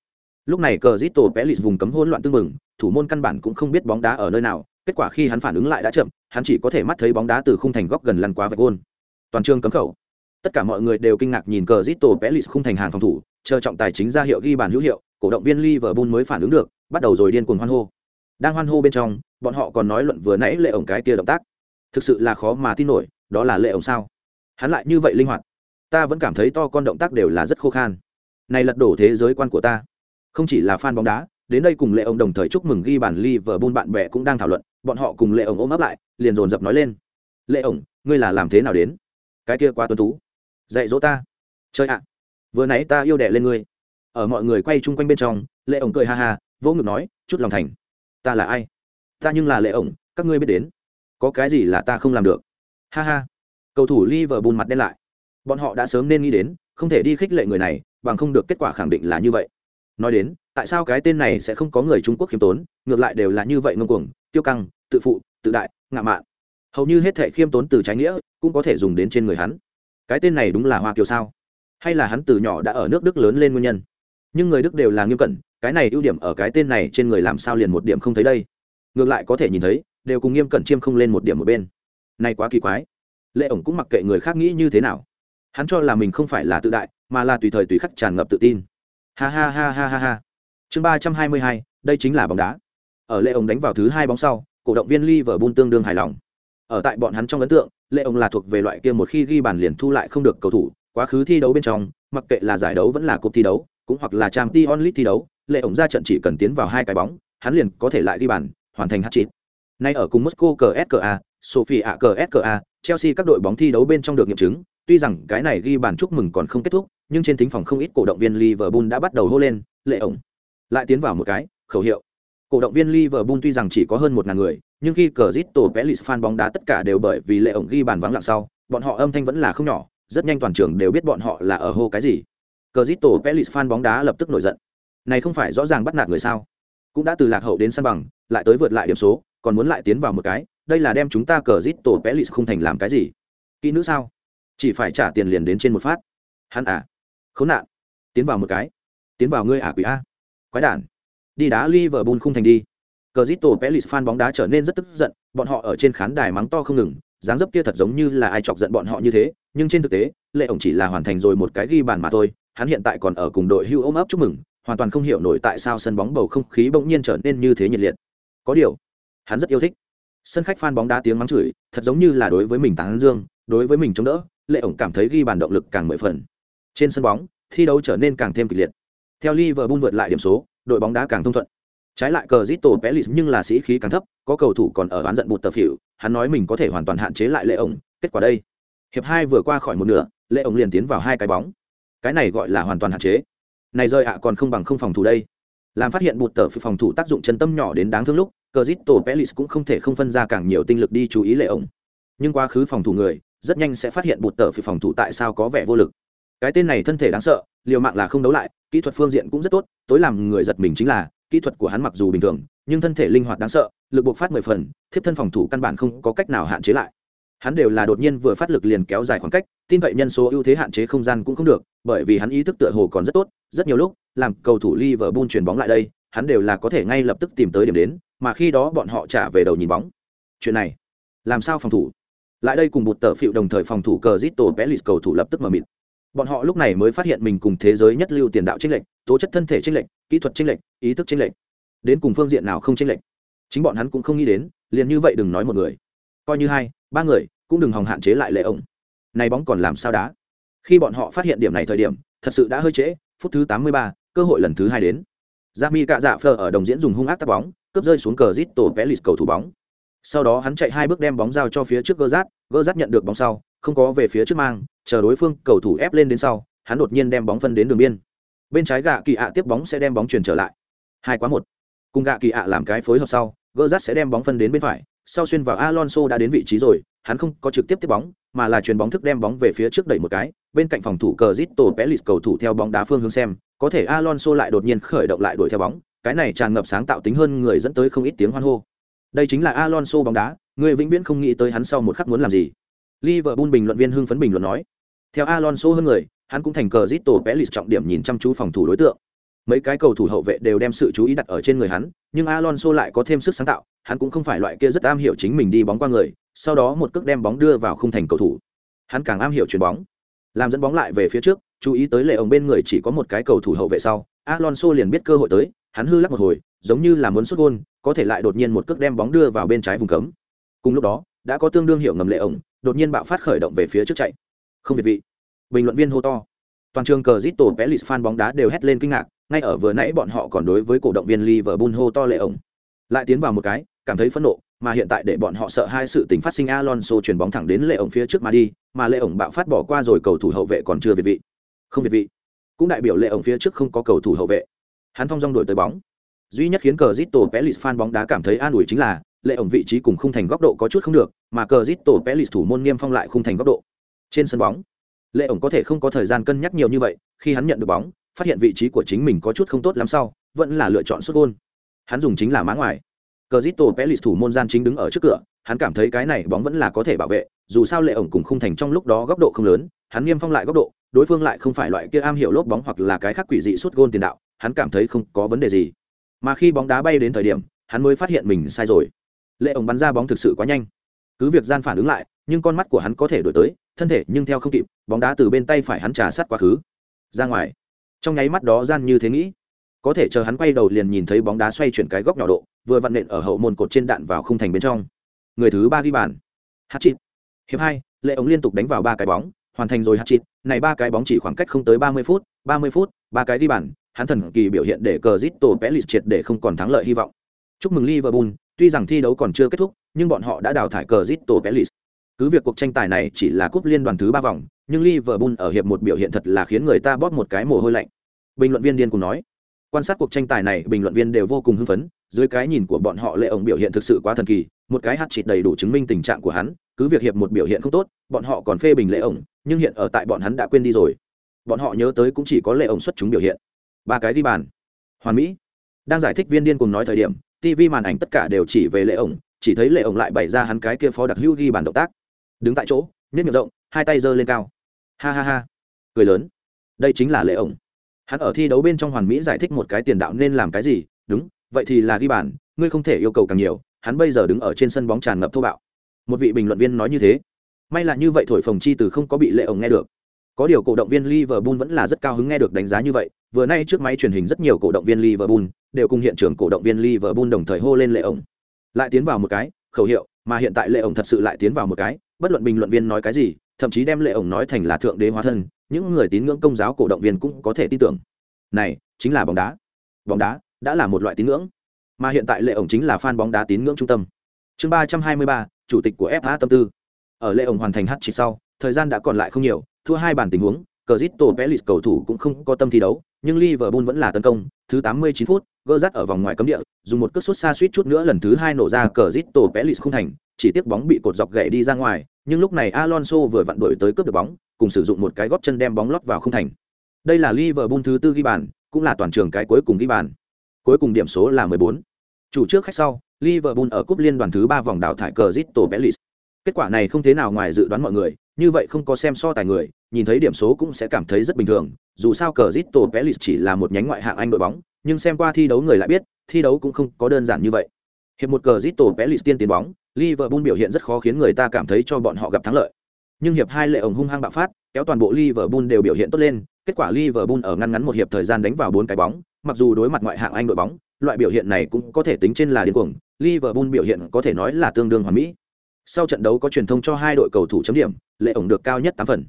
Lúc này cờ zito tổ pelis vùng cấm hỗn loạn tương mừng thủ môn căn bản cũng không biết bóng đá ở nơi nào, kết quả khi hắn phản ứng lại đã chậm, hắn chỉ có thể mắt thấy bóng đá từ khung thành góc gần lăn qua vạch gôn. Toàn trường cấm khẩu. Tất cả mọi người đều kinh ngạc nhìn cờ zito pelis khung thành hàng phòng thủ, chờ trọng tài chính ra hiệu ghi bàn hữu hiệu, cổ động viên liverpool mới phản ứng được, bắt đầu rồi điên cuồng hoan hô. Đang hoan hô bên trong, bọn họ còn nói luận vừa nãy lệ ổng cái kia động tác. Thực sự là khó mà tin nổi, đó là lệ ổng sao? Hắn lại như vậy linh hoạt ta vẫn cảm thấy to con động tác đều là rất khô khan này lật đổ thế giới quan của ta không chỉ là fan bóng đá đến đây cùng lệ ông đồng thời chúc mừng ghi bàn Liverpool bạn bè cũng đang thảo luận, bọn họ cùng lệ ông ôm ấp lại, liền dồn dập nói lên. Lệ ông, ngươi là làm thế nào đến? Cái kia quá tuấn tú. Dạy dỗ ta. Chơi ạ. À. Vừa nãy ta yêu đẻ lên ngươi. Ở mọi người quay chung quanh bên trong, lệ ông cười ha ha, vỗ ngực nói, chút lòng thành. Ta là ai? Ta nhưng là lệ ông, các ngươi biết đến. Có cái gì là ta không làm được? Ha ha. Cầu thủ Liverpool mặt đen lại. Bọn họ đã sớm nên nghĩ đến, không thể đi khích lệ người này, bằng không được kết quả khẳng định là như vậy. Nói đến, tại sao cái tên này sẽ không có người trung quốc khiêm tốn ngược lại đều là như vậy ngông cuồng tiêu căng tự phụ tự đại ngạo mạn. Hầu như hết thể khiêm tốn từ trái nghĩa cũng có thể dùng đến trên người hắn. Cái tên này đúng là hoa kiều sao? Hay là hắn từ nhỏ đã ở nước đức lớn lên nguyên nhân? Nhưng người đức đều là nghiêm cẩn cái này ưu điểm ở cái tên này trên người làm sao liền một điểm không thấy đây? Ngược lại có thể nhìn thấy đều cùng nghiêm cẩn chiêm không lên một điểm một bên. Này quá kỳ quái. Lệ ổng cũng mặc kệ người khác nghĩ như thế nào hắn cho là mình không phải là tự đại, mà là tùy thời tùy khắc tràn ngập tự tin. Ha ha ha ha ha ha. Chương ba trăm hai mươi hai, đây chính là bóng đá. Ở lệ ông đánh vào thứ hai bóng sau, cổ động viên Liverpool tương đương hài lòng. Ở tại bọn hắn trong ấn tượng lệ ông là thuộc về loại kia một khi ghi bàn liền thu lại không được cầu thủ, quá khứ thi đấu bên trong, mặc kệ là giải đấu vẫn là cúp thi đấu, cũng hoặc là trang t onlit thi đấu lệ ổng ra trận chỉ cần tiến vào hai cái bóng, hắn liền có thể lại ghi bàn, hoàn thành hat-trick. Nay ở cùng moscow cska sophie a cska chelsea các đội bóng thi đấu bên trong được nghiệm chứng tuy rằng cái này ghi bàn chúc mừng còn không kết thúc, nhưng trên thính phòng không ít cổ động viên liverpool đã bắt đầu hô lên, lệ ổng! Lại tiến vào một cái, khẩu hiệu. Cổ động viên liverpool tuy rằng chỉ có hơn một ngàn người, nhưng khi cờ zit tổ pelis fan bóng đá tất cả đều bởi vì lệ ổng ghi bàn vắng lặng sau, bọn họ âm thanh vẫn là không nhỏ, rất nhanh toàn trường đều biết bọn họ là ở hô cái gì. Cờ zit tổ pelis fan bóng đá lập tức nổi giận. Này không phải rõ ràng bắt nạt người sao? Cũng đã từ lạc hậu đến sân bằng, lại tới vượt lại điểm số, còn muốn lại tiến vào một cái, đây là đem chúng ta cờ zit tổ pelis không thành làm cái gì? Kỹ nữ sao? Chỉ phải trả tiền liền đến trên một phát. Hắn à khốn nạn. Tiến vào một cái. Tiến vào ngươi à quỷ a. Quái đản. Đi đá liverpool không thành đi. Cờ zit tổ pelis fan bóng đá trở nên rất tức giận, bọn họ ở trên khán đài mắng to không ngừng, dáng dấp kia thật giống như là ai chọc giận bọn họ như thế, nhưng trên thực tế, lệ ổng chỉ là hoàn thành rồi một cái ghi bàn mà thôi, hắn hiện tại còn ở cùng đội hưu ôm ấp chúc mừng, hoàn toàn không hiểu nổi tại sao sân bóng bầu không khí bỗng nhiên trở nên như thế nhiệt liệt. Có điều, hắn rất yêu thích. Sân khách fan bóng đá tiếng mắng chửi, thật giống như là đối với mình tán dương, đối với mình chống đỡ lệ ổng cảm thấy ghi bàn động lực càng mười phần. Trên sân bóng, thi đấu trở nên càng thêm kịch liệt. Theo liverpool vượt lại điểm số, đội bóng đá càng thông thuận. Trái lại cờ zito pelis nhưng là sĩ khí càng thấp, có cầu thủ còn ở oán giận bụt tờ phỉu, hắn nói mình có thể hoàn toàn hạn chế lại lệ ổng, kết quả đây. Hiệp hai vừa qua khỏi một nửa, lệ ổng liền tiến vào hai cái bóng. Cái này gọi là hoàn toàn hạn chế. Này rơi ạ, còn không bằng không phòng thủ đây. Làm phát hiện bụt tờ phi phòng thủ tác dụng chân tâm nhỏ đến đáng thương lúc, cờ zito pelis cũng không thể không phân ra càng nhiều tinh lực đi chú ý lệ ổng. Nhưng quá khứ phòng thủ người rất nhanh sẽ phát hiện bụt tờ phi phòng thủ tại sao có vẻ vô lực. Cái tên này thân thể đáng sợ, liều mạng là không đấu lại, kỹ thuật phương diện cũng rất tốt, tối làm người giật mình chính là, kỹ thuật của hắn mặc dù bình thường, nhưng thân thể linh hoạt đáng sợ, lực buộc phát mười phần, thiếp thân phòng thủ căn bản không có cách nào hạn chế lại. Hắn đều là đột nhiên vừa phát lực liền kéo dài khoảng cách, tin vậy nhân số ưu thế hạn chế không gian cũng không được, bởi vì hắn ý thức tựa hồ còn rất tốt, rất nhiều lúc, làm cầu thủ Liverpool chuyển bóng lại đây, hắn đều là có thể ngay lập tức tìm tới điểm đến, mà khi đó bọn họ trả về đầu nhìn bóng. Chuyện này, làm sao phòng thủ? Lại đây cùng một tờ phiệu đồng thời phòng thủ cờ Zito Pelis cầu thủ lập tức mở mịt. Bọn họ lúc này mới phát hiện mình cùng thế giới nhất lưu tiền đạo trinh lệch tố chất thân thể trinh lệch kỹ thuật trinh lệch ý thức trinh lệch. Đến cùng phương diện nào không trinh lệch? Chính bọn hắn cũng không nghĩ đến liền như vậy đừng nói một người. Coi như hai ba người cũng đừng hòng hạn chế lại lệ ổng này bóng còn làm sao đá? Khi bọn họ phát hiện điểm này thời điểm thật sự đã hơi trễ phút thứ tám mươi ba, cơ hội lần thứ hai đến. Jami cạ dạ phờ ở đồng diễn dùng hung ác tắt bóng cướp rơi xuống cờ rít tổ pelis cầu thủ bóng sau đó hắn chạy hai bước đem bóng giao cho phía trước gơ rát gơ rát nhận được bóng sau, không có về phía trước mang, chờ đối phương cầu thủ ép lên đến sau, hắn đột nhiên đem bóng phân đến đường biên. Bên trái gạ kỳ ạ tiếp bóng sẽ đem bóng chuyển trở lại. Hai quá một. Cùng gạ kỳ ạ làm cái phối hợp sau gơ rát sẽ đem bóng phân đến bên phải, sau xuyên vào alonso đã đến vị trí rồi, hắn không có trực tiếp tiếp bóng, mà là chuyền bóng thức đem bóng về phía trước đẩy một cái, bên cạnh phòng thủ cờ zito pelis cầu thủ theo bóng đá phương hướng xem, có thể alonso lại đột nhiên khởi động lại đuổi theo bóng, cái này tràn ngập sáng tạo tính hơn người dẫn tới không ít tiếng hoan hô đây chính là alonso bóng đá người vĩnh viễn không nghĩ tới hắn sau một khắc muốn làm gì. Liverpool bình luận viên hưng phấn bình luận nói, theo alonso hơn người, hắn cũng thành cờ zito pelis trọng điểm nhìn chăm chú phòng thủ đối tượng. Mấy cái cầu thủ hậu vệ đều đem sự chú ý đặt ở trên người hắn, nhưng alonso lại có thêm sức sáng tạo, hắn cũng không phải loại kia rất am hiểu chính mình đi bóng qua người, sau đó một cước đem bóng đưa vào khung thành cầu thủ. Hắn càng am hiểu chuyền bóng. Làm dẫn bóng lại về phía trước, chú ý tới lệ ổng bên người chỉ có một cái cầu thủ hậu vệ sau, alonso liền biết cơ hội tới hắn hư lắc một hồi, giống như là muốn xuất gôn, có thể lại đột nhiên một cước đem bóng đưa vào bên trái vùng cấm. Cùng lúc đó, đã có tương đương hiệu ngầm lệ ổng, đột nhiên bạo phát khởi động về phía trước chạy. Không việt vị. Bình luận viên hô to. Toàn trường cờ zito pelis fan bóng đá đều hét lên kinh ngạc, ngay ở vừa nãy bọn họ còn đối với cổ động viên liverpool hô to lệ ổng. Lại tiến vào một cái, cảm thấy phẫn nộ, mà hiện tại để bọn họ sợ hai sự tình phát sinh alonso chuyển bóng thẳng đến lệ ổng phía trước mà đi, mà lệ ổng bạo phát bỏ qua rồi cầu thủ hậu vệ còn chưa việt vị. Không việt vị. Cũng đại biểu lệ ổng phía trước không có cầu thủ hậu vệ hắn thong dong đổi tới bóng. Duy nhất khiến cờ zito pelis fan bóng đá cảm thấy an ủi chính là, lệ ổng vị trí cùng khung thành góc độ có chút không được, mà cờ zito pelis thủ môn nghiêm phong lại khung thành góc độ. Trên sân bóng, lệ ổng có thể không có thời gian cân nhắc nhiều như vậy, khi hắn nhận được bóng, phát hiện vị trí của chính mình có chút không tốt lắm sau, vẫn là lựa chọn sút gôn. Hắn dùng chính là má ngoài. Cờ zito pelis thủ môn gian chính đứng ở trước cửa, hắn cảm thấy cái này bóng vẫn là có thể bảo vệ, dù sao lệ ổng cùng khung thành trong lúc đó góc độ không lớn, hắn nghiêm phong lại góc độ, đối phương lại không phải loại kia am hiểu lốp bóng hoặc là cái khác quỷ dị suốt gôn tiền đạo hắn cảm thấy không có vấn đề gì. Mà khi bóng đá bay đến thời điểm, hắn mới phát hiện mình sai rồi. Lệ ổng bắn ra bóng thực sự quá nhanh. Cứ việc gian phản ứng lại, nhưng con mắt của hắn có thể đổi tới, thân thể nhưng theo không kịp, bóng đá từ bên tay phải hắn trà sát quá khứ. Ra ngoài. Trong nháy mắt đó gian như thế nghĩ. Có thể chờ hắn quay đầu liền nhìn thấy bóng đá xoay chuyển cái góc nhỏ độ, vừa vặn nện ở hậu môn cột trên đạn vào khung thành bên trong. Người thứ ba ghi bàn. Hát chịt. Hiệp hai, lệ ống liên tục đánh vào ba cái bóng, hoàn thành rồi hát chịt. Này ba cái bóng chỉ khoảng cách không tới ba mươi phút, ba mươi phút, ba cái ghi bàn hắn thần kỳ biểu hiện để cờ zito pelis triệt để không còn thắng lợi hy vọng. Chúc mừng liverpool, tuy rằng thi đấu còn chưa kết thúc, nhưng bọn họ đã đào thải cờ zito pelis cứ việc cuộc tranh tài này chỉ là cúp liên đoàn thứ ba vòng, nhưng liverpool ở hiệp một biểu hiện thật là khiến người ta bóp một cái mồ hôi lạnh. Bình luận viên điên cùng nói. Quan sát cuộc tranh tài này, bình luận viên đều vô cùng hưng phấn, dưới cái nhìn của bọn họ lệ ổng biểu hiện thực sự quá thần kỳ, một cái hát chịt đầy đủ chứng minh tình trạng của hắn, cứ việc hiệp một biểu hiện không tốt, bọn họ còn phê bình lệ ổng nhưng hiện ở tại bọn hắn đã quên đi rồi. Bọn họ nhớ tới cũng chỉ có lệ ổng xuất chúng biểu hiện ba cái đi bàn. Hoàn mỹ, đang giải thích viên điên cùng nói thời điểm tv màn ảnh tất cả đều chỉ về lệ ổng, chỉ thấy lệ ổng lại bày ra hắn cái kia phó đặc hữu ghi bàn động tác. Đứng tại chỗ nhét miệng rộng, hai tay giơ lên cao. Ha ha ha. Cười lớn. Đây chính là lệ ổng. Hắn ở thi đấu bên trong hoàn mỹ giải thích một cái tiền đạo nên làm cái gì. Đúng, vậy thì là ghi bàn, ngươi không thể yêu cầu càng nhiều. Hắn bây giờ đứng ở trên sân bóng tràn ngập thô bạo. Một vị bình luận viên nói như thế. May là như vậy thổi phồng chi từ không có bị lệ ổng nghe được. Có điều cổ động viên Liverpool vẫn là rất cao hứng nghe được đánh giá như vậy vừa nay trước máy truyền hình rất nhiều cổ động viên Liverpool đều cùng hiện trường cổ động viên Liverpool đồng thời hô lên lệ ổng. Lại tiến vào một cái, khẩu hiệu, mà hiện tại lệ ổng thật sự lại tiến vào một cái, bất luận bình luận viên nói cái gì, thậm chí đem lệ ổng nói thành là thượng đế hóa thân, những người tín ngưỡng công giáo cổ động viên cũng có thể tin tưởng. Này, chính là bóng đá. Bóng đá đã là một loại tín ngưỡng, mà hiện tại lệ ổng chính là fan bóng đá tín ngưỡng trung tâm. Chương ba trăm hai mươi ba, chủ tịch của fa tâm tư. Ở lệ ổng hoàn thành hát chỉ sau, thời gian đã còn lại không nhiều, thua hai bàn tình huống cờ pelis cầu thủ cũng không có tâm thi đấu nhưng liverpool vẫn là tấn công, thứ 89 phút, gỡ ở vòng ngoài cấm địa, dùng một cước sút xa suýt chút nữa lần thứ hai nổ ra cờ zito pelis không thành, chỉ tiếc bóng bị cột dọc gãy đi ra ngoài, nhưng lúc này alonso vừa vặn đuổi tới cướp được bóng, cùng sử dụng một cái góp chân đem bóng lót vào không thành. Đây là liverpool thứ tư ghi bàn, cũng là toàn trường cái cuối cùng ghi bàn. Cuối cùng điểm số là 14. chủ trước khách sau, liverpool ở cúp liên đoàn thứ ba vòng đào thải cờ zito pelis kết quả này không thế nào ngoài dự đoán mọi người, như vậy không có xem so tài người, nhìn thấy điểm số cũng sẽ cảm thấy rất bình thường dù sao cờ zito pelis chỉ là một nhánh ngoại hạng anh đội bóng, nhưng xem qua thi đấu người lại biết, thi đấu cũng không có đơn giản như vậy. Hiệp một cờ zito pelis tiên tiến bóng, liverpool biểu hiện rất khó khiến người ta cảm thấy cho bọn họ gặp thắng lợi. Nhưng hiệp hai lệ ổng hung hăng bạo phát, kéo toàn bộ liverpool đều biểu hiện tốt lên, kết quả liverpool ở ngăn ngắn một hiệp thời gian đánh vào bốn cái bóng, mặc dù đối mặt ngoại hạng anh đội bóng, loại biểu hiện này cũng có thể tính trên là điên cuồng, liverpool biểu hiện có thể nói là tương đương hoàn mỹ. Sau trận đấu có truyền thông cho hai đội cầu thủ chấm điểm, lệ ổng được cao nhất tám phần.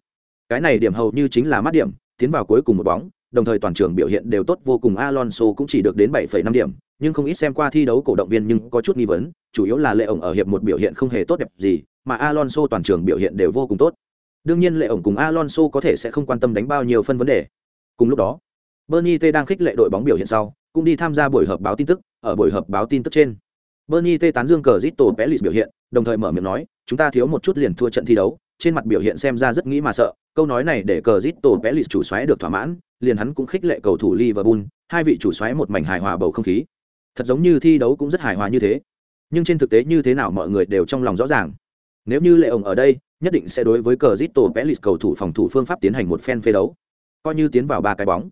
Cái này điểm hầu như chính là mắt điểm tiến vào cuối cùng một bóng đồng thời toàn trường biểu hiện đều tốt vô cùng. Alonso cũng chỉ được đến 7,5 điểm nhưng không ít xem qua thi đấu cổ động viên nhưng có chút nghi vấn chủ yếu là lệ ổng ở hiệp một biểu hiện không hề tốt đẹp gì mà alonso toàn trường biểu hiện đều vô cùng tốt. Đương nhiên lệ ổng cùng alonso có thể sẽ không quan tâm đánh bao nhiêu phân vấn đề. Cùng lúc đó bernie t đang khích lệ đội bóng biểu hiện sau cũng đi tham gia buổi họp báo tin tức ở buổi họp báo tin tức trên. Bernie t tán dương cờ zito pelis biểu hiện đồng thời mở miệng nói chúng ta thiếu một chút liền thua trận thi đấu trên mặt biểu hiện xem ra rất nghĩ mà sợ câu nói này để cờ zito lịch chủ xoáy được thỏa mãn, liền hắn cũng khích lệ cầu thủ liverpool, hai vị chủ xoáy một mảnh hài hòa bầu không khí. Thật giống như thi đấu cũng rất hài hòa như thế. Nhưng trên thực tế như thế nào mọi người đều trong lòng rõ ràng. Nếu như lệ ổng ở đây, nhất định sẽ đối với cờ zito lịch cầu thủ phòng thủ phương pháp tiến hành một phen phê đấu. Coi như tiến vào ba cái bóng.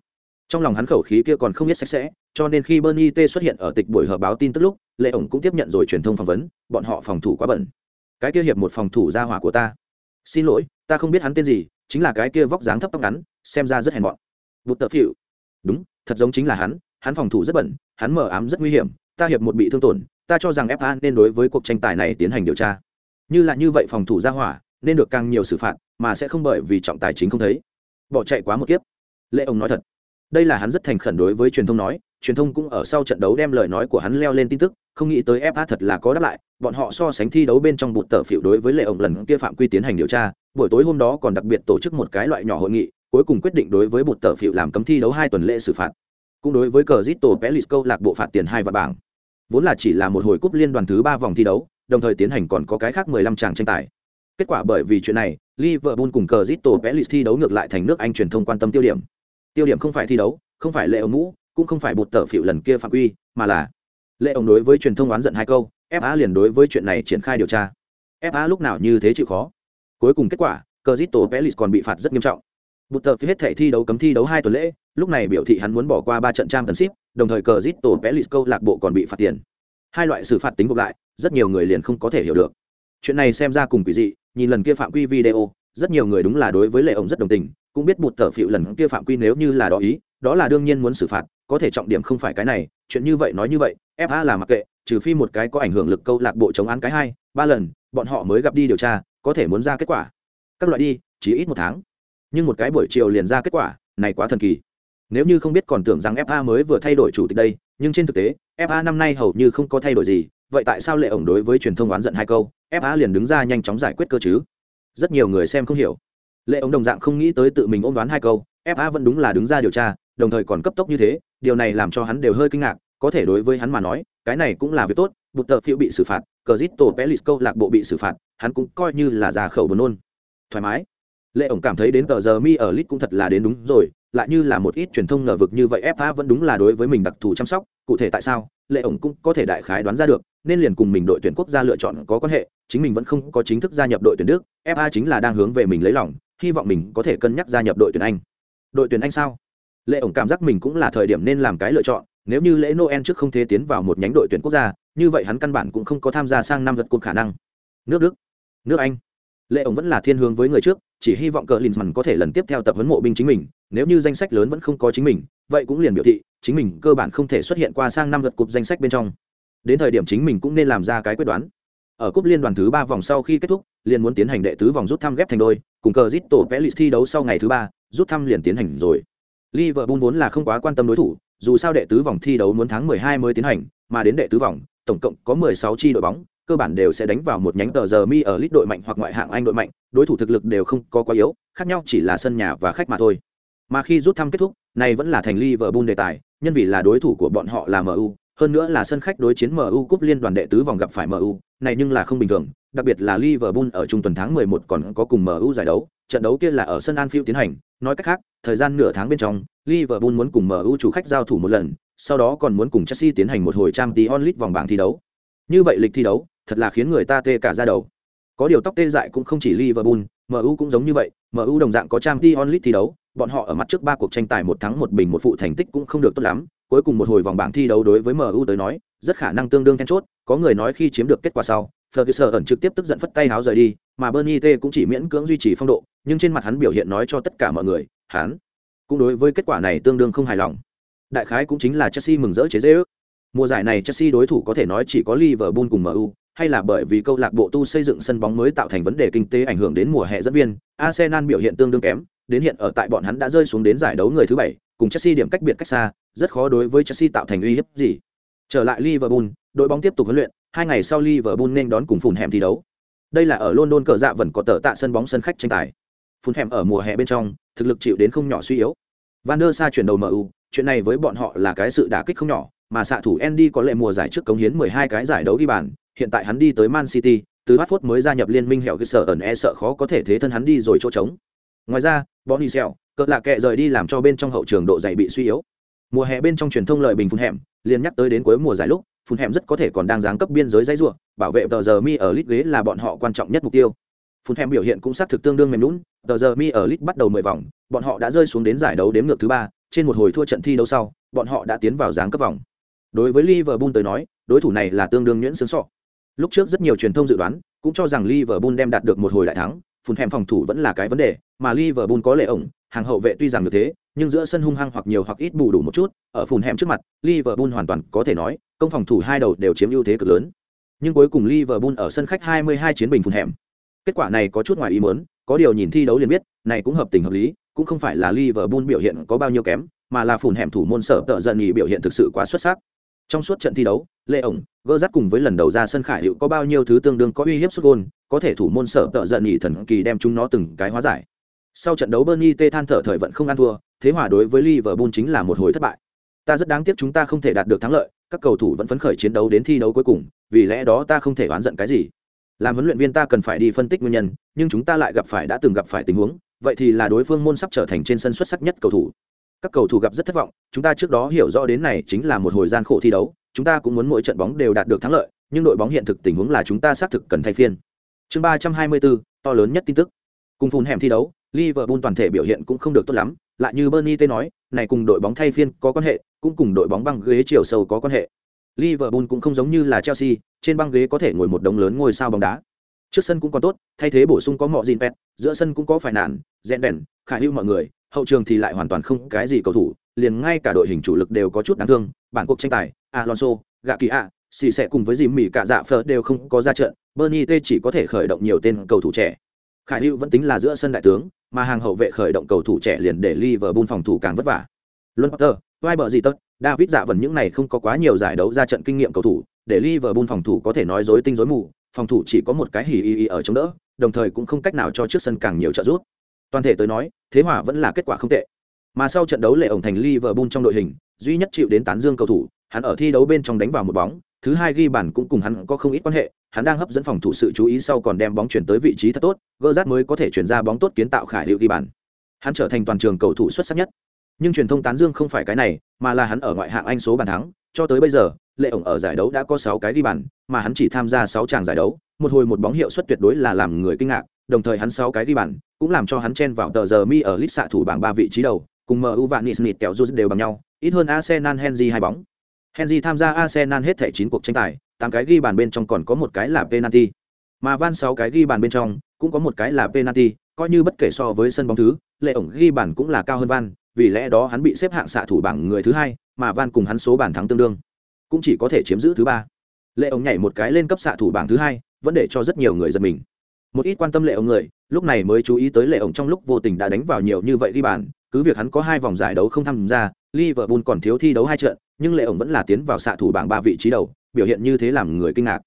Trong lòng hắn khẩu khí kia còn không biết sạch sẽ, cho nên khi bernie t xuất hiện ở tịch buổi họp báo tin tức lúc, lệ ổng cũng tiếp nhận rồi truyền thông phỏng vấn, bọn họ phòng thủ quá bẩn. Cái kia hiệp một phòng thủ ra hỏa của ta. Xin lỗi, ta không biết hắn tên gì chính là cái kia vóc dáng thấp tóc ngắn, xem ra rất hèn mọn. Bụt tợ phịu. Đúng, thật giống chính là hắn hắn phòng thủ rất bẩn, hắn mở ám rất nguy hiểm, ta hiệp một bị thương tổn, ta cho rằng fa nên đối với cuộc tranh tài này tiến hành điều tra. Như là như vậy phòng thủ ra hỏa, nên được càng nhiều xử phạt, mà sẽ không bởi vì trọng tài chính không thấy. Bỏ chạy quá một kiếp. Lệ ông nói thật. Đây là hắn rất thành khẩn đối với truyền thông nói truyền thông cũng ở sau trận đấu đem lời nói của hắn leo lên tin tức, không nghĩ tới fa thật là có đáp lại, bọn họ so sánh thi đấu bên trong bụt tờ phiểu đối với lệ ổng lần kia phạm quy tiến hành điều tra, buổi tối hôm đó còn đặc biệt tổ chức một cái loại nhỏ hội nghị, cuối cùng quyết định đối với bụt tờ phiểu làm cấm thi đấu hai tuần lễ xử phạt. Cũng đối với cờ zito pelis câu lạc bộ phạt tiền hai và bảng. Vốn là chỉ là một hồi cúp liên đoàn thứ ba vòng thi đấu, đồng thời tiến hành còn có cái khác mười lăm tranh tài. Kết quả bởi vì chuyện này, liverpool cùng cờ zito pelis thi đấu ngược lại thành nước anh truyền thông quan tâm tiêu điểm. Tiêu điểm không phải thi đấu, không phải lệ ổng mũ cũng không phải bụt tờ phịu lần kia phạm quy mà là lệ ông đối với truyền thông oán giận hai câu fa liền đối với chuyện này triển khai điều tra fa lúc nào như thế chịu khó cuối cùng kết quả Crystal Palace còn bị phạt rất nghiêm trọng. Butter hết thể thi đấu cấm thi đấu hai tuần lễ, lúc này biểu thị hắn muốn bỏ qua ba trận trang tấn ship, đồng thời Crystal Palace câu lạc bộ còn bị phạt tiền. Hai loại xử phạt tính gộp lại, rất nhiều người liền không có thể hiểu được. Chuyện này xem ra cùng quỷ dị, nhìn lần kia phạm quy video, rất nhiều người đúng là đối với lệ ổng rất đồng tình, cũng biết bụt tờ phịu lần kia phạm quy nếu như là đó ý, đó là đương nhiên muốn xử phạt, có thể trọng điểm không phải cái này, chuyện như vậy nói như vậy, FA là mặc kệ, trừ phi một cái có ảnh hưởng lực câu lạc bộ chống án cái hai, ba lần, bọn họ mới gặp đi điều tra, có thể muốn ra kết quả. Các loại đi, chỉ ít một tháng. Nhưng một cái buổi chiều liền ra kết quả, này quá thần kỳ. Nếu như không biết còn tưởng rằng FA mới vừa thay đổi chủ tịch đây, nhưng trên thực tế, FA năm nay hầu như không có thay đổi gì, vậy tại sao lệ ổng đối với truyền thông oán giận hai câu, FA liền đứng ra nhanh chóng giải quyết cơ chứ? Rất nhiều người xem không hiểu. Lệ ổng đồng dạng không nghĩ tới tự mình ôm đoán hai câu, FA vẫn đúng là đứng ra điều tra, đồng thời còn cấp tốc như thế, điều này làm cho hắn đều hơi kinh ngạc, có thể đối với hắn mà nói, cái này cũng là việc tốt, bụt tờ phiêu bị xử phạt, Cờ Rít tổ Pelis câu lạc bộ bị xử phạt, hắn cũng coi như là già khẩu buồn nôn. Thoải mái. Lệ ổng cảm thấy đến tờ giờ mi ở lit cũng thật là đến đúng rồi, lại như là một ít truyền thông ngờ vực như vậy FA vẫn đúng là đối với mình đặc thù chăm sóc, cụ thể tại sao, Lệ ổng cũng có thể đại khái đoán ra được, nên liền cùng mình đội tuyển quốc gia lựa chọn có quan hệ, chính mình vẫn không có chính thức gia nhập đội tuyển Đức, FA chính là đang hướng về mình lấy lòng, hy vọng mình có thể cân nhắc gia nhập đội tuyển Anh. Đội tuyển Anh sao? Lệ ổng cảm giác mình cũng là thời điểm nên làm cái lựa chọn, nếu như lễ Noel trước không thể tiến vào một nhánh đội tuyển quốc gia, như vậy hắn căn bản cũng không có tham gia sang năm lượt cuộc khả năng. Nước Đức, nước Anh. Lệ ổng vẫn là thiên hướng với người trước, chỉ hy vọng cờ Linsman có thể lần tiếp theo tập huấn mộ binh chính mình, nếu như danh sách lớn vẫn không có chính mình, vậy cũng liền biểu thị chính mình cơ bản không thể xuất hiện qua sang năm lượt cục danh sách bên trong. Đến thời điểm chính mình cũng nên làm ra cái quyết đoán. Ở cúp liên đoàn thứ ba vòng sau khi kết thúc, liền muốn tiến hành đệ tứ vòng rút thăm ghép thành đôi, cùng cờ zit Zito Pelis thi đấu sau ngày thứ ba, rút thăm liền tiến hành rồi. Liverpool vốn là không quá quan tâm đối thủ, dù sao đệ tứ vòng thi đấu muốn tháng 12 mới tiến hành, mà đến đệ tứ vòng, tổng cộng có 16 chi đội bóng, cơ bản đều sẽ đánh vào một nhánh tờ giờ mi ở lít đội mạnh hoặc ngoại hạng Anh đội mạnh, đối thủ thực lực đều không có quá yếu, khác nhau chỉ là sân nhà và khách mà thôi. Mà khi rút thăm kết thúc, này vẫn là thành Liverpool đề tài, nhân vì là đối thủ của bọn họ là MU, hơn nữa là sân khách đối chiến MU cúp liên đoàn đệ tứ vòng gặp phải MU, này nhưng là không bình thường, đặc biệt là Liverpool ở trung tuần tháng 11 còn có cùng MU giải đấu, trận đấu kia là ở sân Anfield tiến hành, nói cách khác, thời gian nửa tháng bên trong, Liverpool muốn cùng MU chủ khách giao thủ một lần, sau đó còn muốn cùng Chelsea tiến hành một hồi Champions League vòng bảng thi đấu. Như vậy lịch thi đấu, thật là khiến người ta tê cả da đầu. Có điều tóc tê dại cũng không chỉ Liverpool, MU cũng giống như vậy, MU đồng dạng có Champions League thi đấu, bọn họ ở mặt trước ba cuộc tranh tài một thắng một bình một phụ thành tích cũng không được tốt lắm, cuối cùng một hồi vòng bảng thi đấu đối với MU tới nói, rất khả năng tương đương then chốt, có người nói khi chiếm được kết quả sau, Ferguson ẩn trực tiếp tức giận phất tay háo rời đi, mà Bernie T cũng chỉ miễn cưỡng duy trì phong độ, nhưng trên mặt hắn biểu hiện nói cho tất cả mọi người, hắn cũng đối với kết quả này tương đương không hài lòng. Đại khái cũng chính là Chelsea mừng rỡ chế giễu. Mùa giải này Chelsea đối thủ có thể nói chỉ có Liverpool cùng MU, hay là bởi vì câu lạc bộ tu xây dựng sân bóng mới tạo thành vấn đề kinh tế ảnh hưởng đến mùa hè dẫn viên, Arsenal biểu hiện tương đương kém, đến hiện ở tại bọn hắn đã rơi xuống đến giải đấu người thứ bảy, cùng Chelsea điểm cách biệt cách xa, rất khó đối với Chelsea tạo thành uy hiếp gì. Trở lại Liverpool, đội bóng tiếp tục huấn luyện, hai ngày sau Liverpool nên đón cùng phùn hẻm thi đấu. Đây là ở London cờ dạ vẫn có tờ tạ sân bóng sân khách tranh tài. Phùn hẻm ở mùa hè bên trong, thực lực chịu đến không nhỏ suy yếu. Van der Sa chuyển đầu MU, chuyện này với bọn họ là cái sự đả kích không nhỏ, mà xạ thủ Andy có lệ mùa giải trước cống hiến 12 cái giải đấu ghi bàn, hiện tại hắn đi tới Man City, từ Watford mới gia nhập liên minh hẻo cái sở ẩn e sợ khó có thể thế thân hắn đi rồi chỗ trống. Ngoài ra, Bonnie Sell, cỡ lạ kệ rời đi làm cho bên trong hậu trường độ dày bị suy yếu. Mùa hè bên trong truyền thông lợi bình phun hẻm, liền nhắc tới đến cuối mùa giải lúc, phun hẻm rất có thể còn đang giáng cấp biên giới dãy rủa, bảo vệ tờ giờ mi ở Lit ghế là bọn họ quan trọng nhất mục tiêu. Phun hẻm biểu hiện cũng xác thực tương đương mềm nhũn, tờ giờ mi ở Lit bắt đầu 10 vòng, bọn họ đã rơi xuống đến giải đấu đếm ngược thứ ba, trên một hồi thua trận thi đấu sau, bọn họ đã tiến vào giáng cấp vòng. Đối với Liverpool tới nói, đối thủ này là tương đương nhuyễn sướng sọ. Lúc trước rất nhiều truyền thông dự đoán, cũng cho rằng Liverpool đem đạt được một hồi đại thắng, phun hẻm phòng thủ vẫn là cái vấn đề, mà Liverpool có lệ ổng, hàng hậu vệ tuy rằng như thế, nhưng giữa sân hung hăng hoặc nhiều hoặc ít bù đủ một chút, ở phùn hẻm trước mặt, Liverpool hoàn toàn có thể nói, công phòng thủ hai đầu đều chiếm ưu thế cực lớn. Nhưng cuối cùng Liverpool ở sân khách 22 chiến bình phùn hẻm. Kết quả này có chút ngoài ý muốn, có điều nhìn thi đấu liền biết, này cũng hợp tình hợp lý, cũng không phải là Liverpool biểu hiện có bao nhiêu kém, mà là phùn hẻm thủ môn sở tợ giận nhì biểu hiện thực sự quá xuất sắc. Trong suốt trận thi đấu, Lê ổng, gỡ rắc cùng với lần đầu ra sân khải hữu có bao nhiêu thứ tương đương có uy hiếp sút gôn, có thể thủ môn sở tợ giận nhì thần kỳ đem chúng nó từng cái hóa giải. Sau trận đấu Bernie T than thở thời vận không ăn thua, thế hòa đối với Liverpool chính là một hồi thất bại. Ta rất đáng tiếc chúng ta không thể đạt được thắng lợi, các cầu thủ vẫn phấn khởi chiến đấu đến thi đấu cuối cùng, vì lẽ đó ta không thể oán giận cái gì. Làm huấn luyện viên ta cần phải đi phân tích nguyên nhân, nhưng chúng ta lại gặp phải đã từng gặp phải tình huống, vậy thì là đối phương môn sắp trở thành trên sân xuất sắc nhất cầu thủ. Các cầu thủ gặp rất thất vọng, chúng ta trước đó hiểu rõ đến này chính là một hồi gian khổ thi đấu, chúng ta cũng muốn mỗi trận bóng đều đạt được thắng lợi, nhưng đội bóng hiện thực tình huống là chúng ta xác thực cần thay phiên. Chương ba trăm hai mươi bốn, to lớn nhất tin tức. Cùng phun hẻm thi đấu, Liverpool toàn thể biểu hiện cũng không được tốt lắm, lại như Bernie Tê nói, này cùng đội bóng thay phiên có quan hệ, cũng cùng đội bóng băng ghế chiều sâu có quan hệ. Liverpool cũng không giống như là Chelsea, trên băng ghế có thể ngồi một đống lớn ngôi sao bóng đá. Trước sân cũng còn tốt, thay thế bổ sung có Mọ Jin Pet, giữa sân cũng có phải nạn, Rèn Đèn, khả hữu mọi người, hậu trường thì lại hoàn toàn không cái gì cầu thủ, liền ngay cả đội hình chủ lực đều có chút đáng thương, bản cuộc tranh tài, Alonso, Gạ Kỳ ạ, xì sẽ cùng với dìm mỉ cả dạ phở đều không có ra trận, Bernie T chỉ có thể khởi động nhiều tên cầu thủ trẻ. Khải Hữu vẫn tính là giữa sân đại tướng, mà hàng hậu vệ khởi động cầu thủ trẻ liền để Liverpool phòng thủ càng vất vả. Luân Potter, vai bờ gì tất, David dạ vẫn những này không có quá nhiều giải đấu ra trận kinh nghiệm cầu thủ, để Liverpool phòng thủ có thể nói rối tinh rối mù, phòng thủ chỉ có một cái hỉ y y ở chống đỡ, đồng thời cũng không cách nào cho trước sân càng nhiều trợ giúp. Toàn thể tới nói, thế hòa vẫn là kết quả không tệ. Mà sau trận đấu lệ ổng thành Liverpool trong đội hình, duy nhất chịu đến tán dương cầu thủ, hắn ở thi đấu bên trong đánh vào một bóng, thứ hai ghi bàn cũng cùng hắn có không ít quan hệ, hắn đang hấp dẫn phòng thủ sự chú ý sau còn đem bóng chuyển tới vị trí thật tốt, gỡ rát mới có thể chuyển ra bóng tốt kiến tạo khải hiệu ghi bàn. Hắn trở thành toàn trường cầu thủ xuất sắc nhất. Nhưng truyền thông tán dương không phải cái này, mà là hắn ở ngoại hạng Anh số bàn thắng, cho tới bây giờ, Lệ ổng ở giải đấu đã có sáu cái ghi bàn, mà hắn chỉ tham gia sáu tràng giải đấu, một hồi một bóng hiệu suất tuyệt đối là làm người kinh ngạc, đồng thời hắn sáu cái ghi bàn, cũng làm cho hắn chen vào tờ giờ mi ở list xạ thủ bảng ba vị trí đầu, cùng MU và Nismith kẹo rút đều bằng nhau, ít hơn Arsenal Henry hai bóng. Henry tham gia Arsenal hết thảy 9 cuộc tranh tài, 8 cái ghi bàn bên trong còn có một cái là penalty. Mà Van 6 cái ghi bàn bên trong, cũng có một cái là penalty, coi như bất kể so với sân bóng thứ, lệ ổng ghi bàn cũng là cao hơn Van, vì lẽ đó hắn bị xếp hạng xạ thủ bảng người thứ hai, mà Van cùng hắn số bàn thắng tương đương, cũng chỉ có thể chiếm giữ thứ ba. Lệ ổng nhảy một cái lên cấp xạ thủ bảng thứ hai, vẫn để cho rất nhiều người giật mình. Một ít quan tâm lệ ổng người, lúc này mới chú ý tới lệ ổng trong lúc vô tình đã đánh vào nhiều như vậy ghi bàn, cứ việc hắn có hai vòng giải đấu không tham gia, Liverpool còn thiếu thi đấu hai trận, nhưng lệ ổng vẫn là tiến vào xạ thủ bảng ba vị trí đầu, biểu hiện như thế làm người kinh ngạc.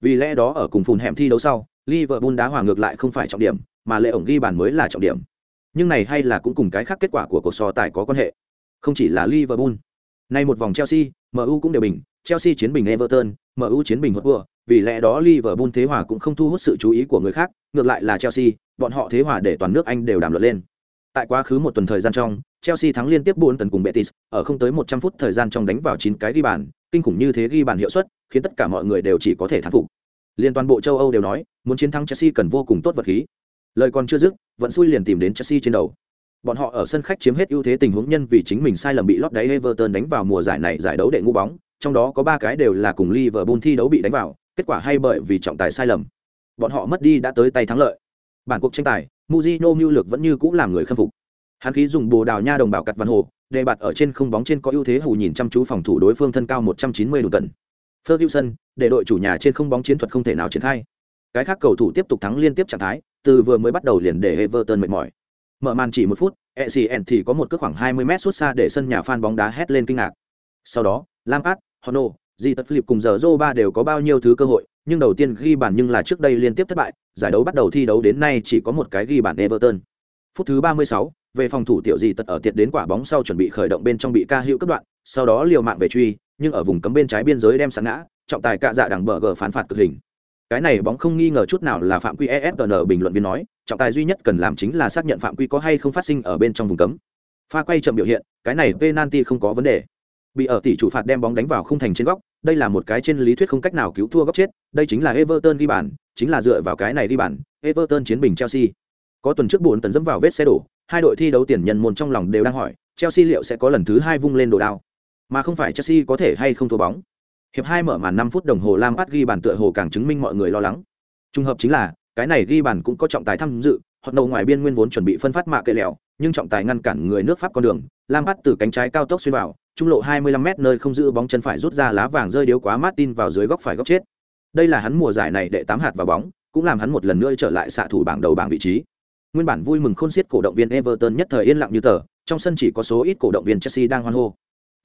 Vì lẽ đó ở cùng phùn hẻm thi đấu sau, Liverpool đá hòa ngược lại không phải trọng điểm, mà lệ ổng ghi bàn mới là trọng điểm. Nhưng này hay là cũng cùng cái khác kết quả của cuộc so tài có quan hệ. Không chỉ là Liverpool. Nay một vòng Chelsea, MU cũng đều bình, Chelsea chiến bình Everton, MU chiến bình Hotspur, vì lẽ đó Liverpool thế hòa cũng không thu hút sự chú ý của người khác, ngược lại là Chelsea, bọn họ thế hòa để toàn nước Anh đều đàm luận lên. Tại quá khứ một tuần thời gian trong, Chelsea thắng liên tiếp 4 tấn cùng Betis, ở không tới 100 phút thời gian trong đánh vào 9 cái ghi bàn, kinh khủng như thế ghi bàn hiệu suất, khiến tất cả mọi người đều chỉ có thể thán phục. Liên toàn bộ châu Âu đều nói, muốn chiến thắng Chelsea cần vô cùng tốt vật khí. Lời còn chưa dứt, vẫn xui liền tìm đến Chelsea trên đầu. Bọn họ ở sân khách chiếm hết ưu thế tình huống nhân vì chính mình sai lầm bị lót đáy Everton đánh vào mùa giải này giải đấu đệ ngũ bóng, trong đó có 3 cái đều là cùng Liverpool thi đấu bị đánh vào, kết quả hay bởi vì trọng tài sai lầm. Bọn họ mất đi đã tới tay thắng lợi. Bản cuộc tranh tài, Mujino mưu lược vẫn như cũng làm người khâm phục hắn khí dùng bồ đào nha đồng bào cặt văn hồ đề bạt ở trên không bóng trên có ưu thế hù nhìn chăm chú phòng thủ đối phương thân cao 190 đủ tần ferguson, để đội chủ nhà trên không bóng chiến thuật không thể nào triển khai. Cái khác cầu thủ tiếp tục thắng liên tiếp trạng thái, từ vừa mới bắt đầu liền để everton mệt mỏi. Mở màn chỉ một phút ecn thì có một cước khoảng 20 mét xuất xa để sân nhà fan bóng đá hét lên kinh ngạc. Sau đó, lampard, hono, di tật philip cùng giờ Zoba đều có bao nhiêu thứ cơ hội, nhưng đầu tiên ghi bàn nhưng là trước đây liên tiếp thất bại, giải đấu bắt đầu thi đấu đến nay chỉ có một cái ghi bàn everton phút thứ 36, về phòng thủ tiểu gì tật ở tiệt đến quả bóng sau chuẩn bị khởi động bên trong bị ca hữu cấp đoạn sau đó liều mạng về truy nhưng ở vùng cấm bên trái biên giới đem sáng ngã trọng tài cạ dạ đằng bờ gờ phán phạt cực hình. Cái này bóng không nghi ngờ chút nào là phạm quy efn bình luận viên nói trọng tài duy nhất cần làm chính là xác nhận phạm quy có hay không phát sinh ở bên trong vùng cấm. Pha quay chậm biểu hiện cái này penalty không có vấn đề. Bị ở tỷ chủ phạt đem bóng đánh vào khung thành trên góc đây là một cái trên lý thuyết không cách nào cứu thua góc chết đây chính là everton ghi bàn chính là dựa vào cái này ghi bàn everton chiến bình chelsea có tuần trước bốn tấn dẫm vào vết xe đổ hai đội thi đấu tiền nhân môn trong lòng đều đang hỏi chelsea liệu sẽ có lần thứ hai vung lên đồ đao mà không phải chelsea có thể hay không thua bóng hiệp hai mở màn năm phút đồng hồ lam bắt ghi bàn tựa hồ càng chứng minh mọi người lo lắng trùng hợp chính là cái này ghi bàn cũng có trọng tài tham dự hoặc đầu ngoài biên nguyên vốn chuẩn bị phân phát mạ kệ lẹo nhưng trọng tài ngăn cản người nước pháp con đường lam bắt từ cánh trái cao tốc xuyên vào trung lộ 25 m nơi không giữ bóng chân phải rút ra lá vàng rơi điếu quá Martin vào dưới góc phải góc chết. Đây là hắn mùa giải này đệ tám hạt vào bóng, cũng làm hắn một lần nữa trở lại xạ thủ bảng đầu bảng vị trí. Nguyên bản vui mừng khôn xiết cổ động viên Everton nhất thời yên lặng như tờ, trong sân chỉ có số ít cổ động viên Chelsea đang hoan hô.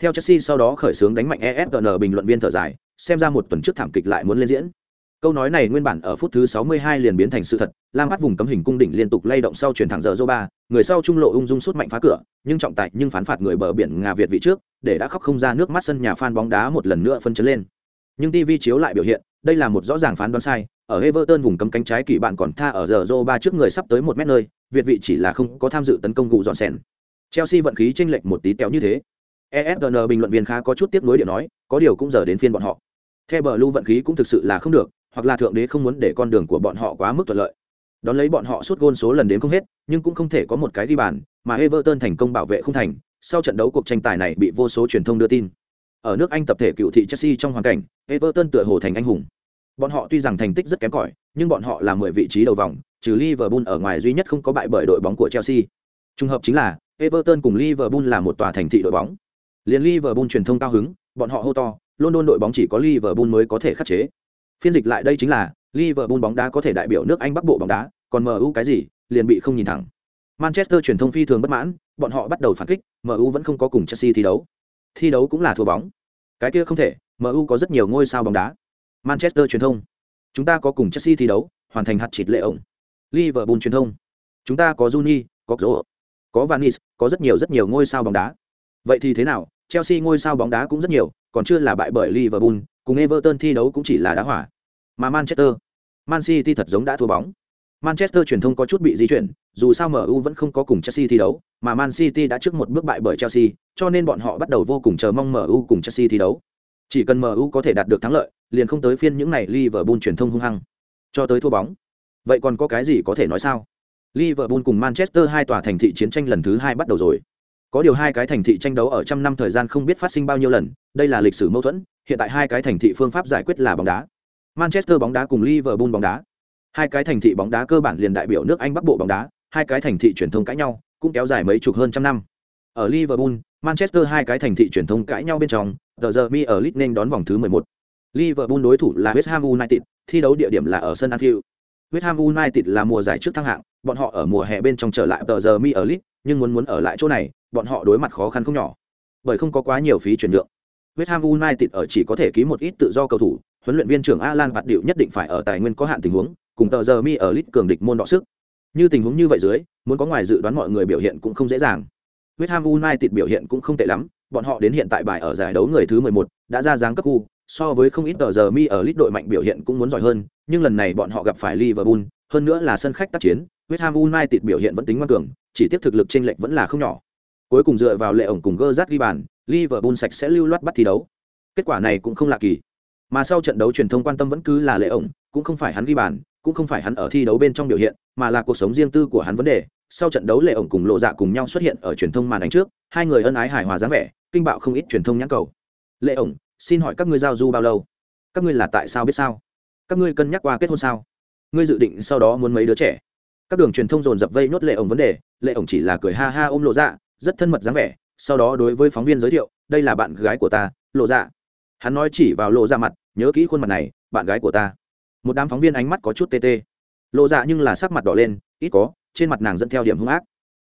Theo Chelsea sau đó khởi xướng đánh mạnh ESPN bình luận viên thở dài, xem ra một tuần trước thảm kịch lại muốn lên diễn. Câu nói này nguyên bản ở phút thứ 62 liền biến thành sự thật, Lam bắt vùng cấm hình cung đỉnh liên tục lay động sau chuyển thẳng giờ Zoba, người sau trung lộ ung dung sút mạnh phá cửa, nhưng trọng tài nhưng phán phạt người bờ biển Nga Việt vị trước, để đã khóc không ra nước mắt sân nhà fan bóng đá một lần nữa phân chấn lên. Nhưng TV chiếu lại biểu hiện, đây là một rõ ràng phán đoán sai, ở Everton vùng cấm cánh trái kỳ bạn còn tha ở giờ Zoba trước người sắp tới một mét nơi, Việt vị chỉ là không có tham dự tấn công gụ dọn sèn. Chelsea vận khí chênh lệch một tí téo như thế. ESPN bình luận viên khá có chút tiếc nuối điện nói, có điều cũng giờ đến phiên bọn họ. Theo Blue vận khí cũng thực sự là không được, hoặc là thượng đế không muốn để con đường của bọn họ quá mức thuận lợi Đón lấy bọn họ suốt gôn số lần đến không hết, nhưng cũng không thể có một cái đi bàn, mà Everton thành công bảo vệ không thành. Sau trận đấu cuộc tranh tài này bị vô số truyền thông đưa tin. Ở nước Anh tập thể cựu thị Chelsea trong hoàn cảnh, Everton tựa hồ thành anh hùng. Bọn họ tuy rằng thành tích rất kém cỏi, nhưng bọn họ là 10 vị trí đầu vòng, trừ Liverpool ở ngoài duy nhất không có bại bởi đội bóng của Chelsea. Trùng hợp chính là Everton cùng Liverpool là một tòa thành thị đội bóng. Liên Liverpool truyền thông cao hứng, bọn họ hô to, London đội bóng chỉ có Liverpool mới có thể khắc chế. Phiên dịch lại đây chính là Liverpool bóng đá có thể đại biểu nước Anh Bắc Bộ bóng đá, còn MU cái gì, liền bị không nhìn thẳng. Manchester truyền thông phi thường bất mãn, bọn họ bắt đầu phản kích, MU vẫn không có cùng Chelsea thi đấu. Thi đấu cũng là thua bóng. Cái kia không thể, MU có rất nhiều ngôi sao bóng đá. Manchester truyền thông, chúng ta có cùng Chelsea thi đấu, hoàn thành hạt chịt lệ ổng. Liverpool truyền thông, chúng ta có Juni, có Zoro, có Vanis, có rất nhiều rất nhiều ngôi sao bóng đá. Vậy thì thế nào? Chelsea ngôi sao bóng đá cũng rất nhiều, còn chưa là bại bởi Liverpool, cùng Everton thi đấu cũng chỉ là đá hỏa. Mà Manchester, Man City thật giống đã thua bóng. Manchester truyền thông có chút bị di chuyển, dù sao MU vẫn không có cùng Chelsea thi đấu, mà Man City đã trước một bước bại bởi Chelsea, cho nên bọn họ bắt đầu vô cùng chờ mong MU cùng Chelsea thi đấu. Chỉ cần MU có thể đạt được thắng lợi, liền không tới phiên những này Liverpool truyền thông hung hăng, cho tới thua bóng. Vậy còn có cái gì có thể nói sao? Liverpool cùng Manchester hai tòa thành thị chiến tranh lần thứ hai bắt đầu rồi. Có điều hai cái thành thị tranh đấu ở trăm năm thời gian không biết phát sinh bao nhiêu lần, đây là lịch sử mâu thuẫn, hiện tại hai cái thành thị phương pháp giải quyết là bóng đá. Manchester bóng đá cùng Liverpool bóng đá. Hai cái thành thị bóng đá cơ bản liền đại biểu nước Anh Bắc Bộ bóng đá, hai cái thành thị truyền thông cãi nhau, cũng kéo dài mấy chục hơn trăm năm. Ở Liverpool, Manchester hai cái thành thị truyền thông cãi nhau bên trong, tờ giờ mi ở lit nên đón vòng thứ 11. Liverpool đối thủ là West Ham United, thi đấu địa điểm là ở sân Anfield. West Ham United là mùa giải trước thăng hạng, bọn họ ở mùa hè bên trong trở lại tờ giờ mi ở lit, nhưng muốn muốn ở lại chỗ này, bọn họ đối mặt khó khăn không nhỏ. Bởi không có quá nhiều phí chuyển nhượng. West Ham United ở chỉ có thể ký một ít tự do cầu thủ, huấn luyện viên trưởng Alan Bạt Điệu nhất định phải ở tài nguyên có hạn tình huống, cùng tờ giờ mi ở lit cường địch môn đọ sức. Như tình huống như vậy dưới, muốn có ngoài dự đoán mọi người biểu hiện cũng không dễ dàng. West Ham United biểu hiện cũng không tệ lắm, bọn họ đến hiện tại bài ở giải đấu người thứ 11, đã ra dáng cấp khu, so với không ít tờ giờ mi ở lít đội mạnh biểu hiện cũng muốn giỏi hơn, nhưng lần này bọn họ gặp phải Liverpool, hơn nữa là sân khách tác chiến, West Ham United biểu hiện vẫn tính ngoan cường, chỉ tiếp thực lực chênh lệch vẫn là không nhỏ. Cuối cùng dựa vào lệ ổng cùng Gerrard ghi bàn, Liverpool sạch sẽ lưu loát bắt thi đấu. Kết quả này cũng không lạ kỳ. Mà sau trận đấu truyền thông quan tâm vẫn cứ là lệ ổng, cũng không phải hắn ghi bàn, cũng không phải hắn ở thi đấu bên trong biểu hiện, mà là cuộc sống riêng tư của hắn vấn đề. Sau trận đấu lệ ổng cùng lộ dạ cùng nhau xuất hiện ở truyền thông màn ảnh trước, hai người ân ái hài hòa dáng vẻ, kinh bạo không ít truyền thông nhãn cầu. Lệ ổng, xin hỏi các ngươi giao du bao lâu? Các ngươi là tại sao biết sao? Các ngươi cân nhắc qua kết hôn sao? Ngươi dự định sau đó muốn mấy đứa trẻ? các đường truyền thông dồn dập vây nốt lệ ổng vấn đề lệ ổng chỉ là cười ha ha ôm lộ dạ rất thân mật dáng vẻ sau đó đối với phóng viên giới thiệu đây là bạn gái của ta lộ dạ hắn nói chỉ vào lộ dạ mặt nhớ kỹ khuôn mặt này bạn gái của ta một đám phóng viên ánh mắt có chút tê tê lộ dạ nhưng là sắc mặt đỏ lên ít có trên mặt nàng dẫn theo điểm hung ác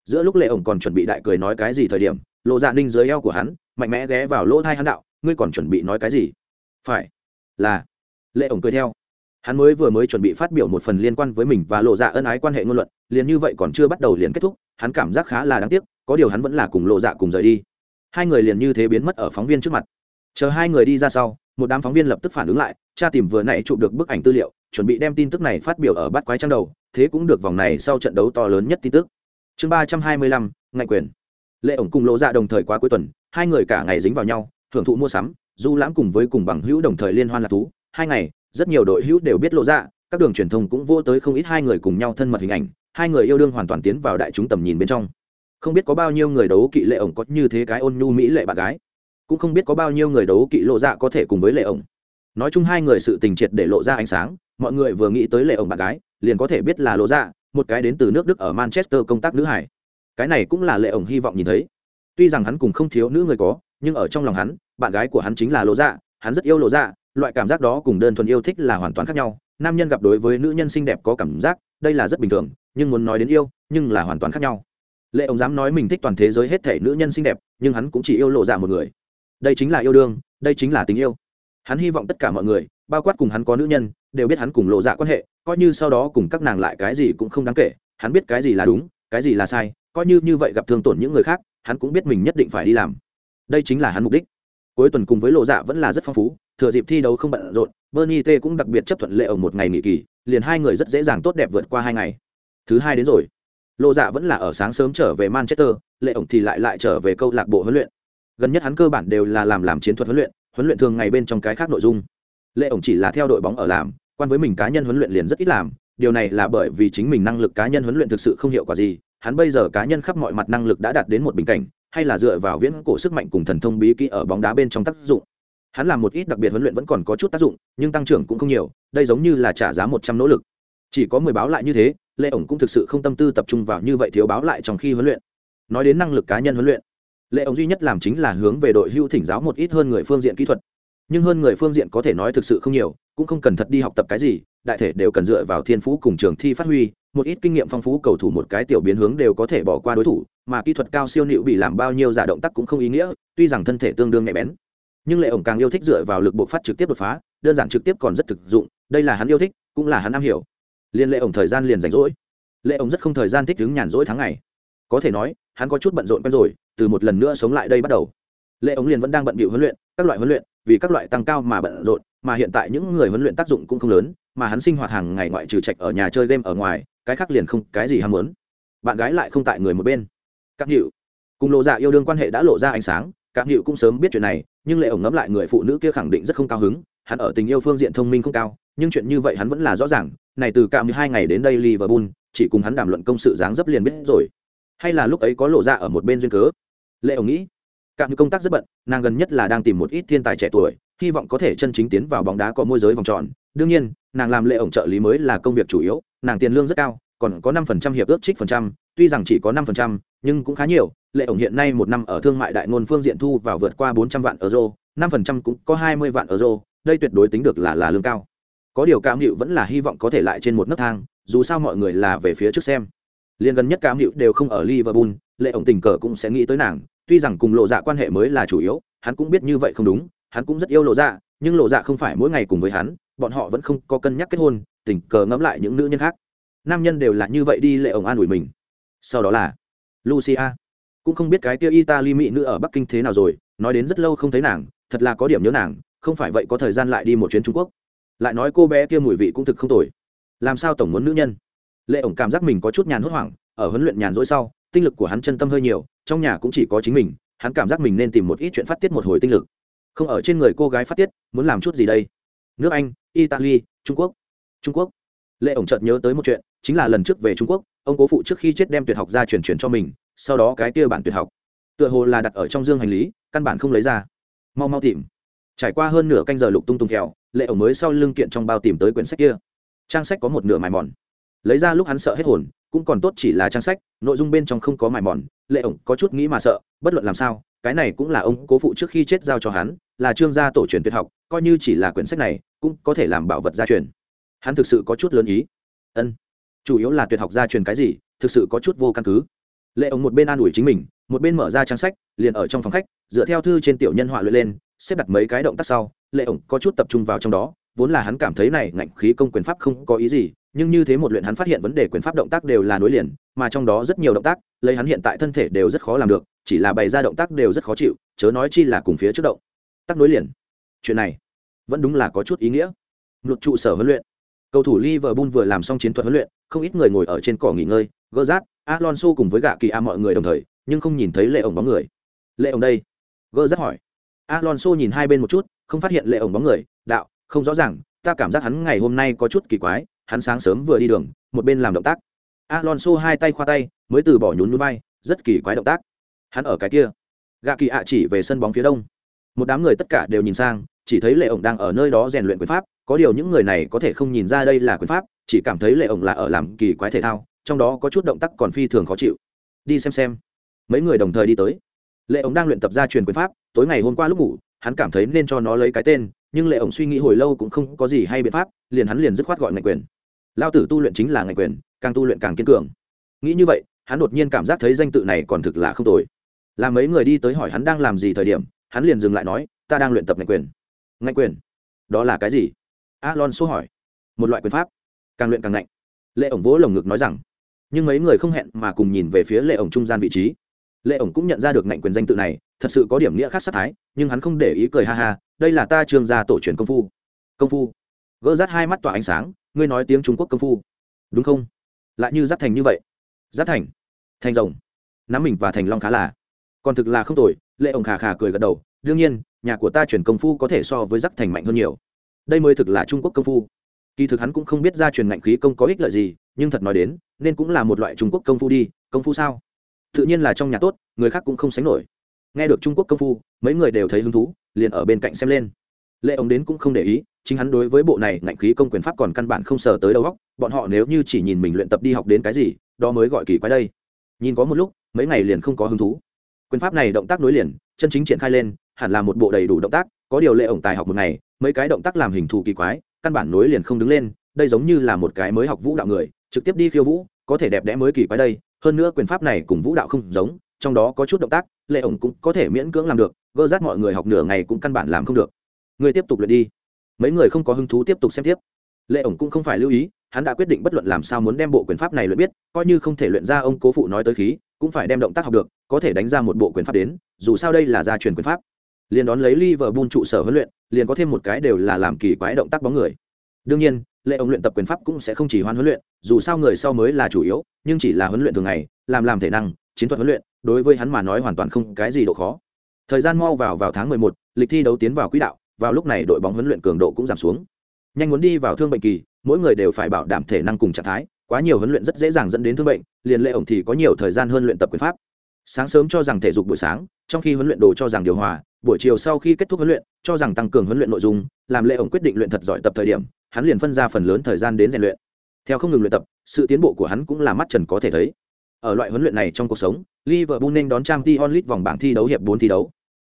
giữa lúc lệ ổng còn chuẩn bị đại cười nói cái gì thời điểm lộ dạ ninh dưới eo của hắn, mạnh mẽ ghé vào lỗ thai hắn đạo, ngươi còn chuẩn bị nói cái gì? Phải. Là. Lệ ổng cười theo. Hắn mới vừa mới chuẩn bị phát biểu một phần liên quan với mình và lộ dạ ân ái quan hệ ngôn luận, liền như vậy còn chưa bắt đầu liền kết thúc, hắn cảm giác khá là đáng tiếc, có điều hắn vẫn là cùng lộ dạ cùng rời đi. Hai người liền như thế biến mất ở phóng viên trước mặt. Chờ hai người đi ra sau, một đám phóng viên lập tức phản ứng lại cha tìm vừa nãy chụp được bức ảnh tư liệu, chuẩn bị đem tin tức này phát biểu ở bắt quái trang đầu, thế cũng được vòng này sau trận đấu to lớn nhất tin tức. Chương ba trăm hai mươi lăm ngạch quyền lệ ổng cùng lộ dạ đồng thời quá cuối tuần, hai người cả ngày dính vào nhau, thưởng thụ mua sắm, du lãm cùng với cùng bằng hữu đồng thời liên hoan lạc thú. Hai ngày, rất nhiều đội hữu đều biết lộ ra các đường truyền thông cũng vô tới không ít hai người cùng nhau thân mật hình ảnh, hai người yêu đương hoàn toàn tiến vào đại chúng tầm nhìn bên trong. Không biết có bao nhiêu người đấu kỵ lệ ổng có như thế cái ôn nhu mỹ lệ bạn gái, cũng không biết có bao nhiêu người đấu kỵ lộ dạ có thể cùng với lệ ổng. Nói chung hai người sự tình triệt để lộ ra ánh sáng, mọi người vừa nghĩ tới lệ ổng bạn gái, liền có thể biết là lộ dạ một cái đến từ nước đức ở manchester công tác nữ hải cái này cũng là lệ ổng hy vọng nhìn thấy. Tuy rằng hắn cùng không thiếu nữ người có, nhưng ở trong lòng hắn, bạn gái của hắn chính là lộ dạ hắn rất yêu lộ dạ loại cảm giác đó cùng đơn thuần yêu thích là hoàn toàn khác nhau. Nam nhân gặp đối với nữ nhân xinh đẹp có cảm giác, đây là rất bình thường, nhưng muốn nói đến yêu, nhưng là hoàn toàn khác nhau. Lệ ổng dám nói mình thích toàn thế giới hết thể nữ nhân xinh đẹp, nhưng hắn cũng chỉ yêu lộ dạ một người. Đây chính là yêu đương, đây chính là tình yêu. Hắn hy vọng tất cả mọi người, bao quát cùng hắn có nữ nhân, đều biết hắn cùng lộ dạ quan hệ, coi như sau đó cùng các nàng lại cái gì cũng không đáng kể, hắn biết cái gì là đúng, cái gì là sai coi như như vậy gặp thương tổn những người khác, hắn cũng biết mình nhất định phải đi làm. Đây chính là hắn mục đích. Cuối tuần cùng với lộ dạ vẫn là rất phong phú, thừa dịp thi đấu không bận rộn, bernie t cũng đặc biệt chấp thuận lệ ở một ngày nghỉ kỳ, liền hai người rất dễ dàng tốt đẹp vượt qua hai ngày. Thứ hai đến rồi. Lộ dạ vẫn là ở sáng sớm trở về manchester, lệ ổng thì lại lại trở về câu lạc bộ huấn luyện. Gần nhất hắn cơ bản đều là làm làm chiến thuật huấn luyện huấn luyện thường ngày bên trong cái khác nội dung. Lệ ổng chỉ là theo đội bóng ở làm, quan với mình cá nhân huấn luyện liền rất ít làm, điều này là bởi vì chính mình năng lực cá nhân huấn luyện thực sự không hiệu quả gì hắn bây giờ cá nhân khắp mọi mặt năng lực đã đạt đến một bình cảnh, hay là dựa vào viễn cổ sức mạnh cùng thần thông bí kỹ ở bóng đá bên trong tác dụng. Hắn làm một ít đặc biệt huấn luyện vẫn còn có chút tác dụng, nhưng tăng trưởng cũng không nhiều, đây giống như là trả giá một trăm nỗ lực. Chỉ có mười báo lại như thế lệ ổng cũng thực sự không tâm tư tập trung vào như vậy thiếu báo lại trong khi huấn luyện. Nói đến năng lực cá nhân huấn luyện lệ ổng duy nhất làm chính là hướng về đội hưu thỉnh giáo một ít hơn người phương diện kỹ thuật. Nhưng hơn người phương diện có thể nói thực sự không nhiều, cũng không cần thật đi học tập cái gì, đại thể đều cần dựa vào thiên phú cùng trường thi phát huy một ít kinh nghiệm phong phú cầu thủ một cái tiểu biến hướng đều có thể bỏ qua đối thủ, mà kỹ thuật cao siêu nịu bị làm bao nhiêu giả động tác cũng không ý nghĩa, tuy rằng thân thể tương đương nhạy bén. Nhưng lệ ổng càng yêu thích dựa vào lực bộ phát trực tiếp đột phá, đơn giản trực tiếp còn rất thực dụng, đây là hắn yêu thích, cũng là hắn am hiểu. Liên lệ ổng thời gian liền rảnh rỗi. Lệ ổng rất không thời gian thích đứng nhàn rỗi tháng ngày. Có thể nói, hắn có chút bận rộn quen rồi, từ một lần nữa sống lại đây bắt đầu. Lệ ổng liền vẫn đang bận bịu huấn luyện, các loại huấn luyện, vì các loại tăng cao mà bận rộn, mà hiện tại những người huấn luyện tác dụng cũng không lớn, mà hắn sinh hoạt hàng ngày ngoại trừ trạch ở nhà chơi game ở ngoài cái khác liền không cái gì ham muốn. Bạn gái lại không tại người một bên. Các hiệu cùng lộ dạ yêu đương quan hệ đã lộ ra ánh sáng, các hiệu cũng sớm biết chuyện này, nhưng lệ ổng ngẫm lại người phụ nữ kia khẳng định rất không cao hứng, hắn ở tình yêu phương diện thông minh không cao, nhưng chuyện như vậy hắn vẫn là rõ ràng, này từ cả hai ngày đến đây liverpool, chỉ cùng hắn đàm luận công sự dáng dấp liền biết rồi. Hay là lúc ấy có lộ ra ở một bên duyên cớ? Lệ ổng nghĩ cạm như công tác rất bận, nàng gần nhất là đang tìm một ít thiên tài trẻ tuổi, hy vọng có thể chân chính tiến vào bóng đá có môi giới vòng tròn đương nhiên, nàng làm lệ ổng trợ lý mới là công việc chủ yếu, nàng tiền lương rất cao, còn có năm phần trăm hiệp ước trích phần trăm, tuy rằng chỉ có năm phần trăm, nhưng cũng khá nhiều. Lệ ổng hiện nay một năm ở thương mại đại ngôn phương diện thu vào vượt qua bốn trăm vạn euro, năm phần trăm cũng có hai mươi vạn euro, đây tuyệt đối tính được là là lương cao. Có điều cảm hiệu vẫn là hy vọng có thể lại trên một nấc thang, dù sao mọi người là về phía trước xem. Liên gần nhất cảm hiệu đều không ở liverpool lệ ổng tình cờ cũng sẽ nghĩ tới nàng, tuy rằng cùng lộ dạ quan hệ mới là chủ yếu, hắn cũng biết như vậy không đúng, hắn cũng rất yêu lộ dạ nhưng lộ dạ không phải mỗi ngày cùng với hắn bọn họ vẫn không có cân nhắc kết hôn, tình cờ ngẫm lại những nữ nhân khác. Nam nhân đều là như vậy đi lệ ổng an ủi mình. Sau đó là lucia. Cũng không biết cái kia italy mỹ nữ ở bắc kinh thế nào rồi, nói đến rất lâu không thấy nàng, thật là có điểm nhớ nàng, không phải vậy có thời gian lại đi một chuyến trung quốc. Lại nói cô bé kia mùi vị cũng thực không tồi. Làm sao tổng muốn nữ nhân? Lệ ổng cảm giác mình có chút nhàn hốt hoảng, ở huấn luyện nhàn rỗi sau, tinh lực của hắn chân tâm hơi nhiều, trong nhà cũng chỉ có chính mình, hắn cảm giác mình nên tìm một ít chuyện phát tiết một hồi tinh lực. Không, ở trên người cô gái phát tiết, muốn làm chút gì đây? Nước anh italy, trung quốc. Trung quốc. Lệ ổng chợt nhớ tới một chuyện, chính là lần trước về trung quốc, ông cố phụ trước khi chết đem tuyệt học ra truyền truyền cho mình, sau đó cái kia bản tuyệt học. Tựa hồ là đặt ở trong dương hành lý, căn bản không lấy ra. Mau mau tìm. Trải qua hơn nửa canh giờ lục tung tung theo lệ ổng mới sau lưng kiện trong bao tìm tới quyển sách kia. Trang sách có một nửa mài mòn. Lấy ra lúc hắn sợ hết hồn, cũng còn tốt chỉ là trang sách, nội dung bên trong không có mài mòn, lệ ổng có chút nghĩ mà sợ, bất luận làm sao, cái này cũng là ông cố phụ trước khi chết giao cho hắn là trương gia tổ truyền tuyệt học, coi như chỉ là quyển sách này, cũng có thể làm bảo vật gia truyền. Hắn thực sự có chút lớn ý. Ân, chủ yếu là tuyệt học gia truyền cái gì, thực sự có chút vô căn cứ. Lệ ổng một bên an ủi chính mình, một bên mở ra trang sách, liền ở trong phòng khách, dựa theo thư trên tiểu nhân họa luyện lên, xếp đặt mấy cái động tác sau, lệ ổng có chút tập trung vào trong đó, vốn là hắn cảm thấy này ngạnh khí công quyền pháp không có ý gì, nhưng như thế một luyện hắn phát hiện vấn đề quyền pháp động tác đều là nối liền, mà trong đó rất nhiều động tác, lấy hắn hiện tại thân thể đều rất khó làm được, chỉ là bày ra động tác đều rất khó chịu, chớ nói chi là cùng phía trước động tắc nối liền. Chuyện này vẫn đúng là có chút ý nghĩa. Luật trụ sở huấn luyện. Cầu thủ liverpool vừa làm xong chiến thuật huấn luyện, không ít người ngồi ở trên cỏ nghỉ ngơi, gỡ rát, alonso cùng với gạ kỳ a mọi người đồng thời, nhưng không nhìn thấy lệ ổng bóng người. Lệ ổng đây? Gỡ rát hỏi. Alonso nhìn hai bên một chút, không phát hiện lệ ổng bóng người. Đạo, không rõ ràng, ta cảm giác hắn ngày hôm nay có chút kỳ quái, hắn sáng sớm vừa đi đường, một bên làm động tác. Alonso hai tay khoa tay, mới từ bỏ nhún núi bay rất kỳ quái động tác. Hắn ở cái kia. Gạ kỳ ạ chỉ về sân bóng phía đông một đám người tất cả đều nhìn sang, chỉ thấy lệ ổng đang ở nơi đó rèn luyện quyền pháp, có điều những người này có thể không nhìn ra đây là quyền pháp, chỉ cảm thấy lệ ổng là ở làm kỳ quái thể thao, trong đó có chút động tác còn phi thường khó chịu. Đi xem xem. Mấy người đồng thời đi tới. Lệ ổng đang luyện tập ra truyền quyền pháp, tối ngày hôm qua lúc ngủ, hắn cảm thấy nên cho nó lấy cái tên, nhưng lệ ổng suy nghĩ hồi lâu cũng không có gì hay biện pháp, liền hắn liền dứt khoát gọi ngạch quyền. Lao tử tu luyện chính là ngạch quyền, càng tu luyện càng kiên cường. Nghĩ như vậy, hắn đột nhiên cảm giác thấy danh tự này còn thực là không tồi. Là mấy người đi tới hỏi hắn đang làm gì thời điểm hắn liền dừng lại nói, ta đang luyện tập ngạch quyền. Ngạch quyền? Đó là cái gì? Alonso hỏi. Một loại quyền pháp. Càng luyện càng ngạnh. Lệ ổng vỗ lồng ngực nói rằng, nhưng mấy người không hẹn mà cùng nhìn về phía lệ ổng trung gian vị trí. Lệ ổng cũng nhận ra được ngạnh quyền danh tự này, thật sự có điểm nghĩa khác sát thái, nhưng hắn không để ý cười ha ha, đây là ta trường gia tổ truyền công phu. Công phu? Gỡ rát hai mắt tỏa ánh sáng, ngươi nói tiếng trung quốc công phu. Đúng không? Lại như giáp thành như vậy. Giáp thành? Thành rồng? Nắm mình và thành long khá là. Còn thực là không tồi lệ ổng khà khà cười gật đầu, đương nhiên, nhà của ta chuyển công phu có thể so với giắc thành mạnh hơn nhiều. Đây mới thực là trung quốc công phu. Kỳ thực hắn cũng không biết ra truyền ngạnh khí công có ích lợi gì, nhưng thật nói đến, nên cũng là một loại trung quốc công phu đi, công phu sao? Tự nhiên là trong nhà tốt, người khác cũng không sánh nổi. Nghe được trung quốc công phu, mấy người đều thấy hứng thú, liền ở bên cạnh xem lên. Lệ ống đến cũng không để ý, chính hắn đối với bộ này ngạnh khí công quyền pháp còn căn bản không sờ tới đầu góc bọn họ nếu như chỉ nhìn mình luyện tập đi học đến cái gì, đó mới gọi kỳ quái đây. Nhìn có một lúc, mấy ngày liền không có hứng thú quyền pháp này động tác nối liền, chân chính triển khai lên, hẳn là một bộ đầy đủ động tác, có điều lệ ổng tài học một ngày, mấy cái động tác làm hình thù kỳ quái, căn bản nối liền không đứng lên, đây giống như là một cái mới học vũ đạo người, trực tiếp đi khiêu vũ, có thể đẹp đẽ mới kỳ quái đây, hơn nữa quyền pháp này cùng vũ đạo không giống, trong đó có chút động tác, lệ ổng cũng có thể miễn cưỡng làm được gơ rát mọi người học nửa ngày cũng căn bản làm không được. Người tiếp tục luyện đi. Mấy người không có hứng thú tiếp tục xem tiếp. Lệ ổng cũng không phải lưu ý, hắn đã quyết định bất luận làm sao muốn đem bộ quyền pháp này luyện biết, coi như không thể luyện ra ông cố phụ nói tới khí, cũng phải đem động tác học được có thể đánh ra một bộ quyền pháp đến dù sao đây là gia truyền quyền pháp. Liền đón lấy Liverpool trụ sở huấn luyện liền có thêm một cái đều là làm kỳ quái động tác bóng người. Đương nhiên lệ ông luyện tập quyền pháp cũng sẽ không chỉ hoan huấn luyện dù sao người sau mới là chủ yếu nhưng chỉ là huấn luyện thường ngày làm làm thể năng chiến thuật huấn luyện đối với hắn mà nói hoàn toàn không cái gì độ khó. Thời gian mau vào vào tháng 11, lịch thi đấu tiến vào quỹ đạo vào lúc này đội bóng huấn luyện cường độ cũng giảm xuống. Nhanh muốn đi vào thương bệnh kỳ mỗi người đều phải bảo đảm thể năng cùng trạng thái quá nhiều huấn luyện rất dễ dàng dẫn đến thương bệnh liền lệ ổng thì có nhiều thời gian hơn luyện tập quyền pháp sáng sớm cho rằng thể dục buổi sáng, trong khi huấn luyện đồ cho rằng điều hòa, buổi chiều sau khi kết thúc huấn luyện, cho rằng tăng cường huấn luyện nội dung, làm lệ ổng quyết định luyện thật giỏi tập thời điểm, hắn liền phân ra phần lớn thời gian đến rèn luyện. Theo không ngừng luyện tập, sự tiến bộ của hắn cũng là mắt trần có thể thấy. Ở loại huấn luyện này trong cuộc sống, liverpool nên đón trang t onlit vòng bảng thi đấu hiệp bốn thi đấu.